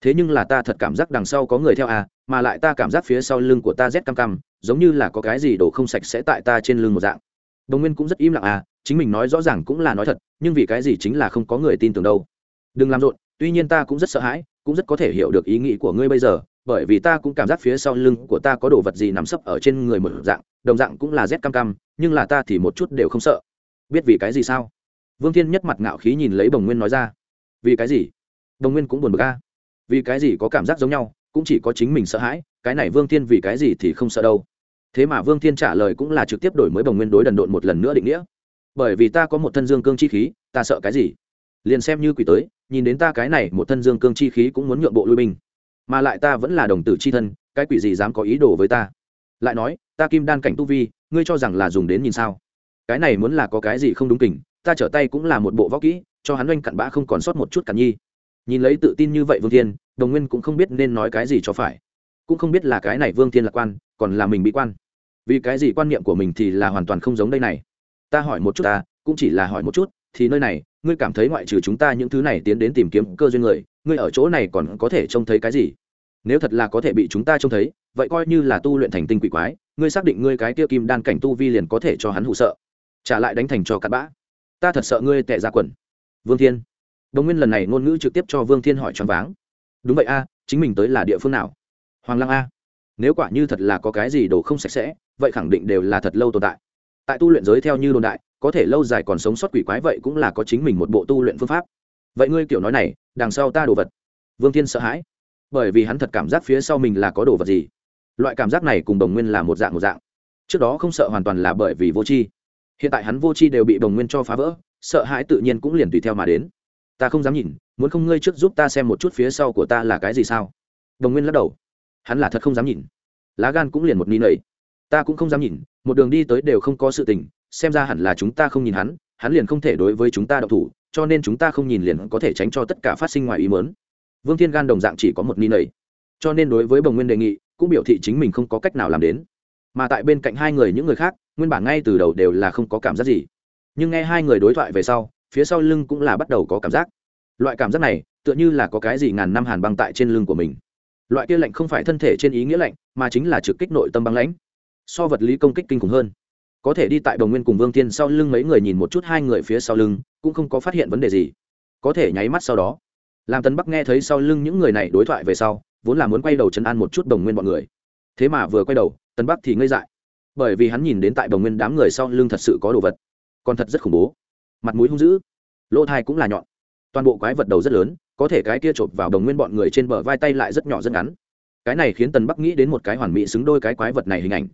Thế nhưng là ta thật cảm giác đằng sau có người theo à mà lại ta cảm giác phía sau lưng của ta rét căm căm giống như là có cái gì đổ không sạch sẽ tại ta trên lưng một dạng. Bồng nguyên cũng rất im lặng à chính mình nói rõ ràng cũng là nói thật, nhưng vì cái gì chính là không có người tin tưởng đâu. Đừng làm rộn, tuy nhiên ta cũng rất sợ hãi, cũng rất có thể hiểu được ý nghĩ của ngươi bây giờ, bởi vì ta cũng cảm giác phía sau lưng của ta có đồ vật gì nằm sấp ở trên người một dạng, đồng dạng cũng là rét cam cam, nhưng là ta thì một chút đều không sợ. Biết vì cái gì sao? Vương thiên nhất mặt ngạo khí nhìn lấy bồng nguyên nói ra. Vì cái gì? Bồng nguyên cũng buồn bực a. Vì cái gì có cảm giác giống nhau, cũng chỉ có chính mình sợ hãi, cái này vương thiên vì cái gì thì không sợ đâu. Thế mà vương thiên trả lời cũng là trực tiếp đổi mới bồng nguyên đối đần độn một lần nữa định nghĩa. Bởi vì ta có một thân dương cương chi khí, ta sợ cái gì? Liền xem như quỷ tới, nhìn đến ta cái này một thân dương cương chi khí cũng muốn nhượng bộ lui binh. Mà lại ta vẫn là đồng tử chi thân, cái quỷ gì dám có ý đồ với ta? Lại nói, ta kim đan cảnh tu vi, ngươi cho rằng là dùng đến nhìn sao? Cái này muốn là có cái gì không đúng kỉnh ta trở tay cũng là một bộ võ kỹ, cho hắn oanh cặn bã không còn sót một chút cặn nhi. Nhìn lấy tự tin như vậy vương thiên, đồng nguyên cũng không biết nên nói cái gì cho phải. Cũng không biết là cái này vương thiên lạc quan, còn là mình bị quan. Vì cái gì quan niệm của mình thì là hoàn toàn không giống đây này? Ta hỏi một chút ta, cũng chỉ là hỏi một chút, thì nơi này, ngươi cảm thấy ngoại trừ chúng ta những thứ này tiến đến tìm kiếm cơ duyên người, ngươi ở chỗ này còn có thể trông thấy cái gì? Nếu thật là có thể bị chúng ta trông thấy, vậy coi như là tu luyện thành tinh quỷ quái, ngươi xác định ngươi cái kia kim đan cảnh tu vi liền có thể cho hắn hụ sợ. Trả lại đánh thành cho cặn bã ta thật sợ ngươi tệ ra quần. Vương thiên. Đồng nguyên lần này ngôn ngữ trực tiếp cho vương thiên hỏi choáng váng. Đúng vậy a, chính mình tới là địa phương nào? Hoàng lăng a. Nếu quả như thật là có cái gì đồ không sạch sẽ, vậy khẳng định đều là thật lâu tồn tại. Tại tu luyện giới theo như đồn đại, có thể lâu dài còn sống sót quỷ quái vậy cũng là có chính mình một bộ tu luyện phương pháp. Vậy ngươi kiểu nói này, đằng sau ta đồ vật. Vương thiên sợ hãi. Bởi vì hắn thật cảm giác phía sau mình là có đồ vật gì. Loại cảm giác này cùng đồng nguyên là một dạng một dạng. Trước đó không sợ hoàn toàn là bởi vì vô tri hiện tại hắn vô tri đều bị đồng nguyên cho phá vỡ, sợ hãi tự nhiên cũng liền tùy theo mà đến. Ta không dám nhìn, muốn không ngươi trước giúp ta xem một chút phía sau của ta là cái gì sao? Đồng nguyên lắc đầu. Hắn là thật không dám nhìn. Lá gan cũng liền một ni nầy. Ta cũng không dám nhìn, một đường đi tới đều không có sự tình, xem ra hẳn là chúng ta không nhìn hắn hắn liền không thể đối với chúng ta độc thủ, cho nên chúng ta không nhìn liền có thể tránh cho tất cả phát sinh ngoài ý mớn vương thiên gan đồng dạng chỉ có một ni nầy. Cho nên đối với bồng nguyên đề nghị, cũng biểu thị chính mình không có cách nào làm đến. Mà tại bên cạnh hai người, những người khác nguyên bản ngay từ đầu đều là không có cảm giác gì. Nhưng nghe hai người đối thoại về sau, phía sau lưng cũng là bắt đầu có cảm giác. Loại cảm giác này, tựa như là có cái gì ngàn năm hàn băng tại trên lưng của mình. Loại kia lạnh không phải thân thể trên ý nghĩa lạnh, mà chính là trực kích nội tâm băng lãnh. So vật lý công kích kinh khủng hơn. Có thể đi tại đồng nguyên cùng vương tiên sau lưng mấy người nhìn một chút hai người phía sau lưng, cũng không có phát hiện vấn đề gì. Có thể nháy mắt sau đó làm Tấn bắc nghe thấy sau lưng những người này đối thoại về sau, vốn là muốn quay đầu chấn an một chút đồng nguyên bọn người. Thế mà vừa quay đầu, Tấn bắc thì ngây dại bởi vì hắn nhìn đến tại đồng nguyên đám người sau lưng thật sự có đồ vật. Còn thật rất khủng bố. Mặt mũi hung dữ. Lỗ thai cũng là nhọn. Toàn bộ quái vật đầu rất lớn, có thể cái kia chộp vào đồng nguyên bọn người trên bờ vai tay lại rất nhỏ rất ngắn. Cái này khiến tần bắc nghĩ đến một cái hoàn mỹ xứng đôi cái quái vật này hình ảnh.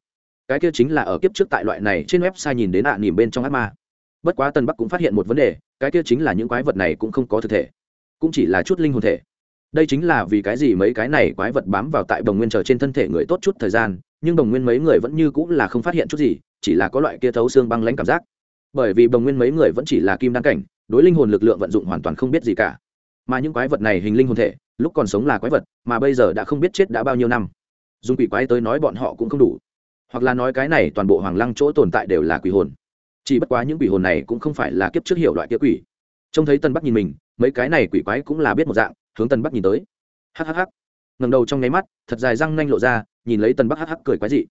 Cái kia chính là ở kiếp trước tại loại này trên website nhìn đến ạ à nỉm bên trong ác ma. Bất quá tần bắc cũng phát hiện một vấn đề, cái kia chính là những quái vật này cũng không có thực thể, cũng chỉ là chút linh hồn thể. Đây chính là vì cái gì mấy cái này quái vật bám vào tại đồng nguyên chờ trên thân thể người tốt chút thời gian nhưng đồng nguyên mấy người vẫn như cũng là không phát hiện chút gì, chỉ là có loại kia thấu xương băng lãnh cảm giác. Bởi vì đồng nguyên mấy người vẫn chỉ là kim đăng cảnh, đối linh hồn lực lượng vận dụng hoàn toàn không biết gì cả. Mà những quái vật này hình linh hồn thể, lúc còn sống là quái vật, mà bây giờ đã không biết chết đã bao nhiêu năm. Dùng quỷ quái tới nói bọn họ cũng không đủ. Hoặc là nói cái này toàn bộ hoàng lăng chỗ tồn tại đều là quỷ hồn. Chỉ bất quá những quỷ hồn này cũng không phải là kiếp trước hiểu loại kia quỷ. Trông thấy tân bắc nhìn mình, mấy cái này quỷ quái cũng là biết một dạng, hướng tân bắc nhìn tới. Hhh ngẩng đầu trong nháy mắt, thật dài răng nanh lộ ra, nhìn lấy Tần bắc hh cười quái dị.